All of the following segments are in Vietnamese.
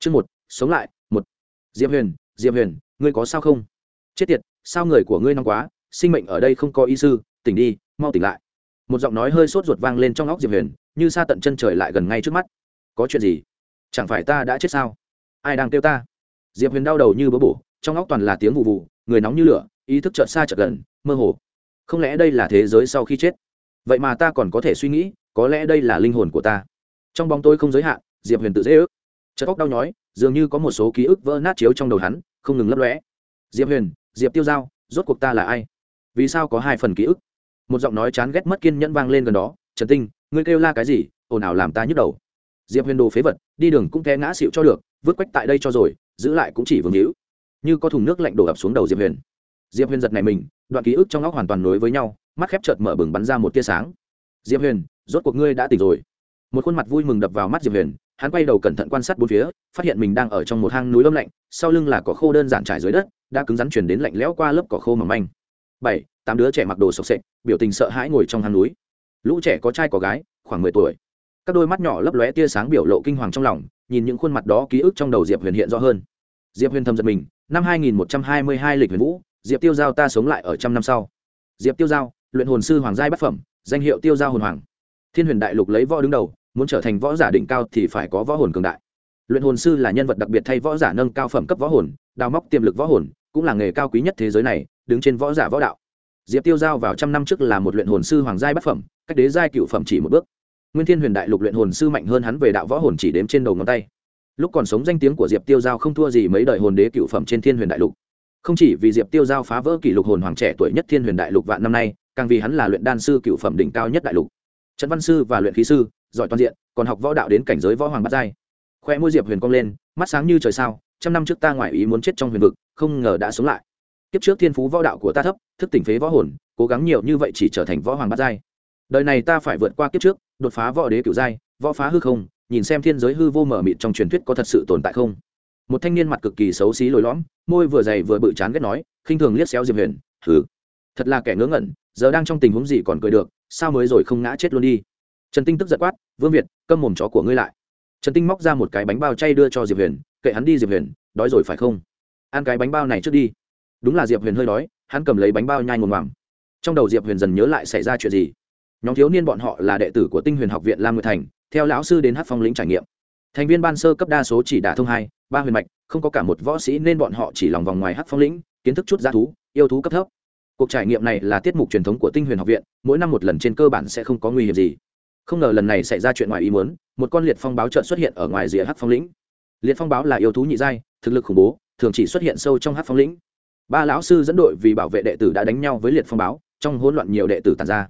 chương một, sống lại, một. Diệp huyền diệp huyền, ngươi có sao không? Chết tiệt, sao người của ngươi nóng quá? Sinh mệnh ở đây không có y sư, tỉnh đi, mau tỉnh lại. Một giọng nói hơi sốt ruột vang lên trong óc diệp huyền, như xa tận chân trời lại gần ngay trước mắt. Có chuyện gì? Chẳng phải ta đã chết sao? Ai đang kêu ta? Diệp huyền đau đầu như bớ bổ, trong óc toàn là tiếng vụ vụ, người nóng như lửa, ý thức chợt xa chợt gần, mơ hồ. Không lẽ đây là thế giới sau khi chết? Vậy mà ta còn có thể suy nghĩ, có lẽ đây là linh hồn của ta. Trong bóng tôi không giới hạn, diệp huyền tự dễ ước chất óc đau nhói, dường như có một số ký ức vỡ nát chiếu trong đầu hắn, không ngừng lấp lóe. Diệp huyền, diệp tiêu giao, rốt cuộc ta là ai? Vì sao có hai phần ký ức? Một giọng nói chán ghét mất kiên nhẫn vang lên gần đó. Trần tinh, ngươi kêu la cái gì? Ồn ào làm ta nhức đầu. Diệp huyền đồ phế vật, đi đường cũng té ngã xịu cho được, vứt quách tại đây cho rồi, giữ lại cũng chỉ vương hữu. Như có thùng nước lạnh đổ ập xuống đầu diệp huyền. Diệp huyền giật này mình, đoạn ký ức trong óc hoàn toàn nối với nhau, mắt khép chợt mở bừng bắn ra một tia sáng. Diệp huyền, rốt cuộc ngươi đã tỉnh rồi. Một khuôn mặt vui mừng đập vào mắt diệp huyền hắn quay đầu cẩn thận quan sát bốn phía, phát hiện mình đang ở trong một hang núi lâm lạnh, sau lưng là cỏ khô đơn giản trải dưới đất, đã cứng rắn chuyển đến lạnh lẽo qua lớp cỏ khô mỏng manh. Bảy, tám đứa trẻ mặc đồ sộc sệch, biểu tình sợ hãi ngồi trong hang núi. Lũ trẻ có trai có gái, khoảng mười tuổi. Các đôi mắt nhỏ lấp lóe tia sáng biểu lộ kinh hoàng trong lòng, nhìn những khuôn mặt đó ký ức trong đầu diệp huyền hiện rõ hơn. Diệp huyền thầm giật mình, năm hai nghìn một trăm hai mươi hai lịch huyền vũ, diệp tiêu giao ta sống lại ở trăm năm sau. Diệp tiêu giao, luyện hồn sư hoàng giai bát phẩm, danh hiệu tiêu giao hồn hoàng. Thiên huyền đại lục lấy võ đứng đầu muốn trở thành võ giả đỉnh cao thì phải có võ hồn cường đại. Luyện hồn sư là nhân vật đặc biệt thay võ giả nâng cao phẩm cấp võ hồn, đào móc tiềm lực võ hồn, cũng là nghề cao quý nhất thế giới này, đứng trên võ giả võ đạo. Diệp tiêu giao vào trăm năm trước là một luyện hồn sư hoàng giai bát phẩm, cách đế giai cựu phẩm chỉ một bước. Nguyên thiên huyền đại lục luyện hồn sư mạnh hơn hắn về đạo võ hồn chỉ đếm trên đầu ngón tay. Lúc còn sống danh tiếng của diệp tiêu giao không thua gì mấy đời hồn đế cựu phẩm trên thiên huyền đại lục. Không chỉ vì diệp tiêu giao phá vỡ kỷ lục hồn hoàng trẻ tuổi nhất thiên huyền đại lục vạn năm nay, càng vì hắn là luyện đan sư cựu phẩm đỉnh cao nhất đại lục. Trần văn sư và luyện khí sư giỏi toàn diện, còn học võ đạo đến cảnh giới võ hoàng bát giai. Khoe môi diệp huyền cong lên, mắt sáng như trời sao, trăm năm trước ta ngoại ý muốn chết trong huyền vực, không ngờ đã sống lại. Kiếp trước thiên phú võ đạo của ta thấp, thức tỉnh phế võ hồn, cố gắng nhiều như vậy chỉ trở thành võ hoàng bát giai. Đời này ta phải vượt qua kiếp trước, đột phá võ đế cửu giai, võ phá hư không, nhìn xem thiên giới hư vô mở mịt trong truyền thuyết có thật sự tồn tại không. Một thanh niên mặt cực kỳ xấu xí lồi lõm, môi vừa dày vừa bự chán ghét nói, khinh thường liếc xéo diệp huyền thử thật là kẻ ngớ ngẩn, giờ đang trong tình huống gì còn cười được, sao mới rồi không ngã chết luôn đi? Trần tinh tức giật quát, vương việt, câm mồm chó của ngươi lại. Trần tinh móc ra một cái bánh bao chay đưa cho diệp huyền, kệ hắn đi diệp huyền, đói rồi phải không? Ăn cái bánh bao này trước đi. Đúng là diệp huyền hơi đói, hắn cầm lấy bánh bao nhai ngồm ngoằm. Trong đầu diệp huyền dần nhớ lại xảy ra chuyện gì. Nhóm thiếu niên bọn họ là đệ tử của tinh huyền học viện lam nguyệt thành, theo lão sư đến hát phong lĩnh trải nghiệm. Thành viên ban sơ cấp đa số chỉ đả thông hai, ba huyền mạch, không có cả một võ sĩ nên bọn họ chỉ lòng vòng ngoài hát phong lĩnh, kiến thức chút g thú, yêu thú cấp thấp. Cuộc trải nghiệm này là tiết mục truyền thống của tinh huyền học viện, mỗi năm một lần trên cơ bản sẽ không có nguy hiểm gì không ngờ lần này xảy ra chuyện ngoài ý muốn, một con liệt phong báo trợn xuất hiện ở ngoài rìa hát phong lĩnh. Liệt phong báo là yêu thú nhị giai, thực lực khủng bố, thường chỉ xuất hiện sâu trong hát phong lĩnh. Ba lão sư dẫn đội vì bảo vệ đệ tử đã đánh nhau với liệt phong báo, trong hỗn loạn nhiều đệ tử tàn ra.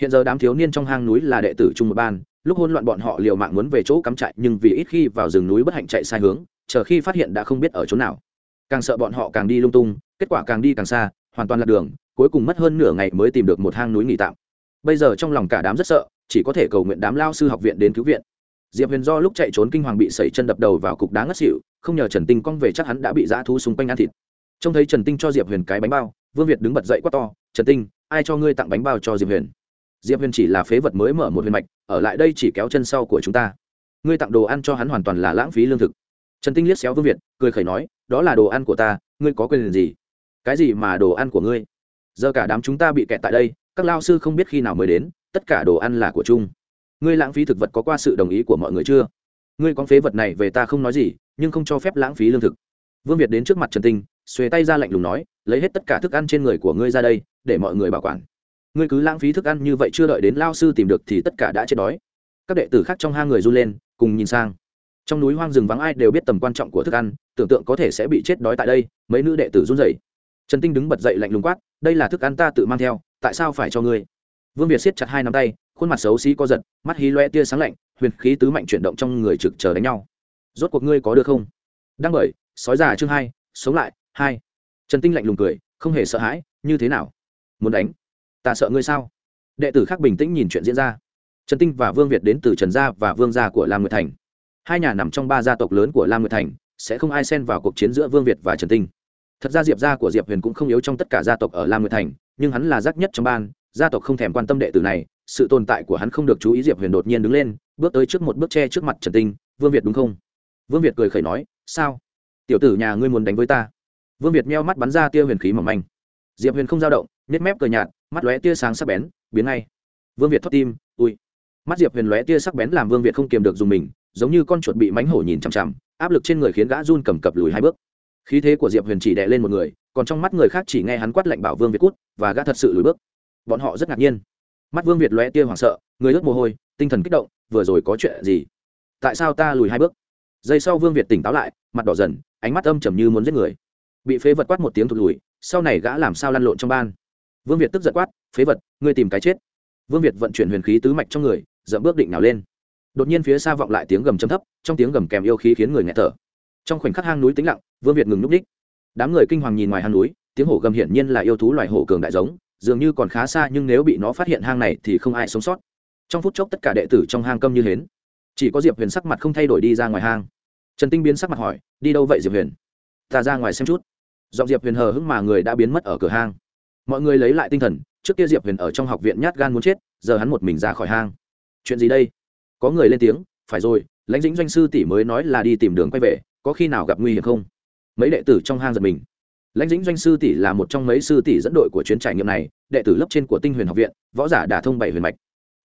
Hiện giờ đám thiếu niên trong hang núi là đệ tử trung một ban, lúc hỗn loạn bọn họ liều mạng muốn về chỗ cắm trại, nhưng vì ít khi vào rừng núi bất hạnh chạy sai hướng, chờ khi phát hiện đã không biết ở chỗ nào. Càng sợ bọn họ càng đi lung tung, kết quả càng đi càng xa, hoàn toàn lạc đường, cuối cùng mất hơn nửa ngày mới tìm được một hang núi nghỉ tạm. Bây giờ trong lòng cả đám rất sợ chỉ có thể cầu nguyện đám lao sư học viện đến cứu viện. Diệp huyền do lúc chạy trốn kinh hoàng bị sẩy chân đập đầu vào cục đá ngất xỉu, không nhờ trần tinh cong về chắc hắn đã bị dã thú xung quanh ăn thịt. Trông thấy trần tinh cho diệp huyền cái bánh bao, vương việt đứng bật dậy quát to, trần tinh, ai cho ngươi tặng bánh bao cho diệp huyền? Diệp huyền chỉ là phế vật mới mở một huyền mạch, ở lại đây chỉ kéo chân sau của chúng ta. Ngươi tặng đồ ăn cho hắn hoàn toàn là lãng phí lương thực. Trần tinh liếc xéo vương việt, cười khẩy nói, đó là đồ ăn của ta, ngươi có quyền gì? Cái gì mà đồ ăn của ngươi? Giờ cả đám chúng ta bị kẹt tại đây, các lao sư không biết khi nào mới đến tất cả đồ ăn là của chung. Ngươi lãng phí thực vật có qua sự đồng ý của mọi người chưa? Ngươi con phế vật này về ta không nói gì, nhưng không cho phép lãng phí lương thực. Vương việt đến trước mặt trần tinh, xuề tay ra lạnh lùng nói, lấy hết tất cả thức ăn trên người của ngươi ra đây, để mọi người bảo quản. Ngươi cứ lãng phí thức ăn như vậy chưa đợi đến lao sư tìm được thì tất cả đã chết đói. Các đệ tử khác trong hai người run lên, cùng nhìn sang. Trong núi hoang rừng vắng ai đều biết tầm quan trọng của thức ăn, tưởng tượng có thể sẽ bị chết đói tại đây, mấy nữ đệ tử run rẩy. Trần tinh đứng bật dậy lạnh lùng quát, đây là thức ăn ta tự mang theo, tại sao phải cho ngươi? Vương việt siết chặt hai nắm tay, khuôn mặt xấu xí co giật, mắt hí loe tia sáng lạnh, huyền khí tứ mạnh chuyển động trong người trực chờ đánh nhau. Rốt cuộc ngươi có được không? Đang bởi sói già chương hai, sống lại, hai. Trần tinh lạnh lùng cười, không hề sợ hãi, như thế nào? Muốn đánh? Ta sợ ngươi sao? Đệ tử khác bình tĩnh nhìn chuyện diễn ra. Trần tinh và vương việt đến từ trần gia và vương gia của lam nguyệt thành. Hai nhà nằm trong ba gia tộc lớn của lam nguyệt thành, sẽ không ai xen vào cuộc chiến giữa vương việt và trần tinh. Thật ra diệp gia của diệp huyền cũng không yếu trong tất cả gia tộc ở lam nguyệt thành, nhưng hắn là giác nhất trong ban gia tộc không thèm quan tâm đệ tử này, sự tồn tại của hắn không được chú ý, diệp huyền đột nhiên đứng lên, bước tới trước một bước tre trước mặt trần tinh, vương việt đúng không? Vương việt cười khẩy nói, sao? Tiểu tử nhà ngươi muốn đánh với ta? Vương việt meo mắt bắn ra tia huyền khí mỏng manh. Diệp huyền không dao động nếp mép cười nhạt, mắt lóe tia sáng sắc bén, biến ngay. Vương việt thoát tim, ui. Mắt diệp huyền lóe tia sắc bén làm vương việt không kiềm được dùng mình, giống như con chuột bị mánh hổ nhìn chằm chằm, áp lực trên người khiến gã run cầm cập lùi hai bước. Khí thế của diệp huyền chỉ đè lên một người, còn trong mắt người khác chỉ nghe hắn quát lệnh bảo vương việt cút, và gã thật sự lùi bước bọn họ rất ngạc nhiên. Mắt vương việt lóe tia hoảng sợ, người ướt mồ hôi, tinh thần kích động, vừa rồi có chuyện gì? Tại sao ta lùi hai bước? Giây sau vương việt tỉnh táo lại, mặt đỏ dần, ánh mắt âm trầm như muốn giết người. Bị phế vật quát một tiếng thụt lùi, sau này gã làm sao lăn lộn trong ban? Vương việt tức giận quát, phế vật, ngươi tìm cái chết. Vương việt vận chuyển huyền khí tứ mạch trong người dậm bước định nào lên. Đột nhiên phía xa vọng lại tiếng gầm chấm thấp, trong tiếng gầm kèm yêu khí khiến người nghẹt thở. Trong khoảnh khắc hang núi tĩnh lặng, vương việt ngừng núp đích. Đám người kinh hoàng nhìn ngoài hang núi, tiếng hổ gầm hiển nhiên là yêu thú loài hổ cường đại giống dường như còn khá xa nhưng nếu bị nó phát hiện hang này thì không ai sống sót. Trong phút chốc tất cả đệ tử trong hang câm như hến. Chỉ có diệp huyền sắc mặt không thay đổi đi ra ngoài hang. Trần tinh biến sắc mặt hỏi, đi đâu vậy diệp huyền? Ta ra ngoài xem chút. Giọng diệp huyền hờ hững mà người đã biến mất ở cửa hang. Mọi người lấy lại tinh thần, trước kia diệp huyền ở trong học viện nhát gan muốn chết, giờ hắn một mình ra khỏi hang. Chuyện gì đây? Có người lên tiếng, phải rồi, lãnh dĩnh doanh sư tỷ mới nói là đi tìm đường quay về, có khi nào gặp nguy hiểm không? Mấy đệ tử trong hang giật mình lãnh dĩnh doanh sư tỷ là một trong mấy sư tỷ dẫn đội của chuyến trải nghiệm này, đệ tử lớp trên của tinh huyền học viện, võ giả đả thông bảy huyền mạch.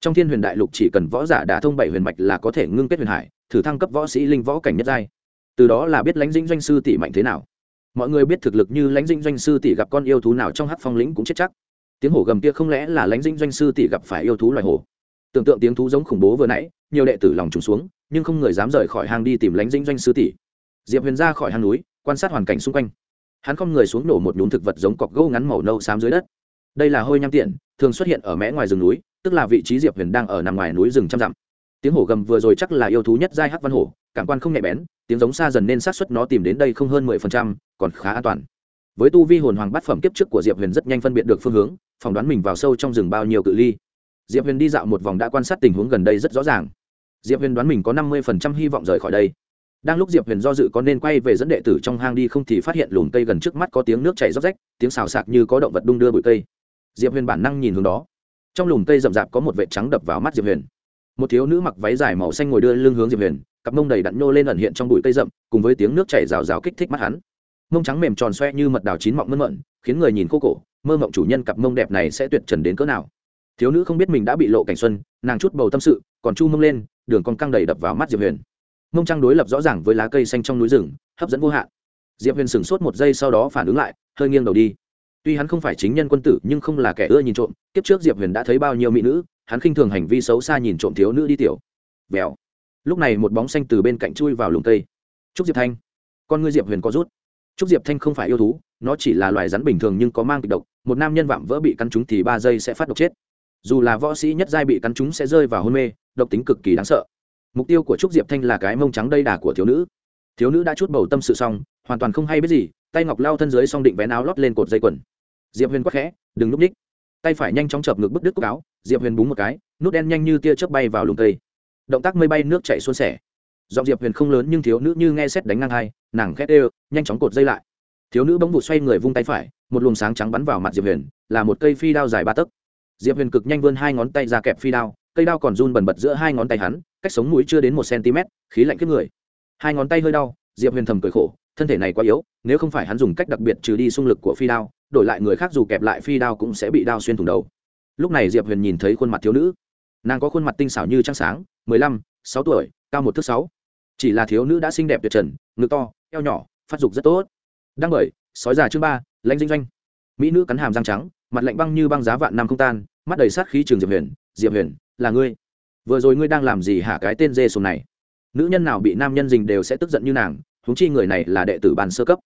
Trong thiên huyền đại lục chỉ cần võ giả đả thông bảy huyền mạch là có thể ngưng kết huyền hải, thử thăng cấp võ sĩ linh võ cảnh nhất giai. Từ đó là biết lãnh dĩnh doanh sư tỷ mạnh thế nào. Mọi người biết thực lực như lãnh dĩnh doanh sư tỷ gặp con yêu thú nào trong hát phong lĩnh cũng chết chắc. Tiếng hổ gầm kia không lẽ là lãnh dĩnh doanh sư tỷ gặp phải yêu thú loài hổ? Tưởng tượng tiếng thú giống khủng bố vừa nãy, nhiều đệ tử lòng trùng xuống, nhưng không người dám rời khỏi hang đi tìm lãnh dĩnh doanh sư tỷ. Diệp huyền ra khỏi hang núi, quan sát hoàn cảnh xung quanh hắn không người xuống nổ một nhún thực vật giống cọc gỗ ngắn màu nâu xám dưới đất. Đây là hôi nham tiện, thường xuất hiện ở mé ngoài rừng núi, tức là vị trí diệp huyền đang ở nằm ngoài núi rừng trăm dặm. Tiếng hổ gầm vừa rồi chắc là yêu thú nhất giai hắc văn hổ, cảm quan không nhạy bén, tiếng giống xa dần nên xác suất nó tìm đến đây không hơn mười phần trăm, còn khá an toàn. Với tu vi hồn hoàng bát phẩm kiếp trước của diệp huyền rất nhanh phân biệt được phương hướng, phỏng đoán mình vào sâu trong rừng bao nhiêu cự ly. Diệp huyền đi dạo một vòng đã quan sát tình huống gần đây rất rõ ràng. Diệp huyền đoán mình có năm mươi phần trăm hy vọng rời khỏi đây đang lúc diệp huyền do dự có nên quay về dẫn đệ tử trong hang đi không thì phát hiện lùm cây gần trước mắt có tiếng nước chảy róc rách, tiếng xào sạc như có động vật đung đưa bụi cây. Diệp huyền bản năng nhìn hướng đó. Trong lùm cây rậm rạp có một vệ trắng đập vào mắt diệp huyền. Một thiếu nữ mặc váy dài màu xanh ngồi đưa lưng hướng diệp huyền, cặp mông đầy đặn nhô lên ẩn hiện trong bụi cây rậm, cùng với tiếng nước chảy rào rào kích thích mắt hắn. Mông trắng mềm tròn xoe như mật đào chín mọng mơn mận, khiến người nhìn khô cổ, mơ mộng chủ nhân cặp mông đẹp này sẽ tuyệt trần đến cỡ nào. Thiếu nữ không biết mình đã bị lộ cảnh xuân, nàng chút bầu tâm sự, còn chu mông lên, đường con căng đầy đập vào mắt diệp huyền mông trăng đối lập rõ ràng với lá cây xanh trong núi rừng, hấp dẫn vô hạn. Diệp huyền sửng sốt một giây sau đó phản ứng lại, hơi nghiêng đầu đi. Tuy hắn không phải chính nhân quân tử, nhưng không là kẻ ưa nhìn trộm, kiếp trước diệp huyền đã thấy bao nhiêu mỹ nữ, hắn khinh thường hành vi xấu xa nhìn trộm thiếu nữ đi tiểu. Vèo. Lúc này một bóng xanh từ bên cạnh chui vào lùng cây. Trúc diệp thanh. Con ngươi diệp huyền có rút. Trúc diệp thanh không phải yêu thú, nó chỉ là loài rắn bình thường nhưng có mang kịch độc, một nam nhân vạm vỡ bị cắn trúng thì ba giây sẽ phát độc chết. Dù là võ sĩ nhất giai bị cắn trúng sẽ rơi vào hôn mê, độc tính cực kỳ đáng sợ mục tiêu của trúc diệp thanh là cái mông trắng đây đà của thiếu nữ. Thiếu nữ đã chút bầu tâm sự xong, hoàn toàn không hay biết gì, tay ngọc lao thân dưới xong định vén áo lót lên cột dây quần. Diệp huyền quắc khẽ, đừng núp ních tay phải nhanh chóng chập ngực bức đứt cúc áo, diệp huyền búng một cái, nút đen nhanh như tia chớp bay vào lùng cây. Động tác mây bay nước chạy xuân sẻ. Giọng diệp huyền không lớn nhưng thiếu nữ như nghe xét đánh ngang hai, nàng khét ê nhanh chóng cột dây lại. Thiếu nữ bỗng vụ xoay người vung tay phải, một luồng sáng trắng bắn vào mặt diệp huyền, là một cây phi đao dài ba tấc. Diệp huyền cực nhanh vươn hai ngón tay ra kẹp phi đao, cây đao còn run bần bật giữa hai ngón tay hắn cách sống mũi chưa đến một cm, khí lạnh kiếp người. Hai ngón tay hơi đau, diệp huyền thầm cười khổ, thân thể này quá yếu, nếu không phải hắn dùng cách đặc biệt trừ đi xung lực của phi đao, đổi lại người khác dù kẹp lại phi đao cũng sẽ bị đao xuyên thủng đầu. Lúc này diệp huyền nhìn thấy khuôn mặt thiếu nữ. Nàng có khuôn mặt tinh xảo như trăng sáng, mười lăm, sáu tuổi, cao một thước sáu. Chỉ là thiếu nữ đã xinh đẹp tuyệt trần, ngực to, eo nhỏ, phát dục rất tốt. Đăng bởi, sói già chương ba, lãnh dinh doanh. Mỹ nữ cắn hàm răng trắng, mặt lạnh băng như băng giá vạn năm không tan, mắt đầy sát khí trường diệp huyền. Diệp huyền, là ngươi vừa rồi ngươi đang làm gì hả cái tên dê sùng này? Nữ nhân nào bị nam nhân dình đều sẽ tức giận như nàng húng chi người này là đệ tử bàn sơ cấp.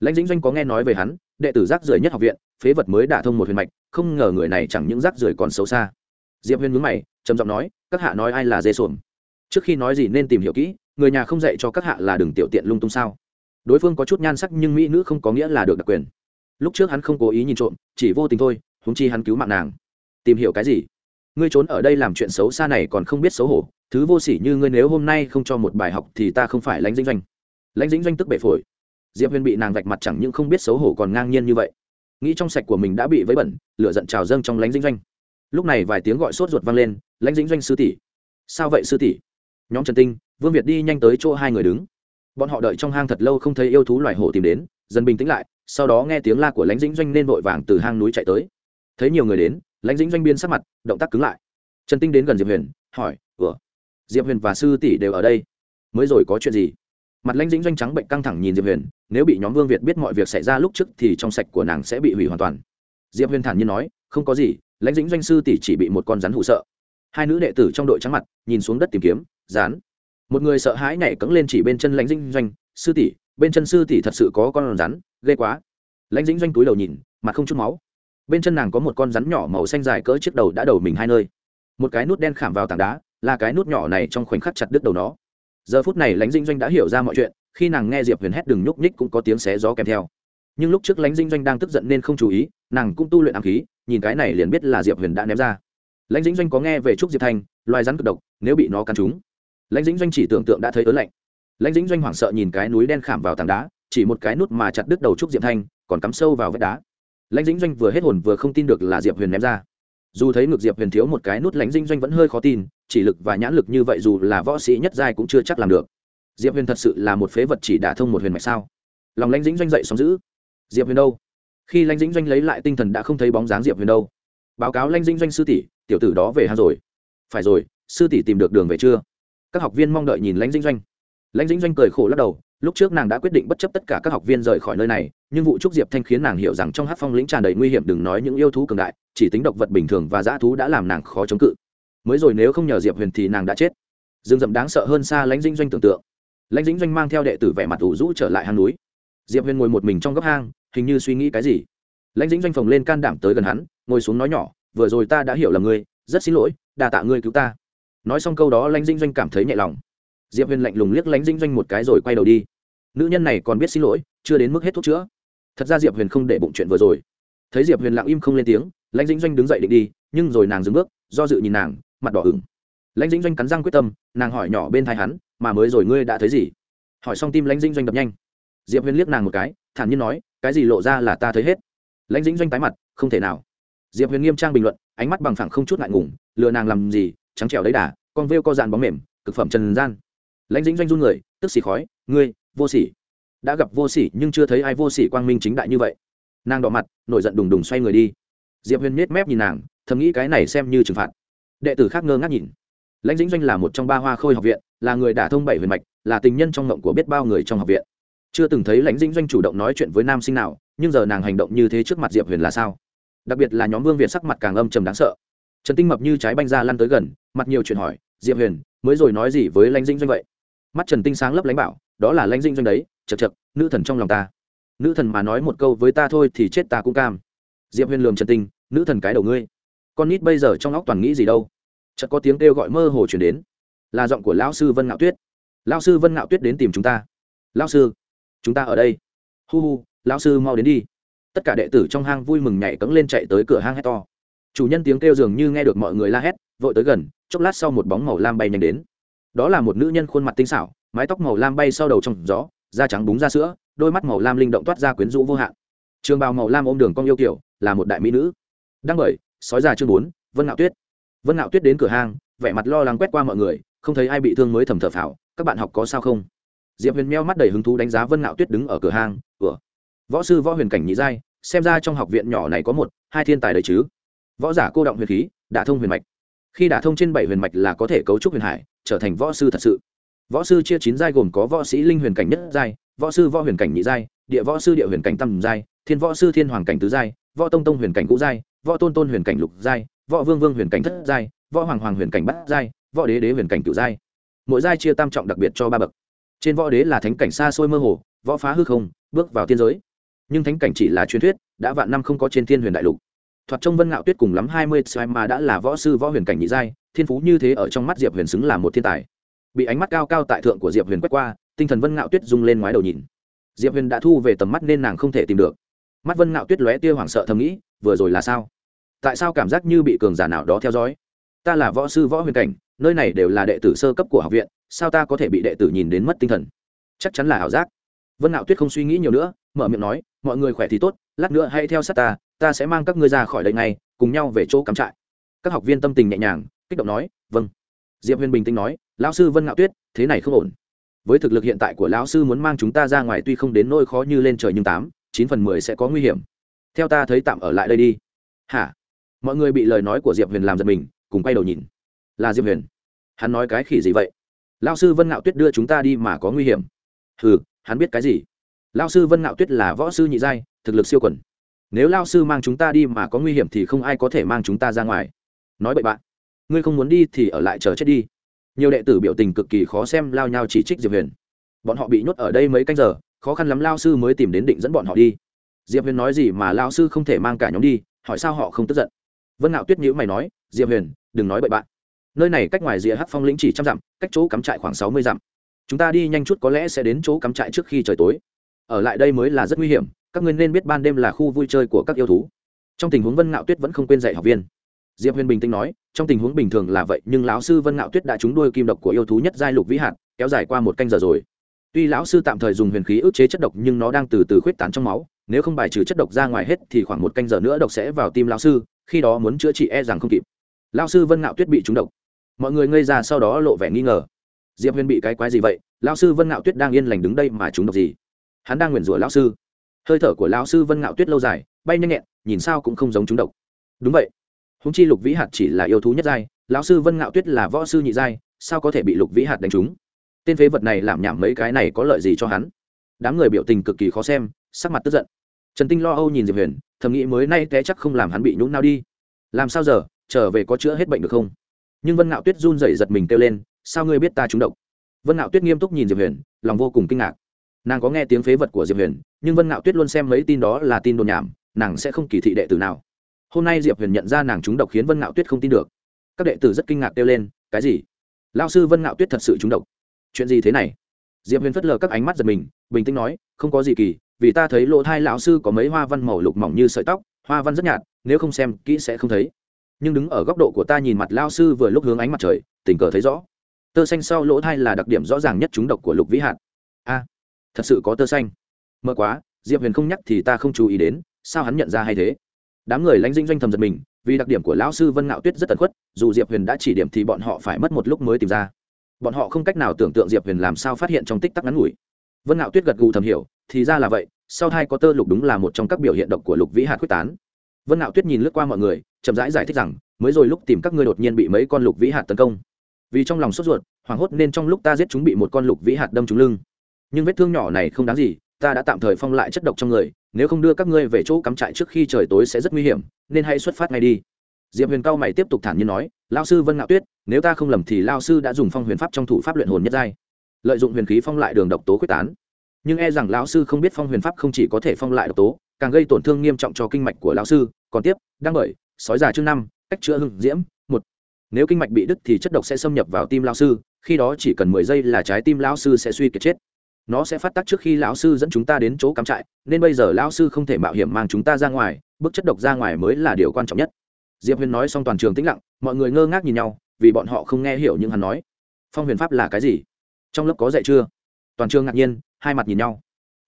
Lãnh dĩnh doanh có nghe nói về hắn, đệ tử rác rưởi nhất học viện, phế vật mới đả thông một huyền mạch, không ngờ người này chẳng những rác rưởi còn xấu xa. Diệp huyền mướn mày, trầm giọng nói, các hạ nói ai là dê sồn trước khi nói gì nên tìm hiểu kỹ, người nhà không dạy cho các hạ là đừng tiểu tiện lung tung sao? Đối phương có chút nhan sắc nhưng mỹ nữ không có nghĩa là được đặc quyền. Lúc trước hắn không cố ý nhìn trộm, chỉ vô tình thôi húng chi hắn cứu mạng nàng. Tìm hiểu cái gì? Ngươi trốn ở đây làm chuyện xấu xa này còn không biết xấu hổ, thứ vô sỉ như ngươi nếu hôm nay không cho một bài học thì ta không phải lãnh dinh doanh. Lãnh dĩnh doanh tức bể phổi. Diệp huyền bị nàng vạch mặt chẳng những không biết xấu hổ còn ngang nhiên như vậy. Nghĩ trong sạch của mình đã bị vấy bẩn, lửa giận trào dâng trong lãnh dĩnh doanh. Lúc này vài tiếng gọi sốt ruột vang lên, lãnh dĩnh doanh sư tỷ. Sao vậy sư tỷ? Nhóm trần tinh, vương việt đi nhanh tới chỗ hai người đứng. Bọn họ đợi trong hang thật lâu không thấy yêu thú loài hổ tìm đến, dần bình tĩnh lại, sau đó nghe tiếng la của lãnh dĩnh doanh nên vội vàng từ hang núi chạy tới. Thấy nhiều người đến lãnh dĩnh doanh biên sắc mặt, động tác cứng lại. Trần tinh đến gần diệp huyền, hỏi, ủa, diệp huyền và sư tỷ đều ở đây? Mới rồi có chuyện gì? Mặt lãnh dĩnh doanh trắng bệnh căng thẳng nhìn diệp huyền, nếu bị nhóm vương việt biết mọi việc xảy ra lúc trước thì trong sạch của nàng sẽ bị hủy hoàn toàn. Diệp huyền thản nhiên nói, không có gì, lãnh dĩnh doanh sư tỷ chỉ bị một con rắn hụ sợ. Hai nữ đệ tử trong đội trắng mặt, nhìn xuống đất tìm kiếm rán một người sợ hãi nhảy cẫng lên chỉ bên chân lãnh dĩnh doanh, sư tỷ, bên chân sư tỷ thật sự có con rắn, ghê quá. Lãnh dĩnh doanh túi đầu nhìn, mặt không chút máu bên chân nàng có một con rắn nhỏ màu xanh dài cỡ chiếc đầu đã đầu mình hai nơi. Một cái nút đen khảm vào tảng đá, là cái nút nhỏ này trong khoảnh khắc chặt đứt đầu nó. Giờ phút này lãnh dinh doanh đã hiểu ra mọi chuyện, khi nàng nghe diệp huyền hét đừng nhúc nhích cũng có tiếng xé gió kèm theo. Nhưng lúc trước lãnh dinh doanh đang tức giận nên không chú ý, nàng cũng tu luyện ám khí, nhìn cái này liền biết là diệp huyền đã ném ra. Lãnh dĩnh doanh có nghe về trúc diệp thanh loài rắn cực độc, nếu bị nó cắn trúng. Lãnh dĩnh doanh chỉ tưởng tượng đã thấy ớn lạnh. Lãnh dĩnh doanh hoảng sợ nhìn cái núi đen khảm vào tảng đá, chỉ một cái nút mà chặt đứt đầu trúc diệp thanh còn cắm sâu vào vách đá lãnh dĩnh doanh vừa hết hồn vừa không tin được là diệp huyền ném ra. Dù thấy ngược diệp huyền thiếu một cái nút, lãnh dĩnh doanh vẫn hơi khó tin, chỉ lực và nhãn lực như vậy dù là võ sĩ nhất giai cũng chưa chắc làm được. Diệp huyền thật sự là một phế vật chỉ đả thông một huyền mạch sao? Lòng lãnh dĩnh doanh dậy sóng giữ diệp huyền đâu? Khi lãnh dĩnh doanh lấy lại tinh thần đã không thấy bóng dáng diệp huyền đâu. Báo cáo lãnh dĩnh doanh sư tỷ, tiểu tử đó về hang rồi. Phải rồi, sư tỷ tìm được đường về chưa? Các học viên mong đợi nhìn lãnh dĩnh doanh. Lãnh dĩnh doanh cười khổ lắc đầu, lúc trước nàng đã quyết định bất chấp tất cả các học viên rời khỏi nơi này nhưng vụ trúc diệp thanh khiến nàng hiểu rằng trong hát phong lĩnh tràn đầy nguy hiểm đừng nói những yêu thú cường đại, chỉ tính độc vật bình thường và dã thú đã làm nàng khó chống cự. Mới rồi nếu không nhờ diệp huyền thì nàng đã chết. Rừng rậm đáng sợ hơn xa lãnh dĩnh doanh tưởng tượng. Lãnh dĩnh doanh mang theo đệ tử vẻ mặt ủ rũ trở lại hang núi. Diệp huyền ngồi một mình trong góc hang, hình như suy nghĩ cái gì. Lãnh dĩnh doanh phồng lên can đảm tới gần hắn, ngồi xuống nói nhỏ, vừa rồi ta đã hiểu là ngươi, rất xin lỗi đà tạ ngươi cứu ta. Nói xong câu đó lãnh dĩnh doanh cảm thấy nhẹ lòng. Diệp huyền lạnh lùng liếc lãnh dĩnh doanh một cái rồi quay đầu đi. Nữ nhân này còn biết xin lỗi, chưa đến mức hết thuốc chữa thật ra diệp huyền không để bụng chuyện vừa rồi. Thấy diệp huyền lặng im không lên tiếng, lãnh dĩnh doanh đứng dậy định đi, nhưng rồi nàng dừng bước, do dự nhìn nàng, mặt đỏ ửng. Lãnh dĩnh doanh cắn răng quyết tâm, nàng hỏi nhỏ bên thai hắn, mà mới rồi ngươi đã thấy gì? Hỏi xong tim lãnh dĩnh doanh đập nhanh. Diệp huyền liếc nàng một cái, thản nhiên nói, cái gì lộ ra là ta thấy hết. Lãnh dĩnh doanh tái mặt, không thể nào. Diệp huyền nghiêm trang bình luận, ánh mắt bằng phẳng không chút ngại ngùng, lừa nàng làm gì, trắng trẻo đấy đà, con vêu co dàn bóng mềm, cực phẩm trần gian. Lãnh dĩnh doanh run người, tức xì khói, ngươi, vô xỉ đã gặp vô sỉ nhưng chưa thấy ai vô sỉ quang minh chính đại như vậy. Nàng đỏ mặt, nổi giận đùng đùng xoay người đi. Diệp huyền nhếch mép nhìn nàng, thầm nghĩ cái này xem như trừng phạt. Đệ tử khác ngơ ngác nhìn. Lãnh dĩnh doanh là một trong ba hoa khôi học viện, là người đả thông bảy huyền mạch, là tình nhân trong ngộng của biết bao người trong học viện. Chưa từng thấy lãnh dĩnh doanh chủ động nói chuyện với nam sinh nào, nhưng giờ nàng hành động như thế trước mặt diệp huyền là sao? Đặc biệt là nhóm vương việt sắc mặt càng âm trầm đáng sợ. Trần tinh mập như trái banh ra lăn tới gần, mặt nhiều chuyện hỏi, diệp huyền, mới rồi nói gì với lãnh dĩnh doanh vậy? Mắt trần tinh sáng lấp lánh bảo, đó là lãnh dinh doanh đấy, chật chật, nữ thần trong lòng ta. Nữ thần mà nói một câu với ta thôi thì chết ta cũng cam. Diệp huyền lường trần tinh, nữ thần cái đầu ngươi. Con nít bây giờ trong óc toàn nghĩ gì đâu? Chợt có tiếng kêu gọi mơ hồ chuyển đến. Là giọng của lão sư vân ngạo tuyết. Lão sư vân ngạo tuyết đến tìm chúng ta. Lão sư, chúng ta ở đây. Hu hu, lão sư mau đến đi. Tất cả đệ tử trong hang vui mừng nhảy cẫng lên chạy tới cửa hang hét to. Chủ nhân tiếng kêu dường như nghe được mọi người la hét, vội tới gần, chốc lát sau một bóng màu lam bay nhanh đến đó là một nữ nhân khuôn mặt tinh xảo mái tóc màu lam bay sau đầu trong gió da trắng búng ra sữa đôi mắt màu lam linh động toát ra quyến rũ vô hạn. Trường bào màu lam ôm đường cong yêu kiểu là một đại mỹ nữ. Đăng bởi sói già chương bốn vân ngạo tuyết. Vân ngạo tuyết đến cửa hàng, vẻ mặt lo lắng quét qua mọi người không thấy ai bị thương mới thầm thở phào các bạn học có sao không? Diệp huyền meo mắt đầy hứng thú đánh giá vân ngạo tuyết đứng ở cửa hàng. cửa võ sư võ huyền cảnh nhị giai xem ra trong học viện nhỏ này có một hai thiên tài đấy chứ. Võ giả cô động huyền khí đả thông huyền mạch khi đả thông trên bảy huyền mạch là có thể cấu trúc huyền hải, trở thành võ sư thật sự. Võ sư chia chín giai gồm có võ sĩ linh huyền cảnh nhất giai, võ sư võ huyền cảnh nhị giai, địa võ sư địa huyền cảnh tam giai, thiên võ sư thiên hoàng cảnh tứ giai, võ tông tông huyền cảnh ngũ giai, võ tôn tôn huyền cảnh lục giai, võ vương vương huyền cảnh thất giai, võ hoàng hoàng huyền cảnh bát giai, võ đế đế huyền cảnh cửu giai. Mỗi giai chia tam trọng đặc biệt cho ba bậc. Trên võ đế là thánh cảnh xa xôi mơ hồ, võ phá hư không, bước vào tiên giới. Nhưng thánh cảnh chỉ là truyền thuyết, đã vạn năm không có trên thiên huyền đại lục thoạt trông vân ngạo tuyết cùng lắm hai mươi sai mà đã là võ sư võ huyền cảnh nhị giai, thiên phú như thế ở trong mắt diệp huyền xứng là một thiên tài. Bị ánh mắt cao cao tại thượng của diệp huyền quét qua, tinh thần vân ngạo tuyết rung lên ngoái đầu nhìn. Diệp huyền đã thu về tầm mắt nên nàng không thể tìm được. Mắt vân ngạo tuyết lóe tia hoảng sợ thầm nghĩ, vừa rồi là sao? Tại sao cảm giác như bị cường giả nào đó theo dõi? Ta là võ sư võ huyền cảnh, nơi này đều là đệ tử sơ cấp của học viện, sao ta có thể bị đệ tử nhìn đến mất tinh thần? Chắc chắn là ảo giác. Vân ngạo tuyết không suy nghĩ nhiều nữa, mở miệng nói, mọi người khỏe thì tốt, lát nữa hãy theo sát ta ta sẽ mang các ngươi ra khỏi đây ngay, cùng nhau về chỗ cắm trại. Các học viên tâm tình nhẹ nhàng, kích động nói vâng. Diệp huyền bình tĩnh nói, lão sư vân ngạo tuyết, thế này không ổn. Với thực lực hiện tại của lão sư muốn mang chúng ta ra ngoài tuy không đến nỗi khó như lên trời nhưng tám, chín phần mười sẽ có nguy hiểm. Theo ta thấy tạm ở lại đây đi. Hả? Mọi người bị lời nói của diệp huyền làm giật mình, cùng quay đầu nhìn. Là diệp huyền. Hắn nói cái khỉ gì vậy? Lao sư vân ngạo tuyết đưa chúng ta đi mà có nguy hiểm. Ừ hắn biết cái gì? Lao sư vân ngạo tuyết là võ sư nhị giai, thực lực siêu quần nếu lao sư mang chúng ta đi mà có nguy hiểm thì không ai có thể mang chúng ta ra ngoài. Nói bậy bạn, ngươi không muốn đi thì ở lại chờ chết đi. Nhiều đệ tử biểu tình cực kỳ khó xem, lao nhau chỉ trích diệp huyền. Bọn họ bị nhốt ở đây mấy canh giờ, khó khăn lắm lao sư mới tìm đến định dẫn bọn họ đi. Diệp huyền nói gì mà lao sư không thể mang cả nhóm đi, hỏi sao họ không tức giận. Vân ngạo tuyết nhữ mày nói, diệp huyền, đừng nói bậy bạn. Nơi này cách ngoài rìa hát phong lĩnh chỉ trăm dặm, cách chỗ cắm trại khoảng sáu mươi dặm. Chúng ta đi nhanh chút có lẽ sẽ đến chỗ cắm trại trước khi trời tối. Ở lại đây mới là rất nguy hiểm các ngươi nên biết ban đêm là khu vui chơi của các yêu thú. Trong tình huống vân ngạo tuyết vẫn không quên dạy học viên. Diệp huyền bình tĩnh nói, trong tình huống bình thường là vậy, nhưng lão sư vân ngạo tuyết đã trúng đuôi kim độc của yêu thú nhất giai lục vĩ hạt, kéo dài qua một canh giờ rồi. Tuy lão sư tạm thời dùng huyền khí ức chế chất độc, nhưng nó đang từ từ khuyết tán trong máu, nếu không bài trừ chất độc ra ngoài hết thì khoảng một canh giờ nữa độc sẽ vào tim lão sư, khi đó muốn chữa trị e rằng không kịp. Lão sư vân ngạo tuyết bị trúng độc. Mọi người ngây ra sau đó lộ vẻ nghi ngờ. Diệp huyền bị cái quái gì vậy? Lão sư vân ngạo tuyết đang yên lành đứng đây mà trúng độc gì? Hắn đang nguyền rủa lão sư hơi thở của lão sư vân ngạo tuyết lâu dài, bay nhanh nhẹn, nhìn sao cũng không giống trúng độc. Đúng vậy. Húng chi lục vĩ hạt chỉ là yêu thú nhất giai, lão sư vân ngạo tuyết là võ sư nhị giai, sao có thể bị lục vĩ hạt đánh trúng? Tên phế vật này làm nhảm mấy cái này có lợi gì cho hắn? Đám người biểu tình cực kỳ khó xem, sắc mặt tức giận. Trần tinh lo âu nhìn diệp huyền, thầm nghĩ mới nay té chắc không làm hắn bị nhũng nao đi. Làm sao giờ, trở về có chữa hết bệnh được không? Nhưng vân ngạo tuyết run rẩy giật mình kêu lên, sao ngươi biết ta trúng độc? Vân ngạo tuyết nghiêm túc nhìn diệp huyền, lòng vô cùng kinh ngạc nàng có nghe tiếng phế vật của diệp huyền, nhưng vân ngạo tuyết luôn xem mấy tin đó là tin đồn nhảm, nàng sẽ không kỳ thị đệ tử nào. Hôm nay diệp huyền nhận ra nàng trúng độc khiến vân ngạo tuyết không tin được. Các đệ tử rất kinh ngạc kêu lên, cái gì? Lao sư vân ngạo tuyết thật sự trúng độc? Chuyện gì thế này? Diệp huyền phất lờ các ánh mắt giật mình, bình tĩnh nói, không có gì kỳ, vì ta thấy lỗ thai lão sư có mấy hoa văn màu lục mỏng như sợi tóc, hoa văn rất nhạt, nếu không xem kỹ sẽ không thấy. Nhưng đứng ở góc độ của ta nhìn mặt lao sư vừa lúc hướng ánh mặt trời, tình cờ thấy rõ. Tơ xanh sau lỗ thai là đặc điểm rõ ràng nhất trúng độc của lục vĩ hạt. A thật sự có tơ xanh. Mơ quá diệp huyền không nhắc thì ta không chú ý đến sao hắn nhận ra hay thế? Đám người lánh dinh doanh thầm giật mình vì đặc điểm của lão sư vân ngạo tuyết rất tần khuất dù diệp huyền đã chỉ điểm thì bọn họ phải mất một lúc mới tìm ra. Bọn họ không cách nào tưởng tượng diệp huyền làm sao phát hiện trong tích tắc ngắn ngủi. Vân ngạo tuyết gật gù thầm hiểu thì ra là vậy sau thai có tơ lục đúng là một trong các biểu hiện độc của lục vĩ hạt quyết tán. Vân ngạo tuyết nhìn lướt qua mọi người chậm rãi giải, giải thích rằng mới rồi lúc tìm các ngươi đột nhiên bị mấy con lục vĩ hạt tấn công. Vì trong lòng sốt ruột hoảng hốt nên trong lúc ta giết chúng bị một con lục vĩ hạt đâm trúng lưng nhưng vết thương nhỏ này không đáng gì, ta đã tạm thời phong lại chất độc trong người, nếu không đưa các ngươi về chỗ cắm trại trước khi trời tối sẽ rất nguy hiểm, nên hãy xuất phát ngay đi. Diệp huyền cao mày tiếp tục thản nhiên nói lao sư vân ngạo tuyết, nếu ta không lầm thì lao sư đã dùng phong huyền pháp trong thủ pháp luyện hồn nhất giai, lợi dụng huyền khí phong lại đường độc tố quyết tán. Nhưng e rằng lão sư không biết phong huyền pháp không chỉ có thể phong lại độc tố, càng gây tổn thương nghiêm trọng cho kinh mạch của lão sư. Còn tiếp, đang bởi, sói già chương năm, cách chữa hưng, diễm, một. Nếu kinh mạch bị đứt thì chất độc sẽ xâm nhập vào tim lão sư, khi đó chỉ cần mười giây là trái tim lão sư sẽ suy kiệt chết nó sẽ phát tác trước khi lão sư dẫn chúng ta đến chỗ cắm trại, nên bây giờ lão sư không thể mạo hiểm mang chúng ta ra ngoài bức chất độc ra ngoài mới là điều quan trọng nhất. Diệp huyền nói xong toàn trường tĩnh lặng, mọi người ngơ ngác nhìn nhau, vì bọn họ không nghe hiểu những hắn nói. Phong huyền pháp là cái gì? Trong lớp có dạy chưa? Toàn trường ngạc nhiên, hai mặt nhìn nhau.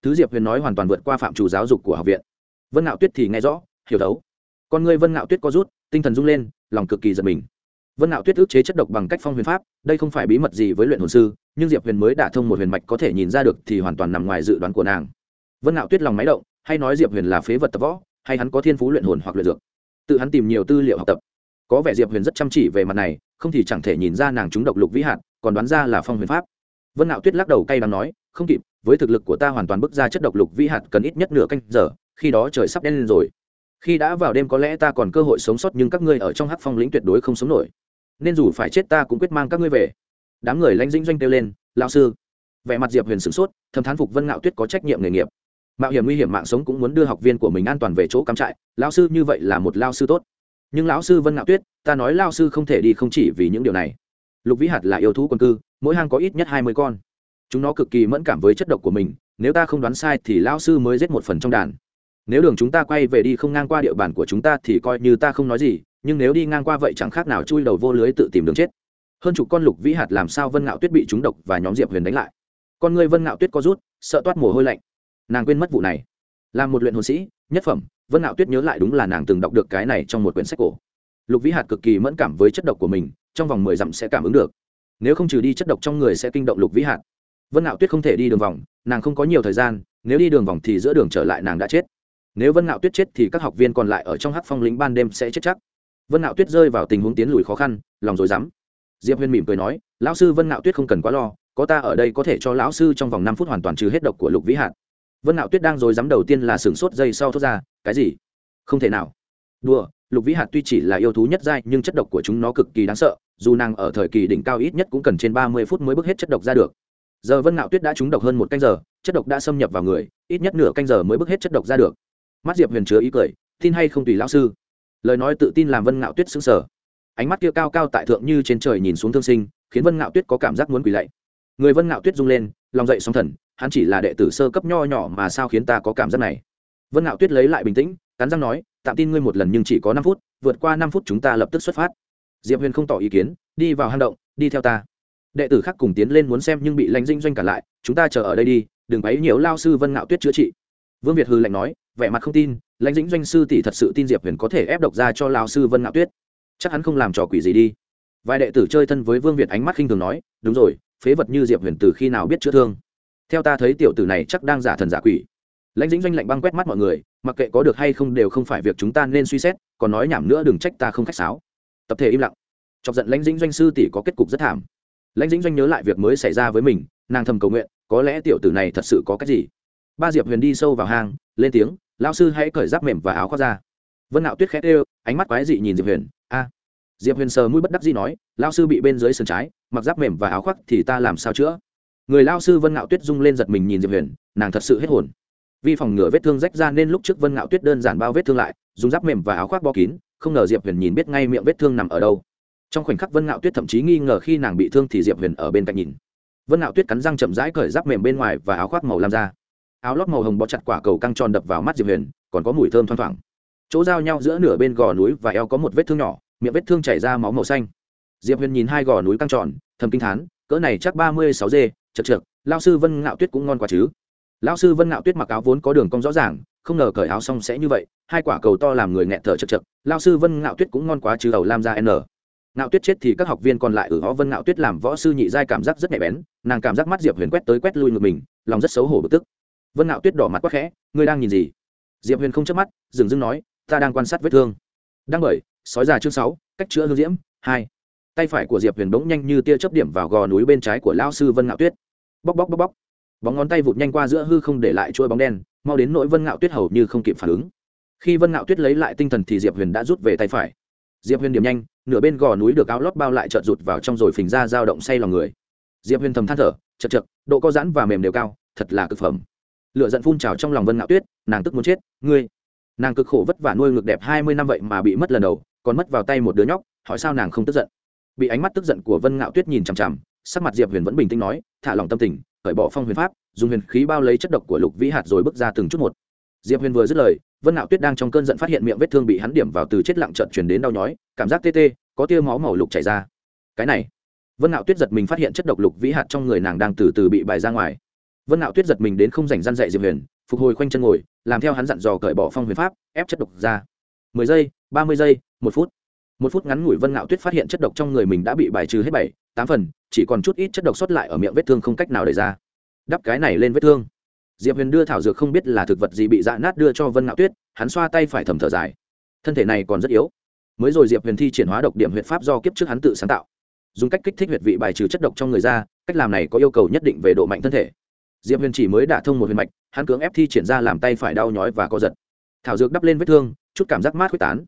Thứ diệp huyền nói hoàn toàn vượt qua phạm chủ giáo dục của học viện. Vân ngạo tuyết thì nghe rõ, hiểu đấu con người vân ngạo tuyết có rút, tinh thần rung lên, lòng cực kỳ giật mình vân Nạo tuyết ước chế chất độc bằng cách phong huyền pháp, đây không phải bí mật gì với luyện hồn sư, nhưng diệp huyền mới đả thông một huyền mạch có thể nhìn ra được thì hoàn toàn nằm ngoài dự đoán của nàng. Vân Nạo tuyết lòng máy động, hay nói diệp huyền là phế vật tập võ, hay hắn có thiên phú luyện hồn hoặc luyện dược. Tự hắn tìm nhiều tư liệu học tập. Có vẻ diệp huyền rất chăm chỉ về mặt này, không thì chẳng thể nhìn ra nàng trúng độc lục vĩ hạn còn đoán ra là phong huyền pháp. Vân Nạo tuyết lắc đầu cay đắng nói, không kịp, với thực lực của ta hoàn toàn bước ra chất độc lục vĩ hạt cần ít nhất nửa canh giờ, khi đó trời sắp đen lên rồi. Khi đã vào đêm có lẽ ta còn cơ hội sống sót nhưng các ngươi ở trong hắc phong lĩnh tuyệt đối không sống nổi nên dù phải chết ta cũng quyết mang các ngươi về. Đám người lãnh dĩnh doanh kêu lên lao sư. Vẻ mặt diệp huyền sửng sốt, thầm thán phục vân ngạo tuyết có trách nhiệm nghề nghiệp. Mạo hiểm nguy hiểm mạng sống cũng muốn đưa học viên của mình an toàn về chỗ cắm trại lao sư như vậy là một lao sư tốt. Nhưng lão sư vân ngạo tuyết, ta nói lao sư không thể đi không chỉ vì những điều này. Lục vĩ hạt là yêu thú quân cư, mỗi hang có ít nhất hai mươi con. Chúng nó cực kỳ mẫn cảm với chất độc của mình, nếu ta không đoán sai thì lao sư mới giết một phần trong đàn. Nếu đường chúng ta quay về đi không ngang qua địa bàn của chúng ta thì coi như ta không nói gì nhưng nếu đi ngang qua vậy chẳng khác nào chui đầu vô lưới tự tìm đường chết. Hơn chục con lục vĩ hạt làm sao vân ngạo tuyết bị trúng độc và nhóm diệp huyền đánh lại. Con người vân ngạo tuyết có rút, sợ toát mồ hôi lạnh. Nàng quên mất vụ này. Là một luyện hồn sĩ, nhất phẩm, vân ngạo tuyết nhớ lại đúng là nàng từng đọc được cái này trong một quyển sách cổ. Lục vĩ hạt cực kỳ mẫn cảm với chất độc của mình, trong vòng mười dặm sẽ cảm ứng được. Nếu không trừ đi chất độc trong người sẽ kinh động lục vĩ hạt. Vân ngạo tuyết không thể đi đường vòng, nàng không có nhiều thời gian, nếu đi đường vòng thì giữa đường trở lại nàng đã chết. Nếu vân ngạo tuyết chết thì các học viên còn lại ở trong hắc phong lĩnh ban đêm sẽ chết chắc vân Nạo tuyết rơi vào tình huống tiến lùi khó khăn, lòng rồi rắm. Diệp huyền mỉm cười nói, lão sư vân Nạo tuyết không cần quá lo, có ta ở đây có thể cho lão sư trong vòng năm phút hoàn toàn trừ hết độc của lục vĩ hạt. Vân Nạo tuyết đang rồi rắm đầu tiên là sửng sốt dây sau thốt ra, cái gì? Không thể nào. Đùa, lục vĩ hạt tuy chỉ là yêu thú nhất giai, nhưng chất độc của chúng nó cực kỳ đáng sợ, dù nàng ở thời kỳ đỉnh cao ít nhất cũng cần trên ba mươi phút mới bước hết chất độc ra được. Giờ vân ngạo tuyết đã trúng độc hơn một canh giờ, chất độc đã xâm nhập vào người, ít nhất nửa canh giờ mới bước hết chất độc ra được. Mắt diệp huyền chứa ý cười, tin hay không tùy lão sư? Lời nói tự tin làm vân ngạo tuyết xứng sở ánh mắt kia cao cao tại thượng như trên trời nhìn xuống thương sinh, khiến vân ngạo tuyết có cảm giác muốn quỳ lạy. Người vân ngạo tuyết rung lên, lòng dậy sóng thần, hắn chỉ là đệ tử sơ cấp nho nhỏ mà sao khiến ta có cảm giác này? Vân ngạo tuyết lấy lại bình tĩnh, cắn răng nói, tạm tin ngươi một lần nhưng chỉ có năm phút, vượt qua năm phút chúng ta lập tức xuất phát. Diệp huyền không tỏ ý kiến, đi vào hang động, đi theo ta. Đệ tử khác cùng tiến lên muốn xem nhưng bị lãnh dinh doanh cả lại, chúng ta chờ ở đây đi, đừng bấy nhiều lao sư vân ngạo tuyết chữa trị vương việt hư lạnh nói, vẻ mặt không tin, lãnh dĩnh doanh sư tỷ thật sự tin diệp huyền có thể ép độc ra cho lao sư vân ngạo tuyết. Chắc hắn không làm trò quỷ gì đi. Vài đệ tử chơi thân với vương việt ánh mắt khinh thường nói, đúng rồi, phế vật như diệp huyền từ khi nào biết chữa thương? Theo ta thấy tiểu tử này chắc đang giả thần giả quỷ. Lãnh dĩnh doanh lạnh băng quét mắt mọi người, mặc kệ có được hay không đều không phải việc chúng ta nên suy xét, còn nói nhảm nữa đừng trách ta không khách sáo. Tập thể im lặng. Chọc giận lãnh dĩnh doanh sư tỷ có kết cục rất thảm. Lãnh dĩnh doanh nhớ lại việc mới xảy ra với mình, nàng thầm cầu nguyện, có lẽ tiểu tử này thật sự có cách gì? Ba diệp huyền đi sâu vào hang, lên tiếng lao sư hãy cởi giáp mềm và áo khoác ra. Vân nạo tuyết khét ê ánh mắt quái dị nhìn diệp huyền, a. Diệp huyền sờ mũi bất đắc dĩ nói lao sư bị bên dưới sườn trái, mặc giáp mềm và áo khoác thì ta làm sao chữa? Người lao sư vân ngạo tuyết rung lên giật mình nhìn diệp huyền, nàng thật sự hết hồn. Vì phòng ngừa vết thương rách ra nên lúc trước vân ngạo tuyết đơn giản bao vết thương lại, dùng giáp mềm và áo khoác bo kín, không ngờ diệp huyền nhìn biết ngay miệng vết thương nằm ở đâu. Trong khoảnh khắc vân ngạo tuyết thậm chí nghi ngờ khi nàng bị thương thì diệp huyền ở bên cạnh nhìn. Vân ngạo tuyết cắn răng chậm rãi cởi giáp mềm bên ngoài và áo khoác màu lam ra áo lót màu hồng bó chặt quả cầu căng tròn đập vào mắt diệp huyền, còn có mùi thơm thoang thoảng. Chỗ giao nhau giữa nửa bên gò núi và eo có một vết thương nhỏ, miệng vết thương chảy ra máu màu xanh. Diệp huyền nhìn hai gò núi căng tròn, thầm kinh thán, cỡ này chắc ba mươi sáu dê, chật trượt lao sư vân ngạo tuyết cũng ngon quá chứ. Lao sư vân ngạo tuyết mặc áo vốn có đường cong rõ ràng, không ngờ cởi áo xong sẽ như vậy, hai quả cầu to làm người nghẹn thở chật chật lao sư vân ngạo tuyết cũng ngon quá chứ, đầu lam ra n. Ngạo tuyết chết thì các học viên còn lại ở họ vân ngạo tuyết làm võ sư nhị giai cảm giác rất nhạy bén, nàng cảm giác mắt diệp huyền quét tới quét lui ngược mình, lòng rất xấu hổ bực tức vân ngạo tuyết đỏ mặt quắc khẽ, ngươi đang nhìn gì? Diệp huyền không chớp mắt, dừng dưng nói, ta đang quan sát vết thương. Đang bởi, sói già chương sáu, cách chữa hương diễm, hai. Tay phải của diệp huyền bỗng nhanh như tia chớp điểm vào gò núi bên trái của lão sư vân ngạo tuyết. Bóc bóc bóc bóc. Bóng ngón tay vụt nhanh qua giữa hư không để lại chuỗi bóng đen, mau đến nỗi vân ngạo tuyết hầu như không kịp phản ứng. Khi vân ngạo tuyết lấy lại tinh thần thì diệp huyền đã rút về tay phải. Diệp huyền điểm nhanh, nửa bên gò núi được áo lót bao lại trợt rụt vào trong rồi phình ra dao động say lòng người. Diệp huyền thầm than thở chật chật độ co giãn và mềm đều cao, thật là cực phẩm lựa giận phun trào trong lòng vân ngạo tuyết, nàng tức muốn chết, ngươi! Nàng cực khổ vất vả nuôi ngược đẹp hai mươi năm vậy mà bị mất lần đầu, còn mất vào tay một đứa nhóc, hỏi sao nàng không tức giận? Bị ánh mắt tức giận của vân ngạo tuyết nhìn chằm chằm, sắc mặt diệp huyền vẫn bình tĩnh nói, thả lòng tâm tình, cởi bỏ phong huyền pháp, dùng huyền khí bao lấy chất độc của lục vĩ hạt rồi bước ra từng chút một. Diệp huyền vừa dứt lời, vân ngạo tuyết đang trong cơn giận phát hiện miệng vết thương bị hắn điểm vào từ chết lặng trận chuyển đến đau nhói, cảm giác tê tê, có tia máu màu lục chảy ra. Cái này. Vân ngạo tuyết giật mình phát hiện chất độc lục vĩ hạt trong người nàng đang từ từ bị bài ra ngoài vân Nạo tuyết giật mình đến không rảnh răn dạy diệp huyền, phục hồi khoanh chân ngồi, làm theo hắn dặn dò cởi bỏ phong huyền pháp, ép chất độc ra. Mười giây, ba mươi giây, một phút. Một phút ngắn ngủi vân Nạo tuyết phát hiện chất độc trong người mình đã bị bài trừ hết bảy, tám phần, chỉ còn chút ít chất độc xuất lại ở miệng vết thương không cách nào đẩy ra. Đắp cái này lên vết thương. Diệp huyền đưa thảo dược không biết là thực vật gì bị dạ nát đưa cho vân Nạo tuyết, hắn xoa tay phải thầm thở dài. Thân thể này còn rất yếu. Mới rồi diệp huyền thi triển hóa độc điểm huyện pháp do kiếp trước hắn tự sáng tạo. Dùng cách kích thích huyệt vị bài trừ chất độc trong người ra, cách làm này có yêu cầu nhất định về độ mạnh thân thể diệp huyền chỉ mới đả thông một huyền mạch, hắn cưỡng ép thi triển ra làm tay phải đau nhói và co giật. Thảo dược đắp lên vết thương, chút cảm giác mát quyết tán.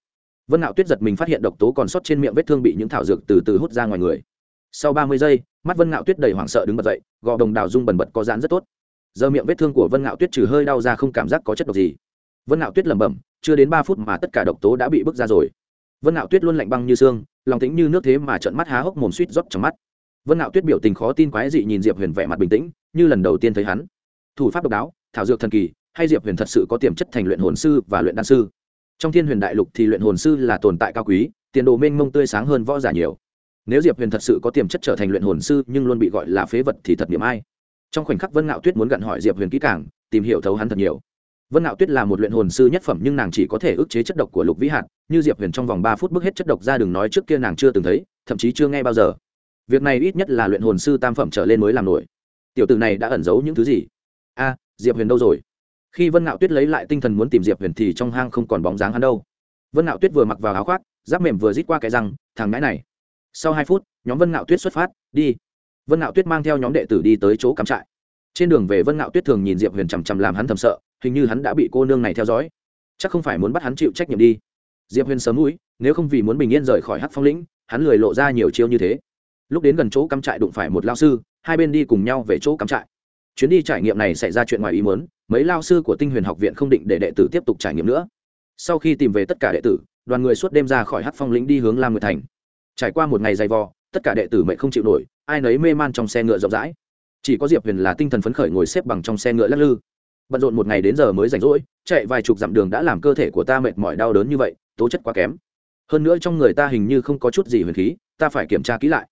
Vân nạo tuyết giật mình phát hiện độc tố còn sót trên miệng vết thương bị những thảo dược từ từ hút ra ngoài người. Sau ba mươi giây, mắt vân nạo tuyết đầy hoảng sợ đứng bật dậy, gò đồng đào rung bần bật có dán rất tốt. Giờ miệng vết thương của vân nạo tuyết trừ hơi đau ra không cảm giác có chất độc gì. Vân nạo tuyết lẩm bẩm, chưa đến ba phút mà tất cả độc tố đã bị bước ra rồi. Vân nạo tuyết luôn lạnh băng như xương, lòng tĩnh như nước thế mà trận mắt há hốc mồm suýt rót trong mắt vân nạo tuyết biểu tình khó tin quái dị nhìn diệp huyền vẻ mặt bình tĩnh, như lần đầu tiên thấy hắn. Thủ pháp độc đáo, thảo dược thần kỳ, hay diệp huyền thật sự có tiềm chất thành luyện hồn sư và luyện đan sư? Trong thiên huyền đại lục thì luyện hồn sư là tồn tại cao quý, tiền đồ mênh mông tươi sáng hơn võ giả nhiều. Nếu diệp huyền thật sự có tiềm chất trở thành luyện hồn sư nhưng luôn bị gọi là phế vật thì thật niệm ai? Trong khoảnh khắc vân ngạo tuyết muốn gặn hỏi diệp huyền kỹ càng, tìm hiểu thấu hắn thật nhiều. Vân ngạo tuyết là một luyện hồn sư nhất phẩm nhưng nàng chỉ có thể ức chế chất độc của lục vĩ hạt, như diệp huyền trong vòng ba phút bước hết chất độc ra đừng nói trước kia nàng chưa từng thấy, thậm chí chưa nghe bao giờ việc này ít nhất là luyện hồn sư tam phẩm trở lên mới làm nổi. Tiểu tử này đã ẩn giấu những thứ gì? A, diệp huyền đâu rồi? Khi vân ngạo tuyết lấy lại tinh thần muốn tìm diệp huyền thì trong hang không còn bóng dáng hắn đâu. Vân ngạo tuyết vừa mặc vào áo khoác, giáp mềm vừa rít qua cái răng, thằng ngãi này. Sau hai phút, nhóm vân ngạo tuyết xuất phát, đi. Vân ngạo tuyết mang theo nhóm đệ tử đi tới chỗ cắm trại. Trên đường về, vân ngạo tuyết thường nhìn diệp huyền chằm chằm làm hắn thầm sợ, hình như hắn đã bị cô nương này theo dõi. Chắc không phải muốn bắt hắn chịu trách nhiệm đi. Diệp huyền sớm mũi, nếu không vì muốn bình yên rời khỏi hát phong lĩnh, hắn lười lộ ra nhiều chiêu như thế lúc đến gần chỗ cắm trại đụng phải một lao sư, hai bên đi cùng nhau về chỗ cắm trại. Chuyến đi trải nghiệm này xảy ra chuyện ngoài ý muốn, mấy lao sư của tinh huyền học viện không định để đệ tử tiếp tục trải nghiệm nữa. Sau khi tìm về tất cả đệ tử, đoàn người suốt đêm ra khỏi hát phong lĩnh đi hướng lam nguyệt thành. Trải qua một ngày dày vò, tất cả đệ tử mệnh không chịu nổi, ai nấy mê man trong xe ngựa rộng rãi. Chỉ có diệp huyền là tinh thần phấn khởi ngồi xếp bằng trong xe ngựa lắc lư. Bận rộn một ngày đến giờ mới rảnh rỗi, chạy vài chục dặm đường đã làm cơ thể của ta mệt mỏi đau đớn như vậy, tố chất quá kém. Hơn nữa trong người ta hình như không có chút gì huyền khí, ta phải kiểm tra kỹ lại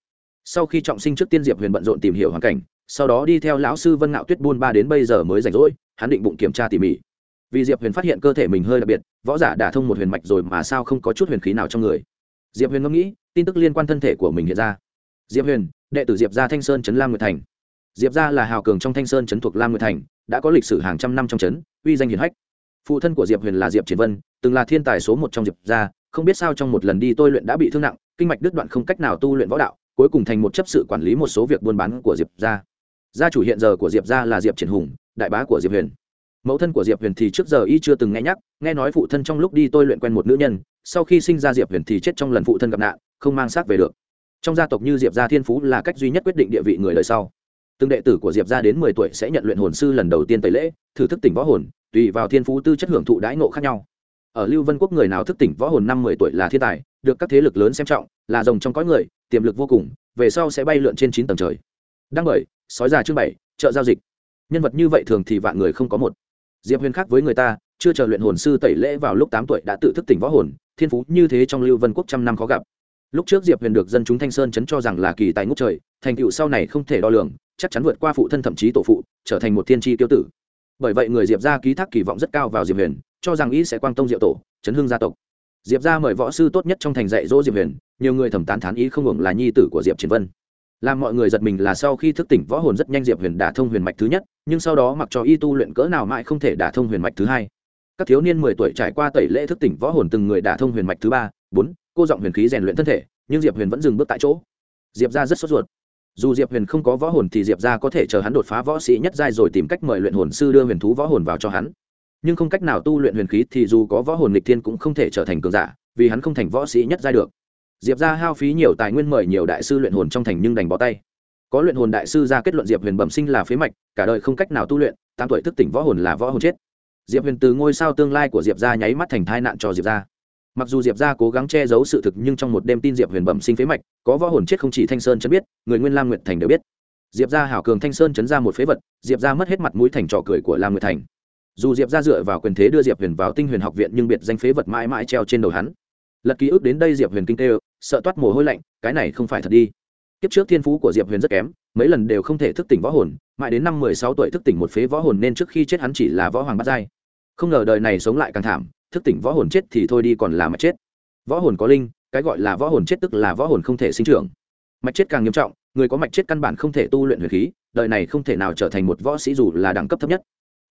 sau khi trọng sinh trước tiên diệp huyền bận rộn tìm hiểu hoàn cảnh, sau đó đi theo lão sư vân ngạo tuyết buôn ba đến bây giờ mới rảnh rỗi, hắn định bụng kiểm tra tỉ mỉ. Vì diệp huyền phát hiện cơ thể mình hơi đặc biệt, võ giả đả thông một huyền mạch rồi mà sao không có chút huyền khí nào trong người. Diệp huyền ngẫm nghĩ, tin tức liên quan thân thể của mình hiện ra. Diệp huyền, đệ tử diệp gia thanh sơn trấn lam nguyệt thành. Diệp gia là hào cường trong thanh sơn trấn thuộc lam nguyệt thành, đã có lịch sử hàng trăm năm trong trấn, uy danh hiển hách. Phụ thân của diệp huyền là diệp triển vân, từng là thiên tài số một trong diệp gia, không biết sao trong một lần đi tôi luyện đã bị thương nặng, kinh mạch đứt đoạn không cách nào tu luyện võ đạo cuối cùng thành một chấp sự quản lý một số việc buôn bán của diệp gia. Gia chủ hiện giờ của diệp gia là diệp triển hùng, đại bá của diệp huyền. Mẫu thân của diệp huyền thì trước giờ y chưa từng nghe nhắc, nghe nói phụ thân trong lúc đi tôi luyện quen một nữ nhân, sau khi sinh ra diệp huyền thì chết trong lần phụ thân gặp nạn, không mang xác về được. Trong gia tộc như diệp gia thiên phú là cách duy nhất quyết định địa vị người đời sau. Từng đệ tử của diệp gia đến mười tuổi sẽ nhận luyện hồn sư lần đầu tiên tẩy lễ, thử thức tỉnh võ hồn, tùy vào thiên phú tư chất hưởng thụ đãi ngộ khác nhau. Ở lưu vân quốc người nào thức tỉnh võ hồn năm mười tuổi là thiên tài được các thế lực lớn xem trọng, là rồng trong cõi người, tiềm lực vô cùng, về sau sẽ bay lượn trên chín tầng trời. Đăng bởi, sói già chương bảy, chợ giao dịch. Nhân vật như vậy thường thì vạn người không có một. Diệp huyền khác với người ta, chưa chờ luyện hồn sư tẩy lễ vào lúc tám tuổi đã tự thức tỉnh võ hồn, thiên phú như thế trong lưu vân quốc trăm năm khó gặp. Lúc trước diệp huyền được dân chúng thanh sơn chấn cho rằng là kỳ tài ngút trời, thành tựu sau này không thể đo lường, chắc chắn vượt qua phụ thân thậm chí tổ phụ, trở thành một thiên tri tiêu tử. Bởi vậy người diệp gia ký thác kỳ vọng rất cao vào diệp huyền, cho rằng ý sẽ quang tông diệu tổ, chấn hương gia tộc diệp ra mời võ sư tốt nhất trong thành dạy dỗ diệp huyền, nhiều người thẩm tán thán ý không hưởng là nhi tử của diệp triển vân. Làm mọi người giật mình là sau khi thức tỉnh võ hồn rất nhanh diệp huyền đả thông huyền mạch thứ nhất, nhưng sau đó mặc cho y tu luyện cỡ nào mãi không thể đả thông huyền mạch thứ hai. Các thiếu niên mười tuổi trải qua tẩy lễ thức tỉnh võ hồn từng người đả thông huyền mạch thứ ba, bốn, cô giọng huyền khí rèn luyện thân thể, nhưng diệp huyền vẫn dừng bước tại chỗ. Diệp ra rất sốt ruột. Dù diệp huyền không có võ hồn thì diệp ra có thể chờ hắn đột phá võ sĩ nhất giai rồi tìm cách mời luyện hồn sư đưa huyền thú võ hồn vào cho hắn nhưng không cách nào tu luyện huyền khí thì dù có võ hồn lịch thiên cũng không thể trở thành cường giả, vì hắn không thành võ sĩ nhất giai được. Diệp ra hao phí nhiều tài nguyên mời nhiều đại sư luyện hồn trong thành nhưng đành bỏ tay. Có luyện hồn đại sư ra kết luận diệp huyền bẩm sinh là phế mạch, cả đời không cách nào tu luyện, tám tuổi thức tỉnh võ hồn là võ hồn chết. Diệp huyền từ ngôi sao tương lai của diệp ra nháy mắt thành thai nạn cho diệp ra mặc dù diệp ra cố gắng che giấu sự thực nhưng trong một đêm tin diệp huyền bẩm sinh phế mạch, có võ hồn chết không chỉ thanh sơn chấn biết, người nguyên lam nguyệt thành đều biết. Diệp ra hảo cường thanh sơn chấn ra một phế vật, diệp ra mất hết mặt mũi thành trò cười của lam nguyệt thành dù diệp ra dựa vào quyền thế đưa diệp huyền vào tinh huyền học viện nhưng biệt danh phế vật mãi mãi treo trên đầu hắn. Lật ký ức đến đây diệp huyền kinh tê, sợ toát mồ hôi lạnh, cái này không phải thật đi. Kiếp trước thiên phú của diệp huyền rất kém, mấy lần đều không thể thức tỉnh võ hồn, mãi đến năm mười sáu tuổi thức tỉnh một phế võ hồn nên trước khi chết hắn chỉ là võ hoàng bát giai. Không ngờ đời này sống lại càng thảm, thức tỉnh võ hồn chết thì thôi đi còn là mạch chết. Võ hồn có linh, cái gọi là võ hồn chết tức là võ hồn không thể sinh trưởng. Mạch chết càng nghiêm trọng, người có mạch chết căn bản không thể tu luyện huyền khí, đời này không thể nào trở thành một võ sĩ dù là đẳng cấp thấp nhất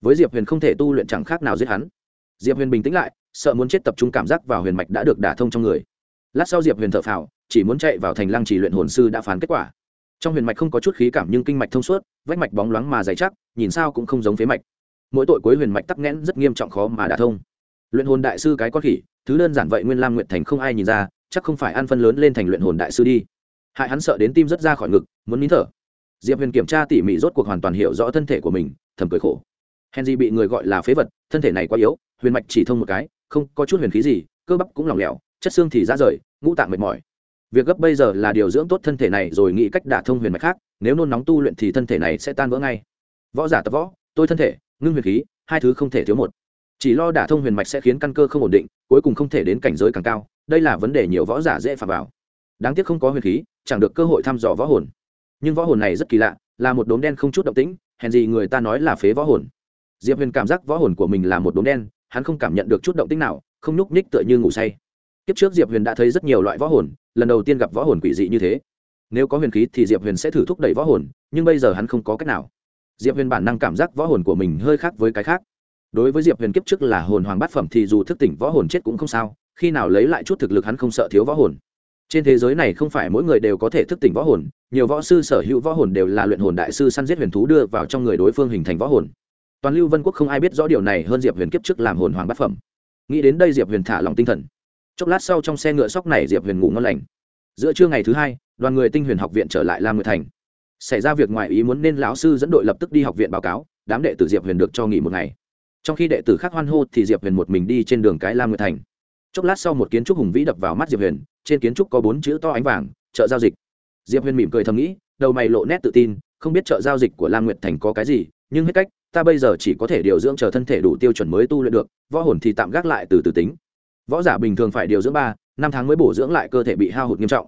với diệp huyền không thể tu luyện chẳng khác nào giết hắn. Diệp huyền bình tĩnh lại, sợ muốn chết tập trung cảm giác vào huyền mạch đã được đả thông trong người. Lát sau diệp huyền thợ phào, chỉ muốn chạy vào thành lăng chỉ luyện hồn sư đã phán kết quả. Trong huyền mạch không có chút khí cảm nhưng kinh mạch thông suốt, vách mạch bóng loáng mà dày chắc, nhìn sao cũng không giống phế mạch. Mỗi tội cuối huyền mạch tắc nghẽn rất nghiêm trọng khó mà đả thông. Luyện hồn đại sư cái con khỉ, thứ đơn giản vậy nguyên lam nguyện thành không ai nhìn ra, chắc không phải ăn phân lớn lên thành luyện hồn đại sư đi. Hại hắn sợ đến tim rất ra khỏi ngực, muốn nín thở. Diệp huyền kiểm tra tỉ mỉ rốt cuộc hoàn toàn hiểu rõ thân thể của mình, thầm cười khổ henry bị người gọi là phế vật, thân thể này quá yếu, huyền mạch chỉ thông một cái, không có chút huyền khí gì, cơ bắp cũng lỏng lẻo, chất xương thì ra rời, ngũ tạng mệt mỏi. Việc gấp bây giờ là điều dưỡng tốt thân thể này rồi nghĩ cách đả thông huyền mạch khác, nếu nôn nóng tu luyện thì thân thể này sẽ tan vỡ ngay. Võ giả tập võ, tôi thân thể, ngưng huyền khí, hai thứ không thể thiếu một. Chỉ lo đả thông huyền mạch sẽ khiến căn cơ không ổn định, cuối cùng không thể đến cảnh giới càng cao, đây là vấn đề nhiều võ giả dễ phạm vào. Đáng tiếc không có huyền khí, chẳng được cơ hội thăm dò võ hồn. Nhưng võ hồn này rất kỳ lạ, là một đốm đen không chút động tĩnh, hèn gì người ta nói là phế võ hồn diệp huyền cảm giác võ hồn của mình là một đốm đen, hắn không cảm nhận được chút động tĩnh nào, không nhúc ních tựa như ngủ say. Kiếp trước diệp huyền đã thấy rất nhiều loại võ hồn, lần đầu tiên gặp võ hồn quỷ dị như thế. Nếu có huyền khí thì diệp huyền sẽ thử thúc đẩy võ hồn, nhưng bây giờ hắn không có cách nào. Diệp huyền bản năng cảm giác võ hồn của mình hơi khác với cái khác. Đối với diệp huyền kiếp trước là hồn hoàng bát phẩm thì dù thức tỉnh võ hồn chết cũng không sao, khi nào lấy lại chút thực lực hắn không sợ thiếu võ hồn. Trên thế giới này không phải mỗi người đều có thể thức tỉnh võ hồn, nhiều võ sư sở hữu võ hồn đều là luyện hồn đại sư săn giết huyền thú đưa vào trong người đối phương hình thành võ hồn toàn lưu vân quốc không ai biết rõ điều này hơn diệp huyền kiếp trước làm hồn hoàng bát phẩm nghĩ đến đây diệp huyền thả lòng tinh thần chốc lát sau trong xe ngựa sóc này diệp huyền ngủ ngon lành giữa trưa ngày thứ hai đoàn người tinh huyền học viện trở lại lam nguyệt thành xảy ra việc ngoài ý muốn nên lão sư dẫn đội lập tức đi học viện báo cáo đám đệ tử diệp huyền được cho nghỉ một ngày trong khi đệ tử khác hoan hô thì diệp huyền một mình đi trên đường cái lam nguyệt thành chốc lát sau một kiến trúc hùng vĩ đập vào mắt diệp huyền trên kiến trúc có bốn chữ to ánh vàng chợ giao dịch diệp huyền mỉm cười thầm nghĩ đầu mày lộ nét tự tin không biết chợ giao dịch của lam nguyệt thành có cái gì nhưng hết cách ta bây giờ chỉ có thể điều dưỡng chờ thân thể đủ tiêu chuẩn mới tu luyện được, võ hồn thì tạm gác lại từ từ tính. Võ giả bình thường phải điều dưỡng ba, năm tháng mới bổ dưỡng lại cơ thể bị hao hụt nghiêm trọng.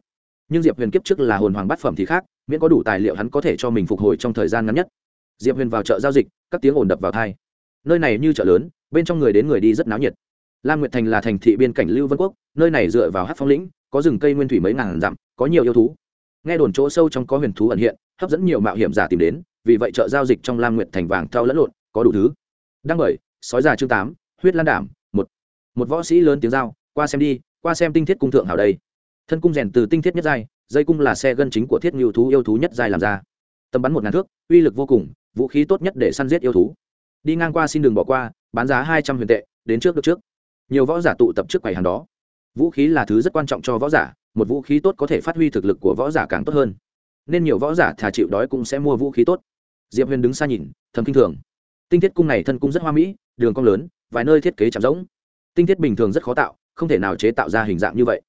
Nhưng diệp huyền kiếp trước là hồn hoàng bát phẩm thì khác, miễn có đủ tài liệu hắn có thể cho mình phục hồi trong thời gian ngắn nhất. Diệp huyền vào chợ giao dịch, các tiếng ồn đập vào thai. Nơi này như chợ lớn, bên trong người đến người đi rất náo nhiệt. Lam nguyệt thành là thành thị biên cảnh lưu vân quốc, nơi này dựa vào hát phong lĩnh, có rừng cây nguyên thủy mấy ngàn dặm, có nhiều yêu thú. Nghe đồn chỗ sâu trong có huyền thú ẩn hiện, hấp dẫn nhiều mạo hiểm giả tìm đến vì vậy chợ giao dịch trong lam nguyệt thành vàng thau lẫn lộn, có đủ thứ. Đăng bởi, sói già chương tám, huyết lan đảm, một. Một võ sĩ lớn tiếng giao, qua xem đi, qua xem tinh thiết cung thượng hảo đây. Thân cung rèn từ tinh thiết nhất giai, dây cung là xe gân chính của thiết ngưu thú yêu thú nhất giai làm ra. Tầm bắn một ngàn thước, uy lực vô cùng, vũ khí tốt nhất để săn giết yêu thú. Đi ngang qua xin đừng bỏ qua, bán giá hai trăm huyền tệ, đến trước được trước. Nhiều võ giả tụ tập trước quầy hàng đó. Vũ khí là thứ rất quan trọng cho võ giả, một vũ khí tốt có thể phát huy thực lực của võ giả càng tốt hơn. Nên nhiều võ giả thà chịu đói cũng sẽ mua vũ khí tốt diệp huyền đứng xa nhìn, thầm kinh thường. Tinh thiết cung này thân cung rất hoa mỹ, đường cong lớn, vài nơi thiết kế chạm rỗng. Tinh thiết bình thường rất khó tạo, không thể nào chế tạo ra hình dạng như vậy.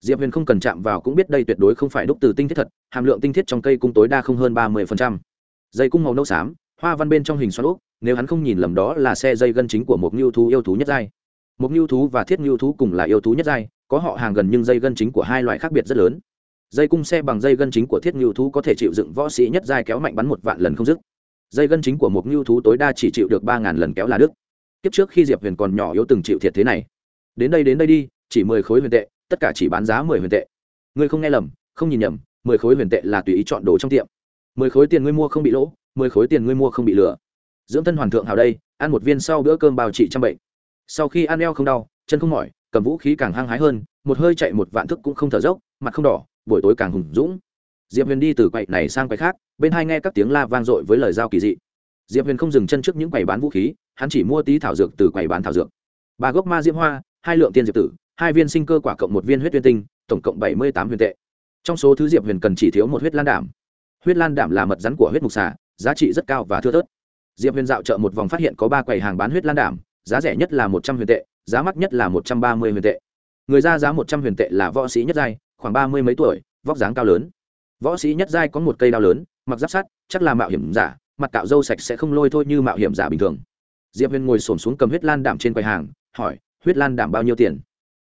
Diệp huyền không cần chạm vào cũng biết đây tuyệt đối không phải đúc từ tinh thiết thật, hàm lượng tinh thiết trong cây cung tối đa không hơn ba mươi dây cung màu nâu xám, hoa văn bên trong hình xoắn úp, nếu hắn không nhìn lầm đó là xe dây gân chính của một ngưu thú yêu thú nhất giai. Một ngưu thú và thiết ngưu thú cùng là yêu thú nhất giai, có họ hàng gần nhưng dây gân chính của hai loại khác biệt rất lớn dây cung xe bằng dây gân chính của thiết ngưu thú có thể chịu dựng võ sĩ nhất giai kéo mạnh bắn một vạn lần không dứt. Dây gân chính của một ngưu thú tối đa chỉ chịu được ba ngàn lần kéo là đức kiếp trước khi diệp huyền còn nhỏ yếu từng chịu thiệt thế này. Đến đây đến đây đi, chỉ mười khối huyền tệ, tất cả chỉ bán giá mười huyền tệ. Ngươi không nghe lầm, không nhìn nhầm, mười khối huyền tệ là tùy ý chọn đồ trong tiệm. Mười khối tiền ngươi mua không bị lỗ, mười khối tiền ngươi mua không bị lừa. Dưỡng thân hoàn thượng hào đây, ăn một viên sau bữa cơm bào trị trăm bệnh. Sau khi ăn eo không đau, chân không mỏi, cầm vũ khí càng hăng hái hơn, một hơi chạy một vạn thức cũng không thở dốc, mặt không đỏ buổi tối càng hùng dũng. Diệp huyền đi từ quầy này sang quầy khác, bên hai nghe các tiếng la vang dội với lời giao kỳ dị. Diệp huyền không dừng chân trước những quầy bán vũ khí, hắn chỉ mua tí thảo dược từ quầy bán thảo dược. Ba gốc ma diễm hoa, hai lượng tiên diệp tử, hai viên sinh cơ quả cộng một viên huyết tuyên tinh, tổng cộng bảy mươi tám huyền tệ. Trong số thứ diệp huyền cần chỉ thiếu một huyết lan đảm. Huyết lan đảm là mật rắn của huyết mục xà, giá trị rất cao và thưa thớt. Diệp huyền dạo chợ một vòng phát hiện có ba quầy hàng bán huyết lan đảm, giá rẻ nhất là một trăm huyền tệ, giá mắc nhất là một trăm ba mươi huyền tệ. Người ra giá một trăm huyền tệ là võ sĩ nhất giai khoảng ba mươi mấy tuổi, vóc dáng cao lớn. Võ sĩ nhất giai có một cây đao lớn, mặc giáp sắt, chắc là mạo hiểm giả, mặt cạo râu sạch sẽ không lôi thôi như mạo hiểm giả bình thường. Diệp huyền ngồi xổm xuống cầm huyết lan đảm trên quầy hàng, hỏi, huyết lan đảm bao nhiêu tiền?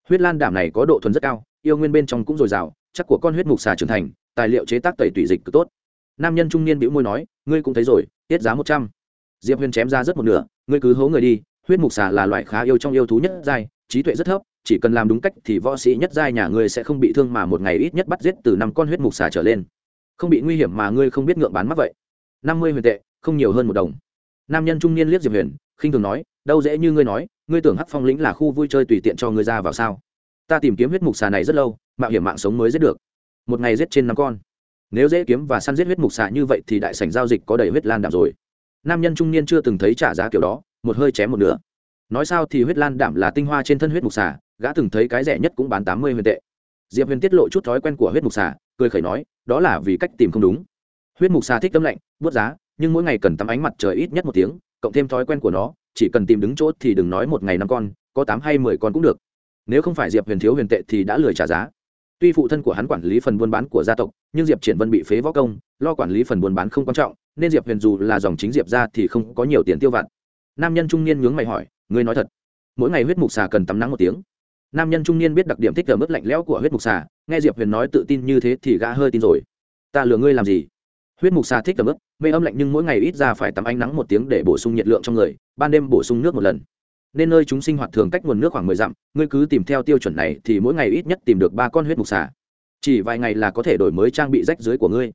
Huyết lan đảm này có độ thuần rất cao, yêu nguyên bên trong cũng dồi dào, chắc của con huyết mục xà trưởng thành, tài liệu chế tác tẩy tủy dịch cực tốt. Nam nhân trung niên bĩu môi nói, ngươi cũng thấy rồi, tiết giá một trăm. Diệp huyền chém ra rất một nửa, ngươi cứ hố người đi, huyết mục xà là loại khá yêu trong yêu thú nhất giai, trí tuệ rất thấp chỉ cần làm đúng cách thì võ sĩ nhất giai nhà ngươi sẽ không bị thương mà một ngày ít nhất bắt giết từ năm con huyết mục xà trở lên. Không bị nguy hiểm mà ngươi không biết ngượng bán mắc vậy. Năm mươi huyền tệ, không nhiều hơn một đồng. Nam nhân trung niên liếc diệp huyền, khinh thường nói, đâu dễ như ngươi nói, ngươi tưởng hắc phong lĩnh là khu vui chơi tùy tiện cho ngươi ra vào sao? Ta tìm kiếm huyết mục xà này rất lâu, mạo hiểm mạng sống mới giết được. Một ngày giết trên năm con. Nếu dễ kiếm và săn giết huyết mục xà như vậy thì đại sảnh giao dịch có đầy huyết lan đảm rồi. Nam nhân trung niên chưa từng thấy trả giá kiểu đó, một hơi chém một nửa. Nói sao thì huyết lan đảm là tinh hoa trên thân huyết mục xà gã từng thấy cái rẻ nhất cũng bán tám mươi huyền tệ. Diệp huyền tiết lộ chút thói quen của huyết mục xà, cười khẩy nói, đó là vì cách tìm không đúng. Huyết mục xà thích tấm lạnh buốt giá, nhưng mỗi ngày cần tắm ánh mặt trời ít nhất một tiếng, cộng thêm thói quen của nó, chỉ cần tìm đứng chỗ thì đừng nói một ngày năm con, có tám hay mười con cũng được. Nếu không phải diệp huyền thiếu huyền tệ thì đã lười trả giá. Tuy phụ thân của hắn quản lý phần buôn bán của gia tộc, nhưng diệp triển vân bị phế võ công, lo quản lý phần buôn bán không quan trọng, nên diệp huyền dù là dòng chính diệp ra thì không có nhiều tiền tiêu vặt. Nam nhân trung niên nhướng mày hỏi, ngươi nói thật, mỗi ngày huyết mục xà cần tắm nắng một tiếng? Nam nhân trung niên biết đặc điểm thích ở mức lạnh lẽo của huyết mục xà, nghe diệp huyền nói tự tin như thế thì gã hơi tin rồi. Ta lừa ngươi làm gì? Huyết mục xà thích ở mức, mê âm lạnh nhưng mỗi ngày ít ra phải tắm ánh nắng một tiếng để bổ sung nhiệt lượng trong người, ban đêm bổ sung nước một lần. Nên nơi chúng sinh hoạt thường cách nguồn nước khoảng mười dặm, ngươi cứ tìm theo tiêu chuẩn này thì mỗi ngày ít nhất tìm được ba con huyết mục xà. Chỉ vài ngày là có thể đổi mới trang bị rách dưới của ngươi.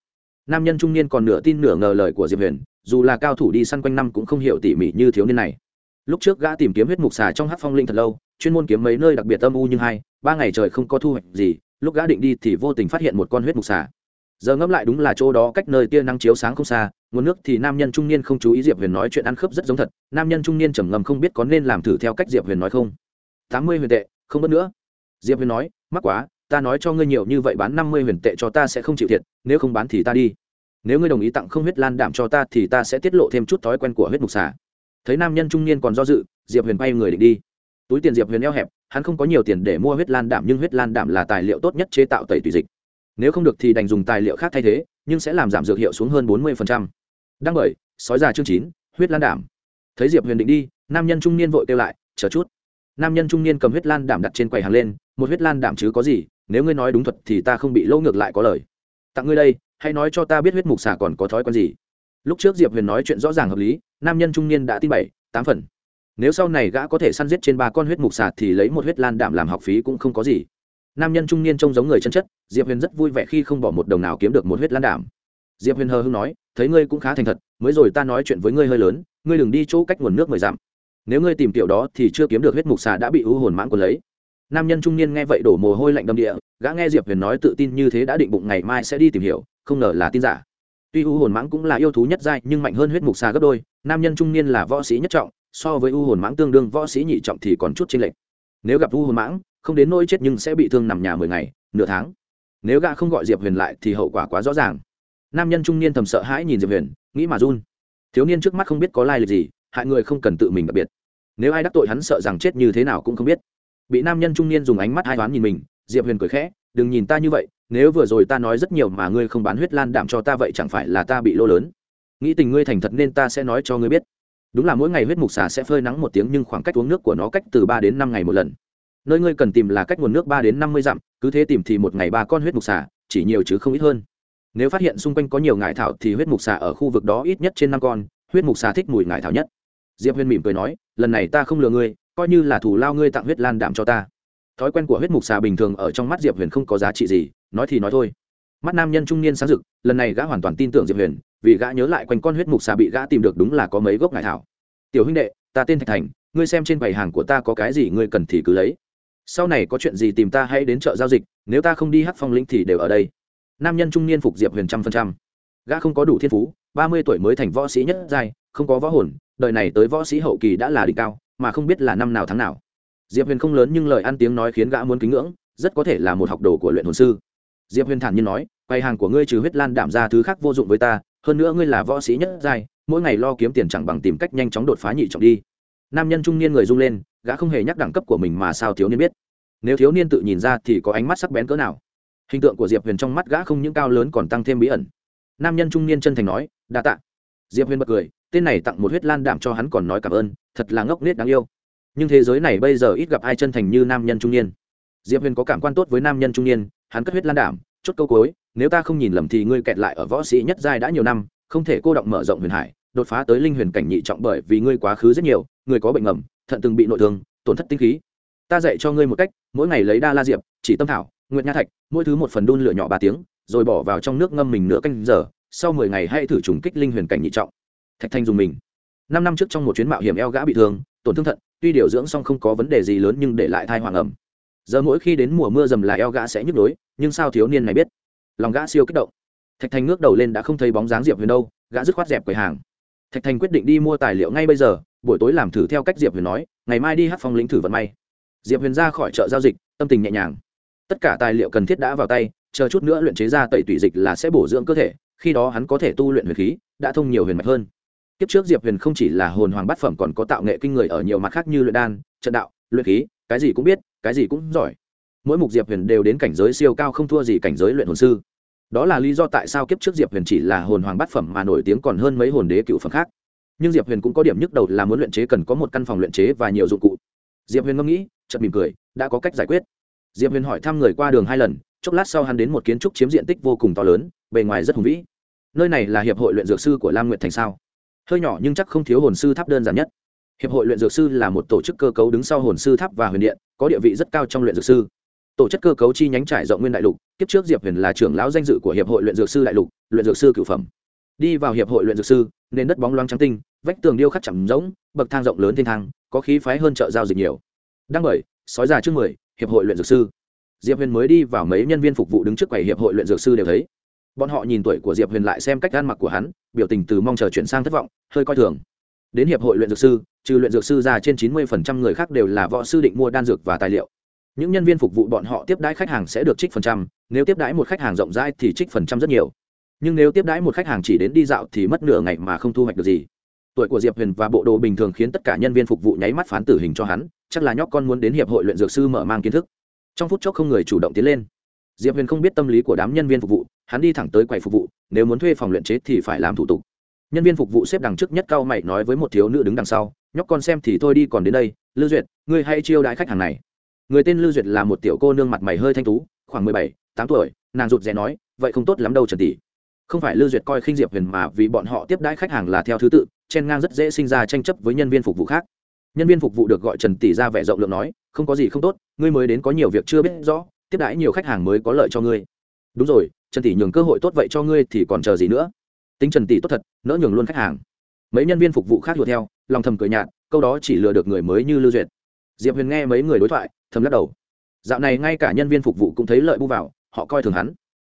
Nam nhân trung niên còn nửa tin nửa ngờ lời của diệp huyền, dù là cao thủ đi săn quanh năm cũng không hiểu tỉ mỉ như thiếu niên này. Lúc trước gã tìm kiếm huyết mục xà trong hát phong linh thật lâu chuyên môn kiếm mấy nơi đặc biệt âm u nhưng hai, ba ngày trời không có thu hoạch gì, lúc gã định đi thì vô tình phát hiện một con huyết mục xà. Giờ ngẫm lại đúng là chỗ đó cách nơi tia nắng chiếu sáng không xa, nguồn nước thì nam nhân trung niên không chú ý diệp huyền nói chuyện ăn khớp rất giống thật, nam nhân trung niên trầm ngầm không biết có nên làm thử theo cách diệp huyền nói không. Tám mươi huyền tệ, không bớt nữa. Diệp huyền nói, mắc quá, ta nói cho ngươi nhiều như vậy bán năm mươi huyền tệ cho ta sẽ không chịu thiệt, nếu không bán thì ta đi. Nếu ngươi đồng ý tặng không huyết lan đảm cho ta thì ta sẽ tiết lộ thêm chút thói quen của huyết mục xà. Thấy nam nhân trung niên còn do dự, diệp huyền bay người định đi túi tiền diệp huyền eo hẹp, hắn không có nhiều tiền để mua huyết lan đảm nhưng huyết lan đảm là tài liệu tốt nhất chế tạo tẩy tùy dịch. Nếu không được thì đành dùng tài liệu khác thay thế, nhưng sẽ làm giảm dược hiệu xuống hơn bốn mươi đăng bởi, sói già chương chín, huyết lan đảm thấy diệp huyền định đi, nam nhân trung niên vội kêu lại, chờ chút. Nam nhân trung niên cầm huyết lan đảm đặt trên quầy hàng lên, một huyết lan đảm chứ có gì, nếu ngươi nói đúng thuật thì ta không bị lỗ ngược lại có lời. Tặng ngươi đây, hãy nói cho ta biết huyết mục xà còn có thói quen gì. Lúc trước diệp huyền nói chuyện rõ ràng hợp lý, nam nhân trung niên đã tin bảy, tám phần nếu sau này gã có thể săn giết trên ba con huyết mục xà thì lấy một huyết lan đảm làm học phí cũng không có gì. Nam nhân trung niên trông giống người chân chất, diệp huyền rất vui vẻ khi không bỏ một đồng nào kiếm được một huyết lan đảm. Diệp huyền hờ hưng nói, thấy ngươi cũng khá thành thật, mới rồi ta nói chuyện với ngươi hơi lớn, ngươi đừng đi chỗ cách nguồn nước mười dặm. Nếu ngươi tìm tiểu đó thì chưa kiếm được huyết mục xà đã bị ưu hồn mãng còn lấy. Nam nhân trung niên nghe vậy đổ mồ hôi lạnh đầm địa, gã nghe diệp huyền nói tự tin như thế đã định bụng ngày mai sẽ đi tìm hiểu, không ngờ là tin giả. Tuy u hồn mãng cũng là yêu thú nhất giai nhưng mạnh hơn huyết mục xà gấp đôi, nam nhân trung niên là võ sĩ nhất trọng so với u hồn mãng tương đương, võ sĩ nhị trọng thì còn chút chênh lệch. Nếu gặp u hồn mãng, không đến nỗi chết nhưng sẽ bị thương nằm nhà mười ngày, nửa tháng. Nếu gã không gọi diệp huyền lại thì hậu quả quá rõ ràng. Nam nhân trung niên thầm sợ hãi nhìn diệp huyền, nghĩ mà run. Thiếu niên trước mắt không biết có lai lịch gì, hại người không cần tự mình đặc biệt. Nếu ai đắc tội hắn sợ rằng chết như thế nào cũng không biết. Bị nam nhân trung niên dùng ánh mắt hai toán nhìn mình, diệp huyền cười khẽ, đừng nhìn ta như vậy, nếu vừa rồi ta nói rất nhiều mà ngươi không bán huyết lan đạm cho ta vậy chẳng phải là ta bị lô lớn. Nghĩ tình ngươi thành thật nên ta sẽ nói cho ngươi biết đúng là mỗi ngày huyết mục xà sẽ phơi nắng một tiếng nhưng khoảng cách uống nước của nó cách từ ba đến năm ngày một lần. Nơi ngươi cần tìm là cách nguồn nước ba đến năm mươi dặm, cứ thế tìm thì một ngày ba con huyết mục xà, chỉ nhiều chứ không ít hơn. Nếu phát hiện xung quanh có nhiều ngải thảo thì huyết mục xà ở khu vực đó ít nhất trên năm con, huyết mục xà thích mùi ngải thảo nhất. Diệp huyên mỉm cười nói, lần này ta không lừa ngươi, coi như là thủ lao ngươi tặng huyết lan đạm cho ta. Thói quen của huyết mục xà bình thường ở trong mắt diệp huyền không có giá trị gì, nói thì nói thôi. Mắt nam nhân trung niên sáng rực, lần này gã hoàn toàn tin tưởng diệp huyền vì gã nhớ lại quanh con huyết mục xà bị gã tìm được đúng là có mấy gốc ngải thảo. Tiểu huynh đệ, ta tên thạch thành, ngươi xem trên quầy hàng của ta có cái gì ngươi cần thì cứ lấy. Sau này có chuyện gì tìm ta hãy đến chợ giao dịch, nếu ta không đi hắc phong lĩnh thì đều ở đây. Nam nhân trung niên phục diệp huyền trăm phần trăm. Gã không có đủ thiên phú, ba mươi tuổi mới thành võ sĩ nhất giai, không có võ hồn, đời này tới võ sĩ hậu kỳ đã là đỉnh cao, mà không biết là năm nào tháng nào. Diệp huyền không lớn nhưng lời ăn tiếng nói khiến gã muốn kính ngưỡng, rất có thể là một học đồ của luyện hồn sư. Diệp huyền thản nhiên nói, quầy hàng của ngươi trừ huyết lan đảm ra thứ khác vô dụng với ta hơn nữa ngươi là võ sĩ nhất giai, mỗi ngày lo kiếm tiền chẳng bằng tìm cách nhanh chóng đột phá nhị trọng đi. Nam nhân trung niên người rung lên, gã không hề nhắc đẳng cấp của mình mà sao thiếu niên biết. Nếu thiếu niên tự nhìn ra thì có ánh mắt sắc bén cỡ nào. Hình tượng của diệp huyền trong mắt gã không những cao lớn còn tăng thêm bí ẩn. Nam nhân trung niên chân thành nói, đa tạ. Diệp huyền bật cười, tên này tặng một huyết lan đảm cho hắn còn nói cảm ơn, thật là ngốc nết đáng yêu. Nhưng thế giới này bây giờ ít gặp ai chân thành như nam nhân trung niên. Diệp huyền có cảm quan tốt với nam nhân trung niên, hắn cất huyết lan đảm, chốt câu cối nếu ta không nhìn lầm thì ngươi kẹt lại ở võ sĩ nhất giai đã nhiều năm, không thể cô động mở rộng huyền hải, đột phá tới linh huyền cảnh nhị trọng bởi vì ngươi quá khứ rất nhiều, người có bệnh ngầm, thận từng bị nội thương, tổn thất tinh khí. Ta dạy cho ngươi một cách, mỗi ngày lấy đa la diệp, chỉ tâm thảo, nguyệt nha thạch, mỗi thứ một phần đun lửa nhỏ ba tiếng, rồi bỏ vào trong nước ngâm mình nửa canh giờ, sau mười ngày hãy thử trùng kích linh huyền cảnh nhị trọng. Thạch thanh dùng mình. Năm năm trước trong một chuyến mạo hiểm eo gã bị thương, tổn thương thận, tuy điều dưỡng xong không có vấn đề gì lớn nhưng để lại thai hoàng ẩm. Giờ mỗi khi đến mùa mưa dầm là eo gã sẽ nhức nhối, nhưng sao thiếu niên này biết? Lòng gã siêu kích động. Thạch thành ngước đầu lên đã không thấy bóng dáng diệp huyền đâu, gã dứt khoát dẹp quầy hàng. Thạch thành quyết định đi mua tài liệu ngay bây giờ, buổi tối làm thử theo cách diệp huyền nói, ngày mai đi hát phong lĩnh thử vận may. Diệp huyền ra khỏi chợ giao dịch, tâm tình nhẹ nhàng. Tất cả tài liệu cần thiết đã vào tay, chờ chút nữa luyện chế ra tẩy tủy dịch là sẽ bổ dưỡng cơ thể, khi đó hắn có thể tu luyện huyền khí, đã thông nhiều huyền mạch hơn. Kiếp trước diệp huyền không chỉ là hồn hoàng bát phẩm còn có tạo nghệ kinh người ở nhiều mặt khác như luyện đan, trận đạo, luyện khí, cái gì cũng biết, cái gì cũng giỏi mỗi mục diệp huyền đều đến cảnh giới siêu cao không thua gì cảnh giới luyện hồn sư. Đó là lý do tại sao kiếp trước diệp huyền chỉ là hồn hoàng bát phẩm mà nổi tiếng còn hơn mấy hồn đế cựu phẩm khác. Nhưng diệp huyền cũng có điểm nhức đầu là muốn luyện chế cần có một căn phòng luyện chế và nhiều dụng cụ. Diệp huyền ngẫm nghĩ, chợt mỉm cười, đã có cách giải quyết. Diệp huyền hỏi thăm người qua đường hai lần, chốc lát sau hắn đến một kiến trúc chiếm diện tích vô cùng to lớn, bề ngoài rất hùng vĩ. Nơi này là hiệp hội luyện dược sư của lam nguyệt thành sao? Hơi nhỏ nhưng chắc không thiếu hồn sư tháp đơn giản nhất. Hiệp hội luyện dược sư là một tổ chức cơ cấu đứng sau hồn sư tháp và huyền điện, có địa vị rất cao trong luyện dược sư tổ chức cơ cấu chi nhánh trải rộng nguyên đại lục, kiếp trước diệp huyền là trưởng lão danh dự của hiệp hội luyện dược sư đại lục, luyện dược sư cửu phẩm. Đi vào hiệp hội luyện dược sư, nền đất bóng loáng trắng tinh, vách tường điêu khắc chậm rỗng, bậc thang rộng lớn thiên thang, có khí phái hơn chợ giao dịch nhiều. Đăng bởi sói già trước mười, hiệp hội luyện dược sư. Diệp huyền mới đi vào mấy nhân viên phục vụ đứng trước quầy hiệp hội luyện dược sư đều thấy. Bọn họ nhìn tuổi của diệp huyền lại xem cách ăn mặc của hắn, biểu tình từ mong chờ chuyển sang thất vọng, hơi coi thường. Đến hiệp hội luyện dược sư, trừ luyện dược sư ra trên chín mươi người khác đều là võ sư định mua đan dược và tài liệu những nhân viên phục vụ bọn họ tiếp đãi khách hàng sẽ được trích phần trăm, nếu tiếp đãi một khách hàng rộng rãi thì trích phần trăm rất nhiều. Nhưng nếu tiếp đãi một khách hàng chỉ đến đi dạo thì mất nửa ngày mà không thu hoạch được gì. Tuổi của diệp huyền và bộ đồ bình thường khiến tất cả nhân viên phục vụ nháy mắt phán tử hình cho hắn, chắc là nhóc con muốn đến hiệp hội luyện dược sư mở mang kiến thức. Trong phút chốc không người chủ động tiến lên. Diệp huyền không biết tâm lý của đám nhân viên phục vụ, hắn đi thẳng tới quầy phục vụ, nếu muốn thuê phòng luyện chế thì phải làm thủ tục. Nhân viên phục vụ xếp đằng trước nhất cao mày nói với một thiếu nữ đứng đằng sau, nhóc con xem thì thôi đi còn đến đây, lưu duyệt, ngươi hãy chiêu đãi khách hàng này người tên lưu duyệt là một tiểu cô nương mặt mày hơi thanh tú, khoảng mười bảy, tám tuổi, nàng rụt rè nói, vậy không tốt lắm đâu trần tỷ. Không phải lưu duyệt coi khinh diệp huyền mà vì bọn họ tiếp đãi khách hàng là theo thứ tự, chen ngang rất dễ sinh ra tranh chấp với nhân viên phục vụ khác. Nhân viên phục vụ được gọi trần tỷ ra vẻ rộng lượng nói, không có gì không tốt, ngươi mới đến có nhiều việc chưa biết rõ, tiếp đãi nhiều khách hàng mới có lợi cho ngươi. Đúng rồi, trần tỷ nhường cơ hội tốt vậy cho ngươi thì còn chờ gì nữa? Tính trần tỷ tốt thật, nỡ nhường luôn khách hàng. Mấy nhân viên phục vụ khác đuổi theo, lòng thầm cười nhạt, câu đó chỉ lừa được người mới như lưu duyệt. Diệp huyền nghe mấy người đối thoại thầm lắc đầu. Dạo này ngay cả nhân viên phục vụ cũng thấy lợi bu vào, họ coi thường hắn.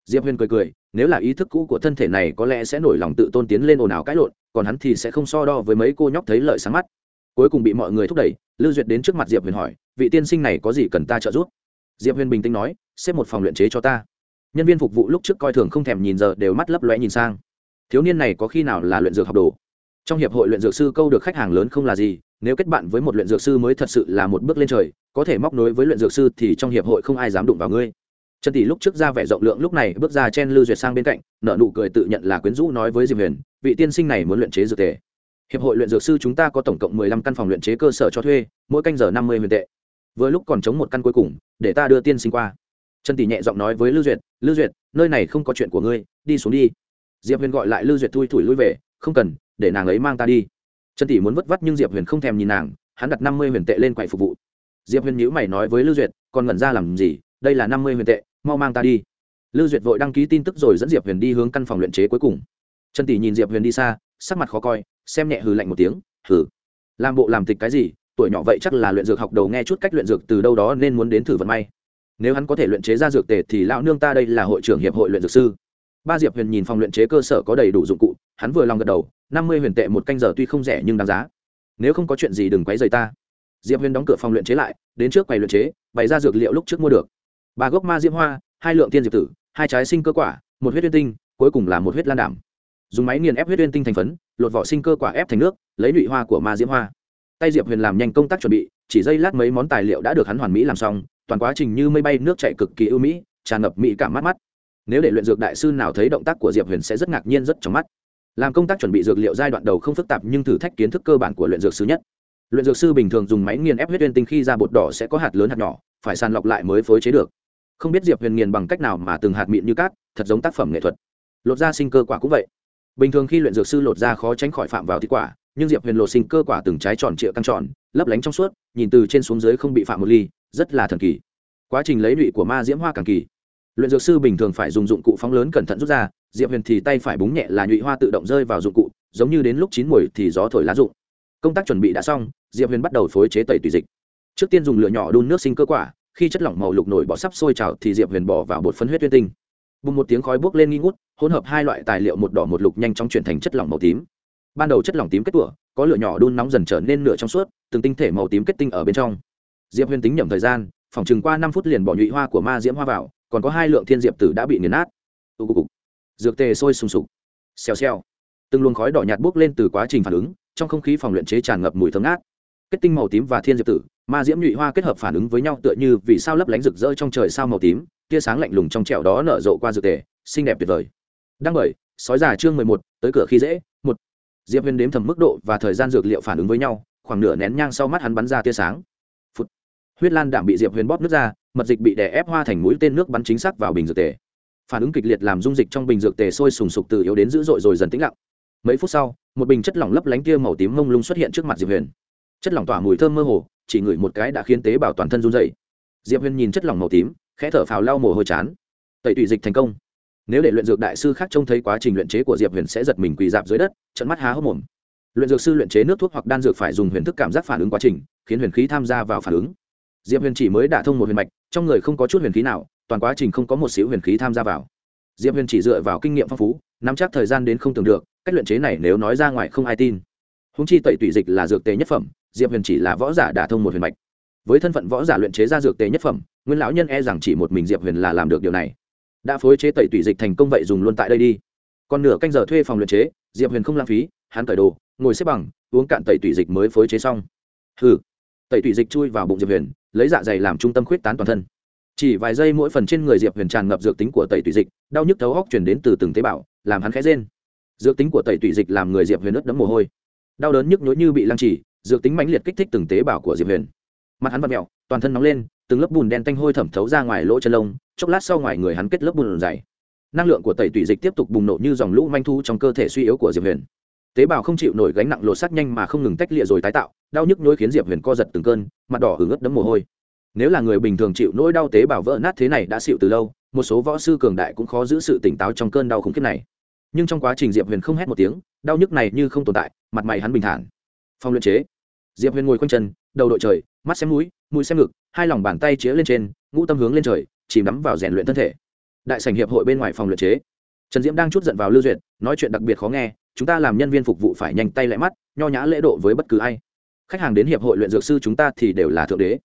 Diệp huyền cười cười, nếu là ý thức cũ của thân thể này có lẽ sẽ nổi lòng tự tôn tiến lên ồn ào cãi lộn, còn hắn thì sẽ không so đo với mấy cô nhóc thấy lợi sáng mắt. Cuối cùng bị mọi người thúc đẩy, lưu duyệt đến trước mặt diệp huyền hỏi, vị tiên sinh này có gì cần ta trợ giúp? Diệp huyền bình tĩnh nói, xếp một phòng luyện chế cho ta. Nhân viên phục vụ lúc trước coi thường không thèm nhìn giờ đều mắt lấp lóe nhìn sang. Thiếu niên này có khi nào là luyện dược học đồ? Trong hiệp hội luyện dược sư câu được khách hàng lớn không là gì nếu kết bạn với một luyện dược sư mới thật sự là một bước lên trời, có thể móc nối với luyện dược sư thì trong hiệp hội không ai dám đụng vào ngươi. Trần tỷ lúc trước ra vẻ rộng lượng, lúc này bước ra chen lưu duyệt sang bên cạnh nợ nụ cười tự nhận là quyến rũ nói với diệp huyền, vị tiên sinh này muốn luyện chế dược tề. Hiệp hội luyện dược sư chúng ta có tổng cộng mười lăm căn phòng luyện chế cơ sở cho thuê, mỗi canh giờ năm mươi huyền tệ. Vừa lúc còn chống một căn cuối cùng, để ta đưa tiên sinh qua. Trần tỷ nhẹ giọng nói với lưu duyệt lưu duyệt, nơi này không có chuyện của ngươi, đi xuống đi. Diệp huyền gọi lại lưu duyệt thui thủi lui về, không cần, để nàng ấy mang ta đi trần tỷ muốn vất vắt nhưng diệp huyền không thèm nhìn nàng, hắn đặt năm mươi huyền tệ lên quầy phục vụ. Diệp huyền nhữ mày nói với lưu duyệt, còn ngẩn ra làm gì? Đây là năm mươi huyền tệ, mau mang ta đi. Lưu duyệt vội đăng ký tin tức rồi dẫn diệp huyền đi hướng căn phòng luyện chế cuối cùng. Trần tỷ nhìn diệp huyền đi xa, sắc mặt khó coi, xem nhẹ hừ lạnh một tiếng, hừ, làm bộ làm tịch cái gì? Tuổi nhỏ vậy chắc là luyện dược học đầu nghe chút cách luyện dược từ đâu đó nên muốn đến thử vận may. Nếu hắn có thể luyện chế ra dược tề thì lão nương ta đây là hội trưởng hiệp hội luyện dược sư. Ba diệp huyền nhìn phòng luyện chế cơ sở có đầy đủ dụng cụ, hắn vừa lòng gật đầu năm mươi huyền tệ một canh giờ tuy không rẻ nhưng đáng giá. Nếu không có chuyện gì đừng quấy rầy ta. Diệp huyền đóng cửa phòng luyện chế lại, đến trước quầy luyện chế, bày ra dược liệu lúc trước mua được. Ba gốc ma diễm hoa, hai lượng tiên diệp tử, hai trái sinh cơ quả, một huyết uyên tinh, cuối cùng là một huyết lan đảm. Dùng máy nghiền ép huyết uyên tinh thành phấn, lột vỏ sinh cơ quả ép thành nước, lấy lụy hoa của ma diễm hoa. Tay diệp huyền làm nhanh công tác chuẩn bị, chỉ dây lát mấy món tài liệu đã được hắn hoàn mỹ làm xong, toàn quá trình như mây bay, nước chạy cực kỳ ưu mỹ, tràn ngập mỹ cảm mắt mắt. Nếu để luyện dược đại sư nào thấy động tác của diệp huyền sẽ rất ngạc nhiên, rất trong mắt làm công tác chuẩn bị dược liệu giai đoạn đầu không phức tạp nhưng thử thách kiến thức cơ bản của luyện dược sư nhất. Luyện dược sư bình thường dùng máy nghiền ép huyết uyên tinh khi ra bột đỏ sẽ có hạt lớn hạt nhỏ, phải sàn lọc lại mới phối chế được. Không biết diệp huyền nghiền bằng cách nào mà từng hạt mịn như cát, thật giống tác phẩm nghệ thuật. Lột ra sinh cơ quả cũng vậy. Bình thường khi luyện dược sư lột ra khó tránh khỏi phạm vào thịt quả, nhưng diệp huyền lột sinh cơ quả từng trái tròn trịa căng tròn, lấp lánh trong suốt, nhìn từ trên xuống dưới không bị phạm một ly, rất là thần kỳ. Quá trình lấy lụy của ma diễm hoa càng kỳ luyện dược sư bình thường phải dùng dụng cụ phóng lớn cẩn thận rút ra, diệp huyền thì tay phải búng nhẹ là nhụy hoa tự động rơi vào dụng cụ, giống như đến lúc chín mùi thì gió thổi lá dụng công tác chuẩn bị đã xong, diệp huyền bắt đầu phối chế tẩy tùy dịch. Trước tiên dùng lửa nhỏ đun nước sinh cơ quả, khi chất lỏng màu lục nổi bỏ sắp sôi trào thì diệp huyền bỏ vào bột phân huyết tuyên tinh. Bùng một tiếng khói bốc lên nghi ngút, hỗn hợp hai loại tài liệu một đỏ một lục nhanh chóng chuyển thành chất lỏng màu tím. Ban đầu chất lỏng tím kết tủa, có lửa nhỏ đun nóng dần trở nên nửa trong suốt, từng tinh thể màu tím kết tinh ở bên trong. Diệp huyền tính nhẩm thời gian, phòng chừng qua năm phút liền bỏ nhụy hoa của ma diễm hoa vào còn có hai lượng thiên diệp tử đã bị nghiền nát. Tụ cục dược tề sôi sùng sục. Xèo xèo. Từng luồng khói đỏ nhạt bốc lên từ quá trình phản ứng, trong không khí phòng luyện chế tràn ngập mùi thơm ngát. Kết tinh màu tím và thiên diệp tử, ma diễm nhụy hoa kết hợp phản ứng với nhau tựa như vì sao lấp lánh rực rỡ trong trời sao màu tím, tia sáng lạnh lùng trong trẻo đó nở rộ qua dược tề, xinh đẹp tuyệt vời. Đăng bởi sói già chương mười một, tới cửa khi dễ, một. Diệp huyền đếm thầm mức độ và thời gian dược liệu phản ứng với nhau, khoảng nửa nén nhang sau mắt hắn bắn ra tia sáng huyết lan đạm bị diệp huyền bóp nước ra, mật dịch bị đè ép hoa thành mũi tên nước bắn chính xác vào bình dược tề. phản ứng kịch liệt làm dung dịch trong bình dược tề sôi sùng sục từ yếu đến dữ dội rồi dần tĩnh lặng. mấy phút sau, một bình chất lỏng lấp lánh tia màu tím mông lung xuất hiện trước mặt diệp huyền. chất lỏng tỏa mùi thơm mơ hồ, chỉ ngửi một cái đã khiến tế bào toàn thân run dày diệp huyền nhìn chất lỏng màu tím, khẽ thở phào lau mồ hôi chán. tẩy tụy dịch thành công. nếu để luyện dược đại sư khác trông thấy quá trình luyện chế của diệp huyền sẽ giật mình quỳ dạp dưới đất, trận mắt há hốc mồm. luyện dược sư luyện chế nước thuốc hoặc đan dược phải dùng huyền thức cảm giác phản ứng quá trình, khiến huyền khí tham gia vào phản ứng diệp huyền chỉ mới đả thông một huyền mạch, trong người không có chút huyền khí nào, toàn quá trình không có một xíu huyền khí tham gia vào. Diệp huyền chỉ dựa vào kinh nghiệm phong phú, nắm chắc thời gian đến không tưởng được, cách luyện chế này nếu nói ra ngoài không ai tin. Húng chi tẩy tủy dịch là dược tề nhất phẩm, diệp huyền chỉ là võ giả đả thông một huyền mạch. Với thân phận võ giả luyện chế ra dược tề nhất phẩm, nguyên lão nhân e rằng chỉ một mình diệp huyền là làm được điều này. Đã phối chế tẩy tủy dịch thành công vậy dùng luôn tại đây đi. Còn nửa canh giờ thuê phòng luyện chế, diệp huyền không lãng phí, hắn cởi đồ, ngồi xếp bằng, uống cạn tẩy tủy dịch mới phối chế xong. Hừ. Tẩy tủy dịch chui vào bụng diệp huyền lấy dạ dày làm trung tâm khuyết tán toàn thân. Chỉ vài giây mỗi phần trên người diệp huyền tràn ngập dược tính của tẩy tủy dịch, đau nhức thấu hóc chuyển đến từ từng tế bào, làm hắn khẽ rên. Dược tính của tẩy tủy dịch làm người diệp huyền ướt đẫm mồ hôi. Đau đớn nhức nhối như bị lăng trì, dược tính mãnh liệt kích thích từng tế bào của diệp huyền. Mặt hắn vặt mẹo toàn thân nóng lên, từng lớp bùn đen tanh hôi thẩm thấu ra ngoài lỗ chân lông, chốc lát sau ngoài người hắn kết lớp bùn dày. Năng lượng của tẩy tủy dịch tiếp tục bùng nổ như dòng lũ manh thu trong cơ thể suy yếu của diệp huyền tế bào không chịu nổi gánh nặng lột xác nhanh mà không ngừng tách lịa rồi tái tạo, đau nhức nhối khiến diệp huyền co giật từng cơn, mặt đỏ hứng ướt đẫm mồ hôi. Nếu là người bình thường chịu nỗi đau tế bào vỡ nát thế này đã xịu từ lâu, một số võ sư cường đại cũng khó giữ sự tỉnh táo trong cơn đau khủng khiếp này. Nhưng trong quá trình diệp huyền không hét một tiếng, đau nhức này như không tồn tại, mặt mày hắn bình thản. Phong luyện chế. Diệp huyền ngồi quanh chân, đầu đội trời, mắt xem mũi mũi xem ngực, hai lòng bàn tay chĩa lên trên, ngũ tâm hướng lên trời, chìm đắm vào rèn luyện thân thể. Đại sảnh hiệp hội bên ngoài phòng luyện chế. Trần diễm đang chút giận vào lưu duyệt, nói chuyện đặc biệt khó nghe chúng ta làm nhân viên phục vụ phải nhanh tay lại mắt, nho nhã lễ độ với bất cứ ai. Khách hàng đến hiệp hội luyện dược sư chúng ta thì đều là thượng đế.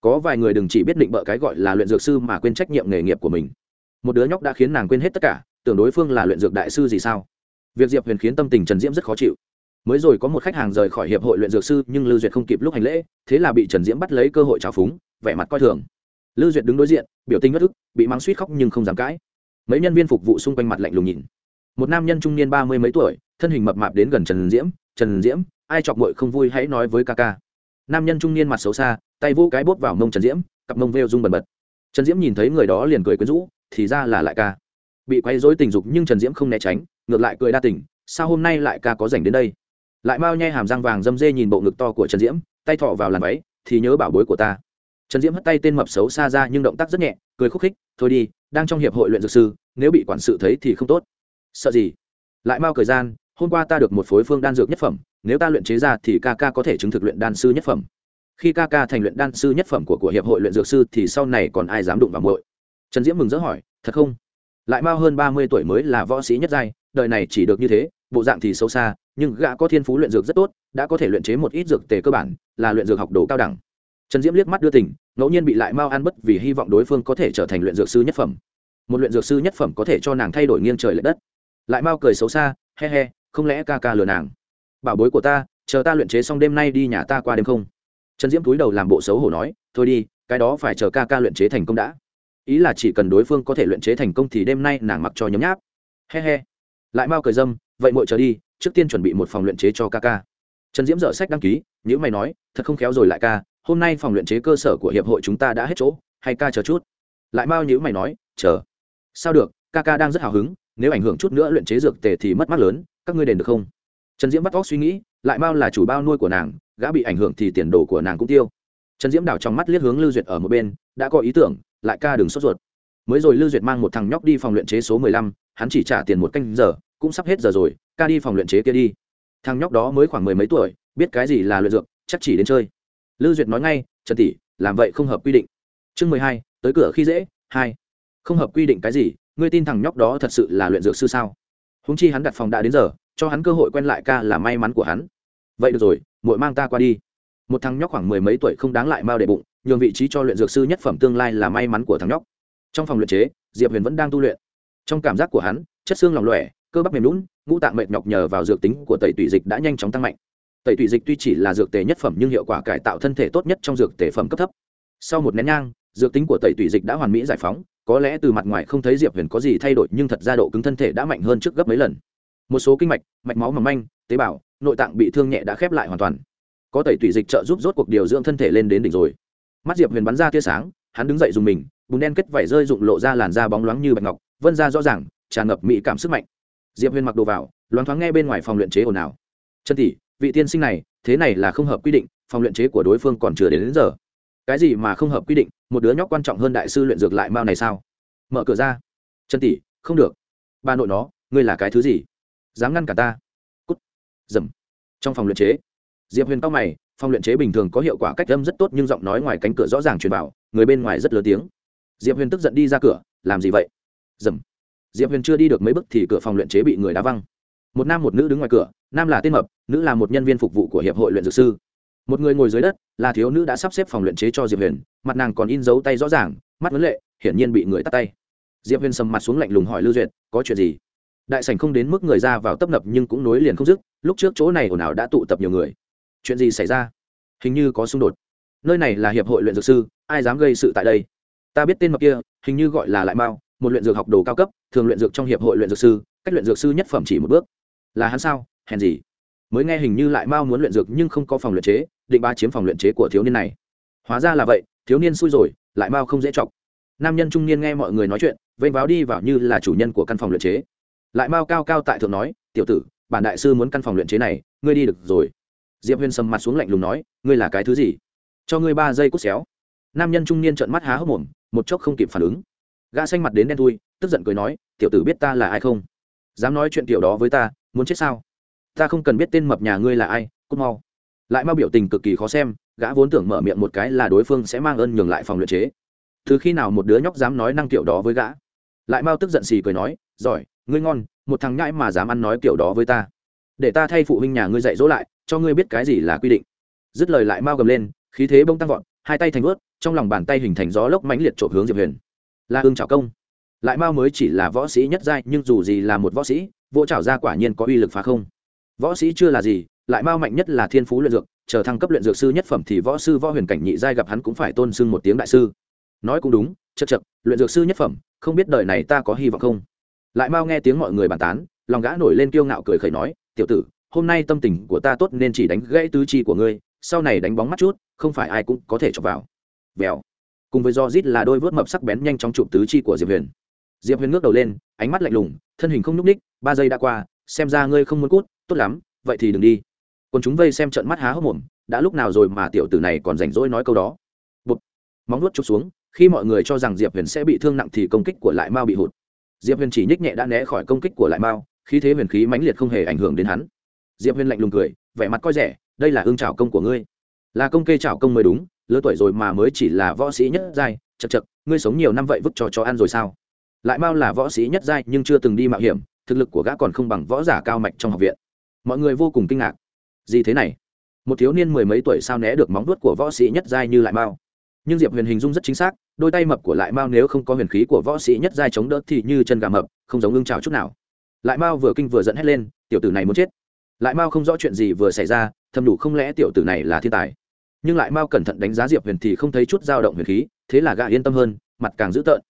Có vài người đừng chỉ biết định bợ cái gọi là luyện dược sư mà quên trách nhiệm nghề nghiệp của mình. Một đứa nhóc đã khiến nàng quên hết tất cả, tưởng đối phương là luyện dược đại sư gì sao? Việc diệp huyền khiến tâm tình trần diễm rất khó chịu. Mới rồi có một khách hàng rời khỏi hiệp hội luyện dược sư nhưng lưu duyệt không kịp lúc hành lễ, thế là bị trần diễm bắt lấy cơ hội trào phúng, vẻ mặt coi thường. Lưu duyệt đứng đối diện, biểu tình bất ức bị mắng suýt khóc nhưng không dám cãi. Mấy nhân viên phục vụ xung quanh mặt lạnh lùng nhìn. Một nam nhân trung niên ba mươi mấy tuổi thân hình mập mạp đến gần trần diễm trần diễm, ai chọc mội không vui hãy nói với ca ca. Nam nhân trung niên mặt xấu xa, tay vô cái bốt vào mông trần diễm, cặp mông vêu rung bần bật. Trần diễm nhìn thấy người đó liền cười quyến rũ, thì ra là lại ca. Bị quay dối tình dục nhưng trần diễm không né tránh, ngược lại cười đa tình, sao hôm nay lại ca có dành đến đây? Lại mau nhai hàm răng vàng dâm dê nhìn bộ ngực to của trần diễm, tay thọ vào làn váy, thì nhớ bảo bối của ta. Trần diễm hất tay tên mập xấu xa ra nhưng động tác rất nhẹ, cười khúc khích, thôi đi, đang trong hiệp hội luyện dược sư, nếu bị quản sự thấy thì không tốt. Sợ gì? Lại mau cười gian hôm qua ta được một phối phương đan dược nhất phẩm, nếu ta luyện chế ra thì ca ca có thể chứng thực luyện đan sư nhất phẩm. Khi ca ca thành luyện đan sư nhất phẩm của của hiệp hội luyện dược sư thì sau này còn ai dám đụng vào muội? Trần diễm mừng rỡ hỏi, thật không? Lại mau hơn ba mươi tuổi mới là võ sĩ nhất giai, đời này chỉ được như thế, bộ dạng thì xấu xa, nhưng gã có thiên phú luyện dược rất tốt, đã có thể luyện chế một ít dược tề cơ bản, là luyện dược học đồ cao đẳng. Trần diễm liếc mắt đưa tình, ngẫu nhiên bị lại mau ăn bất vì hy vọng đối phương có thể trở thành luyện dược sư nhất phẩm. Một luyện dược sư nhất phẩm có thể cho nàng thay đổi nghiêng trời l ệ đất. Lại mau cười xấu xa, he he không lẽ ca ca lừa nàng? Bảo bối của ta, chờ ta luyện chế xong đêm nay đi nhà ta qua đêm không? Trần diễm túi đầu làm bộ xấu hổ nói, thôi đi, cái đó phải chờ ca ca luyện chế thành công đã. Ý là chỉ cần đối phương có thể luyện chế thành công thì đêm nay nàng mặc cho nhấm nháp. He he. Lại mau cười dâm, vậy muội chờ đi, trước tiên chuẩn bị một phòng luyện chế cho ca ca. Trần diễm dở sách đăng ký những mày nói, thật không khéo rồi lại ca, hôm nay phòng luyện chế cơ sở của hiệp hội chúng ta đã hết chỗ, hay ca chờ chút? Lại mau nhữ mày nói, chờ. Sao được, ca ca đang rất hào hứng nếu ảnh hưởng chút nữa luyện chế dược tề thì mất mát lớn, các ngươi đền được không? Trần diễm bắt óc suy nghĩ, lại bao là chủ bao nuôi của nàng, gã bị ảnh hưởng thì tiền đồ của nàng cũng tiêu. Trần diễm đảo trong mắt liếc hướng lưu duyệt ở một bên, đã có ý tưởng, lại ca đừng sốt ruột. Mới rồi lưu duyệt mang một thằng nhóc đi phòng luyện chế số mười lăm, hắn chỉ trả tiền một canh giờ, cũng sắp hết giờ rồi, ca đi phòng luyện chế kia đi. Thằng nhóc đó mới khoảng mười mấy tuổi, biết cái gì là luyện dược, chắc chỉ đến chơi. Lưu duyệt nói ngay, trần tỷ, làm vậy không hợp quy định. Chương mười hai, tới cửa khi dễ, hai. Không hợp quy định cái gì ngươi tin thằng nhóc đó thật sự là luyện dược sư sao? Húng chi hắn đặt phòng đã đến giờ, cho hắn cơ hội quen lại ca là may mắn của hắn. Vậy được rồi, muội mang ta qua đi. Một thằng nhóc khoảng mười mấy tuổi không đáng lại mao để bụng, nhường vị trí cho luyện dược sư nhất phẩm tương lai là may mắn của thằng nhóc. Trong phòng luyện chế, diệp huyền vẫn đang tu luyện. Trong cảm giác của hắn, chất xương lòng lòe cơ bắp mềm lún ngũ tạng mệt nhọc nhờ vào dược tính của tẩy tủy dịch đã nhanh chóng tăng mạnh. Tẩy tủy dịch tuy chỉ là dược tề nhất phẩm nhưng hiệu quả cải tạo thân thể tốt nhất trong dược tề phẩm cấp thấp. Sau một nén nhang dược tính của tẩy tủy dịch đã hoàn mỹ giải phóng có lẽ từ mặt ngoài không thấy diệp huyền có gì thay đổi nhưng thật ra độ cứng thân thể đã mạnh hơn trước gấp mấy lần. Một số kinh mạch mạch máu mỏng manh tế bào nội tạng bị thương nhẹ đã khép lại hoàn toàn. Có tẩy tủy dịch trợ giúp rốt cuộc điều dưỡng thân thể lên đến đỉnh rồi. Mắt diệp huyền bắn ra tia sáng hắn đứng dậy dùng mình bùn đen kết vảy rơi rụng lộ ra làn da bóng loáng như bạch ngọc vân ra rõ ràng tràn ngập mỹ cảm sức mạnh. Diệp huyền mặc đồ vào loáng thoáng nghe bên ngoài phòng luyện chế ồn ào. Chân tỷ vị tiên sinh này thế này là không hợp quy định phòng luyện chế của đối phương còn chưa đến, đến giờ cái gì mà không hợp quy định, một đứa nhóc quan trọng hơn đại sư luyện dược lại mao này sao? Mở cửa ra. Chân tỷ, không được. Bà nội nó, ngươi là cái thứ gì? Dám ngăn cả ta. Cút. Dầm. Trong phòng luyện chế. Diệp huyền tóc mày, phòng luyện chế bình thường có hiệu quả cách âm rất tốt nhưng giọng nói ngoài cánh cửa rõ ràng truyền vào, người bên ngoài rất lớn tiếng. Diệp huyền tức giận đi ra cửa, làm gì vậy? Dầm. Diệp huyền chưa đi được mấy bước thì cửa phòng luyện chế bị người đá văng. Một nam một nữ đứng ngoài cửa, nam là tên mập, nữ là một nhân viên phục vụ của hiệp hội luyện dược sư một người ngồi dưới đất, là thiếu nữ đã sắp xếp phòng luyện chế cho diệp huyền, mặt nàng còn in dấu tay rõ ràng, mắt vấn lệ, hiển nhiên bị người tắt tay. Diệp huyền sầm mặt xuống lạnh lùng hỏi lưu duyệt, có chuyện gì? Đại sảnh không đến mức người ra vào tấp nập nhưng cũng nối liền không dứt, lúc trước chỗ này ồn ào đã tụ tập nhiều người. Chuyện gì xảy ra? Hình như có xung đột. Nơi này là hiệp hội luyện dược sư, ai dám gây sự tại đây? Ta biết tên mập kia, hình như gọi là lại mao, một luyện dược học đồ cao cấp, thường luyện dược trong hiệp hội luyện dược sư, cách luyện dược sư nhất phẩm chỉ một bước. Là hắn sao? Hèn gì? Mới nghe hình như lại mao muốn luyện dược nhưng không có phòng luyện chế định ba chiếm phòng luyện chế của thiếu niên này. Hóa ra là vậy, thiếu niên xui rồi, lại mao không dễ chọc. Nam nhân trung niên nghe mọi người nói chuyện, vênh váo đi vào như là chủ nhân của căn phòng luyện chế. Lại mao cao cao tại thượng nói, tiểu tử, bản đại sư muốn căn phòng luyện chế này, ngươi đi được rồi. Diệp huyền sầm mặt xuống lạnh lùng nói, ngươi là cái thứ gì? Cho ngươi ba giây cút xéo. Nam nhân trung niên trợn mắt há hốc mồm, một chốc không kịp phản ứng. Gã xanh mặt đến đen thui, tức giận cười nói, tiểu tử biết ta là ai không? Dám nói chuyện tiểu đó với ta, muốn chết sao? Ta không cần biết tên mập nhà ngươi là ai, cút mau lại mau biểu tình cực kỳ khó xem, gã vốn tưởng mở miệng một cái là đối phương sẽ mang ơn nhường lại phòng luyện chế. Từ khi nào một đứa nhóc dám nói năng kiểu đó với gã? Lại mau tức giận xì cười nói, giỏi, ngươi ngon, một thằng nhãi mà dám ăn nói kiểu đó với ta. Để ta thay phụ huynh nhà ngươi dạy dỗ lại, cho ngươi biết cái gì là quy định. Dứt lời lại mau gầm lên, khí thế bông tăng vọt, hai tay thành vớt, trong lòng bàn tay hình thành gió lốc mãnh liệt trộm hướng diệp huyền. La ương trào công. Lại mau mới chỉ là võ sĩ nhất giai, nhưng dù gì là một võ sĩ, vỗ trào ra quả nhiên có uy lực phá không. Võ sĩ chưa là gì lại mau mạnh nhất là thiên phú luyện dược, chờ thăng cấp luyện dược sư nhất phẩm thì võ sư võ huyền cảnh nhị giai gặp hắn cũng phải tôn sưng một tiếng đại sư. Nói cũng đúng chật chật luyện dược sư nhất phẩm, không biết đời này ta có hy vọng không? Lại mau nghe tiếng mọi người bàn tán, lòng gã nổi lên kiêu ngạo cười khẩy nói, tiểu tử, hôm nay tâm tình của ta tốt nên chỉ đánh gãy tứ chi của ngươi, sau này đánh bóng mắt chút, không phải ai cũng có thể chọc vào. Vèo. Cùng với do rít là đôi vớt mập sắc bén nhanh chóng chụp tứ chi của diệp huyền. Diệp huyền ngước đầu lên, ánh mắt lạnh lùng, thân hình không nhúc ních ba giây đã qua, xem ra ngươi không muốn cút, tốt lắm, vậy thì đừng đi còn chúng vây xem trận mắt há hốc mồm, đã lúc nào rồi mà tiểu tử này còn rảnh rỗi nói câu đó? Bụt. móng nuốt chụp xuống, khi mọi người cho rằng diệp huyền sẽ bị thương nặng thì công kích của lại mao bị hụt. Diệp huyền chỉ nhích nhẹ đã né khỏi công kích của lại mao, khí thế huyền khí mãnh liệt không hề ảnh hưởng đến hắn. Diệp huyền lạnh lùng cười, vẻ mặt coi rẻ, đây là ương trào công của ngươi. Là công kê trào công mới đúng, lứa tuổi rồi mà mới chỉ là võ sĩ nhất giai, chật chật, ngươi sống nhiều năm vậy vứt cho ăn rồi sao? Lại mao là võ sĩ nhất giai nhưng chưa từng đi mạo hiểm, thực lực của gã còn không bằng võ giả cao mạnh trong học viện. Mọi người vô cùng kinh ngạc gì thế này? Một thiếu niên mười mấy tuổi sao né được móng vuốt của võ sĩ nhất giai như lại mao? Nhưng diệp huyền hình dung rất chính xác, đôi tay mập của lại mao nếu không có huyền khí của võ sĩ nhất giai chống đỡ thì như chân gà mập, không giống ưng trào chút nào. Lại mao vừa kinh vừa dẫn hét lên, tiểu tử này muốn chết. Lại mao không rõ chuyện gì vừa xảy ra, thầm đủ không lẽ tiểu tử này là thiên tài. Nhưng lại mao cẩn thận đánh giá diệp huyền thì không thấy chút dao động huyền khí, thế là gã yên tâm hơn, mặt càng dữ tợn.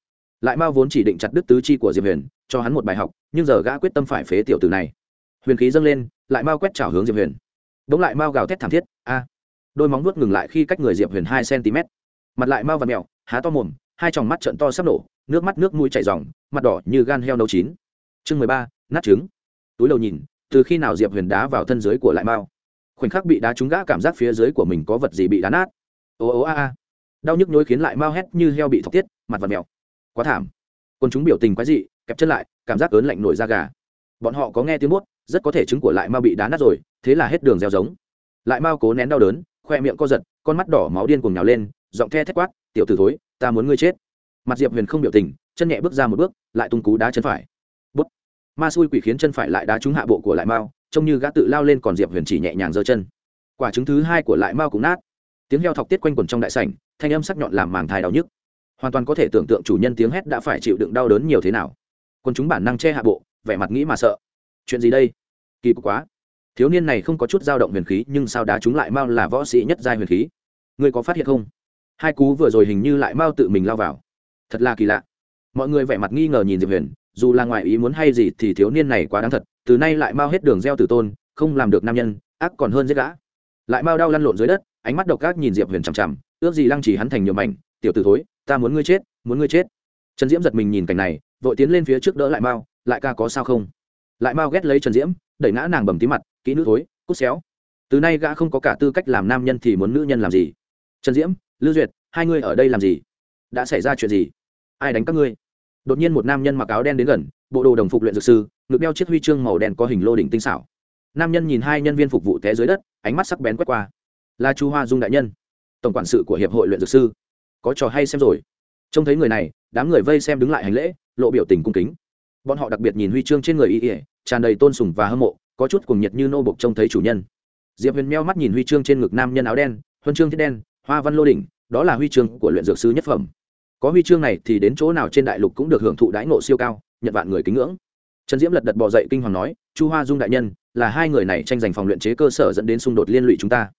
Lại mao vốn chỉ định chặt đứt tứ chi của diệp huyền, cho hắn một bài học, nhưng giờ gã quyết tâm phải phế tiểu tử này. Huyền khí dâng lên, lại mao quét trào hướng diệp huyền đống lại mao gào thét thảm thiết, a. Đôi móng nuốt ngừng lại khi cách người diệp huyền hai cm mặt lại mao và mèo, há to mồm, hai tròng mắt trận to sắp nổ, nước mắt nước mũi chảy r mặt đỏ như gan heo nấu chín. Chương mười ba, nát trứng. Túi đầu nhìn, từ khi nào diệp huyền đá vào thân dưới của lại mao khoảnh khắc bị đá trúng gã cảm giác phía dưới của mình có vật gì bị đá nát? Ô ô a a. Đau nhức nhối khiến lại mao hét như heo bị thọc tiết, mặt vật mèo. Quá thảm. Còn chúng biểu tình quái dị, kẹp chân lại, cảm giác ớn lạnh nổi da gà. Bọn họ có nghe tiếng buốt rất có thể trứng của lại mao bị đá nát rồi thế là hết đường gieo giống. Lại mao cố nén đau đớn, khoe miệng co giật, con mắt đỏ máu điên cùng nhào lên, giọng the thét quát, tiểu t ử thối, ta muốn ngươi chết. Mặt diệp huyền không biểu tình, chân nhẹ bước ra một bước, lại tung cú đá chân phải. Bút. Ma xui quỷ khiến chân phải lại đá trúng hạ bộ của lại mao, trông như gã tự lao lên còn diệp huyền chỉ nhẹ nhàng giơ chân. Quả trứng thứ hai của lại mao cũng nát. Tiếng heo thọc tiết quanh quần trong đại sảnh, thanh âm sắc nhọn làm màng thai đau nhức. Hoàn toàn có thể tưởng tượng chủ nhân tiếng hét đã phải chịu đựng đau đớn nhiều thế nào. Quân chúng bản năng che hạ bộ, vẻ mặt nghĩ mà sợ. Chuyện gì đây? Kỳ cục quá thiếu niên này không có chút dao động huyền khí, nhưng sao đá chúng lại mau là võ sĩ nhất giai huyền khí. Ngươi có phát hiện không? Hai cú vừa rồi hình như lại mau tự mình lao vào. Thật là kỳ lạ. Mọi người vẻ mặt nghi ngờ nhìn diệp huyền, dù là ngoài ý muốn hay gì thì thiếu niên này quá đáng thật, từ nay lại mau hết đường gieo tử tôn, không làm được nam nhân, ác còn hơn giết gã. Lại mau đau lăn lộn dưới đất, ánh mắt độc ác nhìn diệp huyền chằm chằm, ước gì lăng chỉ hắn thành nhiều mảnh, tiểu t ử thối, ta muốn ngươi chết, muốn ngươi chết. Trần diễm giật mình nhìn cảnh này, vội tiến lên phía trước đỡ lại mao lại ca có sao không? Lại mao ghét lấy trần diễm, đẩy ngã nàng bầm tí mặt kỹ nữ thối, cút xéo. Từ nay gã không có cả tư cách làm nam nhân thì muốn nữ nhân làm gì? Trần diễm, lưu duyệt, hai ngươi ở đây làm gì? Đã xảy ra chuyện gì? Ai đánh các ngươi? Đột nhiên một nam nhân mặc áo đen đến gần, bộ đồ đồng phục luyện dược sư, ngực đeo chiếc huy chương màu đen có hình lô đỉnh tinh xảo. Nam nhân nhìn hai nhân viên phục vụ té dưới đất, ánh mắt sắc bén quét qua. Là chu hoa dung đại nhân, tổng quản sự của hiệp hội luyện dược sư. Có trò hay xem rồi? Trông thấy người này, đám người vây xem đứng lại hành lễ, lộ biểu tình cung kính. Bọn họ đặc biệt nhìn huy chương trên người y ỉa tràn đầy tôn sùng và hâm mộ có chút cùng nhiệt như nô bộc trông thấy chủ nhân. Diệp huyền meo mắt nhìn huy chương trên ngực nam nhân áo đen, huân chương thiết đen, hoa văn lô đỉnh, đó là huy chương của luyện dược sư nhất phẩm. Có huy chương này thì đến chỗ nào trên đại lục cũng được hưởng thụ đãi ngộ siêu cao, nhận vạn người kính ngưỡng. Trần diễm lật đật bỏ dậy kinh hoàng nói, chu hoa dung đại nhân, là hai người này tranh giành phòng luyện chế cơ sở dẫn đến xung đột liên lụy chúng ta.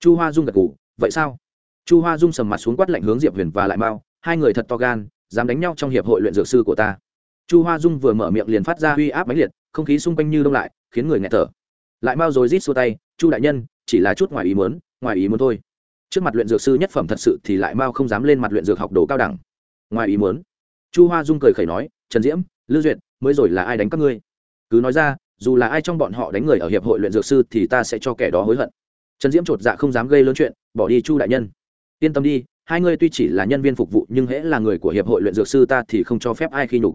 Chu hoa dung gật ngủ vậy sao? Chu hoa dung sầm mặt xuống quát lạnh hướng diệp huyền và lại mao hai người thật to gan, dám đánh nhau trong hiệp hội luyện dược sư của ta. Chu hoa dung vừa mở miệng liền phát ra uy áp mãnh liệt không khí xung quanh như đông lại, khiến người nghẹt thở. Lại mau rồi rít xua tay, chu đại nhân, chỉ là chút ngoài ý muốn, ngoài ý muốn thôi. Trước mặt luyện dược sư nhất phẩm thật sự thì lại mau không dám lên mặt luyện dược học đồ cao đẳng. Ngoài ý muốn, chu hoa dung cười khẩy nói, trần diễm, lưu duyệt, mới rồi là ai đánh các ngươi? Cứ nói ra, dù là ai trong bọn họ đánh người ở hiệp hội luyện dược sư thì ta sẽ cho kẻ đó hối hận. Trần diễm chột dạ không dám gây lớn chuyện, bỏ đi chu đại nhân. Yên tâm đi, hai ngươi tuy chỉ là nhân viên phục vụ nhưng hễ là người của hiệp hội luyện dược sư ta thì không cho phép ai khi nhục.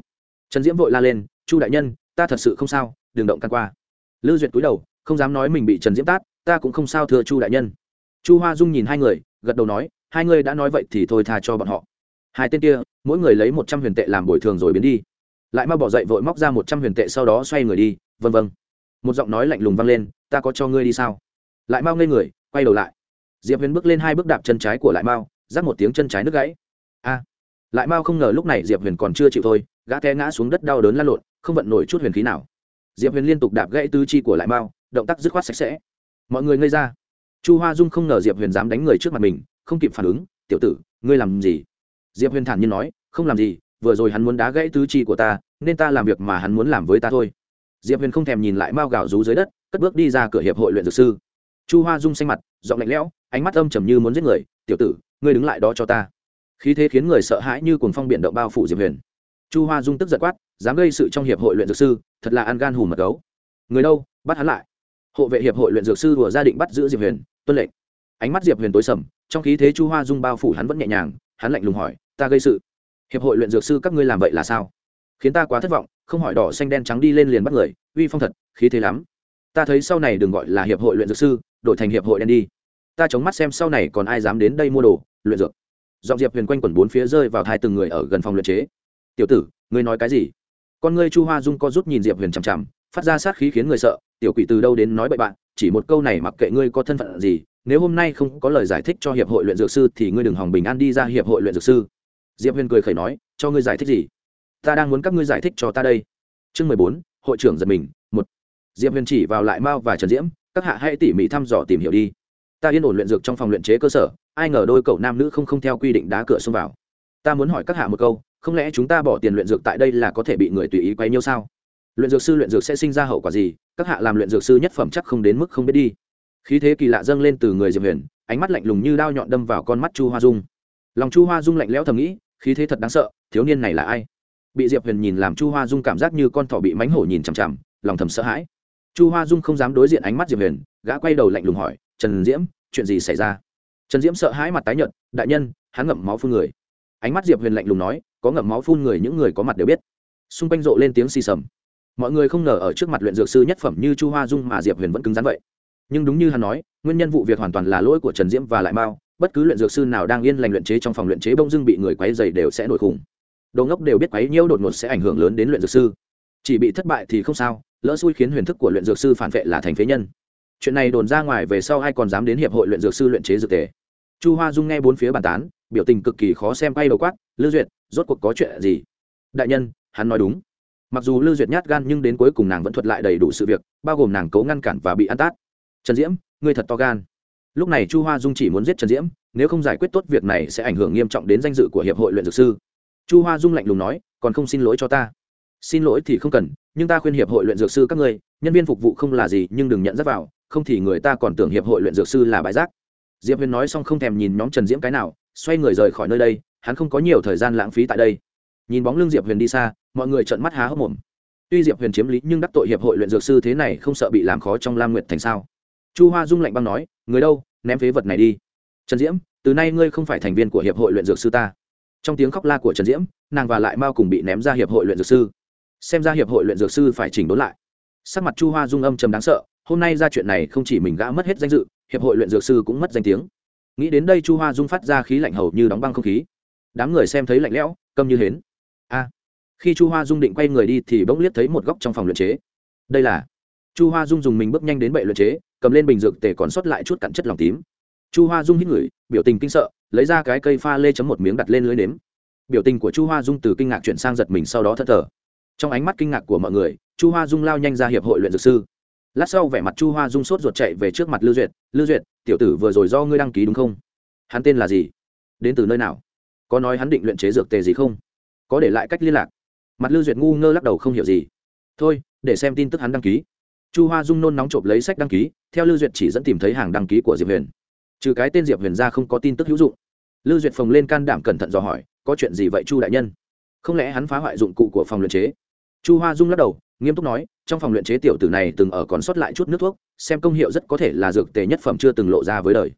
Trần diễm vội la lên, chu đại nhân ta thật sự không sao, đừng động căn qua. Lưu duyệt cúi đầu, không dám nói mình bị trần diễm tát, ta cũng không sao thưa chu đại nhân. Chu hoa dung nhìn hai người, gật đầu nói, hai người đã nói vậy thì thôi tha cho bọn họ. Hai tên kia, mỗi người lấy một trăm huyền tệ làm bồi thường rồi biến đi. Lại mau bỏ dậy vội móc ra một trăm huyền tệ sau đó xoay người đi, vân vân. Một giọng nói lạnh lùng vang lên, ta có cho ngươi đi sao? Lại mau ngây người, quay đầu lại. Diệp huyền bước lên hai bước đạp chân trái của lại mau rắc một tiếng chân trái nước gãy. A. Lại mau không ngờ lúc này diệp huyền còn chưa chịu thôi, gã té ngã xuống đất đau đớn lăn lộn không vận nổi chút huyền khí nào. Diệp huyền liên tục đạp gãy tứ chi của lại mau động tác dứt khoát sạch sẽ. Mọi người ngây ra. Chu hoa dung không ngờ diệp huyền dám đánh người trước mặt mình, không kịp phản ứng, tiểu tử, ngươi làm gì? Diệp huyền thản nhiên nói, không làm gì, vừa rồi hắn muốn đá gãy tứ chi của ta, nên ta làm việc mà hắn muốn làm với ta thôi. Diệp huyền không thèm nhìn lại mao gạo rú dưới đất, cất bước đi ra cửa hiệp hội luyện dược sư. Chu hoa dung xanh mặt, giọng lạnh lẽo, ánh mắt âm trầm như muốn giết người, tiểu tử, ngươi đứng lại đó cho ta. Khí thế khiến người sợ hãi như cuồng phong biển động bao phủ diệp huyền. Chu hoa dung tức giật quát dám gây sự trong hiệp hội luyện dược sư, thật là ăn gan hùm mật gấu. Người đâu? Bắt hắn lại. Hộ vệ hiệp hội luyện dược sư của gia định bắt giữ diệp huyền, tuân lệnh. Ánh mắt diệp huyền tối sầm, trong khí thế chu hoa dung bao phủ hắn vẫn nhẹ nhàng, hắn lạnh lùng hỏi, ta gây sự? Hiệp hội luyện dược sư các ngươi làm vậy là sao? Khiến ta quá thất vọng, không hỏi đỏ xanh đen trắng đi lên liền bắt người, uy phong thật, khí thế lắm. Ta thấy sau này đừng gọi là hiệp hội luyện dược sư, đổi thành hiệp hội đen đi. Ta chống mắt xem sau này còn ai dám đến đây mua đồ, luyện dược. Giọng diệp huyền quanh quẩn bốn phía rơi vào hai từng người ở gần phòng luyện chế. Tiểu tử, ngươi nói cái gì? Con ngươi chu hoa dung co rút nhìn diệp huyền chằm chằm, phát ra sát khí khiến người sợ, tiểu quỷ từ đâu đến nói bậy bạn, chỉ một câu này mặc kệ ngươi có thân phận gì, nếu hôm nay không có lời giải thích cho hiệp hội luyện dược sư thì ngươi đừng hòng bình an đi ra hiệp hội luyện dược sư. Diệp huyền cười khẩy nói, cho ngươi giải thích gì? Ta đang muốn các ngươi giải thích cho ta đây. Chương mười bốn, hội trưởng giật mình, một. Diệp huyền chỉ vào lại mao và trần diễm, các hạ hãy tỉ mỉ thăm dò tìm hiểu đi. Ta yên ổn luyện dược trong phòng luyện chế cơ sở, ai ngờ đôi cậu nam nữ không không theo quy định đá cửa xông vào. Ta muốn hỏi các hạ một câu không lẽ chúng ta bỏ tiền luyện dược tại đây là có thể bị người tùy ý quay nhiêu sao? Luyện dược sư, luyện dược sẽ sinh ra hậu quả gì? Các hạ làm luyện dược sư nhất phẩm chắc không đến mức không biết đi. Khí thế kỳ lạ dâng lên từ người diệp huyền, ánh mắt lạnh lùng như đao nhọn đâm vào con mắt chu hoa dung. Lòng chu hoa dung lạnh lẽo thầm nghĩ, khí thế thật đáng sợ, thiếu niên này là ai? Bị diệp huyền nhìn làm chu hoa dung cảm giác như con thỏ bị mánh hổ nhìn chằm chằm, lòng thầm sợ hãi. Chu hoa dung không dám đối diện ánh mắt diệp huyền, gã quay đầu lạnh lùng hỏi, trần diễm, chuyện gì xảy ra? Trần diễm sợ hãi mặt tái nhợt, đại nhân, hắn ngậm máu phun người. Ánh mắt diệp huyền lạnh lùng nói có ngậm máu phun người những người có mặt đều biết. Xung quanh rộ lên tiếng xì sầm mọi người không ngờ ở trước mặt luyện dược sư nhất phẩm như chu hoa dung mà diệp huyền vẫn cứng rắn vậy. Nhưng đúng như hắn nói, nguyên nhân vụ việc hoàn toàn là lỗi của trần diễm và lại mao, bất cứ luyện dược sư nào đang yên lành luyện chế trong phòng luyện chế bông dưng bị người quấy dày đều sẽ nổi khủng đồ ngốc đều biết quấy nhiễu đột ngột sẽ ảnh hưởng lớn đến luyện dược sư. Chỉ bị thất bại thì không sao, lỡ xui khiến huyền thức của luyện dược sư phản vệ là thành phế nhân. Chuyện này đồn ra ngoài về sau ai còn dám đến hiệp hội luyện dược sư luyện chế dược tề? Chu hoa dung nghe bốn phía bàn tán, biểu tình cực kỳ khó xem quay đầu quát, Lư duyệt, rốt cuộc có chuyện gì? Đại nhân, hắn nói đúng. Mặc dù Lư duyệt nhát gan nhưng đến cuối cùng nàng vẫn thuật lại đầy đủ sự việc, bao gồm nàng cố ngăn cản và bị ăn tát. Trần diễm, ngươi thật to gan. Lúc này chu hoa dung chỉ muốn giết trần diễm, nếu không giải quyết tốt việc này sẽ ảnh hưởng nghiêm trọng đến danh dự của hiệp hội luyện dược sư. Chu hoa dung lạnh lùng nói, còn không xin lỗi cho ta. Xin lỗi thì không cần, nhưng ta khuyên hiệp hội luyện dược sư các ngươi, nhân viên phục vụ không là gì nhưng đừng nhận rất vào, không thì người ta còn tưởng hiệp hội luyện dược sư là bãi rác diệp huyền nói xong không thèm nhìn nhóm trần diễm cái nào, xoay người rời khỏi nơi đây, hắn không có nhiều thời gian lãng phí tại đây. Nhìn bóng lưng diệp huyền đi xa, mọi người trợn mắt há hốc mồm. Tuy diệp huyền chiếm lý nhưng đắc tội hiệp hội luyện dược sư thế này không sợ bị làm khó trong lam nguyệt thành sao. Chu hoa dung lạnh băng nói, người đâu, ném phế vật này đi. Trần diễm, từ nay ngươi không phải thành viên của hiệp hội luyện dược sư ta. Trong tiếng khóc la của trần diễm, nàng và lại mao cùng bị ném ra hiệp hội luyện dược sư. Xem ra hiệp hội luyện dược sư phải chỉnh đốn lại. Sắc mặt chu hoa dung âm trầm đáng sợ, hôm nay ra chuyện này không chỉ mình gã mất hết danh dự hiệp hội luyện dược sư cũng mất danh tiếng. Nghĩ đến đây chu hoa dung phát ra khí lạnh hầu như đóng băng không khí. Đám người xem thấy lạnh lẽo, câm như hến. A! Khi chu hoa dung định quay người đi thì bỗng liếc thấy một góc trong phòng luyện chế. Đây là chu hoa dung dùng mình bước nhanh đến bệ luyện chế, cầm lên bình dược tề còn sót lại chút cặn chất lòng tím. Chu hoa dung hít ngửi, biểu tình kinh sợ, lấy ra cái cây pha lê chấm một miếng đặt lên lưới nếm. Biểu tình của chu hoa dung từ kinh ngạc chuyển sang giật mình sau đó thất thờ. Trong ánh mắt kinh ngạc của mọi người, chu hoa dung lao nhanh ra hiệp hội luyện dược sư lát sau vẻ mặt chu hoa dung sốt ruột chạy về trước mặt lưu duyệt lưu duyệt, tiểu tử vừa rồi do ngươi đăng ký đúng không? Hắn tên là gì? Đến từ nơi nào? Có nói hắn định luyện chế dược tề gì không? Có để lại cách liên lạc? Mặt lưu duyệt ngu ngơ lắc đầu không hiểu gì. Thôi, để xem tin tức hắn đăng ký. Chu hoa dung nôn nóng trộm lấy sách đăng ký, theo lưu duyệt chỉ dẫn tìm thấy hàng đăng ký của diệp huyền. Trừ cái tên diệp huyền ra không có tin tức hữu dụng. Lưu duyệt phồng lên can đảm cẩn thận dò hỏi, có chuyện gì vậy chu đại nhân? Không lẽ hắn phá hoại dụng cụ của phòng luyện chế? Chu hoa dung lắc đầu nghiêm túc nói, trong phòng luyện chế tiểu tử này từng ở còn sót lại chút nước thuốc, xem công hiệu rất có thể là dược tề nhất phẩm chưa từng lộ ra với đời.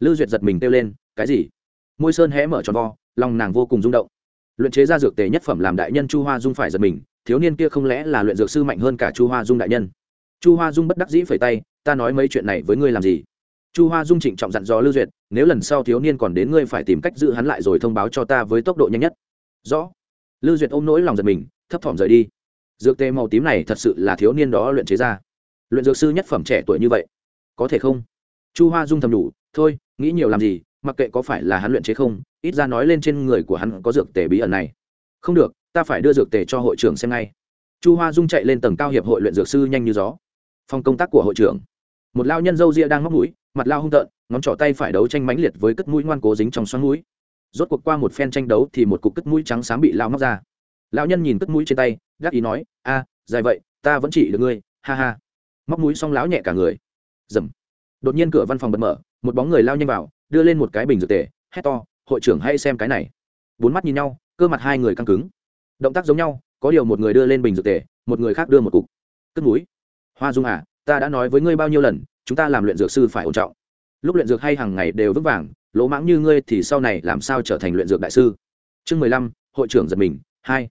Lưu duyệt giật mình kêu lên, cái gì? Môi sơn hé mở tròn vo, lòng nàng vô cùng rung động. Luyện chế ra dược tề nhất phẩm làm đại nhân chu hoa dung phải giật mình, thiếu niên kia không lẽ là luyện dược sư mạnh hơn cả chu hoa dung đại nhân? Chu hoa dung bất đắc dĩ phẩy tay, ta nói mấy chuyện này với ngươi làm gì? Chu hoa dung trịnh trọng dặn dò lưu duyệt, nếu lần sau thiếu niên còn đến ngươi phải tìm cách giữ hắn lại rồi thông báo cho ta với tốc độ nhanh nhất. Rõ. Lưu duyệt ôm nỗi lòng giật mình, thấp thỏm rời đi dược tê màu tím này thật sự là thiếu niên đó luyện chế ra. Luyện dược sư nhất phẩm trẻ tuổi như vậy, có thể không? Chu hoa dung thầm đủ, thôi, nghĩ nhiều làm gì, mặc kệ có phải là hắn luyện chế không, ít ra nói lên trên người của hắn có dược tề bí ẩn này. Không được, ta phải đưa dược tề cho hội trưởng xem ngay. Chu hoa dung chạy lên tầng cao hiệp hội luyện dược sư nhanh như gió. Phòng công tác của hội trưởng. Một lao nhân râu ria đang móc mũi, mặt lao hung tợn, ngón trỏ tay phải đấu tranh mãnh liệt với cất mũi ngoan cố dính trong xoắn mũi. Rốt cuộc qua một phen tranh đấu thì một cục cất mũi trắng sáng bị lao móc ra. Lão nhân nhìn cất mũi trên tay gác ý nói, a, dài vậy, ta vẫn chỉ được ngươi, ha ha. Móc mũi xong láo nhẹ cả người. Dầm. Đột nhiên cửa văn phòng bật mở, một bóng người lao nhanh vào, đưa lên một cái bình dược tề, hét to, hội trưởng hay xem cái này. Bốn mắt nhìn nhau, cơ mặt hai người căng cứng. Động tác giống nhau, có điều một người đưa lên bình dược tề, một người khác đưa một cục. Cất mũi. Hoa dung à ta đã nói với ngươi bao nhiêu lần, chúng ta làm luyện dược sư phải ổn trọng. Lúc luyện dược hay hàng ngày đều vững vàng, lỗ mãng như ngươi thì sau này làm sao trở thành luyện dược đại sư? Chương mười lăm, hội trưởng giật mình, hai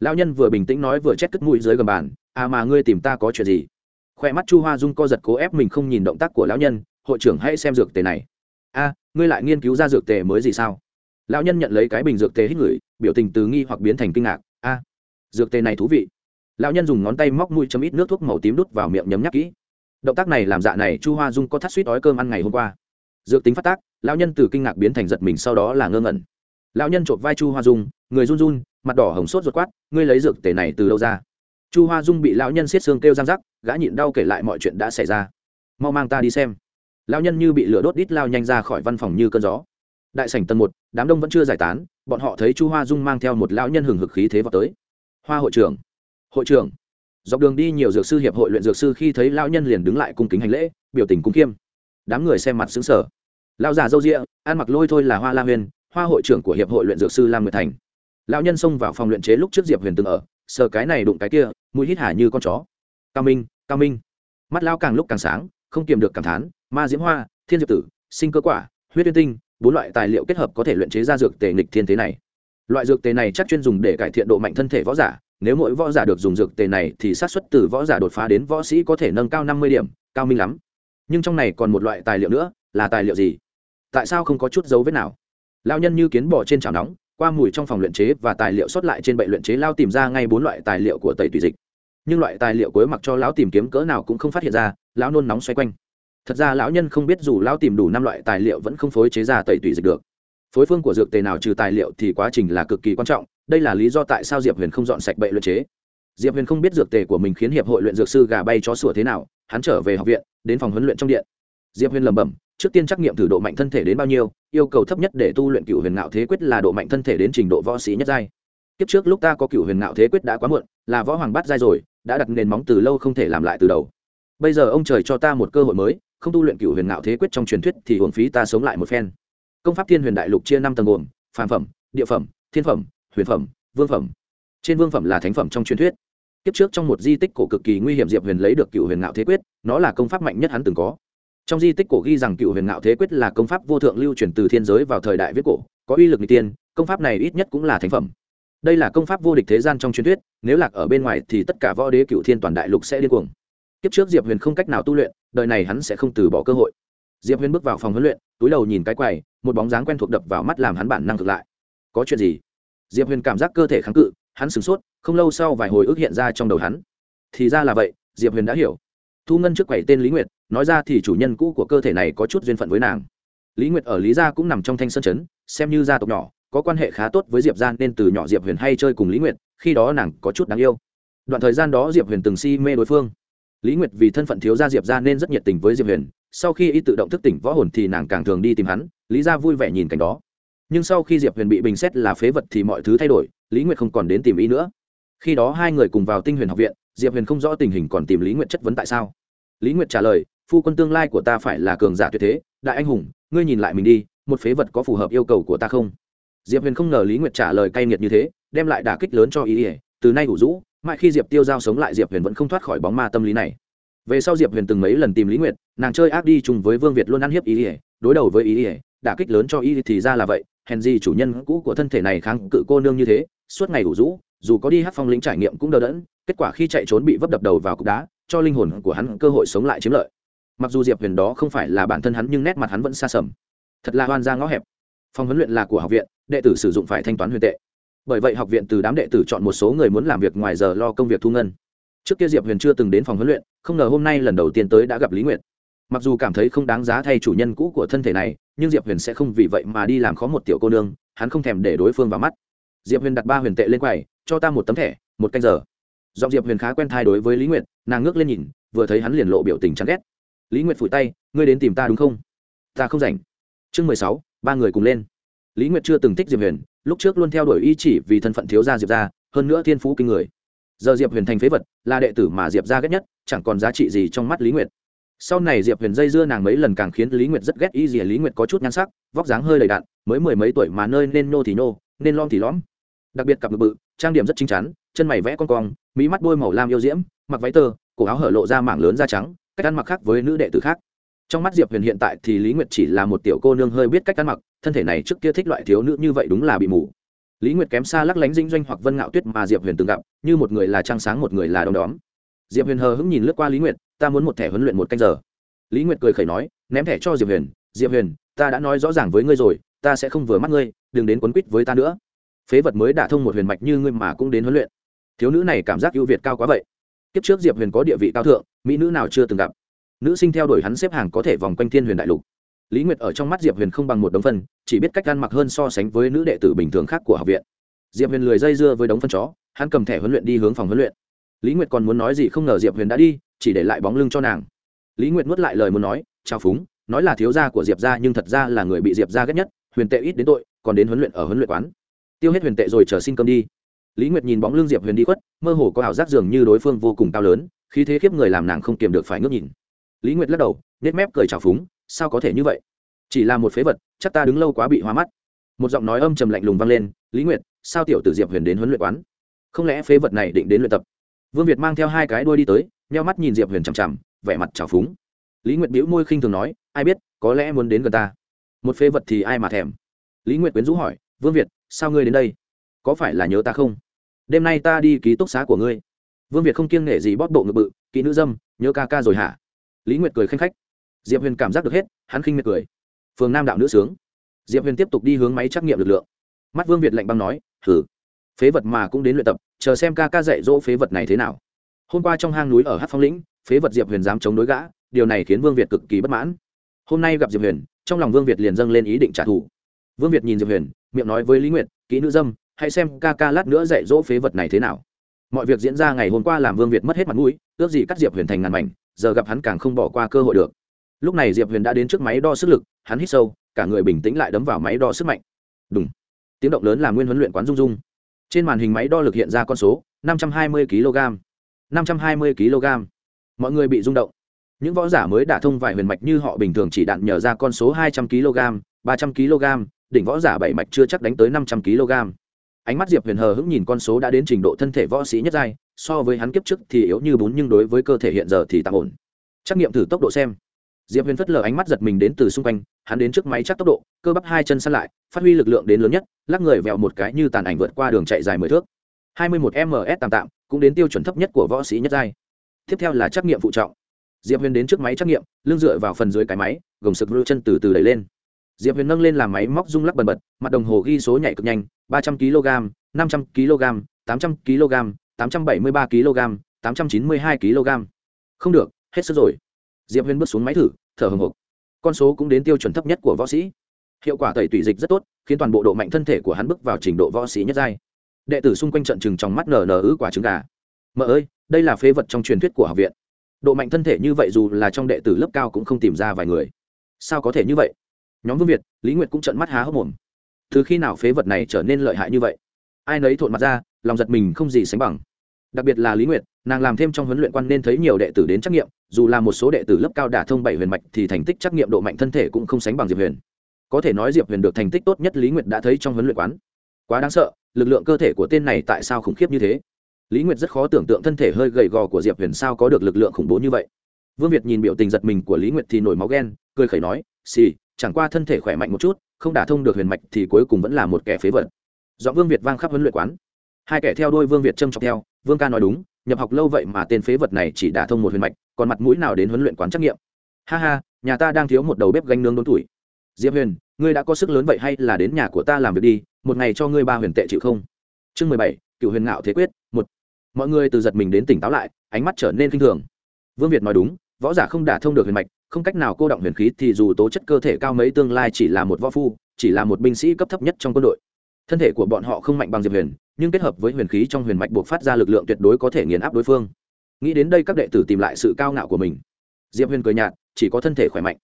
lão nhân vừa bình tĩnh nói vừa chết cất mũi dưới gầm bàn à mà ngươi tìm ta có chuyện gì? Khoe mắt chu hoa dung co giật cố ép mình không nhìn động tác của lão nhân, hội trưởng hãy xem dược tề này. A, ngươi lại nghiên cứu ra dược tề mới gì sao? Lão nhân nhận lấy cái bình dược tề hít ngửi, biểu tình từ nghi hoặc biến thành kinh ngạc, a, dược tề này thú vị. Lão nhân dùng ngón tay móc mũi chấm ít nước thuốc màu tím đút vào miệng nhấm nhắc kỹ. Động tác này làm dạ này chu hoa dung có thắt suýt đói cơm ăn ngày hôm qua. Dược tính phát tác, lão nhân từ kinh ngạc biến thành giật mình sau đó là ngơ ngẩn. Lão nhân chộp vai chu hoa dung, người run run mặt đỏ hồng sốt ruột quát, ngươi lấy dược tề này từ đâu ra? Chu hoa dung bị lão nhân xiết xương kêu răng rắc, gã nhịn đau kể lại mọi chuyện đã xảy ra. Mau mang ta đi xem. Lão nhân như bị lửa đốt đít lao nhanh ra khỏi văn phòng như cơn gió. Đại sảnh tầng một, đám đông vẫn chưa giải tán, bọn họ thấy chu hoa dung mang theo một lão nhân hừng hực khí thế vào tới. Hoa hội trưởng hội trưởng. Dọc đường đi nhiều dược sư hiệp hội luyện dược sư khi thấy lão nhân liền đứng lại cung kính hành lễ, biểu tình cung khiêm đám người xem mặt xứng sở lão già dâu rịa ăn mặc lôi thôi là hoa la huyền, hoa hội trưởng của hiệp hội luyện dược sư lam nguyệt thành lão nhân xông vào phòng luyện chế lúc trước diệp huyền từng ở, sờ cái này đụng cái kia, mũi hít hả như con chó. Cao minh cao minh. Mắt lão càng lúc càng sáng, không kiềm được cảm thán, ma diễm hoa, thiên diệp tử, sinh cơ quả, huyết tuyên tinh, bốn loại tài liệu kết hợp có thể luyện chế ra dược tề nghịch thiên thế này. Loại dược tề này chắc chuyên dùng để cải thiện độ mạnh thân thể võ giả, nếu mỗi võ giả được dùng dược tề này thì sát suất từ võ giả đột phá đến võ sĩ có thể nâng cao năm mươi điểm, cao minh lắm. Nhưng trong này còn một loại tài liệu nữa, là tài liệu gì? Tại sao không có chút dấu vết nào? Lao nhân như kiến bò trên chảo nóng qua mùi trong phòng luyện chế và tài liệu xuất lại trên bệ luyện chế lao tìm ra ngay bốn loại tài liệu của tẩy tùy dịch. Nhưng loại tài liệu cuối mặc cho lão tìm kiếm cỡ nào cũng không phát hiện ra, lão nôn nóng xoay quanh. Thật ra lão nhân không biết dù lão tìm đủ năm loại tài liệu vẫn không phối chế ra tẩy tùy dịch được. Phối phương của dược tề nào trừ tài liệu thì quá trình là cực kỳ quan trọng, đây là lý do tại sao diệp huyền không dọn sạch bệ luyện chế. Diệp huyền không biết dược tề của mình khiến hiệp hội luyện dược sư gà bay chó sủa thế nào, hắn trở về học viện, đến phòng huấn luyện trong điện. Diệp huyền lẩm bẩm trước tiên trắc nghiệm thử độ mạnh thân thể đến bao nhiêu, yêu cầu thấp nhất để tu luyện cựu huyền ngạo thế quyết là độ mạnh thân thể đến trình độ võ sĩ nhất giai. Kiếp trước lúc ta có cựu huyền ngạo thế quyết đã quá muộn, là võ hoàng bát giai rồi, đã đặt nền móng từ lâu không thể làm lại từ đầu. Bây giờ ông trời cho ta một cơ hội mới, không tu luyện cựu huyền ngạo thế quyết trong truyền thuyết thì hưởng phí ta sống lại một phen. Công pháp thiên huyền đại lục chia năm tầng gồm, phàm phẩm, địa phẩm, thiên phẩm, huyền phẩm, vương phẩm. Trên vương phẩm là thánh phẩm trong truyền thuyết. Kiếp trước trong một di tích cổ cực kỳ nguy hiểm diệp huyền lấy được cựu huyền ngạo thế quyết, nó là công pháp mạnh nhất hắn từng có trong di tích cổ ghi rằng cựu huyền ngạo thế quyết là công pháp vô thượng lưu truyền từ thiên giới vào thời đại viết cổ, có uy lực n tiên, công pháp này ít nhất cũng là thánh phẩm. Đây là công pháp vô địch thế gian trong truyền thuyết, nếu lạc ở bên ngoài thì tất cả võ đế cựu thiên toàn đại lục sẽ điên cuồng. Kiếp trước diệp huyền không cách nào tu luyện, đời này hắn sẽ không từ bỏ cơ hội. Diệp huyền bước vào phòng huấn luyện, túi đầu nhìn cái quầy, một bóng dáng quen thuộc đập vào mắt làm hắn bản năng thực lại. Có chuyện gì? Diệp huyền cảm giác cơ thể kháng cự, hắn sửng sốt, không lâu sau vài hồi ức hiện ra trong đầu hắn. Thì ra là vậy, diệp huyền đã hiểu. Thu ngân trước quầy tên lý nguyệt nói ra thì chủ nhân cũ của cơ thể này có chút duyên phận với nàng. Lý nguyệt ở lý gia cũng nằm trong thanh sơn chấn, xem như gia tộc nhỏ, có quan hệ khá tốt với diệp gian nên từ nhỏ diệp huyền hay chơi cùng lý nguyệt, khi đó nàng có chút đáng yêu. Đoạn thời gian đó diệp huyền từng si mê đối phương. Lý nguyệt vì thân phận thiếu gia diệp Gia nên rất nhiệt tình với diệp huyền, sau khi y tự động thức tỉnh võ hồn thì nàng càng thường đi tìm hắn, lý Gia vui vẻ nhìn cảnh đó. Nhưng sau khi diệp huyền bị bình xét là phế vật thì mọi thứ thay đổi, lý nguyệt không còn đến tìm y nữa. Khi đó hai người cùng vào tinh huyền học viện, diệp huyền không rõ tình hình còn tìm lý nguyệt chất vấn tại sao. Lý nguyệt trả lời phu quân tương lai của ta phải là cường giả tuyệt thế, đại anh hùng, ngươi nhìn lại mình đi, một phế vật có phù hợp yêu cầu của ta không? Diệp huyền không ngờ lý nguyệt trả lời cay nghiệt như thế, đem lại đả kích lớn cho ý ỉa từ nay ủ rũ, mãi khi diệp tiêu giao sống lại diệp huyền vẫn không thoát khỏi bóng ma tâm lý này. Về sau diệp huyền từng mấy lần tìm lý nguyệt, nàng chơi ác đi chung với vương việt luôn ăn hiếp ý ỉa đối đầu với ý ỉa đả kích lớn cho ý thì ra là vậy, hèn gì chủ nhân cũ của thân thể này kháng cự cô nương như thế, suốt ngày ủ rũ, dù có đi hát phong lĩnh trải nghiệm cũng đỡ đẫn, kết quả khi chạy trốn bị vấp đập đầu vào cục đá, cho linh hồn của hắn cơ hội sống lại chiếm lợi mặc dù diệp huyền đó không phải là bản thân hắn, nhưng nét mặt hắn vẫn xa sầm. Thật là hoan ra ngõ hẹp. Phòng huấn luyện là của học viện, đệ tử sử dụng phải thanh toán huyền tệ. Bởi vậy học viện từ đám đệ tử chọn một số người muốn làm việc ngoài giờ lo công việc thu ngân. Trước kia diệp huyền chưa từng đến phòng huấn luyện, không ngờ hôm nay lần đầu tiên tới đã gặp lý nguyệt. Mặc dù cảm thấy không đáng giá thay chủ nhân cũ của thân thể này, nhưng diệp huyền sẽ không vì vậy mà đi làm khó một tiểu cô nương, hắn không thèm để đối phương vào mắt. Diệp huyền đặt ba huyền tệ lên quầy, cho ta một tấm thẻ, một canh giờ. Giọng diệp huyền khá quen thai đối với lý nguyệt, nàng ngước lên nhìn, vừa thấy hắn liền lộ biểu tình chán ghét lý nguyệt phủi tay, ngươi đến tìm ta đúng không? Ta không rảnh. Chương mười sáu, ba người cùng lên. Lý nguyệt chưa từng thích diệp huyền, lúc trước luôn theo đuổi y chỉ vì thân phận thiếu gia diệp ra hơn nữa thiên phú kinh người. Giờ diệp huyền thành phế vật, là đệ tử mà diệp ra ghét nhất, chẳng còn giá trị gì trong mắt lý nguyệt. Sau này diệp huyền dây dưa nàng mấy lần càng khiến lý nguyệt rất ghét y dìa lý nguyệt có chút nhan sắc, vóc dáng hơi đầy đạn mới mười mấy tuổi mà nơi nên nô thì nô, nên lom thì lõm. Đặc biệt cặp ngực bự, trang điểm rất chính chắn, chân mày vẽ con cong mỹ mắt bôi màu lam yêu diễm, mặc váy tơ, cổ áo hở lộ ra mảng lớn da trắng cách ăn mặc khác với nữ đệ tử khác. Trong mắt diệp huyền hiện tại thì lý nguyệt chỉ là một tiểu cô nương hơi biết cách ăn mặc, thân thể này trước kia thích loại thiếu nữ như vậy đúng là bị mù. Lý nguyệt kém xa lắc lánh dinh doanh hoặc vân ngạo tuyết mà diệp huyền từng gặp, như một người là trăng sáng một người là đom đóm. Diệp huyền hờ hững nhìn lướt qua lý nguyệt, ta muốn một thẻ huấn luyện một canh giờ. Lý nguyệt cười khẩy nói, ném thẻ cho diệp huyền diệp huyền, ta đã nói rõ ràng với ngươi rồi, ta sẽ không vừa mắt ngươi, đừng đến quấn quýt với ta nữa. Phế vật mới đả thông một huyền mạch như ngươi mà cũng đến huấn luyện. Thiếu nữ này cảm giác ưu việt cao quá vậy. Kiếp trước diệp huyền có địa vị cao thượng mỹ nữ nào chưa từng gặp. Nữ sinh theo đuổi hắn xếp hàng có thể vòng quanh thiên huyền đại lục. Lý nguyệt ở trong mắt diệp huyền không bằng một đống phân, chỉ biết cách ăn mặc hơn so sánh với nữ đệ tử bình thường khác của học viện. Diệp huyền lười dây dưa với đống phân chó, hắn cầm thẻ huấn luyện đi hướng phòng huấn luyện. Lý nguyệt còn muốn nói gì không ngờ diệp huyền đã đi, chỉ để lại bóng lưng cho nàng. Lý nguyệt nuốt lại lời muốn nói, chào phúng, nói là thiếu gia của diệp gia nhưng thật ra là người bị diệp gia ghét nhất, huyền tệ ít đến tội, còn đến huấn luyện ở huấn luyện quán. Tiêu hết huyền tệ rồi chờ xin cơm đi. Lý nguyệt nhìn bóng lưng diệp huyền đi khuất, mơ hồ có ảo giác dường như đối phương vô cùng cao lớn khí thế khiếp người làm nàng không kiềm được phải ngước nhìn. Lý nguyệt lắc đầu nết mép cười trào phúng, sao có thể như vậy? Chỉ là một phế vật, chắc ta đứng lâu quá bị hoa mắt. Một giọng nói âm trầm lạnh lùng vang lên, lý nguyệt, sao tiểu tử diệp huyền đến huấn luyện quán? Không lẽ phế vật này định đến luyện tập? Vương việt mang theo hai cái đuôi đi tới, nheo mắt nhìn diệp huyền chằm chằm, vẻ mặt trào phúng. Lý nguyệt bĩu môi khinh thường nói, ai biết, có lẽ muốn đến gần ta. Một phế vật thì ai mà thèm? Lý nguyệt quyến rũ hỏi, vương việt, sao ngươi đến đây? Có phải là nhớ ta không? Đêm nay ta đi ký túc xá của ngươi vương việt không kiêng nể gì bóp bộ ngực bự, kỹ nữ dâm, nhớ ca ca rồi hả? Lý nguyệt cười khanh khách. Diệp huyền cảm giác được hết, hắn khinh miệt cười. Phường nam đạo nữ sướng. Diệp huyền tiếp tục đi hướng máy trắc nghiệm lực lượng. Mắt vương việt lạnh băng nói thử phế vật mà cũng đến luyện tập, chờ xem ca ca dạy dỗ phế vật này thế nào. Hôm qua trong hang núi ở hát phong lĩnh, phế vật diệp huyền dám chống đối gã, điều này khiến vương việt cực kỳ bất mãn. Hôm nay gặp diệp huyền, trong lòng vương việt liền dâng lên ý định trả thù. Vương việt nhìn diệp huyền, miệng nói với lý nguyệt, kỹ nữ dâm, hãy xem ca ca lát nữa dạy dỗ phế vật này thế nào mọi việc diễn ra ngày hôm qua làm vương việt mất hết mặt mũi, ước gì cắt diệp huyền thành ngàn mảnh, giờ gặp hắn càng không bỏ qua cơ hội được. Lúc này diệp huyền đã đến trước máy đo sức lực, hắn hít sâu, cả người bình tĩnh lại đấm vào máy đo sức mạnh. Đúng tiếng động lớn làm nguyên huấn luyện quán rung rung. Trên màn hình máy đo lực hiện ra con số, năm trăm hai mươi kg. năm trăm hai mươi kg. Mọi người bị rung động. Những võ giả mới đả thông vài huyền mạch như họ bình thường chỉ đạn nhờ ra con số hai trăm kg, ba trăm kg, đỉnh võ giả bảy mạch chưa chắc đánh tới năm trăm kg ánh mắt diệp huyền hờ hững nhìn con số đã đến trình độ thân thể võ sĩ nhất giai, so với hắn kiếp trước thì yếu như bún nhưng đối với cơ thể hiện giờ thì tạm ổn. Trắc nghiệm thử tốc độ xem. Diệp huyền phất lờ ánh mắt giật mình đến từ xung quanh, hắn đến trước máy chắc tốc độ, cơ bắp hai chân săn lại, phát huy lực lượng đến lớn nhất, lắc người vẹo một cái như tàn ảnh vượt qua đường chạy dài mười thước. hai mươi một ms tạm tạm, cũng đến tiêu chuẩn thấp nhất của võ sĩ nhất giai. Tiếp theo là trắc nghiệm phụ trọng. Diệp huyền đến trước máy trắc nghiệm, lưng dựa vào phần dưới cái máy, gồng sực lưu chân từ từ đẩy lên diệp huyền nâng lên làm máy móc rung lắc bần bật, mặt đồng hồ ghi số nhảy cực nhanh, ba trăm kg năm trăm kg tám trăm kg tám trăm bảy mươi ba kg tám trăm chín mươi hai kg không được, hết sức rồi. Diệp huyền bước xuống máy thử, thở hồng hộc con số cũng đến tiêu chuẩn thấp nhất của võ sĩ. Hiệu quả tẩy tủy dịch rất tốt, khiến toàn bộ độ mạnh thân thể của hắn bước vào trình độ võ sĩ nhất giai. Đệ tử xung quanh trận chừng trong mắt nở nở ứ quả trứng gà. Mợ ơi, đây là phế vật trong truyền thuyết của học viện. Độ mạnh thân thể như vậy dù là trong đệ tử lớp cao cũng không tìm ra vài người. Sao có thể như vậy? Nhóm vương việt, lý nguyệt cũng trận mắt há hốc mồm. Từ khi nào phế vật này trở nên lợi hại như vậy? Ai nấy thộn mặt ra, lòng giật mình không gì sánh bằng. Đặc biệt là lý nguyệt, nàng làm thêm trong huấn luyện quan nên thấy nhiều đệ tử đến trắc nghiệm, dù là một số đệ tử lớp cao đả thông bảy huyền mạch thì thành tích trắc nghiệm độ mạnh thân thể cũng không sánh bằng diệp huyền. Có thể nói diệp huyền được thành tích tốt nhất lý nguyệt đã thấy trong huấn luyện quán. Quá đáng sợ, lực lượng cơ thể của tên này tại sao khủng khiếp như thế? Lý nguyệt rất khó tưởng tượng thân thể hơi gầy gò của diệp huyền sao có được lực lượng khủng bố như vậy. Vương việt nhìn biểu tình giật mình của lý nguyệt thì nổi máu ghen, cười khẩy nói, xì chẳng qua thân thể khỏe mạnh một chút, không đả thông được huyền mạch thì cuối cùng vẫn là một kẻ phế vật. Dọn vương việt vang khắp huấn luyện quán. Hai kẻ theo đôi vương việt trâm trọng theo, vương ca nói đúng, nhập học lâu vậy mà tên phế vật này chỉ đả thông một huyền mạch, còn mặt mũi nào đến huấn luyện quán trắc nghiệm ha ha, nhà ta đang thiếu một đầu bếp gánh nướng đốn tuổi. Diệp huyền, ngươi đã có sức lớn vậy hay là đến nhà của ta làm việc đi, một ngày cho ngươi ba huyền tệ chịu không? Chương mười bảy, cựu huyền ngạo thế quyết, một. Mọi người từ giật mình đến tỉnh táo lại, ánh mắt trở nên k i n h thường. Vương việt nói đúng, võ giả không đả thông được huyền mạch không cách nào cô động huyền khí thì dù tố chất cơ thể cao mấy tương lai chỉ là một võ phu, chỉ là một binh sĩ cấp thấp nhất trong quân đội. Thân thể của bọn họ không mạnh bằng diệp huyền, nhưng kết hợp với huyền khí trong huyền mạch buộc phát ra lực lượng tuyệt đối có thể nghiền áp đối phương. Nghĩ đến đây các đệ tử tìm lại sự cao ngạo của mình. Diệp huyền cười nhạt, chỉ có thân thể khỏe mạnh.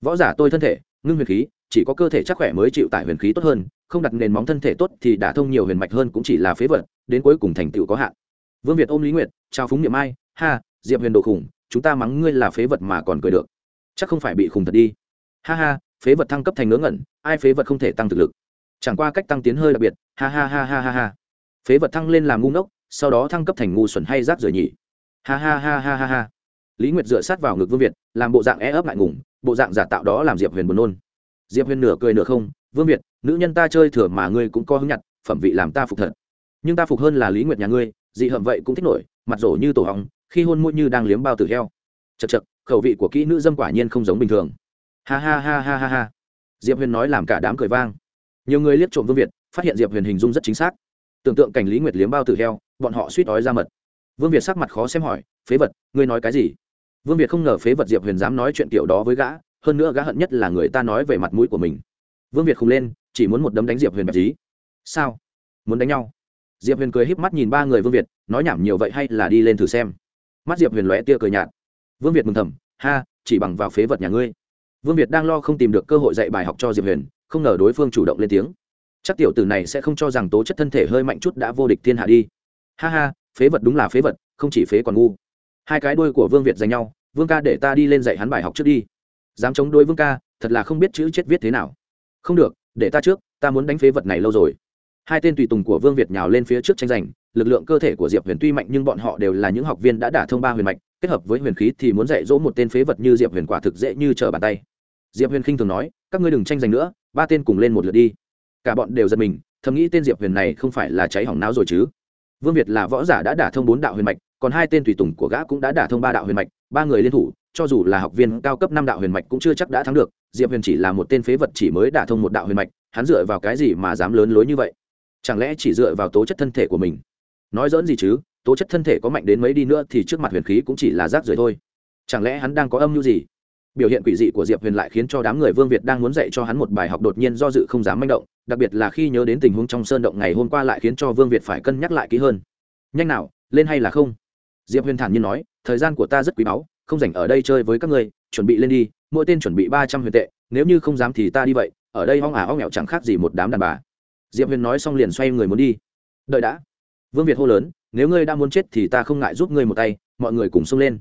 Võ giả tôi thân thể, ngưng huyền khí, chỉ có cơ thể chắc khỏe mới chịu tải huyền khí tốt hơn, không đặt nền móng thân thể tốt thì đả thông nhiều huyền mạch hơn cũng chỉ là phế vật, đến cuối cùng thành tựu có hạn. Vương việt ôm lý nguyệt trao phúng niệm ai, ha, diệp huyền đồ khủng, chúng ta mắng ngươi là phế vật mà còn cười được chắc không phải bị khùng thật đi. Ha ha, phế vật thăng cấp thành ngớ ngẩn, ai phế vật không thể tăng thực lực? Chẳng qua cách tăng tiến hơi đặc biệt, ha ha ha ha ha ha. Phế vật thăng lên làm ngu ngốc, sau đó thăng cấp thành ngu xuẩn hay rác rời nhỉ? Ha ha ha ha ha ha. Lý nguyệt dựa sát vào ngực vương việt, làm bộ dạng e ấp ngại ngùng, bộ dạng giả tạo đó làm diệp huyền buồn nôn. Diệp huyền nửa cười nửa không, vương việt, nữ nhân ta chơi thừa mà ngươi cũng có hứng nhặt, phẩm vị làm ta phục thật. Nhưng ta phục hơn là lý nguyệt nhà ngươi, dị hợm vậy cũng thích nổi, mặt rổ như tổ hóng, khi hôn môi như đang liếm bao tử heo. Chật chật khẩu vị của kỹ nữ dâm quả nhiên không giống bình thường. Ha ha ha ha ha ha. Diệp huyền nói làm cả đám cười vang. Nhiều người liếc trộm vương việt, phát hiện diệp huyền hình dung rất chính xác. Tưởng tượng cảnh lý nguyệt liếm bao tử heo, bọn họ suýt đói ra mật. Vương việt sắc mặt khó xem hỏi, phế vật, ngươi nói cái gì? Vương việt không ngờ phế vật diệp huyền dám nói chuyện kiểu đó với gã, hơn nữa gã hận nhất là người ta nói về mặt mũi của mình. Vương việt không lên, chỉ muốn một đấm đánh diệp huyền bạch trí sao? Muốn đánh nhau? Diệp huyền cười híp mắt nhìn ba người vương việt, nói nhảm nhiều vậy hay là đi lên thử xem. Mắt diệp huyền lóe tia cười nhạt vương việt mừng thầm, ha, chỉ bằng vào phế vật nhà ngươi. Vương việt đang lo không tìm được cơ hội dạy bài học cho diệp huyền, không ngờ đối phương chủ động lên tiếng. Chắc tiểu tử này sẽ không cho rằng tố chất thân thể hơi mạnh chút đã vô địch thiên hạ đi. Ha ha, phế vật đúng là phế vật, không chỉ phế còn ngu. Hai cái đuôi của vương việt dành nhau, vương ca, để ta đi lên dạy hắn bài học trước đi. Dám chống đối vương ca, thật là không biết chữ chết viết thế nào. Không được, để ta trước, ta muốn đánh phế vật này lâu rồi. Hai tên tùy tùng của vương việt nhào lên phía trước tranh giành, lực lượng cơ thể của diệp huyền tuy mạnh nhưng bọn họ đều là những học viên đã đả thông ba huyền mạch kết hợp với huyền khí thì muốn dạy dỗ một tên phế vật như diệp huyền quả thực dễ như trở bàn tay. Diệp huyền khinh thường nói, các ngươi đừng tranh giành nữa, ba tên cùng lên một lượt đi. Cả bọn đều giật mình, thầm nghĩ tên diệp huyền này không phải là cháy hỏng não rồi chứ. Vương việt là võ giả đã đả thông bốn đạo huyền mạch, còn hai tên tùy tùng của gã cũng đã đả thông ba đạo huyền mạch, ba người liên thủ, cho dù là học viên cao cấp năm đạo huyền mạch cũng chưa chắc đã thắng được. Diệp huyền chỉ là một tên phế vật chỉ mới đả thông một đạo huyền mạch, hắn dựa vào cái gì mà dám lớn lối như vậy? Chẳng lẽ chỉ dựa vào tố chất thân thể của mình? Nói dỡn gì chứ? Tố chất thân thể có mạnh đến mấy đi nữa thì trước mặt huyền khí cũng chỉ là rác rưởi thôi. Chẳng lẽ hắn đang có âm mưu gì? Biểu hiện quỷ dị của diệp huyền lại khiến cho đám người vương việt đang muốn dạy cho hắn một bài học đột nhiên do dự không dám manh động, đặc biệt là khi nhớ đến tình huống trong sơn động ngày hôm qua lại khiến cho vương việt phải cân nhắc lại kỹ hơn. Nhanh nào, lên hay là không? Diệp huyền thản nhiên nói, thời gian của ta rất quý báu, không dành ở đây chơi với các ngươi, chuẩn bị lên đi, mỗi tên chuẩn bị ba trăm huyền tệ, nếu như không dám thì ta đi vậy, ở đây hoang ả hoang nghèo chẳng khác gì một đám đàn bà. Diệp huyền nói xong liền xoay người muốn đi. Đợi đã. Vương việt hô lớn nếu ngươi đã muốn chết thì ta không ngại giúp ngươi một tay, mọi người cùng xông lên.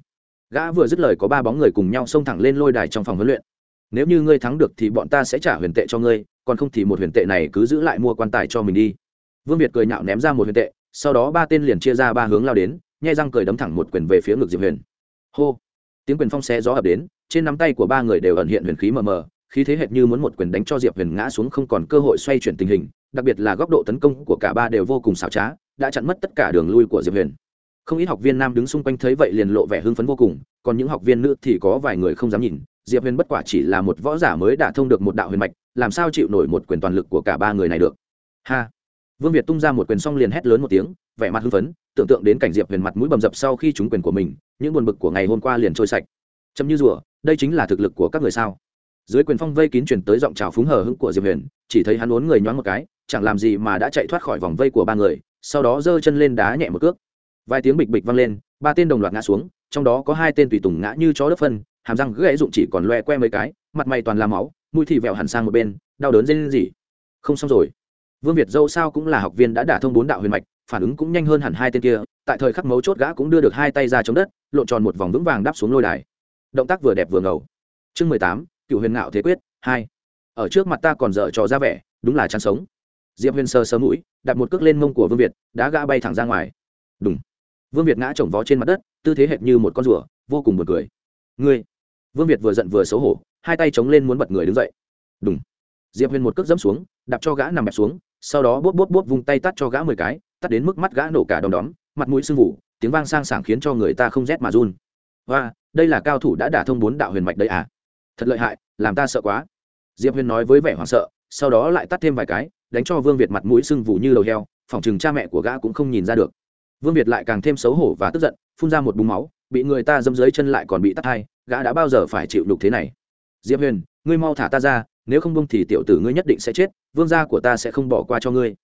Gã vừa dứt lời có ba bóng người cùng nhau xông thẳng lên lôi đài trong phòng huấn luyện. Nếu như ngươi thắng được thì bọn ta sẽ trả huyền tệ cho ngươi, còn không thì một huyền tệ này cứ giữ lại mua quan tài cho mình đi. Vương việt cười nhạo ném ra một huyền tệ, sau đó ba tên liền chia ra ba hướng lao đến, nhai răng cười đấm thẳng một quyền về phía ngực diệp huyền. Hô! Tiếng quyền phong xe gió ập đến, trên nắm tay của ba người đều ẩn hiện huyền khí mờ mờ, khí thế hệt như muốn một quyền đánh cho diệp huyền ngã xuống không còn cơ hội xoay chuyển tình hình đặc biệt là góc độ tấn công của cả ba đều vô cùng xảo trá, đã chặn mất tất cả đường lui của diệp huyền. Không ít học viên nam đứng xung quanh thấy vậy liền lộ vẻ hưng phấn vô cùng, còn những học viên nữ thì có vài người không dám nhìn, diệp huyền bất quả chỉ là một võ giả mới đả thông được một đạo huyền mạch, làm sao chịu nổi một quyền toàn lực của cả ba người này được. Ha! Vương việt tung ra một quyền xong liền hét lớn một tiếng, vẻ mặt hưng phấn, tưởng tượng đến cảnh diệp huyền mặt mũi bầm dập sau khi trúng quyền của mình, những buồn bực của ngày hôm qua liền trôi sạch. Chấm như rùa, đây chính là thực lực của các người sao? Dưới quyền phong vây kín chuyển tới giọng trào phúng hờ hững của diệp huyền, chỉ thấy hắn uốn người nhoáng một cái chẳng làm gì mà đã chạy thoát khỏi vòng vây của ba người, sau đó giơ chân lên đá nhẹ một cước. Vài tiếng bịch bịch vang lên, ba tên đồng loạt ngã xuống, trong đó có hai tên tùy tùng ngã như chó đất phân, hàm răng gãy dụng chỉ còn loe que mấy cái, mặt mày toàn là máu, mũi thì vẹo hẳn sang một bên, đau đớn dên gì không xong rồi. Vương việt dâu sao cũng là học viên đã đả thông bốn đạo huyền mạch, phản ứng cũng nhanh hơn hẳn hai tên kia, tại thời khắc mấu chốt gã cũng đưa được hai tay ra chống đất, lộn tròn một vòng vững vàng đáp xuống lôi đài. Động tác vừa đẹp vừa ngầu. Chương mười tám, cựu huyền ngạo thế quyết, hai. Ở trước mặt ta còn dở trò ra vẻ, đúng là chăn sống diệp huyền sơ sơ mũi, đặt một cước lên mông của vương việt đã gã bay thẳng ra ngoài. Đúng vương việt ngã chồng vó trên mặt đất, tư thế hệt như một con rùa, vô cùng buồn cười. Ngươi. Vương việt vừa giận vừa xấu hổ, hai tay chống lên muốn bật người đứng dậy. Đúng diệp huyền một cước dẫm xuống, đạp cho gã nằm bẹp xuống, sau đó bốp bốp bốp vung tay tắt cho gã mười cái tắt đến mức mắt gã nổ cả đom đóm, mặt mũi sưng vụ tiếng vang sang sảng khiến cho người ta không rét mà run. Và đây là cao thủ đã đả thông bốn đạo huyền mạch đấy à? Thật lợi hại, làm ta sợ quá. Diệp huyền nói với vẻ hoảng sợ, sau đó lại tắt thêm vài cái đánh cho vương việt mặt mũi sưng vụ như đầu heo, phỏng chừng cha mẹ của gã cũng không nhìn ra được. Vương việt lại càng thêm xấu hổ và tức giận, phun ra một búng máu, bị người ta dâm dưới chân lại còn bị tắt hai, gã đã bao giờ phải chịu đục thế này? Diệp huyền, ngươi mau thả ta ra, nếu không bông thì tiểu tử ngươi nhất định sẽ chết, vương gia của ta sẽ không bỏ qua cho ngươi.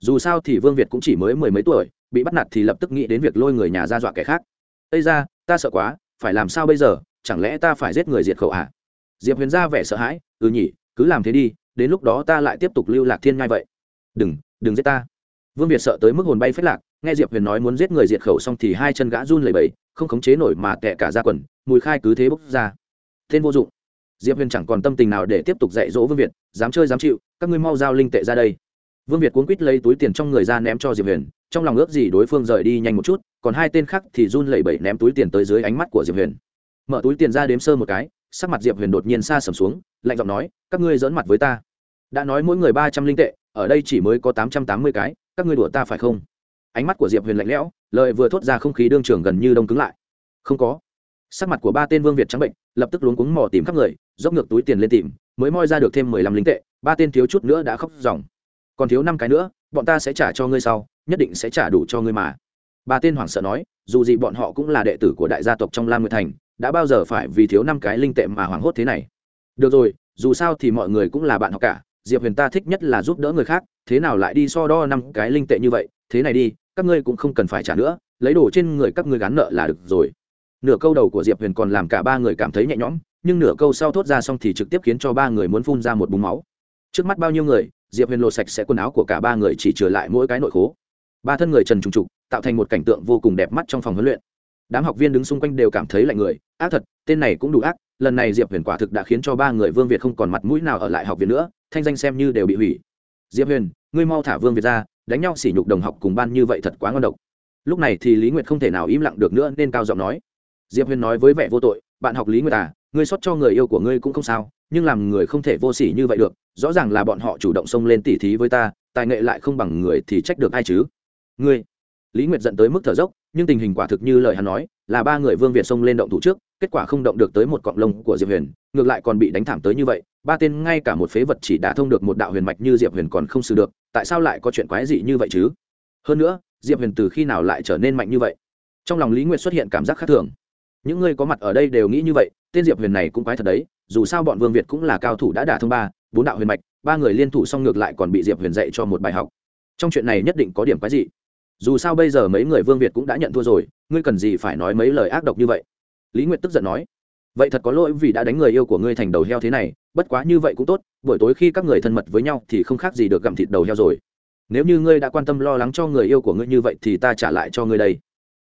Dù sao thì vương việt cũng chỉ mới mười mấy tuổi, bị bắt nạt thì lập tức nghĩ đến việc lôi người nhà ra dọa kẻ khác. Ây ra ta sợ quá, phải làm sao bây giờ, chẳng lẽ ta phải giết người diệt khẩu à? diệp huyền ra vẻ sợ hãi ừ nhỉ, cứ làm thế đi đến lúc đó ta lại tiếp tục lưu lạc thiên nhai vậy. Đừng đừng giết ta. Vương việt sợ tới mức hồn bay phết lạc, nghe diệp huyền nói muốn giết người diệt khẩu xong thì hai chân gã run lẩy bẩy, không khống chế nổi mà tệ cả ra quần, mùi khai cứ thế bốc ra. Tên vô dụng. Diệp huyền chẳng còn tâm tình nào để tiếp tục dạy dỗ vương việt, dám chơi dám chịu, các ngươi mau giao linh tệ ra đây. Vương việt cuốn quýt lấy túi tiền trong người ra ném cho diệp huyền, trong lòng ước gì đối phương rời đi nhanh một chút, còn hai tên khác thì run lẩy bẩy ném túi tiền tới dưới ánh mắt của diệp huyền. Mở túi tiền ra đếm sơ một cái sắc mặt diệp huyền đột nhiên xa sầm xuống, lạnh giọng nói, các ngươi dỡn mặt với ta. Đã nói mỗi người ba trăm linh tệ, ở đây chỉ mới có tám trăm tám mươi cái, các ngươi đùa ta phải không? Ánh mắt của diệp huyền lạnh lẽo lợi vừa thốt ra không khí đương trường gần như đông cứng lại. Không có. Sắc mặt của ba tên vương việt trắng bệnh, lập tức luống cuống mò tìm khắp người, dốc ngược túi tiền lên tìm, mới moi ra được thêm mười lăm linh tệ, ba tên thiếu chút nữa đã khóc dòng còn thiếu năm cái nữa, bọn ta sẽ trả cho ngươi sau, nhất định sẽ trả đủ cho ngươi mà. Ba tên hoảng sợ nói, dù gì bọn họ cũng là đệ tử của đại gia tộc trong lam nguyệt thành đã bao giờ phải vì thiếu năm cái linh tệ mà hoảng hốt thế này? Được rồi, dù sao thì mọi người cũng là bạn học cả, diệp huyền ta thích nhất là giúp đỡ người khác, thế nào lại đi so đo năm cái linh tệ như vậy? Thế này đi, các ngươi cũng không cần phải trả nữa, lấy đồ trên người các ngươi gắn nợ là được rồi. Nửa câu đầu của diệp huyền còn làm cả ba người cảm thấy nhẹ nhõm, nhưng nửa câu sau thốt ra xong thì trực tiếp khiến cho ba người muốn phun ra một búng máu. Trước mắt bao nhiêu người, diệp huyền lột sạch sẽ quần áo của cả ba người chỉ trừ lại mỗi cái nội khố. Ba thân người trần trùng trục, tạo thành một cảnh tượng vô cùng đẹp mắt trong phòng huấn luyện đám học viên đứng xung quanh đều cảm thấy lạnh người. Ác thật, tên này cũng đủ ác, lần này diệp huyền quả thực đã khiến cho ba người vương việt không còn mặt mũi nào ở lại học viện nữa, thanh danh xem như đều bị hủy. Diệp huyền, ngươi mau thả vương việt ra, đánh nhau sỉ nhục đồng học cùng ban như vậy thật quá ngon độc. Lúc này thì lý nguyệt không thể nào im lặng được nữa nên cao giọng nói. Diệp huyền nói với vẻ vô tội, bạn học lý nguyệt à ngươi xót cho người yêu của ngươi cũng không sao, nhưng làm người không thể vô sỉ như vậy được, rõ ràng là bọn họ chủ động xông lên tỉ thí với ta, tài nghệ lại không bằng người thì trách được ai chứ? Ngươi, lý nguyệt dẫn tới mức thở dốc nhưng tình hình quả thực như lời hắn nói, là ba người vương việt xông lên động thủ trước, kết quả không động được tới một cọng lông của diệp huyền, ngược lại còn bị đánh thảm tới như vậy, ba tên ngay cả một phế vật chỉ đã thông được một đạo huyền mạch như diệp huyền còn không xử được, tại sao lại có chuyện quái dị như vậy chứ? Hơn nữa, diệp huyền từ khi nào lại trở nên mạnh như vậy? Trong lòng lý nguyệt xuất hiện cảm giác khác thường. Những người có mặt ở đây đều nghĩ như vậy, tên diệp huyền này cũng quái thật đấy, dù sao bọn vương việt cũng là cao thủ đã đả thông ba, bốn đạo huyền mạch, ba người liên thủ xong ngược lại còn bị diệp huyền dạy cho một bài học. Trong chuyện này nhất định có điểm quái dị dù sao bây giờ mấy người vương việt cũng đã nhận thua rồi, ngươi cần gì phải nói mấy lời ác độc như vậy? Lý nguyệt tức giận nói, vậy thật có lỗi vì đã đánh người yêu của ngươi thành đầu heo thế này, bất quá như vậy cũng tốt, buổi tối khi các người thân mật với nhau thì không khác gì được gặm thịt đầu heo rồi. Nếu như ngươi đã quan tâm lo lắng cho người yêu của ngươi như vậy thì ta trả lại cho ngươi đây.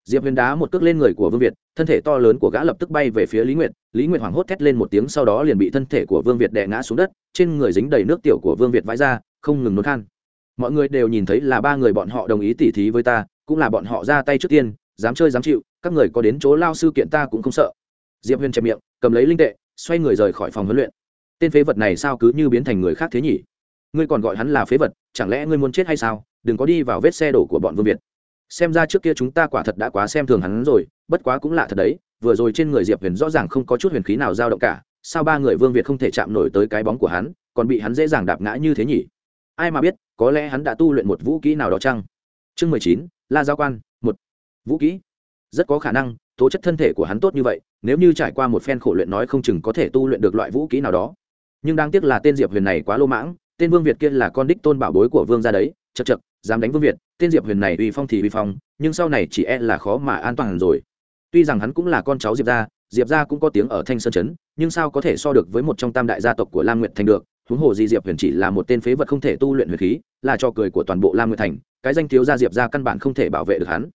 Diệp huyền đá một cước lên người của vương việt, thân thể to lớn của gã lập tức bay về phía lý nguyệt. Lý nguyệt hoảng hốt thét lên một tiếng sau đó liền bị thân thể của vương việt đè ngã xuống đất, trên người dính đầy nước tiểu của vương việt vãi ra, không ngừng nôn khan mọi người đều nhìn thấy là ba người bọn họ đồng ý tỉ thí với ta, cũng là bọn họ ra tay trước tiên, dám chơi dám chịu, các người có đến chỗ lao sư kiện ta cũng không sợ. Diệp huyền chẹp miệng, cầm lấy linh tệ, xoay người rời khỏi phòng huấn luyện. Tên phế vật này sao cứ như biến thành người khác thế nhỉ? Ngươi còn gọi hắn là phế vật, chẳng lẽ ngươi muốn chết hay sao? Đừng có đi vào vết xe đổ của bọn vương việt. Xem ra trước kia chúng ta quả thật đã quá xem thường hắn rồi, bất quá cũng lạ thật đấy, vừa rồi trên người diệp huyền rõ ràng không có chút huyền khí nào dao động cả, sao ba người vương việt không thể chạm nổi tới cái bóng của hắn, còn bị hắn dễ dàng đạp ngã như thế nhỉ? Ai mà biết, có lẽ hắn đã tu luyện một vũ kỹ nào đó chăng? Chương mười chín, la giao quan, một. Vũ kỹ? Rất có khả năng, tố chất thân thể của hắn tốt như vậy, nếu như trải qua một phen khổ luyện nói không chừng có thể tu luyện được loại vũ kỹ nào đó. Nhưng đáng tiếc là tên diệp huyền này quá lô mãng, tên vương việt kia là con đích tôn bảo bối của vương gia đấy, chật chật, dám đánh vương việt, tên diệp huyền này uy phong thì uy phong, nhưng sau này chỉ e là khó mà an toàn rồi. Tuy rằng hắn cũng là con cháu diệp gia diệp gia cũng có tiếng ở thanh sơn chấn nhưng sao có thể so được với một trong tam đại gia tộc của lam nguyệt thành được? Huống hồ di diệp huyền chỉ là một tên phế vật không thể tu luyện huyền khí, là cho cười của toàn bộ lam nguyệt thành, cái danh thiếu gia diệp gia căn bản không thể bảo vệ được hắn.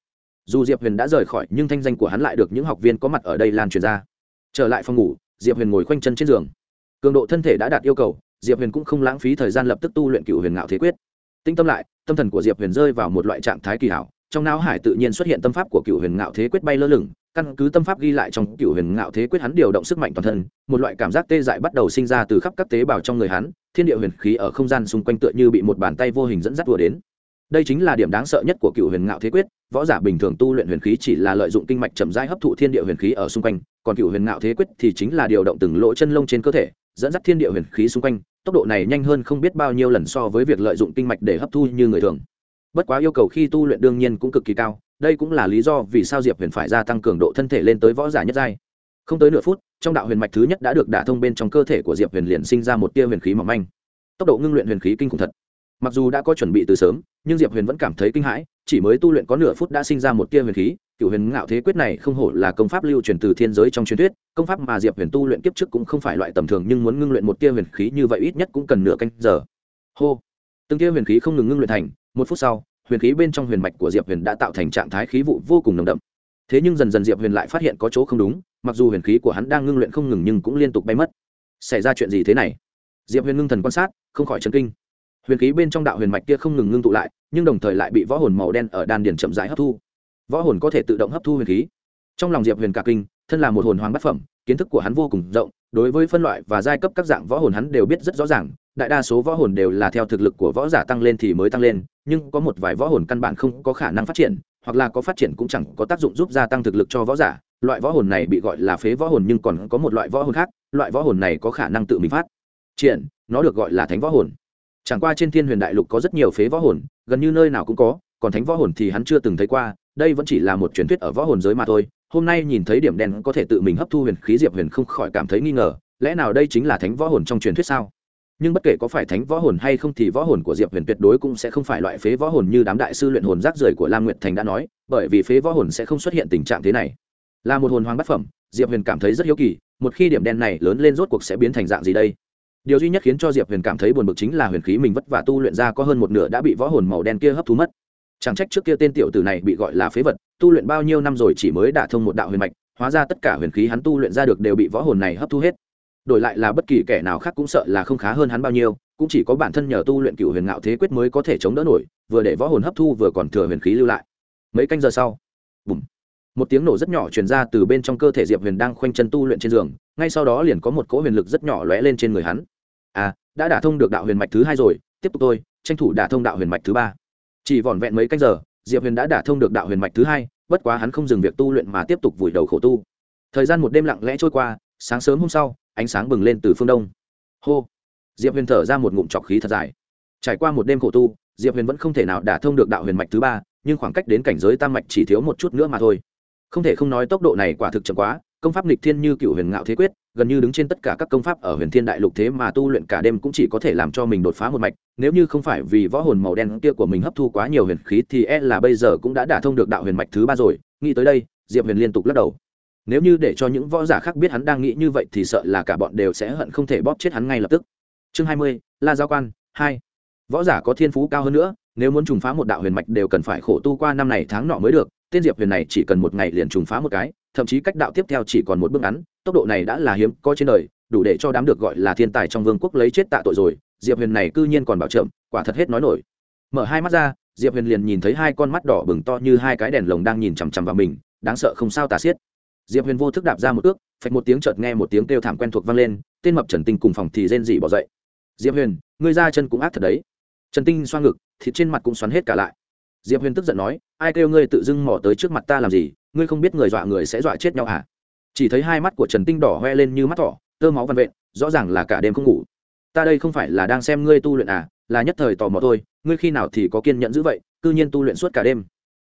Dù diệp huyền đã rời khỏi, nhưng thanh danh của hắn lại được những học viên có mặt ở đây lan truyền ra. Trở lại phòng ngủ, diệp huyền ngồi khoanh chân trên giường. Cường độ thân thể đã đạt yêu cầu, diệp huyền cũng không lãng phí thời gian lập tức tu luyện cựu huyền ngạo thế quyết. Tinh tâm lại, tâm thần của diệp huyền rơi vào một loại trạng thái kỳ hảo trong não hải tự nhiên xuất hiện tâm pháp của cựu huyền ngạo thế quyết bay lơ lửng, căn cứ tâm pháp ghi lại trong cựu huyền ngạo thế quyết hắn điều động sức mạnh toàn thân, một loại cảm giác tê dại bắt đầu sinh ra từ khắp các tế bào trong người hắn, thiên địa huyền khí ở không gian xung quanh tựa như bị một bàn tay vô hình dẫn dắt vừa đến. Đây chính là điểm đáng sợ nhất của cựu huyền ngạo thế quyết, võ giả bình thường tu luyện huyền khí chỉ là lợi dụng kinh mạch chậm rãi hấp thụ thiên địa huyền khí ở xung quanh, còn cựu huyền ngạo thế quyết thì chính là điều động từng lỗ chân lông trên cơ thể, dẫn dắt thiên địa huyền khí xung quanh, tốc độ này nhanh hơn không biết bao nhiêu lần so với việc lợi dụng kinh mạch để hấp thu như người thường bất quá yêu cầu khi tu luyện đương nhiên cũng cực kỳ cao, đây cũng là lý do vì sao diệp huyền phải gia tăng cường độ thân thể lên tới võ giả nhất giai. Không tới nửa phút, trong đạo huyền mạch thứ nhất đã được đả thông bên trong cơ thể của diệp huyền liền sinh ra một tia huyền khí mỏng manh. Tốc độ ngưng luyện huyền khí kinh khủng thật. Mặc dù đã có chuẩn bị từ sớm, nhưng diệp huyền vẫn cảm thấy kinh hãi, chỉ mới tu luyện có nửa phút đã sinh ra một tia huyền khí, cựu huyền ngạo thế quyết này không hổ là công pháp lưu truyền từ thiên giới trong truyền thuyết, công pháp mà diệp huyền tu luyện kiếp trước cũng không phải loại tầm thường, nhưng muốn ngưng luyện một tia huyền khí như vậy ít nhất cũng cần nửa canh giờ. Hô. Từng tia huyền khí không ngừng ngưng luyện thành một phút sau, huyền khí bên trong huyền mạch của diệp huyền đã tạo thành trạng thái khí vụ vô cùng nồng đậm. Thế nhưng dần dần diệp huyền lại phát hiện có chỗ không đúng, mặc dù huyền khí của hắn đang ngưng luyện không ngừng nhưng cũng liên tục bay mất. Xảy ra chuyện gì thế này? Diệp huyền ngưng thần quan sát, không khỏi chấn kinh. Huyền khí bên trong đạo huyền mạch kia không ngừng ngưng tụ lại, nhưng đồng thời lại bị võ hồn màu đen ở đan điền chậm rãi hấp thu. Võ hồn có thể tự động hấp thu huyền khí. Trong lòng diệp huyền cả kinh, thân là một hồn hoàng bát phẩm, kiến thức của hắn vô cùng rộng, đối với phân loại và giai cấp các dạng võ hồn hắn đều biết rất rõ ràng, đại đa số võ hồn đều là theo thực lực của võ giả tăng lên thì mới tăng lên nhưng có một vài võ hồn căn bản không có khả năng phát triển, hoặc là có phát triển cũng chẳng có tác dụng giúp gia tăng thực lực cho võ giả. Loại võ hồn này bị gọi là phế võ hồn nhưng còn có một loại võ hồn khác, loại võ hồn này có khả năng tự mình phát triển, nó được gọi là thánh võ hồn. Chẳng qua trên thiên huyền đại lục có rất nhiều phế võ hồn, gần như nơi nào cũng có, còn thánh võ hồn thì hắn chưa từng thấy qua, đây vẫn chỉ là một truyền thuyết ở võ hồn giới mà thôi. Hôm nay nhìn thấy điểm đen có thể tự mình hấp thu huyền khí diệp huyền không khỏi cảm thấy nghi ngờ, lẽ nào đây chính là thánh võ hồn trong truyền thuyết sao? Nhưng bất kể có phải thánh võ hồn hay không thì võ hồn của diệp huyền tuyệt đối cũng sẽ không phải loại phế võ hồn như đám đại sư luyện hồn rác rưởi của lam nguyệt thành đã nói, bởi vì phế võ hồn sẽ không xuất hiện tình trạng thế này. Là một hồn hoàng bát phẩm, diệp huyền cảm thấy rất hiếu kỳ, một khi điểm đen này lớn lên rốt cuộc sẽ biến thành dạng gì đây? Điều duy nhất khiến cho diệp huyền cảm thấy buồn bực chính là huyền khí mình vất vả tu luyện ra có hơn một nửa đã bị võ hồn màu đen kia hấp thu mất. Chẳng trách trước kia tên tiểu tử này bị gọi là phế vật, tu luyện bao nhiêu năm rồi chỉ mới đả thông một đạo huyền mạch, hóa ra tất cả huyền khí hắn tu luyện ra được đều bị võ hồn này hấp thu hết đổi lại là bất kỳ kẻ nào khác cũng sợ là không khá hơn hắn bao nhiêu, cũng chỉ có bản thân nhờ tu luyện cựu huyền ngạo thế quyết mới có thể chống đỡ nổi, vừa để võ hồn hấp thu vừa còn thừa huyền khí lưu lại. Mấy canh giờ sau, bùm, một tiếng nổ rất nhỏ truyền ra từ bên trong cơ thể diệp huyền đang khoanh chân tu luyện trên giường, ngay sau đó liền có một cỗ huyền lực rất nhỏ lóe lên trên người hắn. À đã đả thông được đạo huyền mạch thứ hai rồi, tiếp tục tôi tranh thủ đả thông đạo huyền mạch thứ ba. Chỉ vỏn vẹn mấy canh giờ, diệp huyền đã đả thông được đạo huyền mạch thứ hai, bất quá hắn không dừng việc tu luyện mà tiếp tục vùi đầu khổ tu. Thời gian một đêm lặng lẽ trôi qua, sáng sớm hôm sau ánh sáng bừng lên từ phương đông. Hô! Diệp huyền thở ra một ngụm trọc khí thật dài. Trải qua một đêm khổ tu, diệp huyền vẫn không thể nào đả thông được đạo huyền mạch thứ ba, nhưng khoảng cách đến cảnh giới tam mạch chỉ thiếu một chút nữa mà thôi. Không thể không nói tốc độ này quả thực chậm quá, công pháp nghịch thiên như cựu huyền ngạo thế quyết, gần như đứng trên tất cả các công pháp ở huyền thiên đại lục thế mà tu luyện cả đêm cũng chỉ có thể làm cho mình đột phá một mạch, nếu như không phải vì võ hồn màu đen kia của mình hấp thu quá nhiều huyền khí thì e là bây giờ cũng đã đả thông được đạo huyền mạch thứ ba rồi. Nghĩ tới đây, diệp huyền liên tục lắc đầu nếu như để cho những võ giả khác biết hắn đang nghĩ như vậy thì sợ là cả bọn đều sẽ hận không thể bóp chết hắn ngay lập tức. Chương hai mươi, la giao quan, hai. Võ giả có thiên phú cao hơn nữa, nếu muốn trùng phá một đạo huyền mạch đều cần phải khổ tu qua năm này tháng nọ mới được, tên diệp huyền này chỉ cần một ngày liền trùng phá một cái, thậm chí cách đạo tiếp theo chỉ còn một bước ngắn, tốc độ này đã là hiếm có trên đời, đủ để cho đám được gọi là thiên tài trong vương quốc lấy chết tạ tội rồi, diệp huyền này cư nhiên còn bảo trộm quả thật hết nói nổi. Mở hai mắt ra, diệp huyền liền nhìn thấy hai con mắt đỏ bừng to như hai cái đèn lồng đang nhìn chằm chằm vào mình, đáng sợ không sao tà xiết diệp huyền vô thức đạp ra một ước phạch một tiếng chợt nghe một tiếng kêu thảm quen thuộc vang lên, tên mập trần tinh cùng phòng thì rên dị bỏ dậy. Diệp huyền, ngươi ra chân cũng ác thật đấy. Trần tinh xoa ngực, thịt trên mặt cũng xoắn hết cả lại. Diệp huyền tức giận nói, ai kêu ngươi tự dưng mỏ tới trước mặt ta làm gì? Ngươi không biết người dọa người sẽ dọa chết nhau à? chỉ thấy hai mắt của trần tinh đỏ hoe lên như mắt thỏ, tơ máu văn vện rõ ràng là cả đêm không ngủ. Ta đây không phải là đang xem ngươi tu luyện à là nhất thời tò mò thôi, ngươi khi nào thì có kiên nhẫn giữ vậy, cư nhiên tu luyện suốt cả đêm.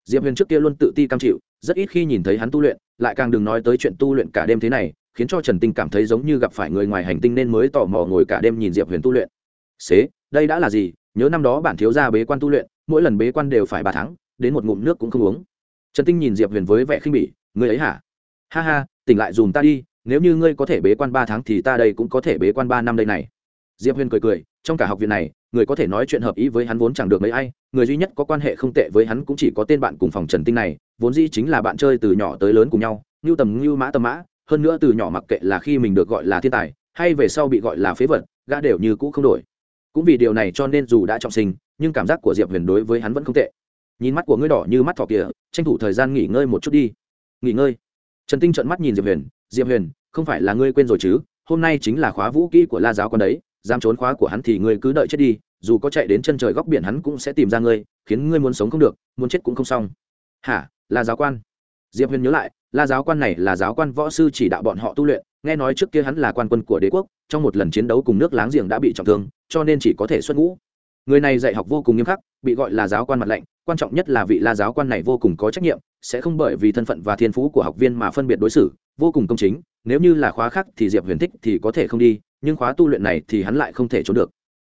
Diệp huyền trước kia luôn tự ti cam chịu, rất ít khi nhìn thấy hắn tu luyện lại càng đừng nói tới chuyện tu luyện cả đêm thế này, khiến cho trần tinh cảm thấy giống như gặp phải người ngoài hành tinh nên mới tò mò ngồi cả đêm nhìn diệp huyền tu luyện. Xế, đây đã là gì? Nhớ năm đó bản thiếu gia bế quan tu luyện, mỗi lần bế quan đều phải ba tháng, đến một ngụm nước cũng không uống. Trần tinh nhìn diệp huyền với vẻ khinh bỉ, ngươi ấy hả? Ha ha, tỉnh lại dùm ta đi, nếu như ngươi có thể bế quan ba tháng thì ta đây cũng có thể bế quan ba năm đây này. Diệp huyền cười cười, trong cả học viện này, người có thể nói chuyện hợp ý với hắn vốn chẳng được mấy ai, người duy nhất có quan hệ không tệ với hắn cũng chỉ có tên bạn cùng phòng trần tinh này vốn dĩ chính là bạn chơi từ nhỏ tới lớn cùng nhau như tầm như mã, tầm mã, hơn nữa từ nhỏ mặc kệ là khi mình được gọi là thiên tài, hay về sau bị gọi là phế vật, gã đều như cũ không đổi. Cũng vì điều này cho nên dù đã trọng sinh, nhưng cảm giác của diệp huyền đối với hắn vẫn không tệ. Nhìn mắt của ngươi đỏ như mắt thỏ kìa, tranh thủ thời gian nghỉ ngơi một chút đi. Nghỉ ngơi. Trần tinh trợn mắt nhìn diệp huyền. Diệp huyền, không phải là ngươi quên rồi chứ, hôm nay chính là khóa vũ kỹ của la giáo con đấy, dám trốn khóa của hắn thì ngươi cứ đợi chết đi, dù có chạy đến chân trời góc biển hắn cũng sẽ tìm ra ngươi, khiến ngươi muốn sống không được, muốn chết cũng không xong hả, là giáo quan. Diệp huyền nhớ lại, la giáo quan này là giáo quan võ sư chỉ đạo bọn họ tu luyện, nghe nói trước kia hắn là quan quân của đế quốc, trong một lần chiến đấu cùng nước láng giềng đã bị trọng thương, cho nên chỉ có thể xuất ngũ. Người này dạy học vô cùng nghiêm khắc, bị gọi là giáo quan mặt lạnh, quan trọng nhất là vị la giáo quan này vô cùng có trách nhiệm, sẽ không bởi vì thân phận và thiên phú của học viên mà phân biệt đối xử, vô cùng công chính, nếu như là khóa khác thì diệp huyền thích thì có thể không đi, nhưng khóa tu luyện này thì hắn lại không thể trốn được.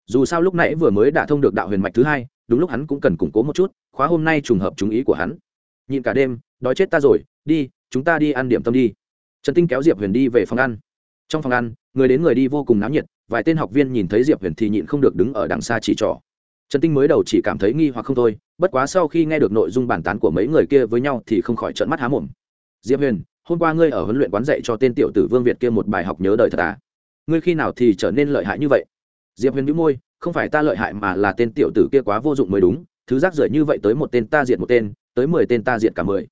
Dù sao lúc nãy vừa mới đả thông được đạo huyền mạch thứ hai, đúng lúc hắn cũng cần củng cố một chút, khóa hôm nay trùng hợp chúng ý của hắn nhịn cả đêm, đói chết ta rồi, đi, chúng ta đi ăn điểm tâm đi. Trần tinh kéo diệp huyền đi về phòng ăn. Trong phòng ăn, người đến người đi vô cùng náo nhiệt, vài tên học viên nhìn thấy diệp huyền thì nhịn không được đứng ở đằng xa chỉ trỏ. Trần tinh mới đầu chỉ cảm thấy nghi hoặc không thôi, bất quá sau khi nghe được nội dung bàn tán của mấy người kia với nhau thì không khỏi trợn mắt há mồm. Diệp huyền, hôm qua ngươi ở huấn luyện quán dạy cho tên tiểu tử vương việt kia một bài học nhớ đời thật à? Ngươi khi nào thì trở nên lợi hại như vậy? Diệp huyền nhíu môi, không phải ta lợi hại mà là tên tiểu tử kia quá vô dụng mới đúng, thứ rác rưởi như vậy tới một tên ta diệt một tên tới mười tên ta diệt cả mười.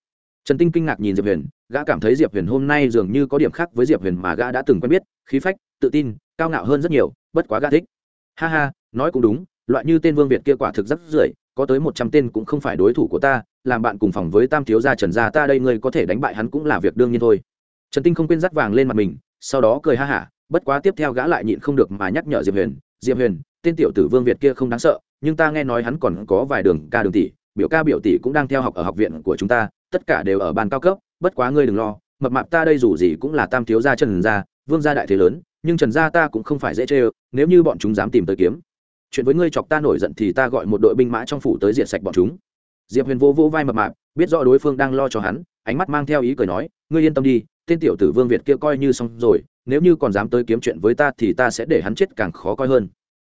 Trần tinh kinh ngạc nhìn diệp huyền, gã cảm thấy diệp huyền hôm nay dường như có điểm khác với diệp huyền mà gã đã từng quen biết, khí phách, tự tin, cao ngạo hơn rất nhiều, bất quá gã thích. Ha ha, nói cũng đúng, loại như tên vương việt kia quả thực rất rưởi, có tới một trăm tên cũng không phải đối thủ của ta, làm bạn cùng phòng với tam thiếu gia trần gia ta đây ngươi có thể đánh bại hắn cũng là việc đương nhiên thôi. Trần tinh không quên dắt vàng lên mặt mình, sau đó cười ha hả, bất quá tiếp theo gã lại nhịn không được mà nhắc nhở diệp huyền diệp huyền, tên tiểu tử vương việt kia không đáng sợ, nhưng ta nghe nói hắn còn có vài đường ca đường tỷ biểu ca biểu tỷ cũng đang theo học ở học viện của chúng ta, tất cả đều ở ban cao cấp, bất quá ngươi đừng lo, mập mạp ta đây dù gì cũng là tam thiếu gia trần gia, vương gia đại thế lớn, nhưng trần gia ta cũng không phải dễ chê nếu như bọn chúng dám tìm tới kiếm. Chuyện với ngươi chọc ta nổi giận thì ta gọi một đội binh mã trong phủ tới diệt sạch bọn chúng. Diệp huyền vô vô vai mập mạp, biết rõ đối phương đang lo cho hắn, ánh mắt mang theo ý cười nói, ngươi yên tâm đi, tên tiểu tử vương việt kia coi như xong rồi, nếu như còn dám tới kiếm chuyện với ta thì ta sẽ để hắn chết càng khó coi hơn.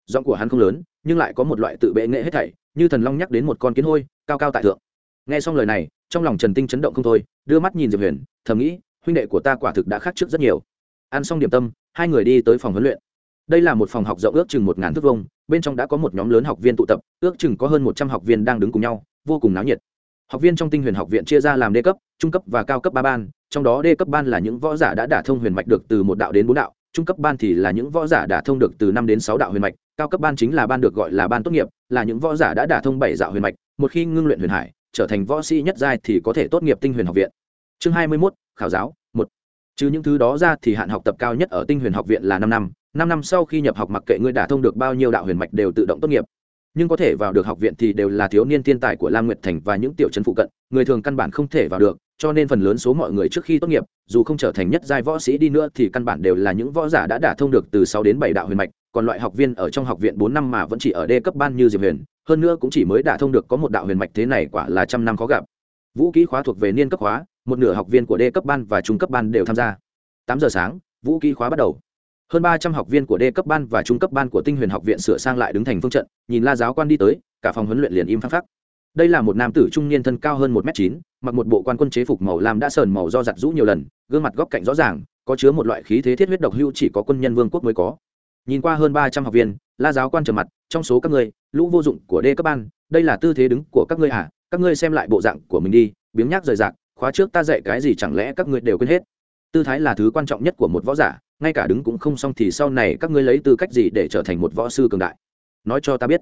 Giọng của hắn không lớn, nhưng lại có một loại tự bệ nghệ hết thảy, như thần long nhắc đến một con kiến hôi cao cao tại thượng. Nghe xong lời này, trong lòng trần tinh chấn động không thôi, đưa mắt nhìn diệp huyền, thầm nghĩ, huynh đệ của ta quả thực đã khác trước rất nhiều. Ăn xong điểm tâm, hai người đi tới phòng huấn luyện. Đây là một phòng học rộng ước chừng một ngàn thước vông bên trong đã có một nhóm lớn học viên tụ tập, ước chừng có hơn một trăm học viên đang đứng cùng nhau, vô cùng náo nhiệt. Học viên trong tinh huyền học viện chia ra làm đê cấp, trung cấp và cao cấp ba ban, trong đó đê cấp ban là những võ giả đã đả thông huyền mạch được từ một đạo đến bốn đạo, trung cấp ban thì là những võ giả đả thông được từ năm đến sáu đạo huyền mạch, cao cấp ban chính là ban được gọi là ban tốt nghiệp, là những võ giả đã đả thông bảy đạo huyền mạch một khi ngưng luyện huyền hải, trở thành võ sĩ nhất giai thì có thể tốt nghiệp tinh huyền học viện. Chương hai mươi mốt, khảo giáo, một. Trừ những thứ đó ra thì hạn học tập cao nhất ở tinh huyền học viện là năm năm. Năm năm sau khi nhập học mặc kệ ngươi đã thông được bao nhiêu đạo huyền mạch đều tự động tốt nghiệp. Nhưng có thể vào được học viện thì đều là thiếu niên thiên tài của lam nguyệt thành và những tiểu trấn phụ cận, người thường căn bản không thể vào được, cho nên phần lớn số mọi người trước khi tốt nghiệp, dù không trở thành nhất giai võ sĩ đi nữa thì căn bản đều là những võ giả đã đả thông được từ sáu đến bảy đạo huyền mạch còn loại học viên ở trong học viện bốn năm mà vẫn chỉ ở đê cấp ban như diệp huyền, hơn nữa cũng chỉ mới đả thông được có một đạo huyền mạch thế này quả là trăm năm khó gặp. Vũ kỹ khóa thuộc về niên cấp khóa một nửa học viên của đê cấp ban và trung cấp ban đều tham gia. Tám giờ sáng, vũ kỹ khóa bắt đầu. Hơn ba trăm học viên của đê cấp ban và trung cấp ban của tinh huyền học viện sửa sang lại đứng thành phương trận, nhìn la giáo quan đi tới, cả phòng huấn luyện liền im phăng phắc. Đây là một nam tử trung niên thân cao hơn một m chín, mặc một bộ quan quân chế phục màu lam đã sờn màu do giặt rũ nhiều lần, gương mặt góc cạnh rõ ràng, có chứa một loại khí thế thiết huyết độc hưu chỉ có quân nhân vương quốc mới có nhìn qua hơn ba trăm học viên, la giáo quan trầm mặt, trong số các ngươi, lũ vô dụng của đê cấp ban, đây là tư thế đứng của các ngươi à các ngươi xem lại bộ dạng của mình đi, biếng nhác rời rạc, khóa trước ta dạy cái gì chẳng lẽ các ngươi đều quên hết? Tư thái là thứ quan trọng nhất của một võ giả, ngay cả đứng cũng không xong thì sau này các ngươi lấy tư cách gì để trở thành một võ sư cường đại? Nói cho ta biết.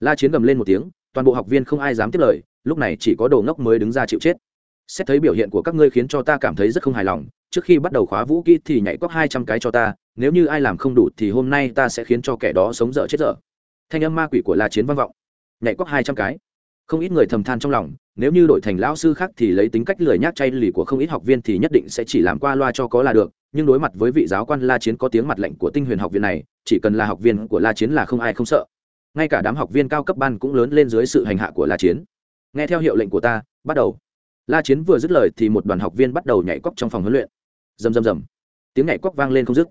La chiến gầm lên một tiếng, toàn bộ học viên không ai dám tiếp lời, lúc này chỉ có đồ ngốc mới đứng ra chịu chết xét thấy biểu hiện của các ngươi khiến cho ta cảm thấy rất không hài lòng, trước khi bắt đầu khóa vũ kỹ thì nhảy cóc hai trăm cái cho ta, nếu như ai làm không đủ thì hôm nay ta sẽ khiến cho kẻ đó sống dở chết dở. Thanh âm ma quỷ của la chiến vang vọng. Nhảy cóc hai trăm cái. Không ít người thầm than trong lòng, nếu như đổi thành lão sư khác thì lấy tính cách lười nhác chay lì của không ít học viên thì nhất định sẽ chỉ làm qua loa cho có là được, nhưng đối mặt với vị giáo quan la chiến có tiếng mặt lệnh của tinh huyền học viện này, chỉ cần là học viên của la chiến là không ai không sợ. Ngay cả đám học viên cao cấp ban cũng lớn lên dưới sự hành hạ của la chiến. Nghe theo hiệu lệnh của ta, bắt đầu la chiến vừa dứt lời thì một đoàn học viên bắt đầu nhảy cóc trong phòng huấn luyện. Rầm rầm rầm. Tiếng nhảy cóc vang lên không dứt.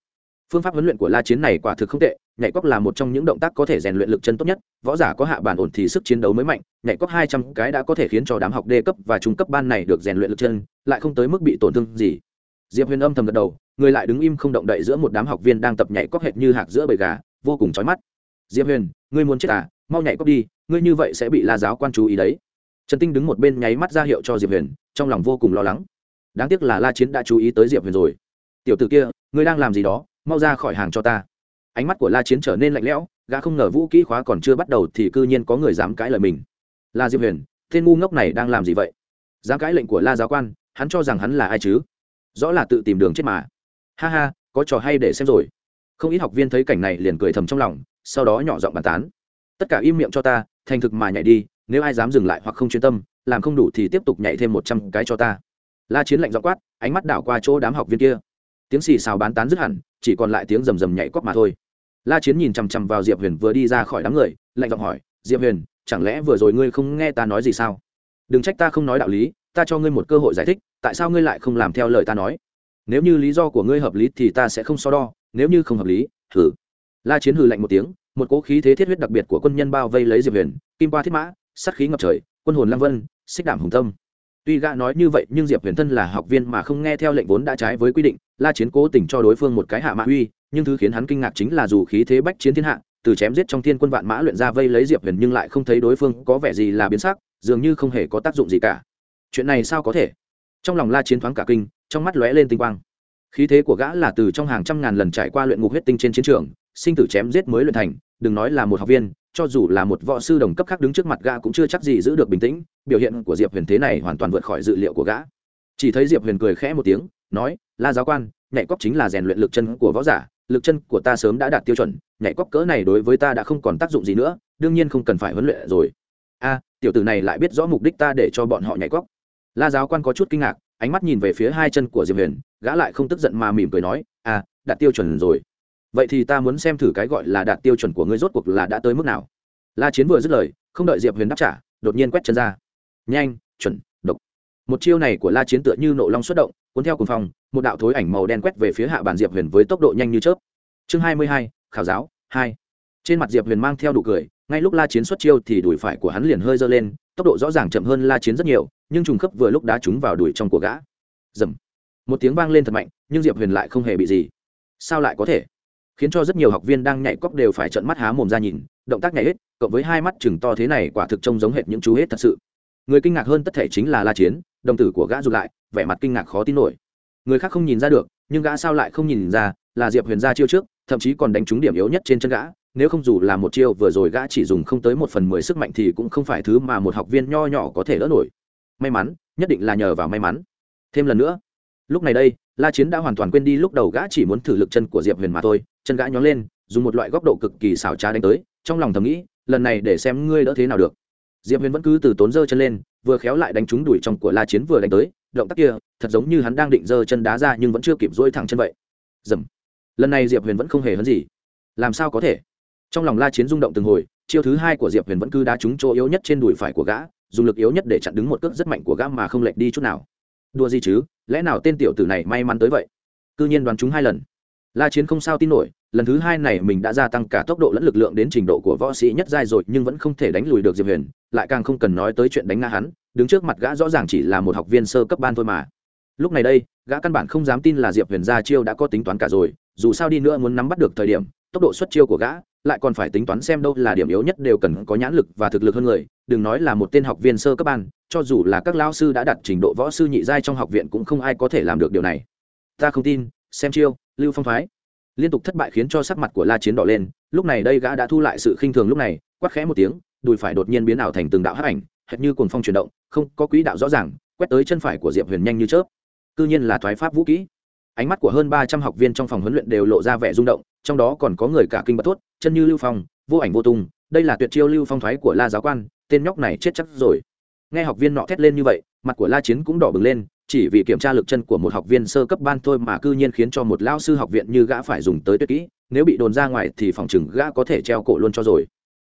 Phương pháp huấn luyện của la chiến này quả thực không tệ, nhảy cóc là một trong những động tác có thể rèn luyện lực chân tốt nhất, võ giả có hạ bản ổn thì sức chiến đấu mới mạnh, nhảy cóc hai trăm cái đã có thể khiến cho đám học đê cấp và trung cấp ban này được rèn luyện lực chân, lại không tới mức bị tổn thương gì. Diệp huyền âm thầm gật đầu, người lại đứng im không động đậy giữa một đám học viên đang tập nhảy cóc hệt như hạc giữa bầy gà, vô cùng chói mắt. Diệp huyền, ngươi muốn chết à? Mau nhảy cóc đi, ngươi như vậy sẽ bị la giáo quan chú ý đấy trần tinh đứng một bên nháy mắt ra hiệu cho diệp huyền, trong lòng vô cùng lo lắng. Đáng tiếc là la chiến đã chú ý tới diệp huyền rồi. Tiểu t ử kia, ngươi đang làm gì đó? Mau ra khỏi hàng cho ta. Ánh mắt của la chiến trở nên lạnh lẽo, gã không ngờ vũ kỹ khóa còn chưa bắt đầu thì c ư nhiên có người dám cãi lời mình. Là diệp huyền, tên ngu ngốc này đang làm gì vậy? Dám cãi lệnh của la giáo quan, hắn cho rằng hắn là ai chứ? Rõ là tự tìm đường chết mà. Ha ha, có trò hay để xem rồi. Không ít học viên thấy cảnh này liền cười thầm trong lòng, sau đó nhỏ giọng bàn tán. Tất cả im miệng cho ta, thành thực mà nhảy đi nếu ai dám dừng lại hoặc không chuyên tâm, làm không đủ thì tiếp tục nhảy thêm một trăm cái cho ta. La chiến lạnh dọ quát, ánh mắt đảo qua chỗ đám học viên kia. Tiếng xì xào bán tán dứt hẳn, chỉ còn lại tiếng rầm rầm nhảy quắp mà thôi. La chiến nhìn chằm chằm vào diệp huyền vừa đi ra khỏi đám người, lạnh giọng hỏi, diệp huyền, chẳng lẽ vừa rồi ngươi không nghe ta nói gì sao? Đừng trách ta không nói đạo lý, ta cho ngươi một cơ hội giải thích, tại sao ngươi lại không làm theo lời ta nói? Nếu như lý do của ngươi hợp lý thì ta sẽ không so đo, nếu như không hợp lý thử la chiến hừ lạnh một tiếng, một cỗ khí thế thiết huyết đặc biệt của quân nhân bao vây lấy diệp huyền, kim qua thiết mã sắt khí ngập trời, quân hồn lăng vân, xích đảm hùng tâm. Tuy gã nói như vậy, nhưng diệp huyền thân là học viên mà không nghe theo lệnh vốn đã trái với quy định, la chiến cố tình cho đối phương một cái hạ mã uy, nhưng thứ khiến hắn kinh ngạc chính là dù khí thế bách chiến thiên hạ, từ chém giết trong thiên quân vạn mã luyện ra vây lấy diệp huyền nhưng lại không thấy đối phương có vẻ gì là biến sắc, dường như không hề có tác dụng gì cả. Chuyện này sao có thể? Trong lòng la chiến thoáng cả kinh, trong mắt lóe lên tinh quang. Khí thế của gã là từ trong hàng trăm ngàn lần trải qua luyện ngục huyết tinh trên chiến trường, sinh tử chém giết mới luyện thành, đừng nói là một học viên cho dù là một võ sư đồng cấp khác đứng trước mặt gã cũng chưa chắc gì giữ được bình tĩnh, biểu hiện của diệp huyền thế này hoàn toàn vượt khỏi dự liệu của gã. Chỉ thấy diệp huyền cười khẽ một tiếng, nói, la giáo quan nhảy cóc chính là rèn luyện lực chân của võ giả, lực chân của ta sớm đã đạt tiêu chuẩn nhảy cóc cỡ này đối với ta đã không còn tác dụng gì nữa, đương nhiên không cần phải huấn luyện rồi. A, tiểu tử này lại biết rõ mục đích ta để cho bọn họ nhảy cóc. La giáo quan có chút kinh ngạc, ánh mắt nhìn về phía hai chân của diệp huyền, gã lại không tức giận mà mỉm cười nói, a, đạt tiêu chuẩn rồi vậy thì ta muốn xem thử cái gọi là đạt tiêu chuẩn của ngươi rốt cuộc là đã tới mức nào. La chiến vừa dứt lời, không đợi diệp huyền đáp trả, đột nhiên quét chân ra. Nhanh, chuẩn, độc. Một chiêu này của la chiến tựa như nộ long xuất động, cuốn theo cùng phòng một đạo thối ảnh màu đen quét về phía hạ bàn diệp huyền với tốc độ nhanh như chớp. Chương hai mươi hai, khảo giáo, hai. Trên mặt diệp huyền mang theo đủ cười, ngay lúc la chiến xuất chiêu thì đùi phải của hắn liền hơi dơ lên, tốc độ rõ ràng chậm hơn la chiến rất nhiều, nhưng trùng khớp vừa lúc đá trúng vào đùi trong của gã. Dầm một tiếng vang lên thật mạnh, nhưng diệp huyền lại không hề bị gì. Sao lại có thể? Khiến cho rất nhiều học viên đang nhảy cóc đều phải trợn mắt há mồm ra nhìn, động tác nhảy hết, cộng với hai mắt chừng to thế này quả thực trông giống hệt những chú hết thật sự. Người kinh ngạc hơn tất thể chính là la chiến, đồng tử của gã rụt lại, vẻ mặt kinh ngạc khó tin nổi. Người khác không nhìn ra được, nhưng gã sao lại không nhìn ra, là diệp huyền ra chiêu trước, thậm chí còn đánh trúng điểm yếu nhất trên chân gã, nếu không dù là một chiêu vừa rồi gã chỉ dùng không tới một phần mười sức mạnh thì cũng không phải thứ mà một học viên nho nhỏ có thể đỡ nổi. May mắn, nhất định là nhờ vào may mắn. Thêm lần nữa, lúc này đây la chiến đã hoàn toàn quên đi lúc đầu gã chỉ muốn thử lực chân của diệp huyền mà thôi, chân gã nhón lên, dùng một loại góc độ cực kỳ xảo trá đánh tới, trong lòng thầm nghĩ, lần này để xem ngươi đỡ thế nào được. Diệp huyền vẫn cứ từ tốn dơ chân lên, vừa khéo lại đánh trúng đuổi trong của la chiến vừa đánh tới, động tác kia, thật giống như hắn đang định dơ chân đá ra nhưng vẫn chưa kịp dỗi thẳng chân vậy. Dầm. Lần này diệp huyền vẫn không hề hấn gì. Làm sao có thể? Trong lòng la chiến rung động từng hồi, chiêu thứ hai của diệp huyền vẫn cứ đá trúng chỗ yếu nhất trên đùi phải của gã, dùng lực yếu nhất để chặn đứng một cước rất mạnh của gã mà không lệch đi chút nào đua gì chứ, lẽ nào tên tiểu tử này may mắn tới vậy? Cứ nhiên đoán chúng hai lần. La chiến không sao tin nổi, lần thứ hai này mình đã gia tăng cả tốc độ lẫn lực lượng đến trình độ của võ sĩ nhất giai rồi, nhưng vẫn không thể đánh lùi được diệp huyền, lại càng không cần nói tới chuyện đánh ngã hắn, đứng trước mặt gã rõ ràng chỉ là một học viên sơ cấp ban thôi mà. Lúc này đây, gã căn bản không dám tin là diệp huyền ra chiêu đã có tính toán cả rồi, dù sao đi nữa muốn nắm bắt được thời điểm, tốc độ xuất chiêu của gã lại còn phải tính toán xem đâu là điểm yếu nhất đều cần có nhãn lực và thực lực hơn người, đừng nói là một tên học viên sơ cấp ban, cho dù là các lao sư đã đặt trình độ võ sư nhị giai trong học viện cũng không ai có thể làm được điều này. Ta không tin, xem chiêu, lưu phong thoái. Liên tục thất bại khiến cho sắc mặt của la chiến đỏ lên, lúc này đây gã đã thu lại sự khinh thường lúc này, quát khẽ một tiếng, đùi phải đột nhiên biến ảo thành từng đạo hắc ảnh, hệt như cuồng phong chuyển động, không có quỹ đạo rõ ràng, quét tới chân phải của diệp huyền nhanh như chớp. Cư nhiên là thoái pháp vũ kỹ. Ánh mắt của hơn ba trăm học viên trong phòng huấn luyện đều lộ ra vẻ rung động trong đó còn có người cả kinh bật thốt, chân như lưu phong, vô ảnh vô tung, đây là tuyệt chiêu lưu phong thoái của la giáo quan, tên nhóc này chết chắc rồi. Nghe học viên nọ thét lên như vậy, mặt của la chiến cũng đỏ bừng lên, chỉ vì kiểm tra lực chân của một học viên sơ cấp ban thôi mà cư nhiên khiến cho một lao sư học viện như gã phải dùng tới tuyệt kỹ, nếu bị đồn ra ngoài thì phòng chừng gã có thể treo cổ luôn cho rồi.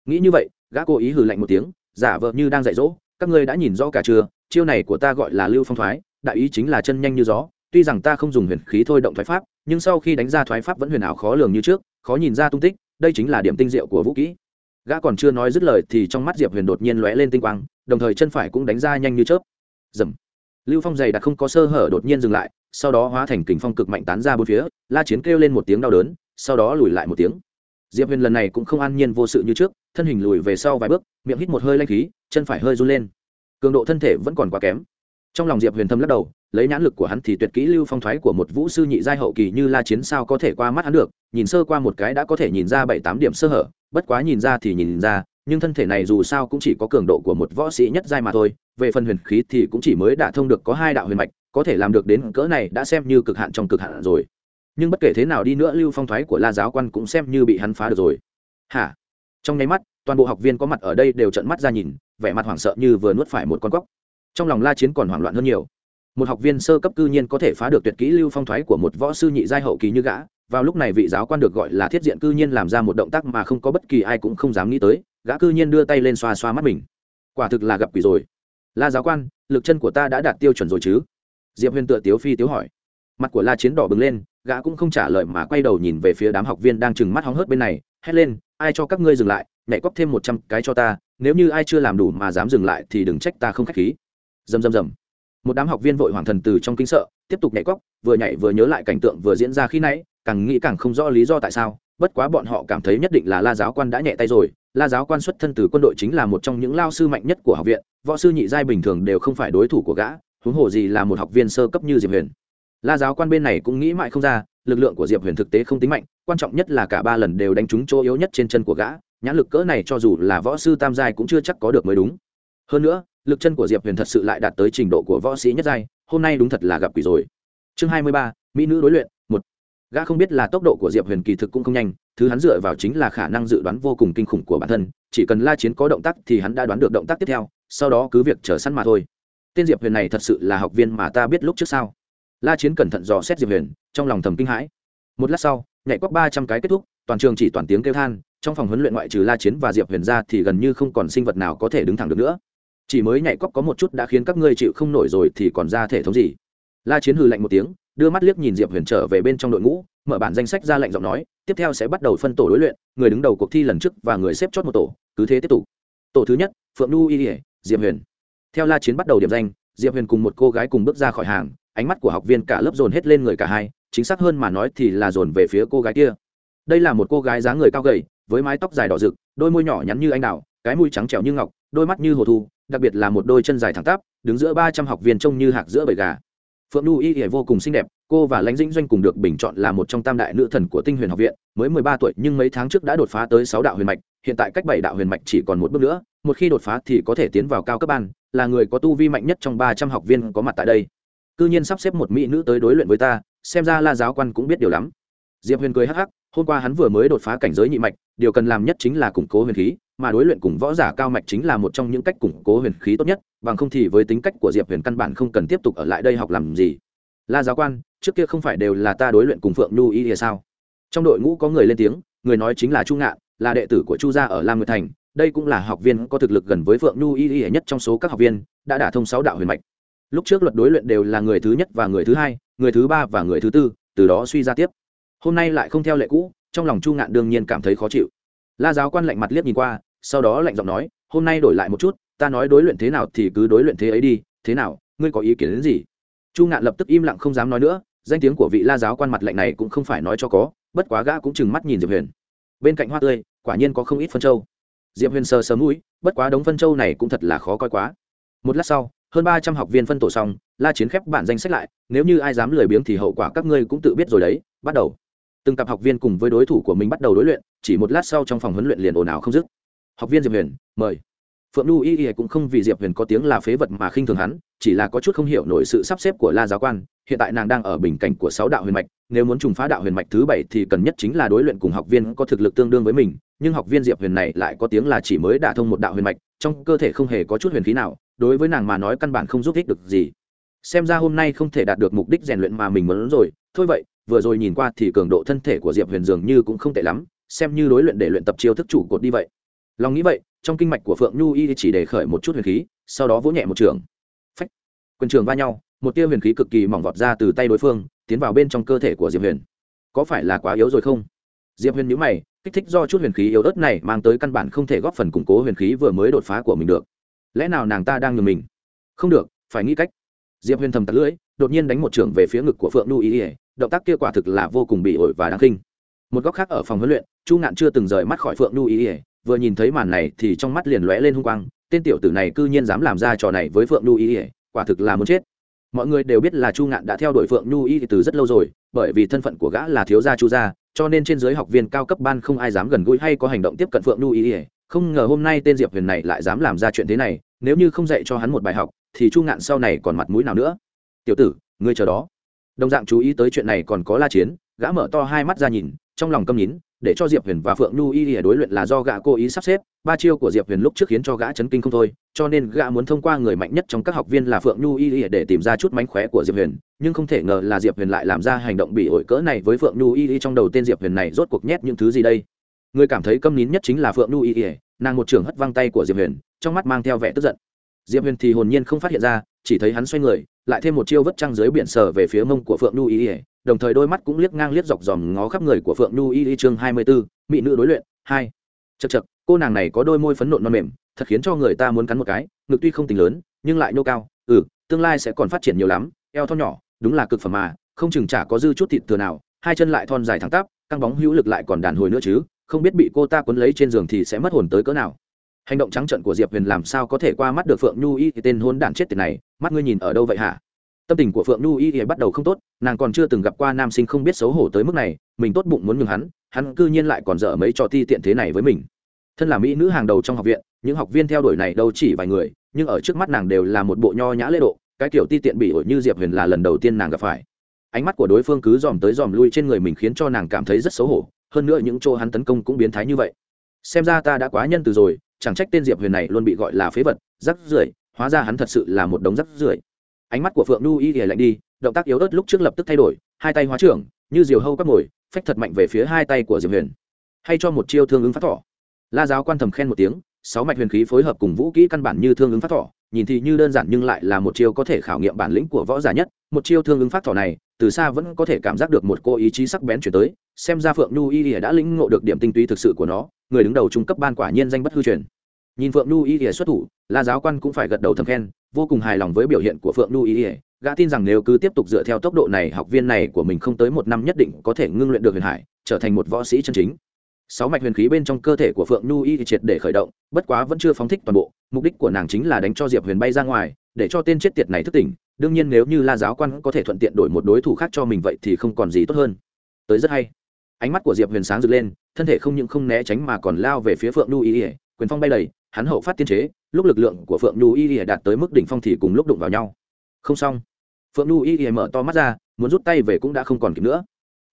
Nghĩ như vậy, gã cố ý hừ lạnh một tiếng, giả vờ như đang dạy dỗ, các ngươi đã nhìn rõ cả chưa, chiêu này của ta gọi là lưu phong thoái, đại ý chính là chân nhanh như gió tuy rằng ta không dùng huyền khí thôi động thoái pháp, nhưng sau khi đánh ra thoái pháp vẫn huyền ảo khó lường như trước, khó nhìn ra tung tích, đây chính là điểm tinh diệu của vũ kỹ. Gã còn chưa nói dứt lời thì trong mắt diệp huyền đột nhiên lóe lên tinh quang, đồng thời chân phải cũng đánh ra nhanh như chớp. Dầm lưu phong dày đã không có sơ hở đột nhiên dừng lại, sau đó hóa thành kình phong cực mạnh tán ra bốn phía, la chiến kêu lên một tiếng đau đớn, sau đó lùi lại một tiếng. Diệp huyền lần này cũng không an nhiên vô sự như trước, thân hình lùi về sau vài bước, miệng hít một hơi lanh khí, chân phải hơi run lên. Cường độ thân thể vẫn còn quá kém. Trong lòng diệp huyền thâm lắc đầu lấy nhãn lực của hắn thì tuyệt kỹ lưu phong thoái của một vũ sư nhị giai hậu kỳ như la chiến sao có thể qua mắt hắn được, nhìn sơ qua một cái đã có thể nhìn ra bảy tám điểm sơ hở, bất quá nhìn ra thì nhìn ra, nhưng thân thể này dù sao cũng chỉ có cường độ của một võ sĩ nhất giai mà thôi, về phần huyền khí thì cũng chỉ mới đả thông được có hai đạo huyền mạch, có thể làm được đến cỡ này đã xem như cực hạn trong cực hạn rồi. Nhưng bất kể thế nào đi nữa lưu phong thoái của la giáo quan cũng xem như bị hắn phá được rồi. Hả? Trong nháy mắt, toàn bộ học viên có mặt ở đây đều trợn mắt ra nhìn, vẻ mặt hoảng sợ như vừa nuốt phải một con cóc. Trong lòng la chiến còn hoảng loạn hơn nhiều một học viên sơ cấp cư nhiên có thể phá được tuyệt kỹ lưu phong thoái của một võ sư nhị giai hậu kỳ như gã. Vào lúc này vị giáo quan được gọi là thiết diện cư nhiên làm ra một động tác mà không có bất kỳ ai cũng không dám nghĩ tới, gã cư nhiên đưa tay lên xoa xoa mắt mình. Quả thực là gặp quỷ rồi. La giáo quan, lực chân của ta đã đạt tiêu chuẩn rồi chứ? Diệp huyền tựa tiếu phi tiếu hỏi. Mặt của la chiến đỏ bừng lên, gã cũng không trả lời mà quay đầu nhìn về phía đám học viên đang trừng mắt hóng hớt bên này, hét lên, ai cho các ngươi dừng lại, nhảy cóc thêm một trăm cái cho ta, nếu như ai chưa làm đủ mà dám dừng lại thì đừng trách ta không k h á c h khí. Dầm dầm dầm một đám học viên vội hoàng thần từ trong kinh sợ, tiếp tục nhảy cóc vừa nhảy vừa nhớ lại cảnh tượng vừa diễn ra khi nãy, càng nghĩ càng không rõ lý do tại sao, bất quá bọn họ cảm thấy nhất định là la giáo quan đã nhẹ tay rồi. La giáo quan xuất thân từ quân đội chính là một trong những lao sư mạnh nhất của học viện, võ sư nhị giai bình thường đều không phải đối thủ của gã, huống hồ gì là một học viên sơ cấp như diệp huyền. La giáo quan bên này cũng nghĩ mãi không ra, lực lượng của diệp huyền thực tế không tính mạnh, quan trọng nhất là cả ba lần đều đánh trúng chỗ yếu nhất trên chân của gã, nhãn lực cỡ này cho dù là võ sư tam giai cũng chưa chắc có được mới đúng. Hơn nữa lực chân của diệp huyền thật sự lại đạt tới trình độ của võ sĩ nhất giai, hôm nay đúng thật là gặp quỷ rồi. Chương hai mươi ba, mỹ nữ đối luyện, một. Gã không biết là tốc độ của diệp huyền kỳ thực cũng không nhanh, thứ hắn dựa vào chính là khả năng dự đoán vô cùng kinh khủng của bản thân, chỉ cần la chiến có động tác thì hắn đã đoán được động tác tiếp theo, sau đó cứ việc chờ săn mà thôi. Tên diệp huyền này thật sự là học viên mà ta biết lúc trước sao? La chiến cẩn thận dò xét diệp huyền, trong lòng thầm kinh hãi. Một lát sau, nhảy quắc ba trăm cái kết thúc, toàn trường chỉ toàn tiếng kêu than, trong phòng huấn luyện ngoại trừ la chiến và diệp huyền ra thì gần như không còn sinh vật nào có thể đứng thẳng được nữa chỉ mới nhảy cóc có một chút đã khiến các ngươi chịu không nổi rồi thì còn ra thể thống gì? La chiến hừ lạnh một tiếng, đưa mắt liếc nhìn diệp huyền trở về bên trong đội ngũ, mở bản danh sách ra lệnh giọng nói, tiếp theo sẽ bắt đầu phân tổ đối luyện, người đứng đầu cuộc thi lần trước và người xếp chót một tổ, cứ thế tiếp tục. Tổ thứ nhất, phượng Nu y ỉa diệp huyền. Theo la chiến bắt đầu điểm danh, diệp huyền cùng một cô gái cùng bước ra khỏi hàng, ánh mắt của học viên cả lớp dồn hết lên người cả hai, chính xác hơn mà nói thì là dồn về phía cô gái kia. Đây là một cô gái dáng người cao gầy, với mái tóc dài đỏ rực, đôi môi nhỏ nhắn như anh đào, cái mũi trắng trẻo như ngọc đôi mắt như hồ thu, đặc biệt là một đôi chân dài thẳng tắp, đứng giữa ba trăm học viên trông như hạc giữa bầy gà. Phượng nu y ỉa vô cùng xinh đẹp, cô và lãnh dĩnh doanh cùng được bình chọn là một trong tam đại nữ thần của tinh huyền học viện, mới mười ba tuổi nhưng mấy tháng trước đã đột phá tới sáu đạo huyền mạch, hiện tại cách bảy đạo huyền mạch chỉ còn một bước nữa, một khi đột phá thì có thể tiến vào cao cấp ban, là người có tu vi mạnh nhất trong ba trăm học viên có mặt tại đây. Cư nhiên sắp xếp một mỹ nữ tới đối luyện với ta, xem ra la giáo quan cũng biết điều lắm. Diệp huyền cười hắc hắc hôm qua hắn vừa mới đột phá cảnh giới nhị mạch, điều cần làm nhất chính là củng cố huyền khí, mà đối luyện cùng võ giả cao mạch chính là một trong những cách củng cố huyền khí tốt nhất, bằng không thì với tính cách của diệp huyền căn bản không cần tiếp tục ở lại đây học làm gì. La giáo quan, trước kia không phải đều là ta đối luyện cùng phượng nhu y thì sao? Trong đội ngũ có người lên tiếng, người nói chính là chu ngạn, là đệ tử của chu gia ở lam nguyệt thành, đây cũng là học viên có thực lực gần với phượng nhu y y nhất trong số các học viên, đã đả thông sáu đạo huyền mạch. Lúc trước luật đối luyện đều là người thứ nhất và người thứ hai, người thứ ba và người thứ tư, từ đó suy ra tiếp hôm nay lại không theo lệ cũ, trong lòng chu ngạn đương nhiên cảm thấy khó chịu. La giáo quan lạnh mặt liếc nhìn qua, sau đó lạnh giọng nói, hôm nay đổi lại một chút, ta nói đối luyện thế nào thì cứ đối luyện thế ấy đi, thế nào, ngươi có ý kiến đến gì? Chu ngạn lập tức im lặng không dám nói nữa, danh tiếng của vị la giáo quan mặt lạnh này cũng không phải nói cho có, bất quá gã cũng chừng mắt nhìn diệp huyền. Bên cạnh hoa tươi, quả nhiên có không ít phân châu. Diệp huyền sờ sờ mũi, bất quá đống phân châu này cũng thật là khó coi quá. Một lát sau, hơn ba trăm học viên phân tổ xong, la chiến khép bản danh sách lại, nếu như ai dám lười biếng thì hậu quả các ngươi cũng tự biết rồi đấy, bắt đầu từng cặp học viên cùng với đối thủ của mình bắt đầu đối luyện, chỉ một lát sau trong phòng huấn luyện liền ồn ào không dứt. Học viên diệp huyền, mời. Phượng Nu y y cũng không vì diệp huyền có tiếng là phế vật mà khinh thường hắn, chỉ là có chút không hiểu nổi sự sắp xếp của la giáo quan. Hiện tại nàng đang ở bình cảnh của sáu đạo huyền mạch, nếu muốn trùng phá đạo huyền mạch thứ bảy thì cần nhất chính là đối luyện cùng học viên có thực lực tương đương với mình, nhưng học viên diệp huyền này lại có tiếng là chỉ mới đả thông một đạo huyền mạch, trong cơ thể không hề có chút huyền khí nào, đối với nàng mà nói căn bản không giúp ích được gì. Xem ra hôm nay không thể đạt được mục đích rèn luyện mà mình muốn rồi, thôi vậy vừa rồi nhìn qua thì cường độ thân thể của diệp huyền dường như cũng không tệ lắm, xem như đối luyện để luyện tập chiêu thức chủ cột đi vậy. Lòng nghĩ vậy, trong kinh mạch của phượng nhu y chỉ để khởi một chút huyền khí, sau đó vỗ nhẹ một trường. Phách! Quân trường va nhau, một tia huyền khí cực kỳ mỏng vọt ra từ tay đối phương, tiến vào bên trong cơ thể của diệp huyền. Có phải là quá yếu rồi không? Diệp huyền nhữ mày, kích thích do chút huyền khí yếu ớt này mang tới căn bản không thể góp phần củng cố huyền khí vừa mới đột phá của mình được. Lẽ nào nàng ta đang nhường mình? Không được, phải nghĩ cách. Diệp huyền thầm tắt lưỡi, đột nhiên đánh một trường về phía ngực của phượng nhu y động tác kia quả thực là vô cùng bị ổi và đáng khinh. Một góc khác ở phòng huấn luyện, chu ngạn chưa từng rời mắt khỏi phượng nhu y ỉa vừa nhìn thấy màn này thì trong mắt liền lóe lên hung quang, tên tiểu tử này cư nhiên dám làm ra trò này với phượng nhu y ỉa quả thực là muốn chết. Mọi người đều biết là chu ngạn đã theo đuổi phượng nhu y từ rất lâu rồi, bởi vì thân phận của gã là thiếu gia chu gia, cho nên trên giới học viên cao cấp ban không ai dám gần gũi hay có hành động tiếp cận phượng nhu y. Không ngờ hôm nay tên diệp huyền này lại dám làm ra chuyện thế này, nếu như không dạy cho hắn một bài học, thì chu ngạn sau này còn mặt mũi nào nữa? Tiểu tử, ngươi chờ đó đồng dạng chú ý tới chuyện này còn có la chiến, gã mở to hai mắt ra nhìn, trong lòng câm nhín để cho diệp huyền và phượng nhu y đối luyện là do gã cố ý sắp xếp, ba chiêu của diệp huyền lúc trước khiến cho gã chấn kinh không thôi, cho nên gã muốn thông qua người mạnh nhất trong các học viên là phượng nhu y để tìm ra chút mánh khóe của diệp huyền, nhưng không thể ngờ là diệp huyền lại làm ra hành động bị ổi cỡ này với phượng nhu y trong đầu tên diệp huyền này rốt cuộc nhét những thứ gì đây. Người cảm thấy câm nín nhất chính là phượng nhu y, nàng một trường hất văng tay của diệp huyền, trong mắt mang theo vẻ tức giận. Diệp huyền thì hồn nhiên không phát hiện ra, chỉ thấy hắn xoay người lại thêm một chiêu vất trăng dưới biển sờ về phía mông của phượng nhu y đồng thời đôi mắt cũng liếc ngang liếc dọc dòm ngó khắp người của phượng nhu y chương hai mươi b ố mỹ nữ đối luyện, hai. Chật chật cô nàng này có đôi môi phấn nộn non mềm, thật khiến cho người ta muốn cắn một cái, ngực tuy không tính lớn, nhưng lại nhô cao ừ tương lai sẽ còn phát triển nhiều lắm, eo thon nhỏ, đúng là cực phẩm mà, không chừng chả có dư chút thịt thừa nào, hai chân lại thon dài thẳng tắp, căng bóng hữu lực lại còn đàn hồi nữa chứ, không biết bị cô ta quấn lấy trên giường thì sẽ mất hồn tới cỡ nào hành động trắng trận của diệp huyền làm sao có thể qua mắt được phượng nhu y thì tên hôn đản chết tiệt này mắt ngươi nhìn ở đâu vậy hả tâm tình của phượng nhu y thì bắt đầu không tốt nàng còn chưa từng gặp qua nam sinh không biết xấu hổ tới mức này mình tốt bụng muốn nhường hắn hắn cư nhiên lại còn dở mấy trò ti tiện thế này với mình thân là mỹ nữ hàng đầu trong học viện những học viên theo đuổi này đâu chỉ vài người nhưng ở trước mắt nàng đều là một bộ nho nhã lễ độ cái kiểu ti tiện bị ổi như diệp huyền là lần đầu tiên nàng gặp phải ánh mắt của đối phương cứ dòm tới dòm lui trên người mình khiến cho nàng cảm thấy rất xấu hổ hơn nữa những chỗ hắn tấn công cũng biến thái như vậy xem ra ta đã quá nhân từ rồi chẳng trách tên diệp huyền này luôn bị gọi là phế vật, rắc rưởi, hóa ra hắn thật sự là một đống rắc rưởi. Ánh mắt của phượng nu y ỉa lạnh đi, động tác yếu ớt lúc trước lập tức thay đổi, hai tay hóa trưởng, như diều hâu các mồi phách thật mạnh về phía hai tay của diệp huyền. Hay cho một chiêu thương ứng phát thỏ la giáo quan thầm khen một tiếng, sáu mạch huyền khí phối hợp cùng vũ kỹ căn bản như thương ứng phát thỏ nhìn thì như đơn giản nhưng lại là một chiêu có thể khảo nghiệm bản lĩnh của võ giả nhất, một chiêu thương ứng phát thỏ này, từ xa vẫn có thể cảm giác được một cô ý chí sắc bén chuyển tới, xem ra phượng nhu y đã lĩnh ngộ được điểm tinh túy thực sự của nó, người đứng đầu trung cấp ban quả nhiên danh bất hư truyền nhìn phượng nhu y xuất thủ, la giáo quan cũng phải gật đầu thầm khen, vô cùng hài lòng với biểu hiện của phượng nhu y gã tin rằng nếu cứ tiếp tục dựa theo tốc độ này, học viên này của mình không tới một năm nhất định có thể ngưng luyện được huyền hải, trở thành một võ sĩ chân chính. Sáu mạch huyền khí bên trong cơ thể của phượng nhu y triệt để khởi động, bất quá vẫn chưa phóng thích toàn bộ, mục đích của nàng chính là đánh cho diệp huyền bay ra ngoài, để cho tên chết tiệt này thức tỉnh. Đương nhiên nếu như la giáo quan có thể thuận tiện đổi một đối thủ khác cho mình vậy thì không còn gì tốt hơn. Tới rất hay. Ánh mắt của diệp huyền sáng rực lên, thân thể không những không né tránh mà còn lao về phía phượng nhu y, quyền phong bay đầy hắn hậu phát tiên chế, lúc lực lượng của phượng nhu y đạt tới mức đỉnh phong thì cùng lúc đụng vào nhau. Không xong. Phượng nhu y mở to mắt ra, muốn rút tay về cũng đã không còn kịp nữa.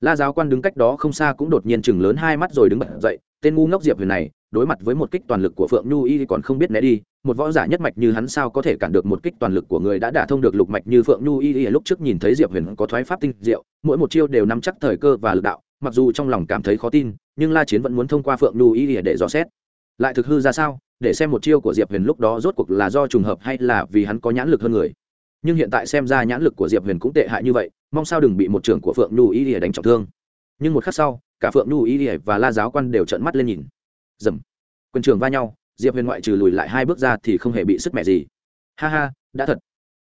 La giáo quan đứng cách đó không xa cũng đột nhiên chừng lớn hai mắt rồi đứng bật dậy, tên ngu ngốc diệp huyền này, đối mặt với một kích toàn lực của phượng nhu y còn không biết né đi, một võ giả nhất mạch như hắn sao có thể cản được một kích toàn lực của người đã đả thông được lục mạch như phượng nhu y lúc trước nhìn thấy diệp huyền có thoái pháp tinh diệu, mỗi một chiêu đều nắm chắc thời cơ và lực đạo, mặc dù trong lòng cảm thấy khó tin, nhưng la chiến vẫn muốn thông qua phượng nhu y để dò xét. Lại thực hư ra sao? Để xem một chiêu của diệp huyền lúc đó rốt cuộc là do trùng hợp hay là vì hắn có nhãn lực hơn người. Nhưng hiện tại xem ra nhãn lực của diệp huyền cũng tệ hại như vậy, mong sao đừng bị một trưởng của phượng nhu y lìa đánh trọng thương. Nhưng một khắc sau, cả phượng nhu y lìa và la giáo quan đều trợn mắt lên nhìn. Dầm. Quân trường va nhau, diệp huyền ngoại trừ lùi lại hai bước ra thì không hề bị sức mẹ gì. Ha ha, đã thật.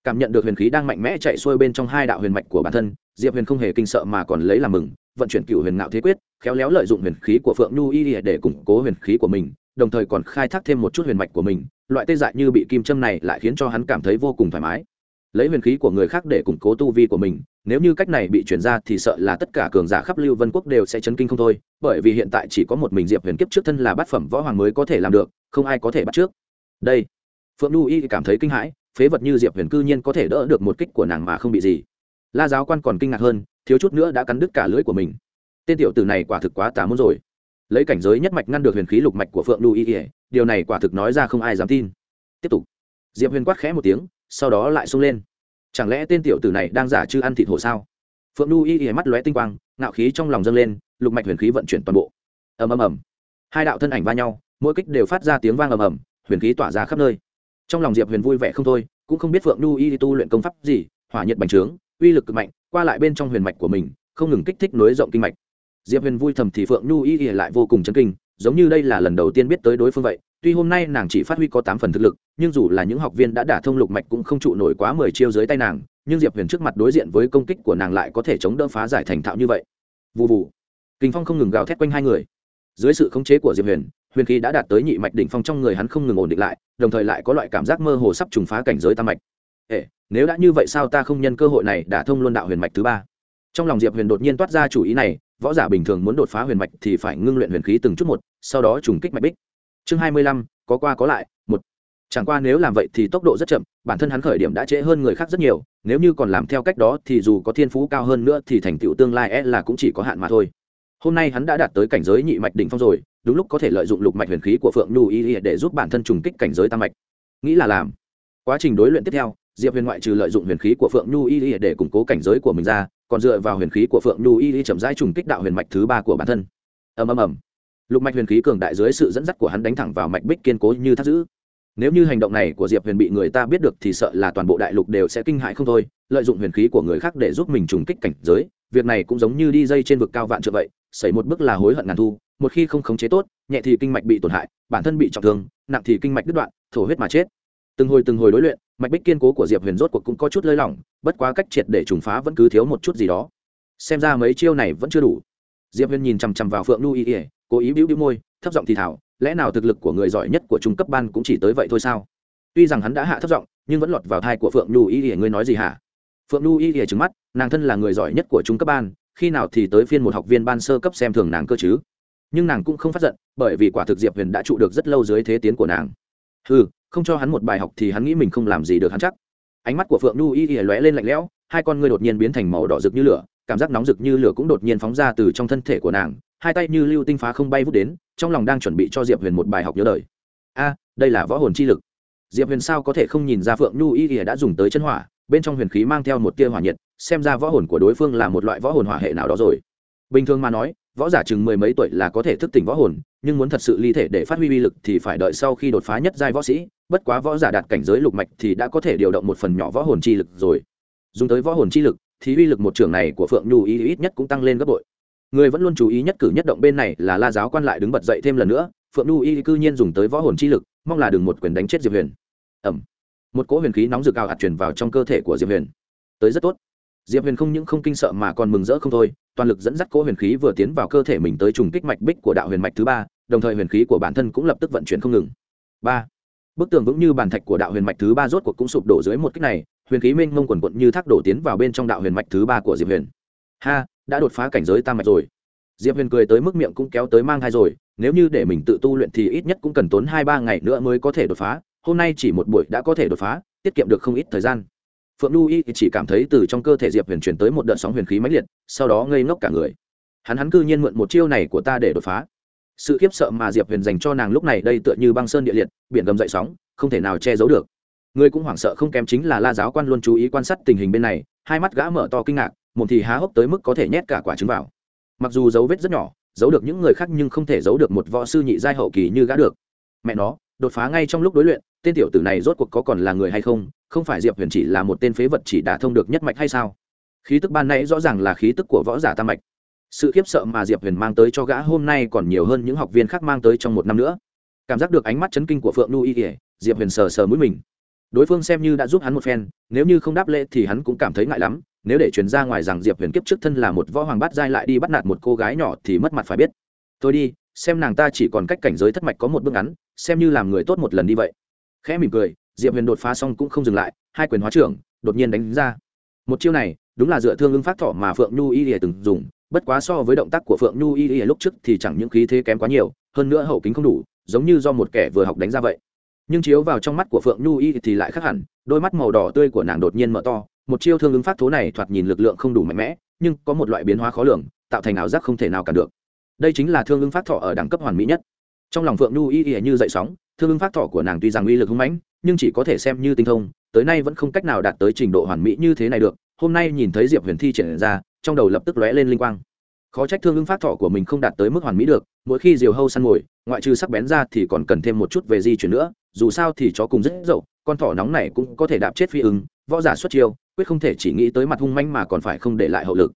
Cảm nhận được huyền khí đang mạnh mẽ chạy xuôi bên trong hai đạo huyền mạch của bản thân, diệp huyền không hề kinh sợ mà còn lấy làm mừng, vận chuyển cựu huyền ngạo thế quyết, khéo léo lợi dụng huyền khí của phượng nhu y để củng cố huyền khí của mình đồng thời còn khai thác thêm một chút huyền mạch của mình, loại tê dại như bị kim châm này lại khiến cho hắn cảm thấy vô cùng thoải mái. Lấy huyền khí của người khác để củng cố tu vi của mình, nếu như cách này bị chuyển ra thì sợ là tất cả cường giả khắp lưu vân quốc đều sẽ chấn kinh không thôi, bởi vì hiện tại chỉ có một mình diệp huyền kiếp trước thân là bát phẩm võ hoàng mới có thể làm được, không ai có thể bắt trước. Đây. Phượng Lưu y cảm thấy kinh hãi, phế vật như diệp huyền cư nhiên có thể đỡ được một kích của nàng mà không bị gì. La giáo quan còn kinh ngạc hơn, thiếu chút nữa đã cắn đứt cả lưỡi của mình. Tên tiểu tử này quả thực quá tà muốn rồi lấy cảnh giới nhất mạch ngăn được huyền khí lục mạch của phượng lưu y điều này quả thực nói ra không ai dám tin. Tiếp tục. Diệp huyền quát khẽ một tiếng, sau đó lại xông lên. Chẳng lẽ tên tiểu tử này đang giả chư ăn thịt hổ sao? Phượng lưu y ỉa mắt lóe tinh quang, ngạo khí trong lòng dâng lên, lục mạch huyền khí vận chuyển toàn bộ. Ầm ầm ầm. Hai đạo thân ảnh va nhau, mỗi kích đều phát ra tiếng vang ầm ầm, huyền khí tỏa ra khắp nơi. Trong lòng diệp huyền vui vẻ không thôi, cũng không biết phượng lưu y tu luyện công pháp gì, hỏa nhiệt bành trướng, uy lực cực mạnh, qua lại bên trong huyền mạch của mình, không ngừng kích thích nối rộng kinh mạch diệp huyền vui thầm thì phượng nhu y y lại vô cùng chấn kinh, giống như đây là lần đầu tiên biết tới đối phương vậy. Tuy hôm nay nàng chỉ phát huy có tám phần thực lực, nhưng dù là những học viên đã đả thông lục mạch cũng không trụ nổi quá mười chiêu dưới tay nàng, nhưng diệp huyền trước mặt đối diện với công kích của nàng lại có thể chống đỡ phá giải thành thạo như vậy. Vụ vụ kinh phong không ngừng gào thét quanh hai người. Dưới sự khống chế của diệp huyền huyền khí đã đạt tới nhị mạch đỉnh phong trong người hắn không ngừng ổn định lại, đồng thời lại có loại cảm giác mơ hồ sắp trùng phá cảnh giới tam mạch. Ệ nếu đã như vậy sao ta không nhân cơ hội này đả thông luân đạo huyền mạch thứ ba? Trong lòng diệp huyền đột nhiên toát ra chủ ý này võ giả bình thường muốn đột phá huyền mạch thì phải ngưng luyện huyền khí từng chút một, sau đó trùng kích mạch bích. Chương hai mươi lăm, có qua có lại, một. Chẳng qua nếu làm vậy thì tốc độ rất chậm, bản thân hắn khởi điểm đã trễ hơn người khác rất nhiều, nếu như còn làm theo cách đó thì dù có thiên phú cao hơn nữa thì thành tựu tương lai e là cũng chỉ có hạn mà thôi. Hôm nay hắn đã đạt tới cảnh giới nhị mạch đỉnh phong rồi, đúng lúc có thể lợi dụng lục mạch huyền khí của phượng nhu y để giúp bản thân trùng kích cảnh giới tam mạch. Nghĩ là làm. Quá trình đối luyện tiếp theo, diệp huyền ngoại trừ lợi dụng huyền khí của phượng nhu y để củng cố cảnh giới của mình ra còn dựa vào huyền khí của phượng nhu y chậm rãi trùng kích đạo huyền mạch thứ ba của bản thân. Ầm ầm ầm. Lục mạch huyền khí cường đại dưới sự dẫn dắt của hắn đánh thẳng vào mạch bích kiên cố như thắt giữ nếu như hành động này của diệp huyền bị người ta biết được thì sợ là toàn bộ đại lục đều sẽ kinh hãi không thôi, lợi dụng huyền khí của người khác để giúp mình trùng kích cảnh giới. Việc này cũng giống như đi dây trên vực cao vạn trượng vậy, xảy một bước là hối hận ngàn thu, một khi không khống chế tốt, nhẹ thì kinh mạch bị tổn hại, bản thân bị trọng thương, nặng thì kinh mạch đứt đoạn, thổ huyết mà chết. Từng hồi từng hồi đối luyện mạch bích kiên cố của diệp huyền rốt cuộc cũng có chút lơi lỏng, bất quá cách triệt để trùng phá vẫn cứ thiếu một chút gì đó. Xem ra mấy chiêu này vẫn chưa đủ. Diệp huyền nhìn chằm chằm vào phượng nu y ỉa cố ý bĩu bĩu môi, thấp giọng thì thảo lẽ nào thực lực của người giỏi nhất của trung cấp ban cũng chỉ tới vậy thôi sao? Tuy rằng hắn đã hạ thấp giọng, nhưng vẫn lọt vào thai của phượng nu y ỉa ngươi nói gì hả? Phượng nu y ỉa trứng mắt, nàng thân là người giỏi nhất của trung cấp ban, khi nào thì tới phiên một học viên ban sơ cấp xem thường nàng cơ chứ? Nhưng nàng cũng không phát giận, bởi vì quả thực diệp huyền đã trụ được rất lâu dưới thế tiến của nàng. Ừ không cho hắn một bài học thì hắn nghĩ mình không làm gì được hắn chắc. Ánh mắt của phượng nhu y y lóe lên lạnh lẽo, hai con ngươi đột nhiên biến thành màu đỏ rực như lửa, cảm giác nóng rực như lửa cũng đột nhiên phóng ra từ trong thân thể của nàng, hai tay như lưu tinh phá không bay vút đến, trong lòng đang chuẩn bị cho diệp huyền một bài học nhớ đời. A, đây là võ hồn chi lực. Diệp huyền sao có thể không nhìn ra phượng nhu y y đã dùng tới chân hỏa, bên trong huyền khí mang theo một tia hỏa nhiệt, xem ra võ hồn của đối phương là một loại võ hồn hỏa hệ nào đó rồi. Bình thường mà nói, võ giả chừng mười mấy tuổi là có thể thức tỉnh võ hồn, nhưng muốn thật sự ly thể để phát huy uy lực thì phải đợi sau khi đột phá nhất giai võ sĩ bất quá võ giả đạt cảnh giới lục mạch thì đã có thể điều động một phần nhỏ võ hồn chi lực rồi. Dùng tới võ hồn chi lực, thì uy lực một trưởng này của phượng nhu ý ít nhất cũng tăng lên gấp bội. Người vẫn luôn chú ý nhất cử nhất động bên này là la giáo quan lại đứng bật dậy thêm lần nữa, phượng nhu y cư nhiên dùng tới võ hồn chi lực, mong là đừng một quyền đánh chết diệp huyền. Ẩm. Một cỗ huyền khí nóng rực ào ạt truyền vào trong cơ thể của diệp huyền. Tới rất tốt. Diệp huyền không những không kinh sợ mà còn mừng rỡ không thôi, toàn lực dẫn dắt cỗ huyền khí vừa tiến vào cơ thể mình tới trùng kích mạch bích của đạo huyền mạch thứ ba, đồng thời huyền khí của bản thân cũng lập tức vận chuyển không ngừng. Ba bức tường vững như bàn thạch của đạo huyền mạch thứ ba rốt cuộc cũng sụp đổ dưới một kích này, huyền khí minh mông quần quận như thác đổ tiến vào bên trong đạo huyền mạch thứ ba của diệp huyền. Ha, đã đột phá cảnh giới tam mạch rồi. Diệp huyền cười tới mức miệng cũng kéo tới mang thai rồi, nếu như để mình tự tu luyện thì ít nhất cũng cần tốn hai ba ngày nữa mới có thể đột phá, hôm nay chỉ một buổi đã có thể đột phá, tiết kiệm được không ít thời gian. Phượng lưu y chỉ cảm thấy từ trong cơ thể diệp huyền chuyển tới một đợt sóng huyền khí mãnh liệt, sau đó ngây ngốc cả người. Hắn hắn cư nhiên mượn một chiêu này của ta để đột phá sự khiếp sợ mà diệp huyền dành cho nàng lúc này đây tựa như băng sơn địa liệt, biển gầm dậy sóng, không thể nào che giấu được. Người cũng hoảng sợ không kém chính là la giáo quan luôn chú ý quan sát tình hình bên này, hai mắt gã mở to kinh ngạc một thì há hốc tới mức có thể nhét cả quả trứng vào. Mặc dù dấu vết rất nhỏ, giấu được những người khác nhưng không thể giấu được một võ sư nhị giai hậu kỳ như gã được. Mẹ nó, đột phá ngay trong lúc đối luyện, tên tiểu tử này rốt cuộc có còn là người hay không không phải diệp huyền chỉ là một tên phế vật chỉ đã thông được nhất mạch hay sao? Khí tức ban nãy rõ ràng là khí tức của võ giả tam mạch sự khiếp sợ mà diệp huyền mang tới cho gã hôm nay còn nhiều hơn những học viên khác mang tới trong một năm nữa. Cảm giác được ánh mắt chấn kinh của phượng nu y ỉa diệp huyền sờ sờ mũi mình. Đối phương xem như đã giúp hắn một phen, nếu như không đáp lễ thì hắn cũng cảm thấy ngại lắm, nếu để truyền ra ngoài rằng diệp huyền kiếp trước thân là một võ hoàng bát giai lại đi bắt nạt một cô gái nhỏ thì mất mặt phải biết. Tôi đi, xem nàng ta chỉ còn cách cảnh giới thất mạch có một bước ngắn, xem như làm người tốt một lần đi vậy. Khẽ mỉm cười, diệp huyền đột phá xong cũng không dừng lại, hai quyền hóa trưởng, đột nhiên đánh ra. Một chiêu này, đúng là dựa thương ứng phát thọ mà phượng nhu y lìa từng dùng bất quá so với động tác của phượng nhu y y lúc trước thì chẳng những khí thế kém quá nhiều, hơn nữa hậu kính không đủ, giống như do một kẻ vừa học đánh ra vậy. Nhưng chiếu vào trong mắt của phượng nhu y thì lại khác hẳn, đôi mắt màu đỏ tươi của nàng đột nhiên mở to, một chiêu thương ứng phát thố này thoạt nhìn lực lượng không đủ mạnh mẽ, nhưng có một loại biến hóa khó lường, tạo thành ảo giác không thể nào cản được. Đây chính là thương ứng phát thọ ở đẳng cấp hoàn mỹ nhất. Trong lòng phượng nhu y y như dậy sóng, thương ứng phát thọ của nàng tuy rằng uy lực hung mãnh, nhưng chỉ có thể xem như tinh thông, tới nay vẫn không cách nào đạt tới trình độ hoàn mỹ như thế này được. Hôm nay nhìn thấy diệp huyền thi triển ra trong đầu lập tức lóe lên linh quang. Khó trách thương ứng phát thọ của mình không đạt tới mức hoàn mỹ được, mỗi khi diều hâu săn mồi, ngoại trừ sắc bén ra thì còn cần thêm một chút về di chuyển nữa, dù sao thì chó cùng rất dậu, con thỏ nóng này cũng có thể đạp chết phi ứng, võ giả xuất chiêu, quyết không thể chỉ nghĩ tới mặt hung manh mà còn phải không để lại hậu lực.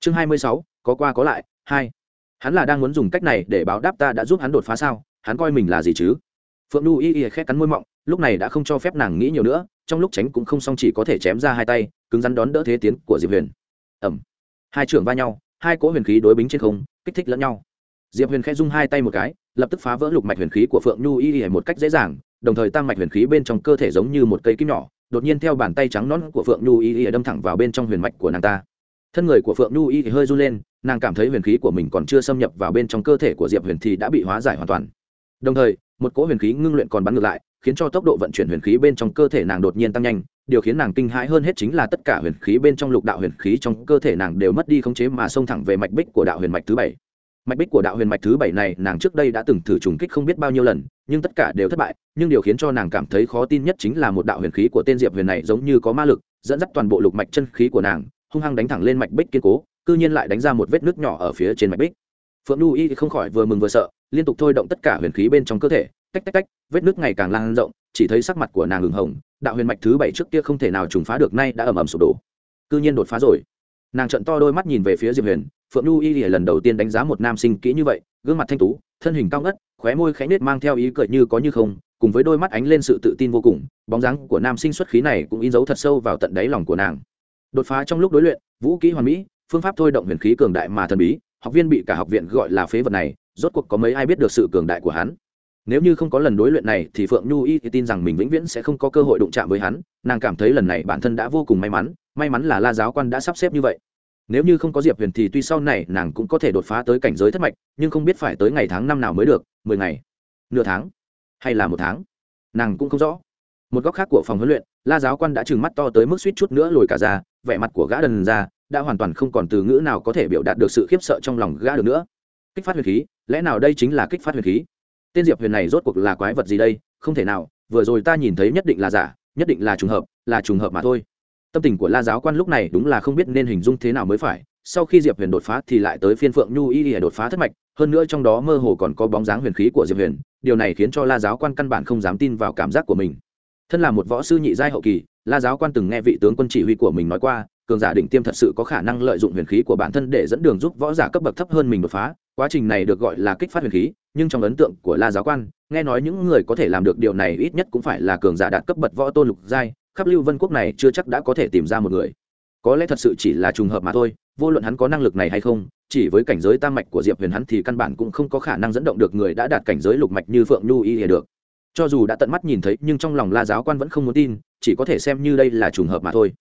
Chương hai mươi sáu, có qua có lại, hai. Hắn là đang muốn dùng cách này để báo đáp ta đã giúp hắn đột phá sao, hắn coi mình là gì chứ? Phượng nu y y khét cắn môi mọng, lúc này đã không cho phép nàng nghĩ nhiều nữa, trong lúc tránh cũng không xong chỉ có thể chém ra hai tay, cứng rắn đón đỡ thế tiến của diệp huyền. Ẩm hai trưởng va nhau, hai cỗ huyền khí đối bính trên không, kích thích lẫn nhau. Diệp huyền khẽ dung hai tay một cái, lập tức phá vỡ lục mạch huyền khí của phượng nhu y y một cách dễ dàng, đồng thời tăng mạch huyền khí bên trong cơ thể giống như một cây kim nhỏ, đột nhiên theo bàn tay trắng nón của phượng nhu y y đâm thẳng vào bên trong huyền mạch của nàng ta. Thân người của phượng nhu y hơi run lên, nàng cảm thấy huyền khí của mình còn chưa xâm nhập vào bên trong cơ thể của diệp huyền thì đã bị hóa giải hoàn toàn. Đồng thời, một cỗ huyền khí ngưng luyện còn bắn ngược lại, khiến cho tốc độ vận chuyển huyền khí bên trong cơ thể nàng đột nhiên tăng nhanh điều khiến nàng kinh hãi hơn hết chính là tất cả huyền khí bên trong lục đạo huyền khí trong cơ thể nàng đều mất đi khống chế mà xông thẳng về mạch bích của đạo huyền mạch thứ bảy. Mạch bích của đạo huyền mạch thứ bảy này, nàng trước đây đã từng thử trùng kích không biết bao nhiêu lần, nhưng tất cả đều thất bại, nhưng điều khiến cho nàng cảm thấy khó tin nhất chính là một đạo huyền khí của tên diệp huyền này giống như có ma lực, dẫn dắt toàn bộ lục mạch chân khí của nàng, hung hăng đánh thẳng lên mạch bích kiên cố, cư nhiên lại đánh ra một vết nước nhỏ ở phía trên mạch bích. Phượng nu y không khỏi vừa mừng vừa sợ, liên tục thôi động tất cả huyền khí bên trong cơ thể tách tách tách, vết nước ngày càng lan rộng, chỉ thấy sắc mặt của nàng hừng hồng, đạo huyền mạch thứ bảy trước kia không thể nào trùng phá được, nay đã ầm ầm sụp đổ. Cư nhiên đột phá rồi. Nàng trận to đôi mắt nhìn về phía diệp huyền, phượng nhu y lần đầu tiên đánh giá một nam sinh kỹ như vậy, gương mặt thanh tú, thân hình cao ngất, khóe môi khẽ nết mang theo ý cười như có như không, cùng với đôi mắt ánh lên sự tự tin vô cùng, bóng dáng của nam sinh xuất khí này cũng in dấu thật sâu vào tận đáy lòng của nàng. Đột phá trong lúc đối luyện, vũ kỹ hoàn mỹ, phương pháp thôi động huyền khí cường đại mà thần bí, học viên bị cả học viện gọi là phế vật này, rốt cuộc có mấy ai biết được sự cường đại của hắn? Nếu như không có lần đối luyện này, thì phượng nhu y thì tin rằng mình vĩnh viễn sẽ không có cơ hội đụng chạm với hắn. Nàng cảm thấy lần này bản thân đã vô cùng may mắn may mắn là la giáo quan đã sắp xếp như vậy. Nếu như không có diệp huyền thì tuy sau này nàng cũng có thể đột phá tới cảnh giới thất mạch, nhưng không biết phải tới ngày tháng năm nào mới được, mười ngày, nửa tháng, hay là một tháng, nàng cũng không rõ. Một góc khác của phòng huấn luyện, la giáo quan đã trừng mắt to tới mức suýt chút nữa lồi cả ra, vẻ mặt của gã đần ra đã hoàn toàn không còn từ ngữ nào có thể biểu đạt được sự khiếp sợ trong lòng gã được nữa. Kích phát huyền khí, lẽ nào đây chính là kích phát huyền khí? Tên diệp huyền này rốt cuộc là quái vật gì đây? Không thể nào, vừa rồi ta nhìn thấy nhất định là giả, nhất định là trùng hợp, là trùng hợp mà thôi. Tâm tình của la giáo quan lúc này đúng là không biết nên hình dung thế nào mới phải. Sau khi diệp huyền đột phá thì lại tới phiên phượng nhu y y đột phá thất mạch, hơn nữa trong đó mơ hồ còn có bóng dáng huyền khí của diệp huyền. Điều này khiến cho la giáo quan căn bản không dám tin vào cảm giác của mình. Thân là một võ sư nhị giai hậu kỳ, la giáo quan từng nghe vị tướng quân chỉ huy của mình nói qua, cường giả đỉnh tiêm thật sự có khả năng lợi dụng huyền khí của bản thân để dẫn đường giúp võ giả cấp bậc thấp hơn mình đột phá quá trình này được gọi là kích phát huyền khí, nhưng trong ấn tượng của la giáo quan, nghe nói những người có thể làm được điều này ít nhất cũng phải là cường giả đạt cấp bậc võ tôn lục giai, khắp lưu vân quốc này chưa chắc đã có thể tìm ra một người. Có lẽ thật sự chỉ là trùng hợp mà thôi, vô luận hắn có năng lực này hay không, chỉ với cảnh giới tam mạch của diệp huyền hắn thì căn bản cũng không có khả năng dẫn động được người đã đạt cảnh giới lục mạch như phượng nhu y hề được. Cho dù đã tận mắt nhìn thấy, nhưng trong lòng la giáo quan vẫn không muốn tin, chỉ có thể xem như đây là trùng hợp mà thôi.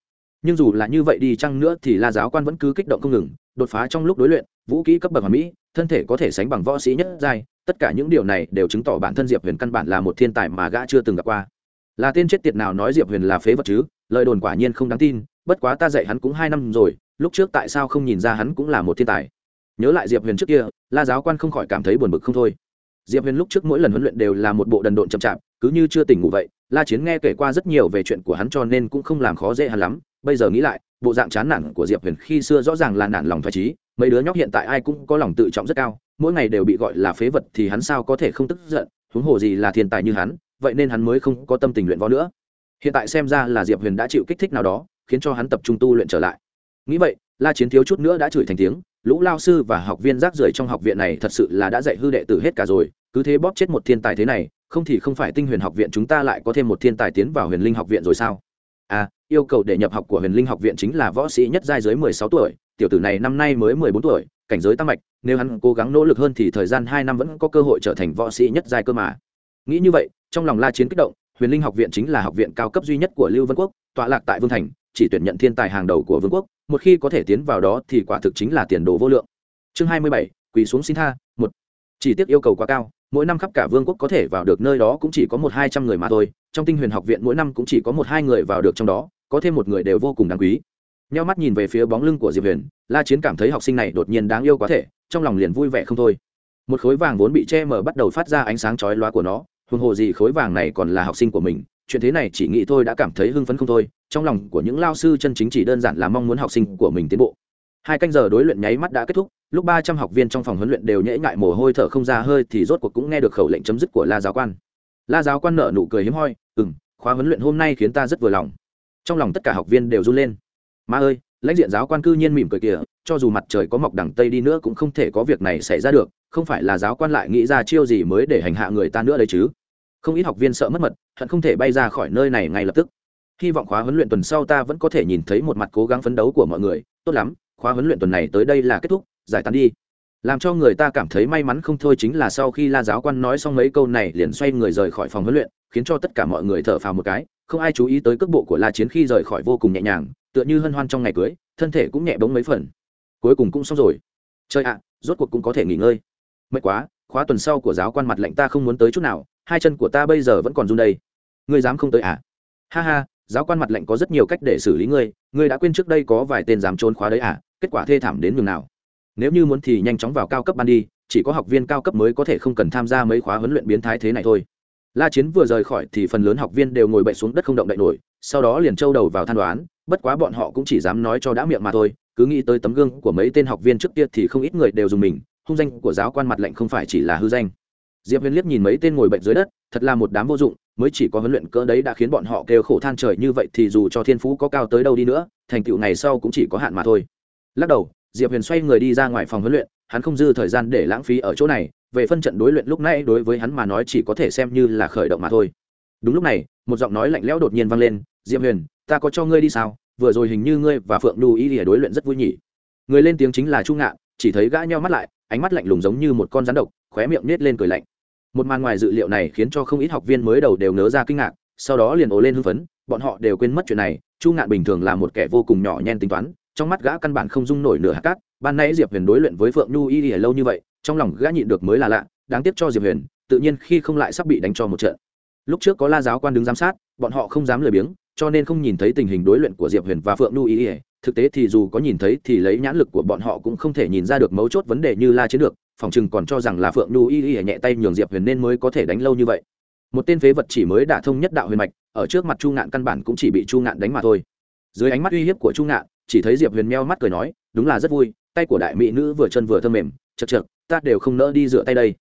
Nhưng dù là như vậy đi chăng nữa thì la giáo quan vẫn cứ kích động không ngừng, đột phá trong lúc đối luyện vũ kỹ cấp bậc hoàn mỹ, thân thể có thể sánh bằng võ sĩ nhất giai, tất cả những điều này đều chứng tỏ bản thân diệp huyền căn bản là một thiên tài mà gã chưa từng gặp qua. Là tên chết tiệt nào nói diệp huyền là phế vật chứ? Lời đồn quả nhiên không đáng tin, bất quá ta dạy hắn cũng hai năm rồi, lúc trước tại sao không nhìn ra hắn cũng là một thiên tài? Nhớ lại diệp huyền trước kia, la giáo quan không khỏi cảm thấy buồn bực không thôi. Diệp huyền lúc trước mỗi lần huấn luyện đều là một bộ đần độn chậm chạp, cứ như chưa tỉnh ngủ vậy, la chiến nghe kể qua rất nhiều về chuyện của hắn cho nên cũng không làm khó dễ hắn lắm. Bây giờ nghĩ lại, bộ dạng chán nản của diệp huyền khi xưa rõ ràng là nản lòng thoải trí mấy đứa nhóc hiện tại ai cũng có lòng tự trọng rất cao, mỗi ngày đều bị gọi là phế vật thì hắn sao có thể không tức giận, huống hồ gì là thiên tài như hắn, vậy nên hắn mới không có tâm tình luyện võ nữa. Hiện tại xem ra là diệp huyền đã chịu kích thích nào đó, khiến cho hắn tập trung tu luyện trở lại. Nghĩ vậy, la chiến thiếu chút nữa đã chửi thành tiếng, lũ lao sư và học viên rác rưởi trong học viện này thật sự là đã dạy hư đệ tử hết cả rồi, cứ thế bóp chết một thiên tài thế này, không thì không phải tinh huyền học viện chúng ta lại có thêm một thiên tài tiến vào huyền linh học viện rồi sao? À yêu cầu để nhập học của huyền linh học viện chính là võ sĩ nhất giai dưới mười sáu tuổi tiểu tử này năm nay mới mười bốn tuổi, cảnh giới tăng mạch, nếu hắn cố gắng nỗ lực hơn thì thời gian hai năm vẫn có cơ hội trở thành võ sĩ nhất giai cơ mà. Nghĩ như vậy, trong lòng la chiến kích động, huyền linh học viện chính là học viện cao cấp duy nhất của lưu vân quốc, tọa lạc tại vương thành, chỉ tuyển nhận thiên tài hàng đầu của vương quốc, một khi có thể tiến vào đó thì quả thực chính là tiền đồ vô lượng. Chương hai mươi bảy, quỳ xuống xin tha, một. Chỉ tiếc yêu cầu quá cao, mỗi năm khắp cả vương quốc có thể vào được nơi đó cũng chỉ có một hai trăm người mà thôi, trong tinh huyền học viện mỗi năm cũng chỉ có một hai người vào được trong đó, có thêm một người đều vô cùng đáng quý nhau mắt nhìn về phía bóng lưng của diệp huyền, la chiến cảm thấy học sinh này đột nhiên đáng yêu quá thể, trong lòng liền vui vẻ không thôi. Một khối vàng vốn bị che mờ bắt đầu phát ra ánh sáng chói loa của nó, huống hồ gì khối vàng này còn là học sinh của mình, chuyện thế này chỉ nghĩ thôi đã cảm thấy hưng phấn không thôi, trong lòng của những lao sư chân chính chỉ đơn giản là mong muốn học sinh của mình tiến bộ. Hai canh giờ đối luyện nháy mắt đã kết thúc, lúc ba trăm học viên trong phòng huấn luyện đều nhễ ngại mồ hôi thở không ra hơi thì rốt cuộc cũng nghe được khẩu lệnh chấm dứt của la giáo quan. La giáo quan nợ nụ cười hiếm hoi ừ m khóa huấn luyện hôm nay khiến ta rất vừa lòng. Trong lòng tất cả học viên đều run lên ma ơi, lãnh diện giáo quan cư nhiên mỉm cười kìa, cho dù mặt trời có mọc đằng tây đi nữa cũng không thể có việc này xảy ra được, không phải là giáo quan lại nghĩ ra chiêu gì mới để hành hạ người ta nữa đấy chứ? Không ít học viên sợ mất mật, hận không thể bay ra khỏi nơi này ngay lập tức. Hy vọng khóa huấn luyện tuần sau ta vẫn có thể nhìn thấy một mặt cố gắng phấn đấu của mọi người. Tốt lắm, khóa huấn luyện tuần này tới đây là kết thúc, giải tán đi. Làm cho người ta cảm thấy may mắn không thôi chính là sau khi la giáo quan nói xong mấy câu này liền xoay người rời khỏi phòng huấn luyện, khiến cho tất cả mọi người thở phào một cái không ai chú ý tới cước bộ của la chiến khi rời khỏi vô cùng nhẹ nhàng, tựa như hân hoan trong ngày cưới, thân thể cũng nhẹ bóng mấy phần. Cuối cùng cũng xong rồi. Chơi ạ, rốt cuộc cũng có thể nghỉ ngơi. Mệt quá, khóa tuần sau của giáo quan mặt lệnh ta không muốn tới chút nào, hai chân của ta bây giờ vẫn còn run đây. Ngươi dám không tới à? Ha ha, giáo quan mặt lệnh có rất nhiều cách để xử lý ngươi ngươi đã quên trước đây có vài tên dám trốn khóa đấy à? Kết quả thê thảm đến nhường nào? Nếu như muốn thì nhanh chóng vào cao cấp ban đi, chỉ có học viên cao cấp mới có thể không cần tham gia mấy khóa huấn luyện biến thái thế này thôi la chiến vừa rời khỏi thì phần lớn học viên đều ngồi bậy xuống đất không động đậy nổi, sau đó liền trâu đầu vào than đoán, bất quá bọn họ cũng chỉ dám nói cho đã miệng mà thôi, cứ nghĩ tới tấm gương của mấy tên học viên trước kia thì không ít người đều dùng mình, hung danh của giáo quan mặt lệnh không phải chỉ là hư danh. Diệp huyền liếc nhìn mấy tên ngồi bệnh dưới đất, thật là một đám vô dụng, mới chỉ có huấn luyện cỡ đấy đã khiến bọn họ kêu khổ than trời như vậy thì dù cho thiên phú có cao tới đâu đi nữa, thành tựu ngày sau cũng chỉ có hạn mà thôi. Lắc đầu, diệp huyền xoay người đi ra ngoài phòng huấn luyện, hắn không dư thời gian để lãng phí ở chỗ này về phân trận đối luyện lúc nãy đối với hắn mà nói chỉ có thể xem như là khởi động mà thôi. Đúng lúc này, một giọng nói lạnh lẽo đột nhiên vang lên, diệp huyền, ta có cho ngươi đi sao? Vừa rồi hình như ngươi và phượng nhu ý ỉa đối luyện rất vui nhỉ. Người lên tiếng chính là chu ngạn, chỉ thấy gã nheo mắt lại, ánh mắt lạnh lùng giống như một con rắn độc, khóe miệng nết lên cười lạnh. Một màn ngoài dự liệu này khiến cho không ít học viên mới đầu đều nớ ra kinh ngạc, sau đó liền ồ lên hưng phấn, bọn họ đều quên mất chuyện này, chu ngạn bình thường là một kẻ vô cùng nhỏ nhen tính toán, trong mắt gã căn bản không dung nổi nửa hạt cát, ban nãy diệp huyền đối luyện với phượng nhu y ỉa lâu như vậy trong lòng gã nhịn được mới là lạ, đáng tiếc cho diệp huyền, tự nhiên khi không lại sắp bị đánh cho một trận. Lúc trước có la giáo quan đứng giám sát, bọn họ không dám lười biếng, cho nên không nhìn thấy tình hình đối luyện của diệp huyền và phượng Nu y ỉa thực tế thì dù có nhìn thấy thì lấy nhãn lực của bọn họ cũng không thể nhìn ra được mấu chốt vấn đề như la chiến được, phòng chừng còn cho rằng là phượng Nu y y nhẹ tay nhường diệp huyền nên mới có thể đánh lâu như vậy. Một tên phế vật chỉ mới đả thông nhất đạo huyền mạch, ở trước mặt chu ngạn căn bản cũng chỉ bị chu ngạn đánh mà thôi. Dưới ánh mắt uy hiếp của chu ngạn, chỉ thấy diệp huyền meo mắt cười nói, đúng là rất vui, tay của đại mỹ nữ vừa chân vừa thơm mềm, chật chật ta đều không nỡ đi rửa tay đây.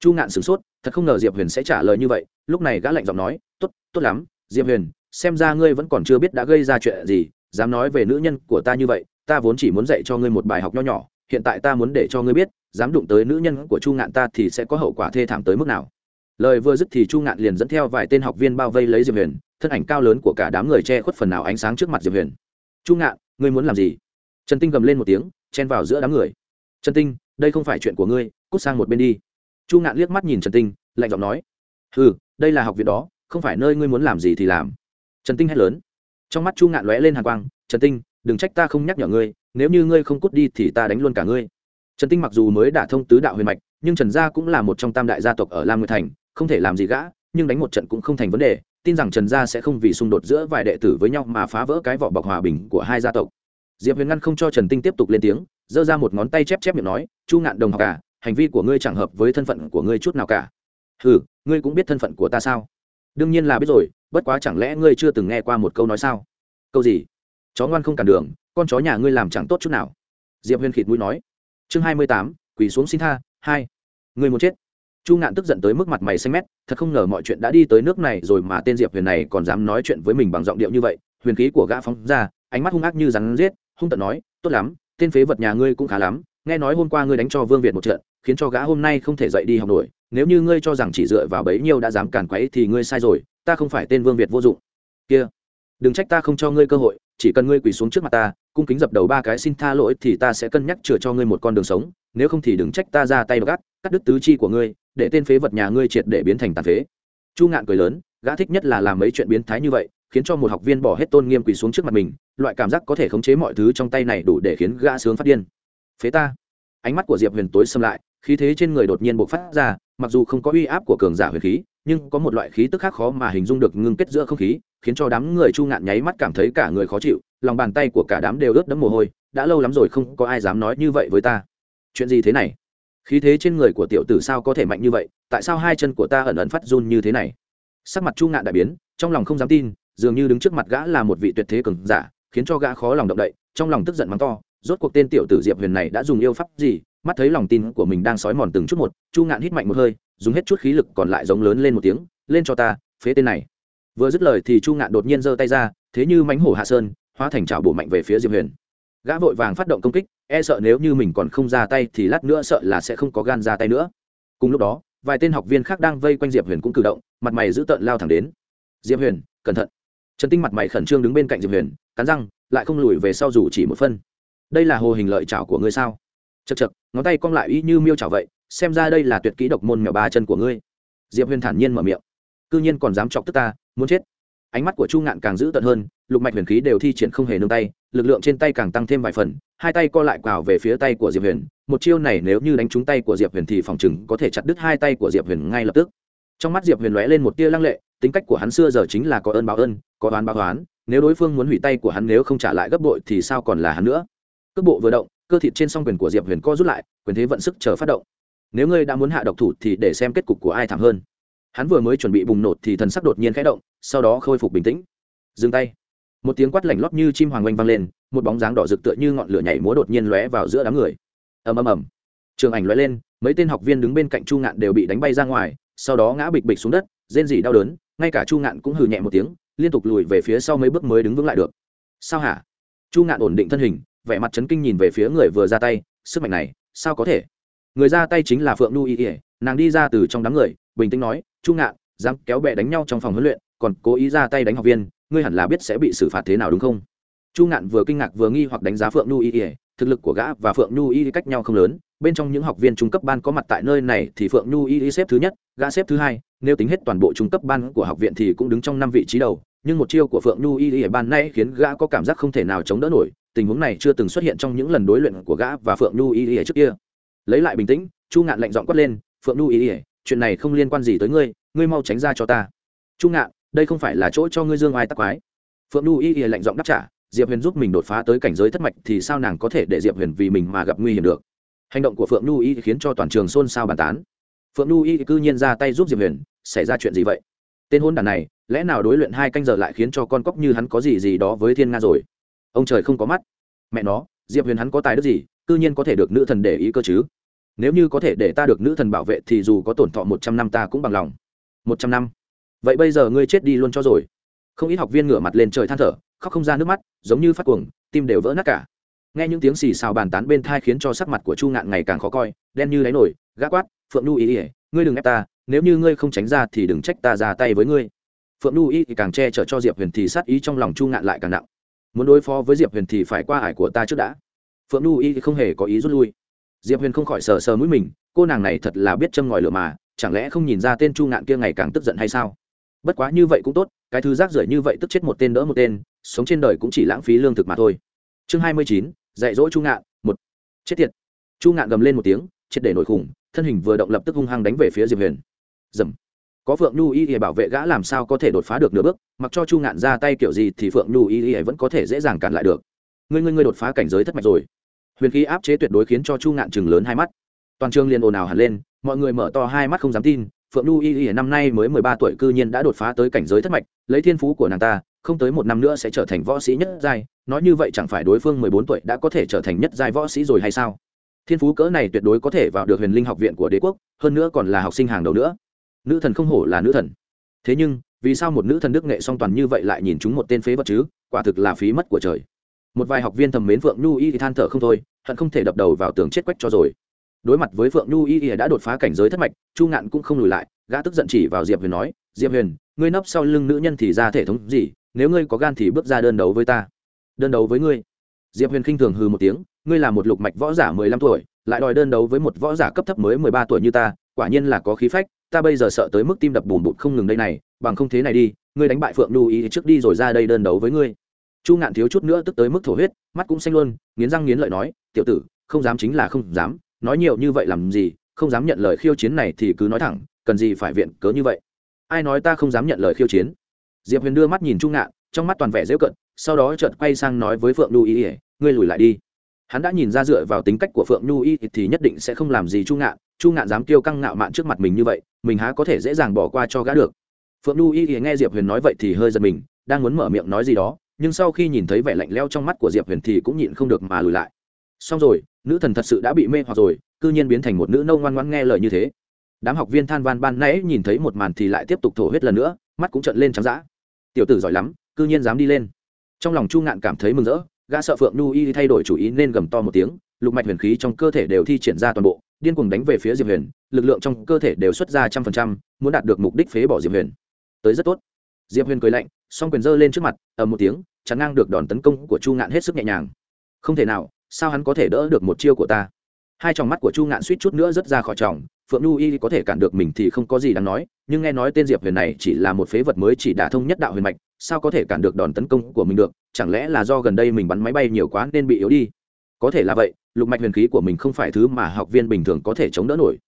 Chu ngạn sửng sốt, thật không ngờ diệp huyền sẽ trả lời như vậy, lúc này gã lạnh giọng nói, tốt tốt lắm, diệp huyền, xem ra ngươi vẫn còn chưa biết đã gây ra chuyện gì, dám nói về nữ nhân của ta như vậy, ta vốn chỉ muốn dạy cho ngươi một bài học nho nhỏ, hiện tại ta muốn để cho ngươi biết, dám đụng tới nữ nhân của chu ngạn ta thì sẽ có hậu quả thê thảm tới mức nào. Lời vừa dứt thì chu ngạn liền dẫn theo vài tên học viên bao vây lấy diệp huyền, thân ảnh cao lớn của cả đám người che khuất phần nào ánh sáng trước mặt diệp huyền. Chu ngạn, ngươi muốn làm gì? Trần tinh gầm lên một tiếng, chen vào giữa đám người. Trần tinh đây không phải chuyện của ngươi, cút sang một bên đi. Chu ngạn liếc mắt nhìn trần tinh, lạnh giọng nói ừ đây là học viện đó, không phải nơi ngươi muốn làm gì thì làm. Trần tinh hét lớn. Trong mắt chu ngạn lóe lên hàng quang, trần tinh, đừng trách ta không nhắc nhở ngươi, nếu như ngươi không cút đi thì ta đánh luôn cả ngươi. Trần tinh mặc dù mới đả thông tứ đạo huyền mạch, nhưng trần gia cũng là một trong tam đại gia tộc ở lam nguyệt thành, không thể làm gì gã, nhưng đánh một trận cũng không thành vấn đề, tin rằng trần gia sẽ không vì xung đột giữa vài đệ tử với nhau mà phá vỡ cái vỏ bọc hòa bình của hai gia tộc. Diệp huyền ngăn không cho trần tinh tiếp tục lên tiếng giơ ra một ngón tay chép chép miệng nói chu ngạn đồng học cả à, hành vi của ngươi chẳng hợp với thân phận của ngươi chút nào cả. Ừ ngươi cũng biết thân phận của ta sao? Đương nhiên là biết rồi bất quá chẳng lẽ ngươi chưa từng nghe qua một câu nói sao? Câu gì? Chó ngoan không cản đường con chó nhà ngươi làm chẳng tốt chút nào. Diệp huyền khịt mũi nói. Chương hai mươi tám quỳ xuống xin tha hai. Người muốn chết. Chu ngạn tức giận tới mức mặt mày xanh mét thật không ngờ mọi chuyện đã đi tới nước này rồi mà tên diệp huyền này còn dám nói chuyện với mình bằng giọng điệu như vậy. Huyền khí của gã phóng ra ánh mắt hung ác như rắn giết hung tận nói tốt lắm tên phế vật nhà ngươi cũng khá lắm, nghe nói hôm qua ngươi đánh cho vương việt một trận, khiến cho gã hôm nay không thể dậy đi học nổi. Nếu như ngươi cho rằng chỉ dựa vào bấy nhiêu đã dám cản quấy thì ngươi sai rồi, ta không phải tên vương việt vô dụng. Kia, đừng trách ta không cho ngươi cơ hội, chỉ cần ngươi quỳ xuống trước mặt ta, cung kính dập đầu ba cái xin tha lỗi thì ta sẽ cân nhắc chừa cho ngươi một con đường sống. Nếu không thì đừng trách ta ra tay gắt, cắt đứt tứ chi của ngươi, để tên phế vật nhà ngươi triệt để biến thành tàn phế. Chu ngạn cười lớn, gã thích nhất là làm mấy chuyện biến thái như vậy khiến cho một học viên bỏ hết tôn nghiêm quỳ xuống trước mặt mình, loại cảm giác có thể khống chế mọi thứ trong tay này đủ để khiến gã sướng phát điên. Phế ta. Ánh mắt của diệp huyền tối xâm lại, khí thế trên người đột nhiên bộc phát ra, mặc dù không có uy áp của cường giả huyền khí, nhưng có một loại khí tức khác khó mà hình dung được ngưng kết giữa không khí, khiến cho đám người chu ngạn nháy mắt cảm thấy cả người khó chịu, lòng bàn tay của cả đám đều ướt đẫm mồ hôi, đã lâu lắm rồi không có ai dám nói như vậy với ta. Chuyện gì thế này? Khí thế trên người của tiểu tử sao có thể mạnh như vậy? Tại sao hai chân của ta ẩn ẩn phát run như thế này? Sắc mặt chu ngạn đại biến, trong lòng không dám tin dường như đứng trước mặt gã là một vị tuyệt thế cường giả, khiến cho gã khó lòng động đậy, trong lòng tức giận mắng to, rốt cuộc tên tiểu tử diệp huyền này đã dùng yêu pháp gì, mắt thấy lòng tin của mình đang sói mòn từng chút một, chu ngạn hít mạnh một hơi, dùng hết chút khí lực còn lại giống lớn lên một tiếng, lên cho ta, phế tên này. Vừa dứt lời thì chu ngạn đột nhiên giơ tay ra, thế như mánh hổ hạ sơn, hóa thành trào bổ mạnh về phía diệp huyền. Gã vội vàng phát động công kích e sợ nếu như mình còn không ra tay thì lát nữa sợ là sẽ không có gan ra tay nữa. Cùng lúc đó, vài tên học viên khác đang vây quanh diệp huyền cũng cử động, mặt mày giữ tợn lao thẳng đến. Diệp huyền, cẩn thận trần tinh mặt mày khẩn trương đứng bên cạnh diệp huyền, cắn răng, lại không lùi về sau dù chỉ một phân. Đây là hồ hình lợi chảo của ngươi sao? Chật chật ngón tay cong lại y như miêu chảo vậy, xem ra đây là tuyệt kỹ độc môn mèo ba chân của ngươi. Diệp huyền thản nhiên mở miệng. C ư nhiên còn dám chọc tức ta, muốn chết. Ánh mắt của chu ngạn càng dữ tợn hơn, lục mạch huyền khí đều thi triển không hề nương tay, lực lượng trên tay càng tăng thêm vài phần, hai tay co lại quào về phía tay của diệp huyền. Một chiêu này nếu như đánh trúng tay của diệp huyền thì phòng chừng có thể chặt đứt hai tay của diệp huyền ngay lập tức. Trong mắt diệp huyền lóe lên một tia lăng lệ tính cách của hắn xưa giờ chính là có ơn báo ơn, có oán báo oán, nếu đối phương muốn hủy tay của hắn nếu không trả lại gấp bội thì sao còn là hắn nữa? Cước bộ vừa động, cơ thịt trên song quyền của diệp huyền co rút lại, quyền thế vận sức chờ phát động. Nếu ngươi đã muốn hạ độc thủ thì để xem kết cục của ai thảm hơn. Hắn vừa mới chuẩn bị bùng nổ thì thần sắc đột nhiên khẽ động, sau đó khôi phục bình tĩnh. Dừng tay. Một tiếng quát lạnh lót như chim hoàng oanh vang lên, một bóng dáng đỏ rực tựa như ngọn lửa nhảy múa đột nhiên lóe vào giữa đám người. Ầm ầm ầm. Trường ảnh lóe lên, mấy tên học viên đứng bên cạnh chu ngạn đều bị đánh bay ra ngoài, sau đó ngã bịch bịch xuống đất, rên rỉ đau đớn ngay cả chu ngạn cũng hừ nhẹ một tiếng, liên tục lùi về phía sau mấy bước mới đứng vững lại được. Sao hả? Chu ngạn ổn định thân hình, vẻ mặt chấn kinh nhìn về phía người vừa ra tay, sức mạnh này, sao có thể? Người ra tay chính là phượng nu y ỉa nàng đi ra từ trong đám người, bình tĩnh nói, chu ngạn, dám kéo bè đánh nhau trong phòng huấn luyện, còn cố ý ra tay đánh học viên, ngươi hẳn là biết sẽ bị xử phạt thế nào đúng không? Chu ngạn vừa kinh ngạc vừa nghi hoặc đánh giá phượng nu y ỉa thực lực của gã và phượng nu y cách nhau không lớn bên trong những học viên trung cấp ban có mặt tại nơi này thì phượng nhu y y xếp thứ nhất gã xếp thứ hai. Nếu tính hết toàn bộ trung cấp ban của học viện thì cũng đứng trong năm vị trí đầu. Nhưng một chiêu của phượng nhu y ở ban nay khiến gã có cảm giác không thể nào chống đỡ nổi. Tình huống này chưa từng xuất hiện trong những lần đối luyện của gã và phượng nhu y y trước kia. Lấy lại bình tĩnh chu ngạn lạnh giọng quát lên phượng nhu y y, chuyện này không liên quan gì tới ngươi ngươi mau tránh ra cho ta. Chu ngạn đây không phải là chỗ cho ngươi dương ai tắc quái. Phượng nhu y lạnh giọng đáp trả diệp huyền giúp mình đột phá tới cảnh giới thất mạch thì sao nàng có thể để diệp huyền vì mình mà gặp nguy hiểm được? Hành động của phượng nhu y khiến cho toàn trường xôn xao bàn tán phượng nhu y cư nhiên ra tay giúp diệp huyền xảy ra chuyện gì vậy tên hôn đàn này lẽ nào đối luyện hai canh giờ lại khiến cho con cóc như hắn có gì gì đó với thiên nga rồi ông trời không có mắt mẹ nó diệp huyền hắn có tài đức gì cư nhiên có thể được nữ thần để ý cơ chứ nếu như có thể để ta được nữ thần bảo vệ thì dù có tổn thọ một trăm năm ta cũng bằng lòng một trăm năm vậy bây giờ ngươi chết đi luôn cho rồi không ít học viên ngửa mặt lên trời than thở khóc không ra nước mắt giống như phát cuồng tim đều vỡ nát cả nghe những tiếng xì xào bàn tán bên thai khiến cho sắc mặt của chu ngạn ngày càng khó coi, đen như đáy nổi, gã quát, phượng Nu ý ỉa ngươi đừng ép ta, nếu như ngươi không tránh ra thì đừng trách ta ra tay với ngươi. Phượng Nu ý thì càng che chở cho diệp huyền thì sát ý trong lòng chu ngạn lại càng nặng. Muốn đối phó với diệp huyền thì phải qua ải của ta trước đã. Phượng Nu ý thì không hề có ý rút lui. Diệp huyền không khỏi sờ sờ mũi mình, cô nàng này thật là biết châm ngòi lửa mà, chẳng lẽ không nhìn ra tên chu ngạn kia ngày càng tức giận hay sao? Bất quá như vậy cũng tốt, cái thứ rác rưởi như vậy tức chết một tên đỡ một tên, sống trên đời cũng chỉ lãng phí lương thực mà thôi chương hai mươi chín, dạy dỗ chu ngạn, một. Chết tiệt. Chu ngạn gầm lên một tiếng, triệt để nổi khủng, thân hình vừa động lập tức hung hăng đánh về phía diệp huyền. Dầm có phượng nhu y bảo vệ gã làm sao có thể đột phá được nửa bước, mặc cho chu ngạn ra tay kiểu gì thì phượng nhu y y vẫn có thể dễ dàng cản lại được. Ngươi ngươi ngươi đột phá cảnh giới thất mạch rồi. Huyền khí áp chế tuyệt đối khiến cho chu ngạn chừng lớn hai mắt. Toàn trường liền ồn ào hẳn lên, mọi người mở to hai mắt không dám tin, phượng nhu y y năm nay mới mười ba tuổi cư nhiên đã đột phá tới cảnh giới thất mạch, lấy thiên phú của nàng ta không tới một năm nữa sẽ trở thành võ sĩ nhất giai, nói như vậy chẳng phải đối phương mười bốn tuổi đã có thể trở thành nhất giai võ sĩ rồi hay sao? Thiên phú cỡ này tuyệt đối có thể vào được huyền linh học viện của đế quốc, hơn nữa còn là học sinh hàng đầu nữa. Nữ thần không hổ là nữ thần. Thế nhưng, vì sao một nữ thần đức nghệ song toàn như vậy lại nhìn chúng một tên phế vật chứ? Quả thực là phí mất của trời. Một vài học viên thầm mến phượng nhu y thì than thở không thôi, hận không thể đập đầu vào tường chết quách cho rồi. Đối mặt với phượng nhu y y đã đột phá cảnh giới thất mạch, chu ngạn cũng không lùi lại, gã tức giận chỉ vào diệp huyền nói, diệp huyền ngươi nấp sau lưng nữ nhân thì ra thể thống gì, nếu ngươi có gan thì bước ra đơn đấu với ta. Đơn đấu với ngươi. Diệp huyền khinh thường hư một tiếng, ngươi là một lục mạch võ giả mười lăm tuổi, lại đòi đơn đấu với một võ giả cấp thấp mới mười ba tuổi như ta, quả nhiên là có khí phách, ta bây giờ sợ tới mức tim đập bùn bụt không ngừng đây này, bằng không thế này đi, ngươi đánh bại phượng lưu ý trước đi rồi ra đây đơn đấu với ngươi. Chu ngạn thiếu chút nữa tức tới mức thổ huyết, mắt cũng xanh luôn, nghiến răng nghiến lợi nói, tiểu tử, không dám chính là không dám, nói nhiều như vậy làm gì, không dám nhận lời khiêu chiến này thì cứ nói thẳng, cần gì phải viện cớ như vậy? Ai nói ta không dám nhận lời khiêu chiến? Diệp huyền đưa mắt nhìn Trung ngạn, trong mắt toàn vẻ dễu cận, sau đó chợt quay sang nói với phượng nhu y ngươi lùi lại đi. Hắn đã nhìn ra dựa vào tính cách của phượng nhu y thì nhất định sẽ không làm gì chu ngạn chu ngạn dám kêu căng ngạo mạn trước mặt mình như vậy, mình há có thể dễ dàng bỏ qua cho gã được. Phượng nhu y nghe diệp huyền nói vậy thì hơi giật mình, đang muốn mở miệng nói gì đó, nhưng sau khi nhìn thấy vẻ lạnh leo trong mắt của diệp huyền thì cũng nhịn không được mà lùi lại. Xong rồi, nữ thần thật sự đã bị mê hoặc rồi c ư nhiên biến thành một nữ nâu ngoan ngoan nghe lời như thế đám học viên than van ban nãy nhìn thấy một màn thì lại tiếp tục thổ huyết lần nữa, mắt cũng trận lên trắng d tiểu tử giỏi lắm c ư nhiên dám đi lên. Trong lòng chu ngạn cảm thấy mừng rỡ, gã sợ phượng nhu y thay đổi chủ ý nên gầm to một tiếng, lục mạch huyền khí trong cơ thể đều thi triển ra toàn bộ, điên cuồng đánh về phía diệp huyền, lực lượng trong cơ thể đều xuất ra trăm phần trăm, muốn đạt được mục đích phế bỏ diệp huyền. Tới rất tốt. Diệp huyền cười lạnh, song quyền giơ lên trước mặt, ầm một tiếng, chắn ngang được đòn tấn công của chu ngạn hết sức nhẹ nhàng. Không thể nào, sao hắn có thể đỡ được một chiêu của ta? Hai tròng mắt của chu ngạn suýt chút nữa rất ra khỏi tròng, phượng nhu y có thể cản được mình thì không có gì đáng nói, nhưng nghe nói tên diệp huyền này chỉ là một phế vật mới chỉ đả thông nhất đạo huyền mạch, sao có thể cản được đòn tấn công của mình được, chẳng lẽ là do gần đây mình bắn máy bay nhiều quá nên bị yếu đi? Có thể là vậy, lục mạch huyền khí của mình không phải thứ mà học viên bình thường có thể chống đỡ nổi.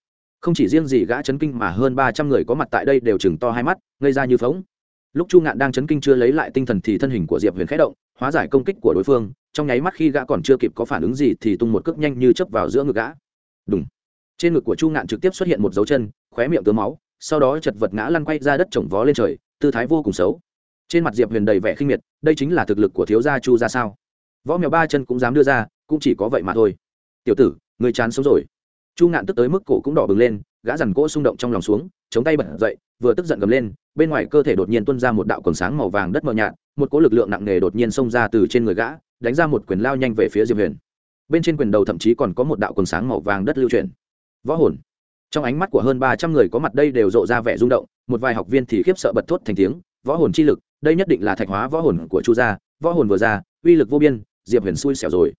Không chỉ riêng gì gã chấn kinh mà hơn ba trăm người có mặt tại đây đều chừng to hai mắt, ngây ra như phóng lúc chu ngạn đang chấn kinh chưa lấy lại tinh thần thì thân hình của diệp huyền khẽ động, hóa giải công kích của đối phương, trong nháy mắt khi gã còn chưa kịp có phản ứng gì thì tung một cước nhanh như chấp vào giữa ngực gã. Đúng trên ngực của chu ngạn trực tiếp xuất hiện một dấu chân, khóe miệng tứa máu, sau đó chật vật ngã lăn quay ra đất trồng vó lên trời, tư thái vô cùng xấu. Trên mặt diệp huyền đầy vẻ khinh miệt, đây chính là thực lực của thiếu gia chu ra sao? Võ mèo ba chân cũng dám đưa ra, cũng chỉ có vậy mà thôi. Tiểu tử, người chán sống rồi. Chu ngạn tức tới mức cổ cũng đỏ bừng lên gã rằn cỗ xung động trong lòng xuống, chống tay bật dậy, vừa tức giận gầm lên, bên ngoài cơ thể đột nhiên tuôn ra một đạo quần sáng màu vàng đất mờ nhạt, một cỗ lực lượng nặng nề đột nhiên xông ra từ trên người gã, đánh ra một quyền lao nhanh về phía diệp huyền. Bên trên quyền đầu thậm chí còn có một đạo quần sáng màu vàng đất lưu truyền. võ hồn. Trong ánh mắt của hơn ba trăm người có mặt đây đều rộ ra vẻ rung động, một vài học viên thì khiếp sợ bật thốt thành tiếng, võ hồn chi lực, đây nhất định là thạch hóa võ hồn của chu gia, võ hồn vừa ra, uy lực vô biên, diệp huyền xui xẻo rồi.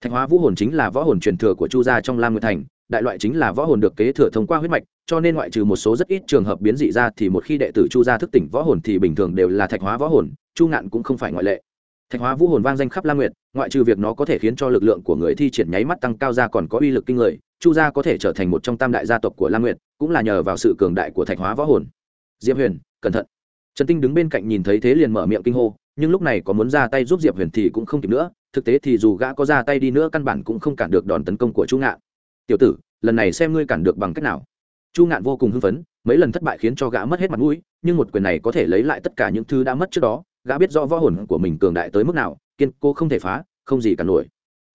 Thạch hóa vũ hồn chính là võ hồn truyền thừa của chu gia trong lam nguyệt thành đại loại chính là võ hồn được kế thừa thông qua huyết mạch, cho nên ngoại trừ một số rất ít trường hợp biến dị ra thì một khi đệ tử chu gia thức tỉnh võ hồn thì bình thường đều là thạch hóa võ hồn, chu ngạn cũng không phải ngoại lệ. Thạch hóa vũ hồn vang danh khắp la nguyệt, ngoại trừ việc nó có thể khiến cho lực lượng của người thi triển nháy mắt tăng cao ra còn có uy lực kinh người, chu gia có thể trở thành một trong tam đại gia tộc của la nguyệt, cũng là nhờ vào sự cường đại của thạch hóa võ hồn. Diệp huyền, cẩn thận. Trần tinh đứng bên cạnh nhìn thấy thế liền mở miệng kinh hô, nhưng lúc này có muốn ra tay giúp diệp huyền thì cũng không kịp nữa, thực tế thì dù gã có ra tay đi nữa căn bản cũng không cản được đòn tấn công của chu ngạn tiểu tử, lần này xem ngươi cản được bằng cách nào. Chu ngạn vô cùng hưng phấn, mấy lần thất bại khiến cho gã mất hết mặt mũi, nhưng một quyền này có thể lấy lại tất cả những thứ đã mất trước đó, gã biết rõ võ hồn của mình cường đại tới mức nào, kiên cô không thể phá, không gì cả nổi.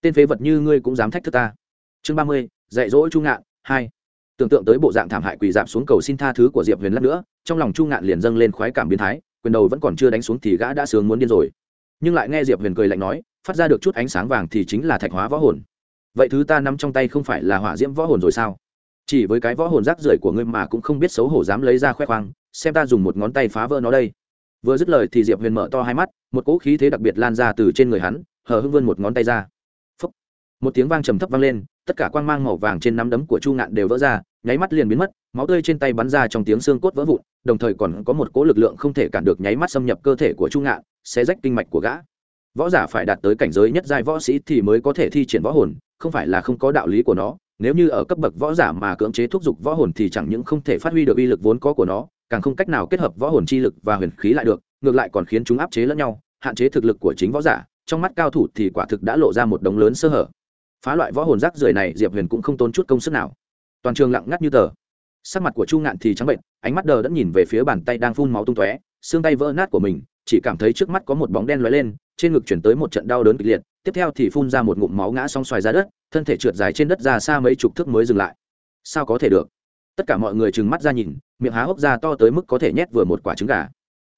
Tên phế vật như ngươi cũng dám thách thức ta. Chương ba mươi, dạy dỗ chu ngạn, hai. Tưởng tượng tới bộ dạng thảm hại quỳ dạp xuống cầu xin tha thứ của diệp huyền lát nữa, trong lòng chu ngạn liền dâng lên khoái cảm biến thái, quyền đầu vẫn còn chưa đánh xuống thì gã đã sướng muốn điên rồi. Nhưng lại nghe diệp huyền cười lạnh nói, phát ra được chút ánh sáng vàng thì chính là thạch hóa võ hồn vậy thứ ta nắm trong tay không phải là hỏa diễm võ hồn rồi sao? Chỉ với cái võ hồn rác rưởi của ngươi mà cũng không biết xấu hổ dám lấy ra khoe khoang, xem ta dùng một ngón tay phá vỡ nó đây. Vừa dứt lời thì diệp huyền mở to hai mắt, một cỗ khí thế đặc biệt lan ra từ trên người hắn, hờ hưng vươn một ngón tay ra. Phúc. một tiếng vang trầm thấp vang lên, tất cả quang mang màu vàng trên nắm đấm của chu ngạn đều vỡ ra, nháy mắt liền biến mất, máu tươi trên tay bắn ra trong tiếng xương cốt vỡ vụn, đồng thời còn có một cỗ lực lượng không thể cản được nháy mắt xâm nhập cơ thể của chu ngạn sẽ rách kinh mạch của gã. Võ giả phải đạt tới cảnh giới nhất giai võ sĩ thì mới có thể thi triển võ hồn không phải là không có đạo lý của nó, nếu như ở cấp bậc võ giả mà cưỡng chế thúc giục võ hồn thì chẳng những không thể phát huy được uy lực vốn có của nó, càng không cách nào kết hợp võ hồn chi lực và huyền khí lại được, ngược lại còn khiến chúng áp chế lẫn nhau, hạn chế thực lực của chính võ giả, trong mắt cao thủ thì quả thực đã lộ ra một đống lớn sơ hở. Phá loại võ hồn rác rưởi này, diệp huyền cũng không tốn chút công sức nào. Toàn trường lặng ngắt như tờ. Sắc mặt của chu ngạn thì trắng bệnh ánh mắt đờ đẫn nhìn về phía bàn tay đang phun máu tung tóe, xương tay vỡ nát của mình, chỉ cảm thấy trước mắt có một bóng đen lóe lên, trên ngực chuyển tới một trận đau đớn kịch liệt tiếp theo thì phun ra một ngụm máu ngã xong xoài ra đất, thân thể trượt dài trên đất ra xa mấy chục thước mới dừng lại. Sao có thể được? Tất cả mọi người trừng mắt ra nhìn, miệng há hốc ra to tới mức có thể nhét vừa một quả trứng gà.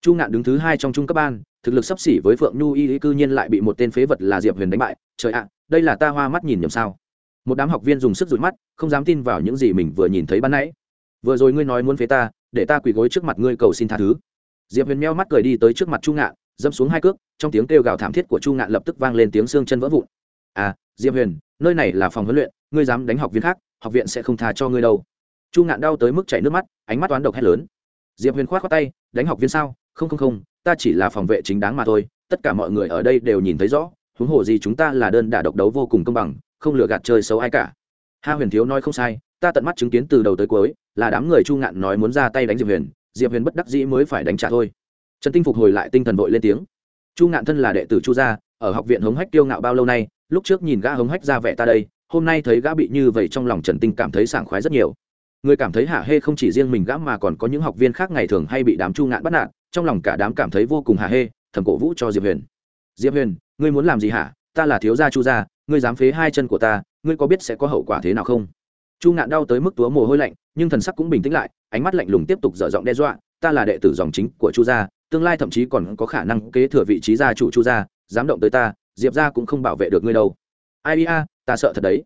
Chu ngạn đứng thứ hai trong trung cấp ban, thực lực sắp xỉ với phượng nhu y lý cư nhiên lại bị một tên phế vật là diệp huyền đánh bại. Trời ạ, đây là ta hoa mắt nhìn nhầm sao? Một đám học viên dùng sức rụi mắt, không dám tin vào những gì mình vừa nhìn thấy ban nãy. Vừa rồi ngươi nói muốn phế ta, để ta quỳ gối trước mặt ngươi cầu xin tha thứ. Diệp huyền meo mắt cười đi tới trước mặt chu ngạn dâm xuống hai cước, trong tiếng kêu gào thảm thiết của chu ngạn lập tức vang lên tiếng xương chân vỡ vụn. À diệp huyền, nơi này là phòng huấn luyện, ngươi dám đánh học viên khác, học viện sẽ không tha cho ngươi đâu. Chu ngạn đau tới mức chảy nước mắt, ánh mắt toán độc hét lớn. Diệp huyền k h o á t khoác tay, đánh học viên sao? Không không không, ta chỉ là phòng vệ chính đáng mà thôi, tất cả mọi người ở đây đều nhìn thấy rõ, huống hồ gì chúng ta là đơn đả độc đấu vô cùng công bằng, không lừa gạt chơi xấu ai cả. Ha huyền thiếu nói không sai, ta tận mắt chứng kiến từ đầu tới cuối, là đám người chu ngạn nói muốn ra tay đánh diệp huyền diệp huyền bất đắc dĩ mới phải đánh trả thôi trần tinh phục hồi lại tinh thần vội lên tiếng. Chu ngạn thân là đệ tử chu gia, ở học viện hống hách tiêu ngạo bao lâu nay, lúc trước nhìn gã hống hách ra vẻ ta đây, hôm nay thấy gã bị như vậy trong lòng trần tinh cảm thấy sảng khoái rất nhiều. Người cảm thấy hạ hê không chỉ riêng mình gã mà còn có những học viên khác ngày thường hay bị đám chu ngạn bắt nạt, trong lòng cả đám cảm thấy vô cùng hạ hê, thầm cổ vũ cho diệp huyền. Diệp huyền, ngươi muốn làm gì hả? Ta là thiếu gia chu gia, ngươi dám phế hai chân của ta, ngươi có biết sẽ có hậu quả thế nào không? Chu ngạn đau tới mức túa mồ hôi lạnh, nhưng thần sắc cũng bình tĩnh lại, ánh mắt lạnh lùng tiếp tục dở giọng đe dọa, ta là đệ tử dòng chính của chu gia tương lai thậm chí còn có khả năng kế thừa vị trí gia chủ chu gia, dám động tới ta, diệp gia cũng không bảo vệ được ngươi đâu. Ai a ta sợ thật đấy.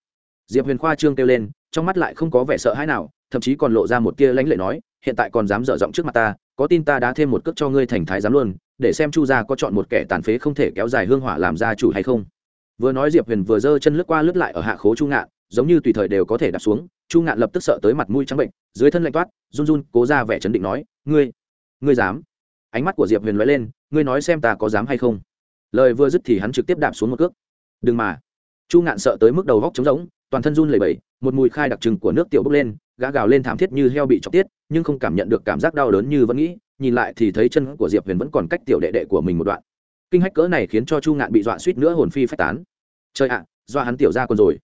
Diệp huyền khoa trương kêu lên, trong mắt lại không có vẻ sợ hãi nào, thậm chí còn lộ ra một tia lãnh lệ nói, hiện tại còn dám dở giọng trước mặt ta, có tin ta đã thêm một cước cho ngươi thành thái giám luôn, để xem chu gia có chọn một kẻ tàn phế không thể kéo dài hương hỏa làm gia chủ hay không. Vừa nói diệp huyền vừa giơ chân lướt qua lướt lại ở hạ khố chu ngạn, giống như tùy thời đều có thể đạp xuống, chu ngạn lập tức sợ tới mặt mũi trắng bệnh, dưới thân lạnh toát, run run, cố ra vẻ chấn định nói, ngươi ngươi dám? Ánh mắt của diệp huyền lóe lên ngươi nói xem ta có dám hay không? Lời vừa dứt thì hắn trực tiếp đạp xuống một cước. Đừng mà. Chu ngạn sợ tới mức đầu góc trống rỗng toàn thân run lẩy bẩy một mùi khai đặc trưng của nước tiểu bốc lên gã gào lên thảm thiết như heo bị chọc tiết nhưng không cảm nhận được cảm giác đau đớn như vẫn nghĩ nhìn lại thì thấy chân của diệp huyền vẫn còn cách tiểu đệ đệ của mình một đoạn. Kinh hách cỡ này khiến cho chu ngạn bị dọa suýt nữa hồn phi phách tán. Trời ạ à, do hắn tiểu ra còn rồi.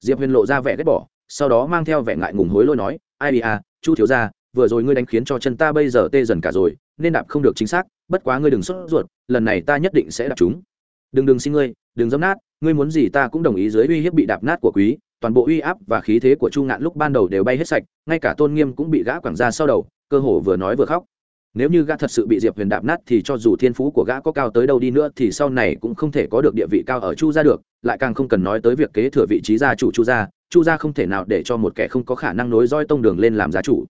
Diệp huyền lộ ra vẻ ghét bỏ sau đó mang theo vẻ ngại ngùng hối lôi nói ai à chu thiếu ra vừa rồi ngươi đánh khiến cho chân ta bây giờ tê dần cả rồi, nên đạp không được chính xác, bất quá ngươi đừng sốt ruột, lần này ta nhất định sẽ đạp chúng. Đừng đừng xin ngươi, đừng dấm nát, ngươi muốn gì ta cũng đồng ý dưới uy hiếp bị đạp nát của quý, toàn bộ uy áp và khí thế của chu ngạn lúc ban đầu đều bay hết sạch, ngay cả tôn nghiêm cũng bị gã quẳng ra sau đầu, cơ hồ vừa nói vừa khóc. Nếu như gã thật sự bị diệp huyền đạp nát thì cho dù thiên phú của gã có cao tới đâu đi nữa thì sau này cũng không thể có được địa vị cao ở chu gia được, lại càng không cần nói tới việc kế thừa vị trí gia chủ chu gia chu gia không thể nào để cho một kẻ không có khả năng nối roi tông đường lên làm gia chủ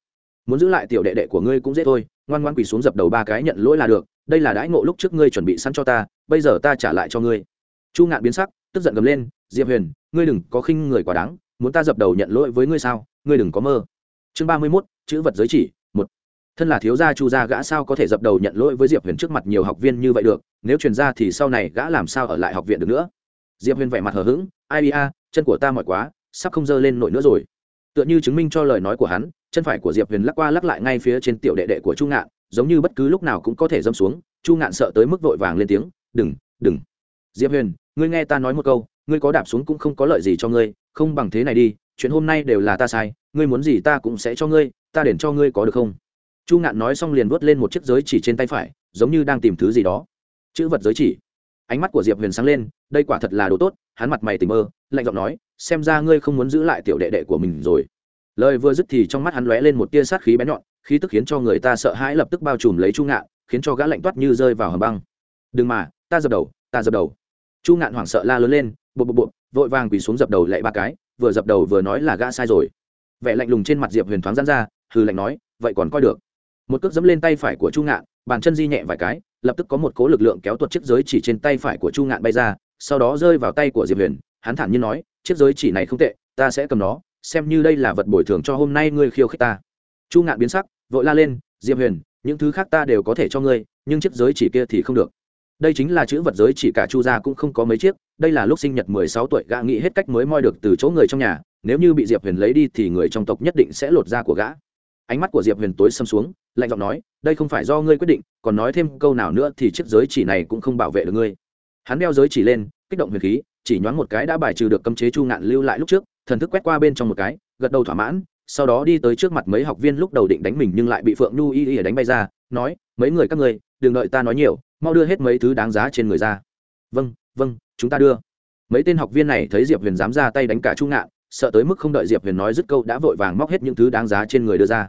muốn giữ lại tiểu đệ đệ của ngươi cũng dễ thôi, ngoan ngoan quỳ xuống dập đầu ba cái nhận lỗi là được, đây là đãi ngộ lúc trước ngươi chuẩn bị sẵn cho ta, bây giờ ta trả lại cho ngươi. Chu ngạn biến sắc, tức giận gầm lên, diệp huyền, ngươi đừng có khinh người quá đáng, muốn ta dập đầu nhận lỗi với ngươi sao? Ngươi đừng có mơ. Chương ba mươi mốt, chữ vật giới chỉ, một. Thân là thiếu gia, chu gia gã sao có thể dập đầu nhận lỗi với diệp huyền trước mặt nhiều học viên như vậy được? Nếu truyền ra thì sau này gã làm sao ở lại học viện được nữa? Diệp huyền vẻ mặt hờ hững, ai ia, chân của ta mỏi quá, sắp không dơ lên nổi nữa rồi tựa như chứng minh cho lời nói của hắn, chân phải của diệp huyền lắc qua lắc lại ngay phía trên tiểu đệ đệ của chu ngạn, giống như bất cứ lúc nào cũng có thể dâm xuống, chu ngạn sợ tới mức vội vàng lên tiếng, đừng đừng. Diệp huyền, ngươi nghe ta nói một câu, ngươi có đạp xuống cũng không có lợi gì cho ngươi, không bằng thế này đi, chuyện hôm nay đều là ta sai, ngươi muốn gì ta cũng sẽ cho ngươi, ta đền cho ngươi có được không? Chu ngạn nói xong liền vớt lên một chiếc giới chỉ trên tay phải, giống như đang tìm thứ gì đó. Chữ vật giới chỉ. Ánh mắt của diệp huyền sáng lên, đây quả thật là đồ tốt, hắn mặt mày tình mơ lạnh giọng nói, xem ra ngươi không muốn giữ lại tiểu đệ đệ của mình rồi. Lời vừa dứt thì trong mắt hắn lóe lên một tia sát khí bén nhọn, khí tức khiến cho người ta sợ hãi lập tức bao trùm lấy chu ngạn, khiến cho gã lạnh toát như rơi vào hầm băng. Đừng mà, ta dập đầu, ta dập đầu. Chu ngạn hoảng sợ la lớn lên bộ bộ bộ vội vàng quỳ xuống dập đầu lại ba cái, vừa dập đầu vừa nói là gã sai rồi. Vẻ lạnh lùng trên mặt diệp huyền thoáng giãn ra, hừ lạnh nói, vậy còn coi được. Một cước dẫm lên tay phải của chu ngạn, bàn chân di nhẹ vài cái, lập tức có một cố lực lượng kéo tuột chiếc giới chỉ trên tay phải của chu ngạn bay ra, sau đó rơi vào tay của diệp huyền hắn thản nhiên nói, chiếc giới chỉ này không tệ, ta sẽ cầm nó, xem như đây là vật bồi thường cho hôm nay ngươi khiêu khích ta. Chu ngạn biến sắc, vội la lên, diệp huyền, những thứ khác ta đều có thể cho ngươi, nhưng chiếc giới chỉ kia thì không được. Đây chính là chữ vật giới chỉ cả chu gia cũng không có mấy chiếc, đây là lúc sinh nhật mười sáu tuổi gã nghĩ hết cách mới moi được từ chỗ người trong nhà, nếu như bị diệp huyền lấy đi thì người trong tộc nhất định sẽ lột da của gã. Ánh mắt của diệp huyền tối xâm xuống, lạnh giọng nói, đây không phải do ngươi quyết định, còn nói thêm câu nào nữa thì chiếc giới chỉ này cũng không bảo vệ được ngươi. Hắn đeo giới chỉ lên, kích động huyền khí chỉ nhoáng một cái đã bài trừ được cấm chế chu ngạn lưu lại lúc trước, thần thức quét qua bên trong một cái, gật đầu thỏa mãn, sau đó đi tới trước mặt mấy học viên lúc đầu định đánh mình nhưng lại bị phượng nhu y y đánh bay ra, nói, mấy người các ngươi, đừng đợi ta nói nhiều, mau đưa hết mấy thứ đáng giá trên người ra. Vâng vâng chúng ta đưa. Mấy tên học viên này thấy diệp huyền dám ra tay đánh cả chu ngạn, sợ tới mức không đợi diệp huyền nói dứt câu đã vội vàng móc hết những thứ đáng giá trên người đưa ra.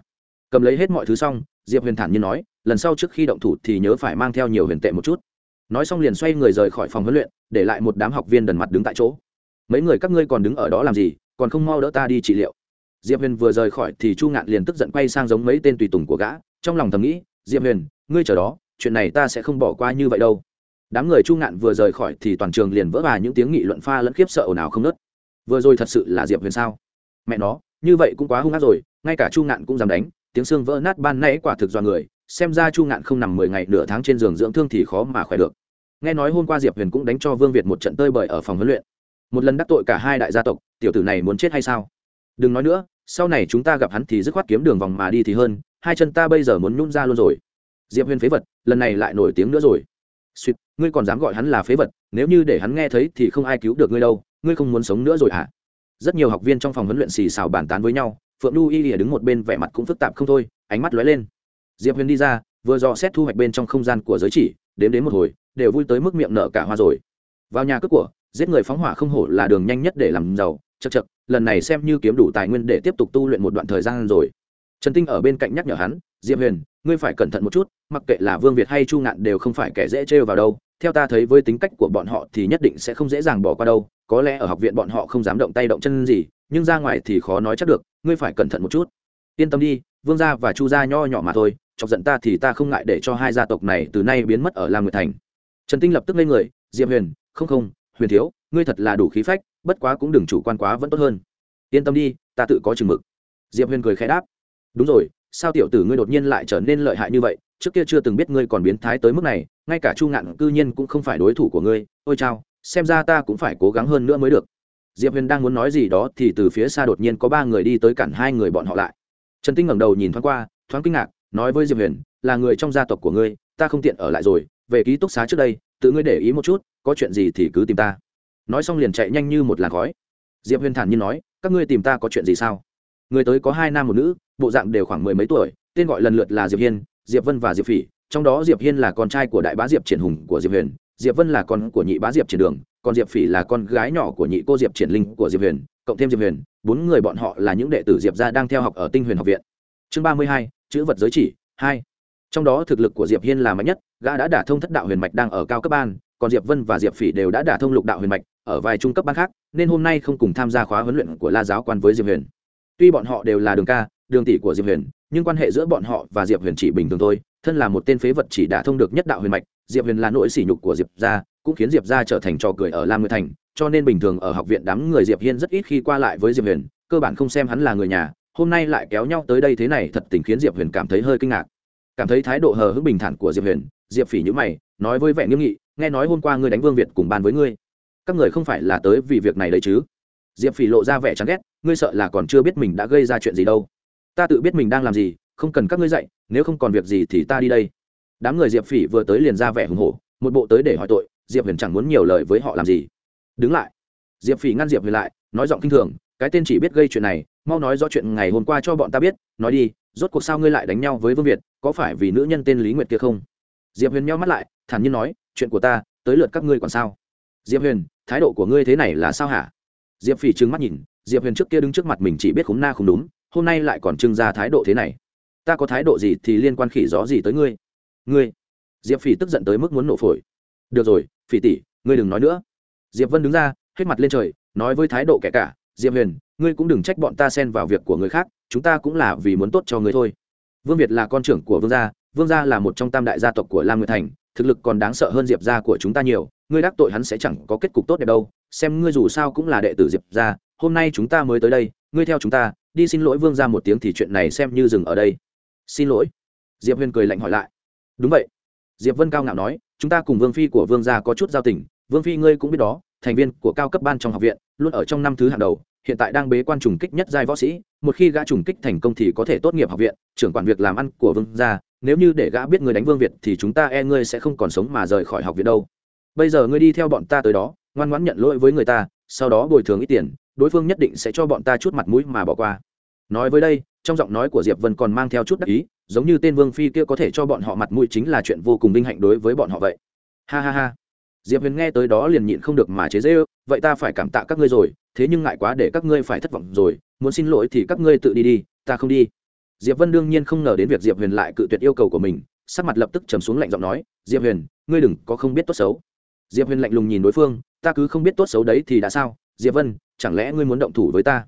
Cầm lấy hết mọi thứ xong, diệp huyền thản nhiên nói, lần sau trước khi động thủ thì nhớ phải mang theo nhiều huyền tệ một chút nói xong liền xoay người rời khỏi phòng huấn luyện, để lại một đám học viên đần mặt đứng tại chỗ. Mấy người các ngươi còn đứng ở đó làm gì, còn không mau đỡ ta đi trị liệu. Diệp huyền vừa rời khỏi thì chu ngạn liền tức giận quay sang giống mấy tên tùy tùng của gã, trong lòng thầm nghĩ, diệp huyền, ngươi chờ đó, chuyện này ta sẽ không bỏ qua như vậy đâu. Đám người chu ngạn vừa rời khỏi thì toàn trường liền vỡ bà những tiếng nghị luận pha lẫn khiếp sợ ồn ào không nớt vừa rồi thật sự là diệp huyền sao? Mẹ nó, như vậy cũng quá hung ác rồi, ngay cả chu ngạn cũng dám đánh, tiếng xương vỡ nát ban nãy quả thực do người, xem ra chu ngạn không nằm mười ngày nửa tháng trên giường dưỡng thương thì khó mà khỏe được nghe nói hôm qua diệp huyền cũng đánh cho vương việt một trận tơi bời ở phòng huấn luyện. Một lần đắc tội cả hai đại gia tộc, tiểu tử này muốn chết hay sao? Đừng nói nữa, sau này chúng ta gặp hắn thì dứt khoát kiếm đường vòng mà đi thì hơn, hai chân ta bây giờ muốn nhún ra luôn rồi. Diệp huyền phế vật, lần này lại nổi tiếng nữa rồi. Suýt ngươi còn dám gọi hắn là phế vật, nếu như để hắn nghe thấy thì không ai cứu được ngươi đâu, ngươi không muốn sống nữa rồi hả? Rất nhiều học viên trong phòng huấn luyện xì xào bàn tán với nhau, phượng lưu y lìa đứng một bên vẻ mặt cũng phức tạp không thôi, ánh mắt lóe lên. Diệp huyền đi ra, vừa dò xét thu hoạch bên trong không gian của giới chỉ, đếm đến một hồi đều vui tới mức miệng nở cả hoa rồi. Vào nhà cướp của, giết người phóng hỏa không hổ là đường nhanh nhất để làm giàu. Chật chật lần này xem như kiếm đủ tài nguyên để tiếp tục tu luyện một đoạn thời gian rồi. Trần tinh ở bên cạnh nhắc nhở hắn, diệp huyền, ngươi phải cẩn thận một chút, mặc kệ là vương việt hay chu ngạn đều không phải kẻ dễ trêu vào đâu. Theo ta thấy với tính cách của bọn họ thì nhất định sẽ không dễ dàng bỏ qua đâu. Có lẽ ở học viện bọn họ không dám động tay động chân gì, nhưng ra ngoài thì khó nói chắc được, ngươi phải cẩn thận một chút. Yên tâm đi, vương gia và chu gia nho nhỏ mà thôi, chọc giận ta thì ta không ngại để cho hai gia tộc này từ nay biến mất ở lam nguyệt thành trần tinh lập tức lên người, diệp huyền, không không, huyền thiếu, ngươi thật là đủ khí phách, bất quá cũng đừng chủ quan quá vẫn tốt hơn. Yên tâm đi, ta tự có chừng mực. Diệp huyền cười khẽ đáp. Đúng rồi, sao tiểu tử ngươi đột nhiên lại trở nên lợi hại như vậy? Trước kia chưa từng biết ngươi còn biến thái tới mức này, ngay cả chu ngạn cư nhiên cũng không phải đối thủ của ngươi. Ôi chao, xem ra ta cũng phải cố gắng hơn nữa mới được. Diệp huyền đang muốn nói gì đó thì từ phía xa đột nhiên có ba người đi tới cản hai người bọn họ lại. Trần tinh ngẩng đầu nhìn thoáng qua, thoáng kinh ngạc, nói với diệp huyền, là người trong gia tộc của ngươi, ta không tiện ở lại rồi về ký túc xá trước đây, tự ngươi để ý một chút, có chuyện gì thì cứ tìm ta. Nói xong liền chạy nhanh như một làn khói. Diệp huyền thản nhiên nói, các ngươi tìm ta có chuyện gì sao? Người tới có hai nam một nữ, bộ dạng đều khoảng mười mấy tuổi, tên gọi lần lượt là diệp hiên, diệp vân và diệp phỉ. Trong đó diệp hiên là con trai của đại bá diệp triển hùng của diệp huyền, diệp vân là con của nhị bá diệp triển đường, còn diệp phỉ là con gái nhỏ của nhị cô diệp triển linh của diệp huyền, cộng thêm diệp huyền, bốn người bọn họ là những đệ tử diệp gia đang theo học ở tinh huyền học viện. Chương ba mươi hai, chữ vật giới chỉ, hai trong đó thực lực của diệp hiên là mạnh nhất, gã đã đả thông thất đạo huyền mạch đang ở cao cấp ban, còn diệp vân và diệp phỉ đều đã đả thông lục đạo huyền mạch, ở vài trung cấp ban khác, nên hôm nay không cùng tham gia khóa huấn luyện của la giáo quan với diệp huyền. Tuy bọn họ đều là đường ca, đường tỷ của diệp huyền, nhưng quan hệ giữa bọn họ và diệp huyền chỉ bình thường thôi, thân là một tên phế vật chỉ đả thông được nhất đạo huyền mạch, diệp huyền là nỗi sỉ nhục của diệp gia, cũng khiến diệp gia trở thành trò cười ở lam nguyệt thành, cho nên bình thường ở học viện đám người diệp hiên rất ít khi qua lại với diệp huyền, cơ bản không xem hắn là người nhà, hôm nay lại kéo nhau tới đây thế này thật tình khiến diệp huyền cảm thấy hơi kinh ngạc cảm thấy thái độ hờ hững bình thản của diệp huyền, diệp phỉ nhữ mày, nói với vẻ nghiêm nghị, nghe nói hôm qua ngươi đánh vương việt cùng bàn với ngươi. Các người không phải là tới vì việc này đấy chứ? Diệp phỉ lộ ra vẻ chán ghét, ngươi sợ là còn chưa biết mình đã gây ra chuyện gì đâu. Ta tự biết mình đang làm gì, không cần các ngươi dạy, nếu không còn việc gì thì ta đi đây. Đám người diệp phỉ vừa tới liền ra vẻ hùng hổ, một bộ tới để hỏi tội, diệp huyền chẳng muốn nhiều lời với họ làm gì. Đứng lại. Diệp phỉ ngăn diệp huyền lại, nói giọng kinh thường, cái tên chỉ biết gây chuyện này, mau nói rõ chuyện ngày hôm qua cho bọn ta biết, nói đi rốt cuộc sao ngươi lại đánh nhau với vương việt có phải vì nữ nhân tên lý nguyệt kia không diệp huyền nhau mắt lại thản nhiên nói chuyện của ta tới lượt các ngươi còn sao diệp huyền thái độ của ngươi thế này là sao hả diệp phỉ trừng mắt nhìn diệp huyền trước kia đứng trước mặt mình chỉ biết khúng na không đúng hôm nay lại còn trưng ra thái độ thế này ta có thái độ gì thì liên quan khỉ gió gì tới ngươi ngươi diệp phỉ tức giận tới mức muốn nổ phổi được rồi phỉ tỷ ngươi đừng nói nữa diệp vân đứng ra hết mặt lên trời nói với thái độ kẻ cả diệp huyền, ngươi cũng đừng trách bọn ta xen vào việc của người khác, chúng ta cũng là vì muốn tốt cho ngươi thôi. Vương việt là con trưởng của vương gia vương gia là một trong tam đại gia tộc của lam nguyệt thành, thực lực còn đáng sợ hơn diệp gia của chúng ta nhiều, ngươi đắc tội hắn sẽ chẳng có kết cục tốt đẹp đâu, xem ngươi dù sao cũng là đệ tử diệp gia, hôm nay chúng ta mới tới đây, ngươi theo chúng ta, đi xin lỗi vương gia một tiếng thì chuyện này xem như dừng ở đây. Xin lỗi. Diệp huyền cười lạnh hỏi lại. Đúng vậy. Diệp vân cao ngạo nói, chúng ta cùng vương phi của vương gia có chút giao tình, vương phi ngươi cũng biết đó thành viên của cao cấp ban trong học viện, luôn ở trong năm thứ hàng đầu, hiện tại đang bế quan trùng kích nhất giai võ sĩ, một khi gã trùng kích thành công thì có thể tốt nghiệp học viện, trưởng quản việc làm ăn của vương gia, nếu như để gã biết người đánh vương việt thì chúng ta e ngươi sẽ không còn sống mà rời khỏi học viện đâu. Bây giờ ngươi đi theo bọn ta tới đó, ngoan ngoãn nhận lỗi với người ta, sau đó bồi thường ít tiền, đối phương nhất định sẽ cho bọn ta chút mặt mũi mà bỏ qua. Nói với đây, trong giọng nói của diệp vân còn mang theo chút đắc ý, giống như tên vương phi kia có thể cho bọn họ mặt mũi chính là chuyện vô cùng vinh hạnh đối với bọn họ vậy. Ha ha ha diệp huyền nghe tới đó liền nhịn không được mà chế dễ ư vậy ta phải cảm tạ các ngươi rồi, thế nhưng ngại quá để các ngươi phải thất vọng rồi, muốn xin lỗi thì các ngươi tự đi đi, ta không đi. Diệp vân đương nhiên không ngờ đến việc diệp huyền lại cự tuyệt yêu cầu của mình, sắc mặt lập tức trầm xuống lạnh giọng nói, diệp huyền, ngươi đừng có không biết tốt xấu. Diệp huyền lạnh lùng nhìn đối phương, ta cứ không biết tốt xấu đấy thì đã sao? Diệp vân, chẳng lẽ ngươi muốn động thủ với ta?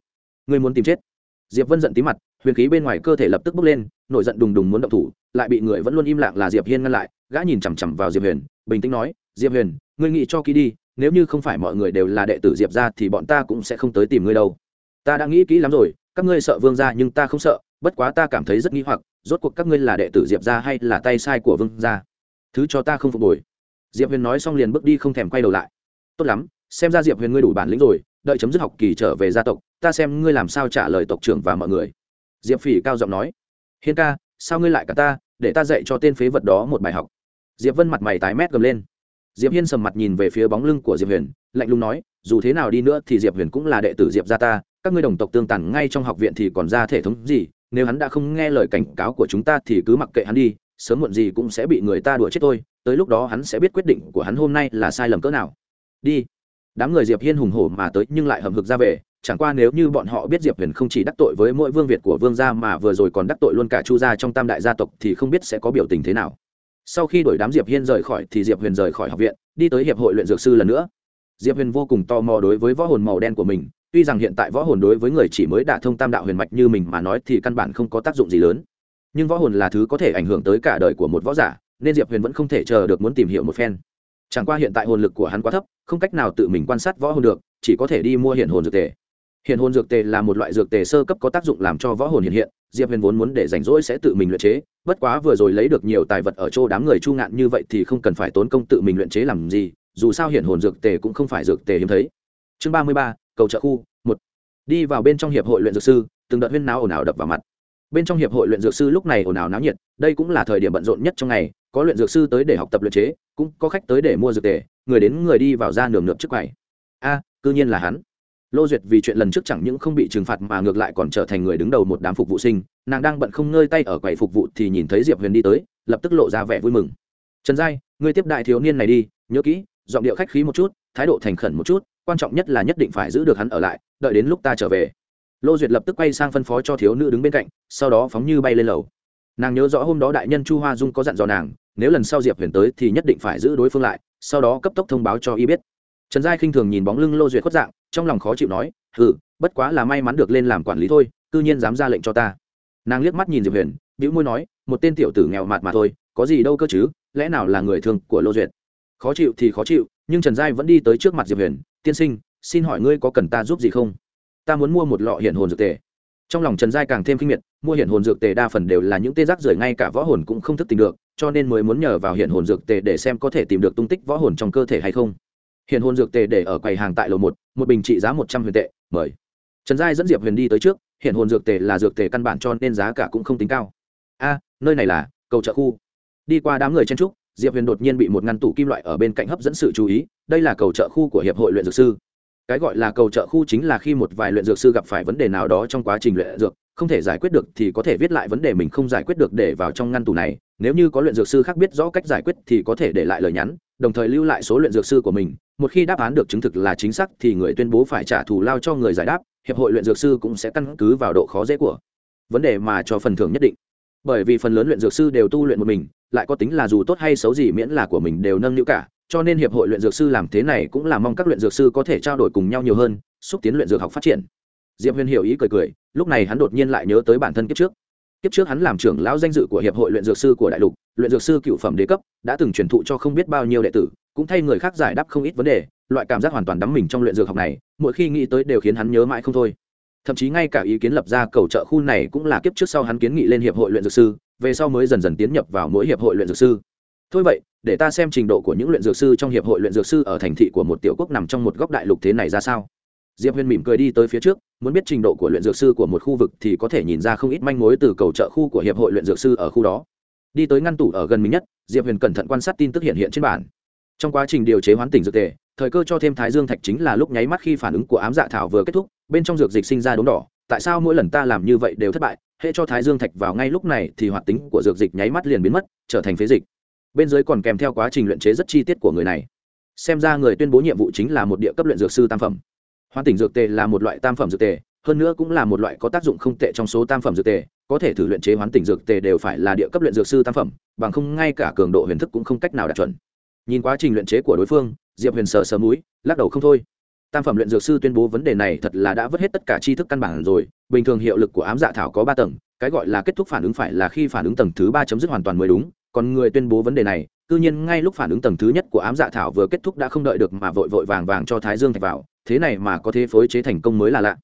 Ngươi muốn tìm chết? Diệp vân giận tí mặt, huyền khí bên ngoài cơ thể lập tức bốc lên, nổi giận đùng đùng muốn động thủ, lại bị người vẫn luôn im lặng là diệp hiên ngăn lại, gã nhìn chằm chằm vào diệp huyền, bình tĩnh nói diệp huyền, ngươi nghĩ cho kỹ đi, nếu như không phải mọi người đều là đệ tử diệp ra thì bọn ta cũng sẽ không tới tìm ngươi đâu. Ta đã nghĩ kỹ lắm rồi, các ngươi sợ vương gia nhưng ta không sợ, bất quá ta cảm thấy rất nghi hoặc, rốt cuộc các ngươi là đệ tử diệp gia hay là tay sai của vương gia? Thứ cho ta không phục hồi. Diệp huyền nói xong liền bước đi không thèm quay đầu lại. Tốt lắm, xem ra diệp huyền ngươi đủ bản lĩnh rồi, đợi chấm dứt học kỳ trở về gia tộc, ta xem ngươi làm sao trả lời tộc trưởng và mọi người. Diệp phỉ cao giọng nói. Hiên ca, sao ngươi lại cả ta, để ta dạy cho tên phế vật đó một bài học. Diệp vân mặt mày tái mét gầm lên diệp hiên sầm mặt nhìn về phía bóng lưng của diệp huyền, lạnh lùng nói, dù thế nào đi nữa thì diệp huyền cũng là đệ tử diệp gia ta, các ngươi đồng tộc tương tàn ngay trong học viện thì còn ra thể thống gì, nếu hắn đã không nghe lời cảnh cáo của chúng ta thì cứ mặc kệ hắn đi, sớm muộn gì cũng sẽ bị người ta đuổi chết tôi tới lúc đó hắn sẽ biết quyết định của hắn hôm nay là sai lầm cỡ nào. Đi. Đám người diệp hiên hùng hổ mà tới nhưng lại hầm hực ra về, chẳng qua nếu như bọn họ biết diệp huyền không chỉ đắc tội với mỗi vương việt của vương gia mà vừa rồi còn đắc tội luôn cả chu gia trong tam đại gia tộc thì không biết sẽ có biểu tình thế nào sau khi đuổi đám diệp hiên rời khỏi thì diệp huyền rời khỏi học viện, đi tới hiệp hội luyện dược sư lần nữa. Diệp huyền vô cùng tò mò đối với võ hồn màu đen của mình, tuy rằng hiện tại võ hồn đối với người chỉ mới đả thông tam đạo huyền mạch như mình mà nói thì căn bản không có tác dụng gì lớn. Nhưng võ hồn là thứ có thể ảnh hưởng tới cả đời của một võ giả, nên diệp huyền vẫn không thể chờ được muốn tìm hiểu một phen. Chẳng qua hiện tại hồn lực của hắn quá thấp, không cách nào tự mình quan sát võ hồn được, chỉ có thể đi mua hiện hồn dược tề. Hiện hồn dược tề là một loại dược tề sơ cấp có tác dụng làm cho võ hồn hiện hiện diệp huyền vốn muốn để rảnh rỗi sẽ tự mình luyện chế, bất quá vừa rồi lấy được nhiều tài vật ở chỗ đám người chu ngạn như vậy thì không cần phải tốn công tự mình luyện chế làm gì, dù sao hiện hồn dược tề cũng không phải dược tề hiếm thấy. Chương ba mươi ba, cầu trợ khu, một. Đi vào bên trong hiệp hội luyện dược sư, từng đợt huyên náo ồn ào đập vào mặt. Bên trong hiệp hội luyện dược sư lúc này ồn ào náo nhiệt, đây cũng là thời điểm bận rộn nhất trong ngày, có luyện dược sư tới để học tập luyện chế, cũng có khách tới để mua dược tề, người đến người đi vào ra nườm nượp trước quầy. A, cư nhiên là hắn lô duyệt vì chuyện lần trước chẳng những không bị trừng phạt mà ngược lại còn trở thành người đứng đầu một đám phục vụ sinh. Nàng đang bận không ngơi tay ở quầy phục vụ thì nhìn thấy diệp huyền đi tới, lập tức lộ ra vẻ vui mừng. Trần giai, ngươi tiếp đại thiếu niên này đi, nhớ kỹ, giọng điệu khách khí một chút, thái độ thành khẩn một chút, quan trọng nhất là nhất định phải giữ được hắn ở lại, đợi đến lúc ta trở về. Lô duyệt lập tức quay sang phân phó cho thiếu nữ đứng bên cạnh, sau đó phóng như bay lên lầu. Nàng nhớ rõ hôm đó đại nhân chu hoa dung có dặn dò nàng, nếu lần sau diệp huyền tới thì nhất định phải giữ đối phương lại, sau đó cấp tốc thông báo cho y biết trần giai khinh thường nhìn bóng lưng lô duyệt khuất dạng, trong lòng khó chịu nói ừ bất quá là may mắn được lên làm quản lý thôi, cư nhiên dám ra lệnh cho ta. Nàng liếc mắt nhìn diệp huyền, bĩu môi nói, một tên tiểu tử nghèo mạt mà thôi, có gì đâu cơ chứ, lẽ nào là người thương của lô duyệt? Khó chịu thì khó chịu, nhưng trần giai vẫn đi tới trước mặt diệp huyền, tiên sinh, xin hỏi ngươi có cần ta giúp gì không? Ta muốn mua một lọ hiện hồn dược tề. Trong lòng trần giai càng thêm kinh miệt, mua hiện hồn dược tề đa phần đều là những tên giác rời ngay cả võ hồn cũng không thức tình được, cho nên mới muốn nhờ vào hiện hồn dược tề để xem có thể tìm được tung tích võ hồn trong cơ thể hay không hiện hồn dược tề để ở quầy hàng tại lầu một một bình trị giá một trăm huyền tệ, mời. Trần giai dẫn diệp huyền đi tới trước, hiện hồn dược tề là dược tề căn bản cho nên giá cả cũng không tính cao. A, nơi này là cầu chợ khu. Đi qua đám người chen trúc diệp huyền đột nhiên bị một ngăn tủ kim loại ở bên cạnh hấp dẫn sự chú ý, đây là cầu chợ khu của hiệp hội luyện dược sư. Cái gọi là cầu trợ khu chính là khi một vài luyện dược sư gặp phải vấn đề nào đó trong quá trình luyện dược, không thể giải quyết được thì có thể viết lại vấn đề mình không giải quyết được để vào trong ngăn tủ này, nếu như có luyện dược sư khác biết rõ cách giải quyết thì có thể để lại lời nhắn đồng thời lưu lại số luyện dược sư của mình, một khi đáp án được chứng thực là chính xác thì người tuyên bố phải trả thù lao cho người giải đáp, hiệp hội luyện dược sư cũng sẽ căn cứ vào độ khó dễ của. Vấn đề mà cho phần thưởng nhất định. Bởi vì phần lớn luyện dược sư đều tu luyện một mình, lại có tính là dù tốt hay xấu gì miễn là của mình đều nâng niu cả, cho nên hiệp hội luyện dược sư làm thế này cũng là mong các luyện dược sư có thể trao đổi cùng nhau nhiều hơn, xúc tiến luyện dược học phát triển. Diệp huyền hiểu ý cười cười, lúc này hắn đột nhiên lại nhớ tới bản thân kiếp trước kiếp trước hắn làm trưởng lão danh dự của hiệp hội luyện dược sư của đại lục, luyện dược sư cựu phẩm đế cấp, đã từng truyền thụ cho không biết bao nhiêu đệ tử, cũng thay người khác giải đáp không ít vấn đề, loại cảm giác hoàn toàn đắm mình trong luyện dược học này, mỗi khi nghĩ tới đều khiến hắn nhớ mãi không thôi. Thậm chí ngay cả ý kiến lập ra cầu trợ khu này cũng là kiếp trước sau hắn kiến nghị lên hiệp hội luyện dược sư, về sau mới dần dần tiến nhập vào mỗi hiệp hội luyện dược sư. Thôi vậy, để ta xem trình độ của những luyện dược sư trong hiệp hội luyện dược sư ở thành thị của một tiểu quốc nằm trong một góc đại lục thế này ra sao diệp huyền mỉm cười đi tới phía trước, muốn biết trình độ của luyện dược sư của một khu vực thì có thể nhìn ra không ít manh mối từ cầu trợ khu của hiệp hội luyện dược sư ở khu đó. Đi tới ngăn tủ ở gần mình nhất, diệp huyền cẩn thận quan sát tin tức hiện hiện trên bản. Trong quá trình điều chế hoán tỉnh dược tề, thời cơ cho thêm thái dương thạch chính là lúc nháy mắt khi phản ứng của ám dạ thảo vừa kết thúc, bên trong dược dịch sinh ra đốm đỏ, tại sao mỗi lần ta làm như vậy đều thất bại Hễ cho thái dương thạch vào ngay lúc này thì hoạt tính của dược dịch nháy mắt liền biến mất, trở thành phế dịch. Bên dưới còn kèm theo quá trình luyện chế rất chi tiết của người này. Xem ra người tuyên bố nhiệm vụ chính là một địa cấp luyện dược sư tam phẩm hoàn tỉnh dược tề là một loại tam phẩm dược tề, hơn nữa cũng là một loại có tác dụng không tệ trong số tam phẩm dược tề, có thể thử luyện chế hoán tỉnh dược tề đều phải là địa cấp luyện dược sư tam phẩm, bằng không ngay cả cường độ huyền thức cũng không cách nào đạt chuẩn. Nhìn quá trình luyện chế của đối phương, diệp huyền sờ sờ múi lắc đầu không thôi. Tam phẩm luyện dược sư tuyên bố vấn đề này thật là đã vứt hết tất cả tri thức căn bản rồi, bình thường hiệu lực của ám dạ thảo có ba tầng, cái gọi là kết thúc phản ứng phải là khi phản ứng tầng thứ ba chấm dứt hoàn toàn mới đúng, còn người tuyên bố vấn đề này, cư nhiên ngay lúc phản ứng tầng thứ nhất của ám dạ thảo vừa kết thúc đã không đợi được mà vội vội vàng vàng cho thái dương thạch vào thế này mà có thế phối chế thành công mới là lạ.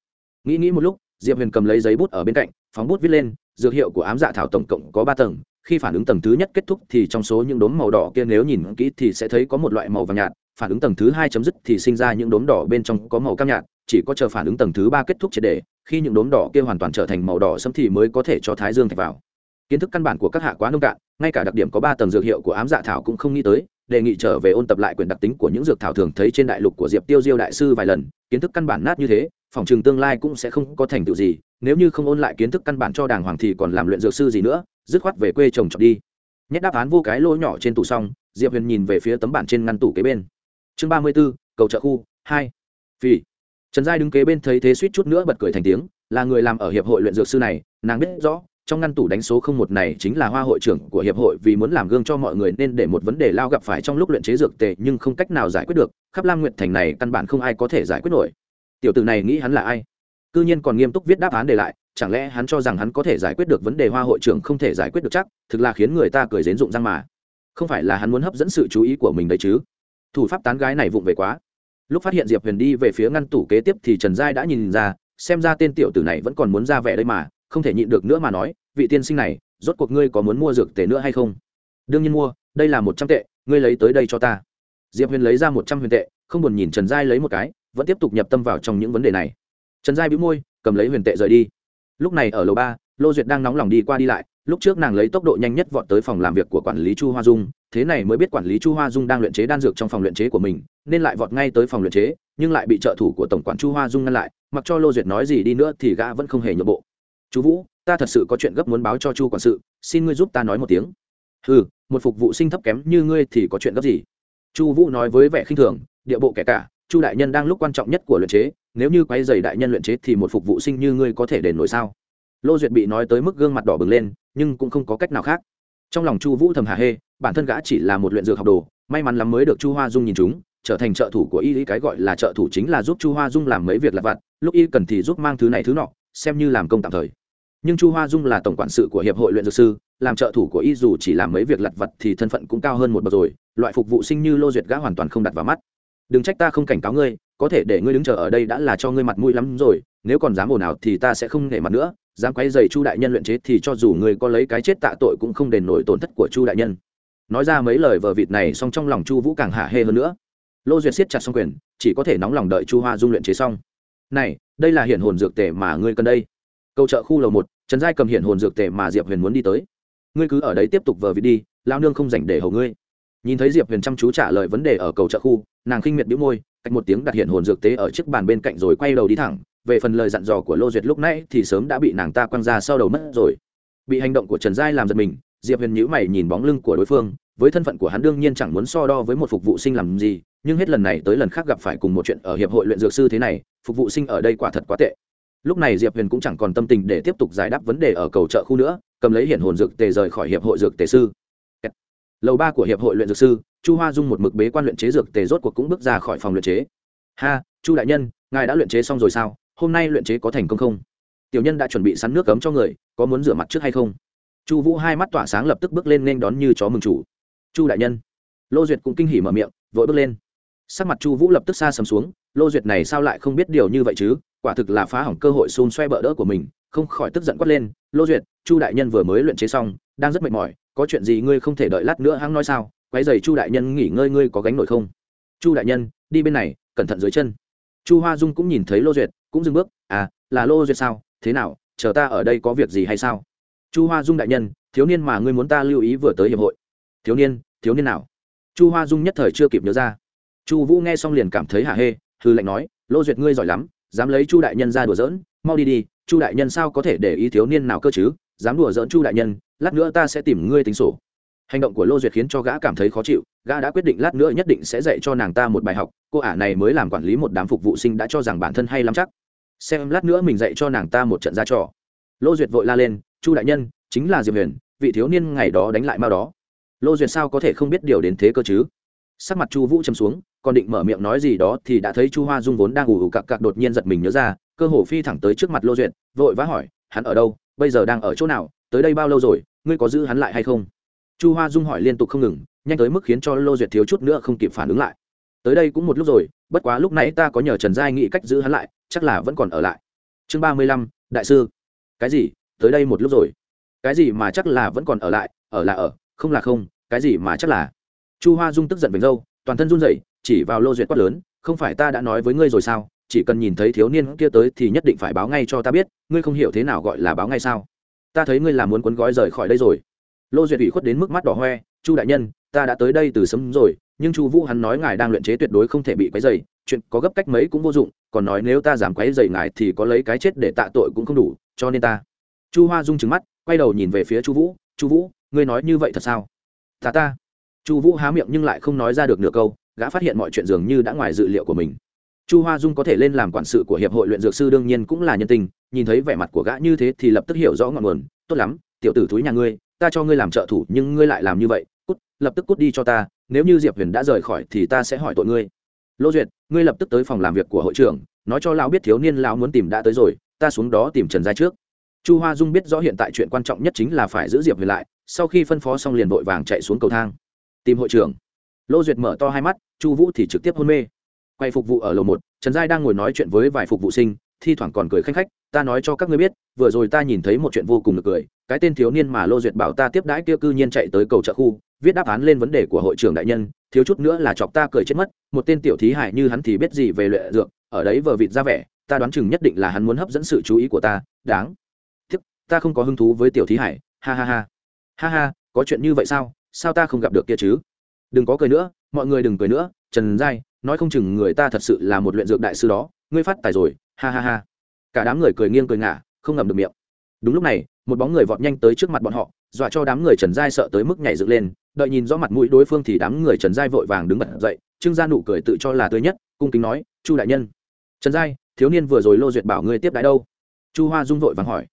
Nghĩ nghĩ một lúc, diệp huyền cầm lấy giấy bút ở bên cạnh, phóng bút viết lên, dược hiệu của ám dạ thảo tổng cộng có ba tầng, khi phản ứng tầng thứ nhất kết thúc thì trong số những đốm màu đỏ kia nếu nhìn kỹ thì sẽ thấy có một loại màu vàng nhạt, phản ứng tầng thứ hai chấm dứt thì sinh ra những đốm đỏ bên trong có màu cam nhạt, chỉ có chờ phản ứng tầng thứ ba kết thúc triệt để, khi những đốm đỏ kia hoàn toàn trở thành màu đỏ sẫm thì mới có thể cho thái dương thạch vào. Kiến thức căn bản của các hạ quá nông cạn, ngay cả đặc điểm có ba tầng dược hiệu của ám dạ thảo cũng không nghĩ tới đề nghị trở về ôn tập lại quyền đặc tính của những dược thảo thường thấy trên đại lục của diệp tiêu diêu đại sư vài lần, kiến thức căn bản nát như thế, phòng trường tương lai cũng sẽ không có thành tựu gì, nếu như không ôn lại kiến thức căn bản cho đàng hoàng thì còn làm luyện dược sư gì nữa, dứt khoát về quê trồng trọt đi. Nhét đáp án vô cái lỗ nhỏ trên tủ xong, diệp huyền nhìn về phía tấm bản trên ngăn tủ kế bên. Chương ba mươi b ố cầu trợ khu, hai. Phi trần giai đứng kế bên thấy thế suýt chút nữa bật cười thành tiếng, là người làm ở hiệp hội luyện dược sư này, nàng biết rõ trong ngăn tủ đánh số không một này chính là hoa hội trưởng của hiệp hội vì muốn làm gương cho mọi người nên để một vấn đề lao gặp phải trong lúc luyện chế dược tệ nhưng không cách nào giải quyết được, khắp lam nguyện thành này căn bản không ai có thể giải quyết nổi. Tiểu tử này nghĩ hắn là ai? C ư nhiên còn nghiêm túc viết đáp án để lại, chẳng lẽ hắn cho rằng hắn có thể giải quyết được vấn đề hoa hội trưởng không thể giải quyết được chắc, thực là khiến người ta cười dến dụng răng mà. Không phải là hắn muốn hấp dẫn sự chú ý của mình đấy chứ? Thủ pháp tán gái này vụng về quá. Lúc phát hiện diệp huyền đi về phía ngăn tủ kế tiếp thì trần giai đã nhìn ra, xem ra tên tiểu tử này vẫn còn muốn ra vẻ đây mà không thể nhịn được nữa mà nói, vị tiên sinh này, rốt cuộc ngươi có muốn mua dược tệ nữa hay không? Đương nhiên mua, đây là một trăm tệ, ngươi lấy tới đây cho ta. Diệp huyền lấy ra một trăm huyền tệ, không buồn nhìn trần giai lấy một cái, vẫn tiếp tục nhập tâm vào trong những vấn đề này. Trần giai bĩu môi, cầm lấy huyền tệ rời đi. Lúc này ở lầu ba, lô duyệt đang nóng lòng đi qua đi lại, lúc trước nàng lấy tốc độ nhanh nhất vọt tới phòng làm việc của quản lý chu hoa dung, thế này mới biết quản lý chu hoa dung đang luyện chế đan dược trong phòng luyện chế của mình, nên lại vọt ngay tới phòng luyện chế, nhưng lại bị trợ thủ của tổng quản chu hoa dung ngăn lại, mặc cho lô duyệt nói gì đi nữa thì gã vẫn không hề nhượng bộ chú vũ, ta thật sự có chuyện gấp muốn báo cho chu quản sự, xin ngươi giúp ta nói một tiếng. Ừ một phục vụ sinh thấp kém như ngươi thì có chuyện gấp gì? Chu vũ nói với vẻ khinh thường, địa bộ kẻ cả, chu đại nhân đang lúc quan trọng nhất của luyện chế, nếu như quay dày đại nhân luyện chế thì một phục vụ sinh như ngươi có thể đền nổi sao? Lô duyệt bị nói tới mức gương mặt đỏ bừng lên, nhưng cũng không có cách nào khác. Trong lòng chu vũ thầm hà hê, bản thân gã chỉ là một luyện dược học đồ, may mắn lắm mới được chu hoa dung nhìn chúng, trở thành trợ thủ của y lý cái gọi là trợ thủ chính là giúp chu hoa dung làm mấy việc lặt vặt, lúc y cần thì giúp mang thứ này thứ nọ, xem như làm công tạm thời nhưng chu hoa dung là tổng quản sự của hiệp hội luyện dược sư, làm trợ thủ của y dù chỉ làm mấy việc lặt vặt thì thân phận cũng cao hơn một bậc rồi, loại phục vụ sinh như lô duyệt gã hoàn toàn không đặt vào mắt. Đừng trách ta không cảnh cáo ngươi, có thể để ngươi đứng chờ ở đây đã là cho ngươi mặt mũi lắm rồi, nếu còn dám ồn ào thì ta sẽ không nể mặt nữa, dám quay dày chu đại nhân luyện chế thì cho dù ngươi có lấy cái chết tạ tội cũng không đền nổi tổn thất của chu đại nhân. Nói ra mấy lời vờ vịt này xong trong lòng chu vũ càng hả hê hơn nữa. Lô duyệt siết chặt xong quyền, chỉ có thể nóng lòng đợi chu hoa dung luyện chế xong. Này, đây là hiện hồn dược tề mà ngươi cần đây câu chợ khu lầu một, trần giai cầm hiện hồn dược tề mà diệp huyền muốn đi tới. Ngươi cứ ở đấy tiếp tục vờ vịt đi lao nương không dành để hầu ngươi. Nhìn thấy diệp huyền chăm chú trả lời vấn đề ở cầu chợ khu, nàng khinh miệt đĩu môi, cách một tiếng đặt hiện hồn dược tế ở chiếc bàn bên cạnh rồi quay đầu đi thẳng. Về phần lời dặn dò của lô duyệt lúc nãy thì sớm đã bị nàng ta quăng ra sau đầu mất rồi. Bị hành động của trần giai làm giật mình, diệp huyền nhữ mày nhìn bóng lưng của đối phương, với thân phận của hắn đương nhiên chẳng muốn so đo với một phục vụ sinh làm gì, nhưng hết lần này tới lần khác gặp phải cùng một chuyện ở hiệp hội luyện dược sư thế này, phục vụ sinh ở đây quả thật quá tệ lúc này diệp huyền cũng chẳng còn tâm tình để tiếp tục giải đáp vấn đề ở cầu chợ khu nữa, cầm lấy hiện hồn dược tề rời khỏi hiệp hội dược tề sư. Lầu ba của hiệp hội luyện dược sư, chu hoa dung một mực bế quan luyện chế dược tề rốt cuộc cũng bước ra khỏi phòng luyện chế. Ha, chu đại nhân, ngài đã luyện chế xong rồi sao? Hôm nay luyện chế có thành công không? Tiểu nhân đã chuẩn bị sắn nước cấm cho người, có muốn rửa mặt trước hay không? Chu vũ hai mắt tỏa sáng lập tức bước lên nên đón như chó mừng chủ. Chu đại nhân. Lô duyệt cũng kinh hỉ mở miệng, vội bước lên. Sắc mặt chu vũ lập tức xa sầm xuống, lô duyệt này sao lại không biết điều như vậy chứ? Quả thực là phá hỏng cơ hội xôn xoe bỡ đỡ của mình, không khỏi tức giận quát lên, lô duyệt, chu đại nhân vừa mới luyện chế xong, đang rất mệt mỏi, có chuyện gì ngươi không thể đợi lát nữa hắn nói sao? Quái dày chu đại nhân nghỉ ngơi ngươi có gánh nổi không? Chu đại nhân, đi bên này, cẩn thận dưới chân. Chu hoa dung cũng nhìn thấy lô duyệt, cũng dừng bước à là lô duyệt sao? Thế nào, chờ ta ở đây có việc gì hay sao? Chu hoa dung đại nhân, thiếu niên mà ngươi muốn ta lưu ý vừa tới hiệp hội. Thiếu niên thiếu niên nào? Chu hoa dung nhất thời chưa kịp nhớ ra. Chu vũ nghe xong liền cảm thấy hả hê hư lệnh nói, lô duyệt ngươi giỏi lắm dám lấy chu đại nhân ra đùa giỡn, mau đi đi, chu đại nhân sao có thể để ý thiếu niên nào cơ chứ? Dám đùa giỡn chu đại nhân, lát nữa ta sẽ tìm ngươi tính sổ. Hành động của lô duyệt khiến cho gã cảm thấy khó chịu, gã đã quyết định lát nữa nhất định sẽ dạy cho nàng ta một bài học, cô ả này mới làm quản lý một đám phục vụ sinh đã cho rằng bản thân hay lắm chắc. Xem lát nữa mình dạy cho nàng ta một trận ra trò. Lô duyệt vội la lên, chu đại nhân, chính là diệp huyền, vị thiếu niên ngày đó đánh lại mao đó. Lô duyệt sao có thể không biết điều đến thế cơ chứ? Sắc mặt chu vũ châm xuống, còn định mở miệng nói gì đó thì đã thấy chu hoa dung vốn đang ủ ủ cặc cặc đột nhiên giật mình nhớ ra, cơ hồ phi thẳng tới trước mặt lô duyệt, vội vã hỏi, hắn ở đâu? Bây giờ đang ở chỗ nào? Tới đây bao lâu rồi? Ngươi có giữ hắn lại hay không? Chu hoa dung hỏi liên tục không ngừng, nhanh tới mức khiến cho lô duyệt thiếu chút nữa không kịp phản ứng lại. Tới đây cũng một lúc rồi, bất quá lúc nãy ta có nhờ trần giai nghĩ cách giữ hắn lại, chắc là vẫn còn ở lại. Chương ba mươi lăm, đại sư. Cái gì? Tới đây một lúc rồi. Cái gì mà chắc là vẫn còn ở lại? Ở là ở, không là không, cái gì mà chắc là? Chu hoa dung tức giận vành dâu toàn thân run rẩy, chỉ vào lô duyệt quát lớn, không phải ta đã nói với ngươi rồi sao? Chỉ cần nhìn thấy thiếu niên kia tới thì nhất định phải báo ngay cho ta biết, ngươi không hiểu thế nào gọi là báo ngay sao? Ta thấy ngươi là muốn cuốn gói rời khỏi đây rồi. Lô duyệt ủy khuất đến mức mắt đỏ hoe, chu đại nhân, ta đã tới đây từ sớm rồi, nhưng chu vũ hắn nói ngài đang luyện chế tuyệt đối không thể bị quấy dày chuyện có gấp cách mấy cũng vô dụng, còn nói nếu ta giảm quấy dày ngài thì có lấy cái chết để tạ tội cũng không đủ, cho nên ta chu hoa dung trứng mắt, quay đầu nhìn về phía chu vũ chu vũ, ngươi nói như vậy thật sao? Ta ta chu vũ há miệng nhưng lại không nói ra được nửa câu, gã phát hiện mọi chuyện dường như đã ngoài dự liệu của mình. Chu hoa dung có thể lên làm quản sự của hiệp hội luyện dược sư đương nhiên cũng là nhân tình, nhìn thấy vẻ mặt của gã như thế thì lập tức hiểu rõ ngọn nguồn. Tốt lắm, tiểu tử thúi nhà ngươi, ta cho ngươi làm trợ thủ nhưng ngươi lại làm như vậy, cút, lập tức cút đi cho ta, nếu như diệp huyền đã rời khỏi thì ta sẽ hỏi tội ngươi. Lô duyệt, ngươi lập tức tới phòng làm việc của hội trưởng, nói cho lão biết thiếu niên lão muốn tìm đã tới rồi, ta xuống đó tìm trần giai trước. Chu hoa dung biết rõ hiện tại chuyện quan trọng nhất chính là phải giữ diệp huyền lại, sau khi phân phó xong liền vội vàng chạy xuống cầu thang tìm hội trưởng. Lô duyệt mở to hai mắt, chu vũ thì trực tiếp hôn mê. Quay phục vụ ở lầu một, trần giai đang ngồi nói chuyện với vài phục vụ sinh, thi thoảng còn cười khanh khách, ta nói cho các ngươi biết, vừa rồi ta nhìn thấy một chuyện vô cùng được cười, cái tên thiếu niên mà lô duyệt bảo ta tiếp đãi kia cư nhiên chạy tới cầu trợ khu, viết đáp án lên vấn đề của hội trưởng đại nhân, thiếu chút nữa là chọc ta cười chết mất, một tên tiểu thí hại như hắn thì biết gì về luyện dược, ở đấy vờ vịt ra vẻ, ta đoán chừng nhất định là hắn muốn hấp dẫn sự chú ý của ta, đáng. Tiếc ta không có hứng thú với tiểu thí hải ha ha ha. Ha ha, có chuyện như vậy sao? Sao ta không gặp được kia chứ? Đừng có cười nữa, mọi người đừng cười nữa, trần giai, nói không chừng người ta thật sự là một luyện dược đại sư đó, ngươi phát tài rồi, ha ha ha. Cả đám người cười nghiêng cười ngả, không ngầm được miệng. Đúng lúc này, một bóng người vọt nhanh tới trước mặt bọn họ, dọa cho đám người trần giai sợ tới mức nhảy dựng lên, đợi nhìn rõ mặt mũi đối phương thì đám người trần giai vội vàng đứng bật dậy trưng ra nụ cười tự cho là tươi nhất, cung kính nói, chu đại nhân. Trần giai, thiếu niên vừa rồi lô duyệt bảo ngươi tiếp đại đâu? Chu hoa dung vội vàng hỏi.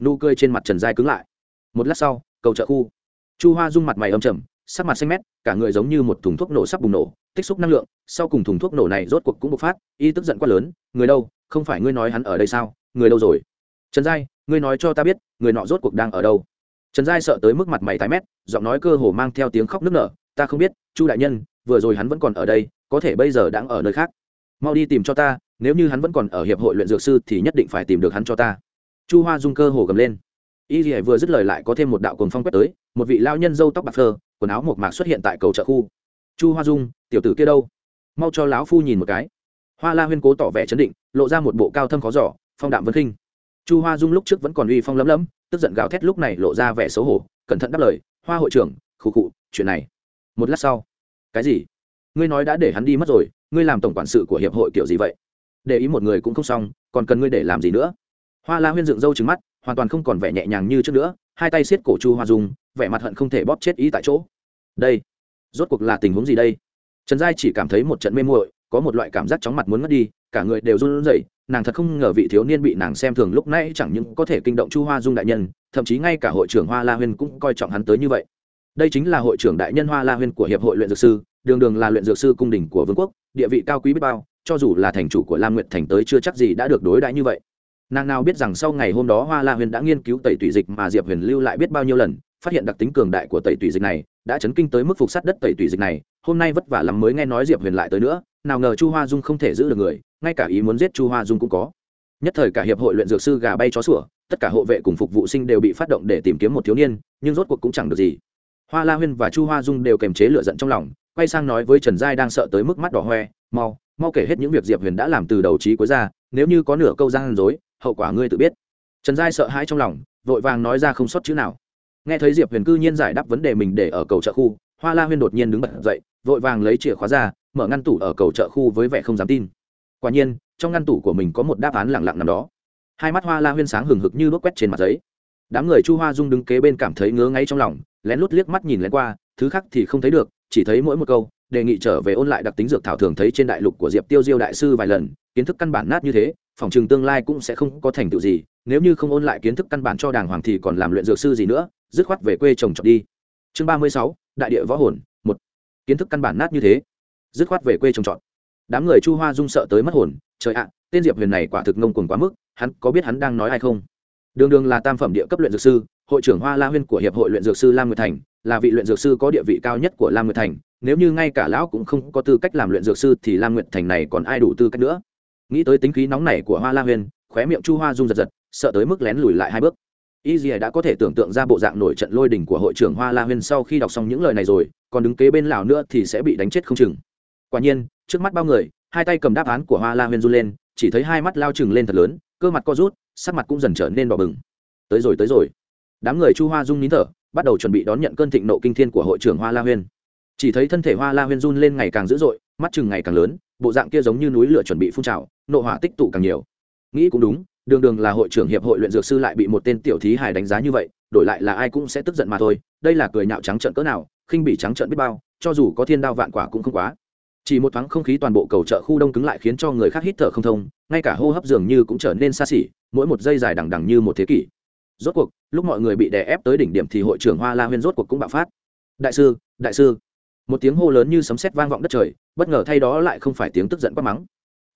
Nụ cười trên mặt trần giai cứng lại. Một lát sau, cầu chợ khu chu hoa dung mặt mày âm trầm, sắc mặt xanh mét, cả người giống như một thùng thuốc nổ sắp bùng nổ, tích xúc năng lượng, sau cùng thùng thuốc nổ này rốt cuộc cũng bộc phát, y tức giận quá lớn, người đâu, không phải ngươi nói hắn ở đây sao? Người đâu rồi? Trần giai, ngươi nói cho ta biết, người nọ rốt cuộc đang ở đâu? Trần giai sợ tới mức mặt mày tái mét, giọng nói cơ hồ mang theo tiếng khóc nức nở, ta không biết, chu đại nhân, vừa rồi hắn vẫn còn ở đây, có thể bây giờ đang ở nơi khác. Mau đi tìm cho ta, nếu như hắn vẫn còn ở hiệp hội luyện dược sư thì nhất định phải tìm được hắn cho ta. Chu hoa dung cơ hồ gầm lên y dì vừa dứt lời lại có thêm một đạo cồn phong quét tới, một vị lao nhân dâu tóc bạc phơ, quần áo mộc mạc xuất hiện tại cầu chợ khu. Chu hoa dung, tiểu tử kia đâu? Mau cho lão phu nhìn một cái. Hoa la huyên cố tỏ vẻ chấn định, lộ ra một bộ cao thâm khó giỏ phong đạm vân khinh. Chu hoa dung lúc trước vẫn còn uy phong lấm lấm, tức giận gào thét lúc này lộ ra vẻ xấu hổ, cẩn thận đáp lời, hoa hội trưởng, khụ khụ, chuyện này. Một lát sau, cái gì? Ngươi nói đã để hắn đi mất rồi, ngươi làm tổng quản sự của hiệp hội kiểu gì vậy? Để ý một người cũng không xong, còn cần ngươi để làm gì nữa? Hoa la huyên dựng râu trứng mắt, hoàn toàn không còn vẻ nhẹ nhàng như trước nữa, hai tay siết cổ chu hoa dung, vẻ mặt hận không thể bóp chết ý tại chỗ. Đây, rốt cuộc là tình huống gì đây? Trần giai chỉ cảm thấy một trận mê muội, có một loại cảm giác chóng mặt muốn mất đi, cả người đều run rẩy, nàng thật không ngờ vị thiếu niên bị nàng xem thường lúc nãy chẳng những có thể kinh động chu hoa dung đại nhân, thậm chí ngay cả hội trưởng hoa la huyên cũng coi trọng hắn tới như vậy. Đây chính là hội trưởng đại nhân hoa la huyên của hiệp hội luyện dược sư, đường đường là luyện dược sư cung đình của vương quốc, địa vị cao quý biết bao, cho dù là thành chủ của lam nguyệt thành tới chưa chắc gì đã được đối đãi như vậy nàng nào biết rằng sau ngày hôm đó hoa la huyền đã nghiên cứu tẩy tủy dịch mà diệp huyền lưu lại biết bao nhiêu lần, phát hiện đặc tính cường đại của tẩy tủy dịch này, đã chấn kinh tới mức phục sát đất tẩy tủy dịch này. Hôm nay vất vả lắm mới nghe nói diệp huyền lại tới nữa, nào ngờ chu hoa dung không thể giữ được người, ngay cả ý muốn giết chu hoa dung cũng có. Nhất thời cả hiệp hội luyện dược sư gà bay chó sủa, tất cả hộ vệ cùng phục vụ sinh đều bị phát động để tìm kiếm một thiếu niên, nhưng rốt cuộc cũng chẳng được gì. Hoa la huyên và chu hoa dung đều kềm chế lựa giận trong lòng, quay sang nói với trần giai đang sợ tới mức mắt đỏ hoe, mau mau kể hết những việc diệp huyền đã làm từ đầu trí cuối ra nếu như có nửa câu gian dối, hậu quả ngươi tự biết. Trần giai sợ hãi trong lòng, vội vàng nói ra không sót chữ nào. Nghe thấy diệp huyền cư nhiên giải đáp vấn đề mình để ở cầu chợ khu, hoa la huyên đột nhiên đứng bật dậy, vội vàng lấy chìa khóa ra, mở ngăn tủ ở cầu chợ khu với vẻ không dám tin. Quả nhiên, trong ngăn tủ của mình có một đáp án lẳng lặng nằm đó. Hai mắt hoa la huyên sáng hừng hực như đốt quét trên mặt giấy. Đám người chu hoa dung đứng kế bên cảm thấy ngứa ngáy trong lòng, lén lút liếc mắt nhìn lén qua, thứ khác thì không thấy được, chỉ thấy mỗi một câu đề nghị trở về ôn lại đặc tính dược thảo thường thấy trên đại lục của diệp tiêu diêu đại sư vài lần, kiến thức căn bản nát như thế, phòng trường tương lai cũng sẽ không có thành tựu gì, nếu như không ôn lại kiến thức căn bản cho đàng hoàng thì còn làm luyện dược sư gì nữa, dứt khoát về quê trồng trọt đi. Chương ba mươi sáu, đại địa võ hồn, một. Kiến thức căn bản nát như thế, dứt khoát về quê trồng trọt. Đám người chu hoa rung sợ tới mất hồn, trời ạ, tên diệp huyền này quả thực ngông cuồng quá mức, hắn có biết hắn đang nói ai không? Đường đường là tam phẩm địa cấp luyện dược sư, hội trưởng hoa la huyên của hiệp hội luyện dược sư lam nguyệt thành, là vị luyện dược sư có địa vị cao nhất của lam nguyệt thành nếu như ngay cả lão cũng không có tư cách làm luyện dược sư thì lam nguyệt thành này còn ai đủ tư cách nữa? Nghĩ tới tính khí nóng này của hoa la huyền, khóe miệng chu hoa rung giật giật sợ tới mức lén lùi lại hai bước. Y dì đã có thể tưởng tượng ra bộ dạng nổi trận lôi đình của hội trưởng hoa la huyền sau khi đọc xong những lời này rồi còn đứng kế bên lào nữa thì sẽ bị đánh chết không chừng. Quả nhiên trước mắt bao người hai tay cầm đáp án của hoa la huyền run lên chỉ thấy hai mắt lao chừng lên thật lớn cơ mặt co rút sắc mặt cũng dần trở nên đỏ bừng. Tới rồi tới rồi. Đám người chu hoa dung nín thở bắt đầu chuẩn bị đón nhận cơn thịnh nộ kinh thiên của hội trưởng hoa la huyên chỉ thấy thân thể hoa la huyên run lên ngày càng dữ dội, mắt chừng ngày càng lớn, bộ dạng kia giống như núi lửa chuẩn bị phun trào, nộ hỏa tích tụ càng nhiều. Nghĩ cũng đúng, đường đường là hội trưởng hiệp hội luyện dược sư lại bị một tên tiểu thí hài đánh giá như vậy, đổi lại là ai cũng sẽ tức giận mà thôi, đây là cười nhạo trắng trợn cỡ nào, khinh bị trắng trợn biết bao, cho dù có thiên đao vạn quả cũng không quá. Chỉ một thoáng không khí toàn bộ cầu chợ khu đông cứng lại khiến cho người khác hít thở không thông, ngay cả hô hấp dường như cũng trở nên xa xỉ, mỗi một giây dài đằng đằng như một thế kỷ. Rốt cuộc, lúc mọi người bị đè ép tới đỉnh điểm thì hội trưởng hoa la huyên rốt cuộc cũng bạo phát. Đại sư đại sư một tiếng hô lớn như sấm sét vang vọng đất trời, bất ngờ thay đó lại không phải tiếng tức giận quát mắng.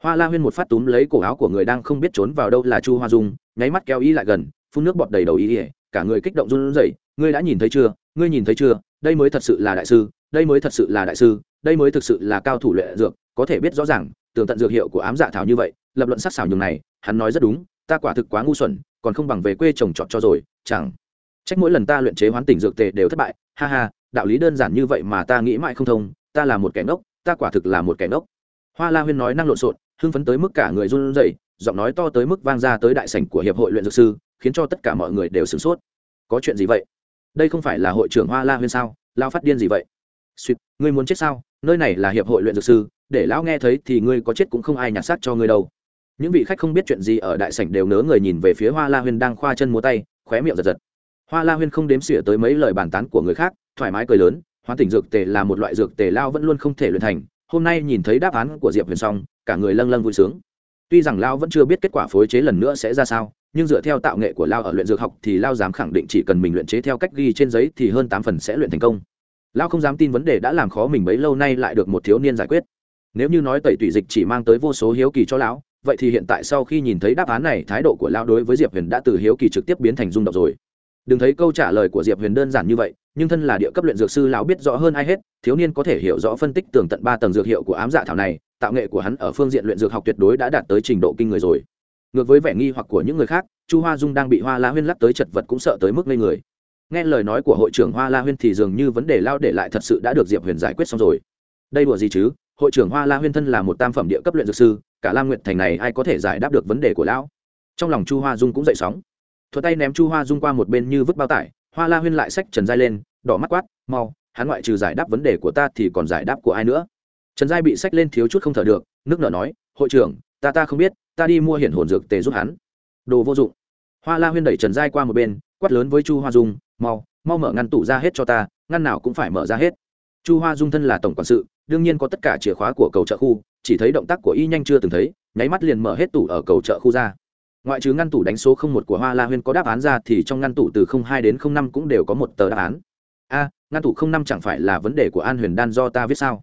Hoa la huyên một phát túm lấy cổ áo của người đang không biết trốn vào đâu là chu hoa dung, nháy mắt kéo y lại gần, phun nước bọt đầy đầu y ỉa cả người kích động run rẩy, ngươi đã nhìn thấy chưa? Ngươi nhìn thấy chưa? Đây mới thật sự là đại sư, đây mới thật sự là đại sư, đây mới thực sự là cao thủ luyện dược, có thể biết rõ ràng, tường tận dược hiệu của ám dạ thảo như vậy, lập luận sắc xảo nhường này, hắn nói rất đúng, ta quả thực quá ngu xuẩn, còn không bằng về quê trồng trọt cho rồi, chẳng. Trách mỗi lần ta luyện chế hoán tỉnh dược tề đều thất bại, ha ha đạo lý đơn giản như vậy mà ta nghĩ mãi không thông, ta là một kẻ ngốc, ta quả thực là một kẻ ngốc. Hoa la huyên nói năng lộn xộn, hưng phấn tới mức cả người run rẩy, giọng nói to tới mức vang ra tới đại sảnh của hiệp hội luyện dược sư, khiến cho tất cả mọi người đều sửng sốt. Có chuyện gì vậy? Đây không phải là hội trưởng hoa la huyên sao? Lao phát điên gì vậy? Suýt, ngươi muốn chết sao? Nơi này là hiệp hội luyện dược sư, để lão nghe thấy thì ngươi có chết cũng không ai nhặt xác cho ngươi đâu. Những vị khách không biết chuyện gì ở đại sảnh đều nớ người nhìn về phía hoa la huyên đang khoa chân múa tay, khóe miệng giật giật. Hoa la huyên không đếm xỉa tới mấy lời bàn tán của người khác thoải mái cười lớn hoa tỉnh dược tề là một loại dược tề lao vẫn luôn không thể luyện thành. Hôm nay nhìn thấy đáp án của diệp huyền xong, cả người lâng lâng vui sướng. Tuy rằng lao vẫn chưa biết kết quả phối chế lần nữa sẽ ra sao, nhưng dựa theo tạo nghệ của lao ở luyện dược học thì lao dám khẳng định chỉ cần mình luyện chế theo cách ghi trên giấy thì hơn tám phần sẽ luyện thành công. Lao không dám tin vấn đề đã làm khó mình bấy lâu nay lại được một thiếu niên giải quyết. Nếu như nói tẩy tủy dịch chỉ mang tới vô số hiếu kỳ cho lão, vậy thì hiện tại sau khi nhìn thấy đáp án này, thái độ của lão đối với diệp huyền đã từ hiếu kỳ trực tiếp biến thành rung động rồi đừng thấy câu trả lời của diệp huyền đơn giản như vậy, nhưng thân là địa cấp luyện dược sư lão biết rõ hơn ai hết, thiếu niên có thể hiểu rõ phân tích tường tận ba tầng dược hiệu của ám dạ thảo này, tạo nghệ của hắn ở phương diện luyện dược học tuyệt đối đã đạt tới trình độ kinh người rồi. Ngược với vẻ nghi hoặc của những người khác, chu hoa dung đang bị hoa la huyên lắc tới chật vật cũng sợ tới mức ngây người. Nghe lời nói của hội trưởng hoa la huyên thì dường như vấn đề lao để lại thật sự đã được diệp huyền giải quyết xong rồi. Đây đùa gì chứ? Hội trưởng hoa la huyên thân là một tam phẩm địa cấp luyện dược sư, cả lam nguyệt thành này ai có thể giải đáp được vấn đề của lão? Trong lòng chu hoa dung cũng dậy sóng thuật tay ném chu hoa dung qua một bên như vứt bao tải, hoa la huyên lại sách trần giai lên, đỏ mắt quát, mau, hắn ngoại trừ giải đáp vấn đề của ta thì còn giải đáp của ai nữa? Trần giai bị sách lên thiếu chút không thở được, nước nở nói, hội trưởng, ta ta không biết, ta đi mua hiển hồn dược tề giúp hắn. Đồ vô dụng. Hoa la huyên đẩy trần giai qua một bên, quát lớn với chu hoa dung, mau mau mở ngăn tủ ra hết cho ta, ngăn nào cũng phải mở ra hết. Chu hoa dung thân là tổng quản sự, đương nhiên có tất cả chìa khóa của cầu chợ khu, chỉ thấy động tác của y nhanh chưa từng thấy, nháy mắt liền mở hết tủ ở cầu chợ khu ra ngoại trừ ngăn tủ đánh số không một của hoa la huyên có đáp án ra thì trong ngăn tủ từ không hai đến không năm cũng đều có một tờ đáp án. A, ngăn tủ không năm chẳng phải là vấn đề của an huyền đan do ta viết sao?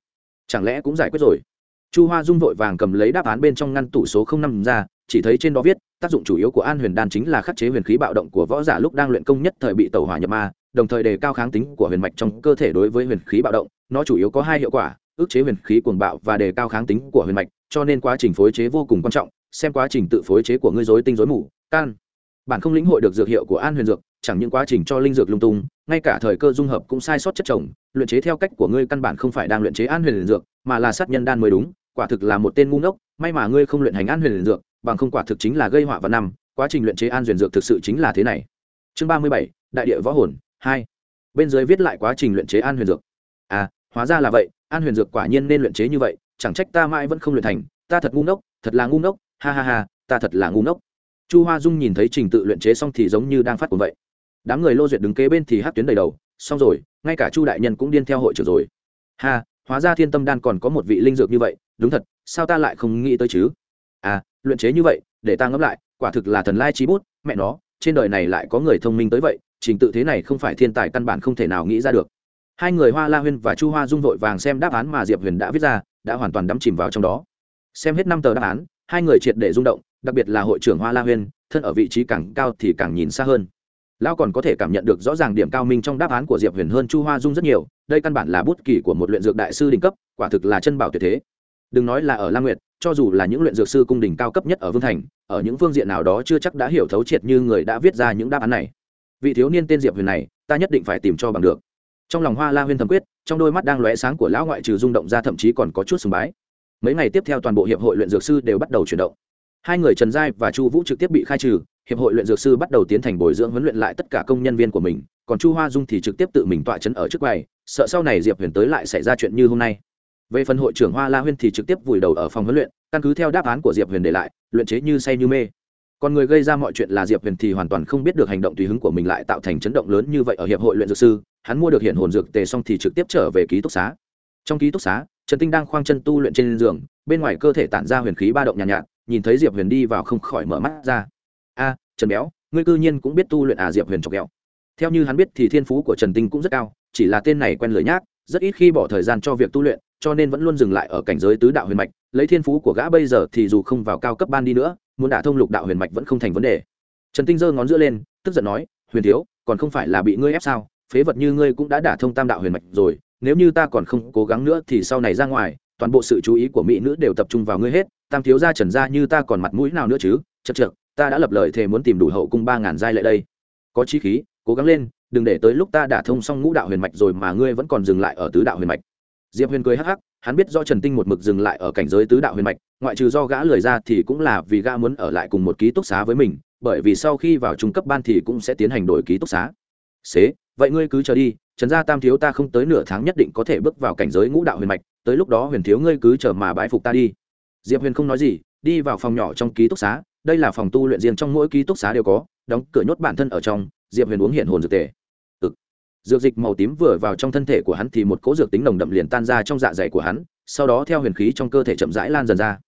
Chẳng lẽ cũng giải quyết rồi? Chu hoa dung vội vàng cầm lấy đáp án bên trong ngăn tủ số không năm ra, chỉ thấy trên đó viết, tác dụng chủ yếu của an huyền đan chính là khắc chế huyền khí bạo động của võ giả lúc đang luyện công nhất thời bị tẩu hỏa nhập ma, đồng thời đề cao kháng tính của huyền mạch trong cơ thể đối với huyền khí bạo động. Nó chủ yếu có hai hiệu quả, ức chế huyền khí cuồng bạo và đề cao kháng tính của huyền mạch, cho nên quá trình phối chế vô cùng quan trọng xem quá trình tự phối chế của ngươi dối tinh dối mù, can. Bạn không lĩnh hội được dược hiệu của an huyền dược, chẳng những quá trình cho linh dược lung tung, ngay cả thời cơ dung hợp cũng sai sót chất chồng. Luyện chế theo cách của ngươi căn bản không phải đang luyện chế an huyền dược, mà là sát nhân đan mới đúng, quả thực là một tên ngu ngốc, may mà ngươi không luyện hành an huyền dược, bằng không quả thực chính là gây họa vào năm. Quá trình luyện chế an huyền dược thực sự chính là thế này. Chương ba mươi bảy, đại địa võ hồn, hai. Bên dưới viết lại quá trình luyện chế an huyền dược. À hóa ra là vậy, an huyền dược quả nhiên nên luyện chế như vậy, chẳng trách ta mãi vẫn không luyện thành, ta thật ngu ngốc, thật là ngu ngốc ha ha ha, ta thật là ngu ngốc. Chu hoa dung nhìn thấy trình tự luyện chế xong thì giống như đang phát cuồng vậy. Đám người lô duyệt đứng kế bên thì hát tuyến đầy đầu, xong rồi, ngay cả chu đại nhân cũng điên theo hội trưởng rồi. Ha, hóa ra thiên tâm đan còn có một vị linh dược như vậy, đúng thật, sao ta lại không nghĩ tới chứ? À luyện chế như vậy, để ta ngẫm lại, quả thực là thần lai trí bút, mẹ nó, trên đời này lại có người thông minh tới vậy, trình tự thế này không phải thiên tài căn bản không thể nào nghĩ ra được. Hai người hoa la huyên và chu hoa dung vội vàng xem đáp án mà diệp huyền đã viết ra, đã hoàn toàn đắm chìm vào trong đó. Xem hết năm tờ đáp án hai người triệt để rung động, đặc biệt là hội trưởng hoa la huyên, thân ở vị trí càng cao thì càng nhìn xa hơn. Lão còn có thể cảm nhận được rõ ràng điểm cao minh trong đáp án của diệp huyền hơn chu hoa dung rất nhiều, đây căn bản là bút kỳ của một luyện dược đại sư đỉnh cấp, quả thực là chân bảo tuyệt thế. Đừng nói là ở la nguyệt, cho dù là những luyện dược sư cung đình cao cấp nhất ở vương thành, ở những phương diện nào đó chưa chắc đã hiểu thấu triệt như người đã viết ra những đáp án này. Vị thiếu niên tên diệp huyền này, ta nhất định phải tìm cho bằng được. Trong lòng hoa la huyên thầm quyết, trong đôi mắt đang lóe sáng của lão ngoại trừ rung động ra thậm chí còn có chút sùng bái mấy ngày tiếp theo toàn bộ hiệp hội luyện dược sư đều bắt đầu chuyển động. Hai người trần giai và chu vũ trực tiếp bị khai trừ, hiệp hội luyện dược sư bắt đầu tiến thành bồi dưỡng huấn luyện lại tất cả công nhân viên của mình, còn chu hoa dung thì trực tiếp tự mình tọa chấn ở trước quầy, sợ sau này diệp huyền tới lại xảy ra chuyện như hôm nay. Về phần hội trưởng hoa la huyên thì trực tiếp vùi đầu ở phòng huấn luyện, căn cứ theo đáp án của diệp huyền để lại, luyện chế như say như mê. Còn người gây ra mọi chuyện là diệp huyền thì hoàn toàn không biết được hành động tùy hứng của mình lại tạo thành chấn động lớn như vậy ở hiệp hội luyện dược sư, hắn mua được hiện hồn dược tề xong thì trực tiếp trở về ký túc xá. Trong ký túc xá trần tinh đang khoang chân tu luyện trên giường bên ngoài cơ thể tản ra huyền khí ba động nhàn nhạt, nhạt nhìn thấy diệp huyền đi vào không khỏi mở mắt ra. A trần béo ngươi cư nhiên cũng biết tu luyện à diệp huyền chọc ghẹo. Theo như hắn biết thì thiên phú của trần tinh cũng rất cao chỉ là tên này quen lời nhác rất ít khi bỏ thời gian cho việc tu luyện cho nên vẫn luôn dừng lại ở cảnh giới tứ đạo huyền mạch lấy thiên phú của gã bây giờ thì dù không vào cao cấp ban đi nữa muốn đả thông lục đạo huyền mạch vẫn không thành vấn đề. Trần tinh giơ ngón giữa lên tức giận nói huyền thiếu còn không phải là bị ngươi ép sao? Phế vật như ngươi cũng đã đả thông tam đạo huyền mạch rồi nếu như ta còn không cố gắng nữa thì sau này ra ngoài, toàn bộ sự chú ý của mỹ nữ đều tập trung vào ngươi hết, tam thiếu gia trần gia như ta còn mặt mũi nào nữa chứ? Chật chật ta đã lập lời thề muốn tìm đủ hậu cung ba ngàn giai lệ đây. Có chi khí, cố gắng lên, đừng để tới lúc ta đả thông xong ngũ đạo huyền mạch rồi mà ngươi vẫn còn dừng lại ở tứ đạo huyền mạch. Diệp huyền cười hắc hắc, hắn biết do trần tinh một mực dừng lại ở cảnh giới tứ đạo huyền mạch, ngoại trừ do gã lười ra thì cũng là vì gã muốn ở lại cùng một ký túc xá với mình, bởi vì sau khi vào trung cấp ban thì cũng sẽ tiến hành đổi ký túc xá. Xế, vậy ngươi cứ chờ đi trần gia tam thiếu ta không tới nửa tháng nhất định có thể bước vào cảnh giới ngũ đạo huyền mạch, tới lúc đó huyền thiếu ngươi cứ chờ mà bãi phục ta đi. Diệp huyền không nói gì, đi vào phòng nhỏ trong ký túc xá, đây là phòng tu luyện riêng trong mỗi ký túc xá đều có, đóng cửa nhốt bản thân ở trong, diệp huyền uống hiện hồn dược tề. Ừ. dược dịch màu tím vừa vào trong thân thể của hắn thì một cỗ dược tính nồng đậm liền tan ra trong dạ dày của hắn, sau đó theo huyền khí trong cơ thể chậm rãi lan dần ra.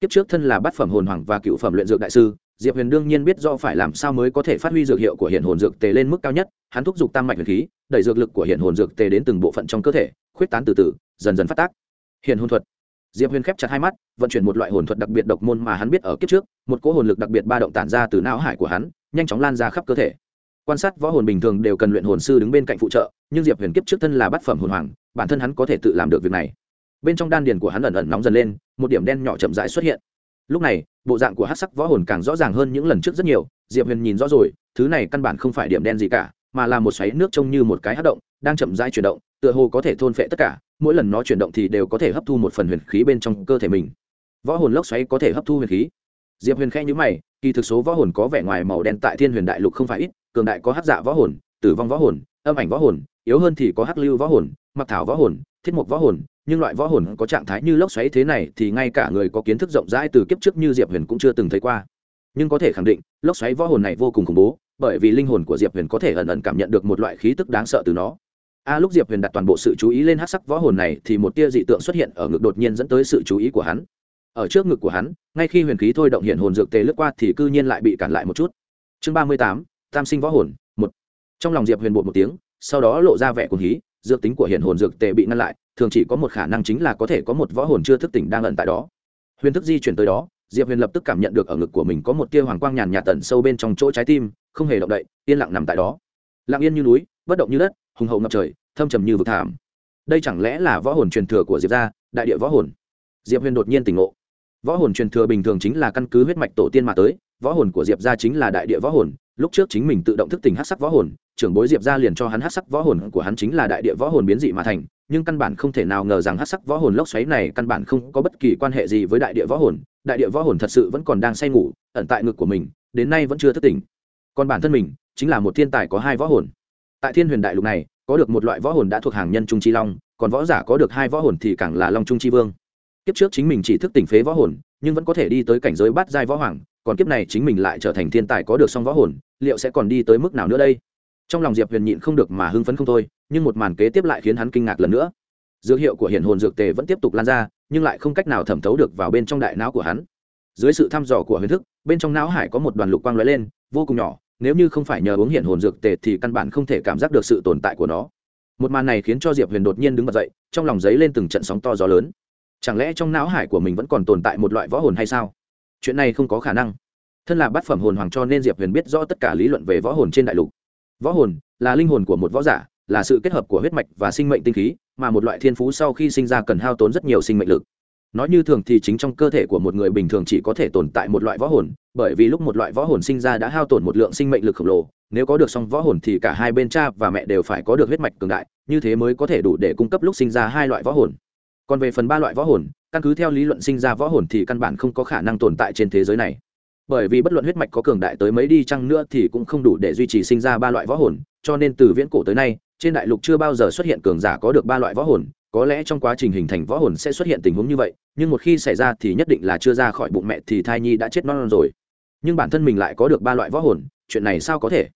Kiếp trước thân là bát phẩm hồn hoàng và cựu phẩm luyện dược đại sư, diệp huyền đương nhiên biết do phải làm sao mới có thể phát huy dược hiệu của hiện hồn dược tề lên mức cao nhất, hắn thúc giục tam mạch huyền khí đẩy dược lực của hiện hồn dược tề đến từng bộ phận trong cơ thể, khuyết tán từ từ, dần dần phát tác. Hiện hồn thuật. Diệp huyền khép chặt hai mắt, vận chuyển một loại hồn thuật đặc biệt độc môn mà hắn biết ở kiếp trước, một cỗ hồn lực đặc biệt ba động tản ra từ não hải của hắn, nhanh chóng lan ra khắp cơ thể. Quan sát võ hồn bình thường đều cần luyện hồn sư đứng bên cạnh phụ trợ, nhưng diệp huyền kiếp trước thân là bát phẩm hồn hoàng, bản thân hắn có thể tự làm được việc này. Bên trong đan điền của hắn ẩn ẩn nóng dần lên, một điểm đen nhỏ chậm rãi xuất hiện. Lúc này, bộ dạng của hát sắc võ hồn càng rõ ràng hơn những lần trước rất nhiều, diệp huyền nhìn rõ rồi, thứ này căn bản không phải điểm đen gì cả mà là một xoáy nước trông như một cái hát động, đang chậm rãi chuyển động, tựa hồ có thể thôn phệ tất cả, mỗi lần nó chuyển động thì đều có thể hấp thu một phần huyền khí bên trong cơ thể mình. Võ hồn lốc xoáy có thể hấp thu huyền khí. Diệp huyền khẽ nhữ mày, kỳ thực số võ hồn có vẻ ngoài màu đen tại thiên huyền đại lục không phải ít, cường đại có hát dạ võ hồn, tử vong võ hồn, âm ảnh võ hồn, yếu hơn thì có hát lưu võ hồn, mặc thảo võ hồn, thiết mục võ hồn, nhưng loại võ hồn có trạng thái như lốc xoáy thế này thì ngay cả người có kiến thức rộng rãi từ kiếp trước như diệp huyền cũng chưa từng thấy qua. Nhưng có thể khẳng định, lốc xoáy võ hồn này vô cùng khủng bố bởi vì linh hồn của diệp huyền có thể ẩn ẩn cảm nhận được một loại khí tức đáng sợ từ nó. A, lúc diệp huyền đặt toàn bộ sự chú ý lên hát sắc võ hồn này thì một tia dị tượng xuất hiện ở ngực đột nhiên dẫn tới sự chú ý của hắn. Ở trước ngực của hắn, ngay khi huyền khí thôi động hiện hồn dược tề lướt qua thì cư nhiên lại bị cản lại một chút. Chương ba mươi tám, tam sinh võ hồn, một. Trong lòng diệp huyền bột một tiếng, sau đó lộ ra vẻ cuồng hí, dược tính của hiện hồn dược tề bị ngăn lại, thường chỉ có một khả năng chính là có thể có một võ hồn chưa thức tỉnh đang ẩn tại đó. Huyền thức di chuyển tới đó diệp huyền lập tức cảm nhận được ở ngực của mình có một tia hoàng quang nhàn nhạt tận sâu bên trong chỗ trái tim, không hề động đậy, yên lặng nằm tại đó. Lặng yên như núi, bất động như đất, hùng hậu ngập trời, thâm trầm như vực thảm. Đây chẳng lẽ là võ hồn truyền thừa của diệp gia, đại địa võ hồn? Diệp huyền đột nhiên tỉnh ngộ. Võ hồn truyền thừa bình thường chính là căn cứ huyết mạch tổ tiên mà tới, võ hồn của diệp gia chính là đại địa võ hồn lúc trước chính mình tự động thức tỉnh hát sắc võ hồn, trưởng bối diệp gia liền cho hắn hát sắc võ hồn của hắn chính là đại địa võ hồn biến dị mà thành, nhưng căn bản không thể nào ngờ rằng hát sắc võ hồn lốc xoáy này căn bản không có bất kỳ quan hệ gì với đại địa võ hồn, đại địa võ hồn thật sự vẫn còn đang say ngủ, ẩn tại ngực của mình, đến nay vẫn chưa thức tỉnh. Còn bản thân mình, chính là một thiên tài có hai võ hồn. Tại thiên huyền đại lục này, có được một loại võ hồn đã thuộc hàng nhân trung chi long, còn võ giả có được hai võ hồn thì càng là long trung chi vương. Kiếp trước chính mình chỉ thức tỉnh phế võ hồn, nhưng vẫn có thể đi tới cảnh giới bát giai võ hoàng còn kiếp này chính mình lại trở thành thiên tài có được song võ hồn, liệu sẽ còn đi tới mức nào nữa đây? Trong lòng diệp huyền nhịn không được mà hưng phấn không thôi, nhưng một màn kế tiếp lại khiến hắn kinh ngạc lần nữa. Dược hiệu của hiện hồn dược tề vẫn tiếp tục lan ra, nhưng lại không cách nào thẩm thấu được vào bên trong đại não của hắn. Dưới sự thăm dò của huyền thức, bên trong não hải có một đoàn lục quang lóe lên, vô cùng nhỏ, nếu như không phải nhờ uống hiện hồn dược tề thì căn bản không thể cảm giác được sự tồn tại của nó. Một màn này khiến cho diệp huyền đột nhiên đứng bật dậy, trong lòng giấy lên từng trận sóng to gió lớn. Chẳng lẽ trong não hải của mình vẫn còn tồn tại một loại võ hồn hay sao? Chuyện này không có khả năng. Thân là bát phẩm hồn hoàng cho nên diệp huyền biết rõ tất cả lý luận về võ hồn trên đại lục. Võ hồn là linh hồn của một võ giả, là sự kết hợp của huyết mạch và sinh mệnh tinh khí, mà một loại thiên phú sau khi sinh ra cần hao tốn rất nhiều sinh mệnh lực. Nói như thường thì chính trong cơ thể của một người bình thường chỉ có thể tồn tại một loại võ hồn, bởi vì lúc một loại võ hồn sinh ra đã hao tổn một lượng sinh mệnh lực khổng lồ, nếu có được song võ hồn thì cả hai bên cha và mẹ đều phải có được huyết mạch cường đại, như thế mới có thể đủ để cung cấp lúc sinh ra hai loại võ hồn. Còn về phần ba loại võ hồn căn cứ theo lý luận sinh ra võ hồn thì căn bản không có khả năng tồn tại trên thế giới này. Bởi vì bất luận huyết mạch có cường đại tới mấy đi chăng nữa thì cũng không đủ để duy trì sinh ra ba loại võ hồn cho nên từ viễn cổ tới nay trên đại lục chưa bao giờ xuất hiện cường giả có được ba loại võ hồn. Có lẽ trong quá trình hình thành võ hồn sẽ xuất hiện tình huống như vậy nhưng một khi xảy ra thì nhất định là chưa ra khỏi bụng mẹ thì thai nhi đã chết non, non rồi. Nhưng bản thân mình lại có được ba loại võ hồn chuyện này sao có thể?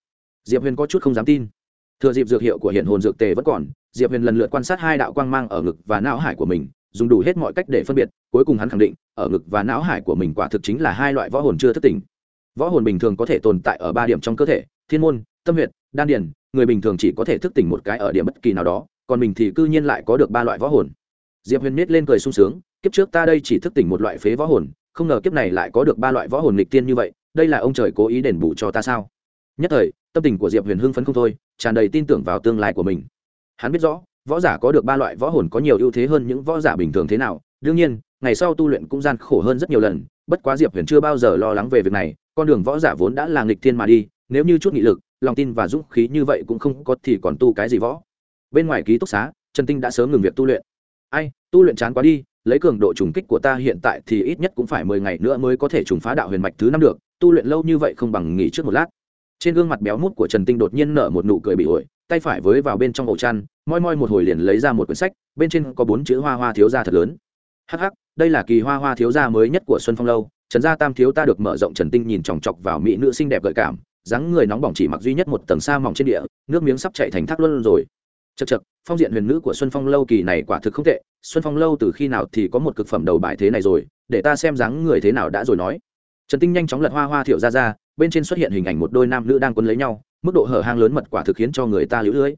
Diệp huyền có chút không dám tin. Thừa dịp dược hiệu của hiện hồn dược tề vẫn còn diệp huyền lần lượt quan sát hai đạo quang mang ở ngực và não hải của mình dùng đủ hết mọi cách để phân biệt, cuối cùng hắn khẳng định, ở ngực và não hải của mình quả thực chính là hai loại võ hồn chưa thức tỉnh. Võ hồn bình thường có thể tồn tại ở ba điểm trong cơ thể, thiên môn, tâm huyệt, đan điền, người bình thường chỉ có thể thức tỉnh một cái ở điểm bất kỳ nào đó, còn mình thì cư nhiên lại có được ba loại võ hồn. Diệp huyền miết lên cười sung sướng, kiếp trước ta đây chỉ thức tỉnh một loại phế võ hồn, không ngờ kiếp này lại có được ba loại võ hồn lịch tiên như vậy, đây là ông trời cố ý đền bù cho ta sao? Nhất thời, tâm tình của diệp huyền hưng phấn không thôi, tràn đầy tin tưởng vào tương lai của mình. Hắn biết rõ võ giả có được ba loại võ hồn có nhiều ưu thế hơn những võ giả bình thường thế nào. Đương nhiên, ngày sau tu luyện cũng gian khổ hơn rất nhiều lần, bất quá diệp huyền chưa bao giờ lo lắng về việc này, con đường võ giả vốn đã là nghịch thiên mà đi, nếu như chút nghị lực, lòng tin và dũng khí như vậy cũng không có thì còn tu cái gì võ. Bên ngoài ký túc xá, trần tinh đã sớm ngừng việc tu luyện. Ai, tu luyện chán quá đi, lấy cường độ trùng kích của ta hiện tại thì ít nhất cũng phải mười ngày nữa mới có thể trùng phá đạo huyền mạch thứ năm được, tu luyện lâu như vậy không bằng nghỉ trước một lát. Trên gương mặt béo mút của trần tinh đột nhiên nở một nụ cười bị ổi tay phải với vào bên trong ổ chăn, moi moi một hồi liền lấy ra một quyển sách, bên trên có bốn chữ hoa hoa thiếu gia thật lớn. Hh đây là kỳ hoa hoa thiếu gia mới nhất của xuân phong lâu, trần gia tam thiếu ta được mở rộng trần tinh nhìn chòng chọc vào mỹ nữ xinh đẹp gợi cảm, dáng người nóng bỏng chỉ mặc duy nhất một tầng sa mỏng trên địa, nước miếng sắp chạy thành thác luôn rồi. Chật chật phong diện huyền nữ của xuân phong lâu kỳ này quả thực không tệ, xuân phong lâu từ khi nào thì có một cực phẩm đầu bài thế này rồi, để ta xem dáng người thế nào đã rồi nói. Trần tinh nhanh chóng lật hoa hoa thiếu ra ra, bên trên xuất hiện hình ảnh một đôi nam nữ đang quấn lấy nhau mức độ hở hang lớn mật quả thực khiến cho người ta lũ lưỡi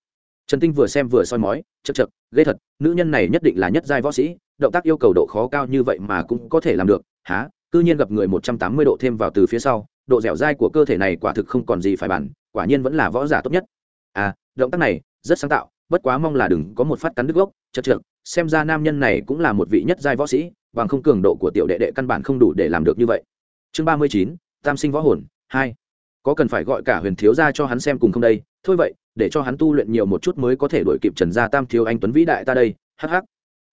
trần tinh vừa xem vừa soi mói chật chật ghê thật, nữ nhân này nhất định là nhất giai võ sĩ, động tác yêu cầu độ khó cao như vậy mà cũng có thể làm được, há, cư nhiên gặp người một trăm tám mươi độ thêm vào từ phía sau, độ dẻo dai của cơ thể này quả thực không còn gì phải bàn, quả nhiên vẫn là võ giả tốt nhất. À động tác này, rất sáng tạo, bất quá mong là đừng có một phát cắn đứt gốc chật chật xem ra nam nhân này cũng là một vị nhất giai võ sĩ, bằng không cường độ của tiểu đệ đệ căn bản không đủ để làm được như vậy. Chương ba mươi chín, tam sinh võ hồn, hai có cần phải gọi cả huyền thiếu ra cho hắn xem cùng không đây? Thôi vậy, để cho hắn tu luyện nhiều một chút mới có thể đổi kịp trần gia tam thiếu anh tuấn vĩ đại ta đây. Hh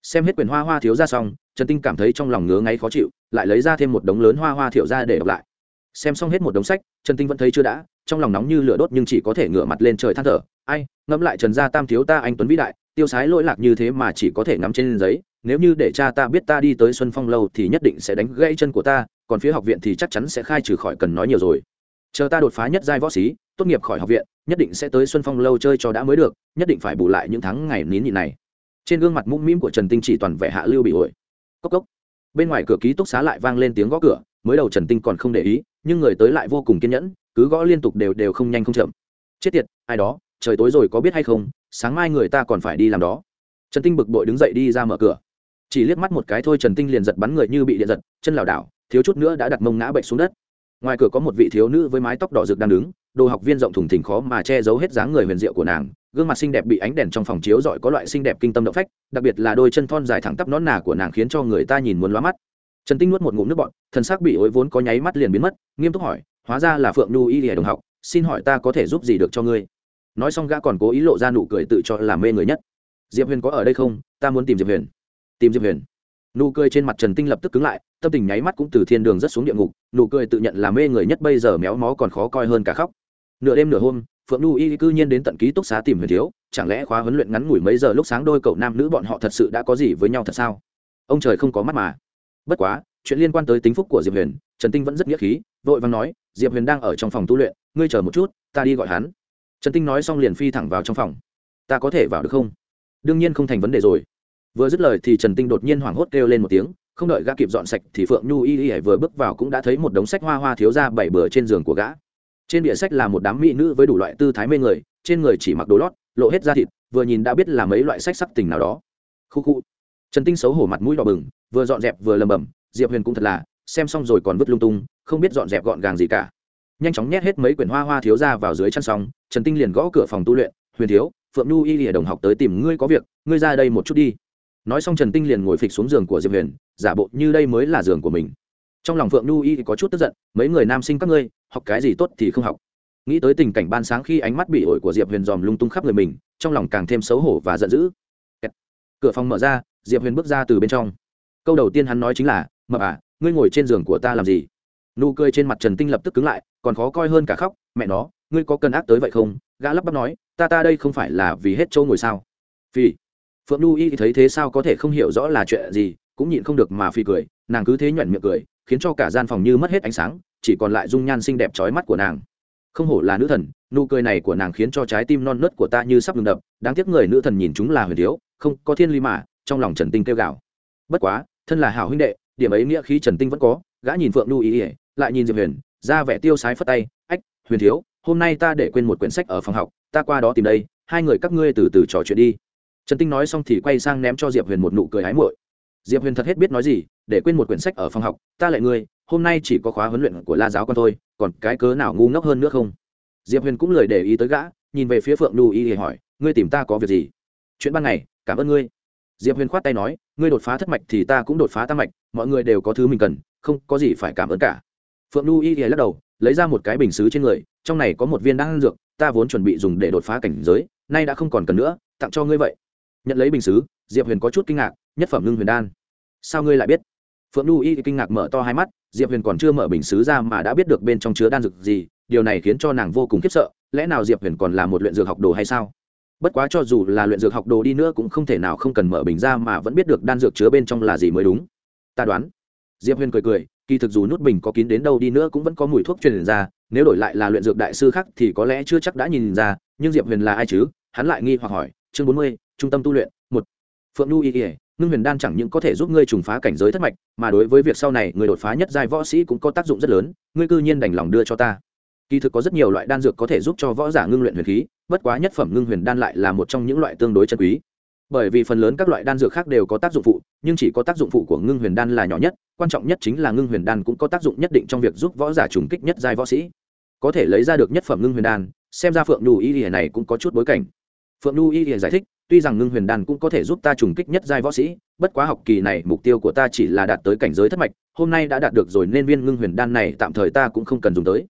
xem hết quyền hoa hoa thiếu ra xong, trần tinh cảm thấy trong lòng ngứa ngáy khó chịu, lại lấy ra thêm một đống lớn hoa hoa thiệu ra để đọc lại. Xem xong hết một đống sách, trần tinh vẫn thấy chưa đã, trong lòng nóng như lửa đốt nhưng chỉ có thể ngửa mặt lên trời than thở. Ai, ngẫm lại trần gia tam thiếu ta anh tuấn vĩ đại, tiêu sái lỗi lạc như thế mà chỉ có thể ngắm trên giấy. Nếu như để cha ta biết ta đi tới xuân phong lâu thì nhất định sẽ đánh gãy chân của ta, còn phía học viện thì chắc chắn sẽ khai trừ khỏi cần nói nhiều rồi chờ ta đột phá nhất giai võ sĩ, tốt nghiệp khỏi học viện, nhất định sẽ tới xuân phong lâu chơi cho đã mới được, nhất định phải bù lại những tháng ngày nín nhịn này. Trên gương mặt mũm mĩm của trần tinh chỉ toàn vẻ hạ lưu bị ổi. Cốc cốc. Bên ngoài cửa ký túc xá lại vang lên tiếng gõ cửa, mới đầu trần tinh còn không để ý, nhưng người tới lại vô cùng kiên nhẫn, cứ gõ liên tục đều đều không nhanh không chậm. Chết tiệt, ai đó, trời tối rồi có biết hay không, sáng mai người ta còn phải đi làm đó. Trần tinh bực bội đứng dậy đi ra mở cửa. Chỉ liếc mắt một cái thôi trần tinh liền giật bắn người như bị điện giật, chân lảo đảo, thiếu chút nữa đã đặt mông ngã bệnh xuống đất ngoài cửa có một vị thiếu nữ với mái tóc đỏ rực đang đứng, đồ học viên rộng thùng thình khó mà che giấu hết dáng người huyền diệu của nàng, gương mặt xinh đẹp bị ánh đèn trong phòng chiếu rọi có loại xinh đẹp kinh tâm động phách, đặc biệt là đôi chân thon dài thẳng tắp nón nà của nàng khiến cho người ta nhìn muốn lóa mắt. Trần tinh nuốt một ngụm nước bọt, thần sắc bị ối vốn có nháy mắt liền biến mất, nghiêm túc hỏi, hóa ra là phượng nhu y lìa đồng học, xin hỏi ta có thể giúp gì được cho ngươi? Nói xong gã còn cố ý lộ ra nụ cười tự cho là mê người nhất. Diệp huyền có ở đây không? Ta muốn tìm diệp huyền. Tìm diệp huyền? Nụ cười trên mặt trần tinh lập tức cứng lại, tâm tình nháy mắt cũng từ thiên đường rất xuống địa ngục, nụ cười tự nhận là mê người nhất bây giờ méo mó còn khó coi hơn cả khóc. Nửa đêm nửa hôm, phượng nhu y cư nhiên đến tận ký túc xá tìm huyền thiếu, chẳng lẽ khóa huấn luyện ngắn ngủi mấy giờ lúc sáng đôi cậu nam nữ bọn họ thật sự đã có gì với nhau thật sao? Ông trời không có mắt mà. Bất quá, chuyện liên quan tới tính phúc của diệp huyền, trần tinh vẫn rất nghĩa khí, vội vàng nói, diệp huyền đang ở trong phòng tu luyện, ngươi chờ một chút, ta đi gọi hắn. Trần tinh nói xong liền phi thẳng vào trong phòng. Ta có thể vào được không? Đương nhiên không thành vấn đề rồi vừa dứt lời thì trần tinh đột nhiên hoảng hốt kêu lên một tiếng, không đợi gã kịp dọn sạch thì phượng nhu y y vừa bước vào cũng đã thấy một đống sách hoa hoa thiếu ra bảy bừa trên giường của gã. Trên địa sách là một đám mỹ nữ với đủ loại tư thái mê người, trên người chỉ mặc đồ lót, lộ hết da thịt, vừa nhìn đã biết là mấy loại sách sắc tình nào đó. Khu khu. Trần tinh xấu hổ mặt mũi đỏ bừng, vừa dọn dẹp vừa lầm bầm diệp huyền cũng thật là, xem xong rồi còn vứt lung tung, không biết dọn dẹp gọn gàng gì cả. Nhanh chóng nhét hết mấy quyển hoa hoa thiếu ra vào dưới chăn xong, trần tinh liền gõ cửa phòng tu luyện, huyền thiếu, phượng nhu y lìa đồng học tới tìm ngươi có việc, ngươi ra đây một chút đi nói xong trần tinh liền ngồi phịch xuống giường của diệp huyền, giả bộ như đây mới là giường của mình. Trong lòng phượng nhu y có chút tức giận, mấy người nam sinh các ngươi, học cái gì tốt thì không học. Nghĩ tới tình cảnh ban sáng khi ánh mắt bị ổi của diệp huyền dòm lung tung khắp người mình, trong lòng càng thêm xấu hổ và giận dữ. Cửa phòng mở ra, diệp huyền bước ra từ bên trong. Câu đầu tiên hắn nói chính là, mập à ngươi ngồi trên giường của ta làm gì? Nụ cười trên mặt trần tinh lập tức cứng lại, còn khó coi hơn cả khóc, mẹ nó, ngươi có cần ác tới vậy không? Gã lắp bắp nói, ta ta đây không phải là vì hết chỗ ngồi sao? Vì? Phượng Nu y thấy thế sao có thể không hiểu rõ là chuyện gì, cũng nhịn không được mà phi cười, nàng cứ thế nhoẻn miệng cười, khiến cho cả gian phòng như mất hết ánh sáng, chỉ còn lại dung nhan xinh đẹp trói mắt của nàng. Không hổ là nữ thần, nụ cười này của nàng khiến cho trái tim non nớt của ta như sắp ngừng đập, đáng tiếc người nữ thần nhìn chúng là huyền thiếu, không có thiên ly mà, trong lòng trần tinh kêu gào. Bất quá, thân là hảo huynh đệ, điểm ấy nghĩa khí trần tinh vẫn có, gã nhìn phượng lưu ý ỉa lại nhìn diệp huyền, ra vẻ tiêu sái phất tay, ách, huyền thiếu, hôm nay ta để quên một quyển sách ở phòng học, ta qua đó tìm đây, hai người các ngươi từ từ trò chuyện đi trần tinh nói xong thì quay sang ném cho diệp huyền một nụ cười hái muội. Diệp huyền thật hết biết nói gì, để quên một quyển sách ở phòng học, ta lại ngươi, hôm nay chỉ có khóa huấn luyện của la giáo con thôi, còn cái cớ nào ngu ngốc hơn nữa không? Diệp huyền cũng lời để ý tới gã, nhìn về phía phượng nhu y thì hỏi, ngươi tìm ta có việc gì? Chuyện ban ngày, cảm ơn ngươi. Diệp huyền khoát tay nói, ngươi đột phá thất mạch thì ta cũng đột phá tam mạch, mọi người đều có thứ mình cần, không có gì phải cảm ơn cả. Phượng nhu y thì lắc đầu, lấy ra một cái bình xứ trên người, trong này có một viên đan dược, ta vốn chuẩn bị dùng để đột phá cảnh giới, nay đã không còn cần nữa, tặng cho ngươi vậy nhận lấy bình xứ, diệp huyền có chút kinh ngạc, nhất phẩm ngưng huyền đan. Sao ngươi lại biết? Phượng nhu y kinh ngạc mở to hai mắt, diệp huyền còn chưa mở bình xứ ra mà đã biết được bên trong chứa đan dược gì, điều này khiến cho nàng vô cùng khiếp sợ, lẽ nào diệp huyền còn là một luyện dược học đồ hay sao? Bất quá cho dù là luyện dược học đồ đi nữa cũng không thể nào không cần mở bình ra mà vẫn biết được đan dược chứa bên trong là gì mới đúng. Ta đoán, diệp huyền cười cười, kỳ thực dù nút bình có kín đến đâu đi nữa cũng vẫn có mùi thuốc truyền ra, nếu đổi lại là luyện dược đại sư khác thì có lẽ chưa chắc đã nhìn ra, nhưng diệp huyền là ai chứ? Hắn lại nghi hoặc hỏi, chương bốn mươi trung tâm tu luyện, một, phượng nhu y ỉa ngưng huyền đan chẳng những có thể giúp ngươi trùng phá cảnh giới thất mạch, mà đối với việc sau này người đột phá nhất giai võ sĩ cũng có tác dụng rất lớn, ngươi cư nhiên đành lòng đưa cho ta. Kỳ thực có rất nhiều loại đan dược có thể giúp cho võ giả ngưng luyện huyền khí, bất quá nhất phẩm ngưng huyền đan lại là một trong những loại tương đối chân quý. Bởi vì phần lớn các loại đan dược khác đều có tác dụng phụ, nhưng chỉ có tác dụng phụ của ngưng huyền đan là nhỏ nhất, quan trọng nhất chính là ngưng huyền đan cũng có tác dụng nhất định trong việc giúp võ giả trùng kích nhất giai võ sĩ. Có thể lấy ra được nhất phẩm ngưng huyền đan, xem ra phượng nhu y này cũng có chút bối cảnh. Phượng nhu y giải thích tuy rằng ngưng huyền đan cũng có thể giúp ta trùng kích nhất giai võ sĩ, bất quá học kỳ này mục tiêu của ta chỉ là đạt tới cảnh giới thất mạch, hôm nay đã đạt được rồi nên viên ngưng huyền đan này tạm thời ta cũng không cần dùng tới.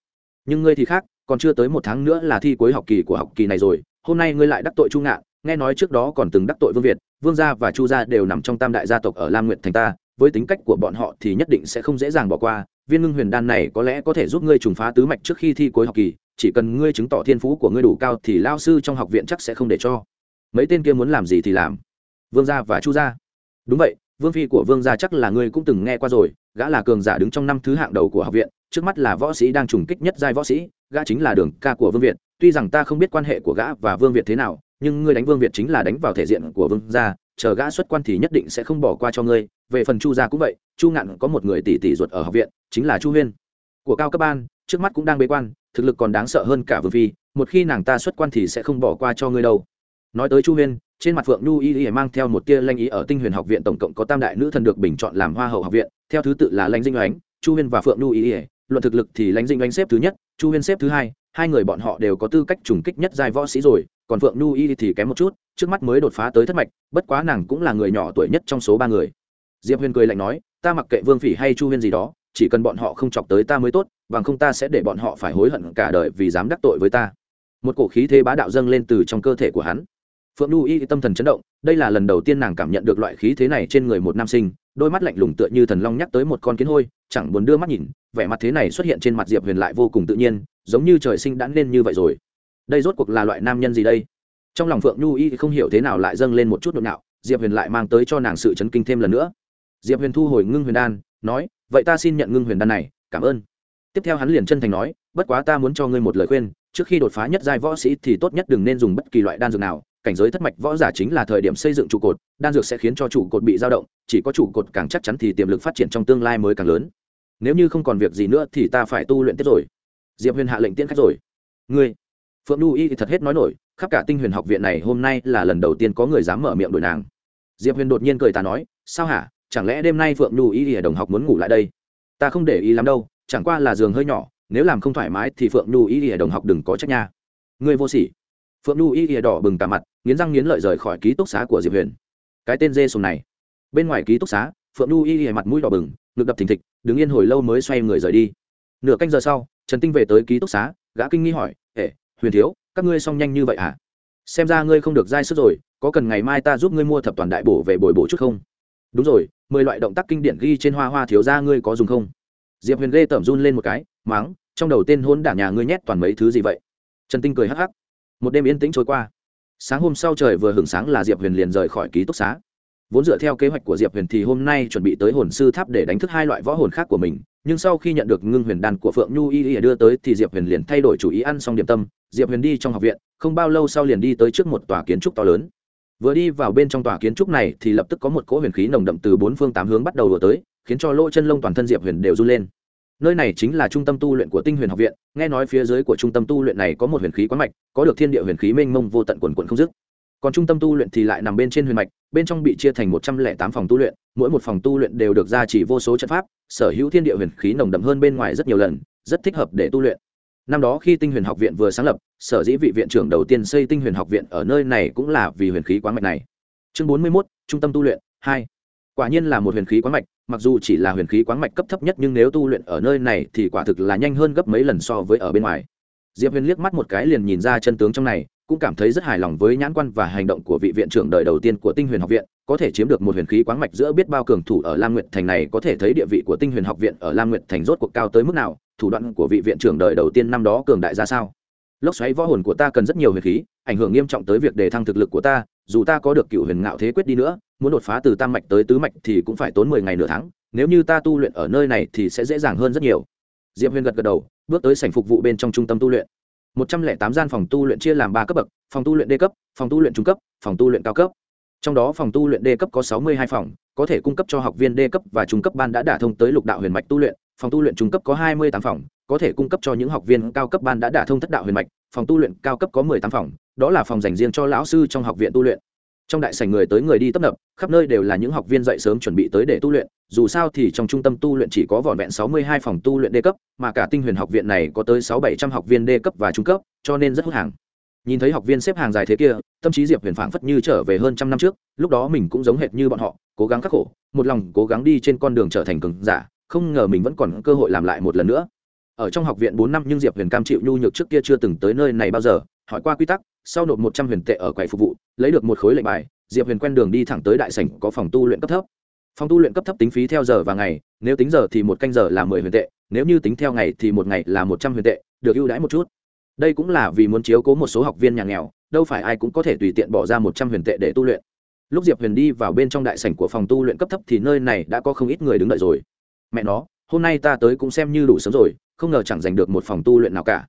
Nhưng ngươi thì khác, còn chưa tới một tháng nữa là thi cuối học kỳ của học kỳ này rồi, hôm nay ngươi lại đắc tội chu ngạn, nghe nói trước đó còn từng đắc tội vương việt, vương gia và chu gia đều nằm trong tam đại gia tộc ở lam nguyện thành ta, với tính cách của bọn họ thì nhất định sẽ không dễ dàng bỏ qua, viên ngưng huyền đan này có lẽ có thể giúp ngươi trùng phá tứ mạch trước khi thi cuối học kỳ, chỉ cần ngươi chứng tỏ thiên phú của ngươi đủ cao thì lao sư trong học viện chắc sẽ không để cho mấy tên kia muốn làm gì thì làm. Vương gia và chu gia. Đúng vậy, vương phi của vương gia chắc là ngươi cũng từng nghe qua rồi, gã là cường giả đứng trong năm thứ hạng đầu của học viện, trước mắt là võ sĩ đang trùng kích nhất giai võ sĩ, gã chính là đường ca của vương việt. Tuy rằng ta không biết quan hệ của gã và vương việt thế nào, nhưng ngươi đánh vương việt chính là đánh vào thể diện của vương gia, chờ gã xuất quan thì nhất định sẽ không bỏ qua cho ngươi. Về phần chu gia cũng vậy, chu ngạn có một người tỷ tỷ ruột ở học viện, chính là chu huyên. Của cao cấp ban, trước mắt cũng đang bế quan, thực lực còn đáng sợ hơn cả vương phi, một khi nàng ta xuất quan thì sẽ không bỏ qua cho ngươi đâu nói tới chu huyên, trên mặt phượng nhu y y mang theo một tia lanh ý ở tinh huyền học viện tổng cộng có tam đại nữ thần được bình chọn làm hoa hậu học viện, theo thứ tự là lãnh dinh oánh chu huyên và phượng nhu y y luận thực lực thì lãnh dinh oánh xếp thứ nhất, chu huyên xếp thứ hai hai người bọn họ đều có tư cách trùng kích nhất giai võ sĩ rồi, còn phượng nhu y thì kém một chút, trước mắt mới đột phá tới thất mạch, bất quá nàng cũng là người nhỏ tuổi nhất trong số ba người. Diệp huyền cười lạnh nói, ta mặc kệ vương phỉ hay chu huyên gì đó, chỉ cần bọn họ không chọc tới ta mới tốt, bằng không ta sẽ để bọn họ phải hối hận cả đời vì dám đắc tội với ta. Một cổ khí thế bá đạo dâng lên từ trong cơ thể của hắn phượng Nu y tâm thần chấn động, đây là lần đầu tiên nàng cảm nhận được loại khí thế này trên người một nam sinh, đôi mắt lạnh lùng tựa như thần long nhắc tới một con kiến hôi, chẳng buồn đưa mắt nhìn, vẻ mặt thế này xuất hiện trên mặt diệp huyền lại vô cùng tự nhiên, giống như trời sinh đã nên như vậy rồi. Đây rốt cuộc là loại nam nhân gì đây? Trong lòng phượng nhu y không hiểu thế nào lại dâng lên một chút nội nạo, diệp huyền lại mang tới cho nàng sự chấn kinh thêm lần nữa. Diệp huyền thu hồi ngưng huyền đan, nói, vậy ta xin nhận ngưng huyền đan này, cảm ơn. Tiếp theo hắn liền chân thành nói, bất quá ta muốn cho ngươi một lời khuyên, trước khi đột phá nhất giai võ sĩ thì tốt nhất đừng nên dùng bất kỳ loại đan dược nào cảnh giới thất mạch võ giả chính là thời điểm xây dựng trụ cột, đan dược sẽ khiến cho trụ cột bị dao động, chỉ có trụ cột càng chắc chắn thì tiềm lực phát triển trong tương lai mới càng lớn. Nếu như không còn việc gì nữa thì ta phải tu luyện tiếp rồi. Diệp huyền hạ lệnh tiễn khách rồi. Ngươi, phượng lưu y thì thật hết nói nổi, khắp cả tinh huyền học viện này hôm nay là lần đầu tiên có người dám mở miệng đổi nàng. Diệp huyền đột nhiên cười ta nói, sao hả? Chẳng lẽ đêm nay phượng lưu y ở đồng học muốn ngủ lại đây? Ta không để ý lắm đâu, chẳng qua là giường hơi nhỏ, nếu làm không thoải mái thì phượng lưu y ở đồng học đừng có trách nha. Ngươi vô sỉ. Phượng lưu y ỉa đỏ bừng cả mặt nghiến răng nghiến lợi rời khỏi ký túc xá của diệp huyền. Cái tên dê sùng này. Bên ngoài ký túc xá, phượng nhu y y mặt mũi đỏ bừng, ngực đập thình thịch, đứng yên hồi lâu mới xoay người rời đi. Nửa canh giờ sau, trần tinh về tới ký túc xá, gã kinh nghi hỏi hệ huyền thiếu, các ngươi xong nhanh như vậy à? Xem ra ngươi không được dai sức rồi, có cần ngày mai ta giúp ngươi mua thập toàn đại bổ về bồi bổ chút không? Đúng rồi, mười loại động tác kinh điển ghi trên hoa hoa thiếu ra ngươi có dùng không? Diệp huyền lê tẩm run lên một cái máng trong đầu tên hôn đảng nhà ngươi nhét toàn mấy thứ gì vậy? Trần tinh cười hắc hắc, một đêm yên tĩnh trôi qua sáng hôm sau trời vừa hưởng sáng là diệp huyền liền rời khỏi ký túc xá. Vốn dựa theo kế hoạch của diệp huyền thì hôm nay chuẩn bị tới hồn sư tháp để đánh thức hai loại võ hồn khác của mình, nhưng sau khi nhận được ngưng huyền đan của phượng nhu y y đưa tới thì diệp huyền liền thay đổi chủ ý ăn xong điểm tâm. Diệp huyền đi trong học viện, không bao lâu sau liền đi tới trước một tòa kiến trúc to lớn. Vừa đi vào bên trong tòa kiến trúc này thì lập tức có một cỗ huyền khí nồng đậm từ bốn phương tám hướng bắt đầu đổ tới, khiến cho lỗ chân lông toàn thân diệp huyền đều run lên nơi này chính là trung tâm tu luyện của tinh huyền học viện, nghe nói phía dưới của trung tâm tu luyện này có một huyền khí quán mạch, có được thiên địa huyền khí mênh mông vô tận quần quận không dứt. Còn trung tâm tu luyện thì lại nằm bên trên huyền mạch, bên trong bị chia thành một trăm lẻ tám phòng tu luyện, mỗi một phòng tu luyện đều được gia trì vô số trận pháp, sở hữu thiên địa huyền khí nồng đậm hơn bên ngoài rất nhiều lần, rất thích hợp để tu luyện. Năm đó khi tinh huyền học viện vừa sáng lập, sở dĩ vị viện trưởng đầu tiên xây tinh huyền học viện ở nơi này cũng là vì huyền khí quán mạch này. Chương bốn mươi mốt, trung tâm tu luyện, hai quả nhiên là một huyền khí quán mạch, mặc dù chỉ là huyền khí quán mạch cấp thấp nhất nhưng nếu tu luyện ở nơi này thì quả thực là nhanh hơn gấp mấy lần so với ở bên ngoài. Diệp huyền liếc mắt một cái liền nhìn ra chân tướng trong này, cũng cảm thấy rất hài lòng với nhãn quan và hành động của vị viện trưởng đời đầu tiên của tinh huyền học viện, có thể chiếm được một huyền khí quán mạch giữa biết bao cường thủ ở lam nguyệt thành này có thể thấy địa vị của tinh huyền học viện ở lam nguyệt thành rốt cuộc cao tới mức nào, thủ đoạn của vị viện trưởng đời đầu tiên năm đó cường đại ra sao. Lốc xoáy võ hồn của ta cần rất nhiều huyền khí, ảnh hưởng nghiêm trọng tới việc đề thăng thực lực của ta, dù ta có được cựu huyền ngạo thế quyết đi nữa muốn đột phá từ tam mạch tới tứ mạch thì cũng phải tốn mười ngày nửa tháng, nếu như ta tu luyện ở nơi này thì sẽ dễ dàng hơn rất nhiều. Diệp huyền gật gật đầu, bước tới sảnh phục vụ bên trong trung tâm tu luyện. Một trăm lẻ tám gian phòng tu luyện chia làm ba cấp bậc, phòng tu luyện d cấp, phòng tu luyện trung cấp, phòng tu luyện cao cấp. Trong đó phòng tu luyện d cấp có sáu mươi hai phòng, có thể cung cấp cho học viên d cấp và trung cấp ban đã đả thông tới lục đạo huyền mạch tu luyện, phòng tu luyện trung cấp có hai mươi tám phòng, có thể cung cấp cho những học viên cao cấp ban đã đả thông thất đạo huyền mạch, phòng tu luyện cao cấp có mười tám phòng, đó là phòng dành riêng cho lão sư trong học viện tu luyện trong đại sảnh người tới người đi tấp nập, khắp nơi đều là những học viên dậy sớm chuẩn bị tới để tu luyện, dù sao thì trong trung tâm tu luyện chỉ có vỏn vẹn sáu mươi hai phòng tu luyện đê cấp, mà cả tinh huyền học viện này có tới sáu bảy trăm học viên đê cấp và trung cấp, cho nên rất hút hàng. Nhìn thấy học viên xếp hàng dài thế kia, tâm trí diệp huyền phảng phất như trở về hơn trăm năm trước, lúc đó mình cũng giống hệt như bọn họ, cố gắng khắc khổ, một lòng cố gắng đi trên con đường trở thành cường giả, không ngờ mình vẫn còn cơ hội làm lại một lần nữa ở trong học viện bốn năm nhưng diệp huyền cam chịu nhu nhược trước kia chưa từng tới nơi này bao giờ, hỏi qua quy tắc, sau nộp một trăm huyền tệ ở quầy phục vụ, lấy được một khối lệnh bài, diệp huyền quen đường đi thẳng tới đại sảnh có phòng tu luyện cấp thấp. Phòng tu luyện cấp thấp tính phí theo giờ và ngày, nếu tính giờ thì một canh giờ là mười huyền tệ, nếu như tính theo ngày thì một ngày là một trăm huyền tệ, được ưu đãi một chút. Đây cũng là vì muốn chiếu cố một số học viên nhà nghèo, đâu phải ai cũng có thể tùy tiện bỏ ra một trăm huyền tệ để tu luyện. Lúc diệp huyền đi vào bên trong đại sảnh của phòng tu luyện cấp thấp thì nơi này đã có không ít người đứng đợi rồi. Mẹ nó, hôm nay ta tới cũng xem như đủ sớm rồi không ngờ chẳng giành được một phòng tu luyện nào cả.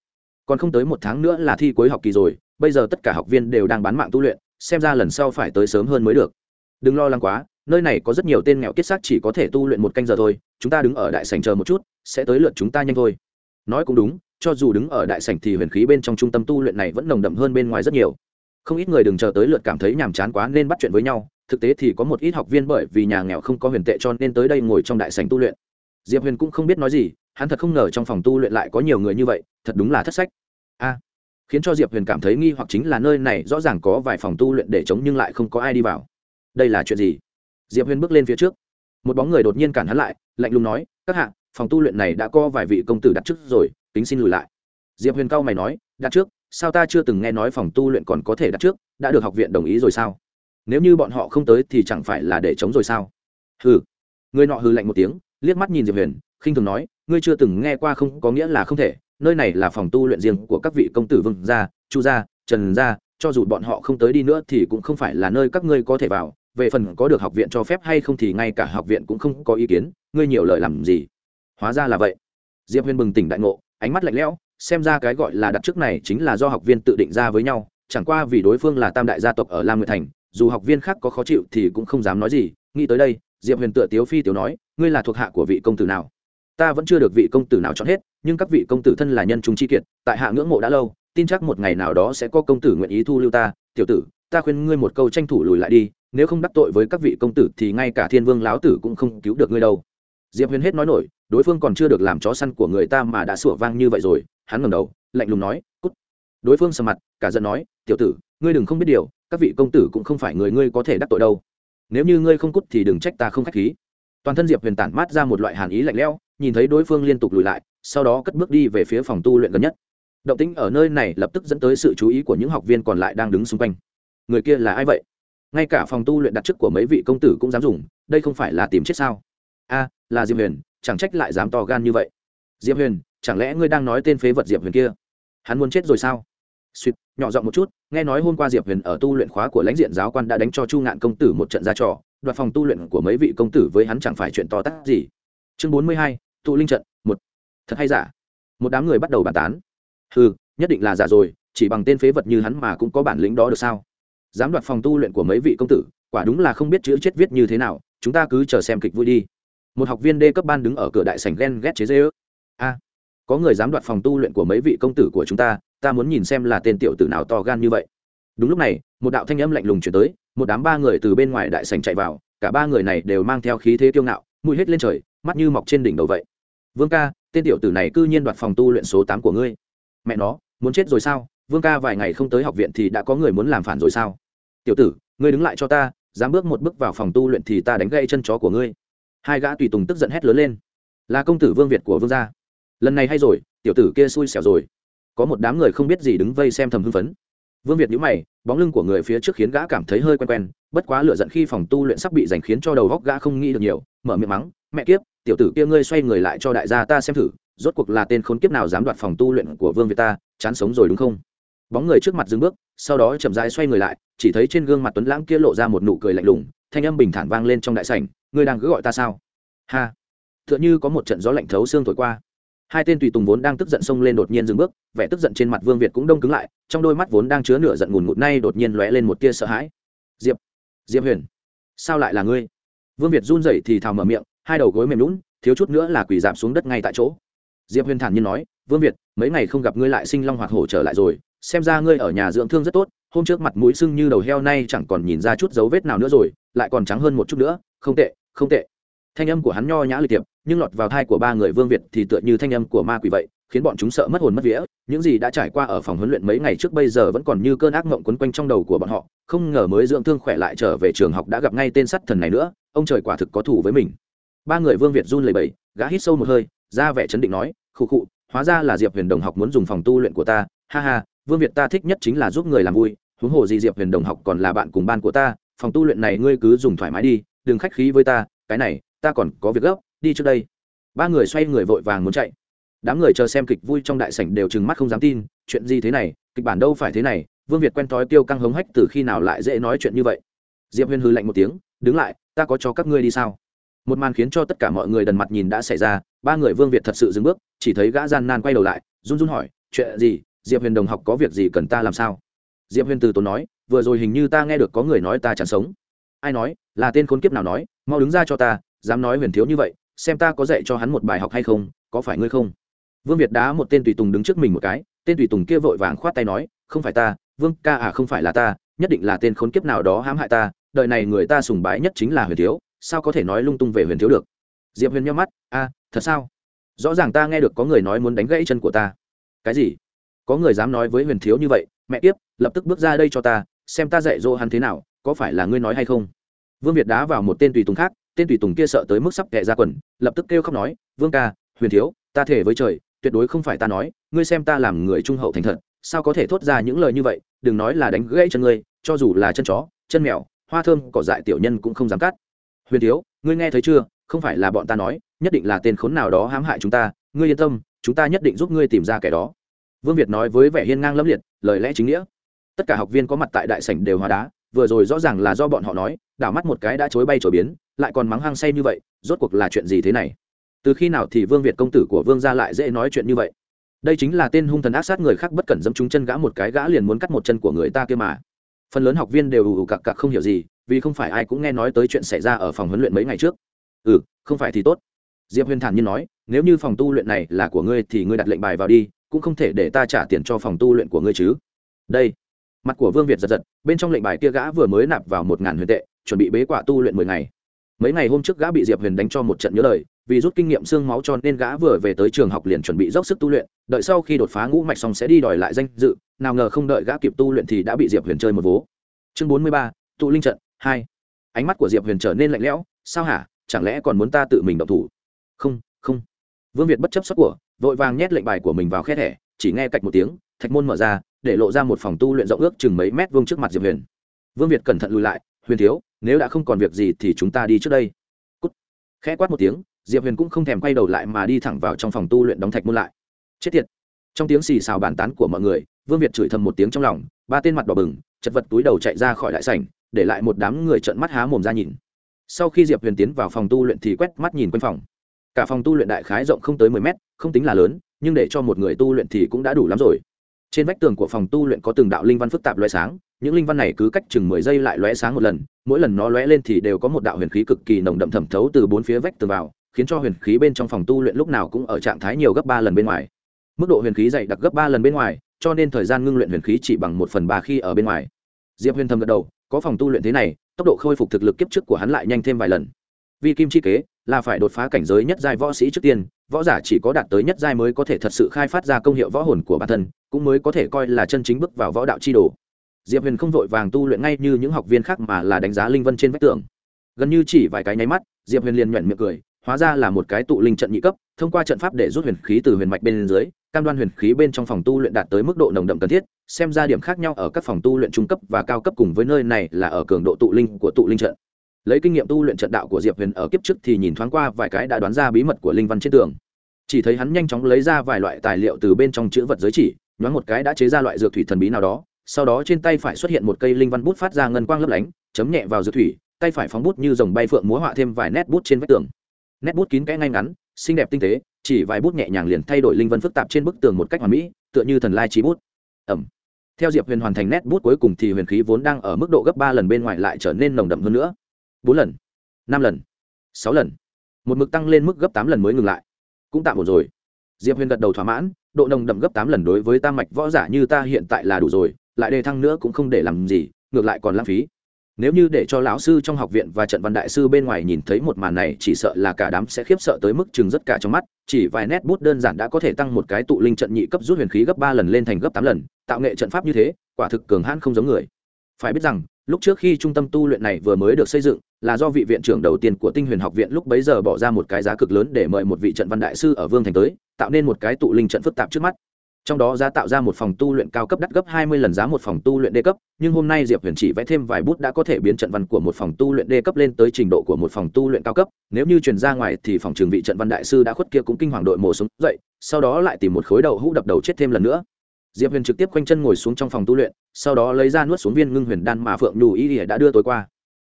Còn không tới một tháng nữa là thi cuối học kỳ rồi, bây giờ tất cả học viên đều đang bán mạng tu luyện, xem ra lần sau phải tới sớm hơn mới được. Đừng lo lắng quá, nơi này có rất nhiều tên nghèo kết xác chỉ có thể tu luyện một canh giờ thôi, chúng ta đứng ở đại sảnh chờ một chút, sẽ tới lượt chúng ta nhanh thôi. Nói cũng đúng, cho dù đứng ở đại sảnh thì huyền khí bên trong trung tâm tu luyện này vẫn nồng đậm hơn bên ngoài rất nhiều. Không ít người đừng chờ tới lượt cảm thấy nhàm chán quá nên bắt chuyện với nhau, thực tế thì có một ít học viên bởi vì nhà nghèo không có huyền tệ cho nên tới đây ngồi trong đại sảnh tu luyện diệp huyền cũng không biết nói gì, hắn thật không ngờ trong phòng tu luyện lại có nhiều người như vậy, thật đúng là thất sách. A, khiến cho diệp huyền cảm thấy nghi hoặc chính là nơi này rõ ràng có vài phòng tu luyện để chống nhưng lại không có ai đi vào. Đây là chuyện gì? Diệp huyền bước lên phía trước. Một bóng người đột nhiên cản hắn lại, lạnh lùng nói, các hạ, phòng tu luyện này đã có vài vị công tử đặt trước rồi tính xin lùi lại. Diệp huyền cao mày nói, đặt trước? Sao ta chưa từng nghe nói phòng tu luyện còn có thể đặt trước? Đã được học viện đồng ý rồi sao? Nếu như bọn họ không tới thì chẳng phải là để chống rồi sao? Hừ. Người nọ hừ lạnh một tiếng liếc mắt nhìn diệp huyền, khinh thường nói, ngươi chưa từng nghe qua không, có nghĩa là không thể, nơi này là phòng tu luyện riêng của các vị công tử vương gia, chu gia, trần gia, cho dù bọn họ không tới đi nữa thì cũng không phải là nơi các ngươi có thể vào, về phần có được học viện cho phép hay không thì ngay cả học viện cũng không có ý kiến, ngươi nhiều lời làm gì? Hóa ra là vậy. Diệp huyền bừng tỉnh đại ngộ, ánh mắt lạnh lẽo, xem ra cái gọi là đặt trước này chính là do học viên tự định ra với nhau, chẳng qua vì đối phương là tam đại gia tộc ở lam nguyệt thành, dù học viên khác có khó chịu thì cũng không dám nói gì. Nghĩ tới đây, diệp huyền tựa tiếu phi tiểu nói ngươi là thuộc hạ của vị công tử nào? Ta vẫn chưa được vị công tử nào chọn hết, nhưng các vị công tử thân là nhân trung chi kiệt, tại hạ ngưỡng mộ đã lâu, tin chắc một ngày nào đó sẽ có công tử nguyện ý thu lưu ta. Tiểu tử, ta khuyên ngươi một câu tranh thủ lùi lại đi, nếu không đắc tội với các vị công tử thì ngay cả thiên vương láo tử cũng không cứu được ngươi đâu. Diệp huyền hết nói nổi, đối phương còn chưa được làm chó săn của người ta mà đã sủa vang như vậy rồi, hắn ngẩng đầu, lạnh lùng nói, cút. Đối phương sầm mặt, cả giận nói, tiểu tử, ngươi đừng không biết điều, các vị công tử cũng không phải người ngươi có thể đắc tội đâu. Nếu như ngươi không cút thì đừng trách ta không khách khí toàn thân diệp huyền tản mát ra một loại hàn ý lạnh lẽo, nhìn thấy đối phương liên tục lùi lại, sau đó cất bước đi về phía phòng tu luyện gần nhất. Động tĩnh ở nơi này lập tức dẫn tới sự chú ý của những học viên còn lại đang đứng xung quanh. Người kia là ai vậy? Ngay cả phòng tu luyện đặt chức của mấy vị công tử cũng dám dùng, đây không phải là tìm chết sao? A, là diệp huyền, chẳng trách lại dám to gan như vậy. Diệp huyền, chẳng lẽ ngươi đang nói tên phế vật diệp huyền kia? Hắn muốn chết rồi sao? Suýt nhỏ giọng một chút, nghe nói hôm qua diệp huyền ở tu luyện khóa của lãnh diện giáo quan đã đánh cho chu ngạn công tử một trận ra trò đoạt phòng tu luyện của mấy vị công tử với hắn chẳng phải chuyện to tát gì. Chương bốn mươi hai, tụ linh trận, một. Thật hay giả? Một đám người bắt đầu bàn tán. Ừ nhất định là giả rồi, chỉ bằng tên phế vật như hắn mà cũng có bản lĩnh đó được sao? Dám đoạt phòng tu luyện của mấy vị công tử, quả đúng là không biết chữ chết viết như thế nào, chúng ta cứ chờ xem kịch vui đi. Một học viên đê cấp ban đứng ở cửa đại sảnh ghen ghét chế dê ước a, có người dám đoạt phòng tu luyện của mấy vị công tử của chúng ta ta muốn nhìn xem là tên tiểu tử nào to gan như vậy. Đúng lúc này, một đạo thanh âm lạnh lùng chuyển tới một đám ba người từ bên ngoài đại sảnh chạy vào, cả ba người này đều mang theo khí thế kiêu ngạo, mũi hết lên trời, mắt như mọc trên đỉnh đầu vậy. Vương ca, tên tiểu tử này cư nhiên đoạt phòng tu luyện số tám của ngươi. Mẹ nó, muốn chết rồi sao? Vương ca vài ngày không tới học viện thì đã có người muốn làm phản rồi sao? Tiểu tử, ngươi đứng lại cho ta, dám bước một bước vào phòng tu luyện thì ta đánh gãy chân chó của ngươi. Hai gã tùy tùng tức giận hét lớn lên. Là công tử vương việt của vương gia. Lần này hay rồi, tiểu tử kia xui xẻo rồi. Có một đám người không biết gì đứng vây xem thầm hưng phấn vương việt nhíu mày, bóng lưng của người phía trước khiến gã cảm thấy hơi quen quen, bất quá lựa giận khi phòng tu luyện sắp bị giành khiến cho đầu góc gã không nghĩ được nhiều, mở miệng mắng, mẹ kiếp, tiểu tử kia ngươi xoay người lại cho đại gia ta xem thử, rốt cuộc là tên khốn kiếp nào dám đoạt phòng tu luyện của vương việt ta, chán sống rồi đúng không? Bóng người trước mặt dừng bước, sau đó chậm rãi xoay người lại, chỉ thấy trên gương mặt tuấn lãng kia lộ ra một nụ cười lạnh lùng, thanh âm bình thản vang lên trong đại sảnh, ngươi đang cứ gọi ta sao? Ha, tựa như có một trận gió lạnh thấu xương thổi qua hai tên tùy tùng vốn đang tức giận xông lên đột nhiên dừng bước, vẻ tức giận trên mặt vương việt cũng đông cứng lại, trong đôi mắt vốn đang chứa nửa giận ngùn ngụt nay đột nhiên lóe lên một tia sợ hãi. Diệp diệp huyền, sao lại là ngươi? Vương việt run rẩy thì thào mở miệng, hai đầu gối mềm lún thiếu chút nữa là quỳ giảm xuống đất ngay tại chỗ. Diệp huyền thản nhiên nói, vương việt, mấy ngày không gặp ngươi lại sinh long hoạt hổ trở lại rồi, xem ra ngươi ở nhà dưỡng thương rất tốt, hôm trước mặt mũi sưng như đầu heo nay chẳng còn nhìn ra chút dấu vết nào nữa rồi, lại còn trắng hơn một chút nữa, không tệ không tệ thanh âm của hắn nho nhã lịch tiệp, nhưng lọt vào thai của ba người vương việt thì tựa như thanh âm của ma quỷ vậy, khiến bọn chúng sợ mất hồn mất vía. Những gì đã trải qua ở phòng huấn luyện mấy ngày trước bây giờ vẫn còn như cơn ác mộng quấn quanh trong đầu của bọn họ, không ngờ mới dưỡng thương khỏe lại trở về trường học đã gặp ngay tên sắt thần này nữa, ông trời quả thực có thủ với mình. Ba người vương việt run lẩy bẩy, gã hít sâu một hơi, ra vẻ chấn định nói, khụ khụ, hóa ra là diệp huyền đồng học muốn dùng phòng tu luyện của ta. Ha ha, vương việt ta thích nhất chính là giúp người làm vui. Huống hồ gì diệp huyền đồng học còn là bạn cùng ban của ta, phòng tu luyện này ngươi cứ dùng thoải mái đi, đừng khách khí với ta, cái này ta còn có việc gấp, đi trước đây. Ba người xoay người vội vàng muốn chạy. Đám người chờ xem kịch vui trong đại sảnh đều trừng mắt không dám tin, chuyện gì thế này, kịch bản đâu phải thế này, vương việt quen thói tiêu căng hống hách từ khi nào lại dễ nói chuyện như vậy. Diệp Huyên hư lạnh một tiếng, đứng lại, ta có cho các ngươi đi sao? Một màn khiến cho tất cả mọi người đần mặt nhìn đã xảy ra, ba người vương việt thật sự dừng bước, chỉ thấy gã gian nan quay đầu lại, run run hỏi, chuyện gì? Diệp huyền đồng học có việc gì cần ta làm sao? Diệp huyền từ tốn nói, vừa rồi hình như ta nghe được có người nói ta chẳng sống. Ai nói, là tên khốn kiếp nào nói, mau đứng ra cho ta dám nói huyền thiếu như vậy, xem ta có dạy cho hắn một bài học hay không, có phải ngươi không? Vương việt đá một tên tùy tùng đứng trước mình một cái, tên tùy tùng kia vội vàng khoát tay nói, không phải ta, vương ca à không phải là ta, nhất định là tên khốn kiếp nào đó hãm hại ta, đời này người ta sùng bái nhất chính là huyền thiếu, sao có thể nói lung tung về huyền thiếu được? Diệp huyền nhắm mắt, a, thật sao? Rõ ràng ta nghe được có người nói muốn đánh gãy chân của ta. Cái gì? Có người dám nói với huyền thiếu như vậy, mẹ tiếp lập tức bước ra đây cho ta, xem ta dạy dỗ hắn thế nào, có phải là ngươi nói hay không? Vương việt đá vào một tên tùy tùng khác tên tùy tùng kia sợ tới mức sắp kẹ ra quần, lập tức kêu khóc nói, vương ca, huyền thiếu, ta thể với trời, tuyệt đối không phải ta nói, ngươi xem ta làm người trung hậu thành thật, sao có thể thốt ra những lời như vậy, đừng nói là đánh gãy chân ngươi, cho dù là chân chó, chân mèo, hoa thơm, cỏ dại tiểu nhân cũng không dám cắt. Huyền thiếu, ngươi nghe thấy chưa, không phải là bọn ta nói, nhất định là tên khốn nào đó hãm hại chúng ta, ngươi yên tâm, chúng ta nhất định giúp ngươi tìm ra kẻ đó. Vương việt nói với vẻ hiên ngang lâm liệt, lời lẽ chính nghĩa. Tất cả học viên có mặt tại đại sảnh đều hóa đá, vừa rồi rõ ràng là do bọn họ nói đảo mắt một cái đã chối bay chối biến, lại còn mắng hăng say như vậy, rốt cuộc là chuyện gì thế này? Từ khi nào thì vương việt công tử của vương gia lại dễ nói chuyện như vậy? Đây chính là tên hung thần ác sát người khác bất cẩn dẫm trúng chân gã một cái gã liền muốn cắt một chân của người ta kia mà. Phần lớn học viên đều ù ù cặc cặc không hiểu gì, vì không phải ai cũng nghe nói tới chuyện xảy ra ở phòng huấn luyện mấy ngày trước. Ừ không phải thì tốt. Diệp huyền thản nhiên nói, nếu như phòng tu luyện này là của ngươi thì ngươi đặt lệnh bài vào đi, cũng không thể để ta trả tiền cho phòng tu luyện của ngươi chứ. Đây. Mặt của vương việt giật giật, bên trong lệnh bài kia gã vừa mới nạp vào một ngàn huyền tệ chuẩn bị bế quả tu luyện mười ngày. Mấy ngày hôm trước gã bị diệp huyền đánh cho một trận nhớ lời, vì rút kinh nghiệm xương máu cho nên gã vừa về tới trường học liền chuẩn bị dốc sức tu luyện, đợi sau khi đột phá ngũ mạch xong sẽ đi đòi lại danh dự, nào ngờ không đợi gã kịp tu luyện thì đã bị diệp huyền chơi một vố. Chương bốn mươi ba, tụ linh trận, hai. Ánh mắt của diệp huyền trở nên lạnh lẽo, sao hả, chẳng lẽ còn muốn ta tự mình động thủ? Không không. Vương việt bất chấp sắc của, vội vàng nhét lệnh bài của mình vào khe thẻ, chỉ nghe cạch một tiếng, thạch môn mở ra, để lộ ra một phòng tu luyện rộng ước chừng mấy mét vuông trước mặt diệp huyền. Vương việt cẩn thận lùi lại huyền thiếu, nếu đã không còn việc gì thì chúng ta đi trước đây. Cút. khẽ quát một tiếng, diệp huyền cũng không thèm quay đầu lại mà đi thẳng vào trong phòng tu luyện đóng thạch môn lại. Chết tiệt. Trong tiếng xì xào bàn tán của mọi người, vương việt chửi thầm một tiếng trong lòng, ba tên mặt đỏ bừng, chật vật túi đầu chạy ra khỏi đại sảnh, để lại một đám người trợn mắt há mồm ra nhìn. Sau khi diệp huyền tiến vào phòng tu luyện thì quét mắt nhìn quanh phòng. Cả phòng tu luyện đại khái rộng không tới mười mét, không tính là lớn, nhưng để cho một người tu luyện thì cũng đã đủ lắm rồi. Trên vách tường của phòng tu luyện có từng đạo linh văn phức tạp loại sáng những linh văn này cứ cách chừng mười giây lại lóe sáng một lần, mỗi lần nó lóe lên thì đều có một đạo huyền khí cực kỳ nồng đậm thẩm thấu từ bốn phía vách tường vào, khiến cho huyền khí bên trong phòng tu luyện lúc nào cũng ở trạng thái nhiều gấp ba lần bên ngoài. Mức độ huyền khí dày đặc gấp ba lần bên ngoài, cho nên thời gian ngưng luyện huyền khí chỉ bằng một phần ba khi ở bên ngoài. Diệp huyền thầm gật đầu, có phòng tu luyện thế này, tốc độ khôi phục thực lực kiếp trước của hắn lại nhanh thêm vài lần. Vì kim chi kế, là phải đột phá cảnh giới nhất giai võ sĩ trước tiên, võ giả chỉ có đạt tới nhất giai mới có thể thật sự khai phát ra công hiệu võ hồn của bản thân, cũng mới có thể coi là chân chính bước vào võ đạo chi đồ diệp huyền không vội vàng tu luyện ngay như những học viên khác mà là đánh giá linh vân trên vách tường. Gần như chỉ vài cái nháy mắt, diệp huyền liền nhuận miệng cười, hóa ra là một cái tụ linh trận nhị cấp, thông qua trận pháp để rút huyền khí từ huyền mạch bên dưới, cam đoan huyền khí bên trong phòng tu luyện đạt tới mức độ nồng đậm cần thiết, xem ra điểm khác nhau ở các phòng tu luyện trung cấp và cao cấp cùng với nơi này là ở cường độ tụ linh của tụ linh trận. Lấy kinh nghiệm tu luyện trận đạo của diệp huyền ở kiếp trước thì nhìn thoáng qua vài cái đã đoán ra bí mật của linh văn trên tường. Chỉ thấy hắn nhanh chóng lấy ra vài loại tài liệu từ bên trong chữ vật giới chỉ, nhoáng một cái đã chế ra loại dược thủy thần bí nào đó sau đó trên tay phải xuất hiện một cây linh văn bút phát ra ngân quang lấp lánh, chấm nhẹ vào dược thủy, tay phải phóng bút như dòng bay phượng múa họa thêm vài nét bút trên vách tường. Nét bút kín kẽ ngay ngắn, xinh đẹp tinh tế, chỉ vài bút nhẹ nhàng liền thay đổi linh vân phức tạp trên bức tường một cách hoàn mỹ, tựa như thần lai trí bút. Ẩm. Theo diệp huyền hoàn thành nét bút cuối cùng thì huyền khí vốn đang ở mức độ gấp ba lần bên ngoài lại trở nên nồng đậm hơn nữa. Bốn lần, năm lần, sáu lần. Một mực tăng lên mức gấp tám lần mới ngừng lại. Cũng tạm ổn rồi. Diệp huyền gật đầu thỏa mãn, độ nồng đậm gấp tám lần đối với tam mạch võ giả như ta hiện tại là đủ rồi lại đề thăng nữa cũng không để làm gì, ngược lại còn lãng phí. Nếu như để cho lão sư trong học viện và trận văn đại sư bên ngoài nhìn thấy một màn này, chỉ sợ là cả đám sẽ khiếp sợ tới mức chừng rất cả trong mắt, chỉ vài nét bút đơn giản đã có thể tăng một cái tụ linh trận nhị cấp rút huyền khí gấp ba lần lên thành gấp tám lần, tạo nghệ trận pháp như thế, quả thực cường hãn không giống người. Phải biết rằng, lúc trước khi trung tâm tu luyện này vừa mới được xây dựng, là do vị viện trưởng đầu tiên của tinh huyền học viện lúc bấy giờ bỏ ra một cái giá cực lớn để mời một vị trận văn đại sư ở vương thành tới, tạo nên một cái tụ linh trận phức tạp trước mắt trong đó giá tạo ra một phòng tu luyện cao cấp đắt gấp hai mươi lần giá một phòng tu luyện đê cấp, nhưng hôm nay diệp huyền chỉ vẽ thêm vài bút đã có thể biến trận văn của một phòng tu luyện đê cấp lên tới trình độ của một phòng tu luyện cao cấp. Nếu như truyền ra ngoài thì phòng trường vị trận văn đại sư đã khuất kia cũng kinh hoàng đội mổ sống dậy, sau đó lại tìm một khối đầu hũ đập đầu chết thêm lần nữa. Diệp huyền trực tiếp quanh chân ngồi xuống trong phòng tu luyện, sau đó lấy ra nuốt xuống viên ngưng huyền đan mà phượng nhù y đã đưa tối qua.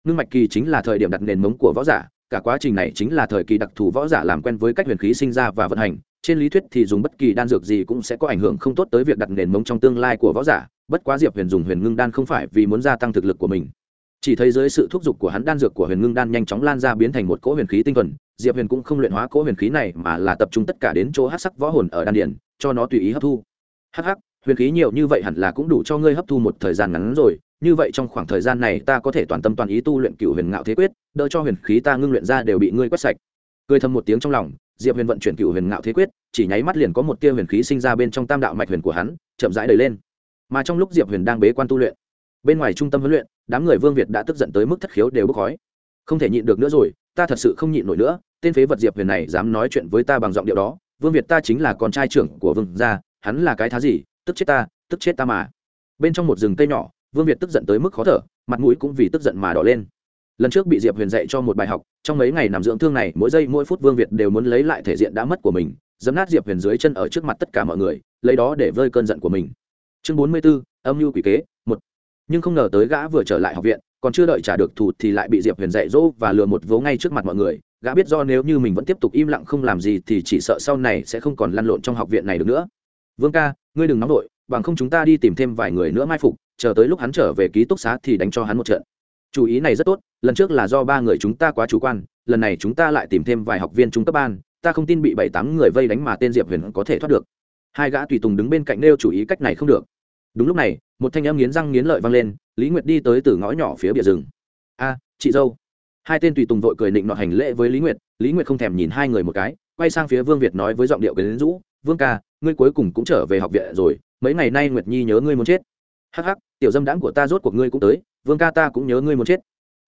Ngưng mạch kỳ chính là thời điểm đặt nền móng của võ giả, cả quá trình này chính là thời kỳ đặc thù võ giả làm quen với cách huyền khí sinh ra và vận hành trên lý thuyết thì dùng bất kỳ đan dược gì cũng sẽ có ảnh hưởng không tốt tới việc đặt nền móng trong tương lai của võ giả, bất quá diệp huyền dùng huyền ngưng đan không phải vì muốn gia tăng thực lực của mình. Chỉ thấy dưới sự thúc giục của hắn đan dược của huyền ngưng đan nhanh chóng lan ra biến thành một cỗ huyền khí tinh thuần, diệp huyền cũng không luyện hóa cỗ huyền khí này mà là tập trung tất cả đến chỗ hát sắc võ hồn ở đan điển cho nó tùy ý hấp thu. Hắc hắc, huyền khí nhiều như vậy hẳn là cũng đủ cho ngươi hấp thu một thời gian ngắn rồi, như vậy trong khoảng thời gian này ta có thể toàn tâm toàn ý tu luyện cựu huyền ngạo thế quyết, đỡ cho huyền khí ta ngưng luyện ra đều bị ngươi quét sạch cười thầm một tiếng trong lòng, diệp huyền vận chuyển cựu huyền ngạo thế quyết, chỉ nháy mắt liền có một tia huyền khí sinh ra bên trong tam đạo mạch huyền của hắn, chậm rãi đầy lên. Mà trong lúc diệp huyền đang bế quan tu luyện, bên ngoài trung tâm huấn luyện, đám người vương việt đã tức giận tới mức thất khiếu đều bốc khói. Không thể nhịn được nữa rồi, ta thật sự không nhịn nổi nữa, tên phế vật diệp huyền này dám nói chuyện với ta bằng giọng điệu đó, vương việt ta chính là con trai trưởng của vương gia, hắn là cái thá gì, tức chết ta, tức chết ta mà. Bên trong một rừng cây nhỏ, vương việt tức giận tới mức khó thở, mặt mũi cũng vì tức giận mà đỏ lên lần trước bị diệp huyền dạy cho một bài học, trong mấy ngày nằm dưỡng thương này, mỗi giây mỗi phút vương việt đều muốn lấy lại thể diện đã mất của mình dấm nát diệp huyền dưới chân ở trước mặt tất cả mọi người, lấy đó để vơi cơn giận của mình. Chương bốn mươi b ố âm mưu quỷ kế, một. Nhưng không ngờ tới gã vừa trở lại học viện, còn chưa đợi trả được thù thì lại bị diệp huyền dạy dỗ và lừa một vố ngay trước mặt mọi người. Gã biết do nếu như mình vẫn tiếp tục im lặng không làm gì thì chỉ sợ sau này sẽ không còn lăn lộn trong học viện này được nữa. Vương ca, ngươi đừng nóng vội, bằng không chúng ta đi tìm thêm vài người nữa mai phục, chờ tới lúc hắn trở về ký túc xá thì đánh cho hắn một trận chủ ý này rất tốt, lần trước là do ba người chúng ta quá chủ quan, lần này chúng ta lại tìm thêm vài học viên trung cấp ban, ta không tin bị bảy tám người vây đánh mà tên diệp huyền có thể thoát được. Hai gã tùy tùng đứng bên cạnh nêu chủ ý cách này không được. Đúng lúc này, một thanh âm nghiến răng nghiến lợi vang lên, lý nguyệt đi tới từ ngõ nhỏ phía bìa rừng. A, chị dâu. Hai tên tùy tùng vội cười định nọ hành lễ với lý nguyệt lý nguyệt không thèm nhìn hai người một cái, quay sang phía vương việt nói với giọng điệu quyến rũ, vương ca, ngươi cuối cùng cũng trở về học viện rồi, mấy ngày nay nguyệt nhi nhớ ngươi muốn chết hắc hắc, tiểu dâm đãng của ta rốt cuộc ngươi cũng tới, vương ca ta cũng nhớ ngươi muốn chết.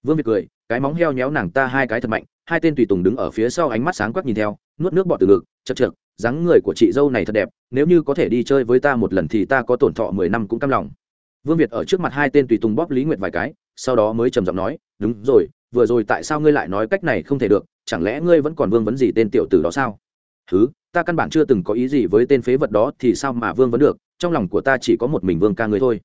Vương việt cười, cái móng heo nhéo nàng ta hai cái thật mạnh, hai tên tùy tùng đứng ở phía sau ánh mắt sáng quắc nhìn theo, nuốt nước bọt từ ngực, chật chật dáng người của chị dâu này thật đẹp, nếu như có thể đi chơi với ta một lần thì ta có tổn thọ mười năm cũng cam lòng. Vương việt ở trước mặt hai tên tùy tùng bóp lý nguyệt vài cái, sau đó mới trầm giọng nói, đúng rồi, vừa rồi tại sao ngươi lại nói cách này không thể được, chẳng lẽ ngươi vẫn còn vương vấn gì tên tiểu tử đó sao? Thứ ta căn bản chưa từng có ý gì với tên phế vật đó thì sao mà vương vấn được, trong lòng của ta chỉ có một mình vương ca ngươi thôi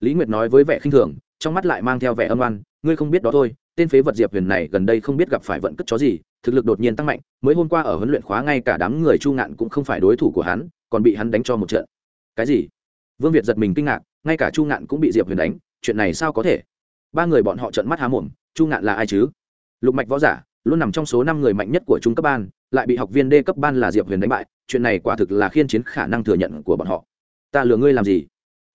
lý nguyệt nói với vẻ khinh thường, trong mắt lại mang theo vẻ âm oan, ngươi không biết đó thôi, tên phế vật diệp huyền này gần đây không biết gặp phải vận cất chó gì, thực lực đột nhiên tăng mạnh, mới hôm qua ở huấn luyện khóa ngay cả đám người chu ngạn cũng không phải đối thủ của hắn, còn bị hắn đánh cho một trận. Cái gì? Vương việt giật mình kinh ngạc, ngay cả chu ngạn cũng bị diệp huyền đánh, chuyện này sao có thể? Ba người bọn họ trợn mắt há mồm, chu ngạn là ai chứ? Lục mạch võ giả, luôn nằm trong số năm người mạnh nhất của trung cấp ban, lại bị học viên d cấp ban là diệp huyền đánh bại, chuyện này quả thực là khiên chiến khả năng thừa nhận của bọn họ. Ta lừa ngươi làm gì?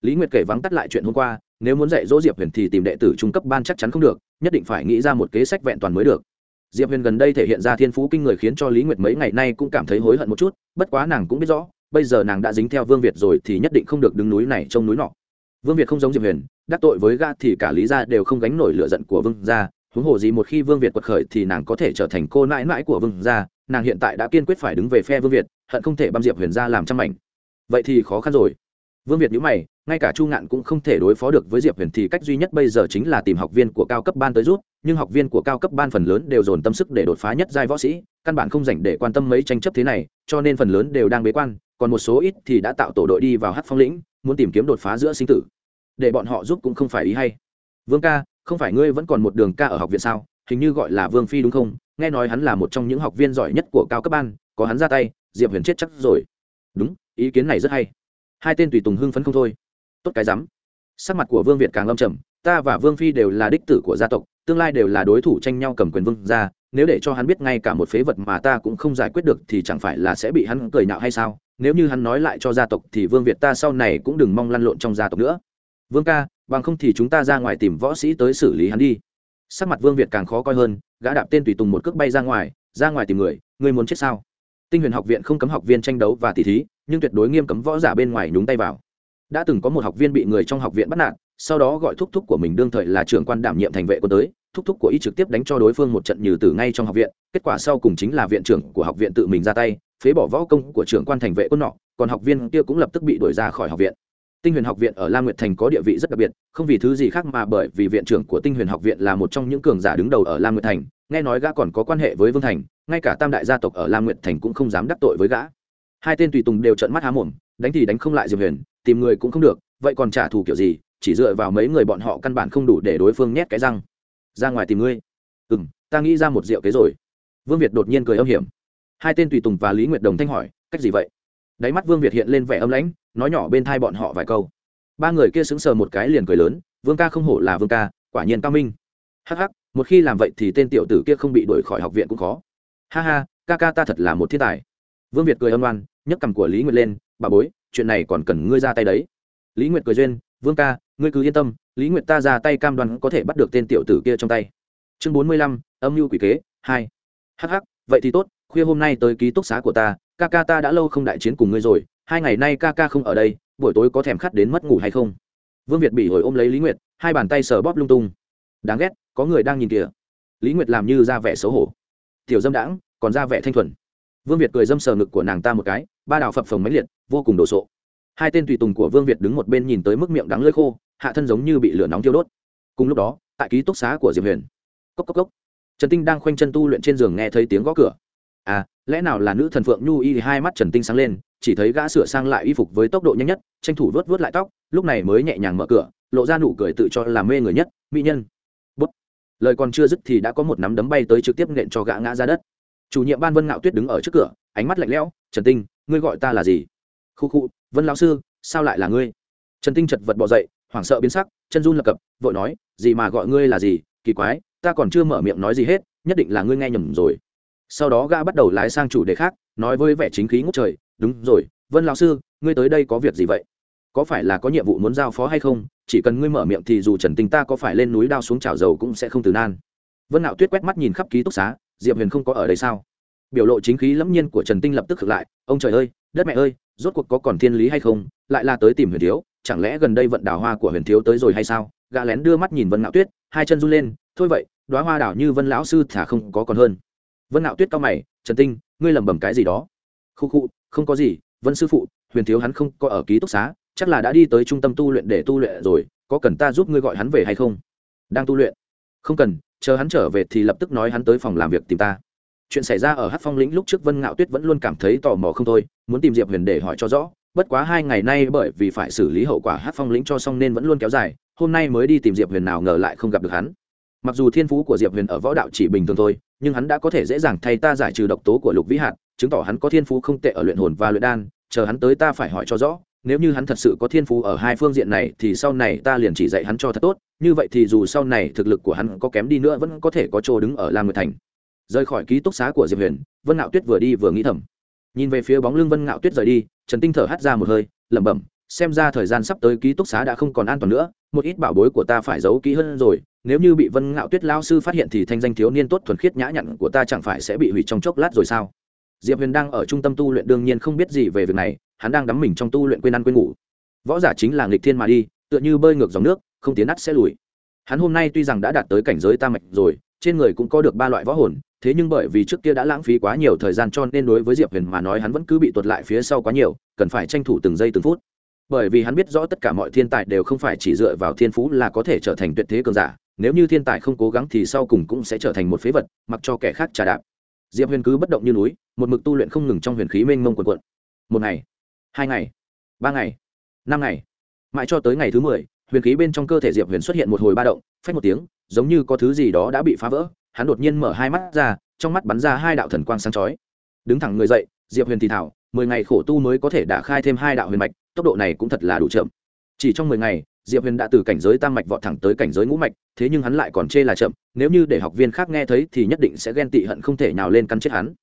Lý nguyệt kể vắng tắt lại chuyện hôm qua, nếu muốn dạy dỗ diệp huyền thì tìm đệ tử trung cấp ban chắc chắn không được, nhất định phải nghĩ ra một kế sách vẹn toàn mới được. Diệp huyền gần đây thể hiện ra thiên phú kinh người khiến cho lý nguyệt mấy ngày nay cũng cảm thấy hối hận một chút, bất quá nàng cũng biết rõ, bây giờ nàng đã dính theo vương việt rồi thì nhất định không được đứng núi này trông núi nọ. Vương việt không giống diệp huyền, đắc tội với ga thì cả lý gia đều không gánh nổi lựa giận của vương gia, huống hồ gì một khi vương việt quật khởi thì nàng có thể trở thành cô nãi nãi của vương gia, nàng hiện tại đã kiên quyết phải đứng về phe vương việt, hận không thể băm diệp huyền ra làm trăm mảnh. Vậy thì khó khăn rồi vương việt nhữ mày, ngay cả chu ngạn cũng không thể đối phó được với diệp huyền thì cách duy nhất bây giờ chính là tìm học viên của cao cấp ban tới rút nhưng học viên của cao cấp ban phần lớn đều dồn tâm sức để đột phá nhất giai võ sĩ, căn bản không dành để quan tâm mấy tranh chấp thế này, cho nên phần lớn đều đang bế quan, còn một số ít thì đã tạo tổ đội đi vào hát phong lĩnh, muốn tìm kiếm đột phá giữa sinh tử. Để bọn họ giúp cũng không phải ý hay. Vương ca, không phải ngươi vẫn còn một đường ca ở học viện sao? Hình như gọi là vương phi đúng không? Nghe nói hắn là một trong những học viên giỏi nhất của cao cấp ban, có hắn ra tay, diệp huyền chết chắc rồi. Đúng, ý kiến này rất hay hai tên tùy tùng hưng phấn không thôi. Tốt cái rắm. Sắc mặt của vương việt càng lâm trầm, ta và vương phi đều là đích tử của gia tộc, tương lai đều là đối thủ tranh nhau cầm quyền vương gia, nếu để cho hắn biết ngay cả một phế vật mà ta cũng không giải quyết được thì chẳng phải là sẽ bị hắn cười nhạo hay sao? Nếu như hắn nói lại cho gia tộc thì vương việt ta sau này cũng đừng mong lăn lộn trong gia tộc nữa. Vương ca, bằng không thì chúng ta ra ngoài tìm võ sĩ tới xử lý hắn đi. Sắc mặt vương việt càng khó coi hơn, gã đạp tên tùy tùng một cước bay ra ngoài ra ngoài tìm người người muốn chết sao? Tinh huyền học viện không cấm học viên tranh đấu và tỉ thí nhưng tuyệt đối nghiêm cấm võ giả bên ngoài nhúng tay vào. Đã từng có một học viên bị người trong học viện bắt nạt, sau đó gọi thúc thúc của mình đương thời là trưởng quan đảm nhiệm thành vệ quân tới, thúc thúc của y trực tiếp đánh cho đối phương một trận như từ ngay trong học viện, kết quả sau cùng chính là viện trưởng của học viện tự mình ra tay, phế bỏ võ công của trưởng quan thành vệ quân nọ, còn học viên kia cũng lập tức bị đuổi ra khỏi học viện. Tinh huyền học viện ở la nguyệt thành có địa vị rất đặc biệt, không vì thứ gì khác mà bởi vì viện trưởng của tinh huyền học viện là một trong những cường giả đứng đầu ở la nguyệt thành, nghe nói gã còn có quan hệ với vương thành, ngay cả tam đại gia tộc ở la nguyệt thành cũng không dám đắc tội với gã hai tên tùy tùng đều trợn mắt há mồm, đánh thì đánh không lại diệp huyền, tìm người cũng không được, vậy còn trả thù kiểu gì, chỉ dựa vào mấy người bọn họ căn bản không đủ để đối phương nhét cái răng. Ra ngoài tìm ngươi. Ừ m ta nghĩ ra một rượu kế rồi. Vương việt đột nhiên cười âm hiểm. Hai tên tùy tùng và lý nguyệt đồng thanh hỏi, cách gì vậy? Đáy mắt vương việt hiện lên vẻ âm lãnh, nói nhỏ bên thai bọn họ vài câu. Ba người kia sững sờ một cái liền cười lớn, vương ca không hổ là vương ca, quả nhiên cao minh. Hh một khi làm vậy thì tên tiểu tử kia không bị đuổi khỏi học viện cũng khó. Ha ha, ca ca ta thật là một thiên tài. Vương việt cười âm oan nhấc cằm của lý nguyệt lên, bà bối, chuyện này còn cần ngươi ra tay đấy. Lý nguyệt cười duyên, vương ca, ngươi cứ yên tâm, lý nguyệt ta ra tay cam đoan có thể bắt được tên tiểu tử kia trong tay. Chương bốn mươi lăm, âm mưu quỷ kế, hai. Hh vậy thì tốt, khuya hôm nay tới ký túc xá của ta, ca ca ta đã lâu không đại chiến cùng ngươi rồi, hai ngày nay ca ca không ở đây, buổi tối có thèm khát đến mất ngủ hay không? Vương việt bị hồi ôm lấy lý nguyệt, hai bàn tay sờ bóp lung tung. Đáng ghét, có người đang nhìn kìa. Lý nguyệt làm như ra vẻ xấu hổ. Tiểu dâm đãng, còn ra vẻ thanh thuần vương việt cười dâm sờ ngực của nàng ta một cái, ba đào phập phồng máy liệt, vô cùng đồ sộ. Hai tên tùy tùng của vương việt đứng một bên nhìn tới mức miệng đắng lơi khô, hạ thân giống như bị lửa nóng thiêu đốt. Cùng lúc đó, tại ký túc xá của diệp huyền, cốc cốc cốc, trần tinh đang khoanh chân tu luyện trên giường nghe thấy tiếng gõ cửa. À lẽ nào là nữ thần phượng nhu y hai mắt trần tinh sáng lên, chỉ thấy gã sửa sang lại y phục với tốc độ nhanh nhất, tranh thủ vớt vớt lại tóc, lúc này mới nhẹ nhàng mở cửa, lộ ra nụ cười tự cho là mê người nhất, mỹ nhân. Bút. Lời còn chưa dứt thì đã có một nắm đấm bay tới trực tiếp nện cho gã ngã ra đất chủ nhiệm ban vân ngạo tuyết đứng ở trước cửa, ánh mắt lạnh lẽo, trần tinh, ngươi gọi ta là gì? Khu khu, vân lão sư, sao lại là ngươi? Trần tinh chật vật bỏ dậy, hoảng sợ biến sắc, chân run lập cập, vội nói, gì mà gọi ngươi là gì? Kỳ quái, ta còn chưa mở miệng nói gì hết, nhất định là ngươi nghe nhầm rồi. Sau đó gã bắt đầu lái sang chủ đề khác, nói với vẻ chính khí ngút trời, đúng rồi, vân lão sư, ngươi tới đây có việc gì vậy? Có phải là có nhiệm vụ muốn giao phó hay không? Chỉ cần ngươi mở miệng thì dù trần tinh ta có phải lên núi đao xuống chảo dầu cũng sẽ không từ nan. Vân nạo tuyết quét mắt nhìn khắp ký túc xá diệp huyền không có ở đây sao? Biểu lộ chính khí lẫm nhiên của trần tinh lập tức ngược lại, ông trời ơi, đất mẹ ơi, rốt cuộc có còn thiên lý hay không? Lại là tới tìm huyền thiếu, chẳng lẽ gần đây vận đào hoa của huyền thiếu tới rồi hay sao? Gã lén đưa mắt nhìn vân ngạo tuyết, hai chân run lên, thôi vậy đoá hoa đảo như vân lão sư thả không có còn hơn. Vân ngạo tuyết cao mày, trần tinh, ngươi lẩm bẩm cái gì đó? Khu khu, không có gì, vân sư phụ, huyền thiếu hắn không có ở ký túc xá, chắc là đã đi tới trung tâm tu luyện để tu luyện rồi, có cần ta giúp ngươi gọi hắn về hay không? Đang tu luyện. Không cần chờ hắn trở về thì lập tức nói hắn tới phòng làm việc tìm ta. Chuyện xảy ra ở hát phong lĩnh lúc trước vân ngạo tuyết vẫn luôn cảm thấy tò mò không thôi, muốn tìm diệp huyền để hỏi cho rõ, bất quá hai ngày nay bởi vì phải xử lý hậu quả hát phong lĩnh cho xong nên vẫn luôn kéo dài, hôm nay mới đi tìm diệp huyền nào ngờ lại không gặp được hắn. Mặc dù thiên phú của diệp huyền ở võ đạo chỉ bình thường thôi, nhưng hắn đã có thể dễ dàng thay ta giải trừ độc tố của lục vĩ hạt, chứng tỏ hắn có thiên phú không tệ ở luyện hồn và luyện đan, chờ hắn tới ta phải hỏi cho rõ nếu như hắn thật sự có thiên phú ở hai phương diện này, thì sau này ta liền chỉ dạy hắn cho thật tốt, như vậy thì dù sau này thực lực của hắn có kém đi nữa vẫn có thể có chỗ đứng ở lam nguyệt thành. Rời khỏi ký túc xá của diệp huyền, vân ngạo tuyết vừa đi vừa nghĩ thầm. Nhìn về phía bóng lưng vân ngạo tuyết rời đi, trần tinh thở hắt ra một hơi, lẩm bẩm, xem ra thời gian sắp tới ký túc xá đã không còn an toàn nữa, một ít bảo bối của ta phải giấu kỹ hơn rồi, nếu như bị vân ngạo tuyết lao sư phát hiện thì thanh danh thiếu niên tốt thuần khiết nhã nhặn của ta chẳng phải sẽ bị hủy trong chốc lát rồi sao? Diệp huyền đang ở trung tâm tu luyện đương nhiên không biết gì về việc này hắn đang đắm mình trong tu luyện quên ăn quên ngủ. Võ giả chính là nghịch thiên mà đi, tựa như bơi ngược dòng nước, không tiến nát sẽ lùi. Hắn hôm nay tuy rằng đã đạt tới cảnh giới tam mạch rồi, trên người cũng có được ba loại võ hồn, thế nhưng bởi vì trước kia đã lãng phí quá nhiều thời gian cho nên đối với diệp huyền mà nói hắn vẫn cứ bị tuột lại phía sau quá nhiều, cần phải tranh thủ từng giây từng phút. Bởi vì hắn biết rõ tất cả mọi thiên tài đều không phải chỉ dựa vào thiên phú là có thể trở thành tuyệt thế cường giả, nếu như thiên tài không cố gắng thì sau cùng cũng sẽ trở thành một phế vật, mặc cho kẻ khác trả đạp. Diệp huyền cứ bất động như núi, một mực tu luyện không ngừng trong huyền khí mênh mông quần quận. Một ngày hai ngày, ba ngày, năm ngày. Mãi cho tới ngày thứ mười, huyền khí bên trong cơ thể diệp huyền xuất hiện một hồi ba động, phách một tiếng, giống như có thứ gì đó đã bị phá vỡ, hắn đột nhiên mở hai mắt ra, trong mắt bắn ra hai đạo thần quang sáng chói. Đứng thẳng người dậy, diệp huyền thì thảo, mười ngày khổ tu mới có thể đả khai thêm hai đạo huyền mạch, tốc độ này cũng thật là đủ chậm. Chỉ trong mười ngày, diệp huyền đã từ cảnh giới tam mạch vọt thẳng tới cảnh giới ngũ mạch, thế nhưng hắn lại còn chê là chậm, nếu như để học viên khác nghe thấy thì nhất định sẽ ghen tị hận không thể nào lên căn chết hắn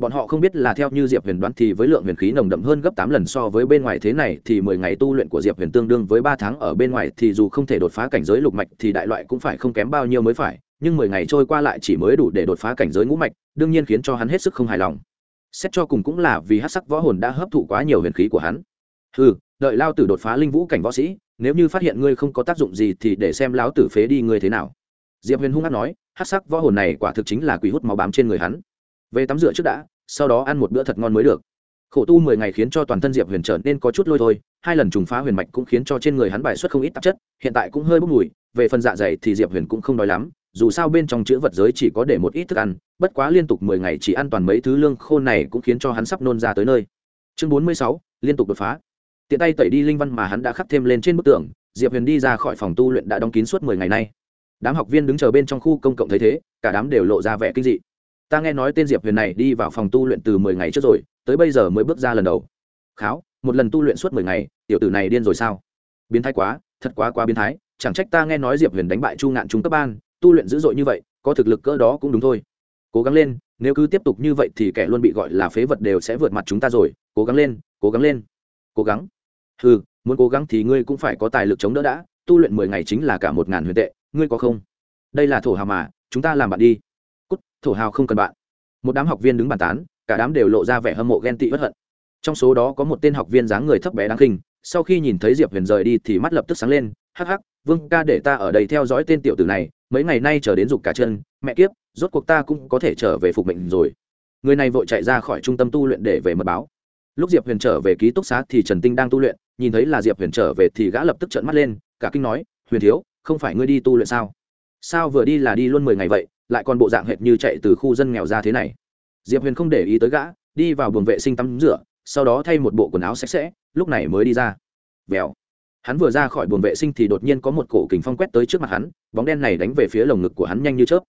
bọn họ không biết là theo như diệp huyền đoán thì với lượng huyền khí nồng đậm hơn gấp tám lần so với bên ngoài thế này thì mười ngày tu luyện của diệp huyền tương đương với ba tháng. Ở bên ngoài thì dù không thể đột phá cảnh giới lục mạch thì đại loại cũng phải không kém bao nhiêu mới phải, nhưng mười ngày trôi qua lại chỉ mới đủ để đột phá cảnh giới ngũ mạch, đương nhiên khiến cho hắn hết sức không hài lòng. Xét cho cùng cũng là vì hát sắc võ hồn đã hấp thụ quá nhiều huyền khí của hắn. Ừ đợi lao tử đột phá linh vũ cảnh võ sĩ, nếu như phát hiện ngươi không có tác dụng gì thì để xem lão tử phế đi ngươi thế nào. Diệp huyền hung hát nói hát sắc võ hồn này quả thực chính là quỷ hút máu bám trên người hắn về tắm rửa trước đã, sau đó ăn một bữa thật ngon mới được. Khổ tu mười ngày khiến cho toàn thân diệp huyền trở nên có chút lôi thôi, hai lần trùng phá huyền mạch cũng khiến cho trên người hắn bài xuất không ít tạp chất, hiện tại cũng hơi bốc mùi, về phần dạ dày thì diệp huyền cũng không đói lắm, dù sao bên trong chữ vật giới chỉ có để một ít thức ăn, bất quá liên tục mười ngày chỉ ăn toàn mấy thứ lương khô này cũng khiến cho hắn sắp nôn ra tới nơi. Chương bốn mươi sáu, liên tục đột phá. Tiện tay tẩy đi linh văn mà hắn đã khắc thêm lên trên bức tường, diệp huyền đi ra khỏi phòng tu luyện đã đóng kín suốt mười ngày nay. Đám học viên đứng chờ bên trong khu công cộng thấy thế, cả đám đều lộ ra vẻ kinh dị ta nghe nói tên diệp huyền này đi vào phòng tu luyện từ mười ngày trước rồi, tới bây giờ mới bước ra lần đầu. Kháo, một lần tu luyện suốt mười ngày, tiểu tử này điên rồi sao? Biến thái quá, thật quá quá biến thái, chẳng trách ta nghe nói diệp huyền đánh bại chu ngạn trung cấp ban, tu luyện dữ dội như vậy, có thực lực cỡ đó cũng đúng thôi. Cố gắng lên, nếu cứ tiếp tục như vậy thì kẻ luôn bị gọi là phế vật đều sẽ vượt mặt chúng ta rồi, cố gắng lên, cố gắng lên. Cố gắng? Ừ muốn cố gắng thì ngươi cũng phải có tài lực chống đỡ đã, tu luyện mười ngày chính là cả một ngàn huyền tệ, ngươi có không? Đây là thổ hào mà, chúng ta làm bạn đi cút, thổ hào không cần bạn. Một đám học viên đứng bàn tán, cả đám đều lộ ra vẻ hâm mộ ghen tị bất hận. Trong số đó có một tên học viên dáng người thấp bé đáng khinh, sau khi nhìn thấy diệp huyền rời đi thì mắt lập tức sáng lên, hắc hắc, vương ca để ta ở đây theo dõi tên tiểu tử này, mấy ngày nay chờ đến dục cả chân, mẹ kiếp, rốt cuộc ta cũng có thể trở về phục mệnh rồi. Người này vội chạy ra khỏi trung tâm tu luyện để về mật báo. Lúc diệp huyền trở về ký túc xá thì trần tinh đang tu luyện, nhìn thấy là diệp huyền trở về thì gã lập tức trợn mắt lên, cả kinh nói, huyền thiếu, không phải ngươi đi tu luyện sao? Sao vừa đi là đi luôn mười ngày vậy lại còn bộ dạng hệt như chạy từ khu dân nghèo ra thế này. Diệp huyền không để ý tới gã đi vào buồng vệ sinh tắm rửa sau đó thay một bộ quần áo sạch sẽ lúc này mới đi ra. Vèo. Hắn vừa ra khỏi buồng vệ sinh thì đột nhiên có một cổ kình phong quét tới trước mặt hắn bóng đen này đánh về phía lồng ngực của hắn nhanh như chớp.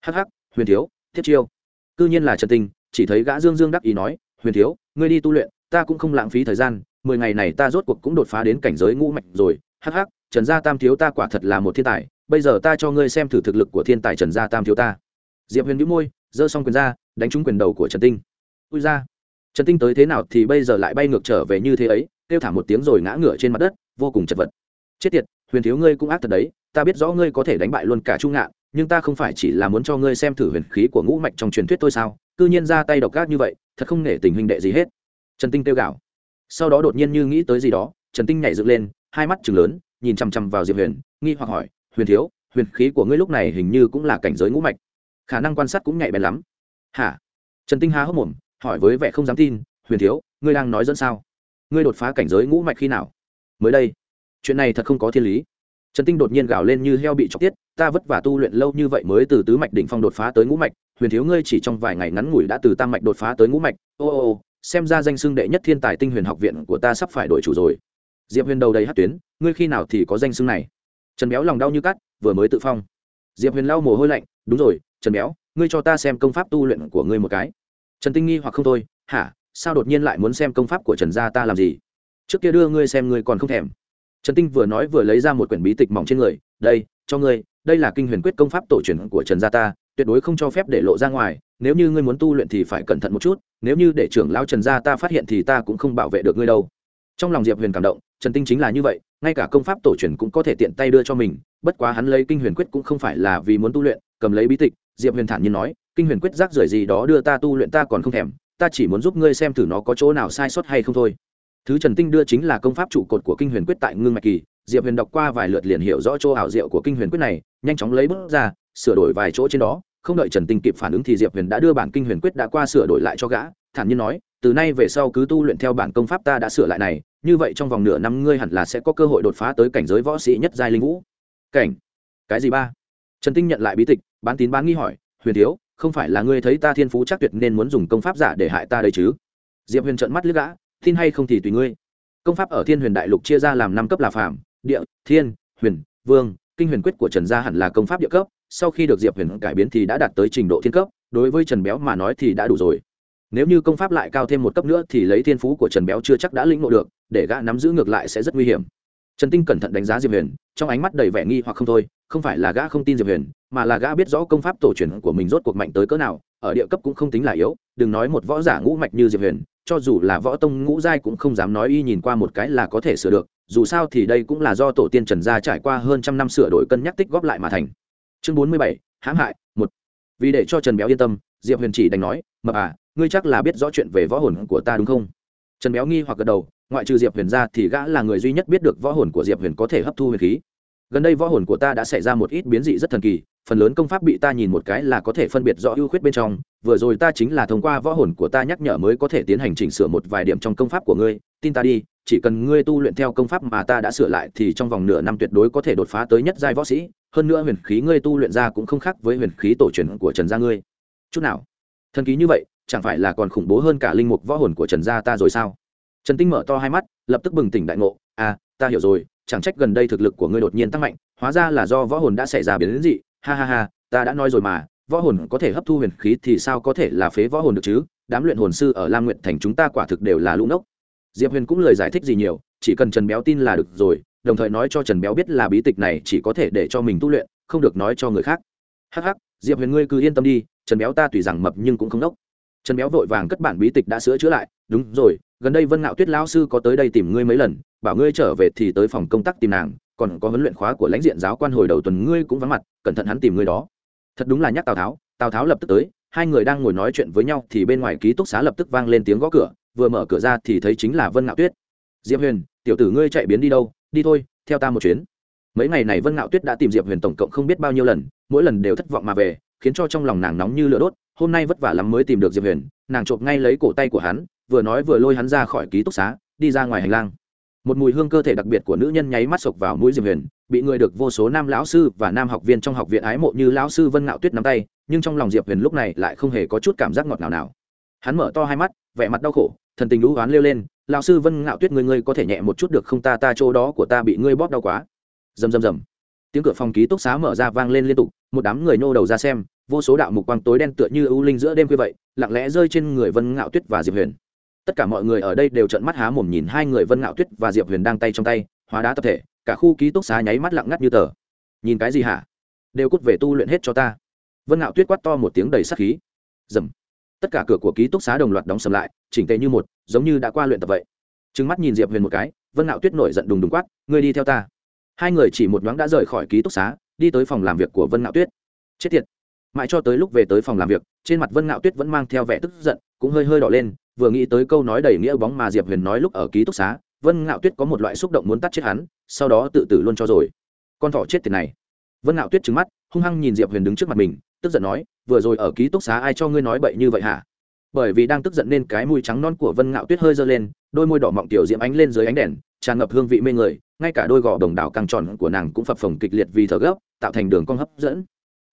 Hắc hắc huyền thiếu thiết chiêu. Cư nhiên là trần Tình, chỉ thấy gã dương dương đắc ý nói huyền thiếu ngươi đi tu luyện ta cũng không lãng phí thời gian mười ngày này ta rốt cuộc cũng đột phá đến cảnh giới ngũ mạch rồi. Hắc hắc trần gia tam thiếu ta quả thật là một thiên tài bây giờ ta cho ngươi xem thử thực lực của thiên tài trần gia tam thiếu ta. Diệp huyền nhũ môi, giơ xong quyền ra, đánh trúng quyền đầu của trần tinh. Ui ra trần tinh tới thế nào thì bây giờ lại bay ngược trở về như thế ấy, kêu thả một tiếng rồi ngã ngửa trên mặt đất, vô cùng chật vật. Chết tiệt, huyền thiếu ngươi cũng ác thật đấy, ta biết rõ ngươi có thể đánh bại luôn cả trung ngạn, nhưng ta không phải chỉ là muốn cho ngươi xem thử huyền khí của ngũ mạch trong truyền thuyết thôi sao? Cư nhiên ra tay độc ác như vậy, thật không nể tình hình đệ gì hết. Trần tinh kêu gào. Sau đó đột nhiên như nghĩ tới gì đó, trần tinh nhảy dựng lên, hai mắt chừng lớn, nhìn chằm chằm vào diệp huyền, nghi hoặc hỏi huyền thiếu, huyền khí của ngươi lúc này hình như cũng là cảnh giới ngũ mạch. Khả năng quan sát cũng nhạy bén lắm. Hả? Trần tinh há hốc mồm, hỏi với vẻ không dám tin, huyền thiếu, ngươi đang nói dẫn sao? Ngươi đột phá cảnh giới ngũ mạch khi nào? Mới đây. Chuyện này thật không có thiên lý. Trần tinh đột nhiên gào lên như heo bị chọc tiết, ta vất vả tu luyện lâu như vậy mới từ tứ mạch đỉnh phong đột phá tới ngũ mạch. Huyền thiếu ngươi chỉ trong vài ngày ngắn ngủi đã từ tam mạch đột phá tới ngũ mạch. Ô ô ô, xem ra danh xưng đệ nhất thiên tài tinh huyền học viện của ta sắp phải đổi chủ rồi. Diệp huyền đầu đầy hát tuyến, ngươi khi nào thì có danh xưng này? Trần béo lòng đau như cắt, vừa mới tự phong. Diệp huyền lau mồ hôi lạnh, đúng rồi, trần béo, ngươi cho ta xem công pháp tu luyện của ngươi một cái. Trần tinh nghi hoặc không thôi, hả, sao đột nhiên lại muốn xem công pháp của trần gia ta làm gì? Trước kia đưa ngươi xem ngươi còn không thèm. Trần tinh vừa nói vừa lấy ra một quyển bí tịch mỏng trên người, đây, cho ngươi, đây là kinh huyền quyết công pháp tổ truyền của trần gia ta, tuyệt đối không cho phép để lộ ra ngoài, nếu như ngươi muốn tu luyện thì phải cẩn thận một chút, nếu như để trưởng lao trần gia ta phát hiện thì ta cũng không bảo vệ được ngươi đâu. Trong lòng diệp huyền cảm động, trần tinh chính là như vậy ngay cả công pháp tổ truyền cũng có thể tiện tay đưa cho mình, bất quá hắn lấy kinh huyền quyết cũng không phải là vì muốn tu luyện, cầm lấy bí tịch, diệp huyền thản nhiên nói, kinh huyền quyết rác rưởi gì đó đưa ta tu luyện ta còn không thèm, ta chỉ muốn giúp ngươi xem thử nó có chỗ nào sai sót hay không thôi. Thứ trần tinh đưa chính là công pháp trụ cột của kinh huyền quyết tại ngưng mạch kỳ, diệp huyền đọc qua vài lượt liền hiểu rõ chỗ ảo diệu của kinh huyền quyết này, nhanh chóng lấy bước ra, sửa đổi vài chỗ trên đó, không đợi trần tinh kịp phản ứng thì diệp huyền đã đưa bản kinh huyền quyết đã qua sửa đổi lại cho gã, thản nhiên nói từ nay về sau cứ tu luyện theo bản công pháp ta đã sửa lại này, như vậy trong vòng nửa năm ngươi hẳn là sẽ có cơ hội đột phá tới cảnh giới võ sĩ nhất giai linh vũ. Cảnh? Cái gì ba? Trần tinh nhận lại bí tịch, bán tín bán nghi hỏi, huyền thiếu, không phải là ngươi thấy ta thiên phú chắc tuyệt nên muốn dùng công pháp giả để hại ta đây chứ? Diệp huyền trợn mắt lướt gã, tin hay không thì tùy ngươi. Công pháp ở thiên huyền đại lục chia ra làm năm cấp là phạm địa, thiên, huyền, vương, kinh huyền quyết của trần gia hẳn là công pháp địa cấp, sau khi được diệp huyền cải biến thì đã đạt tới trình độ thiên cấp, đối với trần béo mà nói thì đã đủ rồi nếu như công pháp lại cao thêm một cấp nữa thì lấy thiên phú của trần béo chưa chắc đã lĩnh ngộ được, để gã nắm giữ ngược lại sẽ rất nguy hiểm. Trần tinh cẩn thận đánh giá diệp huyền, trong ánh mắt đầy vẻ nghi hoặc không thôi, không phải là gã không tin diệp huyền, mà là gã biết rõ công pháp tổ truyền của mình rốt cuộc mạnh tới cỡ nào, ở địa cấp cũng không tính là yếu, đừng nói một võ giả ngũ mạch như diệp huyền, cho dù là võ tông ngũ giai cũng không dám nói y nhìn qua một cái là có thể sửa được, dù sao thì đây cũng là do tổ tiên trần gia trải qua hơn trăm năm sửa đổi cân nhắc tích góp lại mà thành. Chương bốn mươi bảy, hãm hại, một. Vì để cho trần béo yên tâm, diệp huyền chỉ đành nói, mập à ngươi chắc là biết rõ chuyện về võ hồn của ta đúng không? Trần béo nghi hoặc gật đầu, ngoại trừ diệp huyền ra thì gã là người duy nhất biết được võ hồn của diệp huyền có thể hấp thu huyền khí. Gần đây võ hồn của ta đã xảy ra một ít biến dị rất thần kỳ, phần lớn công pháp bị ta nhìn một cái là có thể phân biệt rõ ưu khuyết bên trong, vừa rồi ta chính là thông qua võ hồn của ta nhắc nhở mới có thể tiến hành chỉnh sửa một vài điểm trong công pháp của ngươi, tin ta đi, chỉ cần ngươi tu luyện theo công pháp mà ta đã sửa lại thì trong vòng nửa năm tuyệt đối có thể đột phá tới nhất giai võ sĩ, hơn nữa huyền khí ngươi tu luyện ra cũng không khác với huyền khí tổ truyền của trần gia ngươi. Chút nào. Thần ký như vậy chẳng phải là còn khủng bố hơn cả linh mục võ hồn của trần gia ta rồi sao? Trần tinh mở to hai mắt, lập tức bừng tỉnh đại ngộ. À ta hiểu rồi, chẳng trách gần đây thực lực của ngươi đột nhiên tăng mạnh, hóa ra là do võ hồn đã xảy ra biến đến dị. Ha ha ha, ta đã nói rồi mà, võ hồn có thể hấp thu huyền khí thì sao có thể là phế võ hồn được chứ? Đám luyện hồn sư ở lam nguyện thành chúng ta quả thực đều là lũ ngốc. Diệp huyền cũng lời giải thích gì nhiều, chỉ cần trần béo tin là được rồi, đồng thời nói cho trần béo biết là bí tịch này chỉ có thể để cho mình tu luyện, không được nói cho người khác. Hắc hắc, diệp huyền ngươi cứ yên tâm đi, trần béo ta tùy rằng mập nhưng cũng không đốc trần béo vội vàng cất bản bí tịch đã sửa chữa lại, đúng rồi, gần đây vân ngạo tuyết lão sư có tới đây tìm ngươi mấy lần, bảo ngươi trở về thì tới phòng công tác tìm nàng, còn có huấn luyện khóa của lãnh diện giáo quan hồi đầu tuần ngươi cũng vắng mặt, cẩn thận hắn tìm ngươi đó. Thật đúng là nhắc tào tháo tào tháo lập tức tới, hai người đang ngồi nói chuyện với nhau thì bên ngoài ký túc xá lập tức vang lên tiếng gõ cửa, vừa mở cửa ra thì thấy chính là vân ngạo tuyết. Diệp huyền, tiểu tử ngươi chạy biến đi đâu, đi thôi, theo ta một chuyến. Mấy ngày này vân ngạo tuyết đã tìm diệp huyền tổng cộng không biết bao nhiêu lần, mỗi lần đều thất vọng mà về, khiến cho trong lòng nàng nóng như lửa đốt hôm nay vất vả lắm mới tìm được diệp huyền, nàng chộp ngay lấy cổ tay của hắn, vừa nói vừa lôi hắn ra khỏi ký túc xá, đi ra ngoài hành lang. Một mùi hương cơ thể đặc biệt của nữ nhân nháy mắt sộc vào mũi diệp huyền, bị người được vô số nam lão sư và nam học viên trong học viện ái mộ như lão sư vân ngạo tuyết nắm tay, nhưng trong lòng diệp huyền lúc này lại không hề có chút cảm giác ngọt nào nào. Hắn mở to hai mắt, vẻ mặt đau khổ, thần tình lũ oán lêu lên, lão sư vân ngạo tuyết ngươi ngươi có thể nhẹ một chút được không? Ta ta chỗ đó của ta bị ngươi bóp đau quá. Rầm rầm rầm. Tiếng cửa phòng ký túc xá mở ra vang lên liên tục, một đám người nô đầu ra xem vô số đạo mục quang tối đen tựa như ưu linh giữa đêm khuya vậy, lặng lẽ rơi trên người vân ngạo tuyết và diệp huyền. Tất cả mọi người ở đây đều trợn mắt há mồm nhìn hai người vân ngạo tuyết và diệp huyền đang tay trong tay, hóa đá tập thể, cả khu ký túc xá nháy mắt lặng ngắt như tờ. Nhìn cái gì hả? Đều cút về tu luyện hết cho ta. Vân ngạo tuyết quát to một tiếng đầy sắc khí. Dầm. Tất cả cửa của ký túc xá đồng loạt đóng sầm lại, chỉnh tề như một, giống như đã qua luyện tập vậy. Trừng mắt nhìn diệp huyền một cái, vân ngạo tuyết nổi giận đùng đùng quát, ngươi đi theo ta. Hai người chỉ một nhoáng đã rời khỏi ký túc xá, đi tới phòng làm việc của vân ngạo tuyết. Chết tiệt mãi cho tới lúc về tới phòng làm việc, trên mặt vân ngạo tuyết vẫn mang theo vẻ tức giận, cũng hơi hơi đỏ lên, vừa nghĩ tới câu nói đầy nghĩa bóng mà diệp huyền nói lúc ở ký túc xá, vân ngạo tuyết có một loại xúc động muốn tắt chết hắn, sau đó tự tử luôn cho rồi. Con thỏ chết tiền này. Vân ngạo tuyết trứng mắt, hung hăng nhìn diệp huyền đứng trước mặt mình, tức giận nói, vừa rồi ở ký túc xá ai cho ngươi nói bậy như vậy hả? Bởi vì đang tức giận nên cái mùi trắng non của vân ngạo tuyết hơi dơ lên, đôi môi đỏ mọng tiểu diễm ánh lên dưới ánh đèn, tràn ngập hương vị mê người, ngay cả đôi gò đồng đảo căng tròn của nàng cũng phập phồng kịch liệt vì thở gấp, tạo thành đường cong hấp dẫn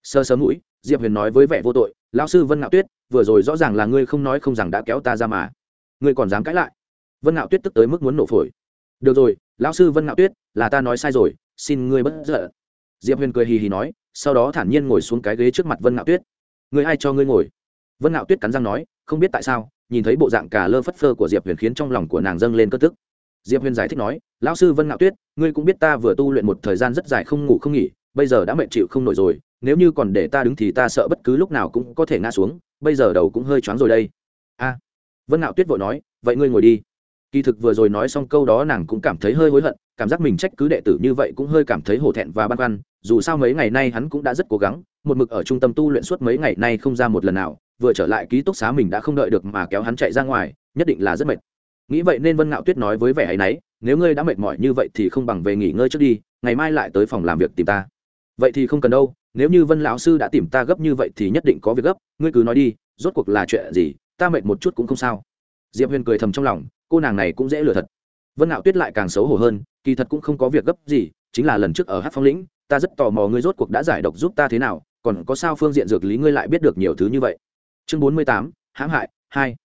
sơ sớm mũi, diệp huyền nói với vẻ vô tội, lão sư vân ngạo tuyết, vừa rồi rõ ràng là ngươi không nói không rằng đã kéo ta ra mà. Ngươi còn dám cãi lại. Vân ngạo tuyết tức tới mức muốn nổ phổi. Được rồi, lão sư vân ngạo tuyết, là ta nói sai rồi, xin ngươi bất giận. Diệp huyền cười hì hì nói, sau đó thản nhiên ngồi xuống cái ghế trước mặt vân ngạo tuyết. Người ai cho ngươi ngồi? Vân ngạo tuyết cắn răng nói, không biết tại sao, nhìn thấy bộ dạng cà lơ phất phơ của diệp huyền khiến trong lòng của nàng dâng lên cất tức. Diệp huyền giải thích nói, lão sư vân ngạo tuyết, ngươi cũng biết ta vừa tu luyện một thời gian rất dài không ngủ không nghỉ, bây giờ đã mệt chịu không nổi rồi nếu như còn để ta đứng thì ta sợ bất cứ lúc nào cũng có thể ngã xuống, bây giờ đầu cũng hơi choáng rồi đây. A. Vân ngạo tuyết vội nói, vậy ngươi ngồi đi. Kỳ thực vừa rồi nói xong câu đó nàng cũng cảm thấy hơi hối hận, cảm giác mình trách cứ đệ tử như vậy cũng hơi cảm thấy hổ thẹn và băn khoăn, dù sao mấy ngày nay hắn cũng đã rất cố gắng, một mực ở trung tâm tu luyện suốt mấy ngày nay không ra một lần nào, vừa trở lại ký túc xá mình đã không đợi được mà kéo hắn chạy ra ngoài, nhất định là rất mệt. Nghĩ vậy nên vân ngạo tuyết nói với vẻ hay náy, nếu ngươi đã mệt mỏi như vậy thì không bằng về nghỉ ngơi trước đi, ngày mai lại tới phòng làm việc tìm ta. Vậy thì không cần đâu nếu như vân lão sư đã tìm ta gấp như vậy thì nhất định có việc gấp, ngươi cứ nói đi, rốt cuộc là chuyện gì, ta mệt một chút cũng không sao. Diệp huyền cười thầm trong lòng, cô nàng này cũng dễ lừa thật. Vân ngạo tuyết lại càng xấu hổ hơn, kỳ thật cũng không có việc gấp gì, chính là lần trước ở hát phong lĩnh, ta rất tò mò ngươi rốt cuộc đã giải độc giúp ta thế nào, còn có sao phương diện dược lý ngươi lại biết được nhiều thứ như vậy. Chương bốn mươi tám, hãm hại, hai.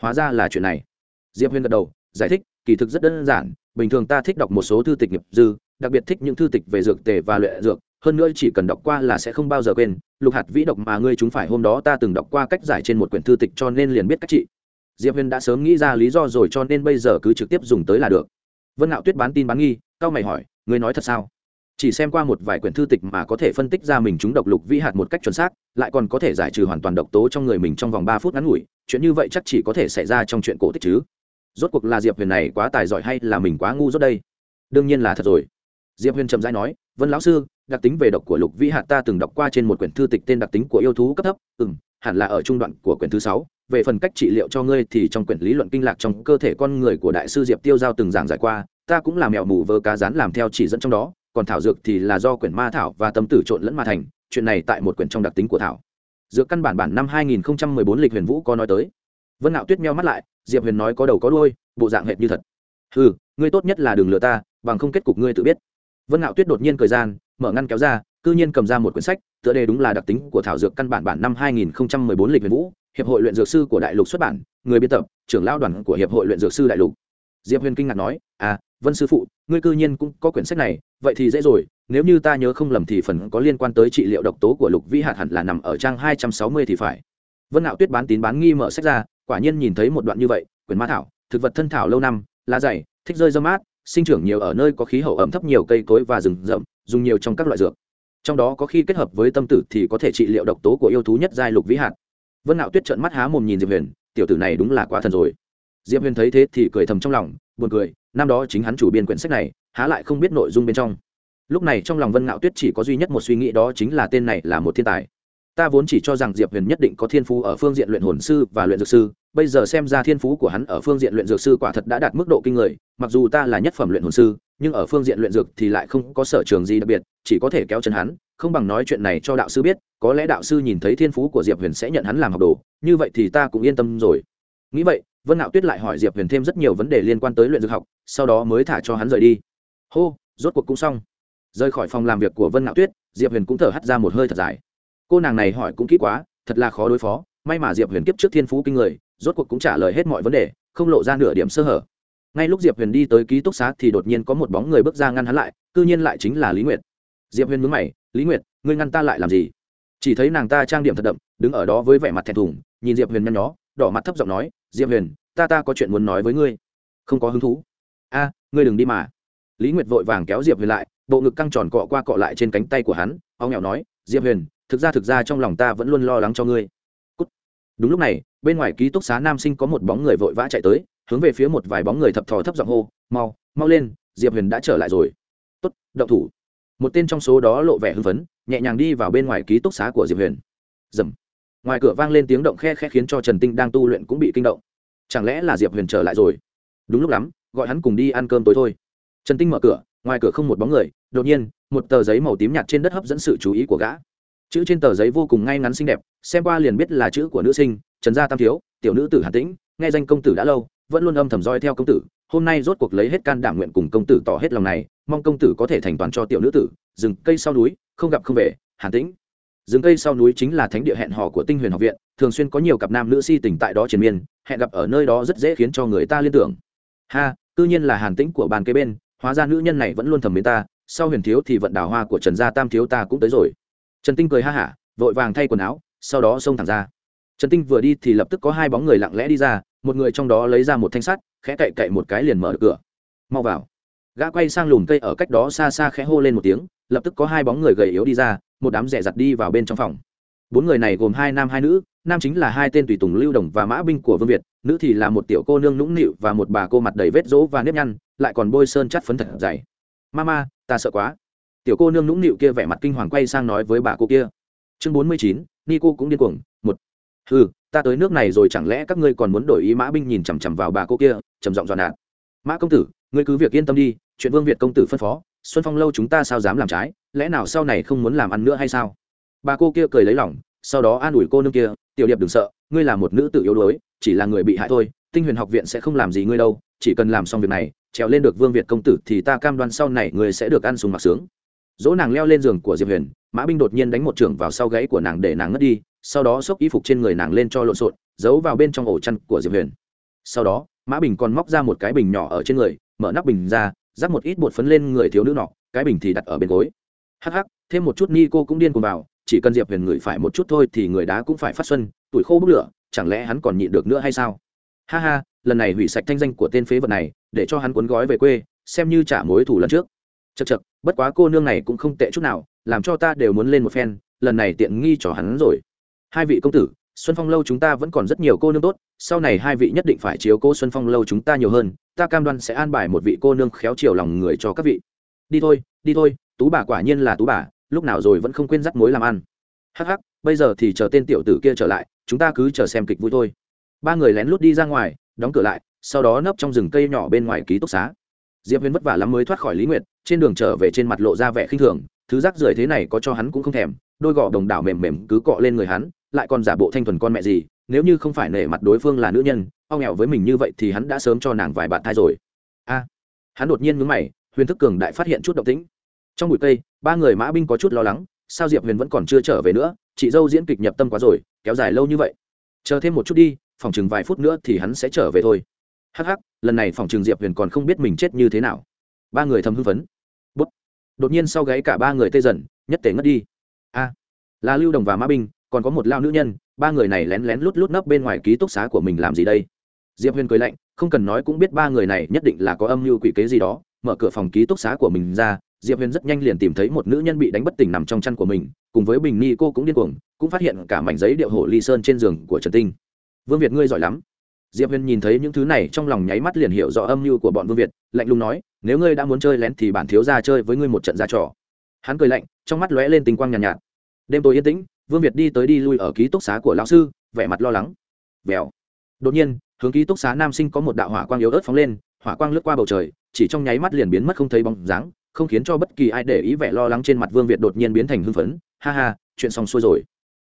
Hóa ra là chuyện này. Diệp huyền gật đầu, giải thích, kỳ thực rất đơn giản, bình thường ta thích đọc một số thư tịch nghiệp dư, đặc biệt thích những thư tịch về dược tề và luyện dược hơn nữa chỉ cần đọc qua là sẽ không bao giờ quên, lục hạt vĩ độc mà ngươi chúng phải hôm đó ta từng đọc qua cách giải trên một quyển thư tịch cho nên liền biết cách trị. Diệp huyền đã sớm nghĩ ra lý do rồi cho nên bây giờ cứ trực tiếp dùng tới là được. Vân ngạo tuyết bán tin bán nghi cao mày hỏi, ngươi nói thật sao? Chỉ xem qua một vài quyển thư tịch mà có thể phân tích ra mình chúng độc lục vĩ hạt một cách chuẩn xác, lại còn có thể giải trừ hoàn toàn độc tố trong người mình trong vòng ba phút ngắn ngủi, chuyện như vậy chắc chỉ có thể xảy ra trong chuyện cổ tích chứ. Rốt cuộc là diệp huyền này quá tài giỏi hay là mình quá ngu rốt đây? Đương nhiên là thật rồi. Diệp huyền trầm rãi nói, vân lão sư đặc tính về độc của lục vĩ hạt ta từng đọc qua trên một quyển thư tịch tên đặc tính của yêu thú cấp thấp. Ừ m hẳn là ở trung đoạn của quyển thứ sáu. Về phần cách trị liệu cho ngươi thì trong quyển lý luận kinh lạc trong cơ thể con người của đại sư diệp tiêu giao từng giảng giải qua, ta cũng làm mèo mù vơ cá rán làm theo chỉ dẫn trong đó, còn thảo dược thì là do quyển ma thảo và tâm tử trộn lẫn mà thành, chuyện này tại một quyển trong đặc tính của thảo. Dược căn bản bản năm 2014 lịch huyền vũ có nói tới. Vân nạo tuyết meo mắt lại, diệp huyền nói có đầu có đuôi, bộ dạng hệt như thật. Ừ ngươi tốt nhất là đừng lừa ta, bằng không kết cục ngươi tự biết vân ngạo tuyết đột nhiên cười gian, mở ngăn kéo ra, cư nhiên cầm ra một quyển sách, tựa đề đúng là đặc tính của thảo dược căn bản bản năm 2014 lịch huyền vũ, hiệp hội luyện dược sư của đại lục xuất bản, người biên tập, trưởng lao đoàn của hiệp hội luyện dược sư đại lục. Diệp huyền kinh ngạc nói à vân sư phụ, ngươi cư nhiên cũng có quyển sách này, vậy thì dễ rồi, nếu như ta nhớ không lầm thì phần có liên quan tới trị liệu độc tố của lục vĩ hạt hẳn là nằm ở trang hai trăm sáu mươi thì phải. Vân nạo tuyết bán tín bán nghi mở sách ra, quả nhiên nhìn thấy một đoạn như vậy, quyển ma thảo, thực vật thân thảo lâu năm, lá dày, thích rơi dơ mát sinh trưởng nhiều ở nơi có khí hậu ẩm thấp nhiều cây cối và rừng rậm, dùng nhiều trong các loại dược. Trong đó có khi kết hợp với tâm tử thì có thể trị liệu độc tố của yêu thú nhất giai lục vĩ hạt. Vân nạo tuyết trợn mắt há mồm nhìn diệp huyền, tiểu tử này đúng là quá thần rồi. Diệp huyền thấy thế thì cười thầm trong lòng, buồn cười, năm đó chính hắn chủ biên quyển sách này, há lại không biết nội dung bên trong. Lúc này trong lòng vân ngạo tuyết chỉ có duy nhất một suy nghĩ đó chính là tên này là một thiên tài. Ta vốn chỉ cho rằng diệp huyền nhất định có thiên phú ở phương diện luyện hồn sư và luyện dược sư bây giờ xem ra thiên phú của hắn ở phương diện luyện dược sư quả thật đã đạt mức độ kinh người, mặc dù ta là nhất phẩm luyện hồn sư, nhưng ở phương diện luyện dược thì lại không có sở trường gì đặc biệt, chỉ có thể kéo chân hắn, không bằng nói chuyện này cho đạo sư biết, có lẽ đạo sư nhìn thấy thiên phú của diệp huyền sẽ nhận hắn làm học đồ, như vậy thì ta cũng yên tâm rồi. Nghĩ vậy, vân ngạo tuyết lại hỏi diệp huyền thêm rất nhiều vấn đề liên quan tới luyện dược học, sau đó mới thả cho hắn rời đi. Hô, rốt cuộc cũng xong. Rời khỏi phòng làm việc của vân ngạo tuyết, diệp huyền cũng thở hắt ra một hơi thật dài. Cô nàng này hỏi cũng kỹ quá, thật là khó đối phó, may mà diệp huyền kiếp trước thiên phú kinh người rốt cuộc cũng trả lời hết mọi vấn đề, không lộ ra nửa điểm sơ hở. Ngay lúc diệp huyền đi tới ký túc xá thì đột nhiên có một bóng người bước ra ngăn hắn lại c ư nhiên lại chính là lý nguyệt. Diệp huyền mướn mày, lý nguyệt, ngươi ngăn ta lại làm gì? Chỉ thấy nàng ta trang điểm thật đậm, đứng ở đó với vẻ mặt thẹn thùng, nhìn diệp huyền nhăn nhó, đỏ mặt thấp giọng nói, diệp huyền, ta ta có chuyện muốn nói với ngươi. Không có hứng thú. A, ngươi đừng đi mà. Lý nguyệt vội vàng kéo diệp huyền lại, bộ ngực căng tròn cọ qua cọ lại trên cánh tay của hắn ông nghèo nói, diệp huyền, thực ra thực ra trong lòng ta vẫn luôn lo lắng cho ngươi đúng lúc này, bên ngoài ký túc xá nam sinh có một bóng người vội vã chạy tới, hướng về phía một vài bóng người thập thò thấp giọng hô, mau mau lên, diệp huyền đã trở lại rồi. Tốt, động thủ. Một tên trong số đó lộ vẻ hưng phấn, nhẹ nhàng đi vào bên ngoài ký túc xá của diệp huyền. Dầm. Ngoài cửa vang lên tiếng động khe khe khiến cho trần tinh đang tu luyện cũng bị kinh động. Chẳng lẽ là diệp huyền trở lại rồi? Đúng lúc lắm, gọi hắn cùng đi ăn cơm tối thôi. Trần tinh mở cửa, ngoài cửa không một bóng người, đột nhiên, một tờ giấy màu tím nhạt trên đất hấp dẫn sự chú ý của gã chữ trên tờ giấy vô cùng ngay ngắn xinh đẹp, xem qua liền biết là chữ của nữ sinh, trần gia tam thiếu, tiểu nữ tử hà tĩnh, nghe danh công tử đã lâu, vẫn luôn âm thầm roi theo công tử. Hôm nay rốt cuộc lấy hết can đảm nguyện cùng công tử tỏ hết lòng này, mong công tử có thể thành toàn cho tiểu nữ tử, rừng cây sau núi, không gặp không về, hà tĩnh. Rừng cây sau núi chính là thánh địa hẹn hò của tinh huyền học viện, thường xuyên có nhiều cặp nam nữ si tình tại đó triền miên, hẹn gặp ở nơi đó rất dễ khiến cho người ta liên tưởng. Ha tự nhiên là hàn tĩnh của bàn kế bên, hóa ra nữ nhân này vẫn luôn thầm mến ta, sau huyền thiếu thì vận đào hoa của trần gia tam thiếu ta cũng tới rồi trần tinh cười ha hả, vội vàng thay quần áo, sau đó xông thẳng ra. Trần tinh vừa đi thì lập tức có hai bóng người lặng lẽ đi ra, một người trong đó lấy ra một thanh sắt, khẽ cậy cậy một cái liền mở được cửa. Mau vào. Gã quay sang lùm cây ở cách đó xa xa khẽ hô lên một tiếng, lập tức có hai bóng người gầy yếu đi ra, một đám rẻ giặt đi vào bên trong phòng. Bốn người này gồm hai nam hai nữ, nam chính là hai tên tùy tùng lưu đồng và mã binh của vương việt, nữ thì là một tiểu cô nương nũng nịu và một bà cô mặt đầy vết rỗ và nếp nhăn, lại còn bôi sơn chắt phấn thật dày. Mama, ta sợ quá tiểu cô nương nũng nịu kia vẻ mặt kinh hoàng quay sang nói với bà cô kia. Chương bốn mươi chín ni cô cũng điên cuồng, một. Ừ ta tới nước này rồi chẳng lẽ các ngươi còn muốn đổi ý mã binh nhìn chằm chằm vào bà cô kia, trầm giọng dọn nạn mã công tử, ngươi cứ việc yên tâm đi, chuyện vương việt công tử phân phó, xuân phong lâu chúng ta sao dám làm trái, lẽ nào sau này không muốn làm ăn nữa hay sao? Bà cô kia cười lấy lỏng sau đó an ủi cô nương kia, tiểu điệp đừng sợ, ngươi là một nữ tử yếu đuối, chỉ là người bị hại thôi, tinh huyền học viện sẽ không làm gì ngươi đâu, chỉ cần làm xong việc này, trèo lên được vương việt công tử thì ta cam đoan sau này ngươi sẽ được ăn sùng mặc sướng dỗ nàng leo lên giường của diệp huyền, mã binh đột nhiên đánh một trưởng vào sau gáy của nàng để nàng ngất đi, sau đó xốc y phục trên người nàng lên cho lộn xộn, giấu vào bên trong ổ chăn của diệp huyền. Sau đó, mã bình còn móc ra một cái bình nhỏ ở trên người, mở nắp bình ra, rắc một ít bột phấn lên người thiếu nữ nọ, cái bình thì đặt ở bên gối. Hắc hắc, thêm một chút ni cô cũng điên cùng vào, chỉ cần diệp huyền ngửi phải một chút thôi thì người đá cũng phải phát xuân, tuổi khô bốc lửa, chẳng lẽ hắn còn nhịn được nữa hay sao? Ha ha, lần này hủy sạch thanh danh của tên phế vật này, để cho hắn cuốn gói về quê, xem như trả mối thủ lần trước chật chật, bất quá cô nương này cũng không tệ chút nào, làm cho ta đều muốn lên một phen, lần này tiện nghi cho hắn rồi. Hai vị công tử, xuân phong lâu chúng ta vẫn còn rất nhiều cô nương tốt, sau này hai vị nhất định phải chiếu cô xuân phong lâu chúng ta nhiều hơn, ta cam đoan sẽ an bài một vị cô nương khéo chiều lòng người cho các vị. Đi thôi đi thôi, tú bà quả nhiên là tú bà, lúc nào rồi vẫn không quên dắt mối làm ăn. Hắc hắc, bây giờ thì chờ tên tiểu tử kia trở lại, chúng ta cứ chờ xem kịch vui thôi. Ba người lén lút đi ra ngoài, đóng cửa lại, sau đó nấp trong rừng cây nhỏ bên ngoài ký túc xá. Diệp huyền vất vả lắm mới thoát khỏi lý nguyệt trên đường trở về trên mặt lộ ra vẻ khinh thường, thứ rác rưởi thế này có cho hắn cũng không thèm, đôi gò đồng đảo mềm mềm cứ cọ lên người hắn, lại còn giả bộ thanh thuần con mẹ gì, nếu như không phải nể mặt đối phương là nữ nhân, ao nghèo với mình như vậy thì hắn đã sớm cho nàng vài bạn thai rồi. A, hắn đột nhiên ngứng mày, huyền thức cường đại phát hiện chút động tĩnh. Trong bụi cây, ba người mã binh có chút lo lắng, sao diệp huyền vẫn còn chưa trở về nữa, chị dâu diễn kịch nhập tâm quá rồi, kéo dài lâu như vậy. Chờ thêm một chút đi, phòng chừng vài phút nữa thì hắn sẽ trở về thôi. Hắc hắc, lần này phòng trường diệp huyền còn không biết mình chết như thế nào. Ba người thầm hưng phấn đột nhiên sau gáy cả ba người tê dần, nhất tể ngất đi. A, là lưu đồng và mã binh còn có một lao nữ nhân, ba người này lén lén lút lút nấp bên ngoài ký túc xá của mình làm gì đây? Diệp huyền cười lạnh, không cần nói cũng biết ba người này nhất định là có âm mưu quỷ kế gì đó, mở cửa phòng ký túc xá của mình ra, diệp huyền rất nhanh liền tìm thấy một nữ nhân bị đánh bất tỉnh nằm trong chăn của mình, cùng với bình ni cô cũng điên cuồng, cũng phát hiện cả mảnh giấy điệu hổ ly sơn trên giường của trần tinh. Vương việt ngươi giỏi lắm diệp huyền nhìn thấy những thứ này trong lòng nháy mắt liền hiểu rõ âm mưu của bọn vương việt lạnh lùng nói nếu ngươi đã muốn chơi lén thì bản thiếu ra chơi với ngươi một trận ra trò. Hắn cười lạnh trong mắt lóe lên tình quang nhàn nhạt, nhạt. Đêm tối yên tĩnh vương việt đi tới đi lui ở ký túc xá của lão sư vẻ mặt lo lắng. Vèo. Đột nhiên hướng ký túc xá nam sinh có một đạo hỏa quang yếu ớt phóng lên hỏa quang lướt qua bầu trời chỉ trong nháy mắt liền biến mất không thấy bóng dáng không khiến cho bất kỳ ai để ý vẻ lo lắng trên mặt vương việt đột nhiên biến thành hưng phấn. Ha ha chuyện xong xuôi rồi.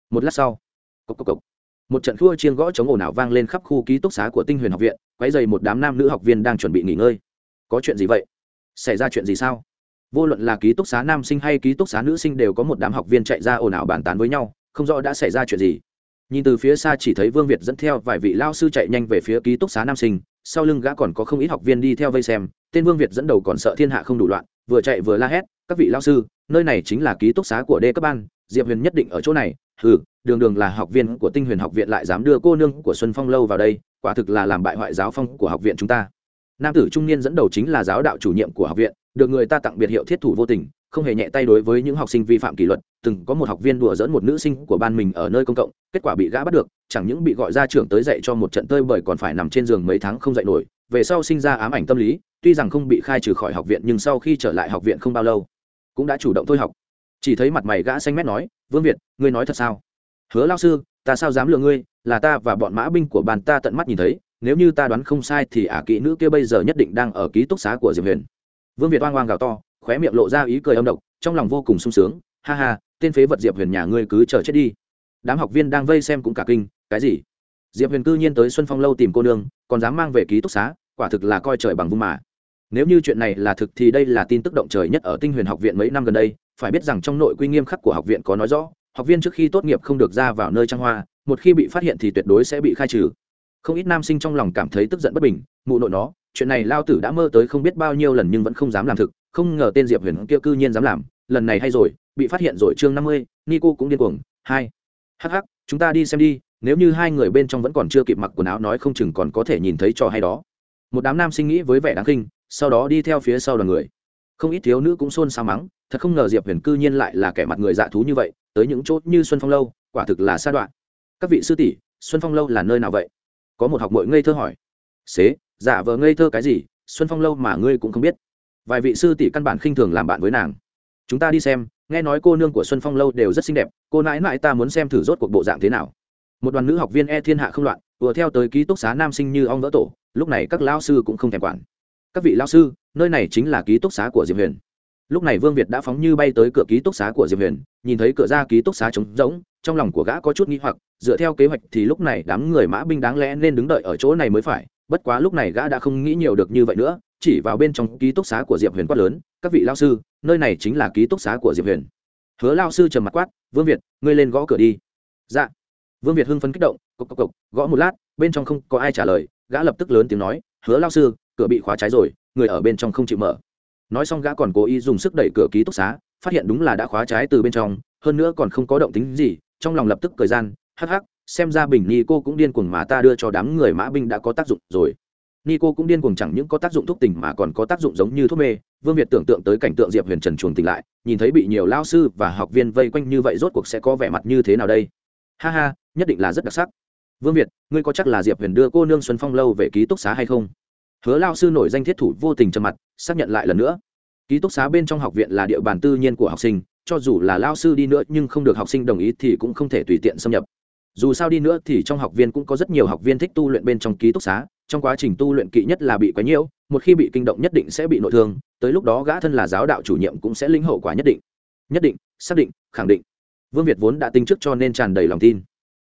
Một lát sau. Cốc cốc cốc một trận khua chiên gõ chống ồn ào vang lên khắp khu ký túc xá của tinh huyền học viện, quấy dày một đám nam nữ học viên đang chuẩn bị nghỉ ngơi. Có chuyện gì vậy? Xảy ra chuyện gì sao? Vô luận là ký túc xá nam sinh hay ký túc xá nữ sinh đều có một đám học viên chạy ra ồn ào bàn tán với nhau, không rõ đã xảy ra chuyện gì. Nhìn từ phía xa chỉ thấy vương việt dẫn theo vài vị lao sư chạy nhanh về phía ký túc xá nam sinh, sau lưng gã còn có không ít học viên đi theo vây xem, tên vương việt dẫn đầu còn sợ thiên hạ không đủ loạn, vừa chạy vừa la hét, các vị lao sư, nơi này chính là ký túc xá của đê cấp ban diệp huyền nhất định ở chỗ này. Ừ đường đường là học viên của tinh huyền học viện lại dám đưa cô nương của xuân phong lâu vào đây, quả thực là làm bại hoại giáo phong của học viện chúng ta. Nam tử trung niên dẫn đầu chính là giáo đạo chủ nhiệm của học viện, được người ta tặng biệt hiệu thiết thủ vô tình, không hề nhẹ tay đối với những học sinh vi phạm kỷ luật. Từng có một học viên đùa dẫn một nữ sinh của ban mình ở nơi công cộng, kết quả bị gã bắt được, chẳng những bị gọi ra trường tới dạy cho một trận tơi bởi còn phải nằm trên giường mấy tháng không dạy nổi. Về sau sinh ra ám ảnh tâm lý, tuy rằng không bị khai trừ khỏi học viện nhưng sau khi trở lại học viện không bao lâu, cũng đã chủ động thôi học chỉ thấy mặt mày gã xanh mét nói, vương việt, ngươi nói thật sao? Hứa lao sư, ta sao dám lừa ngươi, là ta và bọn mã binh của bàn ta tận mắt nhìn thấy, nếu như ta đoán không sai thì ả kỹ nữ kia bây giờ nhất định đang ở ký túc xá của diệp huyền. Vương việt oang oang gào to, khóe miệng lộ ra ý cười âm độc, trong lòng vô cùng sung sướng, ha ha, tên phế vật diệp huyền nhà ngươi cứ chờ chết đi. Đám học viên đang vây xem cũng cả kinh, cái gì? Diệp huyền cư nhiên tới xuân phong lâu tìm cô nương, còn dám mang về ký túc xá, quả thực là coi trời bằng vung mà nếu như chuyện này là thực thì đây là tin tức động trời nhất ở tinh huyền học viện mấy năm gần đây, phải biết rằng trong nội quy nghiêm khắc của học viện có nói rõ, học viên trước khi tốt nghiệp không được ra vào nơi trang hoa, một khi bị phát hiện thì tuyệt đối sẽ bị khai trừ. Không ít nam sinh trong lòng cảm thấy tức giận bất bình, mụ nội nó, chuyện này lao tử đã mơ tới không biết bao nhiêu lần nhưng vẫn không dám làm thực, không ngờ tên diệp huyền kia cư nhiên dám làm, lần này hay rồi, bị phát hiện rồi chương năm mươi, nico cũng điên cuồng, hai. Hh chúng ta đi xem đi, nếu như hai người bên trong vẫn còn chưa kịp mặc quần áo nói không chừng còn có thể nhìn thấy trò hay đó. Một đám nam sinh nghĩ với vẻ đáng khinh sau đó đi theo phía sau đoàn người. Không ít thiếu nữ cũng xôn xao mắng, thật không ngờ diệp huyền cư nhiên lại là kẻ mặt người dạ thú như vậy, tới những chốt như xuân phong lâu, quả thực là sa đoạn. Các vị sư tỷ, xuân phong lâu là nơi nào vậy? Có một học mội ngây thơ hỏi. Xế, giả vờ ngây thơ cái gì, xuân phong lâu mà ngươi cũng không biết. Vài vị sư tỷ căn bản khinh thường làm bạn với nàng. Chúng ta đi xem, nghe nói cô nương của xuân phong lâu đều rất xinh đẹp, cô nãi nãi ta muốn xem thử rốt cuộc bộ dạng thế nào. Một đoàn nữ học viên e thiên hạ không loạn vừa theo tới ký túc xá nam sinh như ong vỡ tổ, lúc này các lão sư cũng không thèm quản các vị lao sư, nơi này chính là ký túc xá của diệp huyền. Lúc này vương việt đã phóng như bay tới cửa ký túc xá của diệp huyền, nhìn thấy cửa ra ký túc xá trống rỗng, trong lòng của gã có chút nghi hoặc, dựa theo kế hoạch thì lúc này đám người mã binh đáng lẽ nên đứng đợi ở chỗ này mới phải, bất quá lúc này gã đã không nghĩ nhiều được như vậy nữa, chỉ vào bên trong ký túc xá của diệp huyền quát lớn, các vị lao sư, nơi này chính là ký túc xá của diệp huyền. Hứa lao sư trầm mặt quát, vương việt, ngươi lên gõ cửa đi. Dạ. Vương việt hưng phấn kích động, cộc cộc cộc, gõ một lát, bên trong không có ai trả lời, gã lập tức lớn tiếng nói, hứa lao sư cửa bị khóa trái rồi, người ở bên trong không chịu mở. Nói xong gã còn cố ý dùng sức đẩy cửa ký túc xá, phát hiện đúng là đã khóa trái từ bên trong, hơn nữa còn không có động tính gì, trong lòng lập tức thời gian, hắc hắc, xem ra bình ni cô cũng điên cuồng mà ta đưa cho đám người mã binh đã có tác dụng rồi. Ni cô cũng điên cuồng chẳng những có tác dụng thúc tình mà còn có tác dụng giống như thuốc mê. Vương việt tưởng tượng tới cảnh tượng diệp huyền trần chuồng tỉnh lại, nhìn thấy bị nhiều lao sư và học viên vây quanh như vậy rốt cuộc sẽ có vẻ mặt như thế nào đây? Ha ha, nhất định là rất đặc sắc. Vương việt, ngươi có chắc là diệp huyền đưa cô nương xuân phong lâu về ký túc xá hay không? Hứa lao sư nổi danh thiết thủ vô tình trầm mặt, xác nhận lại lần nữa. Ký túc xá bên trong học viện là địa bàn tư nhiên của học sinh, cho dù là lao sư đi nữa nhưng không được học sinh đồng ý thì cũng không thể tùy tiện xâm nhập. Dù sao đi nữa thì trong học viên cũng có rất nhiều học viên thích tu luyện bên trong ký túc xá, trong quá trình tu luyện kỵ nhất là bị quấy nhiễu, một khi bị kinh động nhất định sẽ bị nội thương, tới lúc đó gã thân là giáo đạo chủ nhiệm cũng sẽ lĩnh hậu quả nhất định. Nhất định, xác định, khẳng định. Vương việt vốn đã tính trước cho nên tràn đầy lòng tin.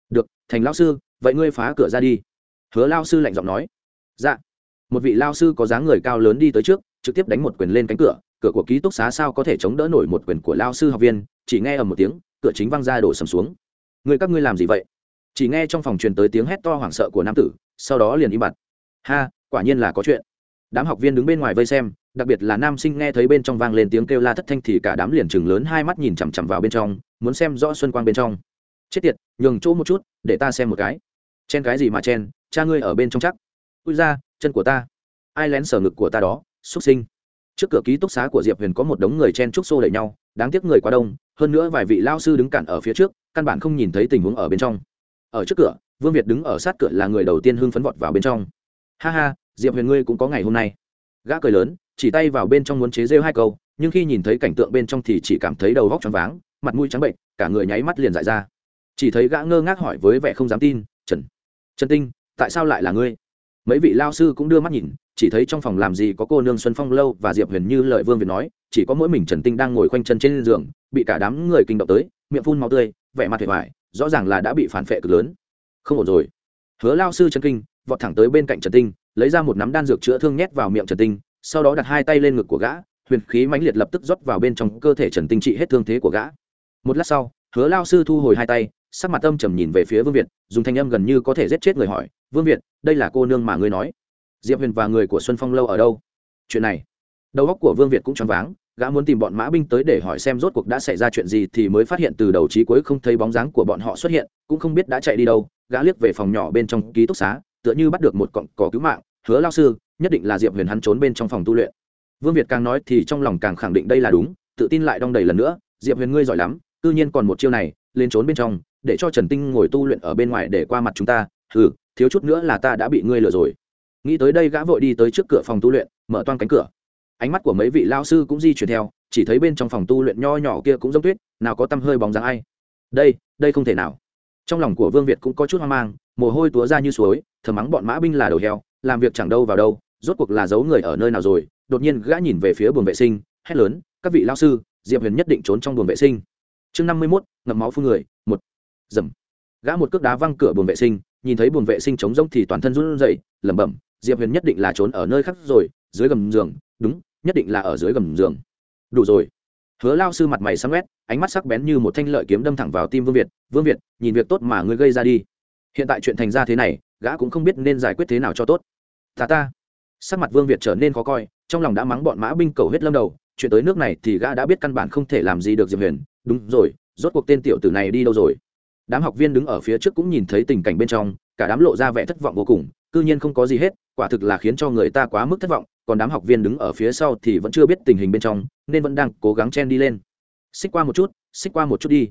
Được, thành lao sư, vậy ngươi phá cửa ra đi. Hứa lao sư lạnh giọng nói. Dạ một vị lao sư có dáng người cao lớn đi tới trước, trực tiếp đánh một quyền lên cánh cửa cửa của ký túc xá sao có thể chống đỡ nổi một quyền của lao sư học viên, chỉ nghe ở một tiếng, cửa chính văng ra đổ sầm xuống. Người các ngươi làm gì vậy? Chỉ nghe trong phòng truyền tới tiếng hét to hoảng sợ của nam tử, sau đó liền im bặt. Ha, quả nhiên là có chuyện. Đám học viên đứng bên ngoài vây xem, đặc biệt là nam sinh nghe thấy bên trong vang lên tiếng kêu la thất thanh thì cả đám liền chừng lớn hai mắt nhìn chằm chằm vào bên trong, muốn xem rõ xuân quang bên trong. Chết tiệt, nhường chỗ một chút, để ta xem một cái. Chen cái gì mà chen, cha ngươi ở bên trong chắc. Ui ra chân của ta. Ai lén sở ngực của ta đó, xuất sinh. Trước cửa ký túc xá của diệp huyền có một đống người chen trúc xô đẩy nhau, đáng tiếc người quá đông, hơn nữa vài vị lao sư đứng cản ở phía trước, căn bản không nhìn thấy tình huống ở bên trong. Ở trước cửa, vương việt đứng ở sát cửa là người đầu tiên hưng phấn vọt vào bên trong. Ha ha, diệp huyền ngươi cũng có ngày hôm nay. Gã cười lớn, chỉ tay vào bên trong muốn chế rêu hai câu, nhưng khi nhìn thấy cảnh tượng bên trong thì chỉ cảm thấy đầu vóc t r váng, mặt mũi trắng bệnh, cả người nháy mắt liền dại ra. Chỉ thấy gã ngơ ngác hỏi với vẻ không dám tin, trần trần tinh, tại sao lại là ngươi? Mấy vị lao sư cũng đưa mắt nhìn, chỉ thấy trong phòng làm gì có cô nương xuân phong lâu và diệp huyền như lợi vương việt nói, chỉ có mỗi mình trần tinh đang ngồi khoanh chân trên giường, bị cả đám người kinh động tới, miệng phun màu tươi, vẻ mặt thiệt hoài, rõ ràng là đã bị phản phệ cực lớn. Không ổn rồi. Hứa lao sư trần kinh, vọt thẳng tới bên cạnh trần tinh, lấy ra một nắm đan dược chữa thương nhét vào miệng trần tinh, sau đó đặt hai tay lên ngực của gã, huyền khí mãnh liệt lập tức rót vào bên trong cơ thể trần tinh trị hết thương thế của gã. Một lát sau, hứa lao sư thu hồi hai tay sắc mặt âm trầm nhìn về phía vương việt, dùng thanh âm gần như có thể giết chết người hỏi, vương việt, đây là cô nương mà ngươi nói? Diệp huyền và người của xuân phong lâu ở đâu? Chuyện này. Đầu óc của vương việt cũng choáng váng, gã muốn tìm bọn mã binh tới để hỏi xem rốt cuộc đã xảy ra chuyện gì thì mới phát hiện từ đầu chí cuối không thấy bóng dáng của bọn họ xuất hiện, cũng không biết đã chạy đi đâu. Gã liếc về phòng nhỏ bên trong ký túc xá, tựa như bắt được một cọng cỏ cứu mạng, hứa lao sư, nhất định là diệp huyền hắn trốn bên trong phòng tu luyện. Vương việt càng nói thì trong lòng càng khẳng định đây là đúng, tự tin lại đong đầy lần nữa, diệp huyền ngươi giỏi lắm tự nhiên còn một chiêu này, lên trốn bên trong để cho trần tinh ngồi tu luyện ở bên ngoài để qua mặt chúng ta ừ thiếu chút nữa là ta đã bị ngươi lừa rồi. Nghĩ tới đây gã vội đi tới trước cửa phòng tu luyện, mở toang cánh cửa. Ánh mắt của mấy vị lao sư cũng di chuyển theo, chỉ thấy bên trong phòng tu luyện nho nhỏ kia cũng giống tuyết, nào có tăm hơi bóng dáng ai. Đây đây không thể nào. Trong lòng của vương việt cũng có chút hoang mang, mồ hôi túa ra như suối thờ mắng bọn mã binh là đầu heo, làm việc chẳng đâu vào đâu, rốt cuộc là giấu người ở nơi nào rồi. Đột nhiên gã nhìn về phía buồng vệ sinh, hét lớn, các vị lao sư, diệp huyền nhất định trốn trong buồng vệ sinh. Chương năm mươi mốt, ngậm máu phun người dầm. Gã một cước đá văng cửa buồng vệ sinh, nhìn thấy buồng vệ sinh trống rỗng thì toàn thân run rẩy, lẩm bẩm, diệp huyền nhất định là trốn ở nơi khác rồi, dưới gầm giường, đúng, nhất định là ở dưới gầm giường. Đủ rồi. Hứa lao sư mặt mày sáng quét, ánh mắt sắc bén như một thanh lợi kiếm đâm thẳng vào tim vương việt. Vương việt, nhìn việc tốt mà ngươi gây ra đi. Hiện tại chuyện thành ra thế này, gã cũng không biết nên giải quyết thế nào cho tốt. Ta ta. Sắc mặt vương việt trở nên khó coi, trong lòng đã mắng bọn mã binh cầu hết lâm đầu. Chuyện tới nước này thì gã đã biết căn bản không thể làm gì được diệp huyền. Đúng rồi, rốt cuộc tên tiểu tử này đi đâu rồi? Đám học viên đứng ở phía trước cũng nhìn thấy tình cảnh bên trong, cả đám lộ ra vẻ thất vọng vô cùng, cư nhiên không có gì hết, quả thực là khiến cho người ta quá mức thất vọng, còn đám học viên đứng ở phía sau thì vẫn chưa biết tình hình bên trong, nên vẫn đang cố gắng chen đi lên. Xích qua một chút, xích qua một chút đi.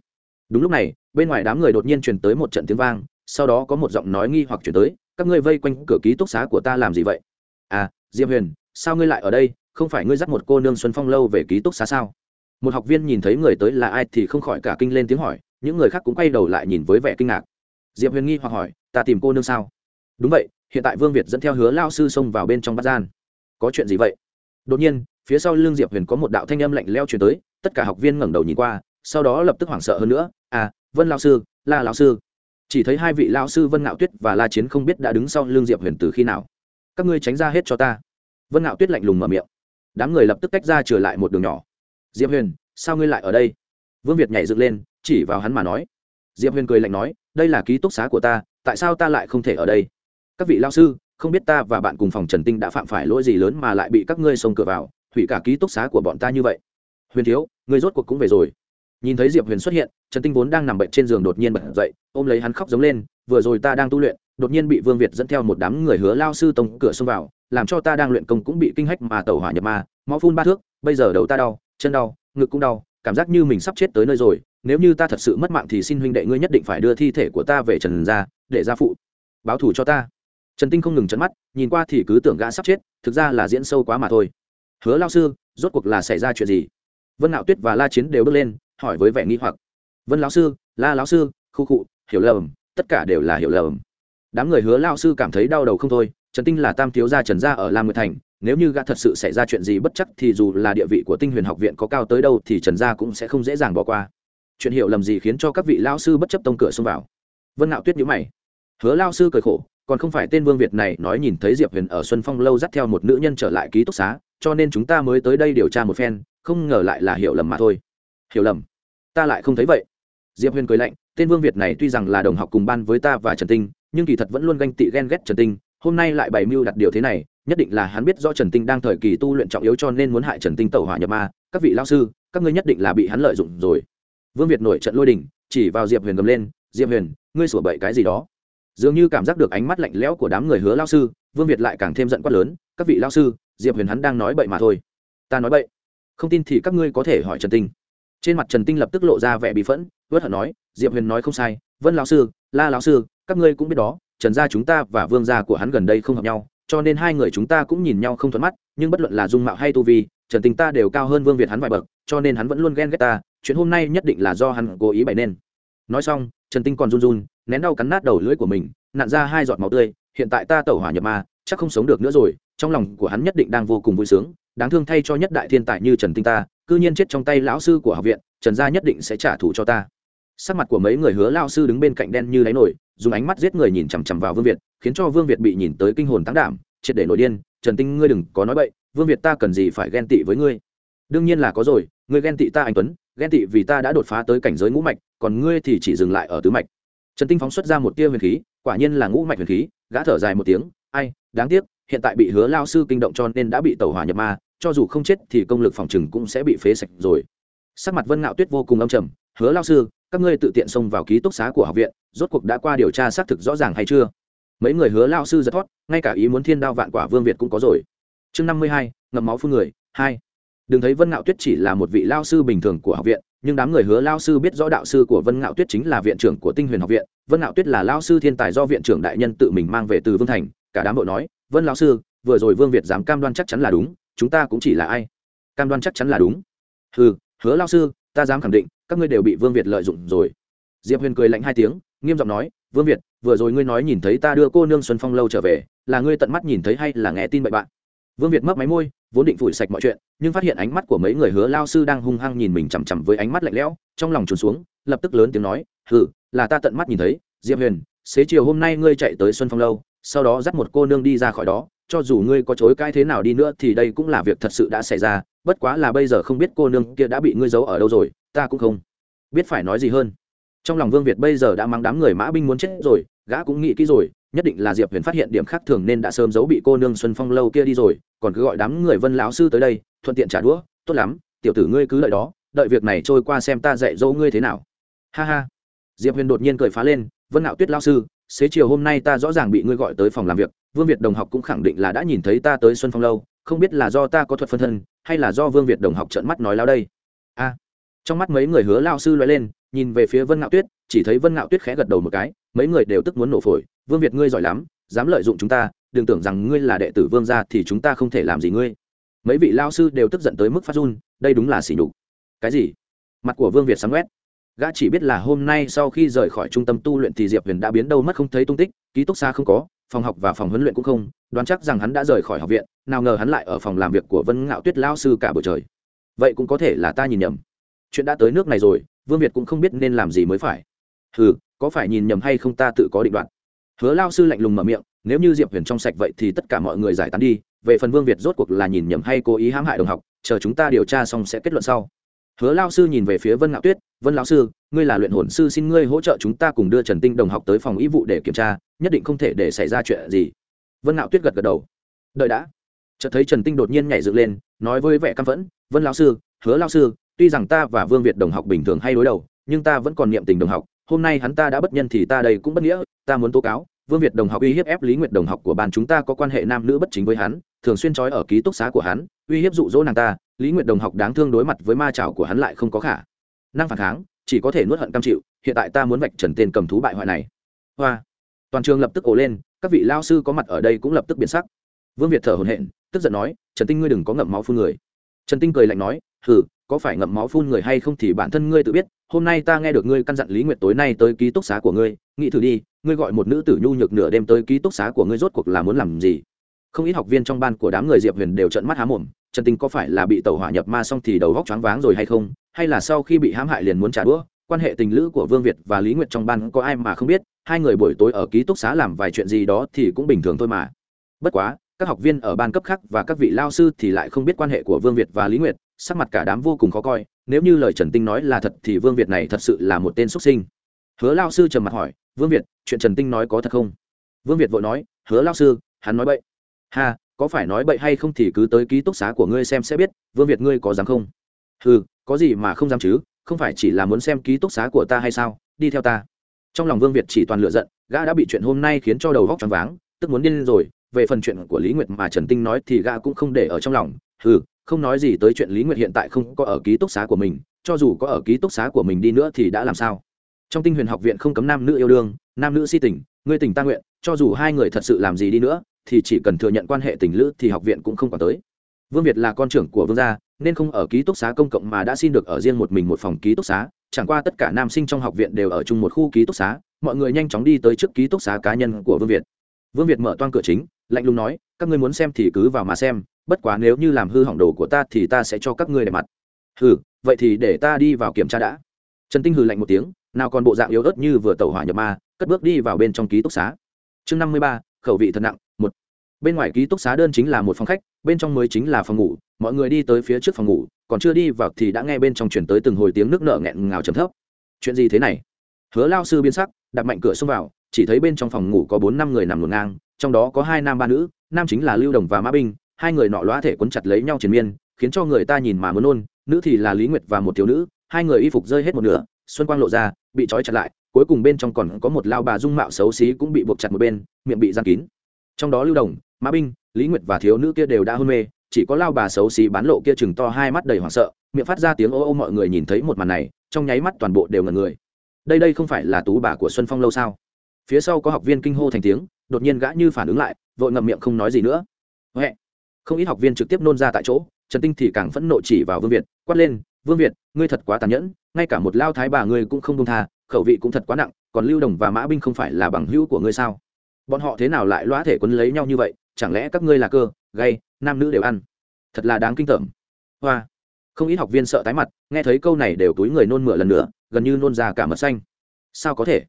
Đúng lúc này, bên ngoài đám người đột nhiên truyền tới một trận tiếng vang, sau đó có một giọng nói nghi hoặc chuyển tới, các ngươi vây quanh cửa ký túc xá của ta làm gì vậy? À diệp huyền, sao ngươi lại ở đây? Không phải ngươi dắt một cô nương xuân phong lâu về ký túc xá sao? Một học viên nhìn thấy người tới là ai thì không khỏi cả kinh lên tiếng hỏi những người khác cũng quay đầu lại nhìn với vẻ kinh ngạc. Diệp huyền nghi hoặc hỏi, ta tìm cô nương sao? Đúng vậy, hiện tại vương việt dẫn theo hứa lao sư xông vào bên trong bát gian. Có chuyện gì vậy? Đột nhiên, phía sau l ư n g diệp huyền có một đạo thanh âm lạnh leo chuyển tới, tất cả học viên ngẩng đầu nhìn qua, sau đó lập tức hoảng sợ hơn nữa à vân lao sư, la lao sư. Chỉ thấy hai vị lao sư vân ngạo tuyết và la chiến không biết đã đứng sau l ư n g diệp huyền từ khi nào. Các ngươi tránh ra hết cho ta. Vân ngạo tuyết lạnh lùng mở miệng. Đám người lập tức tách ra trở lại một đường nhỏ. Diệp huyền, sao ngươi lại ở đây? Vương việt nhảy dựng lên chỉ vào hắn mà nói. Diệp huyền cười lạnh nói, đây là ký túc xá của ta, tại sao ta lại không thể ở đây? Các vị lao sư, không biết ta và bạn cùng phòng trần tinh đã phạm phải lỗi gì lớn mà lại bị các ngươi xông cửa vào, hủy cả ký túc xá của bọn ta như vậy. Huyền thiếu, ngươi rốt cuộc cũng về rồi. Nhìn thấy diệp huyền xuất hiện, trần tinh vốn đang nằm bệnh trên giường đột nhiên bật dậy, ôm lấy hắn khóc giống lên, vừa rồi ta đang tu luyện, đột nhiên bị vương việt dẫn theo một đám người hứa lao sư tông cửa xông vào, làm cho ta đang luyện công cũng bị kinh hách mà tẩu hỏa nhập ma, máu phun ba thước, bây giờ đầu ta đau, chân đau, ngực cũng đau cảm giác như mình sắp chết tới nơi rồi, nếu như ta thật sự mất mạng thì xin huynh đệ ngươi nhất định phải đưa thi thể của ta về trần ra, để ra phụ báo thù cho ta. Trần tinh không ngừng chấn mắt, nhìn qua thì cứ tưởng gã sắp chết, thực ra là diễn sâu quá mà thôi. Hứa lao sư, rốt cuộc là xảy ra chuyện gì? Vân ngạo tuyết và la chiến đều bước lên, hỏi với vẻ nghi hoặc. Vân lão sư, la lão sư, khu cụ hiểu lầm, tất cả đều là hiểu lầm. Đám người hứa lao sư cảm thấy đau đầu không thôi, trần tinh là tam thiếu gia trần gia ở lam nguyệt thành nếu như gã thật sự xảy ra chuyện gì bất chắc thì dù là địa vị của tinh huyền học viện có cao tới đâu thì trần gia cũng sẽ không dễ dàng bỏ qua. Chuyện hiểu lầm gì khiến cho các vị lao sư bất chấp tông cửa xông vào? Vân ngạo tuyết nhữ mày. Hứa lao sư cười khổ, còn không phải tên vương việt này nói nhìn thấy diệp huyền ở xuân phong lâu dắt theo một nữ nhân trở lại ký túc xá, cho nên chúng ta mới tới đây điều tra một phen, không ngờ lại là hiểu lầm mà thôi. Hiểu lầm? Ta lại không thấy vậy. Diệp huyền cười lạnh, tên vương việt này tuy rằng là đồng học cùng ban với ta và trần tinh, nhưng kỳ thật vẫn luôn ganh tị ghen ghét trần tinh hôm nay lại bày mưu đặt điều thế này, nhất định là hắn biết rõ trần tinh đang thời kỳ tu luyện trọng yếu cho nên muốn hại trần tinh tẩu hỏa nhập ma. Các vị lao sư, các ngươi nhất định là bị hắn lợi dụng rồi. Vương việt nổi trận lôi đình, chỉ vào diệp huyền gầm lên, diệp huyền, ngươi sủa bậy cái gì đó? Dường như cảm giác được ánh mắt lạnh lẽo của đám người hứa lao sư, vương việt lại càng thêm giận quát lớn, các vị lao sư, diệp huyền hắn đang nói bậy mà thôi. Ta nói bậy? Không tin thì các ngươi có thể hỏi trần tinh. Trên mặt trần tinh lập tức lộ ra vẻ bị phẫn vớt hận nói, diệp huyền nói không sai, vân lão sư, la lão sư, các ngươi cũng biết đó trần gia chúng ta và vương gia của hắn gần đây không hợp nhau, cho nên hai người chúng ta cũng nhìn nhau không thuận mắt, nhưng bất luận là dung mạo hay tu vi, trần tinh ta đều cao hơn vương việt hắn vài bậc, cho nên hắn vẫn luôn ghen ghét ta, chuyện hôm nay nhất định là do hắn cố ý bày nên. Nói xong, trần tinh còn run run, nén đau cắn nát đầu lưỡi của mình Nạn ra hai giọt máu tươi, hiện tại ta tẩu hỏa nhập ma, chắc không sống được nữa rồi, trong lòng của hắn nhất định đang vô cùng vui sướng, đáng thương thay cho nhất đại thiên tài như trần tinh ta, cư nhiên chết trong tay lão sư của học viện, trần gia nhất định sẽ trả thù cho ta sắc mặt của mấy người hứa lao sư đứng bên cạnh đen như đáy nổi dùng ánh mắt giết người nhìn chằm chằm vào vương việt, khiến cho vương việt bị nhìn tới kinh hồn tán đảm, triệt để nổi điên, trần tinh, ngươi đừng có nói bậy, vương việt ta cần gì phải ghen tị với ngươi? Đương nhiên là có rồi, ngươi ghen tị ta anh tuấn, ghen tị vì ta đã đột phá tới cảnh giới ngũ mạch, còn ngươi thì chỉ dừng lại ở tứ mạch. Trần tinh phóng xuất ra một tia huyền khí, quả nhiên là ngũ mạch huyền khí, gã thở dài một tiếng, ai, đáng tiếc, hiện tại bị hứa lao sư kinh động cho nên đã bị tàu hỏa nhập ma, cho dù không chết thì công lực phòng trừng cũng sẽ bị phế sạch rồi. Sắc mặt vân ngạo tuyết vô cùng âm trầm hứa lao sư, các ngươi tự tiện xông vào ký túc xá của học viện, rốt cuộc đã qua điều tra xác thực rõ ràng hay chưa? Mấy người hứa lao sư giật thoát ngay cả ý muốn thiên đao vạn quả vương việt cũng có rồi. Chương năm mươi hai, ngậm máu phun người, hai. Đừng thấy vân ngạo tuyết chỉ là một vị lao sư bình thường của học viện, nhưng đám người hứa lao sư biết rõ đạo sư của vân ngạo tuyết chính là viện trưởng của tinh huyền học viện. Vân ngạo tuyết là lao sư thiên tài do viện trưởng đại nhân tự mình mang về từ vương thành. Cả đám bộ nói, vân lao sư, vừa rồi vương việt dám cam đoan chắc chắn là đúng, chúng ta cũng chỉ là ai? Cam đoan chắc chắn là đúng. Ừ hứa lao sư, ta dám khẳng định các ngươi đều bị vương việt lợi dụng rồi. Diệp huyền cười lạnh hai tiếng, nghiêm giọng nói, vương việt, vừa rồi ngươi nói nhìn thấy ta đưa cô nương xuân phong lâu trở về, là ngươi tận mắt nhìn thấy hay là nghe tin bậy bạn? Vương việt mấp máy môi, vốn định phủi sạch mọi chuyện, nhưng phát hiện ánh mắt của mấy người hứa lao sư đang hung hăng nhìn mình chằm chằm với ánh mắt lạnh lẽo, trong lòng trùn xuống, lập tức lớn tiếng nói, hừ, là ta tận mắt nhìn thấy, diệp huyền, xế chiều hôm nay ngươi chạy tới xuân phong lâu, sau đó dắt một cô nương đi ra khỏi đó, cho dù ngươi có chối cãi thế nào đi nữa thì đây cũng là việc thật sự đã xảy ra, bất quá là bây giờ không biết cô nương kia đã bị ngươi giấu ở đâu rồi ta cũng không biết phải nói gì hơn. Trong lòng vương việt bây giờ đã mang đám người mã binh muốn chết rồi, gã cũng nghĩ kỹ rồi, nhất định là diệp huyền phát hiện điểm khác thường nên đã sớm giấu bị cô nương xuân phong lâu kia đi rồi, còn cứ gọi đám người vân lão sư tới đây, thuận tiện trả đũa, tốt lắm, tiểu tử ngươi cứ đợi đó, đợi việc này trôi qua xem ta dạy dỗ ngươi thế nào. Ha ha. Diệp huyền đột nhiên cười phá lên, vân ngạo tuyết lao sư, xế chiều hôm nay ta rõ ràng bị ngươi gọi tới phòng làm việc, vương việt đồng học cũng khẳng định là đã nhìn thấy ta tới xuân phong lâu, không biết là do ta có thuật phân thân, hay là do vương việt đồng học trợn mắt nói lao đây. A trong mắt mấy người hứa lao sư loay lên, nhìn về phía vân ngạo tuyết, chỉ thấy vân ngạo tuyết khẽ gật đầu một cái, mấy người đều tức muốn nổ phổi, vương việt ngươi giỏi lắm, dám lợi dụng chúng ta, đừng tưởng rằng ngươi là đệ tử vương gia thì chúng ta không thể làm gì ngươi. Mấy vị lao sư đều tức giận tới mức phát run, đây đúng là xỉ nhục. Cái gì? Mặt của vương việt sáng quét. Gã chỉ biết là hôm nay sau khi rời khỏi trung tâm tu luyện thì diệp huyền đã biến đâu mất không thấy tung tích, ký túc xa không có, phòng học và phòng huấn luyện cũng không, đoán chắc rằng hắn đã rời khỏi học viện, nào ngờ hắn lại ở phòng làm việc của vân ngạo tuyết lao sư cả buổi trời. Vậy cũng có thể là ta nhìn nhầm chuyện đã tới nước này rồi, vương việt cũng không biết nên làm gì mới phải. Ừ có phải nhìn nhầm hay không ta tự có định đoạt. Hứa lao sư lạnh lùng mở miệng, nếu như diệp huyền trong sạch vậy thì tất cả mọi người giải tán đi, về phần vương việt rốt cuộc là nhìn nhầm hay cố ý hãm hại đồng học, chờ chúng ta điều tra xong sẽ kết luận sau. Hứa lao sư nhìn về phía vân ngạo tuyết, vân lao sư, ngươi là luyện hồn sư xin ngươi hỗ trợ chúng ta cùng đưa trần tinh đồng học tới phòng y vụ để kiểm tra, nhất định không thể để xảy ra chuyện gì. Vân ngạo tuyết gật gật đầu. Đợi đã. Chợt thấy trần tinh đột nhiên nhảy dựng lên, nói với vẻ căm phẫn, vân lao sư, hứa lao sư tuy rằng ta và vương việt đồng học bình thường hay đối đầu, nhưng ta vẫn còn niệm tình đồng học. Hôm nay hắn ta đã bất nhân thì ta đây cũng bất nghĩa. Ta muốn tố cáo, vương việt đồng học uy hiếp ép lý nguyệt đồng học của ban chúng ta có quan hệ nam nữ bất chính với hắn, thường xuyên trói ở ký túc xá của hắn, uy hiếp dụ dỗ nàng ta. Lý nguyệt đồng học đáng thương đối mặt với ma trào của hắn lại không có khả năng phản kháng, chỉ có thể nuốt hận cam chịu. Hiện tại ta muốn vạch trần tên cầm thú bại hoại này. Hoa. Toàn trường lập tức ổ lên, các vị lao sư có mặt ở đây cũng lập tức biến sắc. Vương việt thở hổn hển, tức giận nói, trần tinh ngươi đừng có ngậm máu phun người. Trần tinh cười lạnh nói, hừ có phải ngậm máu phun người hay không thì bản thân ngươi tự biết, hôm nay ta nghe được ngươi căn dặn lý nguyệt tối nay tới ký túc xá của ngươi, nghĩ thử đi, ngươi gọi một nữ tử nhu nhược nửa đêm tới ký túc xá của ngươi rốt cuộc là muốn làm gì? Không ít học viên trong ban của đám người diệp huyền đều trận mắt há mồm, trần tinh có phải là bị tàu hỏa nhập ma xong thì đầu góc choáng váng rồi hay không, hay là sau khi bị hãm hại liền muốn trả đũa? Quan hệ tình lữ của vương việt và lý nguyệt trong ban có ai mà không biết, hai người buổi tối ở ký túc xá làm vài chuyện gì đó thì cũng bình thường thôi mà. Bất quá, các học viên ở ban cấp khác và các vị lao sư thì lại không biết quan hệ của vương việt và lý nguyệt sắc mặt cả đám vô cùng khó coi, nếu như lời trần tinh nói là thật thì vương việt này thật sự là một tên xuất sinh. Hứa lao sư trầm mặt hỏi, vương việt, chuyện trần tinh nói có thật không? Vương việt vội nói, hứa lao sư, hắn nói bậy. Ha, có phải nói bậy hay không thì cứ tới ký túc xá của ngươi xem sẽ biết, vương việt ngươi có dám không? Ừ có gì mà không dám chứ, không phải chỉ là muốn xem ký túc xá của ta hay sao, đi theo ta. Trong lòng vương việt chỉ toàn lựa giận, gã đã bị chuyện hôm nay khiến cho đầu góc choáng váng, tức muốn điên rồi, về phần chuyện của lý nguyệt mà trần tinh nói thì gã cũng không để ở trong lòng. Ừ không nói gì tới chuyện lý nguyệt hiện tại không có ở ký túc xá của mình, cho dù có ở ký túc xá của mình đi nữa thì đã làm sao? Trong tinh huyền học viện không cấm nam nữ yêu đương, nam nữ si tình, ngươi tình ta nguyện, cho dù hai người thật sự làm gì đi nữa, thì chỉ cần thừa nhận quan hệ tình lữ thì học viện cũng không còn tới. Vương việt là con trưởng của vương gia, nên không ở ký túc xá công cộng mà đã xin được ở riêng một mình một phòng ký túc xá, chẳng qua tất cả nam sinh trong học viện đều ở chung một khu ký túc xá, mọi người nhanh chóng đi tới trước ký túc xá cá nhân của vương việt. Vương việt mở toan cửa chính, lạnh lùng nói, các ngươi muốn xem thì cứ vào mà xem bất quá nếu như làm hư hỏng đồ của ta thì ta sẽ cho các ngươi để mặt. Hừ, vậy thì để ta đi vào kiểm tra đã. Trần tinh hừ lạnh một tiếng, nào còn bộ dạng yếu ớt như vừa tẩu hỏa nhập ma, cất bước đi vào bên trong ký túc xá. Chương năm mươi ba, khẩu vị thật nặng, một. Bên ngoài ký túc xá đơn chính là một phòng khách, bên trong mới chính là phòng ngủ, mọi người đi tới phía trước phòng ngủ, còn chưa đi vào thì đã nghe bên trong chuyển tới từng hồi tiếng nước nợ nghẹn ngào trầm thấp. Chuyện gì thế này? Hứa lao sư biến sắc đặt mạnh cửa xông vào, chỉ thấy bên trong phòng ngủ có bốn năm người nằm ngổn ngang, trong đó có hai nam ba nữ, nam chính là lưu đồng và mã binh hai người nọ loa thể quấn chặt lấy nhau triền miên, khiến cho người ta nhìn mà muốn nôn, nữ thì là lý nguyệt và một thiếu nữ, hai người y phục rơi hết một nửa, xuân quang lộ ra, bị trói chặt lại, cuối cùng bên trong còn có một lao bà dung mạo xấu xí cũng bị buộc chặt một bên, miệng bị giam kín. Trong đó lưu đồng, mã binh, lý nguyệt và thiếu nữ kia đều đã hôn mê, chỉ có lao bà xấu xí bán lộ kia chừng to hai mắt đầy hoảng sợ, miệng phát ra tiếng ô ô mọi người nhìn thấy một màn này, trong nháy mắt toàn bộ đều ngần người. Đây đây không phải là tú bà của xuân phong lâu sao? Phía sau có học viên kinh hô thành tiếng, đột nhiên gã như phản ứng lại, vội ngậm miệng không nói gì nữa. Huệ không ít học viên trực tiếp nôn ra tại chỗ, trần tinh thì càng phẫn nộ chỉ vào vương việt, quát lên, vương việt, ngươi thật quá tàn nhẫn, ngay cả một lao thái bà ngươi cũng không đông tha, khẩu vị cũng thật quá nặng, còn lưu đồng và mã binh không phải là bằng hữu của ngươi sao? Bọn họ thế nào lại loã thể quấn lấy nhau như vậy, chẳng lẽ các ngươi là cơ, gay, nam nữ đều ăn? Thật là đáng kinh tởm. Hoa. Không ít học viên sợ tái mặt, nghe thấy câu này đều túi người nôn mửa lần nữa, gần như nôn ra cả mật xanh. Sao có thể?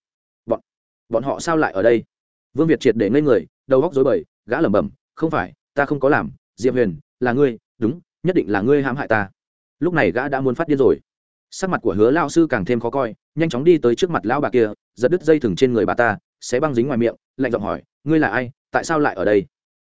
Bọn bọn họ sao lại ở đây? Vương việt triệt để ngây người, đầu góc dối bời, gã lẩm bẩm, không phải, ta không có làm diệp huyền, là ngươi, đúng, nhất định là ngươi hãm hại ta. Lúc này gã đã muốn phát điên rồi. Sắc mặt của hứa lao sư càng thêm khó coi, nhanh chóng đi tới trước mặt lão bà kia, giật đứt dây thừng trên người bà ta sẽ băng dính ngoài miệng, lạnh giọng hỏi, ngươi là ai? Tại sao lại ở đây?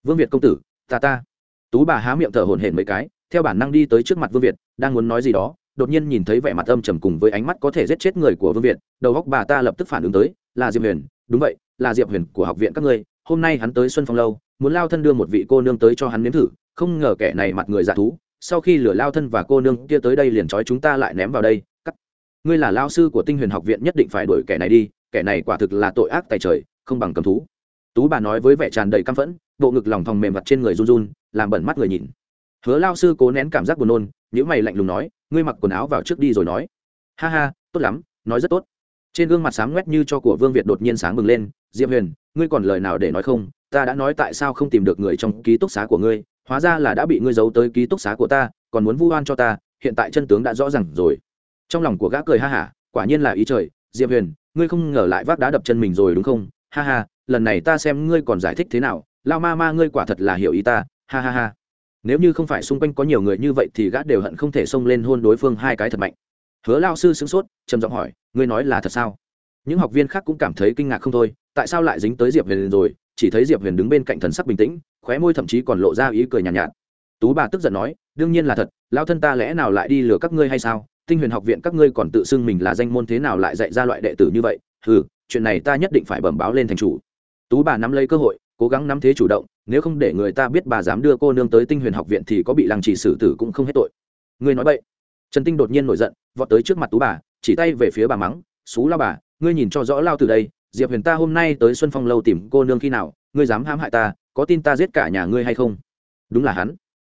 Vương việt công tử, ta ta. Tú bà há miệng thở hổn hển mấy cái, theo bản năng đi tới trước mặt vương việt, đang muốn nói gì đó, đột nhiên nhìn thấy vẻ mặt âm trầm cùng với ánh mắt có thể giết chết người của vương việt, đầu góc bà ta lập tức phản ứng tới, là diệp huyền, đúng vậy, là diệp huyền của học viện các ngươi, hôm nay hắn tới xuân phong lâu muốn lao thân đưa một vị cô nương tới cho hắn nếm thử, không ngờ kẻ này mặt người giả thú, sau khi lửa lao thân và cô nương kia tới đây liền trói chúng ta lại ném vào đây, cắt. Ngươi là lao sư của tinh huyền học viện nhất định phải đuổi kẻ này đi, kẻ này quả thực là tội ác tài trời, không bằng cầm thú. Tú bà nói với vẻ tràn đầy căm phẫn, bộ ngực lòng thòng mềm mặt trên người run run, làm bẩn mắt người nhìn. Hứa lao sư cố nén cảm giác buồn nôn nhữ mày lạnh lùng nói, ngươi mặc quần áo vào trước đi rồi nói. Ha ha, tốt lắm, nói rất tốt. Trên gương mặt sáng ngoét như cho của vương việt đột nhiên sáng bừng lên, diệp huyền, ngươi còn lời nào để nói không? Ta đã nói tại sao không tìm được người trong ký túc xá của ngươi, hóa ra là đã bị ngươi giấu tới ký túc xá của ta, còn muốn vu oan cho ta, hiện tại chân tướng đã rõ ràng rồi. Trong lòng của gã cười ha hả, quả nhiên là ý trời, diệp huyền, ngươi không ngờ lại vác đá đập chân mình rồi đúng không? Ha ha, lần này ta xem ngươi còn giải thích thế nào, lao ma ma ngươi quả thật là hiểu ý ta, ha ha ha. Nếu như không phải xung quanh có nhiều người như vậy thì gã đều hận không thể xông lên hôn đối phương hai cái thật mạnh. Hứa lao sư sửng sốt, trầm giọng hỏi, ngươi nói là thật sao? Những học viên khác cũng cảm thấy kinh ngạc không thôi, tại sao lại dính tới diệp huyền rồi? Chỉ thấy diệp huyền đứng bên cạnh thần sắc bình tĩnh khóe môi thậm chí còn lộ ra ý cười nhàn nhạt, nhạt. Tú bà tức giận nói đương nhiên là thật lao thân ta lẽ nào lại đi lừa các ngươi hay sao? Tinh huyền học viện các ngươi còn tự xưng mình là danh môn thế nào lại dạy ra loại đệ tử như vậy? Ừ chuyện này ta nhất định phải bẩm báo lên thành chủ. Tú bà nắm lấy cơ hội cố gắng nắm thế chủ động nếu không để người ta biết bà dám đưa cô nương tới tinh huyền học viện thì có bị làng trì xử tử cũng không hết tội. Ngươi nói vậy trần tinh đột nhiên nổi giận vọt tới trước mặt tú bà chỉ tay về phía bà mắng xú lao bà ngươi nhìn cho rõ lao từ đây diệp huyền ta hôm nay tới xuân phong lâu tìm cô nương khi nào, ngươi dám hãm hại ta, có tin ta giết cả nhà ngươi hay không? Đúng là hắn.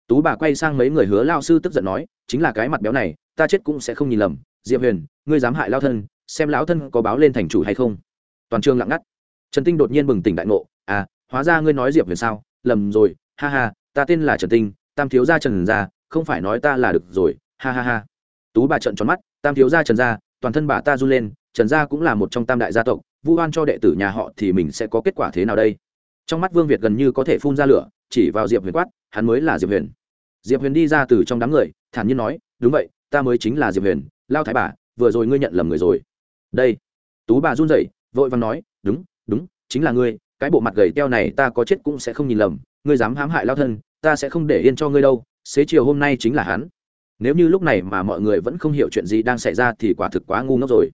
Tú bà quay sang mấy người hứa lao sư tức giận nói, chính là cái mặt béo này, ta chết cũng sẽ không nhìn lầm. Diệp huyền, ngươi dám hại lao thân, xem lão thân có báo lên thành chủ hay không? Toàn trường lặng ngắt. Trần tinh đột nhiên bừng tỉnh đại ngộ à hóa ra ngươi nói diệp huyền sao? Lầm rồi, ha ha, ta tên là trần tinh, tam thiếu gia trần gia, không phải nói ta là được rồi, ha ha ha. Tú bà trợn tròn mắt, tam thiếu gia trần gia, toàn thân bà ta run lên, trần gia cũng là một trong tam đại gia tộc vu oan cho đệ tử nhà họ thì mình sẽ có kết quả thế nào đây? Trong mắt vương việt gần như có thể phun ra lửa, chỉ vào diệp huyền quát, hắn mới là diệp huyền. Diệp huyền đi ra từ trong đám người, thản nhiên nói, đúng vậy, ta mới chính là diệp huyền, lao thái bà, vừa rồi ngươi nhận lầm người rồi. Đây. Tú bà run rẩy, vội vàng nói, đúng đúng, chính là ngươi, cái bộ mặt gầy teo này ta có chết cũng sẽ không nhìn lầm, ngươi dám hãm hại lao thân, ta sẽ không để yên cho ngươi đâu, xế chiều hôm nay chính là hắn. Nếu như lúc này mà mọi người vẫn không hiểu chuyện gì đang xảy ra thì quả thực quá ngu ngốc rồi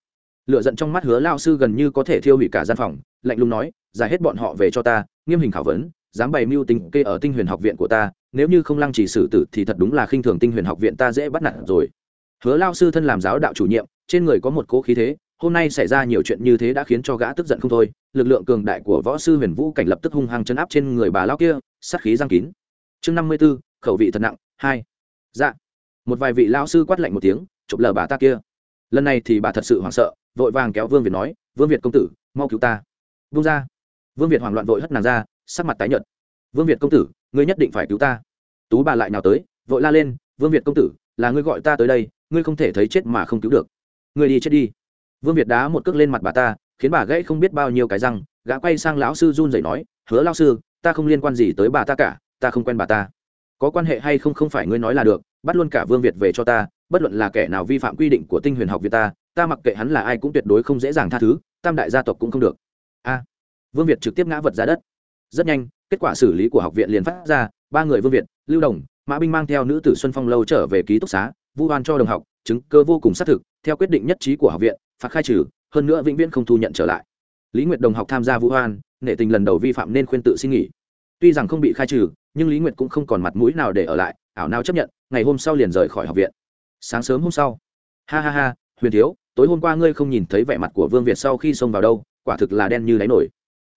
lựa giận trong mắt hứa lao sư gần như có thể thiêu hủy cả gian phòng, lạnh lùng nói, giải hết bọn họ về cho ta, nghiêm hình khảo vấn, dám bày mưu tính kê ở tinh huyền học viện của ta, nếu như không lăng trì xử tử thì thật đúng là khinh thường tinh huyền học viện ta dễ bắt nạt rồi. Hứa lao sư thân làm giáo đạo chủ nhiệm, trên người có một cỗ khí thế, hôm nay xảy ra nhiều chuyện như thế đã khiến cho gã tức giận không thôi, lực lượng cường đại của võ sư huyền vũ cảnh lập tức hung hăng chấn áp trên người bà lao kia, sát khí giang kín. Chương năm mươi b ố khẩu vị thật nặng, hai. Dạ. Một vài vị lao sư quát lạnh một tiếng, chụp lờ bà ta kia lần này thì bà thật sự hoảng sợ, vội vàng kéo vương việt nói, vương việt công tử, mau cứu ta. Vung ra. Vương việt hoảng loạn vội hất nàng ra, sắc mặt tái nhợt. Vương việt công tử, ngươi nhất định phải cứu ta. Tú bà lại nào tới, vội la lên, vương việt công tử, là ngươi gọi ta tới đây, ngươi không thể thấy chết mà không cứu được. Ngươi đi chết đi. Vương việt đá một cước lên mặt bà ta, khiến bà gãy không biết bao nhiêu cái răng, gã quay sang lão sư run rẩy nói, hứa lão sư, ta không liên quan gì tới bà ta cả, ta không quen bà ta. Có quan hệ hay không không phải ngươi nói là được, bắt luôn cả vương việt về cho ta bất luận là kẻ nào vi phạm quy định của tinh huyền học việt ta ta mặc kệ hắn là ai cũng tuyệt đối không dễ dàng tha thứ, tam đại gia tộc cũng không được. A. Vương việt trực tiếp ngã vật ra đất. Rất nhanh, kết quả xử lý của học viện liền phát ra, ba người vương việt, lưu đồng, mã binh mang theo nữ tử xuân phong lâu trở về ký túc xá, vu oan cho đồng học, chứng cơ vô cùng xác thực, theo quyết định nhất trí của học viện, phạt khai trừ, hơn nữa vĩnh viễn không thu nhận trở lại. Lý nguyệt đồng học tham gia vũ hoan nể tình lần đầu vi phạm nên khuyên tự xin nghỉ. Tuy rằng không bị khai trừ, nhưng lý nguyệt cũng không còn mặt mũi nào để ở lại, ảo nào chấp nhận, ngày hôm sau liền rời khỏi học viện sáng sớm hôm sau. Ha ha ha, huyền thiếu, tối hôm qua ngươi không nhìn thấy vẻ mặt của vương việt sau khi xông vào đâu, quả thực là đen như đáy nổi.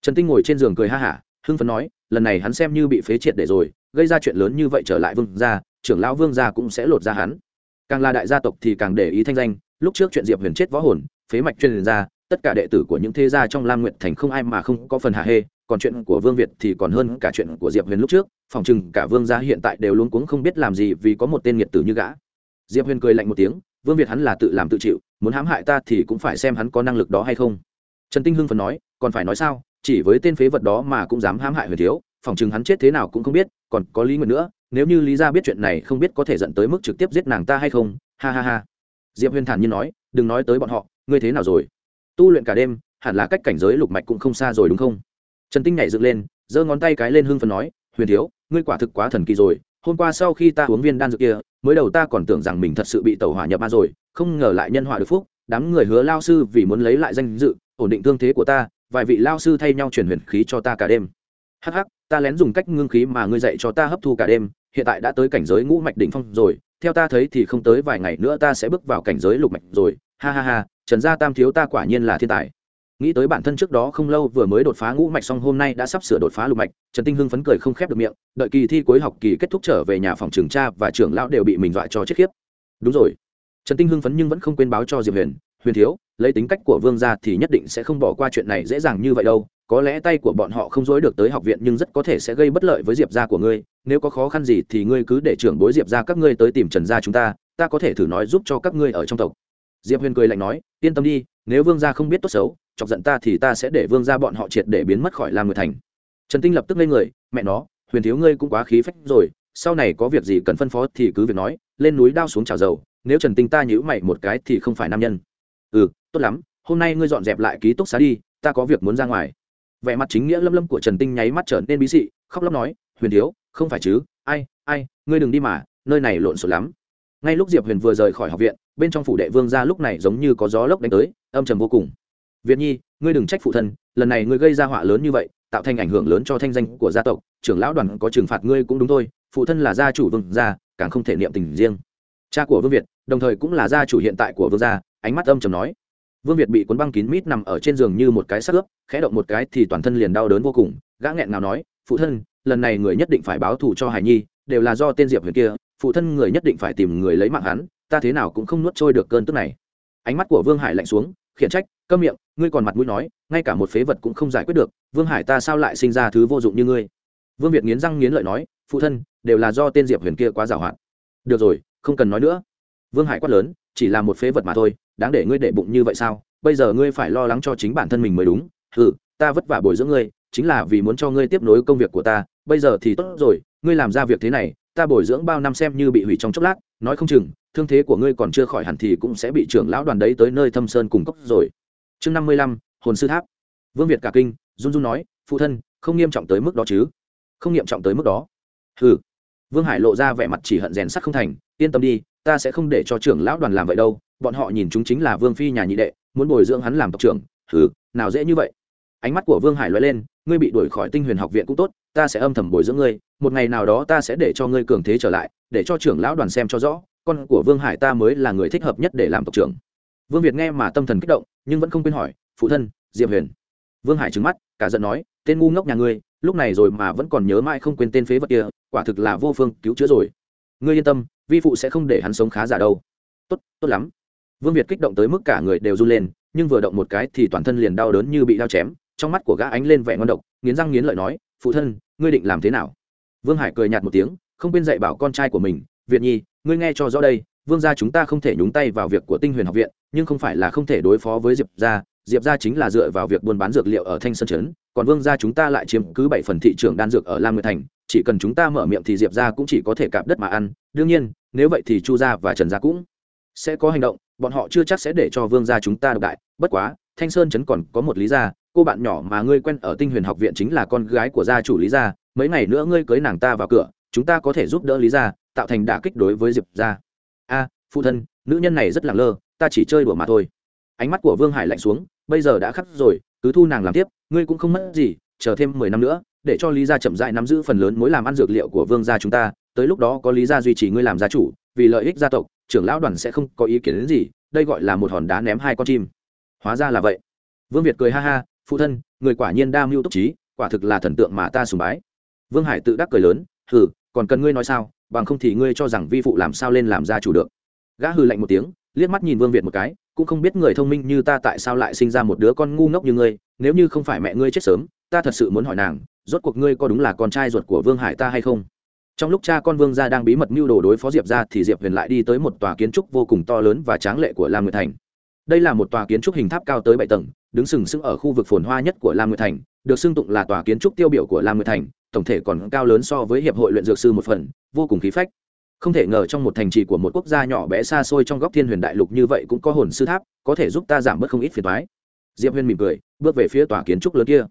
Trần tinh ngồi trên giường cười ha hả, hưng phấn nói, lần này hắn xem như bị phế triệt để rồi, gây ra chuyện lớn như vậy trở lại vương gia, trưởng lão vương gia cũng sẽ lột ra hắn. Càng là đại gia tộc thì càng để ý thanh danh, lúc trước chuyện diệp huyền chết võ hồn, phế mạch truyền ra, tất cả đệ tử của những thế gia trong lam nguyện thành không ai mà không có phần hạ hê, còn chuyện của vương việt thì còn hơn cả chuyện của diệp huyền lúc trước, phòng chừng cả vương gia hiện tại đều luôn cuống không biết làm gì vì có một tên nghiệt tử như gã diệp huyền cười lạnh một tiếng, vương việt hắn là tự làm tự chịu, muốn hãm hại ta thì cũng phải xem hắn có năng lực đó hay không. Trần tinh hưng phần nói, còn phải nói sao, chỉ với tên phế vật đó mà cũng dám hãm hại huyền thiếu, phỏng chừng hắn chết thế nào cũng không biết, còn có lý nguyện nữa, nếu như lý gia biết chuyện này không biết có thể dẫn tới mức trực tiếp giết nàng ta hay không, ha ha ha. Diệp huyền thản nhiên nói, đừng nói tới bọn họ, ngươi thế nào rồi? Tu luyện cả đêm, hẳn là cách cảnh giới lục mạch cũng không xa rồi đúng không? Trần tinh nhảy dựng lên, giơ ngón tay cái lên hưng phần nói, huyền thiếu, ngươi quả thực quá thần kỳ rồi, hôm qua sau khi ta uống viên đan dược kia mới đầu ta còn tưởng rằng mình thật sự bị tẩu hỏa nhập ma rồi, không ngờ lại nhân họa được phúc, đám người hứa lao sư vì muốn lấy lại danh dự, ổn định thương thế của ta, vài vị lao sư thay nhau chuyển huyền khí cho ta cả đêm. Hắc hắc, ta lén dùng cách ngưng khí mà ngươi dạy cho ta hấp thu cả đêm, hiện tại đã tới cảnh giới ngũ mạch đỉnh phong rồi, theo ta thấy thì không tới vài ngày nữa ta sẽ bước vào cảnh giới lục mạch rồi, ha ha ha, trần gia tam thiếu ta quả nhiên là thiên tài nghĩ tới bản thân trước đó không lâu vừa mới đột phá ngũ mạch xong hôm nay đã sắp sửa đột phá lục mạch, trần tinh hưng phấn cười không khép được miệng, đợi kỳ thi cuối học kỳ kết thúc trở về nhà phòng trường cha và trưởng lão đều bị mình dọa cho chết khiếp. Đúng rồi. Trần tinh hưng phấn nhưng vẫn không quên báo cho diệp huyền huyền thiếu, lấy tính cách của vương gia thì nhất định sẽ không bỏ qua chuyện này dễ dàng như vậy đâu. Có lẽ tay của bọn họ không dối được tới học viện nhưng rất có thể sẽ gây bất lợi với diệp gia của ngươi. Nếu có khó khăn gì thì ngươi cứ để trưởng bối diệp gia các ngươi tới tìm trần gia chúng ta ta có thể thử nói giúp cho các ngươi ở trong tộc. Diệp huyền cười lạnh nói, yên tâm đi, nếu vương gia không biết tốt xấu chọc giận ta thì ta sẽ để vương gia bọn họ triệt để biến mất khỏi lam người thành. Trần tinh lập tức lên người, mẹ nó, huyền thiếu ngươi cũng quá khí phách rồi, sau này có việc gì cần phân phó thì cứ việc nói, lên núi đao xuống trào dầu, nếu trần tinh ta nhữ mày một cái thì không phải nam nhân. Ừ tốt lắm, hôm nay ngươi dọn dẹp lại ký túc xá đi, ta có việc muốn ra ngoài. Vẻ mặt chính nghĩa lâm lâm của trần tinh nháy mắt trở nên bí dị khóc lóc nói, huyền thiếu, không phải chứ, ai ai, ngươi đừng đi mà, nơi này lộn xộn lắm. Ngay lúc diệp huyền vừa rời khỏi học viện, bên trong phủ đệ vương ra lúc này giống như có gió lốc đánh tới, âm trầm vô cùng việt nhi, ngươi đừng trách phụ thân, lần này ngươi gây ra họa lớn như vậy, tạo thành ảnh hưởng lớn cho thanh danh của gia tộc, trưởng lão đoàn có trừng phạt ngươi cũng đúng thôi, phụ thân là gia chủ vương gia, càng không thể niệm tình riêng. Cha của vương việt, đồng thời cũng là gia chủ hiện tại của vương gia, ánh mắt âm trầm nói. Vương việt bị cuốn băng kín mít nằm ở trên giường như một cái xác ướp, khẽ động một cái thì toàn thân liền đau đớn vô cùng, gã nghẹn nào nói, phụ thân, lần này người nhất định phải báo thù cho hải nhi, đều là do tên diệp huyền kia, phụ thân người nhất định phải tìm người lấy mạng hắn, ta thế nào cũng không nuốt trôi được cơn tức này. Ánh mắt của vương hải lạnh xuống khiển trách, câm miệng, ngươi còn mặt mũi nói, ngay cả một phế vật cũng không giải quyết được, vương hải ta sao lại sinh ra thứ vô dụng như ngươi? Vương việt nghiến răng nghiến lợi nói, phụ thân, đều là do tên diệp huyền kia quá giàu hạn. Được rồi, không cần nói nữa. Vương hải quát lớn, chỉ là một phế vật mà thôi, đáng để ngươi để bụng như vậy sao? Bây giờ ngươi phải lo lắng cho chính bản thân mình mới đúng. Ừ ta vất vả bồi dưỡng ngươi, chính là vì muốn cho ngươi tiếp nối công việc của ta, bây giờ thì tốt rồi, ngươi làm ra việc thế này, ta bồi dưỡng bao năm xem như bị hủy trong chốc lát, nói không chừng thương thế của ngươi còn chưa khỏi hẳn thì cũng sẽ bị trưởng lão đoàn đấy tới nơi thâm sơn cung cấp rồi. Chương năm mươi lăm, hồn sư tháp. Vương việt cả kinh, run run nói, phụ thân, không nghiêm trọng tới mức đó chứ? Không nghiêm trọng tới mức đó. Ừ vương hải lộ ra vẻ mặt chỉ hận rèn sắt không thành, yên tâm đi, ta sẽ không để cho trưởng lão đoàn làm vậy đâu, bọn họ nhìn chúng chính là vương phi nhà nhị đệ, muốn bồi dưỡng hắn làm tộc trưởng. Ừ nào dễ như vậy. Ánh mắt của vương hải loay lên, ngươi bị đuổi khỏi tinh huyền học viện cũng tốt, ta sẽ âm thầm bồi dưỡng ngươi, một ngày nào đó ta sẽ để cho ngươi cường thế trở lại, để cho trưởng lão đoàn xem cho rõ con của vương hải ta mới là người thích hợp nhất để làm tộc trưởng. Vương việt nghe mà tâm thần kích động, nhưng vẫn không quên hỏi, phụ thân, diệp huyền. Vương hải trứng mắt, cả giận nói, tên ngu ngốc nhà ngươi, lúc này rồi mà vẫn còn nhớ mãi không quên tên phế vật kia, quả thực là vô phương cứu chữa rồi. Ngươi yên tâm, vi phụ sẽ không để hắn sống khá giả đâu. Tốt tốt lắm. Vương việt kích động tới mức cả người đều run lên, nhưng vừa động một cái thì toàn thân liền đau đớn như bị đau chém, trong mắt của gã ánh lên vẻ ngon độc, nghiến răng nghiến lợi nói, phụ thân, ngươi định làm thế nào? Vương hải cười nhạt một tiếng, không quên dạy bảo con trai của mình, việt nhi ngươi nghe cho rõ đây, vương gia chúng ta không thể nhúng tay vào việc của tinh huyền học viện, nhưng không phải là không thể đối phó với diệp gia diệp gia chính là dựa vào việc buôn bán dược liệu ở thanh sơn trấn, còn vương gia chúng ta lại chiếm cứ bảy phần thị trường đan dược ở lam nguyệt thành, chỉ cần chúng ta mở miệng thì diệp gia cũng chỉ có thể cạp đất mà ăn, đương nhiên, nếu vậy thì chu gia và trần gia cũng sẽ có hành động, bọn họ chưa chắc sẽ để cho vương gia chúng ta độc đại, bất quá, thanh sơn trấn còn có một lý gia, cô bạn nhỏ mà ngươi quen ở tinh huyền học viện chính là con gái của gia chủ lý gia, mấy ngày nữa ngươi cưới nàng ta vào cửa, chúng ta có thể giúp đỡ lý gia tạo thành đả kích đối với diệp gia. A, phụ thân, nữ nhân này rất lẳng lơ, ta chỉ chơi đùa mà thôi. Ánh mắt của vương hải lạnh xuống, bây giờ đã khắc rồi, cứ thu nàng làm tiếp, ngươi cũng không mất gì, chờ thêm mười năm nữa, để cho lý gia chậm dại nắm giữ phần lớn mối làm ăn dược liệu của vương gia chúng ta, tới lúc đó có lý gia duy trì ngươi làm gia chủ, vì lợi ích gia tộc, trưởng lão đoàn sẽ không có ý kiến đến gì, đây gọi là một hòn đá ném hai con chim. Hóa ra là vậy. Vương việt cười ha ha, phụ thân, người quả nhiên đa mưu túc trí, quả thực là thần tượng mà ta sùng bái. Vương hải tự đắc cười lớn, hừ, còn cần ngươi nói sao? Bằng không thì ngươi cho rằng vi phụ làm sao lên làm gia chủ được. Gã hừ lạnh một tiếng, liếc mắt nhìn vương việt một cái, cũng không biết người thông minh như ta tại sao lại sinh ra một đứa con ngu ngốc như ngươi, nếu như không phải mẹ ngươi chết sớm, ta thật sự muốn hỏi nàng, rốt cuộc ngươi có đúng là con trai ruột của vương hải ta hay không? Trong lúc cha con vương gia đang bí mật mưu đồ đối phó diệp ra thì diệp huyền lại đi tới một tòa kiến trúc vô cùng to lớn và tráng lệ của lam nguyệt thành. Đây là một tòa kiến trúc hình tháp cao tới bảy tầng, đứng sừng sững ở khu vực phồn hoa nhất của lam nguyệt thành, được xưng tụng là tòa kiến trúc tiêu biểu của lam nguyệt thành tổng thể còn cao lớn so với hiệp hội luyện dược sư một phần, vô cùng khí phách. Không thể ngờ trong một thành trì của một quốc gia nhỏ bé xa xôi trong góc thiên huyền đại lục như vậy cũng có hồn sư tháp, có thể giúp ta giảm bớt không ít phiền toái. Diệp huyền mỉm cười, bước về phía tòa kiến trúc lớn kia.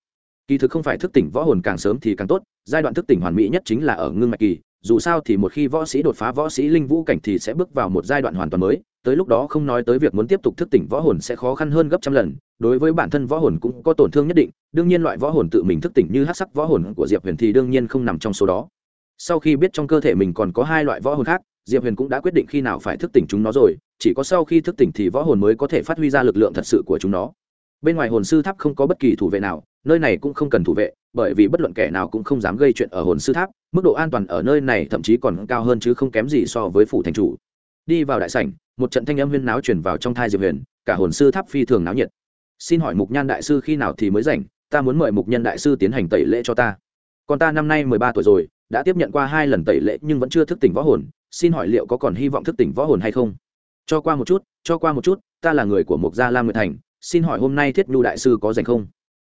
Kỳ thực không phải thức tỉnh võ hồn càng sớm thì càng tốt, giai đoạn thức tỉnh hoàn mỹ nhất chính là ở ngưng mạch kỳ dù sao thì một khi võ sĩ đột phá võ sĩ linh vũ cảnh thì sẽ bước vào một giai đoạn hoàn toàn mới, tới lúc đó không nói tới việc muốn tiếp tục thức tỉnh võ hồn sẽ khó khăn hơn gấp trăm lần, đối với bản thân võ hồn cũng có tổn thương nhất định, đương nhiên loại võ hồn tự mình thức tỉnh như hát sắc võ hồn của diệp huyền thì đương nhiên không nằm trong số đó. Sau khi biết trong cơ thể mình còn có hai loại võ hồn khác, diệp huyền cũng đã quyết định khi nào phải thức tỉnh chúng nó rồi, chỉ có sau khi thức tỉnh thì võ hồn mới có thể phát huy ra lực lượng thật sự của chúng nó bên ngoài hồn sư tháp không có bất kỳ thủ vệ nào, nơi này cũng không cần thủ vệ, bởi vì bất luận kẻ nào cũng không dám gây chuyện ở hồn sư tháp, mức độ an toàn ở nơi này thậm chí còn cao hơn chứ không kém gì so với phủ thành chủ. Đi vào đại sảnh, một trận thanh âm huyên náo chuyển vào trong thai diệp huyền, cả hồn sư tháp phi thường náo nhiệt. Xin hỏi mục nhan đại sư khi nào thì mới rảnh, ta muốn mời mục nhân đại sư tiến hành tẩy lễ cho ta. Còn ta năm nay mười ba tuổi rồi, đã tiếp nhận qua hai lần tẩy lễ nhưng vẫn chưa thức tỉnh võ hồn, xin hỏi liệu có còn hy vọng thức tỉnh võ hồn hay không? Cho qua một chút, cho qua một chút, ta là người của mục gia lam nguyệt thành xin hỏi hôm nay thiết nhu đại sư có dành không?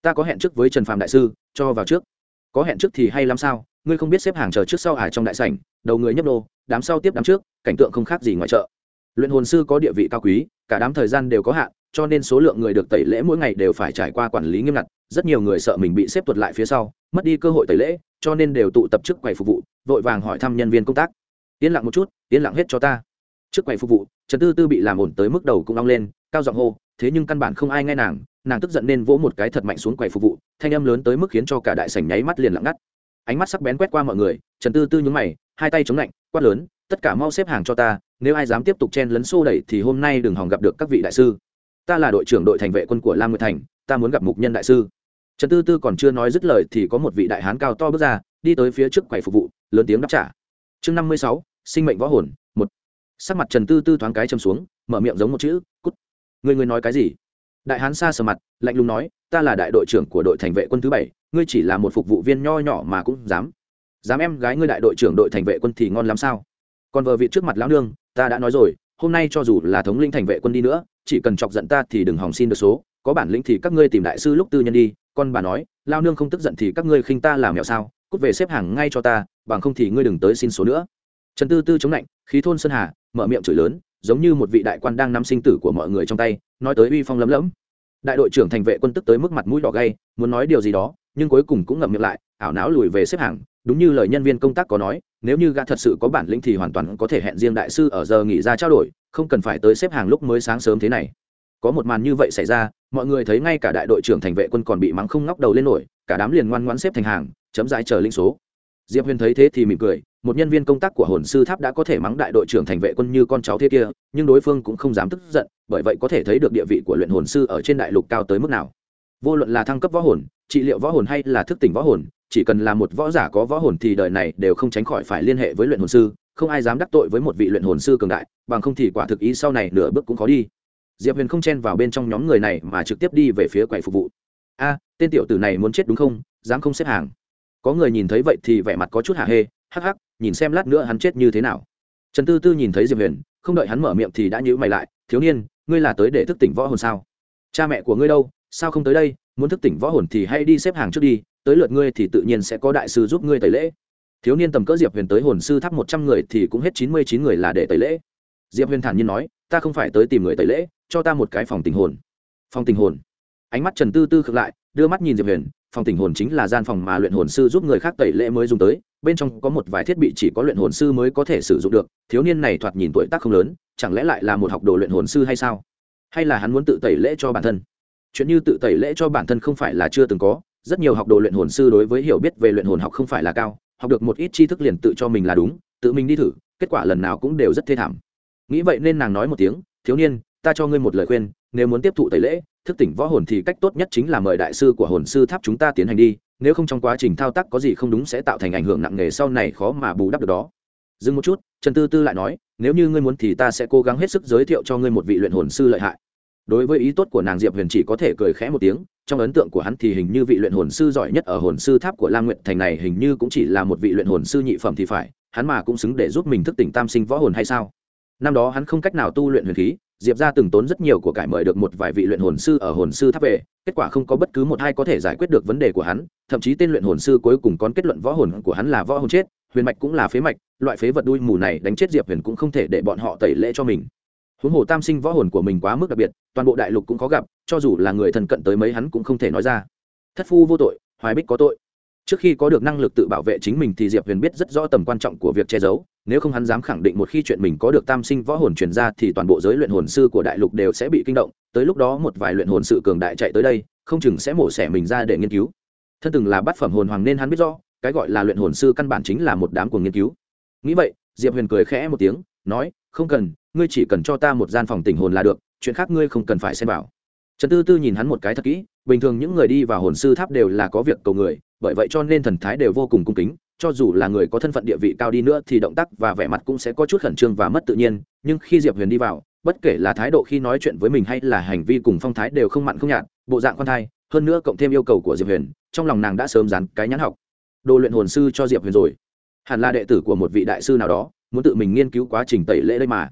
Ta có hẹn trước với trần phạm đại sư, cho vào trước. Có hẹn trước thì hay lắm sao? Ngươi không biết xếp hàng chờ trước sau ải trong đại sảnh, đầu người nhấp đô đám sau tiếp đám trước, cảnh tượng không khác gì ngoài chợ. Luyện hồn sư có địa vị cao quý, cả đám thời gian đều có hạn, cho nên số lượng người được tẩy lễ mỗi ngày đều phải trải qua quản lý nghiêm ngặt, rất nhiều người sợ mình bị xếp tuột lại phía sau, mất đi cơ hội tẩy lễ, cho nên đều tụ tập trước quầy phục vụ, vội vàng hỏi thăm nhân viên công tác. Yên lặng một chút, yên lặng hết cho ta. Trước quầy phục vụ, trần tư tư bị làm ổn tới mức đầu cũng long lên, cao giọng hô thế nhưng căn bản không ai nghe nàng nàng tức giận nên vỗ một cái thật mạnh xuống quầy phục vụ, thanh âm lớn tới mức khiến cho cả đại sảnh nháy mắt liền lặng ngắt. Ánh mắt sắc bén quét qua mọi người, trần tư tư nhúng mày, hai tay chống lạnh, quát lớn, tất cả mau xếp hàng cho ta, nếu ai dám tiếp tục chen lấn xô đẩy thì hôm nay đừng hòng gặp được các vị đại sư. Ta là đội trưởng đội thành vệ quân của lam nguyệt thành, ta muốn gặp mục nhân đại sư. Trần tư tư còn chưa nói dứt lời thì có một vị đại hán cao to bước ra, đi tới phía trước quầy phục vụ, lớn tiếng đáp trả. Chương năm mươi sáu, sinh mệnh võ hồn, một. Sắc mặt trần tư tư thoáng cái châm xuống, mở miệng giống một chữ, cút người người nói cái gì? Đại hán xa sờ mặt, lạnh lùng nói, ta là đại đội trưởng của đội thành vệ quân thứ bảy, ngươi chỉ là một phục vụ viên nho nhỏ mà cũng dám. Dám em gái ngươi đại đội trưởng đội thành vệ quân thì ngon lắm sao? Còn vợ vị trước mặt lão nương, ta đã nói rồi, hôm nay cho dù là thống lĩnh thành vệ quân đi nữa, chỉ cần chọc giận ta thì đừng hòng xin được số, có bản lĩnh thì các ngươi tìm đại sư lúc tư nhân đi. Con bà nói lao nương không tức giận thì các ngươi khinh ta làm mèo sao? Cút về xếp hàng ngay cho ta, bằng không thì ngươi đừng tới xin số nữa. Trần tư tư chống lạnh, khí thôn sơn hà, mở miệng chửi lớn giống như một vị đại quan đang nắm sinh tử của mọi người trong tay, nói tới uy phong lấm lẫm đại đội trưởng thành vệ quân tức tới mức mặt mũi đỏ gay, muốn nói điều gì đó, nhưng cuối cùng cũng ngậm miệng lại, ảo não lùi về xếp hàng, đúng như lời nhân viên công tác có nói, nếu như gã thật sự có bản lĩnh thì hoàn toàn có thể hẹn riêng đại sư ở giờ nghỉ ra trao đổi, không cần phải tới xếp hàng lúc mới sáng sớm thế này. Có một màn như vậy xảy ra, mọi người thấy ngay cả đại đội trưởng thành vệ quân còn bị mắng không ngóc đầu lên nổi, cả đám liền ngoan ngoãn xếp thành hàng chấm dãi chờ linh số. Diệp huyền thấy thế thì mỉm cười một nhân viên công tác của hồn sư tháp đã có thể mắng đại đội trưởng thành vệ quân như con cháu thế kia, nhưng đối phương cũng không dám tức giận, bởi vậy có thể thấy được địa vị của luyện hồn sư ở trên đại lục cao tới mức nào. Vô luận là thăng cấp võ hồn, trị liệu võ hồn hay là thức tỉnh võ hồn, chỉ cần là một võ giả có võ hồn thì đời này đều không tránh khỏi phải liên hệ với luyện hồn sư, không ai dám đắc tội với một vị luyện hồn sư cường đại, bằng không thì quả thực ý sau này nửa bước cũng khó đi. Diệp huyền không chen vào bên trong nhóm người này mà trực tiếp đi về phía quầy phục vụ. A, tên tiểu tử này muốn chết đúng không? Dám không xếp hàng. Có người nhìn thấy vậy thì vẻ mặt có chút hạ hê, hắc hắc nhìn xem lát nữa hắn chết như thế nào. Trần tư tư nhìn thấy diệp huyền, không đợi hắn mở miệng thì đã nhữ mày lại, thiếu niên, ngươi là tới để thức tỉnh võ hồn sao? Cha mẹ của ngươi đâu? Sao không tới đây? Muốn thức tỉnh võ hồn thì hãy đi xếp hàng trước đi, tới lượt ngươi thì tự nhiên sẽ có đại sư giúp ngươi tẩy lễ. Thiếu niên tầm cỡ diệp huyền tới hồn sư tháp một trăm người thì cũng hết chín mươi chín người là để tẩy lễ. Diệp huyền thản nhiên nói, ta không phải tới tìm người tẩy lễ, cho ta một cái phòng tình hồn. Phòng tình hồn. Ánh mắt trần tư tư khựng lại, đưa mắt nhìn diệp huyền, phòng tình hồn chính là gian phòng mà luyện hồn sư giúp người khác tẩy lễ mới dùng tới bên trong có một vài thiết bị chỉ có luyện hồn sư mới có thể sử dụng được, thiếu niên này thoạt nhìn tuổi tác không lớn, chẳng lẽ lại là một học đồ luyện hồn sư hay sao? Hay là hắn muốn tự tẩy lễ cho bản thân? Chuyện như tự tẩy lễ cho bản thân không phải là chưa từng có, rất nhiều học đồ luyện hồn sư đối với hiểu biết về luyện hồn học không phải là cao, học được một ít tri thức liền tự cho mình là đúng, tự mình đi thử, kết quả lần nào cũng đều rất thê thảm. Nghĩ vậy nên nàng nói một tiếng, thiếu niên, ta cho ngươi một lời khuyên, nếu muốn tiếp thụ tẩy lễ, thức tỉnh võ hồn thì cách tốt nhất chính là mời đại sư của hồn sư tháp chúng ta tiến hành đi nếu không trong quá trình thao tác có gì không đúng sẽ tạo thành ảnh hưởng nặng nề sau này khó mà bù đắp được đó. Dừng một chút, trần tư tư lại nói, nếu như ngươi muốn thì ta sẽ cố gắng hết sức giới thiệu cho ngươi một vị luyện hồn sư lợi hại. Đối với ý tốt của nàng diệp huyền chỉ có thể cười khẽ một tiếng, trong ấn tượng của hắn thì hình như vị luyện hồn sư giỏi nhất ở hồn sư tháp của lam nguyện thành này hình như cũng chỉ là một vị luyện hồn sư nhị phẩm thì phải, hắn mà cũng xứng để giúp mình thức tỉnh tam sinh võ hồn hay sao? Năm đó hắn không cách nào tu luyện huyền khí diệp ra từng tốn rất nhiều của cải mời được một vài vị luyện hồn sư ở hồn sư tháp về, kết quả không có bất cứ một hai có thể giải quyết được vấn đề của hắn, thậm chí tên luyện hồn sư cuối cùng còn kết luận võ hồn của hắn là võ hồn chết, huyền mạch cũng là phế mạch, loại phế vật đuôi mù này đánh chết diệp huyền cũng không thể để bọn họ tẩy lễ cho mình. Huống hồ tam sinh võ hồn của mình quá mức đặc biệt, toàn bộ đại lục cũng khó gặp, cho dù là người thân cận tới mấy hắn cũng không thể nói ra. Thất phu vô tội, hoài bích có tội. Trước khi có được năng lực tự bảo vệ chính mình thì diệp huyền biết rất rõ tầm quan trọng của việc che giấu nếu không hắn dám khẳng định một khi chuyện mình có được tam sinh võ hồn truyền ra thì toàn bộ giới luyện hồn sư của đại lục đều sẽ bị kinh động. Tới lúc đó một vài luyện hồn sự cường đại chạy tới đây, không chừng sẽ mổ xẻ mình ra để nghiên cứu. Thân từng là bát phẩm hồn hoàng nên hắn biết rõ, cái gọi là luyện hồn sư căn bản chính là một đám cuồng nghiên cứu. Nghĩ vậy, diệp huyền cười khẽ một tiếng, nói, không cần, ngươi chỉ cần cho ta một gian phòng tình hồn là được, chuyện khác ngươi không cần phải xem vào. Trần tư tư nhìn hắn một cái thật kỹ, bình thường những người đi vào hồn sư tháp đều là có việc cầu người, bởi vậy cho nên thần thái đều vô cùng cung kính cho dù là người có thân phận địa vị cao đi nữa thì động tác và vẻ mặt cũng sẽ có chút khẩn trương và mất tự nhiên, nhưng khi diệp huyền đi vào, bất kể là thái độ khi nói chuyện với mình hay là hành vi cùng phong thái đều không mặn không nhạt, bộ dạng con thai, hơn nữa cộng thêm yêu cầu của diệp huyền, trong lòng nàng đã sớm dán cái nhãn học. Đồ luyện hồn sư cho diệp huyền rồi. Hẳn là đệ tử của một vị đại sư nào đó, muốn tự mình nghiên cứu quá trình tẩy lễ đây mà.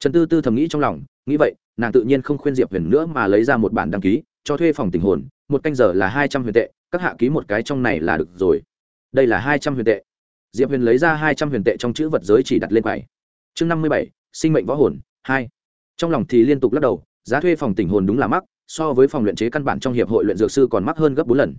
Trần tư tư thầm nghĩ trong lòng, nghĩ vậy, nàng tự nhiên không khuyên diệp huyền nữa mà lấy ra một bản đăng ký, cho thuê phòng tình hồn, một canh giờ là hai trăm huyền tệ, các hạ ký một cái trong này là được rồi đây là hai trăm huyền tệ. Diệp huyền lấy ra hai trăm huyền tệ trong chữ vật giới chỉ đặt lên quầy. Chương năm mươi bảy, sinh mệnh võ hồn, hai. Trong lòng thì liên tục lắc đầu, giá thuê phòng tỉnh hồn đúng là mắc, so với phòng luyện chế căn bản trong hiệp hội luyện dược sư còn mắc hơn gấp bốn lần.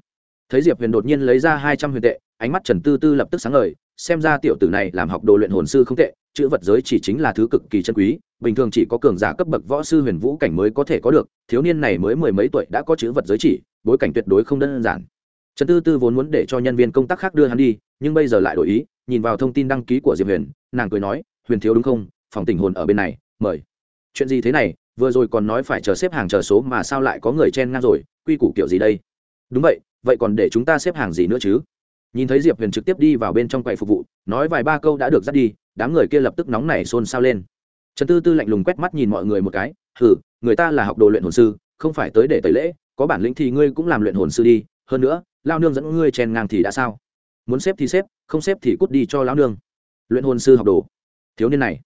Thấy diệp huyền đột nhiên lấy ra hai trăm huyền tệ, ánh mắt trần tư tư lập tức sáng ngời, xem ra tiểu tử này làm học đồ luyện hồn sư không tệ, chữ vật giới chỉ chính là thứ cực kỳ chân quý, bình thường chỉ có cường giả cấp bậc võ sư huyền vũ cảnh mới có thể có được, thiếu niên này mới mười mấy tuổi đã có chữ vật giới chỉ, bối cảnh tuyệt đối không đơn giản trần tư tư vốn muốn để cho nhân viên công tác khác đưa hắn đi, nhưng bây giờ lại đổi ý, nhìn vào thông tin đăng ký của diệp huyền, nàng cười nói, huyền thiếu đúng không? Phòng tình hồn ở bên này, mời. Chuyện gì thế này? Vừa rồi còn nói phải chờ xếp hàng chờ số mà sao lại có người chen ngang rồi? Quy củ kiểu gì đây? Đúng vậy vậy còn để chúng ta xếp hàng gì nữa chứ? Nhìn thấy diệp huyền trực tiếp đi vào bên trong quầy phục vụ, nói vài ba câu đã được dắt đi, đám người kia lập tức nóng nảy xôn xao lên. Trần tư tư lạnh lùng quét mắt nhìn mọi người một cái hử người ta là học đồ luyện hồn sư, không phải tới để tẩy lễ, có bản lĩnh thì ngươi cũng làm luyện hồn sư đi, hơn nữa lao nương dẫn ngươi chèn ngang thì đã sao? Muốn xếp thì xếp, không xếp thì cút đi cho lao nương. Luyện hồn sư học đồ. Thiếu niên này.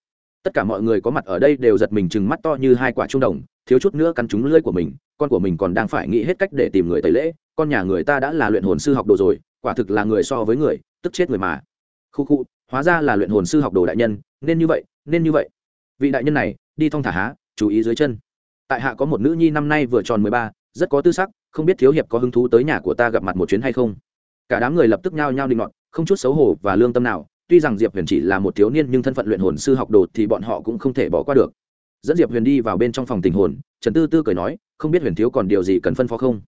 Tất cả mọi người có mặt ở đây đều giật mình chừng mắt to như hai quả trung đồng, thiếu chút nữa cắn trúng lưỡi của mình, con của mình còn đang phải nghĩ hết cách để tìm người tẩy lễ, con nhà người ta đã là luyện hồn sư học đồ rồi, quả thực là người so với người, tức chết người mà. Khu khu, hóa ra là luyện hồn sư học đồ đại nhân, nên như vậy, nên như vậy. Vị đại nhân này, đi thong thả há, chú ý dưới chân. Tại hạ có một nữ nhi năm nay vừa tròn mười ba rất có tư sắc, không biết thiếu hiệp có hứng thú tới nhà của ta gặp mặt một chuyến hay không. Cả đám người lập tức nhao nhao định ngọn không chút xấu hổ và lương tâm nào, tuy rằng diệp huyền chỉ là một thiếu niên nhưng thân phận luyện hồn sư học đồ thì bọn họ cũng không thể bỏ qua được. Dẫn diệp huyền đi vào bên trong phòng tình hồn, trần tư tư cười nói, không biết huyền thiếu còn điều gì cần phân phó không?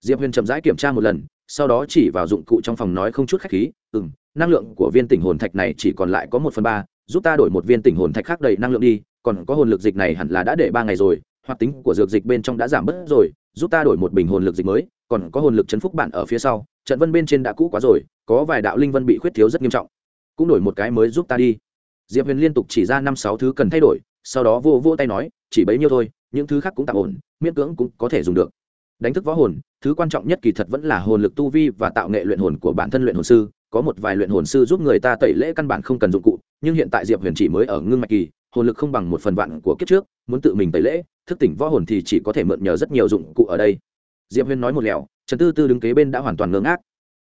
Diệp huyền chậm rãi kiểm tra một lần, sau đó chỉ vào dụng cụ trong phòng nói không chút khách khí ừ m năng lượng của viên tình hồn thạch này chỉ còn lại có một phần ba, giúp ta đổi một viên tình hồn thạch khác đầy năng lượng đi, còn có hồn lực dịch này hẳn là đã để ba ngày rồi, hoạt tính của dược dịch bên trong đã giảm bớt rồi giúp ta đổi một bình hồn lực dịch mới, còn có hồn lực chấn phúc bạn ở phía sau, trận vân bên trên đã cũ quá rồi, có vài đạo linh vân bị khuyết thiếu rất nghiêm trọng. Cũng đổi một cái mới giúp ta đi. Diệp huyền liên tục chỉ ra năm sáu thứ cần thay đổi, sau đó vô vô tay nói, chỉ bấy nhiêu thôi, những thứ khác cũng tạm ổn, miễn cưỡng cũng có thể dùng được. Đánh thức võ hồn, thứ quan trọng nhất kỳ thật vẫn là hồn lực tu vi và tạo nghệ luyện hồn của bản thân luyện hồn sư. Có một vài luyện hồn sư giúp người ta tẩy lễ căn bản không cần dụng cụ, nhưng hiện tại diệp huyền chỉ mới ở ngưng mạch kỳ, hồn lực không bằng một phần vạn của kiếp trước, muốn tự mình tẩy lễ thức tỉnh võ hồn thì chỉ có thể mượn nhờ rất nhiều dụng cụ ở đây. Diệp Huyên nói một lẻo trần tư tư đứng kế bên đã hoàn toàn ngơ ngác.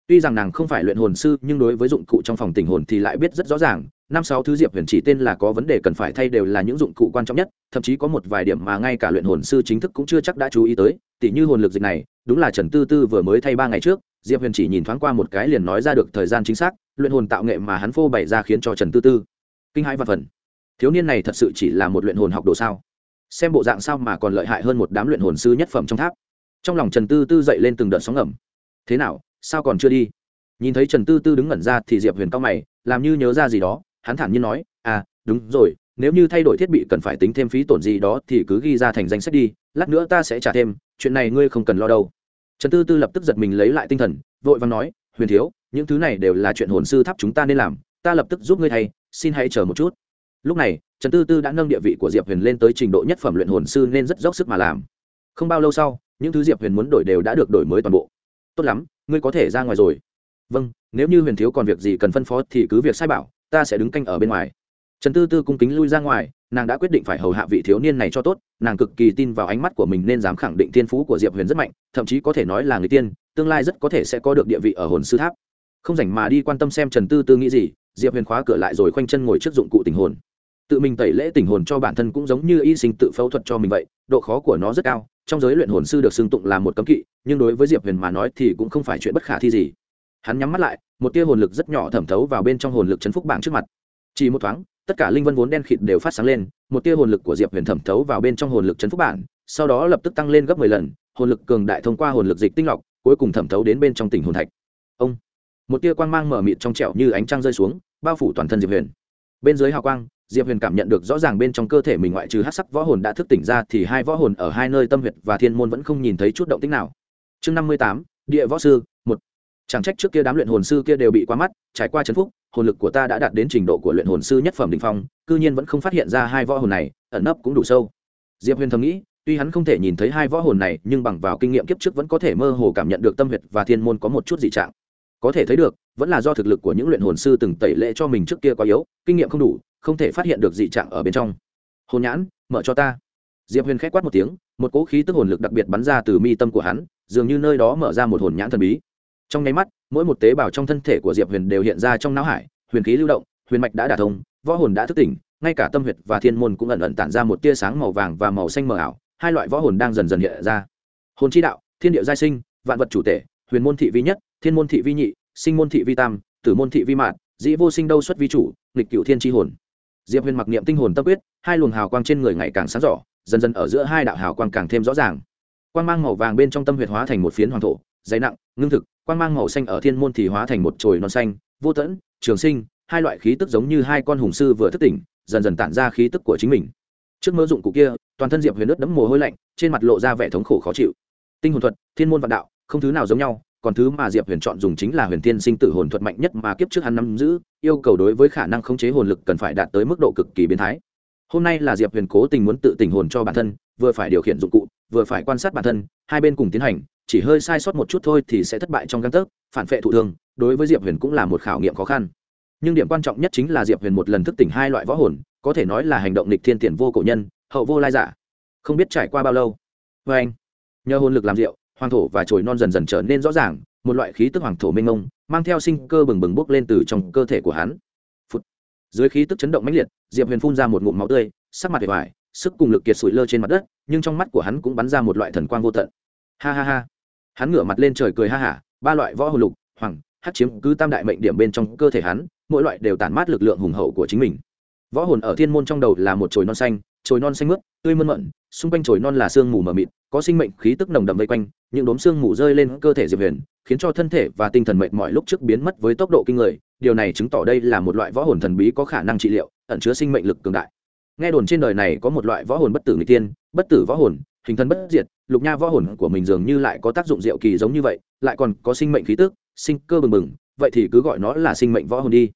Tuy rằng nàng không phải luyện hồn sư, nhưng đối với dụng cụ trong phòng tình hồn thì lại biết rất rõ ràng, năm sáu thứ diệp huyền chỉ tên là có vấn đề cần phải thay đều là những dụng cụ quan trọng nhất, thậm chí có một vài điểm mà ngay cả luyện hồn sư chính thức cũng chưa chắc đã chú ý tới, tỉ như hồn lực dịch này, đúng là trần tư tư vừa mới thay ba ngày trước, diệp huyền chỉ nhìn thoáng qua một cái liền nói ra được thời gian chính xác, luyện hồn tạo nghệ mà hắn phô bày ra khiến cho trần tư tư kinh hãi và phần thiếu niên này thật sự chỉ là một luyện hồn học đồ sao? Xem bộ dạng sao mà còn lợi hại hơn một đám luyện hồn sư nhất phẩm trong tháp. Trong lòng trần tư tư dậy lên từng đợt sóng ngầm. Thế nào, sao còn chưa đi? Nhìn thấy trần tư tư đứng ngẩn ra thì diệp huyền cao mày, làm như nhớ ra gì đó, hắn thản nhiên nói à đúng rồi, nếu như thay đổi thiết bị cần phải tính thêm phí tổn gì đó thì cứ ghi ra thành danh sách đi, lát nữa ta sẽ trả thêm, chuyện này ngươi không cần lo đâu. Trần tư tư lập tức giật mình lấy lại tinh thần, vội vàng nói, huyền thiếu, những thứ này đều là chuyện hồn sư tháp chúng ta nên làm, ta lập tức giúp ngươi thay, xin hãy chờ một chút lúc này, trần tư tư đã nâng địa vị của diệp huyền lên tới trình độ nhất phẩm luyện hồn sư nên rất dốc sức mà làm. Không bao lâu sau, những thứ diệp huyền muốn đổi đều đã được đổi mới toàn bộ. Tốt lắm, ngươi có thể ra ngoài rồi. Vâng nếu như huyền thiếu còn việc gì cần phân phó thì cứ việc sai bảo, ta sẽ đứng canh ở bên ngoài. Trần tư tư cung kính lui ra ngoài, nàng đã quyết định phải hầu hạ vị thiếu niên này cho tốt, nàng cực kỳ tin vào ánh mắt của mình nên dám khẳng định thiên phú của diệp huyền rất mạnh, thậm chí có thể nói là người tiên, tương lai rất có thể sẽ có được địa vị ở hồn sư tháp. Không rảnh mà đi quan tâm xem trần tư tư nghĩ gì, diệp huyền khóa cửa lại rồi khoanh chân ngồi trước dụng cụ tình hồn tự mình tẩy lễ tình hồn cho bản thân cũng giống như y sinh tự phẫu thuật cho mình vậy, độ khó của nó rất cao, trong giới luyện hồn sư được xưng tụng là một cấm kỵ, nhưng đối với diệp huyền mà nói thì cũng không phải chuyện bất khả thi gì. Hắn nhắm mắt lại, một tia hồn lực rất nhỏ thẩm thấu vào bên trong hồn lực chấn phúc bảng trước mặt. Chỉ một thoáng, tất cả linh vân vốn đen khịt đều phát sáng lên, một tia hồn lực của diệp huyền thẩm thấu vào bên trong hồn lực chấn phúc bản sau đó lập tức tăng lên gấp mười lần, hồn lực cường đại thông qua hồn lực dịch tinh lọc, cuối cùng thẩm thấu đến bên trong tỉnh hồn thạch. Ông, một tia quang mang mở mịt trong trẻo như ánh trăng rơi xuống, bao phủ toàn thân diệp huyền. Bên dưới hào quang diệp huyền cảm nhận được rõ ràng bên trong cơ thể mình ngoại trừ hát sắc võ hồn đã thức tỉnh ra thì hai võ hồn ở hai nơi tâm huyệt và thiên môn vẫn không nhìn thấy chút động tích nào. Chương năm mươi tám, địa võ sư, một. Chẳng trách trước kia đám luyện hồn sư kia đều bị quá mắt, trải qua chấn phúc, hồn lực của ta đã đạt đến trình độ của luyện hồn sư nhất phẩm đỉnh phong, cư nhiên vẫn không phát hiện ra hai võ hồn này, ẩn nấp cũng đủ sâu. Diệp huyền thầm nghĩ, tuy hắn không thể nhìn thấy hai võ hồn này, nhưng bằng vào kinh nghiệm kiếp trước vẫn có thể mơ hồ cảm nhận được tâm huyệt và thiên môn có một chút dị trạng. Có thể thấy được, vẫn là do thực lực của những luyện hồn sư từng tẩy lệ cho mình trước kia quá yếu, kinh nghiệm không đủ không thể phát hiện được dị trạng ở bên trong. Hồn nhãn, mở cho ta. Diệp huyền k h á c quát một tiếng, một cỗ khí tức hồn lực đặc biệt bắn ra từ mi tâm của hắn, dường như nơi đó mở ra một hồn nhãn thần bí. Trong nháy mắt, mỗi một tế bào trong thân thể của diệp huyền đều hiện ra trong não hải, huyền khí lưu động, huyền mạch đã đả thông, võ hồn đã thức tỉnh, ngay cả tâm huyệt và thiên môn cũng ẩn ẩn tản ra một tia sáng màu vàng và màu xanh mờ ảo, hai loại võ hồn đang dần dần hiện ra. Hồn chi đạo, thiên địa giai sinh, vạn vật chủ tể, huyền môn thị vi nhất, thiên môn thị vi nhị, sinh môn thị vi tam, tử môn thị vi mạn, dĩ vô sinh đâu xuất vi chủ, nghịch cựu thiên tri hồn diệp huyền mặc niệm tinh hồn tâm quyết, hai luồng hào quang trên người ngày càng sáng rõ, dần dần ở giữa hai đạo hào quang càng thêm rõ ràng. Quang mang màu vàng bên trong tâm huyệt hóa thành một phiến hoàng thổ, dày nặng, ngưng thực, quang mang màu xanh ở thiên môn thì hóa thành một chồi non xanh, vô tẫn, trường sinh, hai loại khí tức giống như hai con hùng sư vừa thức tỉnh, dần dần tản ra khí tức của chính mình. Trước mơ dụng cụ kia, toàn thân diệp huyền ướt đẫm mồ hôi lạnh, trên mặt lộ ra vẻ thống khổ khó chịu. Tinh hồn thuật, thiên môn vạn đạo, không thứ nào giống nhau còn thứ mà diệp huyền chọn dùng chính là huyền thiên sinh tử hồn thuật mạnh nhất mà kiếp trước hắn nắm giữ, yêu cầu đối với khả năng khống chế hồn lực cần phải đạt tới mức độ cực kỳ biến thái. Hôm nay là diệp huyền cố tình muốn tự tình hồn cho bản thân, vừa phải điều khiển dụng cụ, vừa phải quan sát bản thân, hai bên cùng tiến hành, chỉ hơi sai sót một chút thôi thì sẽ thất bại trong găng tấc, phản vệ thụ thương, đối với diệp huyền cũng là một khảo nghiệm khó khăn. Nhưng điểm quan trọng nhất chính là diệp huyền một lần thức tỉnh hai loại võ hồn, có thể nói là hành động lịch thiên tiền vô cổ nhân, hậu vô lai giả. Không biết trải qua bao lâu. Vê anh nhờ hồn lực làm rượu hoàng thổ và chồi non dần dần trở nên rõ ràng, một loại khí tức hoàng thổ mênh mông, mang theo sinh cơ bừng bừng bốc lên từ trong cơ thể của hắn. Phút. dưới khí tức chấn động mãnh liệt, diệp huyền phun ra một ngụm máu tươi, sắc mặt vẻ vải sức cùng lực kiệt sủi lơ trên mặt đất, nhưng trong mắt của hắn cũng bắn ra một loại thần quang vô tận. Ha ha ha. Hắn ngửa mặt lên trời cười ha hả, ba loại võ hồn lục, hoàng hát chiếm cứ tam đại mệnh điểm bên trong cơ thể hắn, mỗi loại đều tản mát lực lượng hùng hậu của chính mình. Võ hồn ở thiên môn trong đầu là một chồi non xanh, chồi non xanh mướt, tươi mơn mận, xung quanh chồi non là sương mù mờ mịt, có sinh mệnh khí tức nồng đậm vây quanh những đốm sương mù rơi lên cơ thể diệp huyền, khiến cho thân thể và tinh thần mệnh mọi lúc trước biến mất với tốc độ kinh người. Điều này chứng tỏ đây là một loại võ hồn thần bí có khả năng trị liệu, ẩn chứa sinh mệnh lực cường đại. Nghe đồn trên đời này có một loại võ hồn bất tử người tiên bất tử võ hồn, hình thân bất diệt, lục nha võ hồn của mình dường như lại có tác dụng diệu kỳ giống như vậy, lại còn có sinh mệnh khí tức, sinh cơ bừng bừng, vậy thì cứ gọi nó là sinh mệnh võ hồn đi.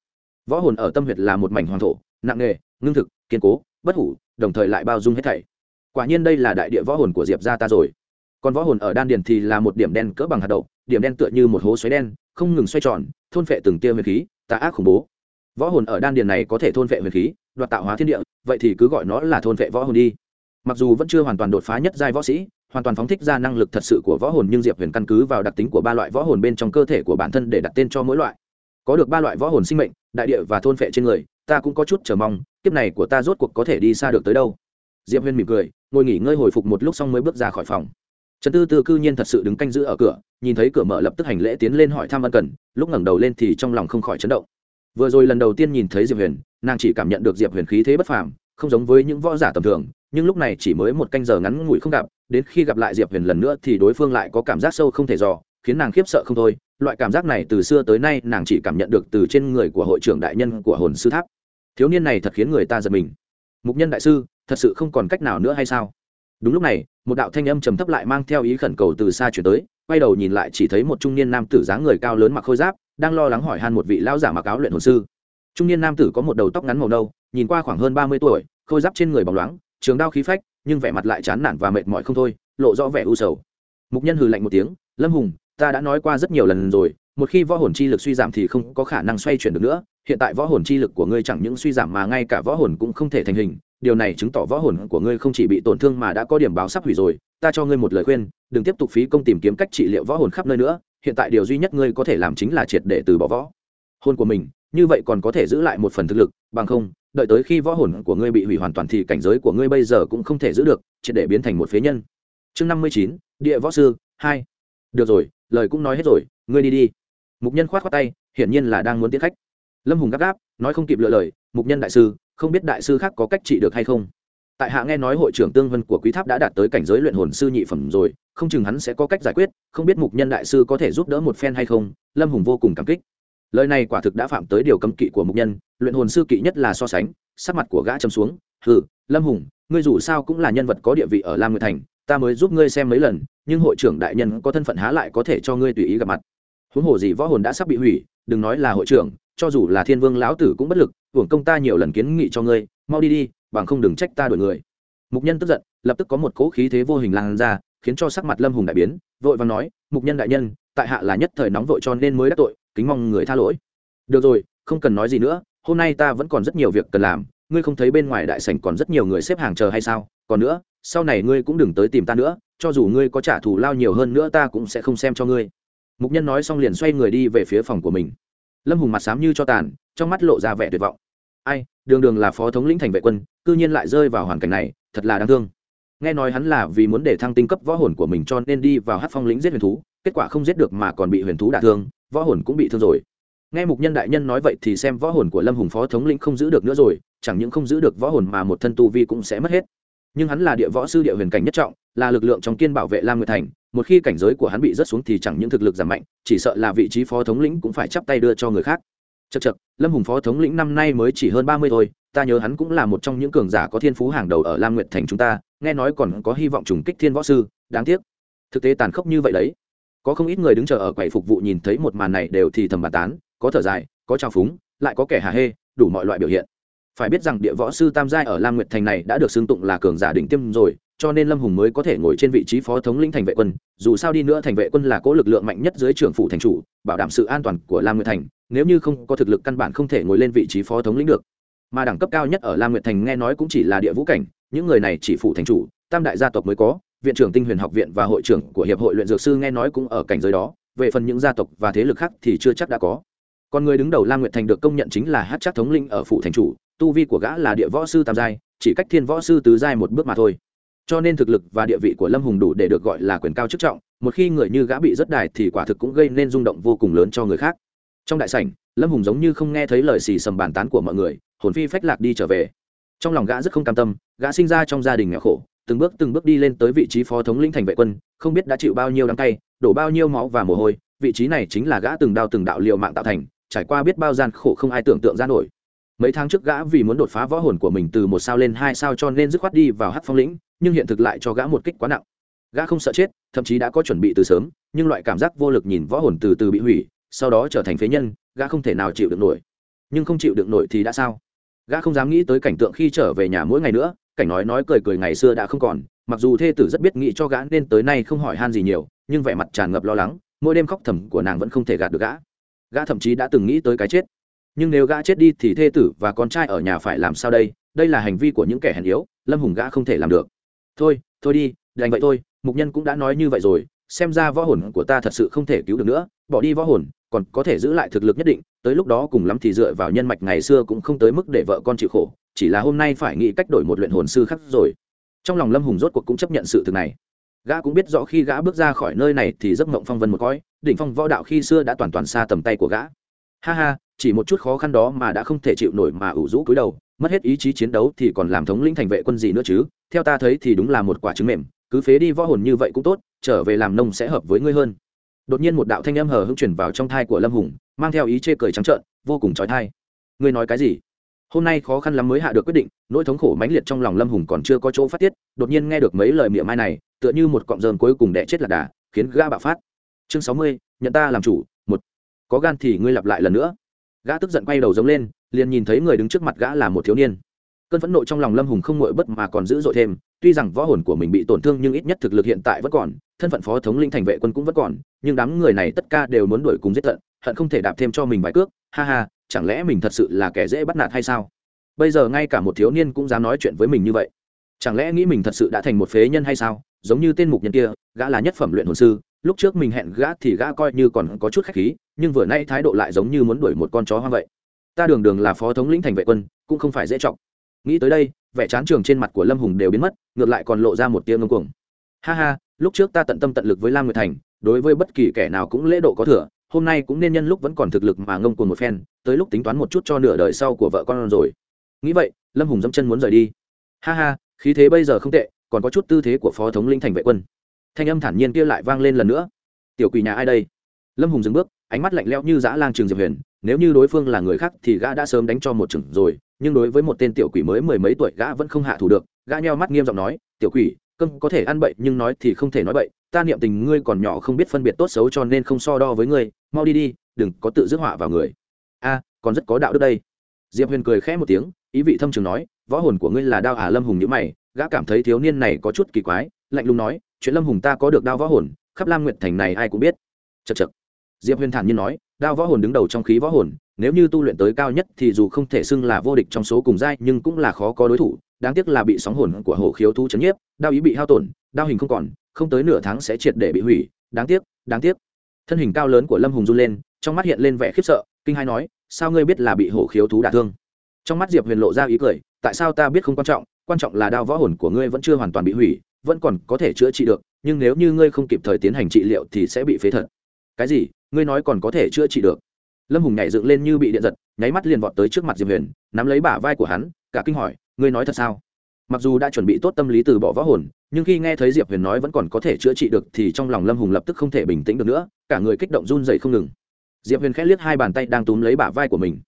Võ hồn ở tâm huyệt là một mảnh hoàng thổ, nặng nề, ngưng thực, kiên cố, bất hủ, đồng thời lại bao dung hết thảy. Quả nhiên đây là đại địa võ hồn của diệp gia ta rồi còn võ hồn ở đan điền thì là một điểm đen cỡ bằng hạt đậu, điểm đen tựa như một hố xoáy đen, không ngừng xoay tròn, thôn phệ từng tia huyền khí, tà ác khủng bố. Võ hồn ở đan điền này có thể thôn phệ huyền khí, đoạt tạo hóa thiên địa, vậy thì cứ gọi nó là thôn phệ võ hồn đi. Mặc dù vẫn chưa hoàn toàn đột phá nhất giai võ sĩ, hoàn toàn phóng thích ra năng lực thật sự của võ hồn nhưng diệp huyền căn cứ vào đặc tính của ba loại võ hồn bên trong cơ thể của bản thân để đặt tên cho mỗi loại. Có được ba loại võ hồn sinh mệnh, đại địa và thôn phệ trên người, ta cũng có chút chờ mong, kiếp này của ta rốt cuộc có thể đi xa được tới đâu. Diệp huyền mỉm cười, ngồi nghỉ ngơi hồi phục một lúc xong mới bước ra khỏi phòng trần tư tư cư nhiên thật sự đứng canh giữ ở cửa, nhìn thấy cửa mở lập tức hành lễ tiến lên hỏi thăm ân cần, lúc ngẩng đầu lên thì trong lòng không khỏi chấn động. Vừa rồi lần đầu tiên nhìn thấy diệp huyền, nàng chỉ cảm nhận được diệp huyền khí thế bất phàm, không giống với những võ giả tầm thường, nhưng lúc này chỉ mới một canh giờ ngắn ngủi không gặp, đến khi gặp lại diệp huyền lần nữa thì đối phương lại có cảm giác sâu không thể dò, khiến nàng khiếp sợ không thôi. Loại cảm giác này từ xưa tới nay nàng chỉ cảm nhận được từ trên người của hội trưởng đại nhân của hồn sư tháp. Thiếu niên này thật khiến người ta giật mình. Mục nhân đại sư, thật sự không còn cách nào nữa hay sao? Đúng lúc này, một đạo thanh âm trầm thấp lại mang theo ý khẩn cầu từ xa chuyển tới, quay đầu nhìn lại chỉ thấy một trung niên nam tử dáng người cao lớn mặc khôi giáp, đang lo lắng hỏi han một vị lão giả mặc áo luyện hồn sư. Trung niên nam tử có một đầu tóc ngắn màu nâu, nhìn qua khoảng hơn ba mươi tuổi, khôi giáp trên người bóng loáng, trường đao khí phách, nhưng vẻ mặt lại chán nản và mệt mỏi không thôi, lộ rõ vẻ u sầu. Mục nhân hừ lạnh một tiếng, lâm hùng, ta đã nói qua rất nhiều lần rồi, một khi võ hồn chi lực suy giảm thì không có khả năng xoay chuyển được nữa, hiện tại võ hồn chi lực của ngươi chẳng những suy giảm mà ngay cả võ hồn cũng không thể thành hình điều này chứng tỏ võ hồn của ngươi không chỉ bị tổn thương mà đã có điểm báo sắp hủy rồi. Ta cho ngươi một lời khuyên, đừng tiếp tục phí công tìm kiếm cách trị liệu võ hồn khắp nơi nữa. Hiện tại điều duy nhất ngươi có thể làm chính là triệt để từ bỏ võ hồn của mình. Như vậy còn có thể giữ lại một phần thực lực, bằng không, đợi tới khi võ hồn của ngươi bị hủy hoàn toàn thì cảnh giới của ngươi bây giờ cũng không thể giữ được, triệt để biến thành một phế nhân. Chương năm mươi chín, địa võ sư hai. Được rồi, lời cũng nói hết rồi, ngươi đi đi. Mục nhân khoát khoát tay, hiển nhiên là đang muốn tiến khách. Lâm hùng gấp gáp, nói không kịp lựa lời, mục nhân đại sư không biết đại sư khác có cách trị được hay không. Tại hạ nghe nói hội trưởng tương vân của quý tháp đã đạt tới cảnh giới luyện hồn sư nhị phẩm rồi, không chừng hắn sẽ có cách giải quyết, không biết mục nhân đại sư có thể giúp đỡ một phen hay không, lâm hùng vô cùng cảm kích. Lời này quả thực đã phạm tới điều cấm kỵ của mục nhân, luyện hồn sư kỵ nhất là so sánh, sắc mặt của gã châm xuống, hừ, lâm hùng, ngươi dù sao cũng là nhân vật có địa vị ở lam nguyệt thành, ta mới giúp ngươi xem mấy lần, nhưng hội trưởng đại nhân có thân phận há lại có thể cho ngươi tùy ý gặp mặt. Huống hồ gì võ hồn đã sắp bị hủy đừng nói là hội trưởng, cho dù là thiên vương lão tử cũng bất lực, hưởng công ta nhiều lần kiến nghị cho ngươi, mau đi đi, bằng không đừng trách ta đuổi người. Mục nhân tức giận, lập tức có một cỗ khí thế vô hình lan ra, khiến cho sắc mặt lâm hùng đại biến, vội vàng nói, mục nhân đại nhân, tại hạ là nhất thời nóng vội cho nên mới đắc tội, kính mong người tha lỗi. Được rồi, không cần nói gì nữa, hôm nay ta vẫn còn rất nhiều việc cần làm, ngươi không thấy bên ngoài đại sảnh còn rất nhiều người xếp hàng chờ hay sao? Còn nữa, sau này ngươi cũng đừng tới tìm ta nữa, cho dù ngươi có trả thù lao nhiều hơn nữa ta cũng sẽ không xem cho ngươi mục nhân nói xong liền xoay người đi về phía phòng của mình. Lâm hùng mặt xám như cho tàn, trong mắt lộ ra vẻ tuyệt vọng. Ai, đường đường là phó thống lĩnh thành vệ quân, cư nhiên lại rơi vào hoàn cảnh này, thật là đáng thương. Nghe nói hắn là vì muốn để thăng tinh cấp võ hồn của mình cho nên đi vào hát phong lĩnh giết huyền thú, kết quả không giết được mà còn bị huyền thú đả thương, võ hồn cũng bị thương rồi. Nghe mục nhân đại nhân nói vậy thì xem võ hồn của lâm hùng phó thống lĩnh không giữ được nữa rồi, chẳng những không giữ được võ hồn mà một thân tu vi cũng sẽ mất hết nhưng hắn là địa võ sư địa huyền cảnh nhất trọng, là lực lượng trong kiên bảo vệ lam nguyệt thành, một khi cảnh giới của hắn bị rớt xuống thì chẳng những thực lực giảm mạnh, chỉ sợ là vị trí phó thống lĩnh cũng phải chắp tay đưa cho người khác. Chật chật lâm hùng phó thống lĩnh năm nay mới chỉ hơn ba mươi thôi, ta nhớ hắn cũng là một trong những cường giả có thiên phú hàng đầu ở lam nguyệt thành chúng ta, nghe nói còn có hy vọng trùng kích thiên võ sư, đáng tiếc. Thực tế tàn khốc như vậy đấy. Có không ít người đứng chờ ở quầy phục vụ nhìn thấy một màn này đều thì thầm bàn tán, có thở dài, có trào phúng, lại có kẻ hà hê, đủ mọi loại biểu hiện phải biết rằng địa võ sư tam giai ở lam nguyệt thành này đã được xưng tụng là cường giả đỉnh tiêm rồi, cho nên lâm hùng mới có thể ngồi trên vị trí phó thống lĩnh thành vệ quân, dù sao đi nữa thành vệ quân là cố lực lượng mạnh nhất dưới trưởng phủ thành chủ, bảo đảm sự an toàn của lam nguyệt thành, nếu như không có thực lực căn bản không thể ngồi lên vị trí phó thống lĩnh được. Mà đẳng cấp cao nhất ở lam nguyệt thành nghe nói cũng chỉ là địa vũ cảnh, những người này chỉ phủ thành chủ, tam đại gia tộc mới có, viện trưởng tinh huyền học viện và hội trưởng của hiệp hội luyện dược sư nghe nói cũng ở cảnh giới đó, về phần những gia tộc và thế lực khác thì chưa chắc đã có. Còn người đứng đầu lam nguyệt thành được công nhận chính là hát chắc thống linh ở phủ thành chủ tu vi của gã là địa võ sư tam giai, chỉ cách thiên võ sư tứ giai một bước mà thôi. Cho nên thực lực và địa vị của lâm hùng đủ để được gọi là quyền cao chức trọng, một khi người như gã bị rất đài thì quả thực cũng gây nên rung động vô cùng lớn cho người khác. Trong đại sảnh, lâm hùng giống như không nghe thấy lời xì sầm bàn tán của mọi người, hồn phi phách lạc đi trở về. Trong lòng gã rất không cam tâm, gã sinh ra trong gia đình nghèo khổ, từng bước từng bước đi lên tới vị trí phó thống lĩnh thành vệ quân, không biết đã chịu bao nhiêu đắng cay, đổ bao nhiêu máu và mồ hôi, vị trí này chính là gã từng đao từng đạo liệu mạng tạo thành, trải qua biết bao gian khổ không ai tưởng tượng ra nổi mấy tháng trước gã vì muốn đột phá võ hồn của mình từ một sao lên hai sao cho nên dứt khoát đi vào hát phong lĩnh, nhưng hiện thực lại cho gã một kích quá nặng. Gã không sợ chết, thậm chí đã có chuẩn bị từ sớm, nhưng loại cảm giác vô lực nhìn võ hồn từ từ bị hủy, sau đó trở thành phế nhân, gã không thể nào chịu được nổi. Nhưng không chịu được nổi thì đã sao? Gã không dám nghĩ tới cảnh tượng khi trở về nhà mỗi ngày nữa, cảnh nói nói cười cười ngày xưa đã không còn, mặc dù thê tử rất biết nghĩ cho gã nên tới nay không hỏi han gì nhiều, nhưng vẻ mặt tràn ngập lo lắng, mỗi đêm khóc thầm của nàng vẫn không thể gạt được gã. Gã thậm chí đã từng nghĩ tới cái chết nhưng nếu gã chết đi thì thê tử và con trai ở nhà phải làm sao đây? Đây là hành vi của những kẻ hèn yếu, lâm hùng gã không thể làm được. Thôi thôi đi, đành vậy thôi, mục nhân cũng đã nói như vậy rồi, xem ra võ hồn của ta thật sự không thể cứu được nữa, bỏ đi võ hồn, còn có thể giữ lại thực lực nhất định, tới lúc đó cùng lắm thì dựa vào nhân mạch ngày xưa cũng không tới mức để vợ con chịu khổ, chỉ là hôm nay phải nghĩ cách đổi một luyện hồn sư khác rồi. Trong lòng lâm hùng rốt cuộc cũng chấp nhận sự thực này. Gã cũng biết rõ khi gã bước ra khỏi nơi này thì giấc mộng phong vân một cõi, đỉnh phong võ đạo khi xưa đã toàn toàn xa tầm tay của gã. Ha ha chỉ một chút khó khăn đó mà đã không thể chịu nổi mà ủ rũ cúi đầu, mất hết ý chí chiến đấu thì còn làm thống lĩnh thành vệ quân gì nữa chứ? Theo ta thấy thì đúng là một quả trứng mềm, cứ phế đi võ hồn như vậy cũng tốt, trở về làm nông sẽ hợp với ngươi hơn. Đột nhiên một đạo thanh âm hờ hững chuyển vào trong thai của lâm hùng, mang theo ý chê cười trắng trợn, vô cùng trói thai ngươi nói cái gì? Hôm nay khó khăn lắm mới hạ được quyết định, nỗi thống khổ mãnh liệt trong lòng lâm hùng còn chưa có chỗ phát tiết, đột nhiên nghe được mấy lời miệng mai này, tựa như một cọng rơm cuối cùng đẻ chết lạc đà, khiến gã bạo phát. Chương sáu mươi, nhận ta làm chủ, một. Có gan thì ngươi lặp lại lần nữa gã tức giận quay đầu giống lên, liền nhìn thấy người đứng trước mặt gã là một thiếu niên. Cơn phẫn nộ trong lòng lâm hùng không ngội bất mà còn dữ dội thêm, tuy rằng võ hồn của mình bị tổn thương nhưng ít nhất thực lực hiện tại vẫn còn, thân phận phó thống linh thành vệ quân cũng vẫn còn, nhưng đám người này tất cả đều muốn đuổi cùng giết tận, hận không thể đạp thêm cho mình vài cước, ha ha, chẳng lẽ mình thật sự là kẻ dễ bắt nạt hay sao? Bây giờ ngay cả một thiếu niên cũng dám nói chuyện với mình như vậy. Chẳng lẽ nghĩ mình thật sự đã thành một phế nhân hay sao? Giống như tên mục nhân kia, gã là nhất phẩm luyện hồn sư lúc trước mình hẹn gã thì gã coi như còn có chút khách khí, nhưng vừa nay thái độ lại giống như muốn đuổi một con chó hoang vậy. Ta đường đường là phó thống lĩnh thành vệ quân, cũng không phải dễ trọng nghĩ tới đây, vẻ chán trường trên mặt của lâm hùng đều biến mất, ngược lại còn lộ ra một tia ngông cuồng. Ha ha, lúc trước ta tận tâm tận lực với lam nguyệt thành, đối với bất kỳ kẻ nào cũng lễ độ có thừa, hôm nay cũng nên nhân lúc vẫn còn thực lực mà ngông cuồng một phen, tới lúc tính toán một chút cho nửa đời sau của vợ con rồi. Nghĩ vậy, lâm hùng dẫm chân muốn rời đi. Ha ha, khí thế bây giờ không tệ, còn có chút tư thế của phó thống linh thành vệ quân thanh âm thản nhiên kia lại vang lên lần nữa. Tiểu quỷ nhà ai đây? Lâm hùng dừng bước, ánh mắt lạnh lẽo như dã lang trường diệp huyền, nếu như đối phương là người khác thì gã đã sớm đánh cho một chừng rồi, nhưng đối với một tên tiểu quỷ mới mười mấy tuổi gã vẫn không hạ thủ được, gã nheo mắt nghiêm giọng nói, tiểu quỷ cưng có thể ăn bậy, nhưng nói thì không thể nói bậy, ta niệm tình ngươi còn nhỏ không biết phân biệt tốt xấu cho nên không so đo với ngươi, mau đi đi, đừng có tự dứt họa vào người. A, còn rất có đạo đức đây. Diệp huyền cười khẽ một tiếng, ý vị thâm trường nói, võ hồn của ngươi là đao hà lâm hùng nhữ mày, gã cảm thấy thiếu niên này có chút kỳ quái, lạnh lùng nói chuyện lâm hùng ta có được đao võ hồn, khắp lam nguyện thành này ai cũng biết. Chật chật diệp huyền thản nhiên nói, đao võ hồn đứng đầu trong khí võ hồn, nếu như tu luyện tới cao nhất thì dù không thể xưng là vô địch trong số cùng giai, nhưng cũng là khó có đối thủ, đáng tiếc là bị sóng hồn của hồ khiếu thu chấn nhiếp, đao ý bị hao tổn, đao hình không còn, không tới nửa tháng sẽ triệt để bị hủy, đáng tiếc đáng tiếc. Thân hình cao lớn của lâm hùng run lên, trong mắt hiện lên vẻ khiếp sợ, kinh hai nói, sao ngươi biết là bị hổ khiếu thú đả thương? Trong mắt diệp huyền lộ ra ý cười, tại sao ta biết không quan trọng quan trọng là đao võ hồn của ngươi vẫn chưa hoàn toàn bị hủy vẫn còn có thể chữa trị được, nhưng nếu như ngươi không kịp thời tiến hành trị liệu thì sẽ bị phế thật. Cái gì? Ngươi nói còn có thể chữa trị được. Lâm hùng nhảy dựng lên như bị điện giật, nháy mắt liền vọt tới trước mặt diệp huyền, nắm lấy bả vai của hắn, cả kinh hỏi, ngươi nói thật sao? Mặc dù đã chuẩn bị tốt tâm lý từ bỏ võ hồn, nhưng khi nghe thấy diệp huyền nói vẫn còn có thể chữa trị được thì trong lòng lâm hùng lập tức không thể bình tĩnh được nữa, cả người kích động run dậy không ngừng. Diệp huyền khẽ liếc hai bàn tay đang túm lấy bả vai của mình.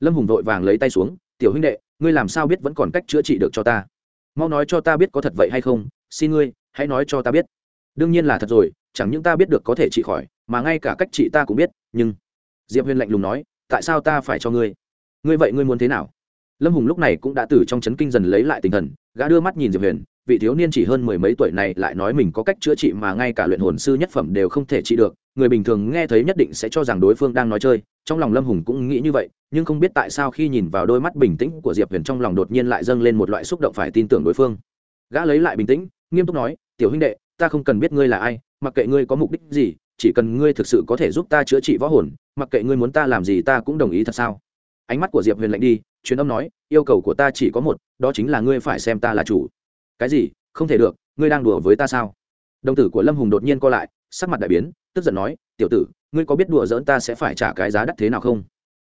Lâm hùng vội vàng lấy tay xuống, tiểu huynh đệ, ngươi làm sao biết vẫn còn cách chữa trị được cho ta? Mau nói cho ta biết có thật vậy hay không xin ngươi, hãy nói cho ta biết. Đương nhiên là thật rồi, chẳng những ta biết được có thể trị khỏi, mà ngay cả cách trị ta cũng biết, nhưng diệp huyền lạnh lùng nói, tại sao ta phải cho ngươi? Ngươi vậy ngươi muốn thế nào? Lâm hùng lúc này cũng đã từ trong c h ấ n kinh dần lấy lại tinh thần, gã đưa mắt nhìn diệp huyền, vị thiếu niên chỉ hơn mười mấy tuổi này lại nói mình có cách chữa trị mà ngay cả luyện hồn sư nhất phẩm đều không thể trị được, người bình thường nghe thấy nhất định sẽ cho rằng đối phương đang nói chơi, trong lòng lâm hùng cũng nghĩ như vậy, nhưng không biết tại sao khi nhìn vào đôi mắt bình tĩnh của diệp huyền trong lòng đột nhiên lại dâng lên một loại xúc động phải tin tưởng đối phương gã lấy lại bình tĩnh, nghiêm túc nói, tiểu huynh đệ, ta không cần biết ngươi là ai, mặc kệ ngươi có mục đích gì, chỉ cần ngươi thực sự có thể giúp ta chữa trị võ hồn, mặc kệ ngươi muốn ta làm gì ta cũng đồng ý thật sao? Ánh mắt của diệp huyền lạnh đi, truyền âm nói, yêu cầu của ta chỉ có một, đó chính là ngươi phải xem ta là chủ. Cái gì? Không thể được, ngươi đang đùa với ta sao? Đồng tử của lâm hùng đột nhiên co lại, sắc mặt đại biến, tức giận nói, tiểu tử, ngươi có biết đùa dỡn ta sẽ phải trả cái giá đắt thế nào không?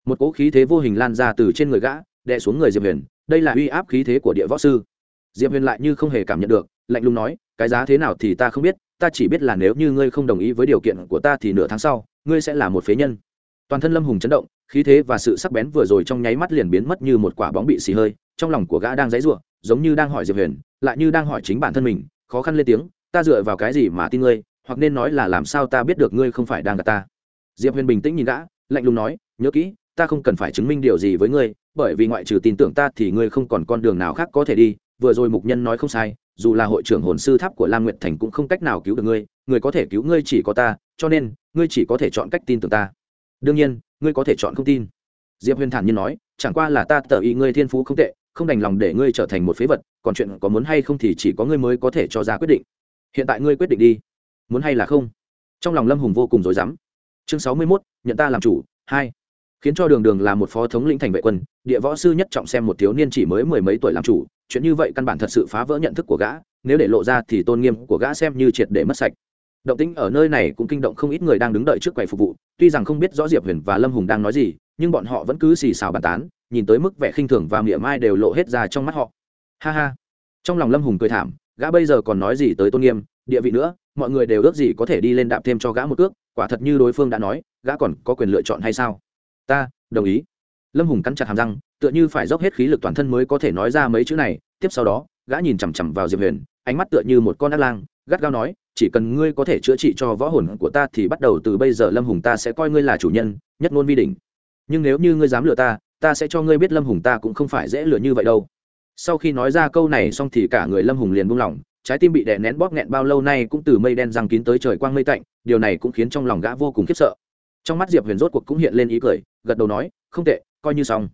Một cỗ khí thế vô hình lan ra từ trên người gã, đè xuống người diệp huyền, đây là uy áp khí thế của địa võ sư diệp huyền lại như không hề cảm nhận được, lạnh lùng nói, cái giá thế nào thì ta không biết, ta chỉ biết là nếu như ngươi không đồng ý với điều kiện của ta thì nửa tháng sau, ngươi sẽ là một phế nhân. Toàn thân lâm hùng chấn động, khí thế và sự sắc bén vừa rồi trong nháy mắt liền biến mất như một quả bóng bị xì hơi, trong lòng của gã đang dãy ruộng giống như đang hỏi diệp huyền, lại như đang hỏi chính bản thân mình, khó khăn lên tiếng, ta dựa vào cái gì mà tin ngươi, hoặc nên nói là làm sao ta biết được ngươi không phải đang gặp ta? Diệp huyền bình tĩnh nhìn gã, lạnh lùng nói, nhớ kỹ, ta không cần phải chứng minh điều gì với ngươi, bởi vì ngoại trừ tin tưởng ta thì ngươi không còn con đường nào khác có thể đi vừa rồi mục nhân nói không sai, dù là hội trưởng hồn sư tháp của lam nguyệt thành cũng không cách nào cứu được ngươi, người có thể cứu ngươi chỉ có ta, cho nên, ngươi chỉ có thể chọn cách tin tưởng ta. Đương nhiên, ngươi có thể chọn không tin. Diệp huyền thản nhiên nói, chẳng qua là ta tờ ý ngươi thiên phú không tệ, không đành lòng để ngươi trở thành một phế vật, còn chuyện có muốn hay không thì chỉ có ngươi mới có thể cho ra quyết định. Hiện tại ngươi quyết định đi. Muốn hay là không? Trong lòng lâm hùng vô cùng rối rắm. Chương sáu mươi mốt, nhận ta làm chủ, hai. Khiến cho đường đường là một phó thống lĩnh thành vệ quân, địa võ sư nhất trọng xem một thiếu niên chỉ mới mười mấy tuổi làm chủ chuyện như vậy căn bản thật sự phá vỡ nhận thức của gã, nếu để lộ ra thì tôn nghiêm của gã xem như triệt để mất sạch. Động tĩnh ở nơi này cũng kinh động không ít người đang đứng đợi trước quầy phục vụ, tuy rằng không biết rõ diệp huyền và lâm hùng đang nói gì, nhưng bọn họ vẫn cứ xì xào bàn tán, nhìn tới mức vẻ khinh thường và miệng mai đều lộ hết ra trong mắt họ. Ha ha. Trong lòng lâm hùng cười thảm, gã bây giờ còn nói gì tới tôn nghiêm, địa vị nữa, mọi người đều ước gì có thể đi lên đạp thêm cho gã một cước, quả thật như đối phương đã nói, gã còn có quyền lựa chọn hay sao? Ta, đồng ý lâm hùng cắn chặt hàm răng, tựa như phải dốc hết khí lực toàn thân mới có thể nói ra mấy chữ này, tiếp sau đó, gã nhìn chằm chằm vào diệp huyền, ánh mắt tựa như một con ác lang, gắt gao nói, chỉ cần ngươi có thể chữa trị cho võ hồn của ta thì bắt đầu từ bây giờ lâm hùng ta sẽ coi ngươi là chủ nhân, nhất ngôn vi đỉnh. Nhưng nếu như ngươi dám lừa ta ta sẽ cho ngươi biết lâm hùng ta cũng không phải dễ lừa như vậy đâu. Sau khi nói ra câu này xong thì cả người lâm hùng liền buông lỏng, trái tim bị đè nén bóp nghẹn bao lâu nay cũng từ mây đen răng kín tới trời quang mây tạnh, điều này cũng khiến trong lòng gã vô cùng khiếp sợ. Trong mắt diệp huyền rốt cuộc cũng hiện lên ý cười, gật đầu nói, không tệ coi như xong.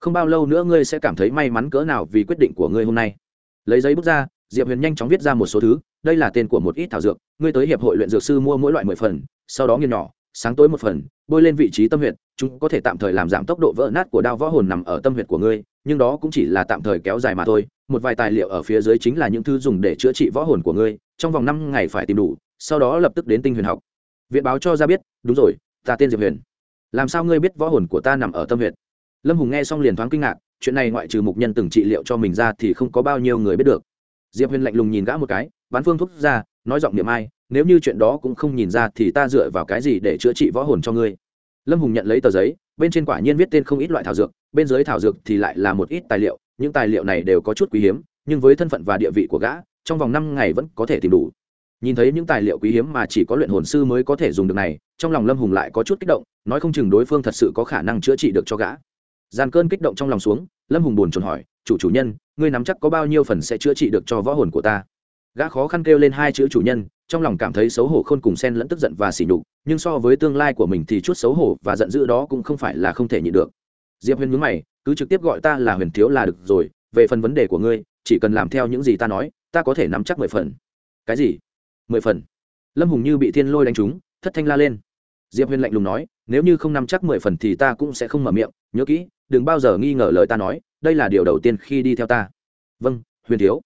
Không bao lâu nữa ngươi sẽ cảm thấy may mắn cỡ nào vì quyết định của ngươi hôm nay. Lấy giấy bút ra, diệp huyền nhanh chóng viết ra một số thứ. Đây là tên của một ít thảo dược. Ngươi tới hiệp hội luyện dược sư mua mỗi loại mười phần, sau đó nghiền nhỏ, sáng tối một phần, bôi lên vị trí tâm huyệt. Chúng có thể tạm thời làm giảm tốc độ vỡ nát của đao võ hồn nằm ở tâm huyệt của ngươi, nhưng đó cũng chỉ là tạm thời kéo dài mà thôi. Một vài tài liệu ở phía dưới chính là những thứ dùng để chữa trị võ hồn của ngươi, trong vòng năm ngày phải tìm đủ, sau đó lập tức đến tinh huyền học. Viện báo cho ra biết, đúng rồi, ta tên diệp huyền. Làm sao ngươi biết võ hồn của ta nằm ở tâm huyệt? Lâm hùng nghe xong liền thoáng kinh ngạc, chuyện này ngoại trừ mục nhân từng trị liệu cho mình ra thì không có bao nhiêu người biết được. Diệp huyền lạnh lùng nhìn gã một cái bán phương thuốc ra, nói giọng niệm ai, nếu như chuyện đó cũng không nhìn ra thì ta dựa vào cái gì để chữa trị võ hồn cho ngươi? Lâm hùng nhận lấy tờ giấy, bên trên quả nhiên viết tên không ít loại thảo dược, bên dưới thảo dược thì lại là một ít tài liệu, những tài liệu này đều có chút quý hiếm, nhưng với thân phận và địa vị của gã, trong vòng năm ngày vẫn có thể tìm đủ. Nhìn thấy những tài liệu quý hiếm mà chỉ có luyện hồn sư mới có thể dùng được này, trong lòng lâm hùng lại có chút kích động, nói không chừng đối phương thật sự có khả năng chữa trị được cho gã gian cơn kích động trong lòng xuống, lâm hùng buồn chồn hỏi, chủ chủ nhân, ngươi nắm chắc có bao nhiêu phần sẽ chữa trị được cho võ hồn của ta? Gã khó khăn kêu lên hai chữ chủ nhân trong lòng cảm thấy xấu hổ khôn cùng sen lẫn tức giận và sỉ nhục, nhưng so với tương lai của mình thì chút xấu hổ và giận dữ đó cũng không phải là không thể nhịn được. Diệp huyền nhướng mày, cứ trực tiếp gọi ta là huyền thiếu là được rồi, về phần vấn đề của ngươi, chỉ cần làm theo những gì ta nói, ta có thể nắm chắc mười phần. Cái gì? Mười phần. Lâm hùng như bị thiên lôi đánh trúng, thất thanh la lên. Diệp huyền lạnh lùng nói, nếu như không nắm chắc mười phần thì ta cũng sẽ không mở miệng, nhớ kỹ đừng bao giờ nghi ngờ lời ta nói, đây là điều đầu tiên khi đi theo ta. Vâng huyền thiếu.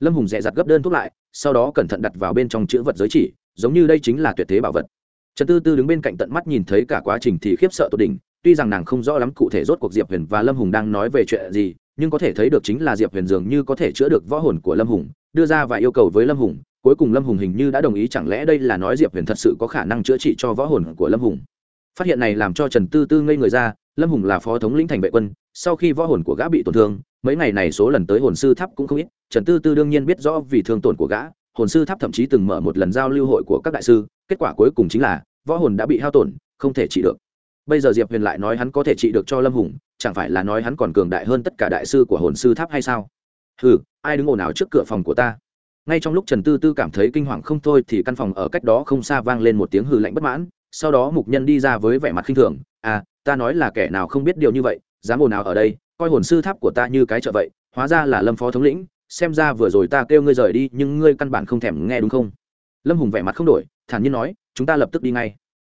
Lâm hùng dẹ dặt gấp đơn thuốc lại, sau đó cẩn thận đặt vào bên trong chữ vật giới chỉ, giống như đây chính là tuyệt thế bảo vật. Trần tư tư đứng bên cạnh tận mắt nhìn thấy cả quá trình thì khiếp sợ tột đỉnh, tuy rằng nàng không rõ lắm cụ thể rốt cuộc diệp huyền và lâm hùng đang nói về chuyện gì, nhưng có thể thấy được chính là diệp huyền dường như có thể chữa được võ hồn của lâm hùng, đưa ra và yêu cầu với lâm hùng, cuối cùng lâm hùng hình như đã đồng ý chẳng lẽ đây là nói diệp huyền thật sự có khả năng chữa trị cho võ hồn của lâm hùng. Phát hiện này làm cho trần tư tư ngây người ra lâm hùng là phó thống lĩnh thành vệ quân, sau khi võ hồn của gã bị tổn thương, mấy ngày này số lần tới hồn sư tháp cũng không ít. Trần tư tư đương nhiên biết rõ vì thương tổn của gã, hồn sư tháp thậm chí từng mở một lần giao lưu hội của các đại sư, kết quả cuối cùng chính là, võ hồn đã bị hao tổn, không thể trị được. Bây giờ diệp huyền lại nói hắn có thể trị được cho lâm hùng, chẳng phải là nói hắn còn cường đại hơn tất cả đại sư của hồn sư tháp hay sao? Ừ ai đứng ồn ào trước cửa phòng của ta? Ngay trong lúc trần tư tư cảm thấy kinh hoàng không thôi thì căn phòng ở cách đó không xa vang lên một tiếng hừ lạnh bất mãn, sau đó mục nhân đi ra với vẻ mặt khinh thường à ta nói là kẻ nào không biết điều như vậy, dám ồn ào ở đây, coi hồn sư tháp của ta như cái chợ vậy, hóa ra là lâm phó thống lĩnh, xem ra vừa rồi ta kêu ngươi rời đi, nhưng ngươi căn bản không thèm nghe đúng không? Lâm hùng vẻ mặt không đổi, thản nhiên nói, chúng ta lập tức đi ngay.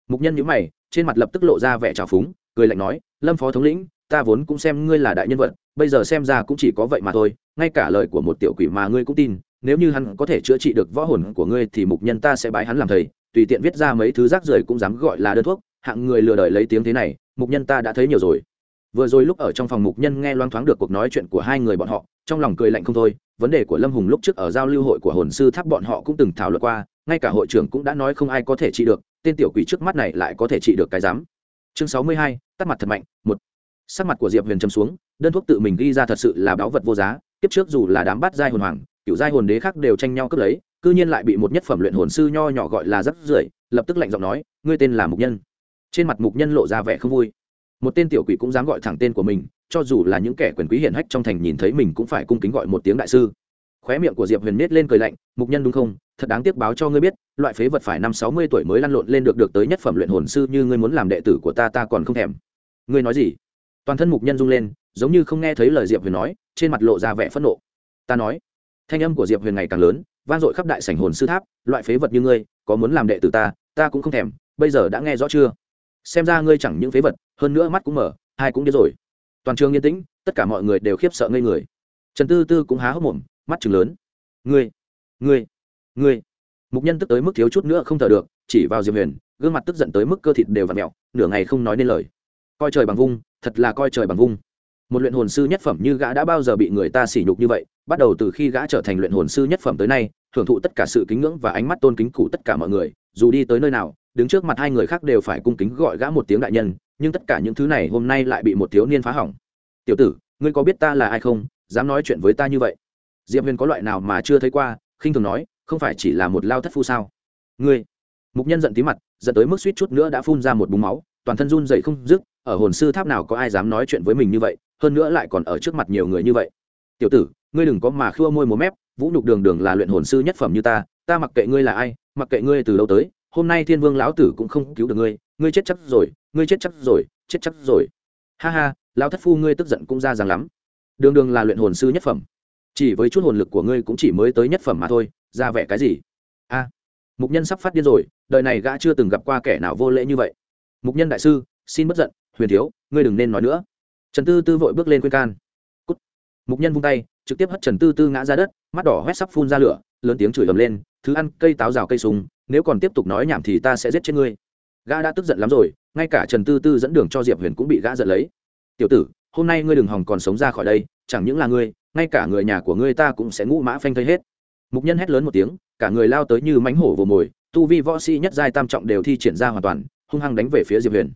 Mục nhân nhữ mày, trên mặt lập tức lộ ra vẻ trào phúng, cười lạnh nói, lâm phó thống lĩnh, ta vốn cũng xem ngươi là đại nhân vật, bây giờ xem ra cũng chỉ có vậy mà thôi, ngay cả lời của một tiểu quỷ mà ngươi cũng tin, nếu như hắn có thể chữa trị được võ hồn của ngươi thì mục nhân ta sẽ bái hắn làm thầy, tùy tiện viết ra mấy thứ rác rưởi cũng dám gọi là đơn thuốc hạng người lừa đợi lấy tiếng thế này, mục nhân ta đã thấy nhiều rồi. Vừa rồi lúc ở trong phòng mục nhân nghe loang thoáng được cuộc nói chuyện của hai người bọn họ, trong lòng cười lạnh không thôi, vấn đề của lâm hùng lúc trước ở giao lưu hội của hồn sư tháp bọn họ cũng từng thảo luận qua, ngay cả hội trưởng cũng đã nói không ai có thể trị được, tên tiểu quỷ trước mắt này lại có thể trị được cái dám. Chương sáu mươi hai, tắt mặt thật mạnh, một. Sắc mặt của diệp huyền châm xuống, đơn thuốc tự mình ghi ra thật sự là báu vật vô giá tiếp trước dù là đám bát giai hồn hoàng kiểu giai hồn đế khác đều tranh nhau cướp lấy, cư nhiên lại bị một nhất phẩm luyện hồn sư nho nhỏ gọi là rất rưởi, lập tức lạnh giọng nói, ngươi tên là mục nhân trên mặt mục nhân lộ ra vẻ không vui. Một tên tiểu quỷ cũng dám gọi thẳng tên của mình, cho dù là những kẻ quyền quý hiển hách trong thành nhìn thấy mình cũng phải cung kính gọi một tiếng đại sư. Khóe miệng của diệp huyền miết lên cười lạnh, mục nhân đúng không? Thật đáng tiếc báo cho ngươi biết, loại phế vật phải năm sáu mươi tuổi mới lăn lộn lên được được tới nhất phẩm luyện hồn sư như ngươi muốn làm đệ tử của ta ta còn không thèm. Ngươi nói gì? Toàn thân mục nhân rung lên, giống như không nghe thấy lời diệp huyền nói, trên mặt lộ ra vẻ phẫn nộ. Ta nói. Thanh âm của diệp huyền ngày càng lớn, vang dội khắp đại sảnh hồn sư tháp, loại phế vật như ngươi, có muốn làm đệ tử ta ta cũng không thèm, bây giờ đã nghe rõ chưa? Xem ra ngươi chẳng những phế vật, hơn nữa mắt cũng mở hai cũng đi rồi. Toàn trường yên tĩnh, tất cả mọi người đều khiếp sợ ngây người. Trần tư tư cũng há hốc mồm, mắt chừng lớn. Ngươi ngươi ngươi. Mục nhân tức tới mức thiếu chút nữa không thở được, chỉ vào diệp huyền, gương mặt tức giận tới mức cơ thịt đều v ặ mẹo nửa ngày không nói nên lời. Coi trời bằng vung, thật là coi trời bằng vung. Một luyện hồn sư nhất phẩm như gã đã bao giờ bị người ta sỉ nhục như vậy, bắt đầu từ khi gã trở thành luyện hồn sư nhất phẩm tới nay hưởng thụ tất cả sự kính ngưỡng và ánh mắt tôn kính cụ tất cả mọi người, dù đi tới nơi nào đứng trước mặt hai người khác đều phải cung kính gọi gã một tiếng đại nhân, nhưng tất cả những thứ này hôm nay lại bị một thiếu niên phá hỏng. Tiểu tử, ngươi có biết ta là ai không? Dám nói chuyện với ta như vậy? Diệp huyền có loại nào mà chưa thấy qua, khinh thường nói, không phải chỉ là một lao thất phu sao? Ngươi. Mục nhân giận tí mặt dẫn tới mức suýt chút nữa đã phun ra một búng máu, toàn thân run dậy không dứt, ở hồn sư tháp nào có ai dám nói chuyện với mình như vậy, hơn nữa lại còn ở trước mặt nhiều người như vậy. Tiểu tử, ngươi đừng có mà khua môi múa mép, vũ nhục đường đường là luyện hồn sư nhất phẩm như ta ta mặc kệ ngươi là ai, mặc kệ ngươi từ đâu tới hôm nay thiên vương lão tử cũng không cứu được ngươi ngươi chết chắc rồi, ngươi chết chắc rồi, chết chắc rồi. Ha ha, lão thất phu ngươi tức giận cũng ra rằng lắm. Đường đường là luyện hồn sư nhất phẩm. Chỉ với chút hồn lực của ngươi cũng chỉ mới tới nhất phẩm mà thôi, ra vẻ cái gì? A, mục nhân sắp phát điên rồi, đời này gã chưa từng gặp qua kẻ nào vô lễ như vậy. Mục nhân đại sư, xin bất giận, huyền thiếu, ngươi đừng nên nói nữa. Trần tư tư vội bước lên khuyên can. Cút. mục nhân vung tay, trực tiếp hất trần tư tư ngã ra đất, mắt đỏ hoét sắp phun ra lửa, lớn tiếng chửi ầm lên, thứ ăn, cây táo rào cây sùng nếu còn tiếp tục nói nhảm thì ta sẽ giết chết ngươi. Gã đã tức giận lắm rồi, ngay cả trần tư tư dẫn đường cho diệp huyền cũng bị gã giận lấy. Tiểu tử, hôm nay ngươi đừng hòng còn sống ra khỏi đây, chẳng những là ngươi, ngay cả người nhà của ngươi ta cũng sẽ ngũ mã phanh thây hết. Mục nhân hét lớn một tiếng, cả người lao tới như mánh hổ vồ mồi, tu vi võ sĩ nhất giai tam trọng đều thi triển ra hoàn toàn, hung hăng đánh về phía diệp huyền.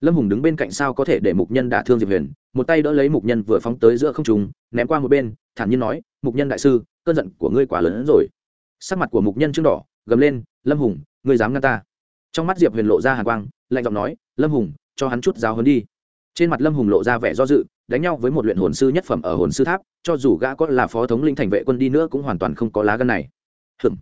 Lâm hùng đứng bên cạnh sao có thể để mục nhân đả thương diệp huyền, một tay đỡ lấy mục nhân vừa phóng tới giữa không trùng ném qua một bên, thản nhiên nói, mục nhân đại sư, cơn giận của ngươi quá lớn hơn rồi. Sắc mặt của mục nhân trương đỏ gầm lên, lâm hùng, ngươi dám ngăn ta? Trong mắt diệp huyền lộ ra hàng quang, lạnh giọng nói, lâm hùng, cho hắn chút giáo hấn đi. Trên mặt lâm hùng lộ ra vẻ do dự, đánh nhau với một luyện hồn sư nhất phẩm ở hồn sư tháp, cho dù gã có là phó thống linh thành vệ quân đi nữa cũng hoàn toàn không có lá gân này. Hừm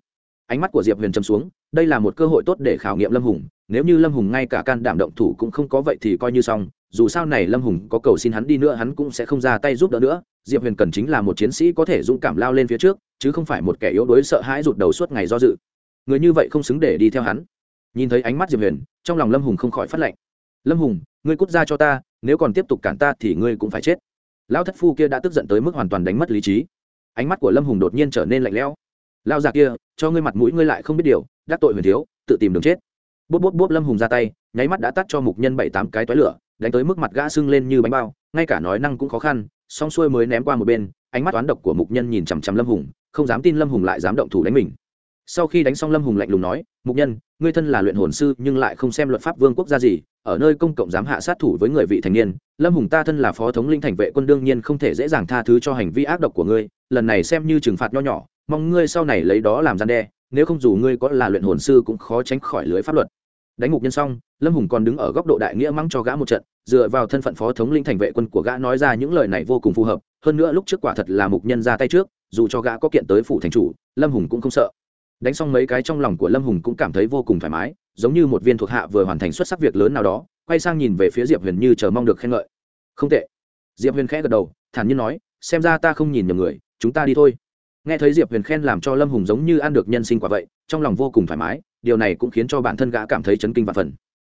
ánh mắt của diệp huyền châm xuống, đây là một cơ hội tốt để khảo nghiệm lâm hùng, nếu như lâm hùng ngay cả can đảm động thủ cũng không có vậy thì coi như xong, dù sao này lâm hùng có cầu xin hắn đi nữa hắn cũng sẽ không ra tay giúp đỡ nữa, diệp huyền cần chính là một chiến sĩ có thể dũng cảm lao lên phía trước, chứ không phải một kẻ yếu đuối sợ hãi rụt đầu suốt ngày do dự người như vậy không xứng để đi theo hắn. Nhìn thấy ánh mắt diệp huyền, trong lòng lâm hùng không khỏi phát lệnh lâm hùng, ngươi cút ra cho ta, nếu còn tiếp tục cản ta thì ngươi cũng phải chết. Lão thất phu kia đã tức giận tới mức hoàn toàn đánh mất lý trí. Ánh mắt của lâm hùng đột nhiên trở nên lạnh lẽo. Lao già kia, cho ngươi mặt mũi ngươi lại không biết điều, đắc tội huyền thiếu, tự tìm đường chết. Bốp bốp bốp lâm hùng ra tay, nháy mắt đã tắt cho mục nhân bảy tám cái toái lửa, đánh tới mức mặt gã sưng lên như bánh bao, ngay cả nói năng cũng khó khăn, song xuôi mới ném qua một bên, ánh mắt toán độc của mục nhân nhìn chằm chằm lâm hùng, không dám tin lâm hùng lại dám động thủ đánh mình sau khi đánh xong lâm hùng lạnh lùng nói, mục nhân, ngươi thân là luyện hồn sư nhưng lại không xem luật pháp vương quốc gia gì, ở nơi công cộng dám hạ sát thủ với người vị thành niên, lâm hùng ta thân là phó thống linh thành vệ quân đương nhiên không thể dễ dàng tha thứ cho hành vi ác độc của ngươi, lần này xem như trừng phạt nho nhỏ, mong ngươi sau này lấy đó làm gian đe, nếu không dù ngươi có là luyện hồn sư cũng khó tránh khỏi lưới pháp luật. Đánh mục nhân xong, lâm hùng còn đứng ở góc độ đại nghĩa mắng cho gã một trận, dựa vào thân phận phó thống linh thành vệ quân của gã nói ra những lời này vô cùng phù hợp, hơn nữa lúc trước quả thật là mục nhân ra tay trước, dù cho gã có kiện tới phủ thành chủ, lâm hùng cũng không sợ đánh xong mấy cái trong lòng của lâm hùng cũng cảm thấy vô cùng thoải mái, giống như một viên thuộc hạ vừa hoàn thành xuất sắc việc lớn nào đó, quay sang nhìn về phía diệp huyền như chờ mong được khen ngợi. Không tệ. Diệp huyền khẽ gật đầu, thản nhiên nói, xem ra ta không nhìn nhầm người, chúng ta đi thôi. Nghe thấy diệp huyền khen làm cho lâm hùng giống như ăn được nhân sinh quả vậy, trong lòng vô cùng thoải mái, điều này cũng khiến cho bản thân gã cảm thấy chấn kinh và phần.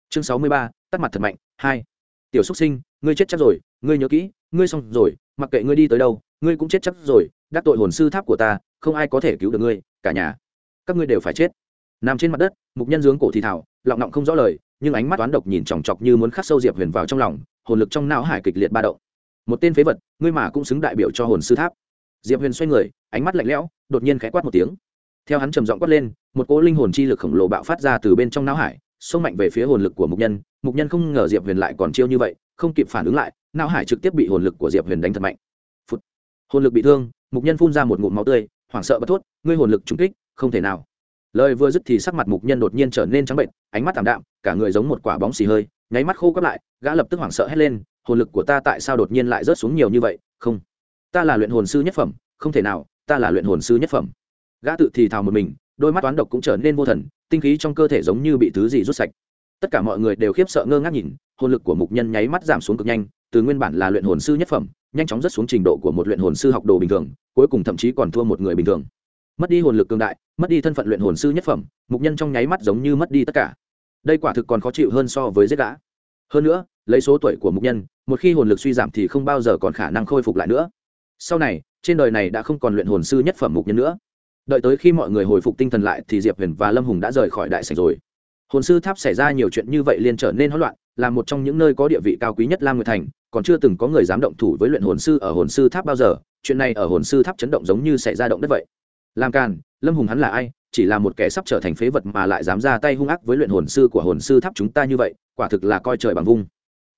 Chương sáu mươi ba, tắt mặt thật mạnh, hai. Tiểu xúc sinh, ngươi chết chắc rồi, ngươi nhớ kỹ, ngươi xong rồi, mặc kệ ngươi đi tới đâu, ngươi cũng chết chắc rồi, đắc tội hồn sư tháp của ta, không ai có thể cứu được ngươi, cả nhà các ngươi đều phải chết. Nằm trên mặt đất, mục nhân dướng cổ thì thảo, lọng ngọng không rõ lời, nhưng ánh mắt toán độc nhìn chòng chọc như muốn khắc sâu diệp huyền vào trong lòng, hồn lực trong não hải kịch liệt ba động. Một tên phế vật, ngươi mà cũng xứng đại biểu cho hồn sư tháp. Diệp huyền xoay người, ánh mắt lạnh lẽo, đột nhiên khẽ quát một tiếng. Theo hắn trầm giọng quát lên, một cỗ linh hồn chi lực khổng lồ bạo phát ra từ bên trong não hải, xông mạnh về phía hồn lực của mục nhân mục nhân không ngờ diệp huyền lại còn chiêu như vậy, không kịp phản ứng lại, não hải trực tiếp bị hồn lực của diệp huyền đánh thật mạnh. Phụt. hồn lực bị thương, mục nhân phun ra một ngụm máu tươi, hoảng sợ bất thốt, ngươi hồn lực trúng kích không thể nào. Lời vừa dứt thì sắc mặt mục nhân đột nhiên trở nên trắng bệnh ánh mắt thảm đạm, cả người giống một quả bóng xì hơi, nháy mắt khô quắp lại, gã lập tức hoảng sợ hét lên, hồn lực của ta tại sao đột nhiên lại rớt xuống nhiều như vậy? Không, ta là luyện hồn sư nhất phẩm, không thể nào, ta là luyện hồn sư nhất phẩm. Gã tự thì thào một mình, đôi mắt toán độc cũng trở nên vô thần, tinh khí trong cơ thể giống như bị thứ gì rút sạch. Tất cả mọi người đều khiếp sợ ngơ ngác nhìn, hồn lực của mục nhân nháy mắt giảm xuống cực nhanh, từ nguyên bản là luyện hồn sư nhất phẩm, nhanh chóng rất xuống trình độ của một luyện hồn sư học đồ bình thường, cuối cùng thậm chí còn thua một người bình thường mất đi hồn lực cường đại, mất đi thân phận luyện hồn sư nhất phẩm, mục nhân trong nháy mắt giống như mất đi tất cả. Đây quả thực còn khó chịu hơn so với giết gã. Hơn nữa, lấy số tuổi của mục nhân, một khi hồn lực suy giảm thì không bao giờ còn khả năng khôi phục lại nữa. Sau này, trên đời này đã không còn luyện hồn sư nhất phẩm mục nhân nữa. Đợi tới khi mọi người hồi phục tinh thần lại thì diệp huyền và lâm hùng đã rời khỏi đại sảnh rồi. Hồn sư tháp xảy ra nhiều chuyện như vậy liền trở nên hỗn loạn, là một trong những nơi có địa vị cao quý nhất lam nguyệt thành, còn chưa từng có người dám động thủ với luyện hồn sư ở hồn sư tháp bao giờ. Chuyện này ở hồn sư tháp chấn động giống như xảy ra động đất vậy làm càn lâm hùng hắn là ai? Chỉ là một kẻ sắp trở thành phế vật mà lại dám ra tay hung ác với luyện hồn sư của hồn sư tháp chúng ta như vậy, quả thực là coi trời bằng vung.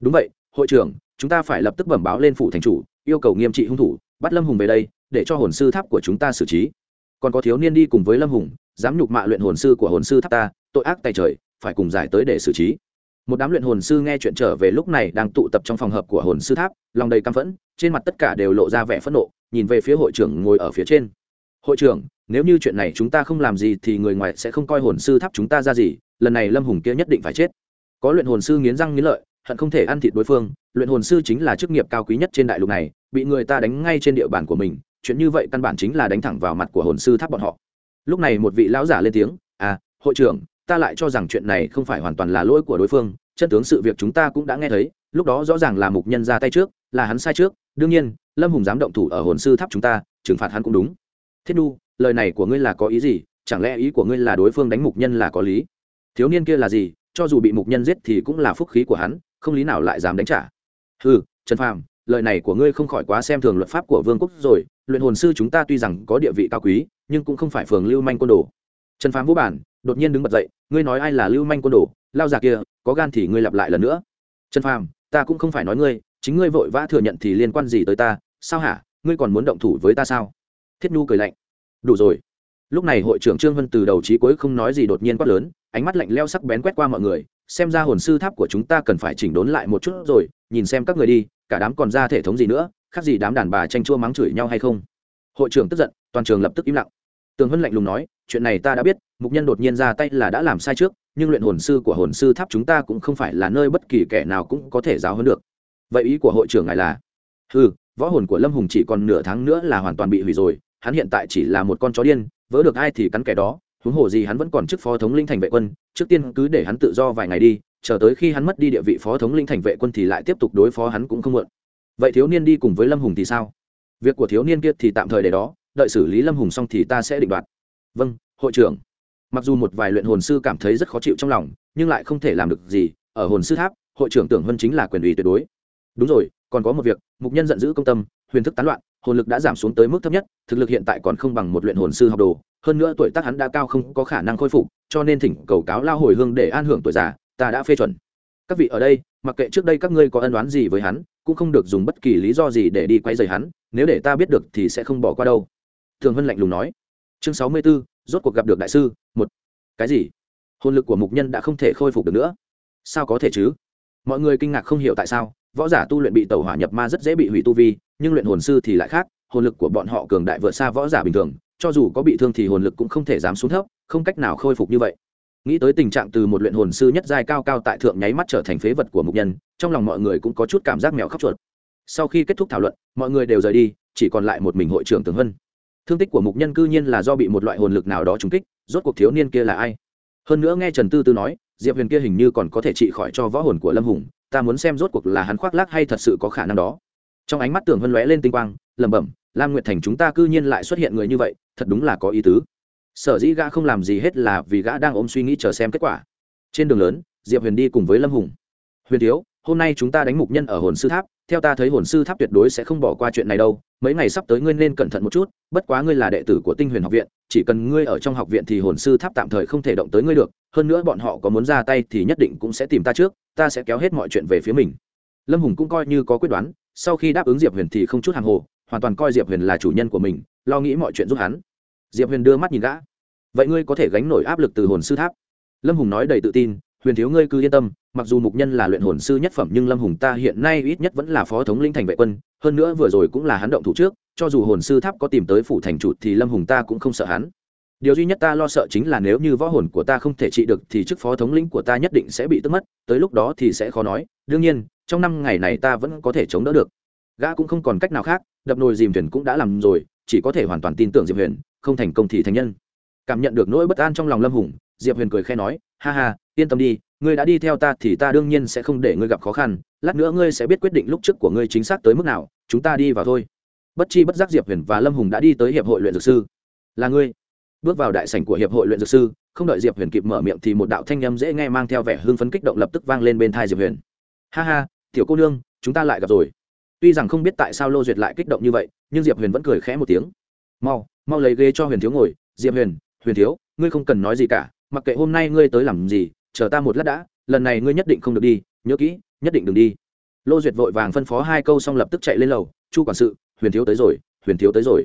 Đúng vậy, hội trưởng, chúng ta phải lập tức bẩm báo lên phủ thành chủ, yêu cầu nghiêm trị hung thủ, bắt lâm hùng về đây, để cho hồn sư tháp của chúng ta xử trí. Còn có thiếu niên đi cùng với lâm hùng, dám nhục mạ luyện hồn sư của hồn sư tháp ta, tội ác tay trời, phải cùng giải tới để xử trí. Một đám luyện hồn sư nghe chuyện trở về lúc này đang tụ tập trong phòng hợp của hồn sư tháp, lòng đầy căm phẫn, trên mặt tất cả đều lộ ra vẻ phẫn nộ, nhìn về phía hội trưởng ngồi ở phía trên hội trưởng, nếu như chuyện này chúng ta không làm gì thì người ngoài sẽ không coi hồn sư tháp chúng ta ra gì, lần này lâm hùng kia nhất định phải chết. Có luyện hồn sư nghiến răng nghiến lợi, hận không thể ăn thịt đối phương, luyện hồn sư chính là chức nghiệp cao quý nhất trên đại lục này, bị người ta đánh ngay trên địa bàn của mình, chuyện như vậy căn bản chính là đánh thẳng vào mặt của hồn sư tháp bọn họ. Lúc này một vị lão giả lên tiếng à hội trưởng, ta lại cho rằng chuyện này không phải hoàn toàn là lỗi của đối phương, chân tướng sự việc chúng ta cũng đã nghe thấy, lúc đó rõ ràng là mục nhân ra tay trước, là hắn sai trước, đương nhiên, lâm hùng dám động thủ ở hồn sư tháp chúng ta, trừng phạt hắn cũng đúng thiết nu lời này của ngươi là có ý gì? Chẳng lẽ ý của ngươi là đối phương đánh mục nhân là có lý? Thiếu niên kia là gì? Cho dù bị mục nhân giết thì cũng là phúc khí của hắn, không lý nào lại dám đánh trả. Ừ trần phàm, lời này của ngươi không khỏi quá xem thường luật pháp của vương quốc rồi. Luyện hồn sư chúng ta tuy rằng có địa vị cao quý, nhưng cũng không phải phường lưu manh côn đồ. Trần phàm vũ bản, đột nhiên đứng bật dậy. Ngươi nói ai là lưu manh côn đồ? Lao già kia, có gan thì ngươi lặp lại lần nữa. Trần phàm, ta cũng không phải nói ngươi, chính ngươi vội vã thừa nhận thì liên quan gì tới ta? Sao hả? Ngươi còn muốn động thủ với ta sao? Thiết nhu cười lạnh. Đủ rồi. Lúc này hội trưởng trương vân từ đầu trí cuối không nói gì đột nhiên quát lớn, ánh mắt lạnh leo sắc bén quét qua mọi người, xem ra hồn sư tháp của chúng ta cần phải chỉnh đốn lại một chút rồi, nhìn xem các người đi, cả đám còn ra thể thống gì nữa, khác gì đám đàn bà tranh chua mắng chửi nhau hay không. Hội trưởng tức giận, toàn trường lập tức im lặng. Tường hân lạnh lùng nói, chuyện này ta đã biết, mục nhân đột nhiên ra tay là đã làm sai trước, nhưng luyện hồn sư của hồn sư tháp chúng ta cũng không phải là nơi bất kỳ kẻ nào cũng có thể giáo hơn được. Vậy ý của hội trưởng ngài là ừ võ hồn của lâm hùng chỉ còn nửa tháng nữa là hoàn toàn bị hủy rồi hắn hiện tại chỉ là một con chó điên, vỡ được ai thì cắn kẻ đó, huống hồ gì hắn vẫn còn chức phó thống linh thành vệ quân, trước tiên cứ để hắn tự do vài ngày đi, chờ tới khi hắn mất đi địa vị phó thống linh thành vệ quân thì lại tiếp tục đối phó hắn cũng không muộn. Vậy thiếu niên đi cùng với lâm hùng thì sao? Việc của thiếu niên kia thì tạm thời để đó, đợi xử lý lâm hùng xong thì ta sẽ định đoạt. Vâng hội trưởng. Mặc dù một vài luyện hồn sư cảm thấy rất khó chịu trong lòng, nhưng lại không thể làm được gì, ở hồn sư tháp, hội trưởng tưởng hơn chính là quyền ủy tuyệt đối. Đúng rồi còn có một việc mục nhân giận dữ công tâm huyền thức tán loạn hồn lực đã giảm xuống tới mức thấp nhất thực lực hiện tại còn không bằng một luyện hồn sư học đồ hơn nữa tuổi tác hắn đã cao không có khả năng khôi phục cho nên thỉnh cầu cáo lao hồi hương để an hưởng tuổi già ta đã phê chuẩn. Các vị ở đây mặc kệ trước đây các ngươi có ân đoán gì với hắn cũng không được dùng bất kỳ lý do gì để đi quay rời hắn nếu để ta biết được thì sẽ không bỏ qua đâu. Thường hân lạnh lùng nói. Chương sáu mươi 64, rốt cuộc gặp được đại sư một. Cái gì? Hồn lực của mục nhân đã không thể khôi phục được nữa? Sao có thể chứ? Mọi người kinh ngạc không hiểu tại sao võ giả tu luyện bị tẩu hỏa nhập ma rất dễ bị hủy tu vi, nhưng luyện hồn sư thì lại khác, hồn lực của bọn họ cường đại vượt xa võ giả bình thường, cho dù có bị thương thì hồn lực cũng không thể dám xuống thấp, không cách nào khôi phục như vậy. Nghĩ tới tình trạng từ một luyện hồn sư nhất giai cao cao tại thượng nháy mắt trở thành phế vật của mục nhân, trong lòng mọi người cũng có chút cảm giác mèo khóc chuột. Sau khi kết thúc thảo luận, mọi người đều rời đi, chỉ còn lại một mình hội trưởng tường hân thương tích của mục nhân cư nhiên là do bị một loại hồn lực nào đó trúng kích, rốt cuộc thiếu niên kia là ai? Hơn nữa nghe trần tư tư nói, diệp huyền kia hình như còn có thể trị khỏi cho võ hồn của lâm hùng ta muốn xem rốt cuộc là hắn khoác lác hay thật sự có khả năng đó. Trong ánh mắt tưởng vân lóe lên tinh quang, lẩm bẩm, lam nguyệt thành chúng ta cư nhiên lại xuất hiện người như vậy, thật đúng là có ý tứ. Sở dĩ gã không làm gì hết là vì gã đang ôm suy nghĩ chờ xem kết quả. Trên đường lớn, diệp huyền đi cùng với lâm hùng. Huyền thiếu, hôm nay chúng ta đánh mục nhân ở hồn sư tháp theo ta thấy hồn sư tháp tuyệt đối sẽ không bỏ qua chuyện này đâu, mấy ngày sắp tới ngươi nên cẩn thận một chút, bất quá ngươi là đệ tử của tinh huyền học viện, chỉ cần ngươi ở trong học viện thì hồn sư tháp tạm thời không thể động tới ngươi được, hơn nữa bọn họ có muốn ra tay thì nhất định cũng sẽ tìm ta trước, ta sẽ kéo hết mọi chuyện về phía mình. Lâm hùng cũng coi như có quyết đoán, sau khi đáp ứng diệp huyền thì không chút hàng hồ, hoàn toàn coi diệp huyền là chủ nhân của mình, lo nghĩ mọi chuyện giúp hắn. Diệp huyền đưa mắt nhìn gã. Vậy ngươi có thể gánh nổi áp lực từ hồn sư tháp? Lâm hùng nói đầy tự tin huyền thiếu ngươi cứ yên tâm, mặc dù mục nhân là luyện hồn sư nhất phẩm nhưng lâm hùng ta hiện nay ít nhất vẫn là phó thống linh thành vệ quân, hơn nữa vừa rồi cũng là hắn động thủ trước, cho dù hồn sư tháp có tìm tới phủ thành chủ thì lâm hùng ta cũng không sợ hắn. Điều duy nhất ta lo sợ chính là nếu như võ hồn của ta không thể trị được thì chức phó thống lĩnh của ta nhất định sẽ bị tức mất, tới lúc đó thì sẽ khó nói, đương nhiên, trong năm ngày này ta vẫn có thể chống đỡ được. Gã cũng không còn cách nào khác, đập nồi dìm thuyền cũng đã làm rồi, chỉ có thể hoàn toàn tin tưởng diệp huyền, không thành công thì thành nhân. Cảm nhận được nỗi bất an trong lòng lâm hùng, diệp huyền cười khe nói, ha ha yên tâm đi, ngươi đã đi theo ta thì ta đương nhiên sẽ không để ngươi gặp khó khăn, lát nữa ngươi sẽ biết quyết định lúc trước của ngươi chính xác tới mức nào, chúng ta đi vào thôi. Bất chi bất giác diệp huyền và lâm hùng đã đi tới hiệp hội luyện dược sư. Là ngươi. Bước vào đại sảnh của hiệp hội luyện dược sư, không đợi diệp huyền kịp mở miệng thì một đạo thanh â m dễ nghe mang theo vẻ hưng phấn kích động lập tức vang lên bên thai diệp huyền. Ha ha, tiểu cô nương, chúng ta lại gặp rồi. Tuy rằng không biết tại sao lô duyệt lại kích động như vậy, nhưng diệp huyền vẫn cười khẽ một tiếng. Mau mau lấy ghế cho huyền thiếu ngồi. Diệp huyền huyền thiếu, ngươi không cần nói gì cả, mặc kệ hôm nay ngươi tới làm gì chờ ta một lát đã, lần này ngươi nhất định không được đi, nhớ kỹ, nhất định đừng đi. Lô duyệt vội vàng phân phó hai câu xong lập tức chạy lên lầu. Chu quản sự, huyền thiếu tới rồi, huyền thiếu tới rồi.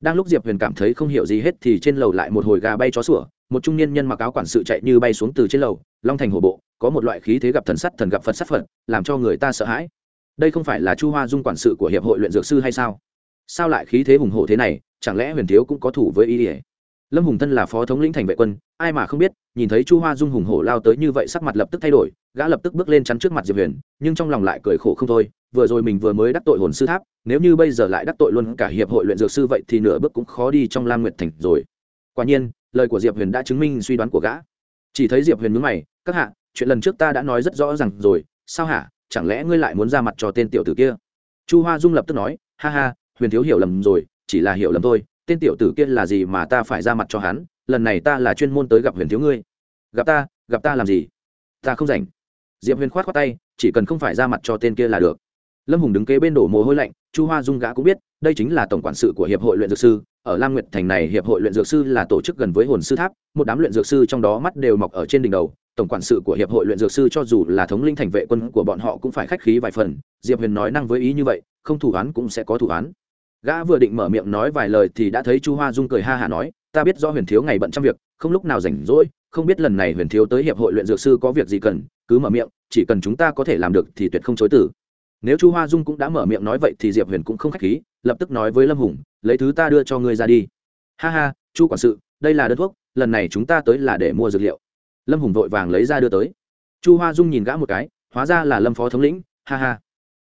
Đang lúc diệp huyền cảm thấy không hiểu gì hết thì trên lầu lại một hồi gà bay chó sủa. Một trung niên nhân mặc áo quản sự chạy như bay xuống từ trên lầu, long thành hổ bộ, có một loại khí thế gặp thần sắt thần gặp phật sắt phật, làm cho người ta sợ hãi. Đây không phải là chu hoa dung quản sự của hiệp hội luyện dược sư hay sao? Sao lại khí thế hùng hổ thế này? Chẳng lẽ huyền thiếu cũng có thủ với y ỉa lâm hùng thân là phó thống lĩnh thành vệ quân, ai mà không biết, nhìn thấy chu hoa dung hùng hổ lao tới như vậy sắc mặt lập tức thay đổi, gã lập tức bước lên chắn trước mặt diệp huyền, nhưng trong lòng lại cười khổ không thôi, vừa rồi mình vừa mới đắc tội hồn sư tháp, nếu như bây giờ lại đắc tội luôn cả hiệp hội luyện dược sư vậy thì nửa bước cũng khó đi trong lam nguyệt thành rồi. Quả nhiên, lời của diệp huyền đã chứng minh suy đoán của gã. Chỉ thấy diệp huyền mướn mày, các hạ, chuyện lần trước ta đã nói rất rõ r à n g rồi, sao hả? Chẳng lẽ ngươi lại muốn ra mặt cho tên tiểu tử kia? Chu hoa dung lập tức nói, ha ha, huyền thiếu hiểu lầm rồi, chỉ là hiểu lầm thôi tên tiểu tử kia là gì mà ta phải ra mặt cho hắn, lần này ta là chuyên môn tới gặp huyền thiếu ngươi. Gặp ta gặp ta làm gì? Ta không rảnh. Diệp huyền khoát khoát tay, chỉ cần không phải ra mặt cho tên kia là được. Lâm hùng đứng kế bên đổ mồ hôi lạnh, chu hoa dung gã cũng biết, đây chính là tổng quản sự của hiệp hội luyện dược sư. Ở lam nguyệt thành này, hiệp hội luyện dược sư là tổ chức gần với hồn sư tháp, một đám luyện dược sư trong đó mắt đều mọc ở trên đỉnh đầu. Tổng quản sự của hiệp hội luyện dược sư cho dù là thống linh thành vệ quân của bọn họ cũng phải khách khí vài phần. Diệp huyền nói năng với ý như vậy, không thủ án cũng sẽ có thủ án gã vừa định mở miệng nói vài lời thì đã thấy chu hoa dung cười ha hả nói, ta biết do huyền thiếu ngày bận trăm việc, không lúc nào rảnh rỗi, không biết lần này huyền thiếu tới hiệp hội luyện dược sư có việc gì cần, cứ mở miệng, chỉ cần chúng ta có thể làm được thì tuyệt không chối tử nếu chu hoa dung cũng đã mở miệng nói vậy thì diệp huyền cũng không k h á c h khí, lập tức nói với lâm hùng, lấy thứ ta đưa cho ngươi ra đi. Ha ha, chu quản sự, đây là đơn thuốc, lần này chúng ta tới là để mua dược liệu. Lâm hùng vội vàng lấy ra đưa tới. Chu hoa dung nhìn gã một cái, hóa ra là lâm phó thống lĩnh, ha ha.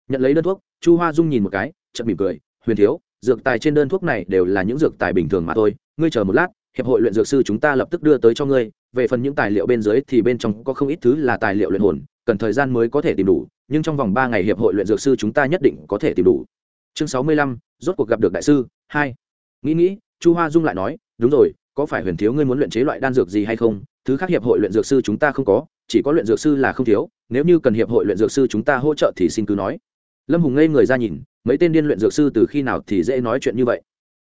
Nhận lấy đơn thuốc, chu hoa dung nhìn một cái chậm mỉm cười, huyền thiếu dược tài trên đơn thuốc này đều là những dược tài bình thường mà thôi. Ngươi chờ một lát, hiệp hội luyện dược sư chúng ta lập tức đưa tới cho ngươi. Về phần những tài liệu bên dưới thì bên trong có không ít thứ là tài liệu luyện hồn, cần thời gian mới có thể tìm đủ, nhưng trong vòng ba ngày hiệp hội luyện dược sư chúng ta nhất định có thể tìm đủ. Chương sáu mươi lăm, rốt cuộc gặp được đại sư, hai. Nghĩ nghĩ, chu hoa dung lại nói, đúng rồi, có phải huyền thiếu ngươi muốn luyện chế loại đan dược gì hay không? Thứ khác hiệp hội luyện dược sư chúng ta không có, chỉ có luyện dược sư là không thiếu. Nếu như cần hiệp hội luyện dược sư chúng ta hỗ trợ thì xin cứ nói. Lâm hùng ngây người ra nhìn mấy tên điên luyện dược sư từ khi nào thì dễ nói chuyện như vậy?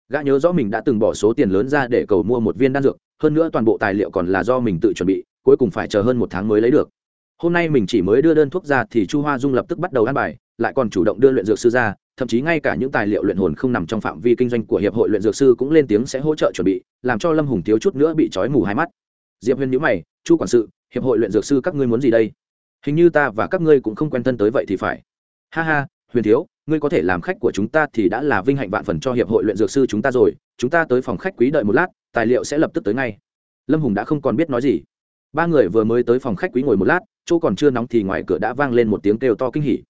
Gã nhớ rõ mình đã từng bỏ số tiền lớn ra để cầu mua một viên đan dược, hơn nữa toàn bộ tài liệu còn là do mình tự chuẩn bị, cuối cùng phải chờ hơn một tháng mới lấy được. Hôm nay mình chỉ mới đưa đơn thuốc ra thì chu hoa dung lập tức bắt đầu ăn bài, lại còn chủ động đưa luyện dược sư ra, thậm chí ngay cả những tài liệu luyện hồn không nằm trong phạm vi kinh doanh của hiệp hội luyện dược sư cũng lên tiếng sẽ hỗ trợ chuẩn bị, làm cho lâm hùng thiếu chút nữa bị trói mù hai mắt. Diệp huyền nhữ mày, chu quản sự, hiệp hội luyện dược sư các ngươi muốn gì đây? Hình như ta và các ngươi cũng không quen thân tới vậy thì phải. Ha ha, huyền thiếu ngươi có thể làm khách của chúng ta thì đã là vinh hạnh vạn phần cho hiệp hội luyện dược sư chúng ta rồi, chúng ta tới phòng khách quý đợi một lát, tài liệu sẽ lập tức tới ngay. Lâm hùng đã không còn biết nói gì. Ba người vừa mới tới phòng khách quý ngồi một lát, chỗ còn chưa nóng thì ngoài cửa đã vang lên một tiếng kêu to kinh hỉ.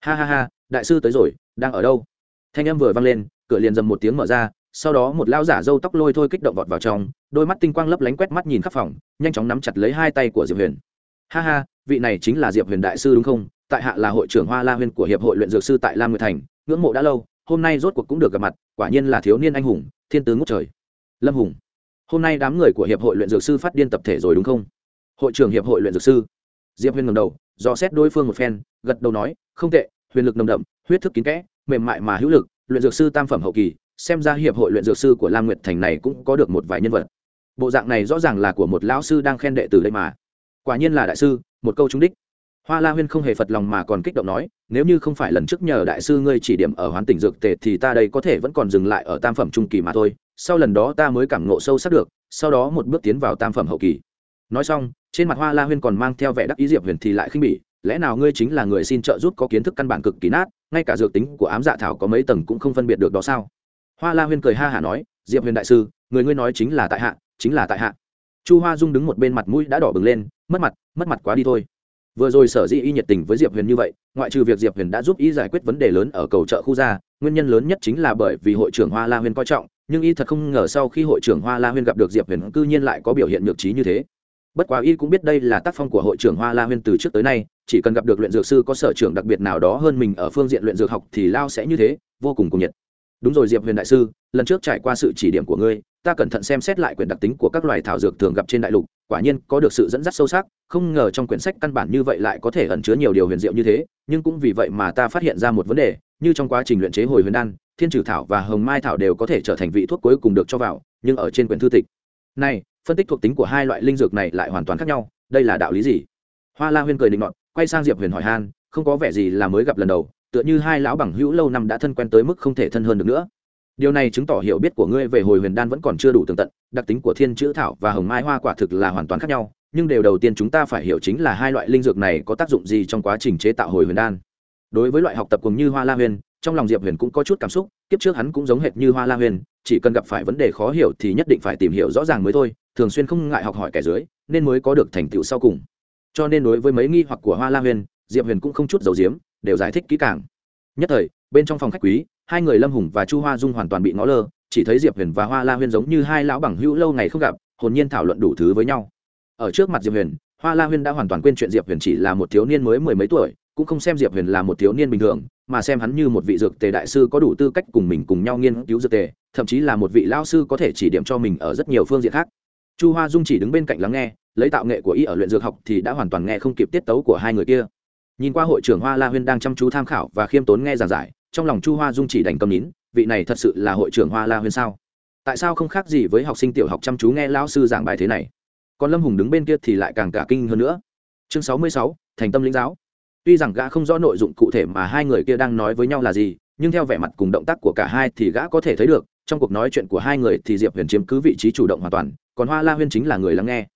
Ha ha ha, đại sư tới rồi, đang ở đâu? Thanh âm vừa vang lên, cửa liền dầm một tiếng mở ra, sau đó một lao giả râu tóc lôi thôi kích động vọt vào trong, đôi mắt tinh quang lấp lánh quét mắt nhìn khắp phòng, nhanh chóng nắm chặt lấy hai tay của diệp huyền. Ha ha, vị này chính là diệp huyền đại sư đúng không? Tại hạ là hội trưởng hoa la Huyên của hiệp hội luyện dược sư tại lam nguyệt thành, ngưỡng mộ đã lâu, hôm nay rốt cuộc cũng được gặp mặt, quả nhiên là thiếu niên anh hùng, thiên tướng ngốc trời. Lâm hùng, hôm nay đám người của hiệp hội luyện dược sư phát điên tập thể rồi đúng không? Hội trưởng hiệp hội luyện dược sư. Diệp Huyên ngầm đầu dò xét đối phương một phen, gật đầu nói, không tệ, huyền lực nồng đậm, huyết thức kín kẽ, mềm mại mà hữu lực, luyện dược sư tam phẩm hậu kỳ, xem ra hiệp hội luyện dược sư của lam nguyệt thành này cũng có được một vài nhân vật. Bộ dạng này rõ ràng là của một lão sư đang khen đệ tử đây mà. Quả nhiên là đại sư, một câu trúng đích hoa la huyên không hề phật lòng mà còn kích động nói, nếu như không phải lần trước nhờ đại sư ngươi chỉ điểm ở hoán tỉnh dược tề thì ta đây có thể vẫn còn dừng lại ở tam phẩm trung kỳ mà thôi. Sau lần đó ta mới cảm ngộ sâu sắc được, sau đó một bước tiến vào tam phẩm hậu kỳ. Nói xong, trên mặt hoa la huyên còn mang theo vẻ đắc ý diệp huyền thì lại khinh bỉ, lẽ nào ngươi chính là người xin trợ giúp có kiến thức căn bản cực kỳ nát, ngay cả dược tính của ám dạ thảo có mấy tầng cũng không phân biệt được đó sao? Hoa la huyên cười ha hả nói, diệp huyền đại sư, người ngươi nói chính là tại hạ, chính là tại hạ. Chu hoa dung đứng một bên mặt mũi đã đỏ bừng lên, mất mặt mất mặt quá đi thôi vừa rồi sở dĩ y nhiệt tình với diệp huyền như vậy, ngoại trừ việc diệp huyền đã giúp y giải quyết vấn đề lớn ở cầu chợ khu gia, nguyên nhân lớn nhất chính là bởi vì hội trưởng hoa la huyền coi trọng, nhưng y thật không ngờ sau khi hội trưởng hoa la huyền gặp được diệp huyền cư nhiên lại có biểu hiện nhược trí như thế. Bất quá y cũng biết đây là tác phong của hội trưởng hoa la huyền từ trước tới nay, chỉ cần gặp được luyện dược sư có sở trường đặc biệt nào đó hơn mình ở phương diện luyện dược học thì lao sẽ như thế, vô cùng cùng nhiệt. Đúng rồi diệp huyền đại sư, lần trước trải qua sự chỉ điểm của ngươi ta cẩn thận xem xét lại quyển đặc tính của các loài thảo dược thường gặp trên đại lục, quả nhiên có được sự dẫn dắt sâu sắc, không ngờ trong quyển sách căn bản như vậy lại có thể ẩn chứa nhiều điều huyền diệu như thế, nhưng cũng vì vậy mà ta phát hiện ra một vấn đề, như trong quá trình luyện chế hồi huyền đan, thiên trừ thảo và hồng mai thảo đều có thể trở thành vị thuốc cuối cùng được cho vào, nhưng ở trên quyển thư tịch. Này, phân tích thuộc tính của hai loại linh dược này lại hoàn toàn khác nhau, đây là đạo lý gì? Hoa la huyên cười định nọt, quay sang diệp huyền hỏi han, không có vẻ gì là mới gặp lần đầu, tựa như hai lão bằng hữu lâu năm đã thân quen tới mức không thể thân hơn được nữa điều này chứng tỏ hiểu biết của ngươi về hồi huyền đan vẫn còn chưa đủ tường tận, đặc tính của thiên chữ thảo và hồng mai hoa quả thực là hoàn toàn khác nhau, nhưng điều đầu tiên chúng ta phải hiểu chính là hai loại linh dược này có tác dụng gì trong quá trình chế tạo hồi huyền đan. Đối với loại học tập cùng như hoa la huyền, trong lòng diệp huyền cũng có chút cảm xúc, kiếp trước hắn cũng giống hệt như hoa la huyền, chỉ cần gặp phải vấn đề khó hiểu thì nhất định phải tìm hiểu rõ ràng mới thôi, thường xuyên không ngại học hỏi kẻ dưới, nên mới có được thành tựu sau cùng. Cho nên đối với mấy nghi hoặc của hoa la huyền, diệp huyền cũng không chút giấu giếm, đều giải thích kỹ càng. Nhất thời, bên trong phòng khách quý hai người lâm hùng và chu hoa dung hoàn toàn bị ngó lơ, chỉ thấy diệp huyền và hoa la huyền giống như hai lão bằng hữu lâu ngày không gặp, hồn nhiên thảo luận đủ thứ với nhau. Ở trước mặt diệp huyền, hoa la huyền đã hoàn toàn quên chuyện diệp huyền chỉ là một thiếu niên mới mười mấy tuổi, cũng không xem diệp huyền là một thiếu niên bình thường, mà xem hắn như một vị dược tề đại sư có đủ tư cách cùng mình cùng nhau nghiên cứu dược tề, thậm chí là một vị lao sư có thể chỉ điểm cho mình ở rất nhiều phương diện khác. Chu hoa dung chỉ đứng bên cạnh lắng nghe, lấy tạo nghệ của y ở luyện dược học thì đã hoàn toàn nghe không kịp tiết tấu của hai người kia. Nhìn qua hội trưởng hoa la huyên đang chăm chú tham khảo và khiêm tốn nghe giảng giải trong lòng chu hoa dung chỉ đành cầm nín, vị này thật sự là hội trưởng hoa la huyên sao? Tại sao không khác gì với học sinh tiểu học chăm chú nghe lão sư giảng bài thế này? Còn lâm hùng đứng bên kia thì lại càng cả kinh hơn nữa. Chương sáu mươi sáu, thành tâm lĩnh giáo. Tuy rằng gã không rõ nội dụng cụ thể mà hai người kia đang nói với nhau là gì, nhưng theo vẻ mặt cùng động tác của cả hai thì gã có thể thấy được, trong cuộc nói chuyện của hai người thì diệp huyền chiếm cứ vị trí chủ động hoàn toàn, còn hoa la huyên chính là người lắng nghe.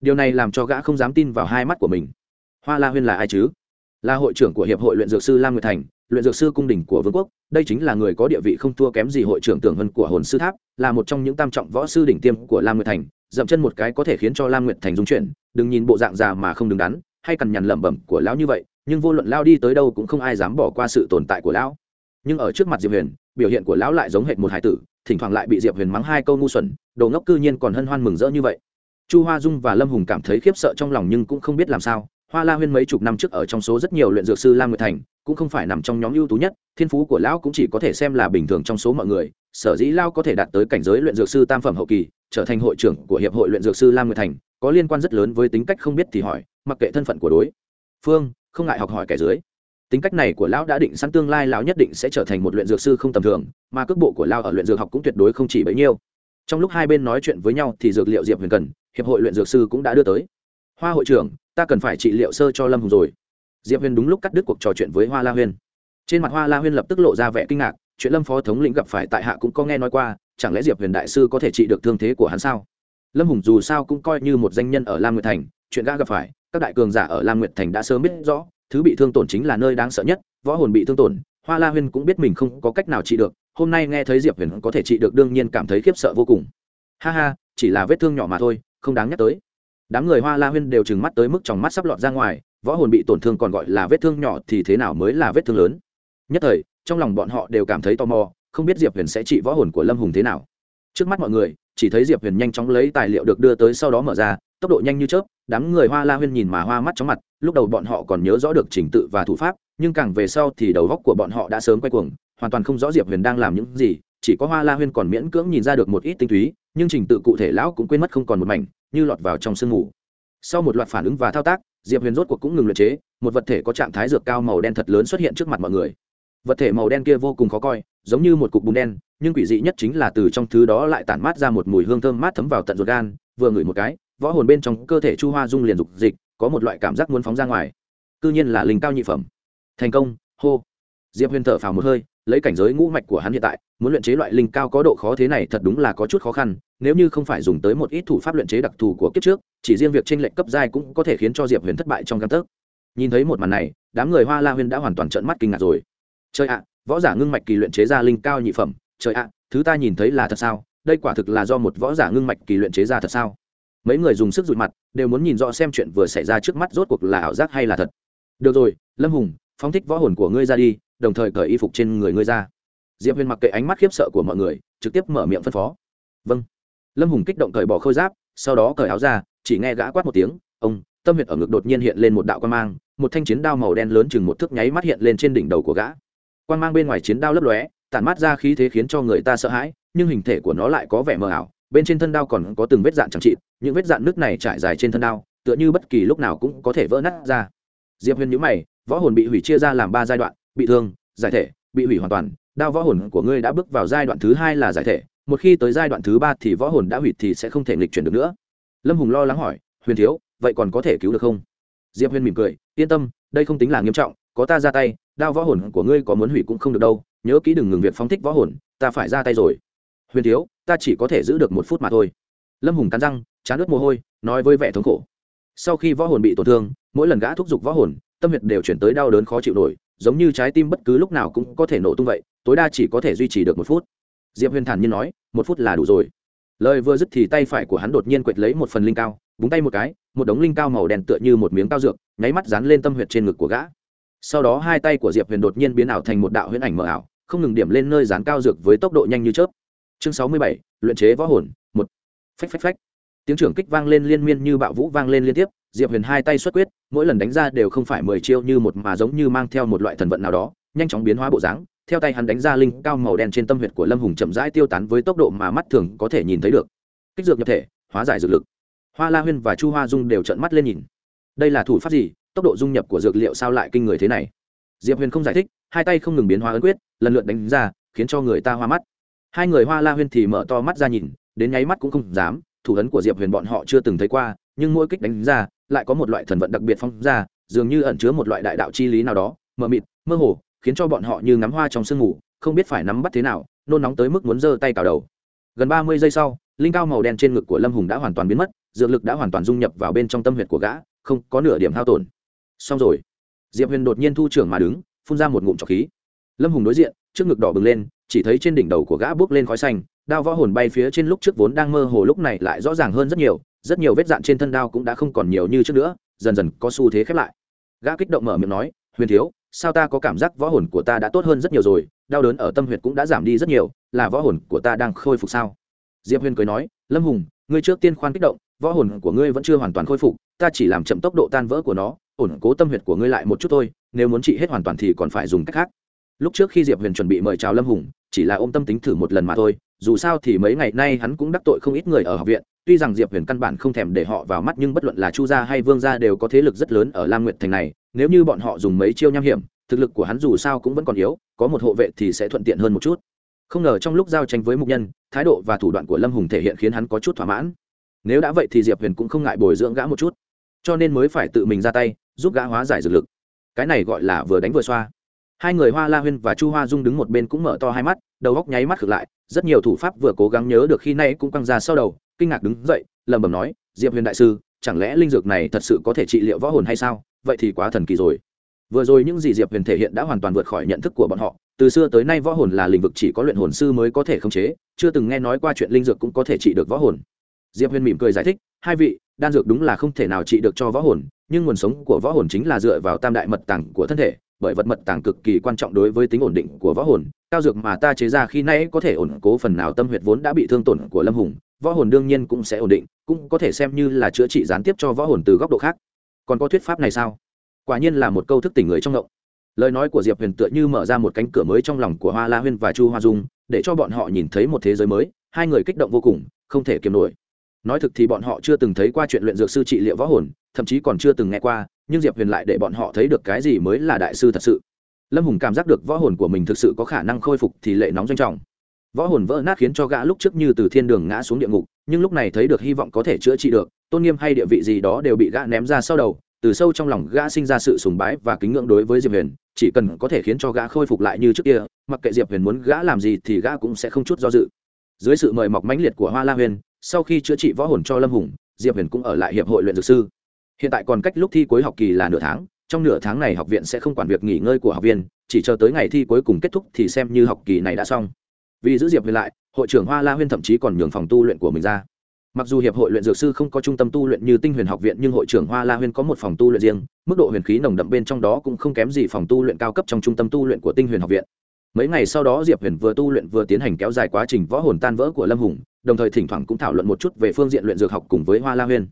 Điều này làm cho gã không dám tin vào hai mắt của mình. Hoa la huyên là ai chứ? Là hội trưởng của hiệp hội luyện dược sư lam nguyệt thành luyện dược sư cung đình của vương quốc, đây chính là người có địa vị không thua kém gì hội trưởng tưởng vân của hồn sư tháp, là một trong những tam trọng võ sư đỉnh tiêm của lam nguyệt thành, dậm chân một cái có thể khiến cho lam nguyệt thành dung chuyển, đừng nhìn bộ dạng già mà không đứng đắn, hay cằn nhằn lẩm bẩm của lão như vậy, nhưng vô luận lao đi tới đâu cũng không ai dám bỏ qua sự tồn tại của lão. Nhưng ở trước mặt diệp huyền, biểu hiện của lão lại giống hệt một hải tử, thỉnh thoảng lại bị diệp huyền mắng hai câu ngu xuẩn, đồ ngốc cư nhiên còn hân hoan mừng rỡ như vậy. Chu hoa dung và lâm hùng cảm thấy khiếp sợ trong lòng nhưng cũng không biết làm sao hoa la huyên mấy chục năm trước ở trong số rất nhiều luyện dược sư lam nguyệt thành, cũng không phải nằm trong nhóm ưu tú nhất, thiên phú của lão cũng chỉ có thể xem là bình thường trong số mọi người. Sở dĩ lao có thể đạt tới cảnh giới luyện dược sư tam phẩm hậu kỳ, trở thành hội trưởng của hiệp hội luyện dược sư lam nguyệt thành, có liên quan rất lớn với tính cách không biết thì hỏi, mặc kệ thân phận của đối phương, không ngại học hỏi kẻ dưới. Tính cách này của lão đã định sẵn tương lai, lão nhất định sẽ trở thành một luyện dược sư không tầm thường, mà cước bộ của lão ở luyện dược học cũng tuyệt đối không chỉ bấy nhiêu. Trong lúc hai bên nói chuyện với nhau thì dược liệu diệp huyền cần, hiệp hội luyện dược sư cũng đã đưa tới hoa hội trưởng, ta cần phải trị liệu sơ cho lâm hùng rồi. Diệp huyền đúng lúc cắt đứt cuộc trò chuyện với hoa la huyên. Trên mặt hoa la huyên lập tức lộ ra vẻ kinh ngạc, chuyện lâm phó thống lĩnh gặp phải tại hạ cũng có nghe nói qua, chẳng lẽ diệp huyền đại sư có thể trị được thương thế của hắn sao? Lâm hùng dù sao cũng coi như một danh nhân ở lam nguyệt thành, chuyện gã gặp phải, các đại cường giả ở lam nguyệt thành đã sớm biết rõ, thứ bị thương tổn chính là nơi đáng sợ nhất, võ hồn bị thương tổn, hoa la huyên cũng biết mình không có cách nào trị được, hôm nay nghe thấy diệp huyền có thể trị được đương nhiên cảm thấy khiếp sợ vô cùng. Ha ha, chỉ là vết thương nhỏ mà thôi, không đáng nhắc tới đám người hoa la huyên đều trừng mắt tới mức trong mắt sắp lọt ra ngoài, võ hồn bị tổn thương còn gọi là vết thương nhỏ thì thế nào mới là vết thương lớn? Nhất thời, trong lòng bọn họ đều cảm thấy tò mò, không biết diệp huyền sẽ trị võ hồn của lâm hùng thế nào. Trước mắt mọi người, chỉ thấy diệp huyền nhanh chóng lấy tài liệu được đưa tới sau đó mở ra, tốc độ nhanh như chớp, đám người hoa la huyên nhìn mà hoa mắt chóng mặt, lúc đầu bọn họ còn nhớ rõ được trình tự và thủ pháp, nhưng càng về sau thì đầu góc của bọn họ đã sớm quay cuồng, hoàn toàn không rõ diệp huyền đang làm những gì, chỉ có hoa la huyên còn miễn cưỡng nhìn ra được một ít tinh túy, nhưng trình tự cụ thể lão cũng quên mất không còn một mảnh như lọt vào trong sương mù. Sau một loạt phản ứng và thao tác, diệp huyền rốt cuộc cũng ngừng luyện chế, một vật thể có trạng thái dược cao màu đen thật lớn xuất hiện trước mặt mọi người. Vật thể màu đen kia vô cùng khó coi, giống như một cục bùn đen, nhưng quỷ dị nhất chính là từ trong thứ đó lại tản mát ra một mùi hương thơm mát thấm vào tận ruột gan, vừa ngửi một cái, võ hồn bên trong cơ thể chu hoa dung liền dục dịch, có một loại cảm giác muốn phóng ra ngoài. Cư nhiên là linh cao nhị phẩm. Thành công, hô. Diệp huyền thở phào một hơi lấy cảnh giới ngũ mạch của hắn hiện tại, muốn luyện chế loại linh cao có độ khó thế này thật đúng là có chút khó khăn, nếu như không phải dùng tới một ít thủ pháp luyện chế đặc thù của kiếp trước, chỉ riêng việc tranh lệnh cấp giai cũng có thể khiến cho diệp huyền thất bại trong căn tấc. Nhìn thấy một màn này, đám người hoa la huyền đã hoàn toàn trợn mắt kinh ngạc rồi. Trời ạ, võ giả ngưng mạch kỳ luyện chế ra linh cao nhị phẩm, trời ạ, thứ ta nhìn thấy là thật sao? Đây quả thực là do một võ giả ngưng mạch kỳ luyện chế ra thật sao? Mấy người dùng sức dụi mặt, đều muốn nhìn rõ xem chuyện vừa xảy ra trước mắt rốt cuộc là ảo giác hay là thật. Được rồi, lâm hùng, phóng thích võ hồn của ngươi ra đi đồng thời cởi y phục trên người ngươi ra. Diệp huyền mặc kệ ánh mắt khiếp sợ của mọi người, trực tiếp mở miệng phân phó. Vâng. Lâm hùng kích động cởi bỏ khôi giáp, sau đó cởi áo ra, chỉ nghe gã quát một tiếng, ông, tâm huyệt ở ngực đột nhiên hiện lên một đạo quan mang, một thanh chiến đao màu đen lớn chừng một thước nháy mắt hiện lên trên đỉnh đầu của gã. Quan mang bên ngoài chiến đao lấp lóe, tản mát ra khí thế khiến cho người ta sợ hãi, nhưng hình thể của nó lại có vẻ mờ ảo, bên trên thân đao còn có từng vết dạn chẳng trị những vết dạn nước này trải dài trên thân đao, tựa như bất kỳ lúc nào cũng có thể vỡ nát ra. Diệp huyền nhữ mày, võ hồn bị hủy chia ra làm ba giai đoạn bị thương, giải thể, bị hủy hoàn toàn, đao võ hồn của ngươi đã bước vào giai đoạn thứ hai là giải thể, một khi tới giai đoạn thứ ba thì võ hồn đã hủy thì sẽ không thể nghịch chuyển được nữa. Lâm hùng lo lắng hỏi, huyền thiếu, vậy còn có thể cứu được không? Diệp huyền mỉm cười, yên tâm, đây không tính là nghiêm trọng, có ta ra tay, đao võ hồn của ngươi có muốn hủy cũng không được đâu, nhớ kỹ đừng ngừng việc phóng thích võ hồn, ta phải ra tay rồi. Huyền thiếu, ta chỉ có thể giữ được một phút mà thôi. Lâm hùng cắn răng, chán ướt mồ hôi, nói với vẻ thống khổ, sau khi võ hồn bị tổn thương, mỗi lần gã thúc giục võ hồn, tâm huyệt đều chuyển tới đau đớn khó chịu nổi giống như trái tim bất cứ lúc nào cũng có thể nổ tung vậy, tối đa chỉ có thể duy trì được một phút. Diệp huyền thản nhiên nói, một phút là đủ rồi. Lời vừa dứt thì tay phải của hắn đột nhiên quệt lấy một phần linh cao, búng tay một cái, một đống linh cao màu đen tựa như một miếng cao dược, nháy mắt dán lên tâm huyệt trên ngực của gã. Sau đó hai tay của diệp huyền đột nhiên biến ảo thành một đạo huyễn ảnh mờ ảo, không ngừng điểm lên nơi dán cao dược với tốc độ nhanh như chớp. Chương sáu mươi bảy, luyện chế võ hồn, một. Phách phách phách. Tiếng trưởng kích vang lên liên miên như bạo vũ vang lên liên tiếp diệp huyền hai tay xuất quyết, mỗi lần đánh ra đều không phải mười chiêu như một mà giống như mang theo một loại thần vận nào đó, nhanh chóng biến hóa bộ dáng, theo tay hắn đánh ra linh cao màu đen trên tâm huyệt của lâm hùng chậm rãi tiêu tán với tốc độ mà mắt thường có thể nhìn thấy được. Kích dược nhập thể, hóa giải dược lực. Hoa la huyên và chu hoa dung đều trợn mắt lên nhìn. Đây là thủ pháp gì? Tốc độ dung nhập của dược liệu sao lại kinh người thế này? Diệp huyền không giải thích, hai tay không ngừng biến hóa ấn quyết, lần lượt đánh ra, khiến cho người ta hoa mắt. Hai người hoa la huyên thì mở to mắt ra nhìn, đến nháy mắt cũng không dám thủ ấn của diệp huyền bọn họ chưa từng thấy qua, nhưng mỗi kích đánh ra, lại có một loại thần vận đặc biệt phong ra, dường như ẩn chứa một loại đại đạo chi lý nào đó, mờ mịt, mơ hồ, khiến cho bọn họ như ngắm hoa trong sương ngủ không biết phải nắm bắt thế nào, nôn nóng tới mức muốn giơ tay cào đầu. Gần ba mươi giây sau, linh cao màu đen trên ngực của lâm hùng đã hoàn toàn biến mất, dược lực đã hoàn toàn dung nhập vào bên trong tâm huyệt của gã, không có nửa điểm hao tổn. Xong rồi, diệp huyền đột nhiên thu trưởng mà đứng, phun ra một ngụm trọc khí. Lâm hùng đối diện, trước ngực đỏ bừng lên, chỉ thấy trên đỉnh đầu của gã bước lên khói xanh đao võ hồn bay phía trên lúc trước vốn đang mơ hồ lúc này lại rõ ràng hơn rất nhiều rất nhiều vết dạn trên thân đao cũng đã không còn nhiều như trước nữa, dần dần có xu thế khép lại. Gã kích động mở miệng nói, huyền thiếu, sao ta có cảm giác võ hồn của ta đã tốt hơn rất nhiều rồi, đau đớn ở tâm huyệt cũng đã giảm đi rất nhiều, là võ hồn của ta đang khôi phục sao? Diệp huyền cười nói, lâm hùng, ngươi trước tiên khoan kích động, võ hồn của ngươi vẫn chưa hoàn toàn khôi phục, ta chỉ làm chậm tốc độ tan vỡ của nó, ổn cố tâm huyệt của ngươi lại một chút thôi, nếu muốn trị hết hoàn toàn thì còn phải dùng cách khác. Lúc trước khi diệp huyền chuẩn bị mời chào lâm hùng chỉ là ôm tâm tính thử một lần mà thôi, dù sao thì mấy ngày nay hắn cũng đắc tội không ít người ở học viện, tuy rằng diệp huyền căn bản không thèm để họ vào mắt nhưng bất luận là chu gia hay vương gia đều có thế lực rất lớn ở lam nguyệt thành này, nếu như bọn họ dùng mấy chiêu nham hiểm, thực lực của hắn dù sao cũng vẫn còn yếu, có một hộ vệ thì sẽ thuận tiện hơn một chút. Không ngờ trong lúc giao tranh với mục nhân, thái độ và thủ đoạn của lâm hùng thể hiện khiến hắn có chút thỏa mãn. Nếu đã vậy thì diệp huyền cũng không ngại bồi dưỡng gã một chút, cho nên mới phải tự mình ra tay, giúp gã hóa giải dược lực. Cái này gọi là vừa đánh vừa xoa hai người hoa la huyên và chu hoa dung đứng một bên cũng mở to hai mắt, đầu góc nháy mắt ngược lại, rất nhiều thủ pháp vừa cố gắng nhớ được khi nay cũng căng ra sau đầu, kinh ngạc đứng dậy, lẩm bẩm nói, diệp huyền đại sư, chẳng lẽ linh dược này thật sự có thể trị liệu võ hồn hay sao? Vậy thì quá thần kỳ rồi. Vừa rồi những gì diệp huyền thể hiện đã hoàn toàn vượt khỏi nhận thức của bọn họ, từ xưa tới nay võ hồn là lĩnh vực chỉ có luyện hồn sư mới có thể khống chế, chưa từng nghe nói qua chuyện linh dược cũng có thể trị được võ hồn. Diệp huyền mỉm cười giải thích, hai vị, đan dược đúng là không thể nào trị được cho võ hồn, nhưng nguồn sống của võ hồn chính là dựa vào tam đại mật tàng của thân thể bởi vật mật tàng cực kỳ quan trọng đối với tính ổn định của võ hồn. Cao dược mà ta chế ra khi nay có thể ổn cố phần nào tâm huyệt vốn đã bị thương tổn của lâm hùng, võ hồn đương nhiên cũng sẽ ổn định, cũng có thể xem như là chữa trị gián tiếp cho võ hồn từ góc độ khác. Còn có thuyết pháp này sao? Quả nhiên là một câu thức tỉnh người trong ngộng. Lời nói của diệp huyền tựa như mở ra một cánh cửa mới trong lòng của hoa la huyên và chu hoa dung, để cho bọn họ nhìn thấy một thế giới mới. Hai người kích động vô cùng, không thể kiềm nổi nói thực thì bọn họ chưa từng thấy qua chuyện luyện dược sư trị liệu võ hồn, thậm chí còn chưa từng nghe qua, nhưng diệp huyền lại để bọn họ thấy được cái gì mới là đại sư thật sự. Lâm hùng cảm giác được võ hồn của mình thực sự có khả năng khôi phục thì lệ nóng doanh trọng. Võ hồn vỡ nát khiến cho gã lúc trước như từ thiên đường ngã xuống địa ngục, nhưng lúc này thấy được hy vọng có thể chữa trị được, tôn nghiêm hay địa vị gì đó đều bị gã ném ra sau đầu, từ sâu trong lòng gã sinh ra sự sùng bái và kính ngưỡng đối với diệp huyền, chỉ cần có thể khiến cho gã khôi phục lại như trước kia, mặc kệ diệp huyền muốn gã làm gì thì gã cũng sẽ không chút do dự. Dưới sự mời mọc mãnh liệt của hoa la huyền sau khi chữa trị võ hồn cho lâm hùng, diệp huyền cũng ở lại hiệp hội luyện dược sư. Hiện tại còn cách lúc thi cuối học kỳ là nửa tháng, trong nửa tháng này học viện sẽ không quản việc nghỉ ngơi của học viên, chỉ chờ tới ngày thi cuối cùng kết thúc thì xem như học kỳ này đã xong. Vì giữ diệp huyền lại, hội trưởng hoa la huyên thậm chí còn nhường phòng tu luyện của mình ra. Mặc dù hiệp hội luyện dược sư không có trung tâm tu luyện như tinh huyền học viện, nhưng hội trưởng hoa la huyên có một phòng tu luyện riêng, mức độ huyền khí nồng đậm bên trong đó cũng không kém gì phòng tu luyện cao cấp trong trung tâm tu luyện của tinh huyền học viện. Mấy ngày sau đó diệp huyền vừa tu luyện vừa tiến hành kéo dài quá trình võ hồn tan vỡ của lâm hùng đồng thời thỉnh thoảng cũng thảo luận một chút về phương diện luyện dược học cùng với hoa la huyên.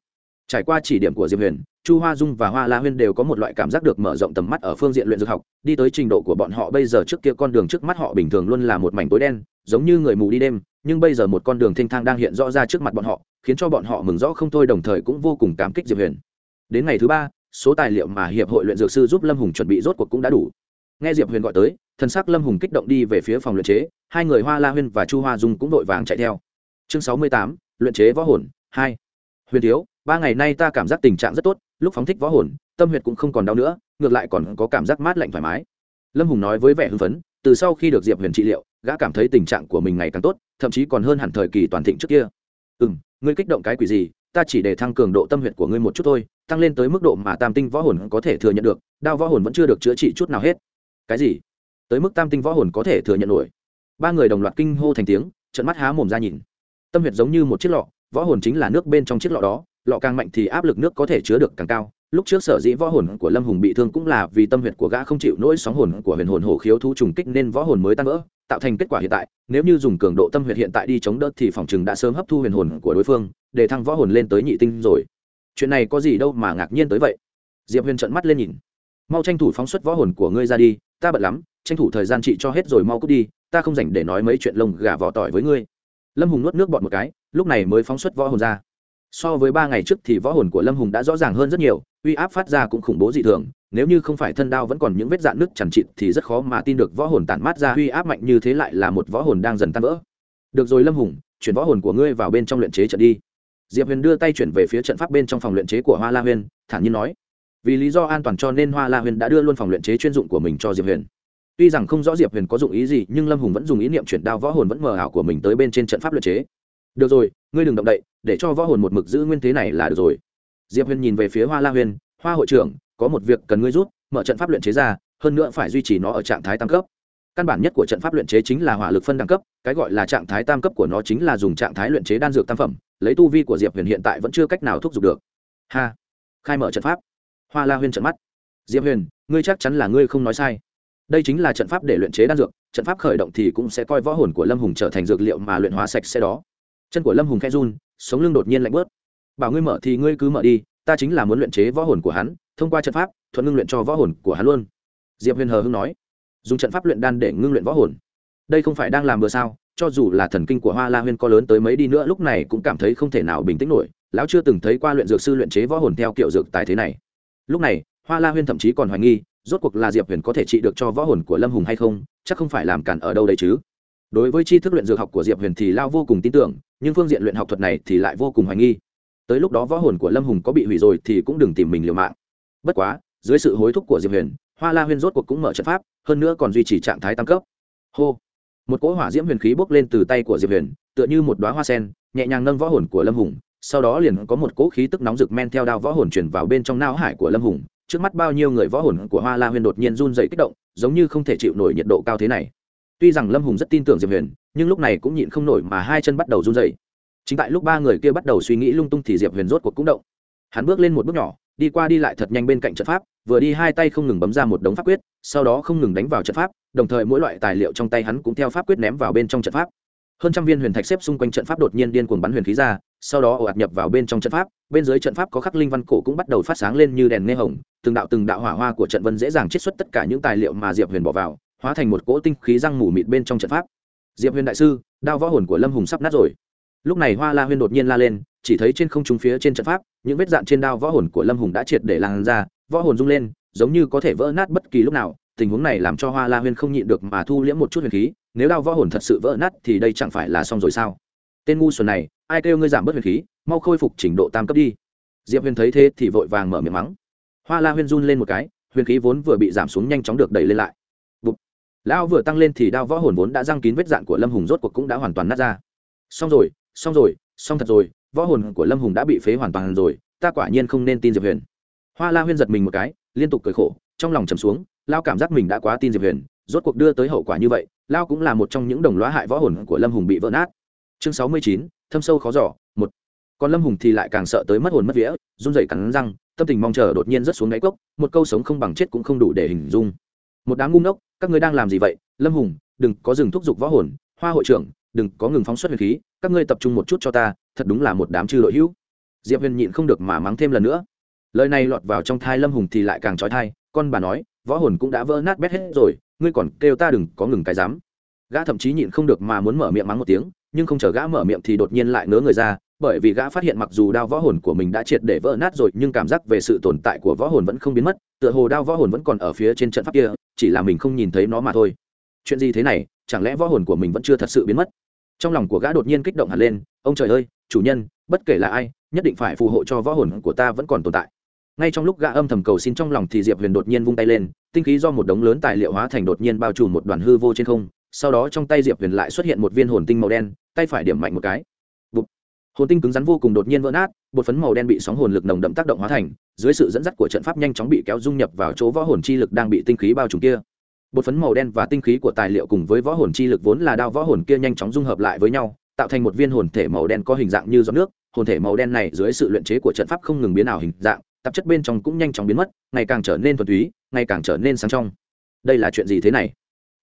Trải qua chỉ điểm của diệp huyền, chu hoa dung và hoa la huyên đều có một loại cảm giác được mở rộng tầm mắt ở phương diện luyện dược học. Đi tới trình độ của bọn họ bây giờ trước kia con đường trước mắt họ bình thường luôn là một mảnh tối đen, giống như người mù đi đêm, nhưng bây giờ một con đường thênh thang đang hiện rõ ra trước mặt bọn họ, khiến cho bọn họ mừng rõ không thôi, đồng thời cũng vô cùng cảm kích diệp huyền. Đến ngày thứ ba, số tài liệu mà hiệp hội luyện dược sư giúp lâm hùng chuẩn bị rốt cuộc cũng đã đủ. Nghe diệp huyền gọi tới thân xác lâm hùng kích động đi về phía phòng luyện chế, hai người hoa la huyên và chu hoa dung cũng vội vàng chạy theo chương sáu mươi tám, luyện chế võ hồn, hai. Huyền thiếu, ba ngày nay ta cảm giác tình trạng rất tốt, lúc phóng thích võ hồn, tâm huyệt cũng không còn đau nữa, ngược lại còn có cảm giác mát lạnh thoải mái. Lâm hùng nói với vẻ hưng phấn, từ sau khi được diệp huyền trị liệu, gã cảm thấy tình trạng của mình ngày càng tốt, thậm chí còn hơn hẳn thời kỳ toàn thịnh trước kia. Ừ m ngươi kích động cái quỷ gì, ta chỉ để thăng cường độ tâm huyệt của ngươi một chút thôi, tăng lên tới mức độ mà tam tinh võ hồn có thể thừa nhận được, đao võ hồn vẫn chưa được chữa trị chút nào hết. Cái gì? Tới mức tam tinh võ hồn có thể thừa nhận nổi. Ba người đồng loạt kinh hô thành tiếng trận mắt há mồm ra nhìn tâm huyệt giống như một chiếc lọ, võ hồn chính là nước bên trong chiếc lọ đó, lọ càng mạnh thì áp lực nước có thể chứa được càng cao. Lúc trước sở dĩ võ hồn của lâm hùng bị thương cũng là vì tâm huyệt của gã không chịu nỗi sóng hồn của huyền hồn hổ khiếu thú trùng kích nên võ hồn mới tan vỡ, tạo thành kết quả hiện tại. Nếu như dùng cường độ tâm huyệt hiện tại đi chống đỡ thì phòng chừng đã sớm hấp thu huyền hồn của đối phương, để thăng võ hồn lên tới nhị tinh rồi. Chuyện này có gì đâu mà ngạc nhiên tới vậy. Diệp huyền trợn mắt lên nhìn. Mau tranh thủ phóng xuất võ hồn của ngươi ra đi, ta bận lắm, tranh thủ thời gian trị cho hết rồi mau cút đi, ta không dành để nói mấy chuyện lông gà vỏ tỏi với ngươi lâm hùng nuốt nước bọt một cái, lúc này mới phóng xuất võ hồn ra. So với ba ngày trước thì võ hồn của lâm hùng đã rõ ràng hơn rất nhiều, uy áp phát ra cũng khủng bố dị thường, nếu như không phải thân đao vẫn còn những vết dạn nước chẳng trịt thì rất khó mà tin được võ hồn tản mát ra uy áp mạnh như thế lại là một võ hồn đang dần tan vỡ. Được rồi lâm hùng, chuyển võ hồn của ngươi vào bên trong luyện chế trận đi. Diệp huyền đưa tay chuyển về phía trận pháp bên trong phòng luyện chế của hoa la huyền thản nhiên nói. Vì lý do an toàn cho nên hoa la huyền đã đưa luôn phòng luyện chế chuyên dụng của mình cho diệp huyền tuy rằng không rõ diệp huyền có dụng ý gì, nhưng lâm hùng vẫn dùng ý niệm chuyển đao võ hồn vẫn mờ ảo của mình tới bên trên trận pháp luyện chế. Được rồi, ngươi đừng động đậy, để cho võ hồn một mực giữ nguyên thế này là được rồi. Diệp huyền nhìn về phía hoa la huyền, hoa hội trưởng, có một việc cần ngươi rút, mở trận pháp luyện chế ra, hơn nữa phải duy trì nó ở trạng thái tam cấp. Căn bản nhất của trận pháp luyện chế chính là hỏa lực phân đẳng cấp, cái gọi là trạng thái tam cấp của nó chính là dùng trạng thái luyện chế đan dược tam phẩm, lấy tu vi của diệp huyền hiện tại vẫn chưa cách nào thúc giục được. Ha, khai mở trận pháp. Hoa la huyền trận mắt. Diệp huyền, ngươi chắc chắn là ngươi không nói sai đây chính là trận pháp để luyện chế đan dược, trận pháp khởi động thì cũng sẽ coi võ hồn của lâm hùng trở thành dược liệu mà luyện hóa sạch sẽ đó. Chân của lâm hùng khe run, sống lưng đột nhiên lạnh bớt. Bảo ngươi mở thì ngươi cứ mở đi, ta chính là muốn luyện chế võ hồn của hắn, thông qua trận pháp, thuận ngưng luyện cho võ hồn của hắn luôn. Diệp huyền hờ hưng nói, dùng trận pháp luyện đan để ngưng luyện võ hồn. Đây không phải đang làm bừa sao, cho dù là thần kinh của hoa la huyên có lớn tới mấy đi nữa lúc này cũng cảm thấy không thể nào bình tĩnh nổi, lão chưa từng thấy qua luyện dược sư luyện chế võ hồn theo kiểu dược tài thế này. Lúc này, hoa la huyên thậm chí còn hoài nghi rốt cuộc là diệp huyền có thể trị được cho võ hồn của lâm hùng hay không, chắc không phải làm cản ở đâu đấy chứ. Đối với tri thức luyện dược học của diệp huyền thì lao vô cùng tin tưởng, nhưng phương diện luyện học thuật này thì lại vô cùng hoài nghi. Tới lúc đó võ hồn của lâm hùng có bị hủy rồi thì cũng đừng tìm mình liều mạng. Bất quá, dưới sự hối thúc của diệp huyền, hoa la huyên rốt cuộc cũng mở trận pháp, hơn nữa còn duy trì trạng thái tăng cấp. Hô! Một cỗ hỏa diễm huyền khí bốc lên từ tay của diệp huyền, tựa như một đoá hoa sen, nhẹ nhàng nâng võ hồn của lâm hùng, sau đó liền có một cỗ khí tức nóng rực men theo đao võ hồn chuyển vào bên trong não hải của lâm hùng trước mắt bao nhiêu người võ hồn của hoa la huyền đột nhiên run dày kích động, giống như không thể chịu nổi nhiệt độ cao thế này. Tuy rằng lâm hùng rất tin tưởng diệp huyền, nhưng lúc này cũng nhịn không nổi mà hai chân bắt đầu run dày chính tại lúc ba người kia bắt đầu suy nghĩ lung tung thì diệp huyền rốt cuộc cũng động. Hắn bước lên một bước nhỏ, đi qua đi lại thật nhanh bên cạnh trận pháp, vừa đi hai tay không ngừng bấm ra một đống pháp quyết, sau đó không ngừng đánh vào trận pháp, đồng thời mỗi loại tài liệu trong tay hắn cũng theo pháp quyết ném vào bên trong trận pháp hơn trăm viên huyền thạch xếp xung quanh trận pháp đột nhiên điên cuồng bắn huyền khí ra, sau đó ồ ạt nhập vào bên trong trận pháp, bên dưới trận pháp có khắc linh văn cổ cũng bắt đầu phát sáng lên như đèn nghe hồng, từng đạo từng đạo hỏa hoa của trận vân dễ dàng chiết xuất tất cả những tài liệu mà diệp huyền bỏ vào, hóa thành một cỗ tinh khí răng mù mịt bên trong trận pháp. Diệp huyền đại sư, đao võ hồn của lâm hùng sắp nát rồi. Lúc này hoa la huyên đột nhiên la lên, chỉ thấy trên không trung phía trên trận pháp, những vết dạn trên đao võ hồn của lâm hùng đã triệt để lan ra, võ hồn rung lên, giống như có thể vỡ nát bất kỳ lúc nào, tình huống này làm cho hoa la huyên không nhịn được mà thu liễm một chút huyền khí nếu đao võ hồn thật sự vỡ nát thì đây chẳng phải là xong rồi sao? Tên ngu xuẩn này, ai kêu ngươi giảm bớt huyền khí, mau khôi phục trình độ tam cấp đi. Diệp huyền thấy thế thì vội vàng mở miệng mắng. Hoa la huyên run lên một cái, huyền khí vốn vừa bị giảm xuống nhanh chóng được đẩy lên lại. Bụt. lão vừa tăng lên thì đao võ hồn vốn đã răng kín vết dạn của lâm hùng rốt cuộc cũng đã hoàn toàn nát ra. Xong rồi xong rồi, xong thật rồi, võ hồn của lâm hùng đã bị phế hoàn toàn rồi, ta quả nhiên không nên tin diệp huyền. Hoa la huyên giật mình một cái, liên tục cười khổ, trong lòng trầm xuống lao cảm giác mình đã quá tin diệp huyền, rốt cuộc đưa tới hậu quả như vậy lao cũng là một trong những đồng lõa hại võ hồn của lâm hùng bị vỡ nát. Chương sáu mươi chín, thâm sâu khó giỏ một. Còn lâm hùng thì lại càng sợ tới mất hồn mất vía, run rẩy cắn răng, tâm tình mong chờ đột nhiên rất xuống đáy cốc, một câu sống không bằng chết cũng không đủ để hình dung. Một đám ngu ngốc, các ngươi đang làm gì vậy? Lâm hùng, đừng có dừng thúc giục võ hồn, hoa hội trưởng, đừng có ngừng phóng xuất huyền khí, các ngươi tập trung một chút cho ta, thật đúng là một đám chư đội hữu. Diệp huyền nhịn không được mà mắng thêm lần nữa. Lời này lọt vào trong thai lâm hùng thì lại càng trói thai, con bà nói võ hồn cũng đã vỡ nát bét hết rồi, ngươi còn kêu ta đừng có ngừng cái dám gã thậm chí nhịn không được mà muốn mở miệng mắng một tiếng, nhưng không chờ gã mở miệng thì đột nhiên lại ngớ người ra, bởi vì gã phát hiện mặc dù đao võ hồn của mình đã triệt để vỡ nát rồi, nhưng cảm giác về sự tồn tại của võ hồn vẫn không biến mất, tựa hồ đao võ hồn vẫn còn ở phía trên trận pháp kia, chỉ là mình không nhìn thấy nó mà thôi. Chuyện gì thế này, chẳng lẽ võ hồn của mình vẫn chưa thật sự biến mất? Trong lòng của gã đột nhiên kích động hẳn lên, ông trời ơi, chủ nhân, bất kể là ai, nhất định phải phù hộ cho võ hồn của ta vẫn còn tồn tại ngay trong lúc gã âm thầm cầu xin trong lòng thì diệp huyền đột nhiên vung tay lên, tinh khí do một đống lớn tài liệu hóa thành đột nhiên bao trùm một đoàn hư vô trên không, sau đó trong tay diệp huyền lại xuất hiện một viên hồn tinh màu đen, tay phải điểm mạnh một cái Bụt. hồn tinh cứng rắn vô cùng đột nhiên vỡ nát, bột phấn màu đen bị sóng hồn lực nồng đậm tác động hóa thành, dưới sự dẫn dắt của trận pháp nhanh chóng bị kéo dung nhập vào chỗ võ hồn chi lực đang bị tinh khí bao trùm kia bột phấn màu đen và tinh khí của tài liệu cùng với võ hồn chi lực vốn là đao võ hồn kia nhanh chóng dung hợp lại với nhau, tạo thành một viên hồn thể màu đen có hình dạng như giọt nước hồn thể màu đen này dưới sự luyện chế của trận pháp không ngừng biến ảo hình dạng, tạp chất bên trong cũng nhanh chóng biến mất, ngày càng trở nên thuần túy, ngày càng trở nên sáng trong. Đây là chuyện gì thế này?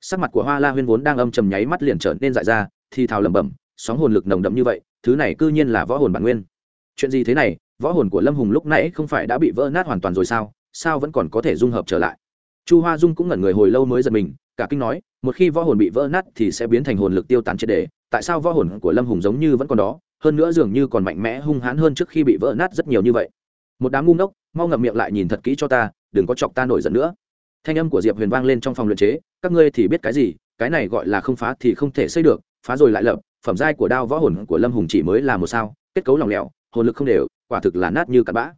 Sắc mặt của hoa la huyên vốn đang âm trầm nháy mắt liền trở nên dại ra, thì thào lẩm bẩm, sóng hồn lực nồng đậm như vậy, thứ này cư nhiên là võ hồn bản nguyên. Chuyện gì thế này? Võ hồn của lâm hùng lúc nãy không phải đã bị vỡ nát hoàn toàn rồi sao? Sao vẫn còn có thể dung hợp trở lại? Chu hoa dung cũng ngẩn người hồi lâu mới giật mình, cả kinh nói, một khi võ hồn bị vỡ nát thì sẽ biến thành hồn lực tiêu tán triệt đề tại sao võ hồn của lâm hùng giống như vẫn còn đó? Hơn nữa dường như còn mạnh mẽ hung hãn hơn trước khi bị vỡ nát rất nhiều như vậy. Một đám ngu ngốc, mau ngậm miệng lại nhìn thật kỹ cho ta, đừng có chọc ta nổi giận nữa. Thanh âm của diệp huyền vang lên trong phòng luyện chế, các ngươi thì biết cái gì, cái này gọi là không phá thì không thể xây được, phá rồi lại lập, phẩm giai của đao võ hồn của lâm hùng chỉ mới là một sao, kết cấu lỏng lẻo, hồn lực không đều, quả thực là nát như cặn bã.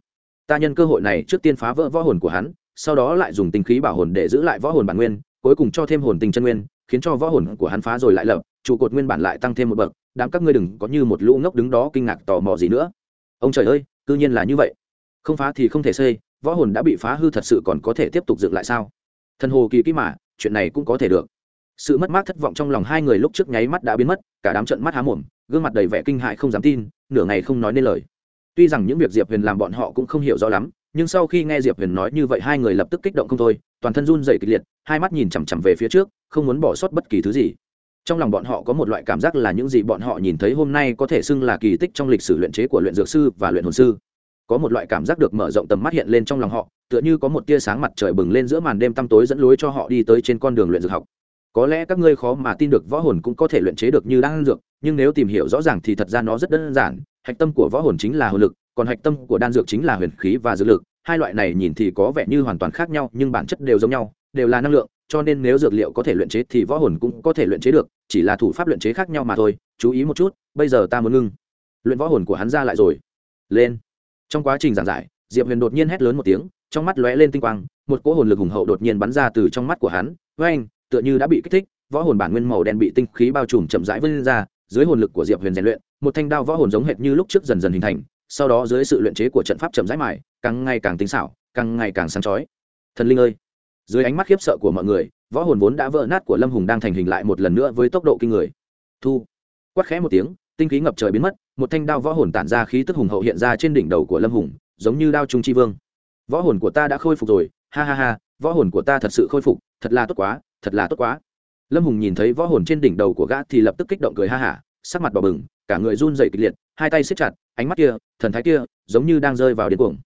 Ta nhân cơ hội này trước tiên phá vỡ võ hồn của hắn, sau đó lại dùng tinh khí bảo hồn để giữ lại võ hồn bản nguyên, cuối cùng cho thêm hồn tình chân nguyên, khiến cho võ hồn của hắn phá rồi lại lập, trụ cột nguyên bản lại tăng thêm một bậc đám các ngươi đừng có như một lũ ngốc đứng đó kinh ngạc tò mò gì nữa. Ông trời ơi, cư nhiên là như vậy. Không phá thì không thể xây, võ hồn đã bị phá hư thật sự còn có thể tiếp tục dựng lại sao? Thần hồ kỳ kỹ mà, chuyện này cũng có thể được. Sự mất mát thất vọng trong lòng hai người lúc trước nháy mắt đã biến mất, cả đám trận mắt há mồm, gương mặt đầy vẻ kinh hại không dám tin, nửa ngày không nói nên lời. Tuy rằng những việc diệp huyền làm bọn họ cũng không hiểu rõ lắm, nhưng sau khi nghe diệp huyền nói như vậy hai người lập tức kích động không thôi, toàn thân run dày kịch liệt, hai mắt nhìn chằm chằm về phía trước, không muốn bỏ sót bất kỳ thứ gì trong lòng bọn họ có một loại cảm giác là những gì bọn họ nhìn thấy hôm nay có thể xưng là kỳ tích trong lịch sử luyện chế của luyện dược sư và luyện hồn sư. Có một loại cảm giác được mở rộng tầm mắt hiện lên trong lòng họ, tựa như có một tia sáng mặt trời bừng lên giữa màn đêm tăm tối dẫn lối cho họ đi tới trên con đường luyện dược học. Có lẽ các ngươi khó mà tin được võ hồn cũng có thể luyện chế được như đan dược, nhưng nếu tìm hiểu rõ ràng thì thật ra nó rất đơn giản, hạch tâm của võ hồn chính là hồn lực, còn hạch tâm của đan dược chính là huyền khí và dược lực, hai loại này nhìn thì có vẻ như hoàn toàn khác nhau, nhưng bản chất đều giống nhau, đều là năng lượng cho nên nếu dược liệu có thể luyện chế thì võ hồn cũng có thể luyện chế được, chỉ là thủ pháp luyện chế khác nhau mà thôi, chú ý một chút, bây giờ ta muốn ngưng. Luyện võ hồn của hắn ra lại rồi. Lên. Trong quá trình giảng giải, diệp huyền đột nhiên hét lớn một tiếng, trong mắt lóe lên tinh quang, một cỗ hồn lực hùng hậu đột nhiên bắn ra từ trong mắt của hắn với anh tựa như đã bị kích thích, võ hồn bản nguyên màu đen bị tinh khí bao trùm chậm rãi vươn ra, dưới hồn lực của diệp huyền rèn luyện, một thanh đao võ hồn giống hệt như lúc trước dần dần hình thành, sau đó dưới sự luyện chế của trận pháp chậm rãi mài, càng ngày càng tinh xảo, càng ngày càng sáng chói. Thần linh ơi! Dưới ánh mắt khiếp sợ của mọi người, võ hồn vốn đã vỡ nát của lâm hùng đang thành hình lại một lần nữa với tốc độ kinh người. Thu. Quát khẽ một tiếng, tinh khí ngập trời biến mất, một thanh đao võ hồn tản ra khí tức hùng hậu hiện ra trên đỉnh đầu của lâm hùng, giống như đao trung chi vương. Võ hồn của ta đã khôi phục rồi, ha ha ha, võ hồn của ta thật sự khôi phục, thật là tốt quá, thật là tốt quá. Lâm hùng nhìn thấy võ hồn trên đỉnh đầu của gã thì lập tức kích động cười ha hả, sắc mặt bỏ bừng, cả người run dậy kịch liệt, hai tay siết chặt, ánh mắt kia, thần thái kia, giống như đang rơi vào điên cuồng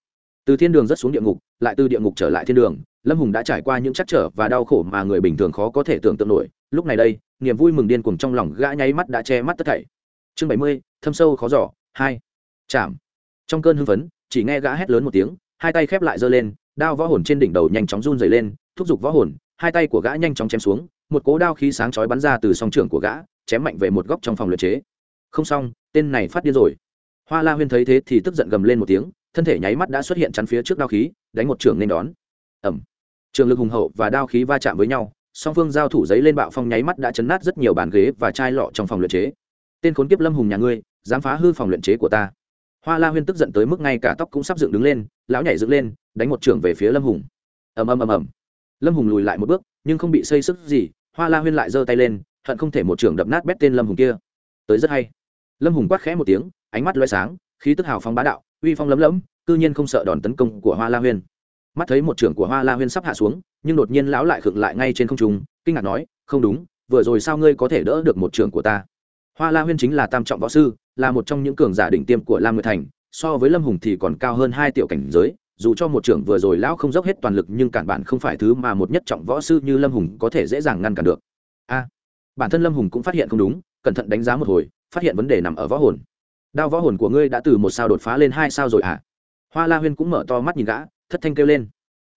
từ thiên đường rất xuống địa ngục, lại từ địa ngục trở lại thiên đường, lâm hùng đã trải qua những chắc trở và đau khổ mà người bình thường khó có thể tưởng tượng nổi. Lúc này đây, niềm vui mừng điên cuồng trong lòng gã nháy mắt đã che mắt tất thảy. Chương bảy mươi, thâm sâu khó giỏ hai. Chạm. Trong cơn hưng phấn, chỉ nghe gã hét lớn một tiếng, hai tay khép lại giơ lên, đao võ hồn trên đỉnh đầu nhanh chóng run dày lên, thúc giục võ hồn, hai tay của gã nhanh chóng chém xuống, một cố đao khí sáng chói bắn ra từ song trưởng của gã, chém mạnh về một góc trong phòng luyện chế. Không xong, tên này phát điên rồi. Hoa la huyên thấy thế thì tức giận gầm lên một tiếng thân thể nháy mắt đã xuất hiện chắn phía trước đao khí, đánh một trường nên đón. Ẩm trường lực hùng hậu và đao khí va chạm với nhau, song phương giao thủ giấy lên bạo phong nháy mắt đã chấn nát rất nhiều bàn ghế và chai lọ trong phòng luyện chế. Tên khốn kiếp lâm hùng nhà ngươi, dám phá hư phòng luyện chế của ta. Hoa la huyên tức giận tới mức ngay cả tóc cũng sắp dựng đứng lên, lão nhảy dựng lên, đánh một trường về phía lâm hùng. Ầm ầm ầm ầm. Lâm hùng lùi lại một bước, nhưng không bị xây sức gì, hoa la huyên lại giơ tay lên, hận không thể một trường đập nát bét tên lâm hùng kia. Tới rất hay. Lâm hùng quát khẽ một tiếng, ánh mắt loay sáng, khí tức hào phong bá đạo uy phong lấm lấm, cư nhiên không sợ đòn tấn công của hoa la huyên. Mắt thấy một trưởng của hoa la huyên sắp hạ xuống, nhưng đột nhiên lão lại khựng lại ngay trên không trung, kinh ngạc nói, không đúng, vừa rồi sao ngươi có thể đỡ được một trưởng của ta? Hoa la huyên chính là tam trọng võ sư, là một trong những cường giả đỉnh tiêm của lam nguyệt thành, so với lâm hùng thì còn cao hơn hai tiểu cảnh giới, dù cho một trưởng vừa rồi lão không dốc hết toàn lực nhưng cản bản không phải thứ mà một nhất trọng võ sư như lâm hùng có thể dễ dàng ngăn cản được. A, bản thân lâm hùng cũng phát hiện không đúng, cẩn thận đánh giá một hồi, phát hiện vấn đề nằm ở võ hồn đao võ hồn của ngươi đã từ một sao đột phá lên hai sao rồi à hoa la huyên cũng mở to mắt nhìn gã, thất thanh kêu lên.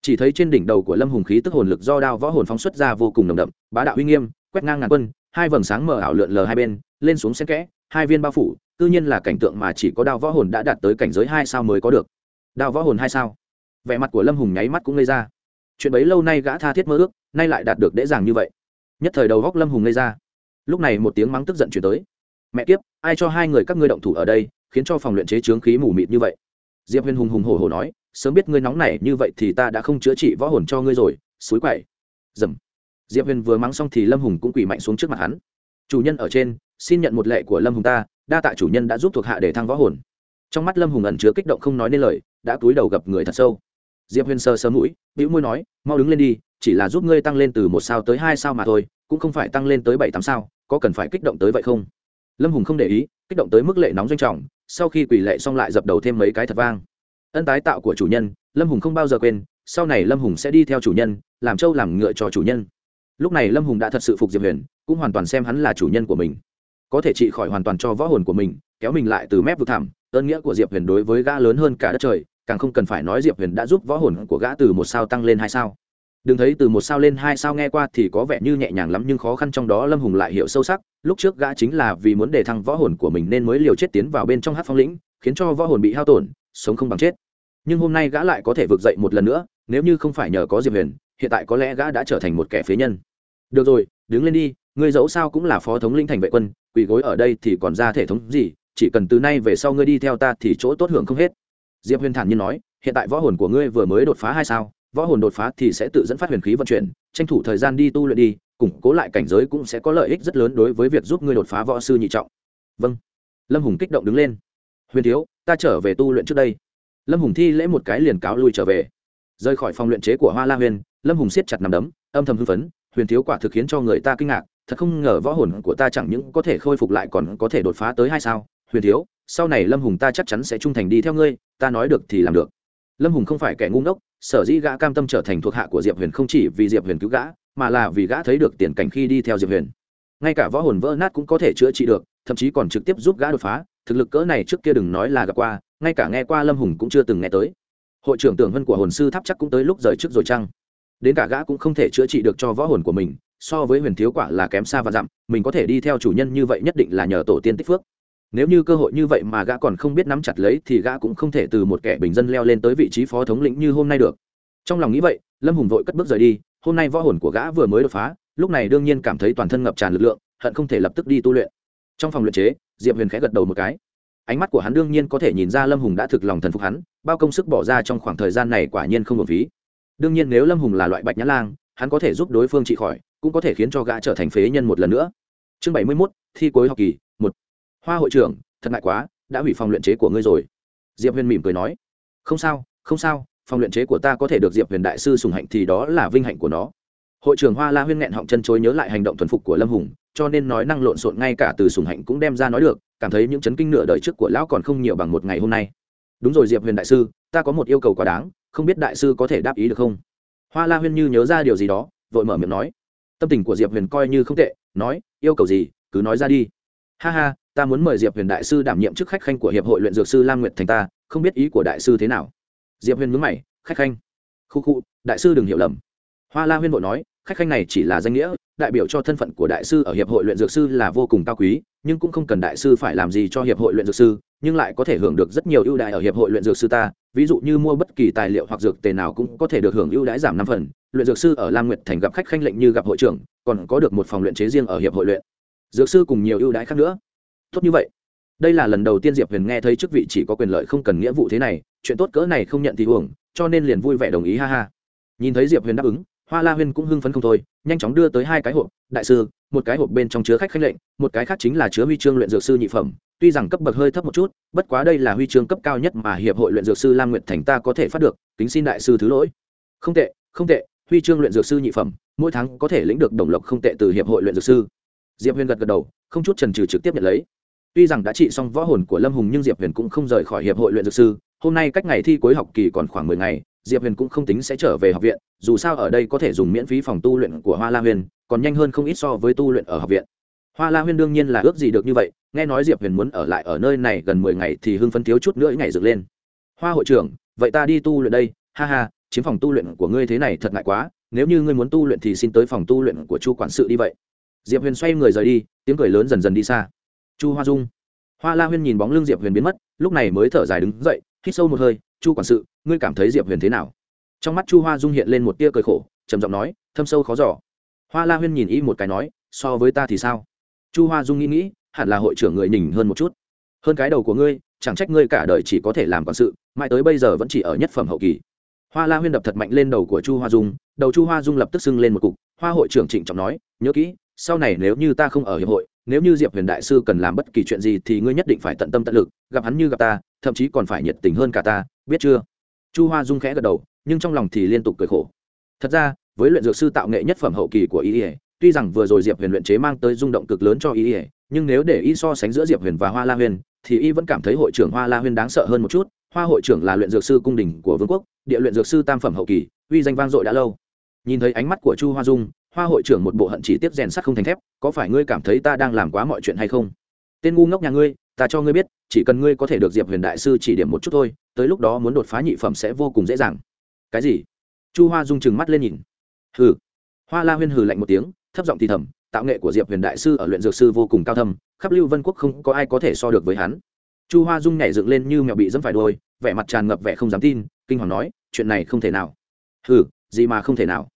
Chỉ thấy trên đỉnh đầu của lâm hùng khí tức hồn lực do đao võ hồn phóng xuất ra vô cùng nồng đậm, bá đạo uy nghiêm, quét ngang ngàn quân, hai vầng sáng mở ảo lượn lờ hai bên, lên xuống xen kẽ, hai viên bao phủ, tự nhiên là cảnh tượng mà chỉ có đao võ hồn đã đạt tới cảnh giới hai sao mới có được. Đao võ hồn hai sao? Vẻ mặt của lâm hùng nháy mắt cũng gây ra. Chuyện bấy lâu nay gã tha thiết mơ ước, nay lại đạt được dễ dàng như vậy. Nhất thời đầu góc lâm hùng gây ra. Lúc này một tiếng mắng tức giận chuyển tới mẹ kiếp, ai cho hai người các ngươi động thủ ở đây, khiến cho phòng luyện chế trướng khí mù mịt như vậy? Diệp huyền hùng hùng hổ hổ nói, sớm biết ngươi nóng này như vậy thì ta đã không chữa trị võ hồn cho ngươi rồi, suối quậy. Dầm. Diệp huyền vừa mắng xong thì lâm hùng cũng quỳ mạnh xuống trước mặt hắn. Chủ nhân ở trên, xin nhận một lệ của lâm hùng ta, đa tạ chủ nhân đã giúp thuộc hạ để thăng võ hồn. Trong mắt lâm hùng ẩn chứa kích động không nói nên lời, đã cúi đầu gặp người thật sâu. Diệp huyền sơ sơ mũi, bĩu môi nói, mau đứng lên đi, chỉ là giúp ngươi tăng lên từ một sao tới hai sao mà thôi, cũng không phải tăng lên tới bảy tám sao, có cần phải kích động tới vậy không? Lâm hùng không để ý, kích động tới mức lệ nóng doanh trọng, sau khi quỷ lệ xong lại dập đầu thêm mấy cái thật vang. Ân tái tạo của chủ nhân, lâm hùng không bao giờ quên, sau này lâm hùng sẽ đi theo chủ nhân, làm trâu làm ngựa cho chủ nhân. Lúc này lâm hùng đã thật sự phục diệp huyền, cũng hoàn toàn xem hắn là chủ nhân của mình. Có thể trị khỏi hoàn toàn cho võ hồn của mình, kéo mình lại từ mép vực thẳm, ơn nghĩa của diệp huyền đối với gã lớn hơn cả đất trời, càng không cần phải nói diệp huyền đã giúp võ hồn của gã từ một sao tăng lên hai sao đừng thấy từ một sao lên hai sao nghe qua thì có vẻ như nhẹ nhàng lắm, nhưng khó khăn trong đó lâm hùng lại hiểu sâu sắc, lúc trước gã chính là vì muốn đề thăng võ hồn của mình nên mới liều chết tiến vào bên trong hát phong lĩnh, khiến cho võ hồn bị hao tổn, sống không bằng chết. Nhưng hôm nay gã lại có thể vực dậy một lần nữa, nếu như không phải nhờ có diệp huyền, hiện tại có lẽ gã đã trở thành một kẻ phế nhân. Được rồi, đứng lên đi, ngươi dẫu sao cũng là phó thống linh thành vệ quân, quỳ gối ở đây thì còn ra thể thống gì, chỉ cần từ nay về sau ngươi đi theo ta thì chỗ tốt hưởng không hết. Diệp huyền thản nhiên nói, hiện tại võ hồn của ngươi vừa mới đột phá hai sao võ hồn đột phá thì sẽ tự dẫn phát huyền khí vận chuyển, tranh thủ thời gian đi tu luyện đi, củng cố lại cảnh giới cũng sẽ có lợi ích rất lớn đối với việc giúp ngươi đột phá võ sư nhị trọng. Vâng. Lâm hùng kích động đứng lên. Huyền thiếu, ta trở về tu luyện trước đây. Lâm hùng thi lễ một cái liền cáo lui trở về. Rời khỏi phòng luyện chế của hoa la huyền, lâm hùng siết chặt nằm đấm, âm thầm hưng phấn, huyền thiếu quả thực khiến cho người ta kinh ngạc, thật không ngờ võ hồn của ta chẳng những có thể khôi phục lại còn có thể đột phá tới hai sao. Huyền thiếu, sau này lâm hùng ta chắc chắn sẽ trung thành đi theo ngươi, ta nói được thì làm được. Lâm hùng không phải kẻ ngu ngốc sở dĩ gã cam tâm trở thành thuộc hạ của diệp huyền không chỉ vì diệp huyền cứu gã, mà là vì gã thấy được tiền cảnh khi đi theo diệp huyền. Ngay cả võ hồn vỡ nát cũng có thể chữa trị được, thậm chí còn trực tiếp giúp gã đột phá. Thực lực cỡ này trước kia đừng nói là gặp qua, ngay cả nghe qua lâm hùng cũng chưa từng nghe tới. Hội trưởng tưởng vân của hồn sư tháp chắc cũng tới lúc rời trước rồi chăng? Đến cả gã cũng không thể chữa trị được cho võ hồn của mình, so với huyền thiếu quả là kém xa và dặm, mình có thể đi theo chủ nhân như vậy nhất định là nhờ tổ tiên tích phước nếu như cơ hội như vậy mà gã còn không biết nắm chặt lấy thì gã cũng không thể từ một kẻ bình dân leo lên tới vị trí phó thống lĩnh như hôm nay được. Trong lòng nghĩ vậy, lâm hùng vội cất bước rời đi. Hôm nay võ hồn của gã vừa mới đột phá, lúc này đương nhiên cảm thấy toàn thân ngập tràn lực lượng, hận không thể lập tức đi tu luyện. Trong phòng luyện chế, diệp huyền khẽ gật đầu một cái. Ánh mắt của hắn đương nhiên có thể nhìn ra lâm hùng đã thực lòng thần phục hắn, bao công sức bỏ ra trong khoảng thời gian này quả nhiên không hợp phí đương nhiên nếu lâm hùng là loại bạch nhã lang, hắn có thể giúp đối phương trị khỏi, cũng có thể khiến cho gã trở thành phế nhân một lần nữa. Chương bảy mươi mốt, thi cuối học kỳ hoa hội trưởng, thật ngại quá, đã hủy phòng luyện chế của ngươi rồi. Diệp huyền mỉm cười nói. Không sao không sao, phòng luyện chế của ta có thể được diệp huyền đại sư sùng hạnh thì đó là vinh hạnh của nó. Hội trưởng hoa la huyên nghẹn họng chân chối nhớ lại hành động thuần phục của lâm hùng, cho nên nói năng lộn xộn ngay cả từ sùng hạnh cũng đem ra nói được, cảm thấy những chấn kinh nửa đời trước của lão còn không nhiều bằng một ngày hôm nay. Đúng rồi diệp huyền đại sư, ta có một yêu cầu quá đáng, không biết đại sư có thể đáp ý được không? Hoa la huyên như nhớ ra điều gì đó, vội mở miệng nói. Tâm tình của diệp huyền coi như không tệ, nói, yêu cầu gì, cứ nói ra đi. Ha ha ta muốn mời diệp huyền đại sư đảm nhiệm chức khách khanh của hiệp hội luyện dược sư lam nguyệt thành ta, không biết ý của đại sư thế nào. Diệp huyền mướn mày, khách khanh. Khu khu, đại sư đừng hiểu lầm. Hoa la huyên vội nói, khách khanh này chỉ là danh nghĩa, đại biểu cho thân phận của đại sư ở hiệp hội luyện dược sư là vô cùng cao quý, nhưng cũng không cần đại sư phải làm gì cho hiệp hội luyện dược sư, nhưng lại có thể hưởng được rất nhiều ưu đãi ở hiệp hội luyện dược sư ta, ví dụ như mua bất kỳ tài liệu hoặc dược tề nào cũng có thể được hưởng ưu đãi giảm năm phần. Luyện dược sư ở lam nguyệt thành gặp khách khanh lệnh như gặp hội trưởng, còn có được một phòng luyện chế riêng ở hiệp hội luyện. Dược sư cùng nhiều ưu đãi khác nữa tốt như vậy. Đây là lần đầu tiên diệp huyền nghe thấy chức vị chỉ có quyền lợi không cần nghĩa vụ thế này, chuyện tốt cỡ này không nhận thì hưởng cho nên liền vui vẻ đồng ý, ha ha. Nhìn thấy diệp huyền đáp ứng, hoa la Huyền cũng hưng phấn không thôi, nhanh chóng đưa tới hai cái hộp, đại sư, một cái hộp bên trong chứa khách khanh lệnh, một cái khác chính là chứa huy chương luyện dược sư nhị phẩm, tuy rằng cấp bậc hơi thấp một chút, bất quá đây là huy chương cấp cao nhất mà hiệp hội luyện dược sư lam nguyệt thành ta có thể phát được, kính xin đại sư thứ lỗi. Không tệ không tệ, huy chương luyện dược sư nhị phẩm, mỗi tháng có thể lĩnh được đồng lộc không tệ từ hiệp hội luyện dược sư. Diệp huyền gật gật đầu, không chút trần trừ trực tiếp nhận lấy tuy rằng đã trị xong võ hồn của lâm hùng nhưng diệp huyền cũng không rời khỏi hiệp hội luyện dược sư. Hôm nay cách ngày thi cuối học kỳ còn khoảng mười ngày, diệp huyền cũng không tính sẽ trở về học viện, dù sao ở đây có thể dùng miễn phí phòng tu luyện của hoa la huyền, còn nhanh hơn không ít so với tu luyện ở học viện. Hoa la huyền đương nhiên là ước gì được như vậy, nghe nói diệp huyền muốn ở lại ở nơi này gần mười ngày thì hưng phấn thiếu chút nữa ngày dựng lên. Hoa hội trưởng, vậy ta đi tu luyện đây, ha ha, chiếm phòng tu luyện của ngươi thế này thật ngại quá, nếu như ngươi muốn tu luyện thì xin tới phòng tu luyện của chu quản sự đi vậy. Diệp huyền xoay người rời đi, tiếng cười lớn dần dần đi xa chu hoa dung. Hoa la huyên nhìn bóng lưng diệp huyền biến mất, lúc này mới thở dài đứng dậy, hít sâu một hơi, chu quản sự, ngươi cảm thấy diệp huyền thế nào? Trong mắt chu hoa dung hiện lên một tia cười khổ, trầm giọng nói, thâm sâu khó giỏ hoa la huyên nhìn y một cái nói, so với ta thì sao? Chu hoa dung nghĩ nghĩ, hẳn là hội trưởng người nhỉnh hơn một chút. Hơn cái đầu của ngươi, chẳng trách ngươi cả đời chỉ có thể làm quản sự, mãi tới bây giờ vẫn chỉ ở nhất phẩm hậu kỳ. Hoa la huyên đập thật mạnh lên đầu của chu hoa dung, đầu chu hoa dung lập tức sưng lên một cục, hoa hội trưởng trịnh trọng nói, nhớ kỹ, sau này nếu như ta không ở hiệp hội nếu như diệp huyền đại sư cần làm bất kỳ chuyện gì thì ngươi nhất định phải tận tâm tận lực, gặp hắn như gặp ta, thậm chí còn phải nhiệt tình hơn cả ta, biết chưa? Chu hoa dung khẽ gật đầu, nhưng trong lòng thì liên tục cười khổ. Thật ra, với luyện dược sư tạo nghệ nhất phẩm hậu kỳ của y ỉa tuy rằng vừa rồi diệp huyền luyện chế mang tới rung động cực lớn cho y ỉa nhưng nếu để y so sánh giữa diệp huyền và hoa la huyền, thì y vẫn cảm thấy hội trưởng hoa la huyền đáng sợ hơn một chút. Hoa hội trưởng là luyện dược sư cung đình của vương quốc, địa luyện dược sư tam phẩm hậu kỳ, uy danh vang dội đã lâu. Nhìn thấy ánh mắt của chu hoa dung hoa hội trưởng một bộ hận chỉ tiếp rèn sắt không thành thép, có phải ngươi cảm thấy ta đang làm quá mọi chuyện hay không? Tên ngu ngốc nhà ngươi, ta cho ngươi biết, chỉ cần ngươi có thể được diệp huyền đại sư chỉ điểm một chút thôi, tới lúc đó muốn đột phá nhị phẩm sẽ vô cùng dễ dàng. Cái gì? Chu hoa dung chừng mắt lên nhìn. Hừ. Hoa la huyên hừ lạnh một tiếng, thấp giọng thì thầm, tạo nghệ của diệp huyền đại sư ở luyện dược sư vô cùng cao thâm, khắp lưu vân quốc không có ai có thể so được với hắn. Chu hoa dung nhảy dựng lên như mèo bị dẫm phải đôi, vẻ mặt tràn ngập vẻ không dám tin, kinh hoàng nói, chuyện này không thể nào. Hừ, gì mà không thể nào?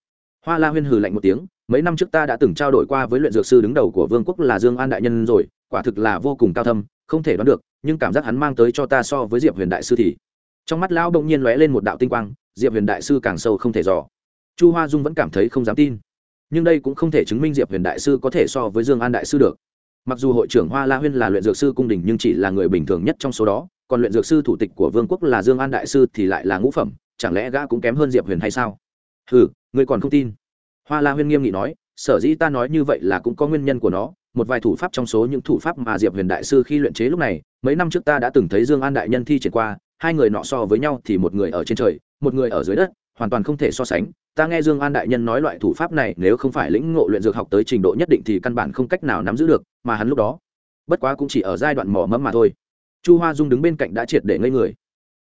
Hoa la huyên hừ lạnh một tiếng, mấy năm trước ta đã từng trao đổi qua với luyện dược sư đứng đầu của vương quốc là dương an đại nhân rồi, quả thực là vô cùng cao thâm, không thể đoán được, nhưng cảm giác hắn mang tới cho ta so với diệp huyền đại sư thì trong mắt lão bỗng nhiên lóe lên một đạo tinh quang, diệp huyền đại sư càng sâu không thể dò. Chu hoa dung vẫn cảm thấy không dám tin. Nhưng đây cũng không thể chứng minh diệp huyền đại sư có thể so với dương an đại sư được. Mặc dù hội trưởng hoa la huyên là luyện dược sư cung đình nhưng chỉ là người bình thường nhất trong số đó, còn luyện dược sư thủ tịch của vương quốc là dương an đại sư thì lại là ngũ phẩm, chẳng lẽ gã cũng kém hơn diệp huyền hay sao? Ừ người còn không tin. Hoa la huyên nghiêm nghị nói, sở dĩ ta nói như vậy là cũng có nguyên nhân của nó, một vài thủ pháp trong số những thủ pháp mà diệp huyền đại sư khi luyện chế lúc này, mấy năm trước ta đã từng thấy dương an đại nhân thi triển qua, hai người nọ so với nhau thì một người ở trên trời, một người ở dưới đất, hoàn toàn không thể so sánh. Ta nghe dương an đại nhân nói loại thủ pháp này nếu không phải lĩnh ngộ luyện dược học tới trình độ nhất định thì căn bản không cách nào nắm giữ được, mà hắn lúc đó, bất quá cũng chỉ ở giai đoạn mỏ mẫm mà thôi. Chu hoa dung đứng bên cạnh đã triệt để ngây người.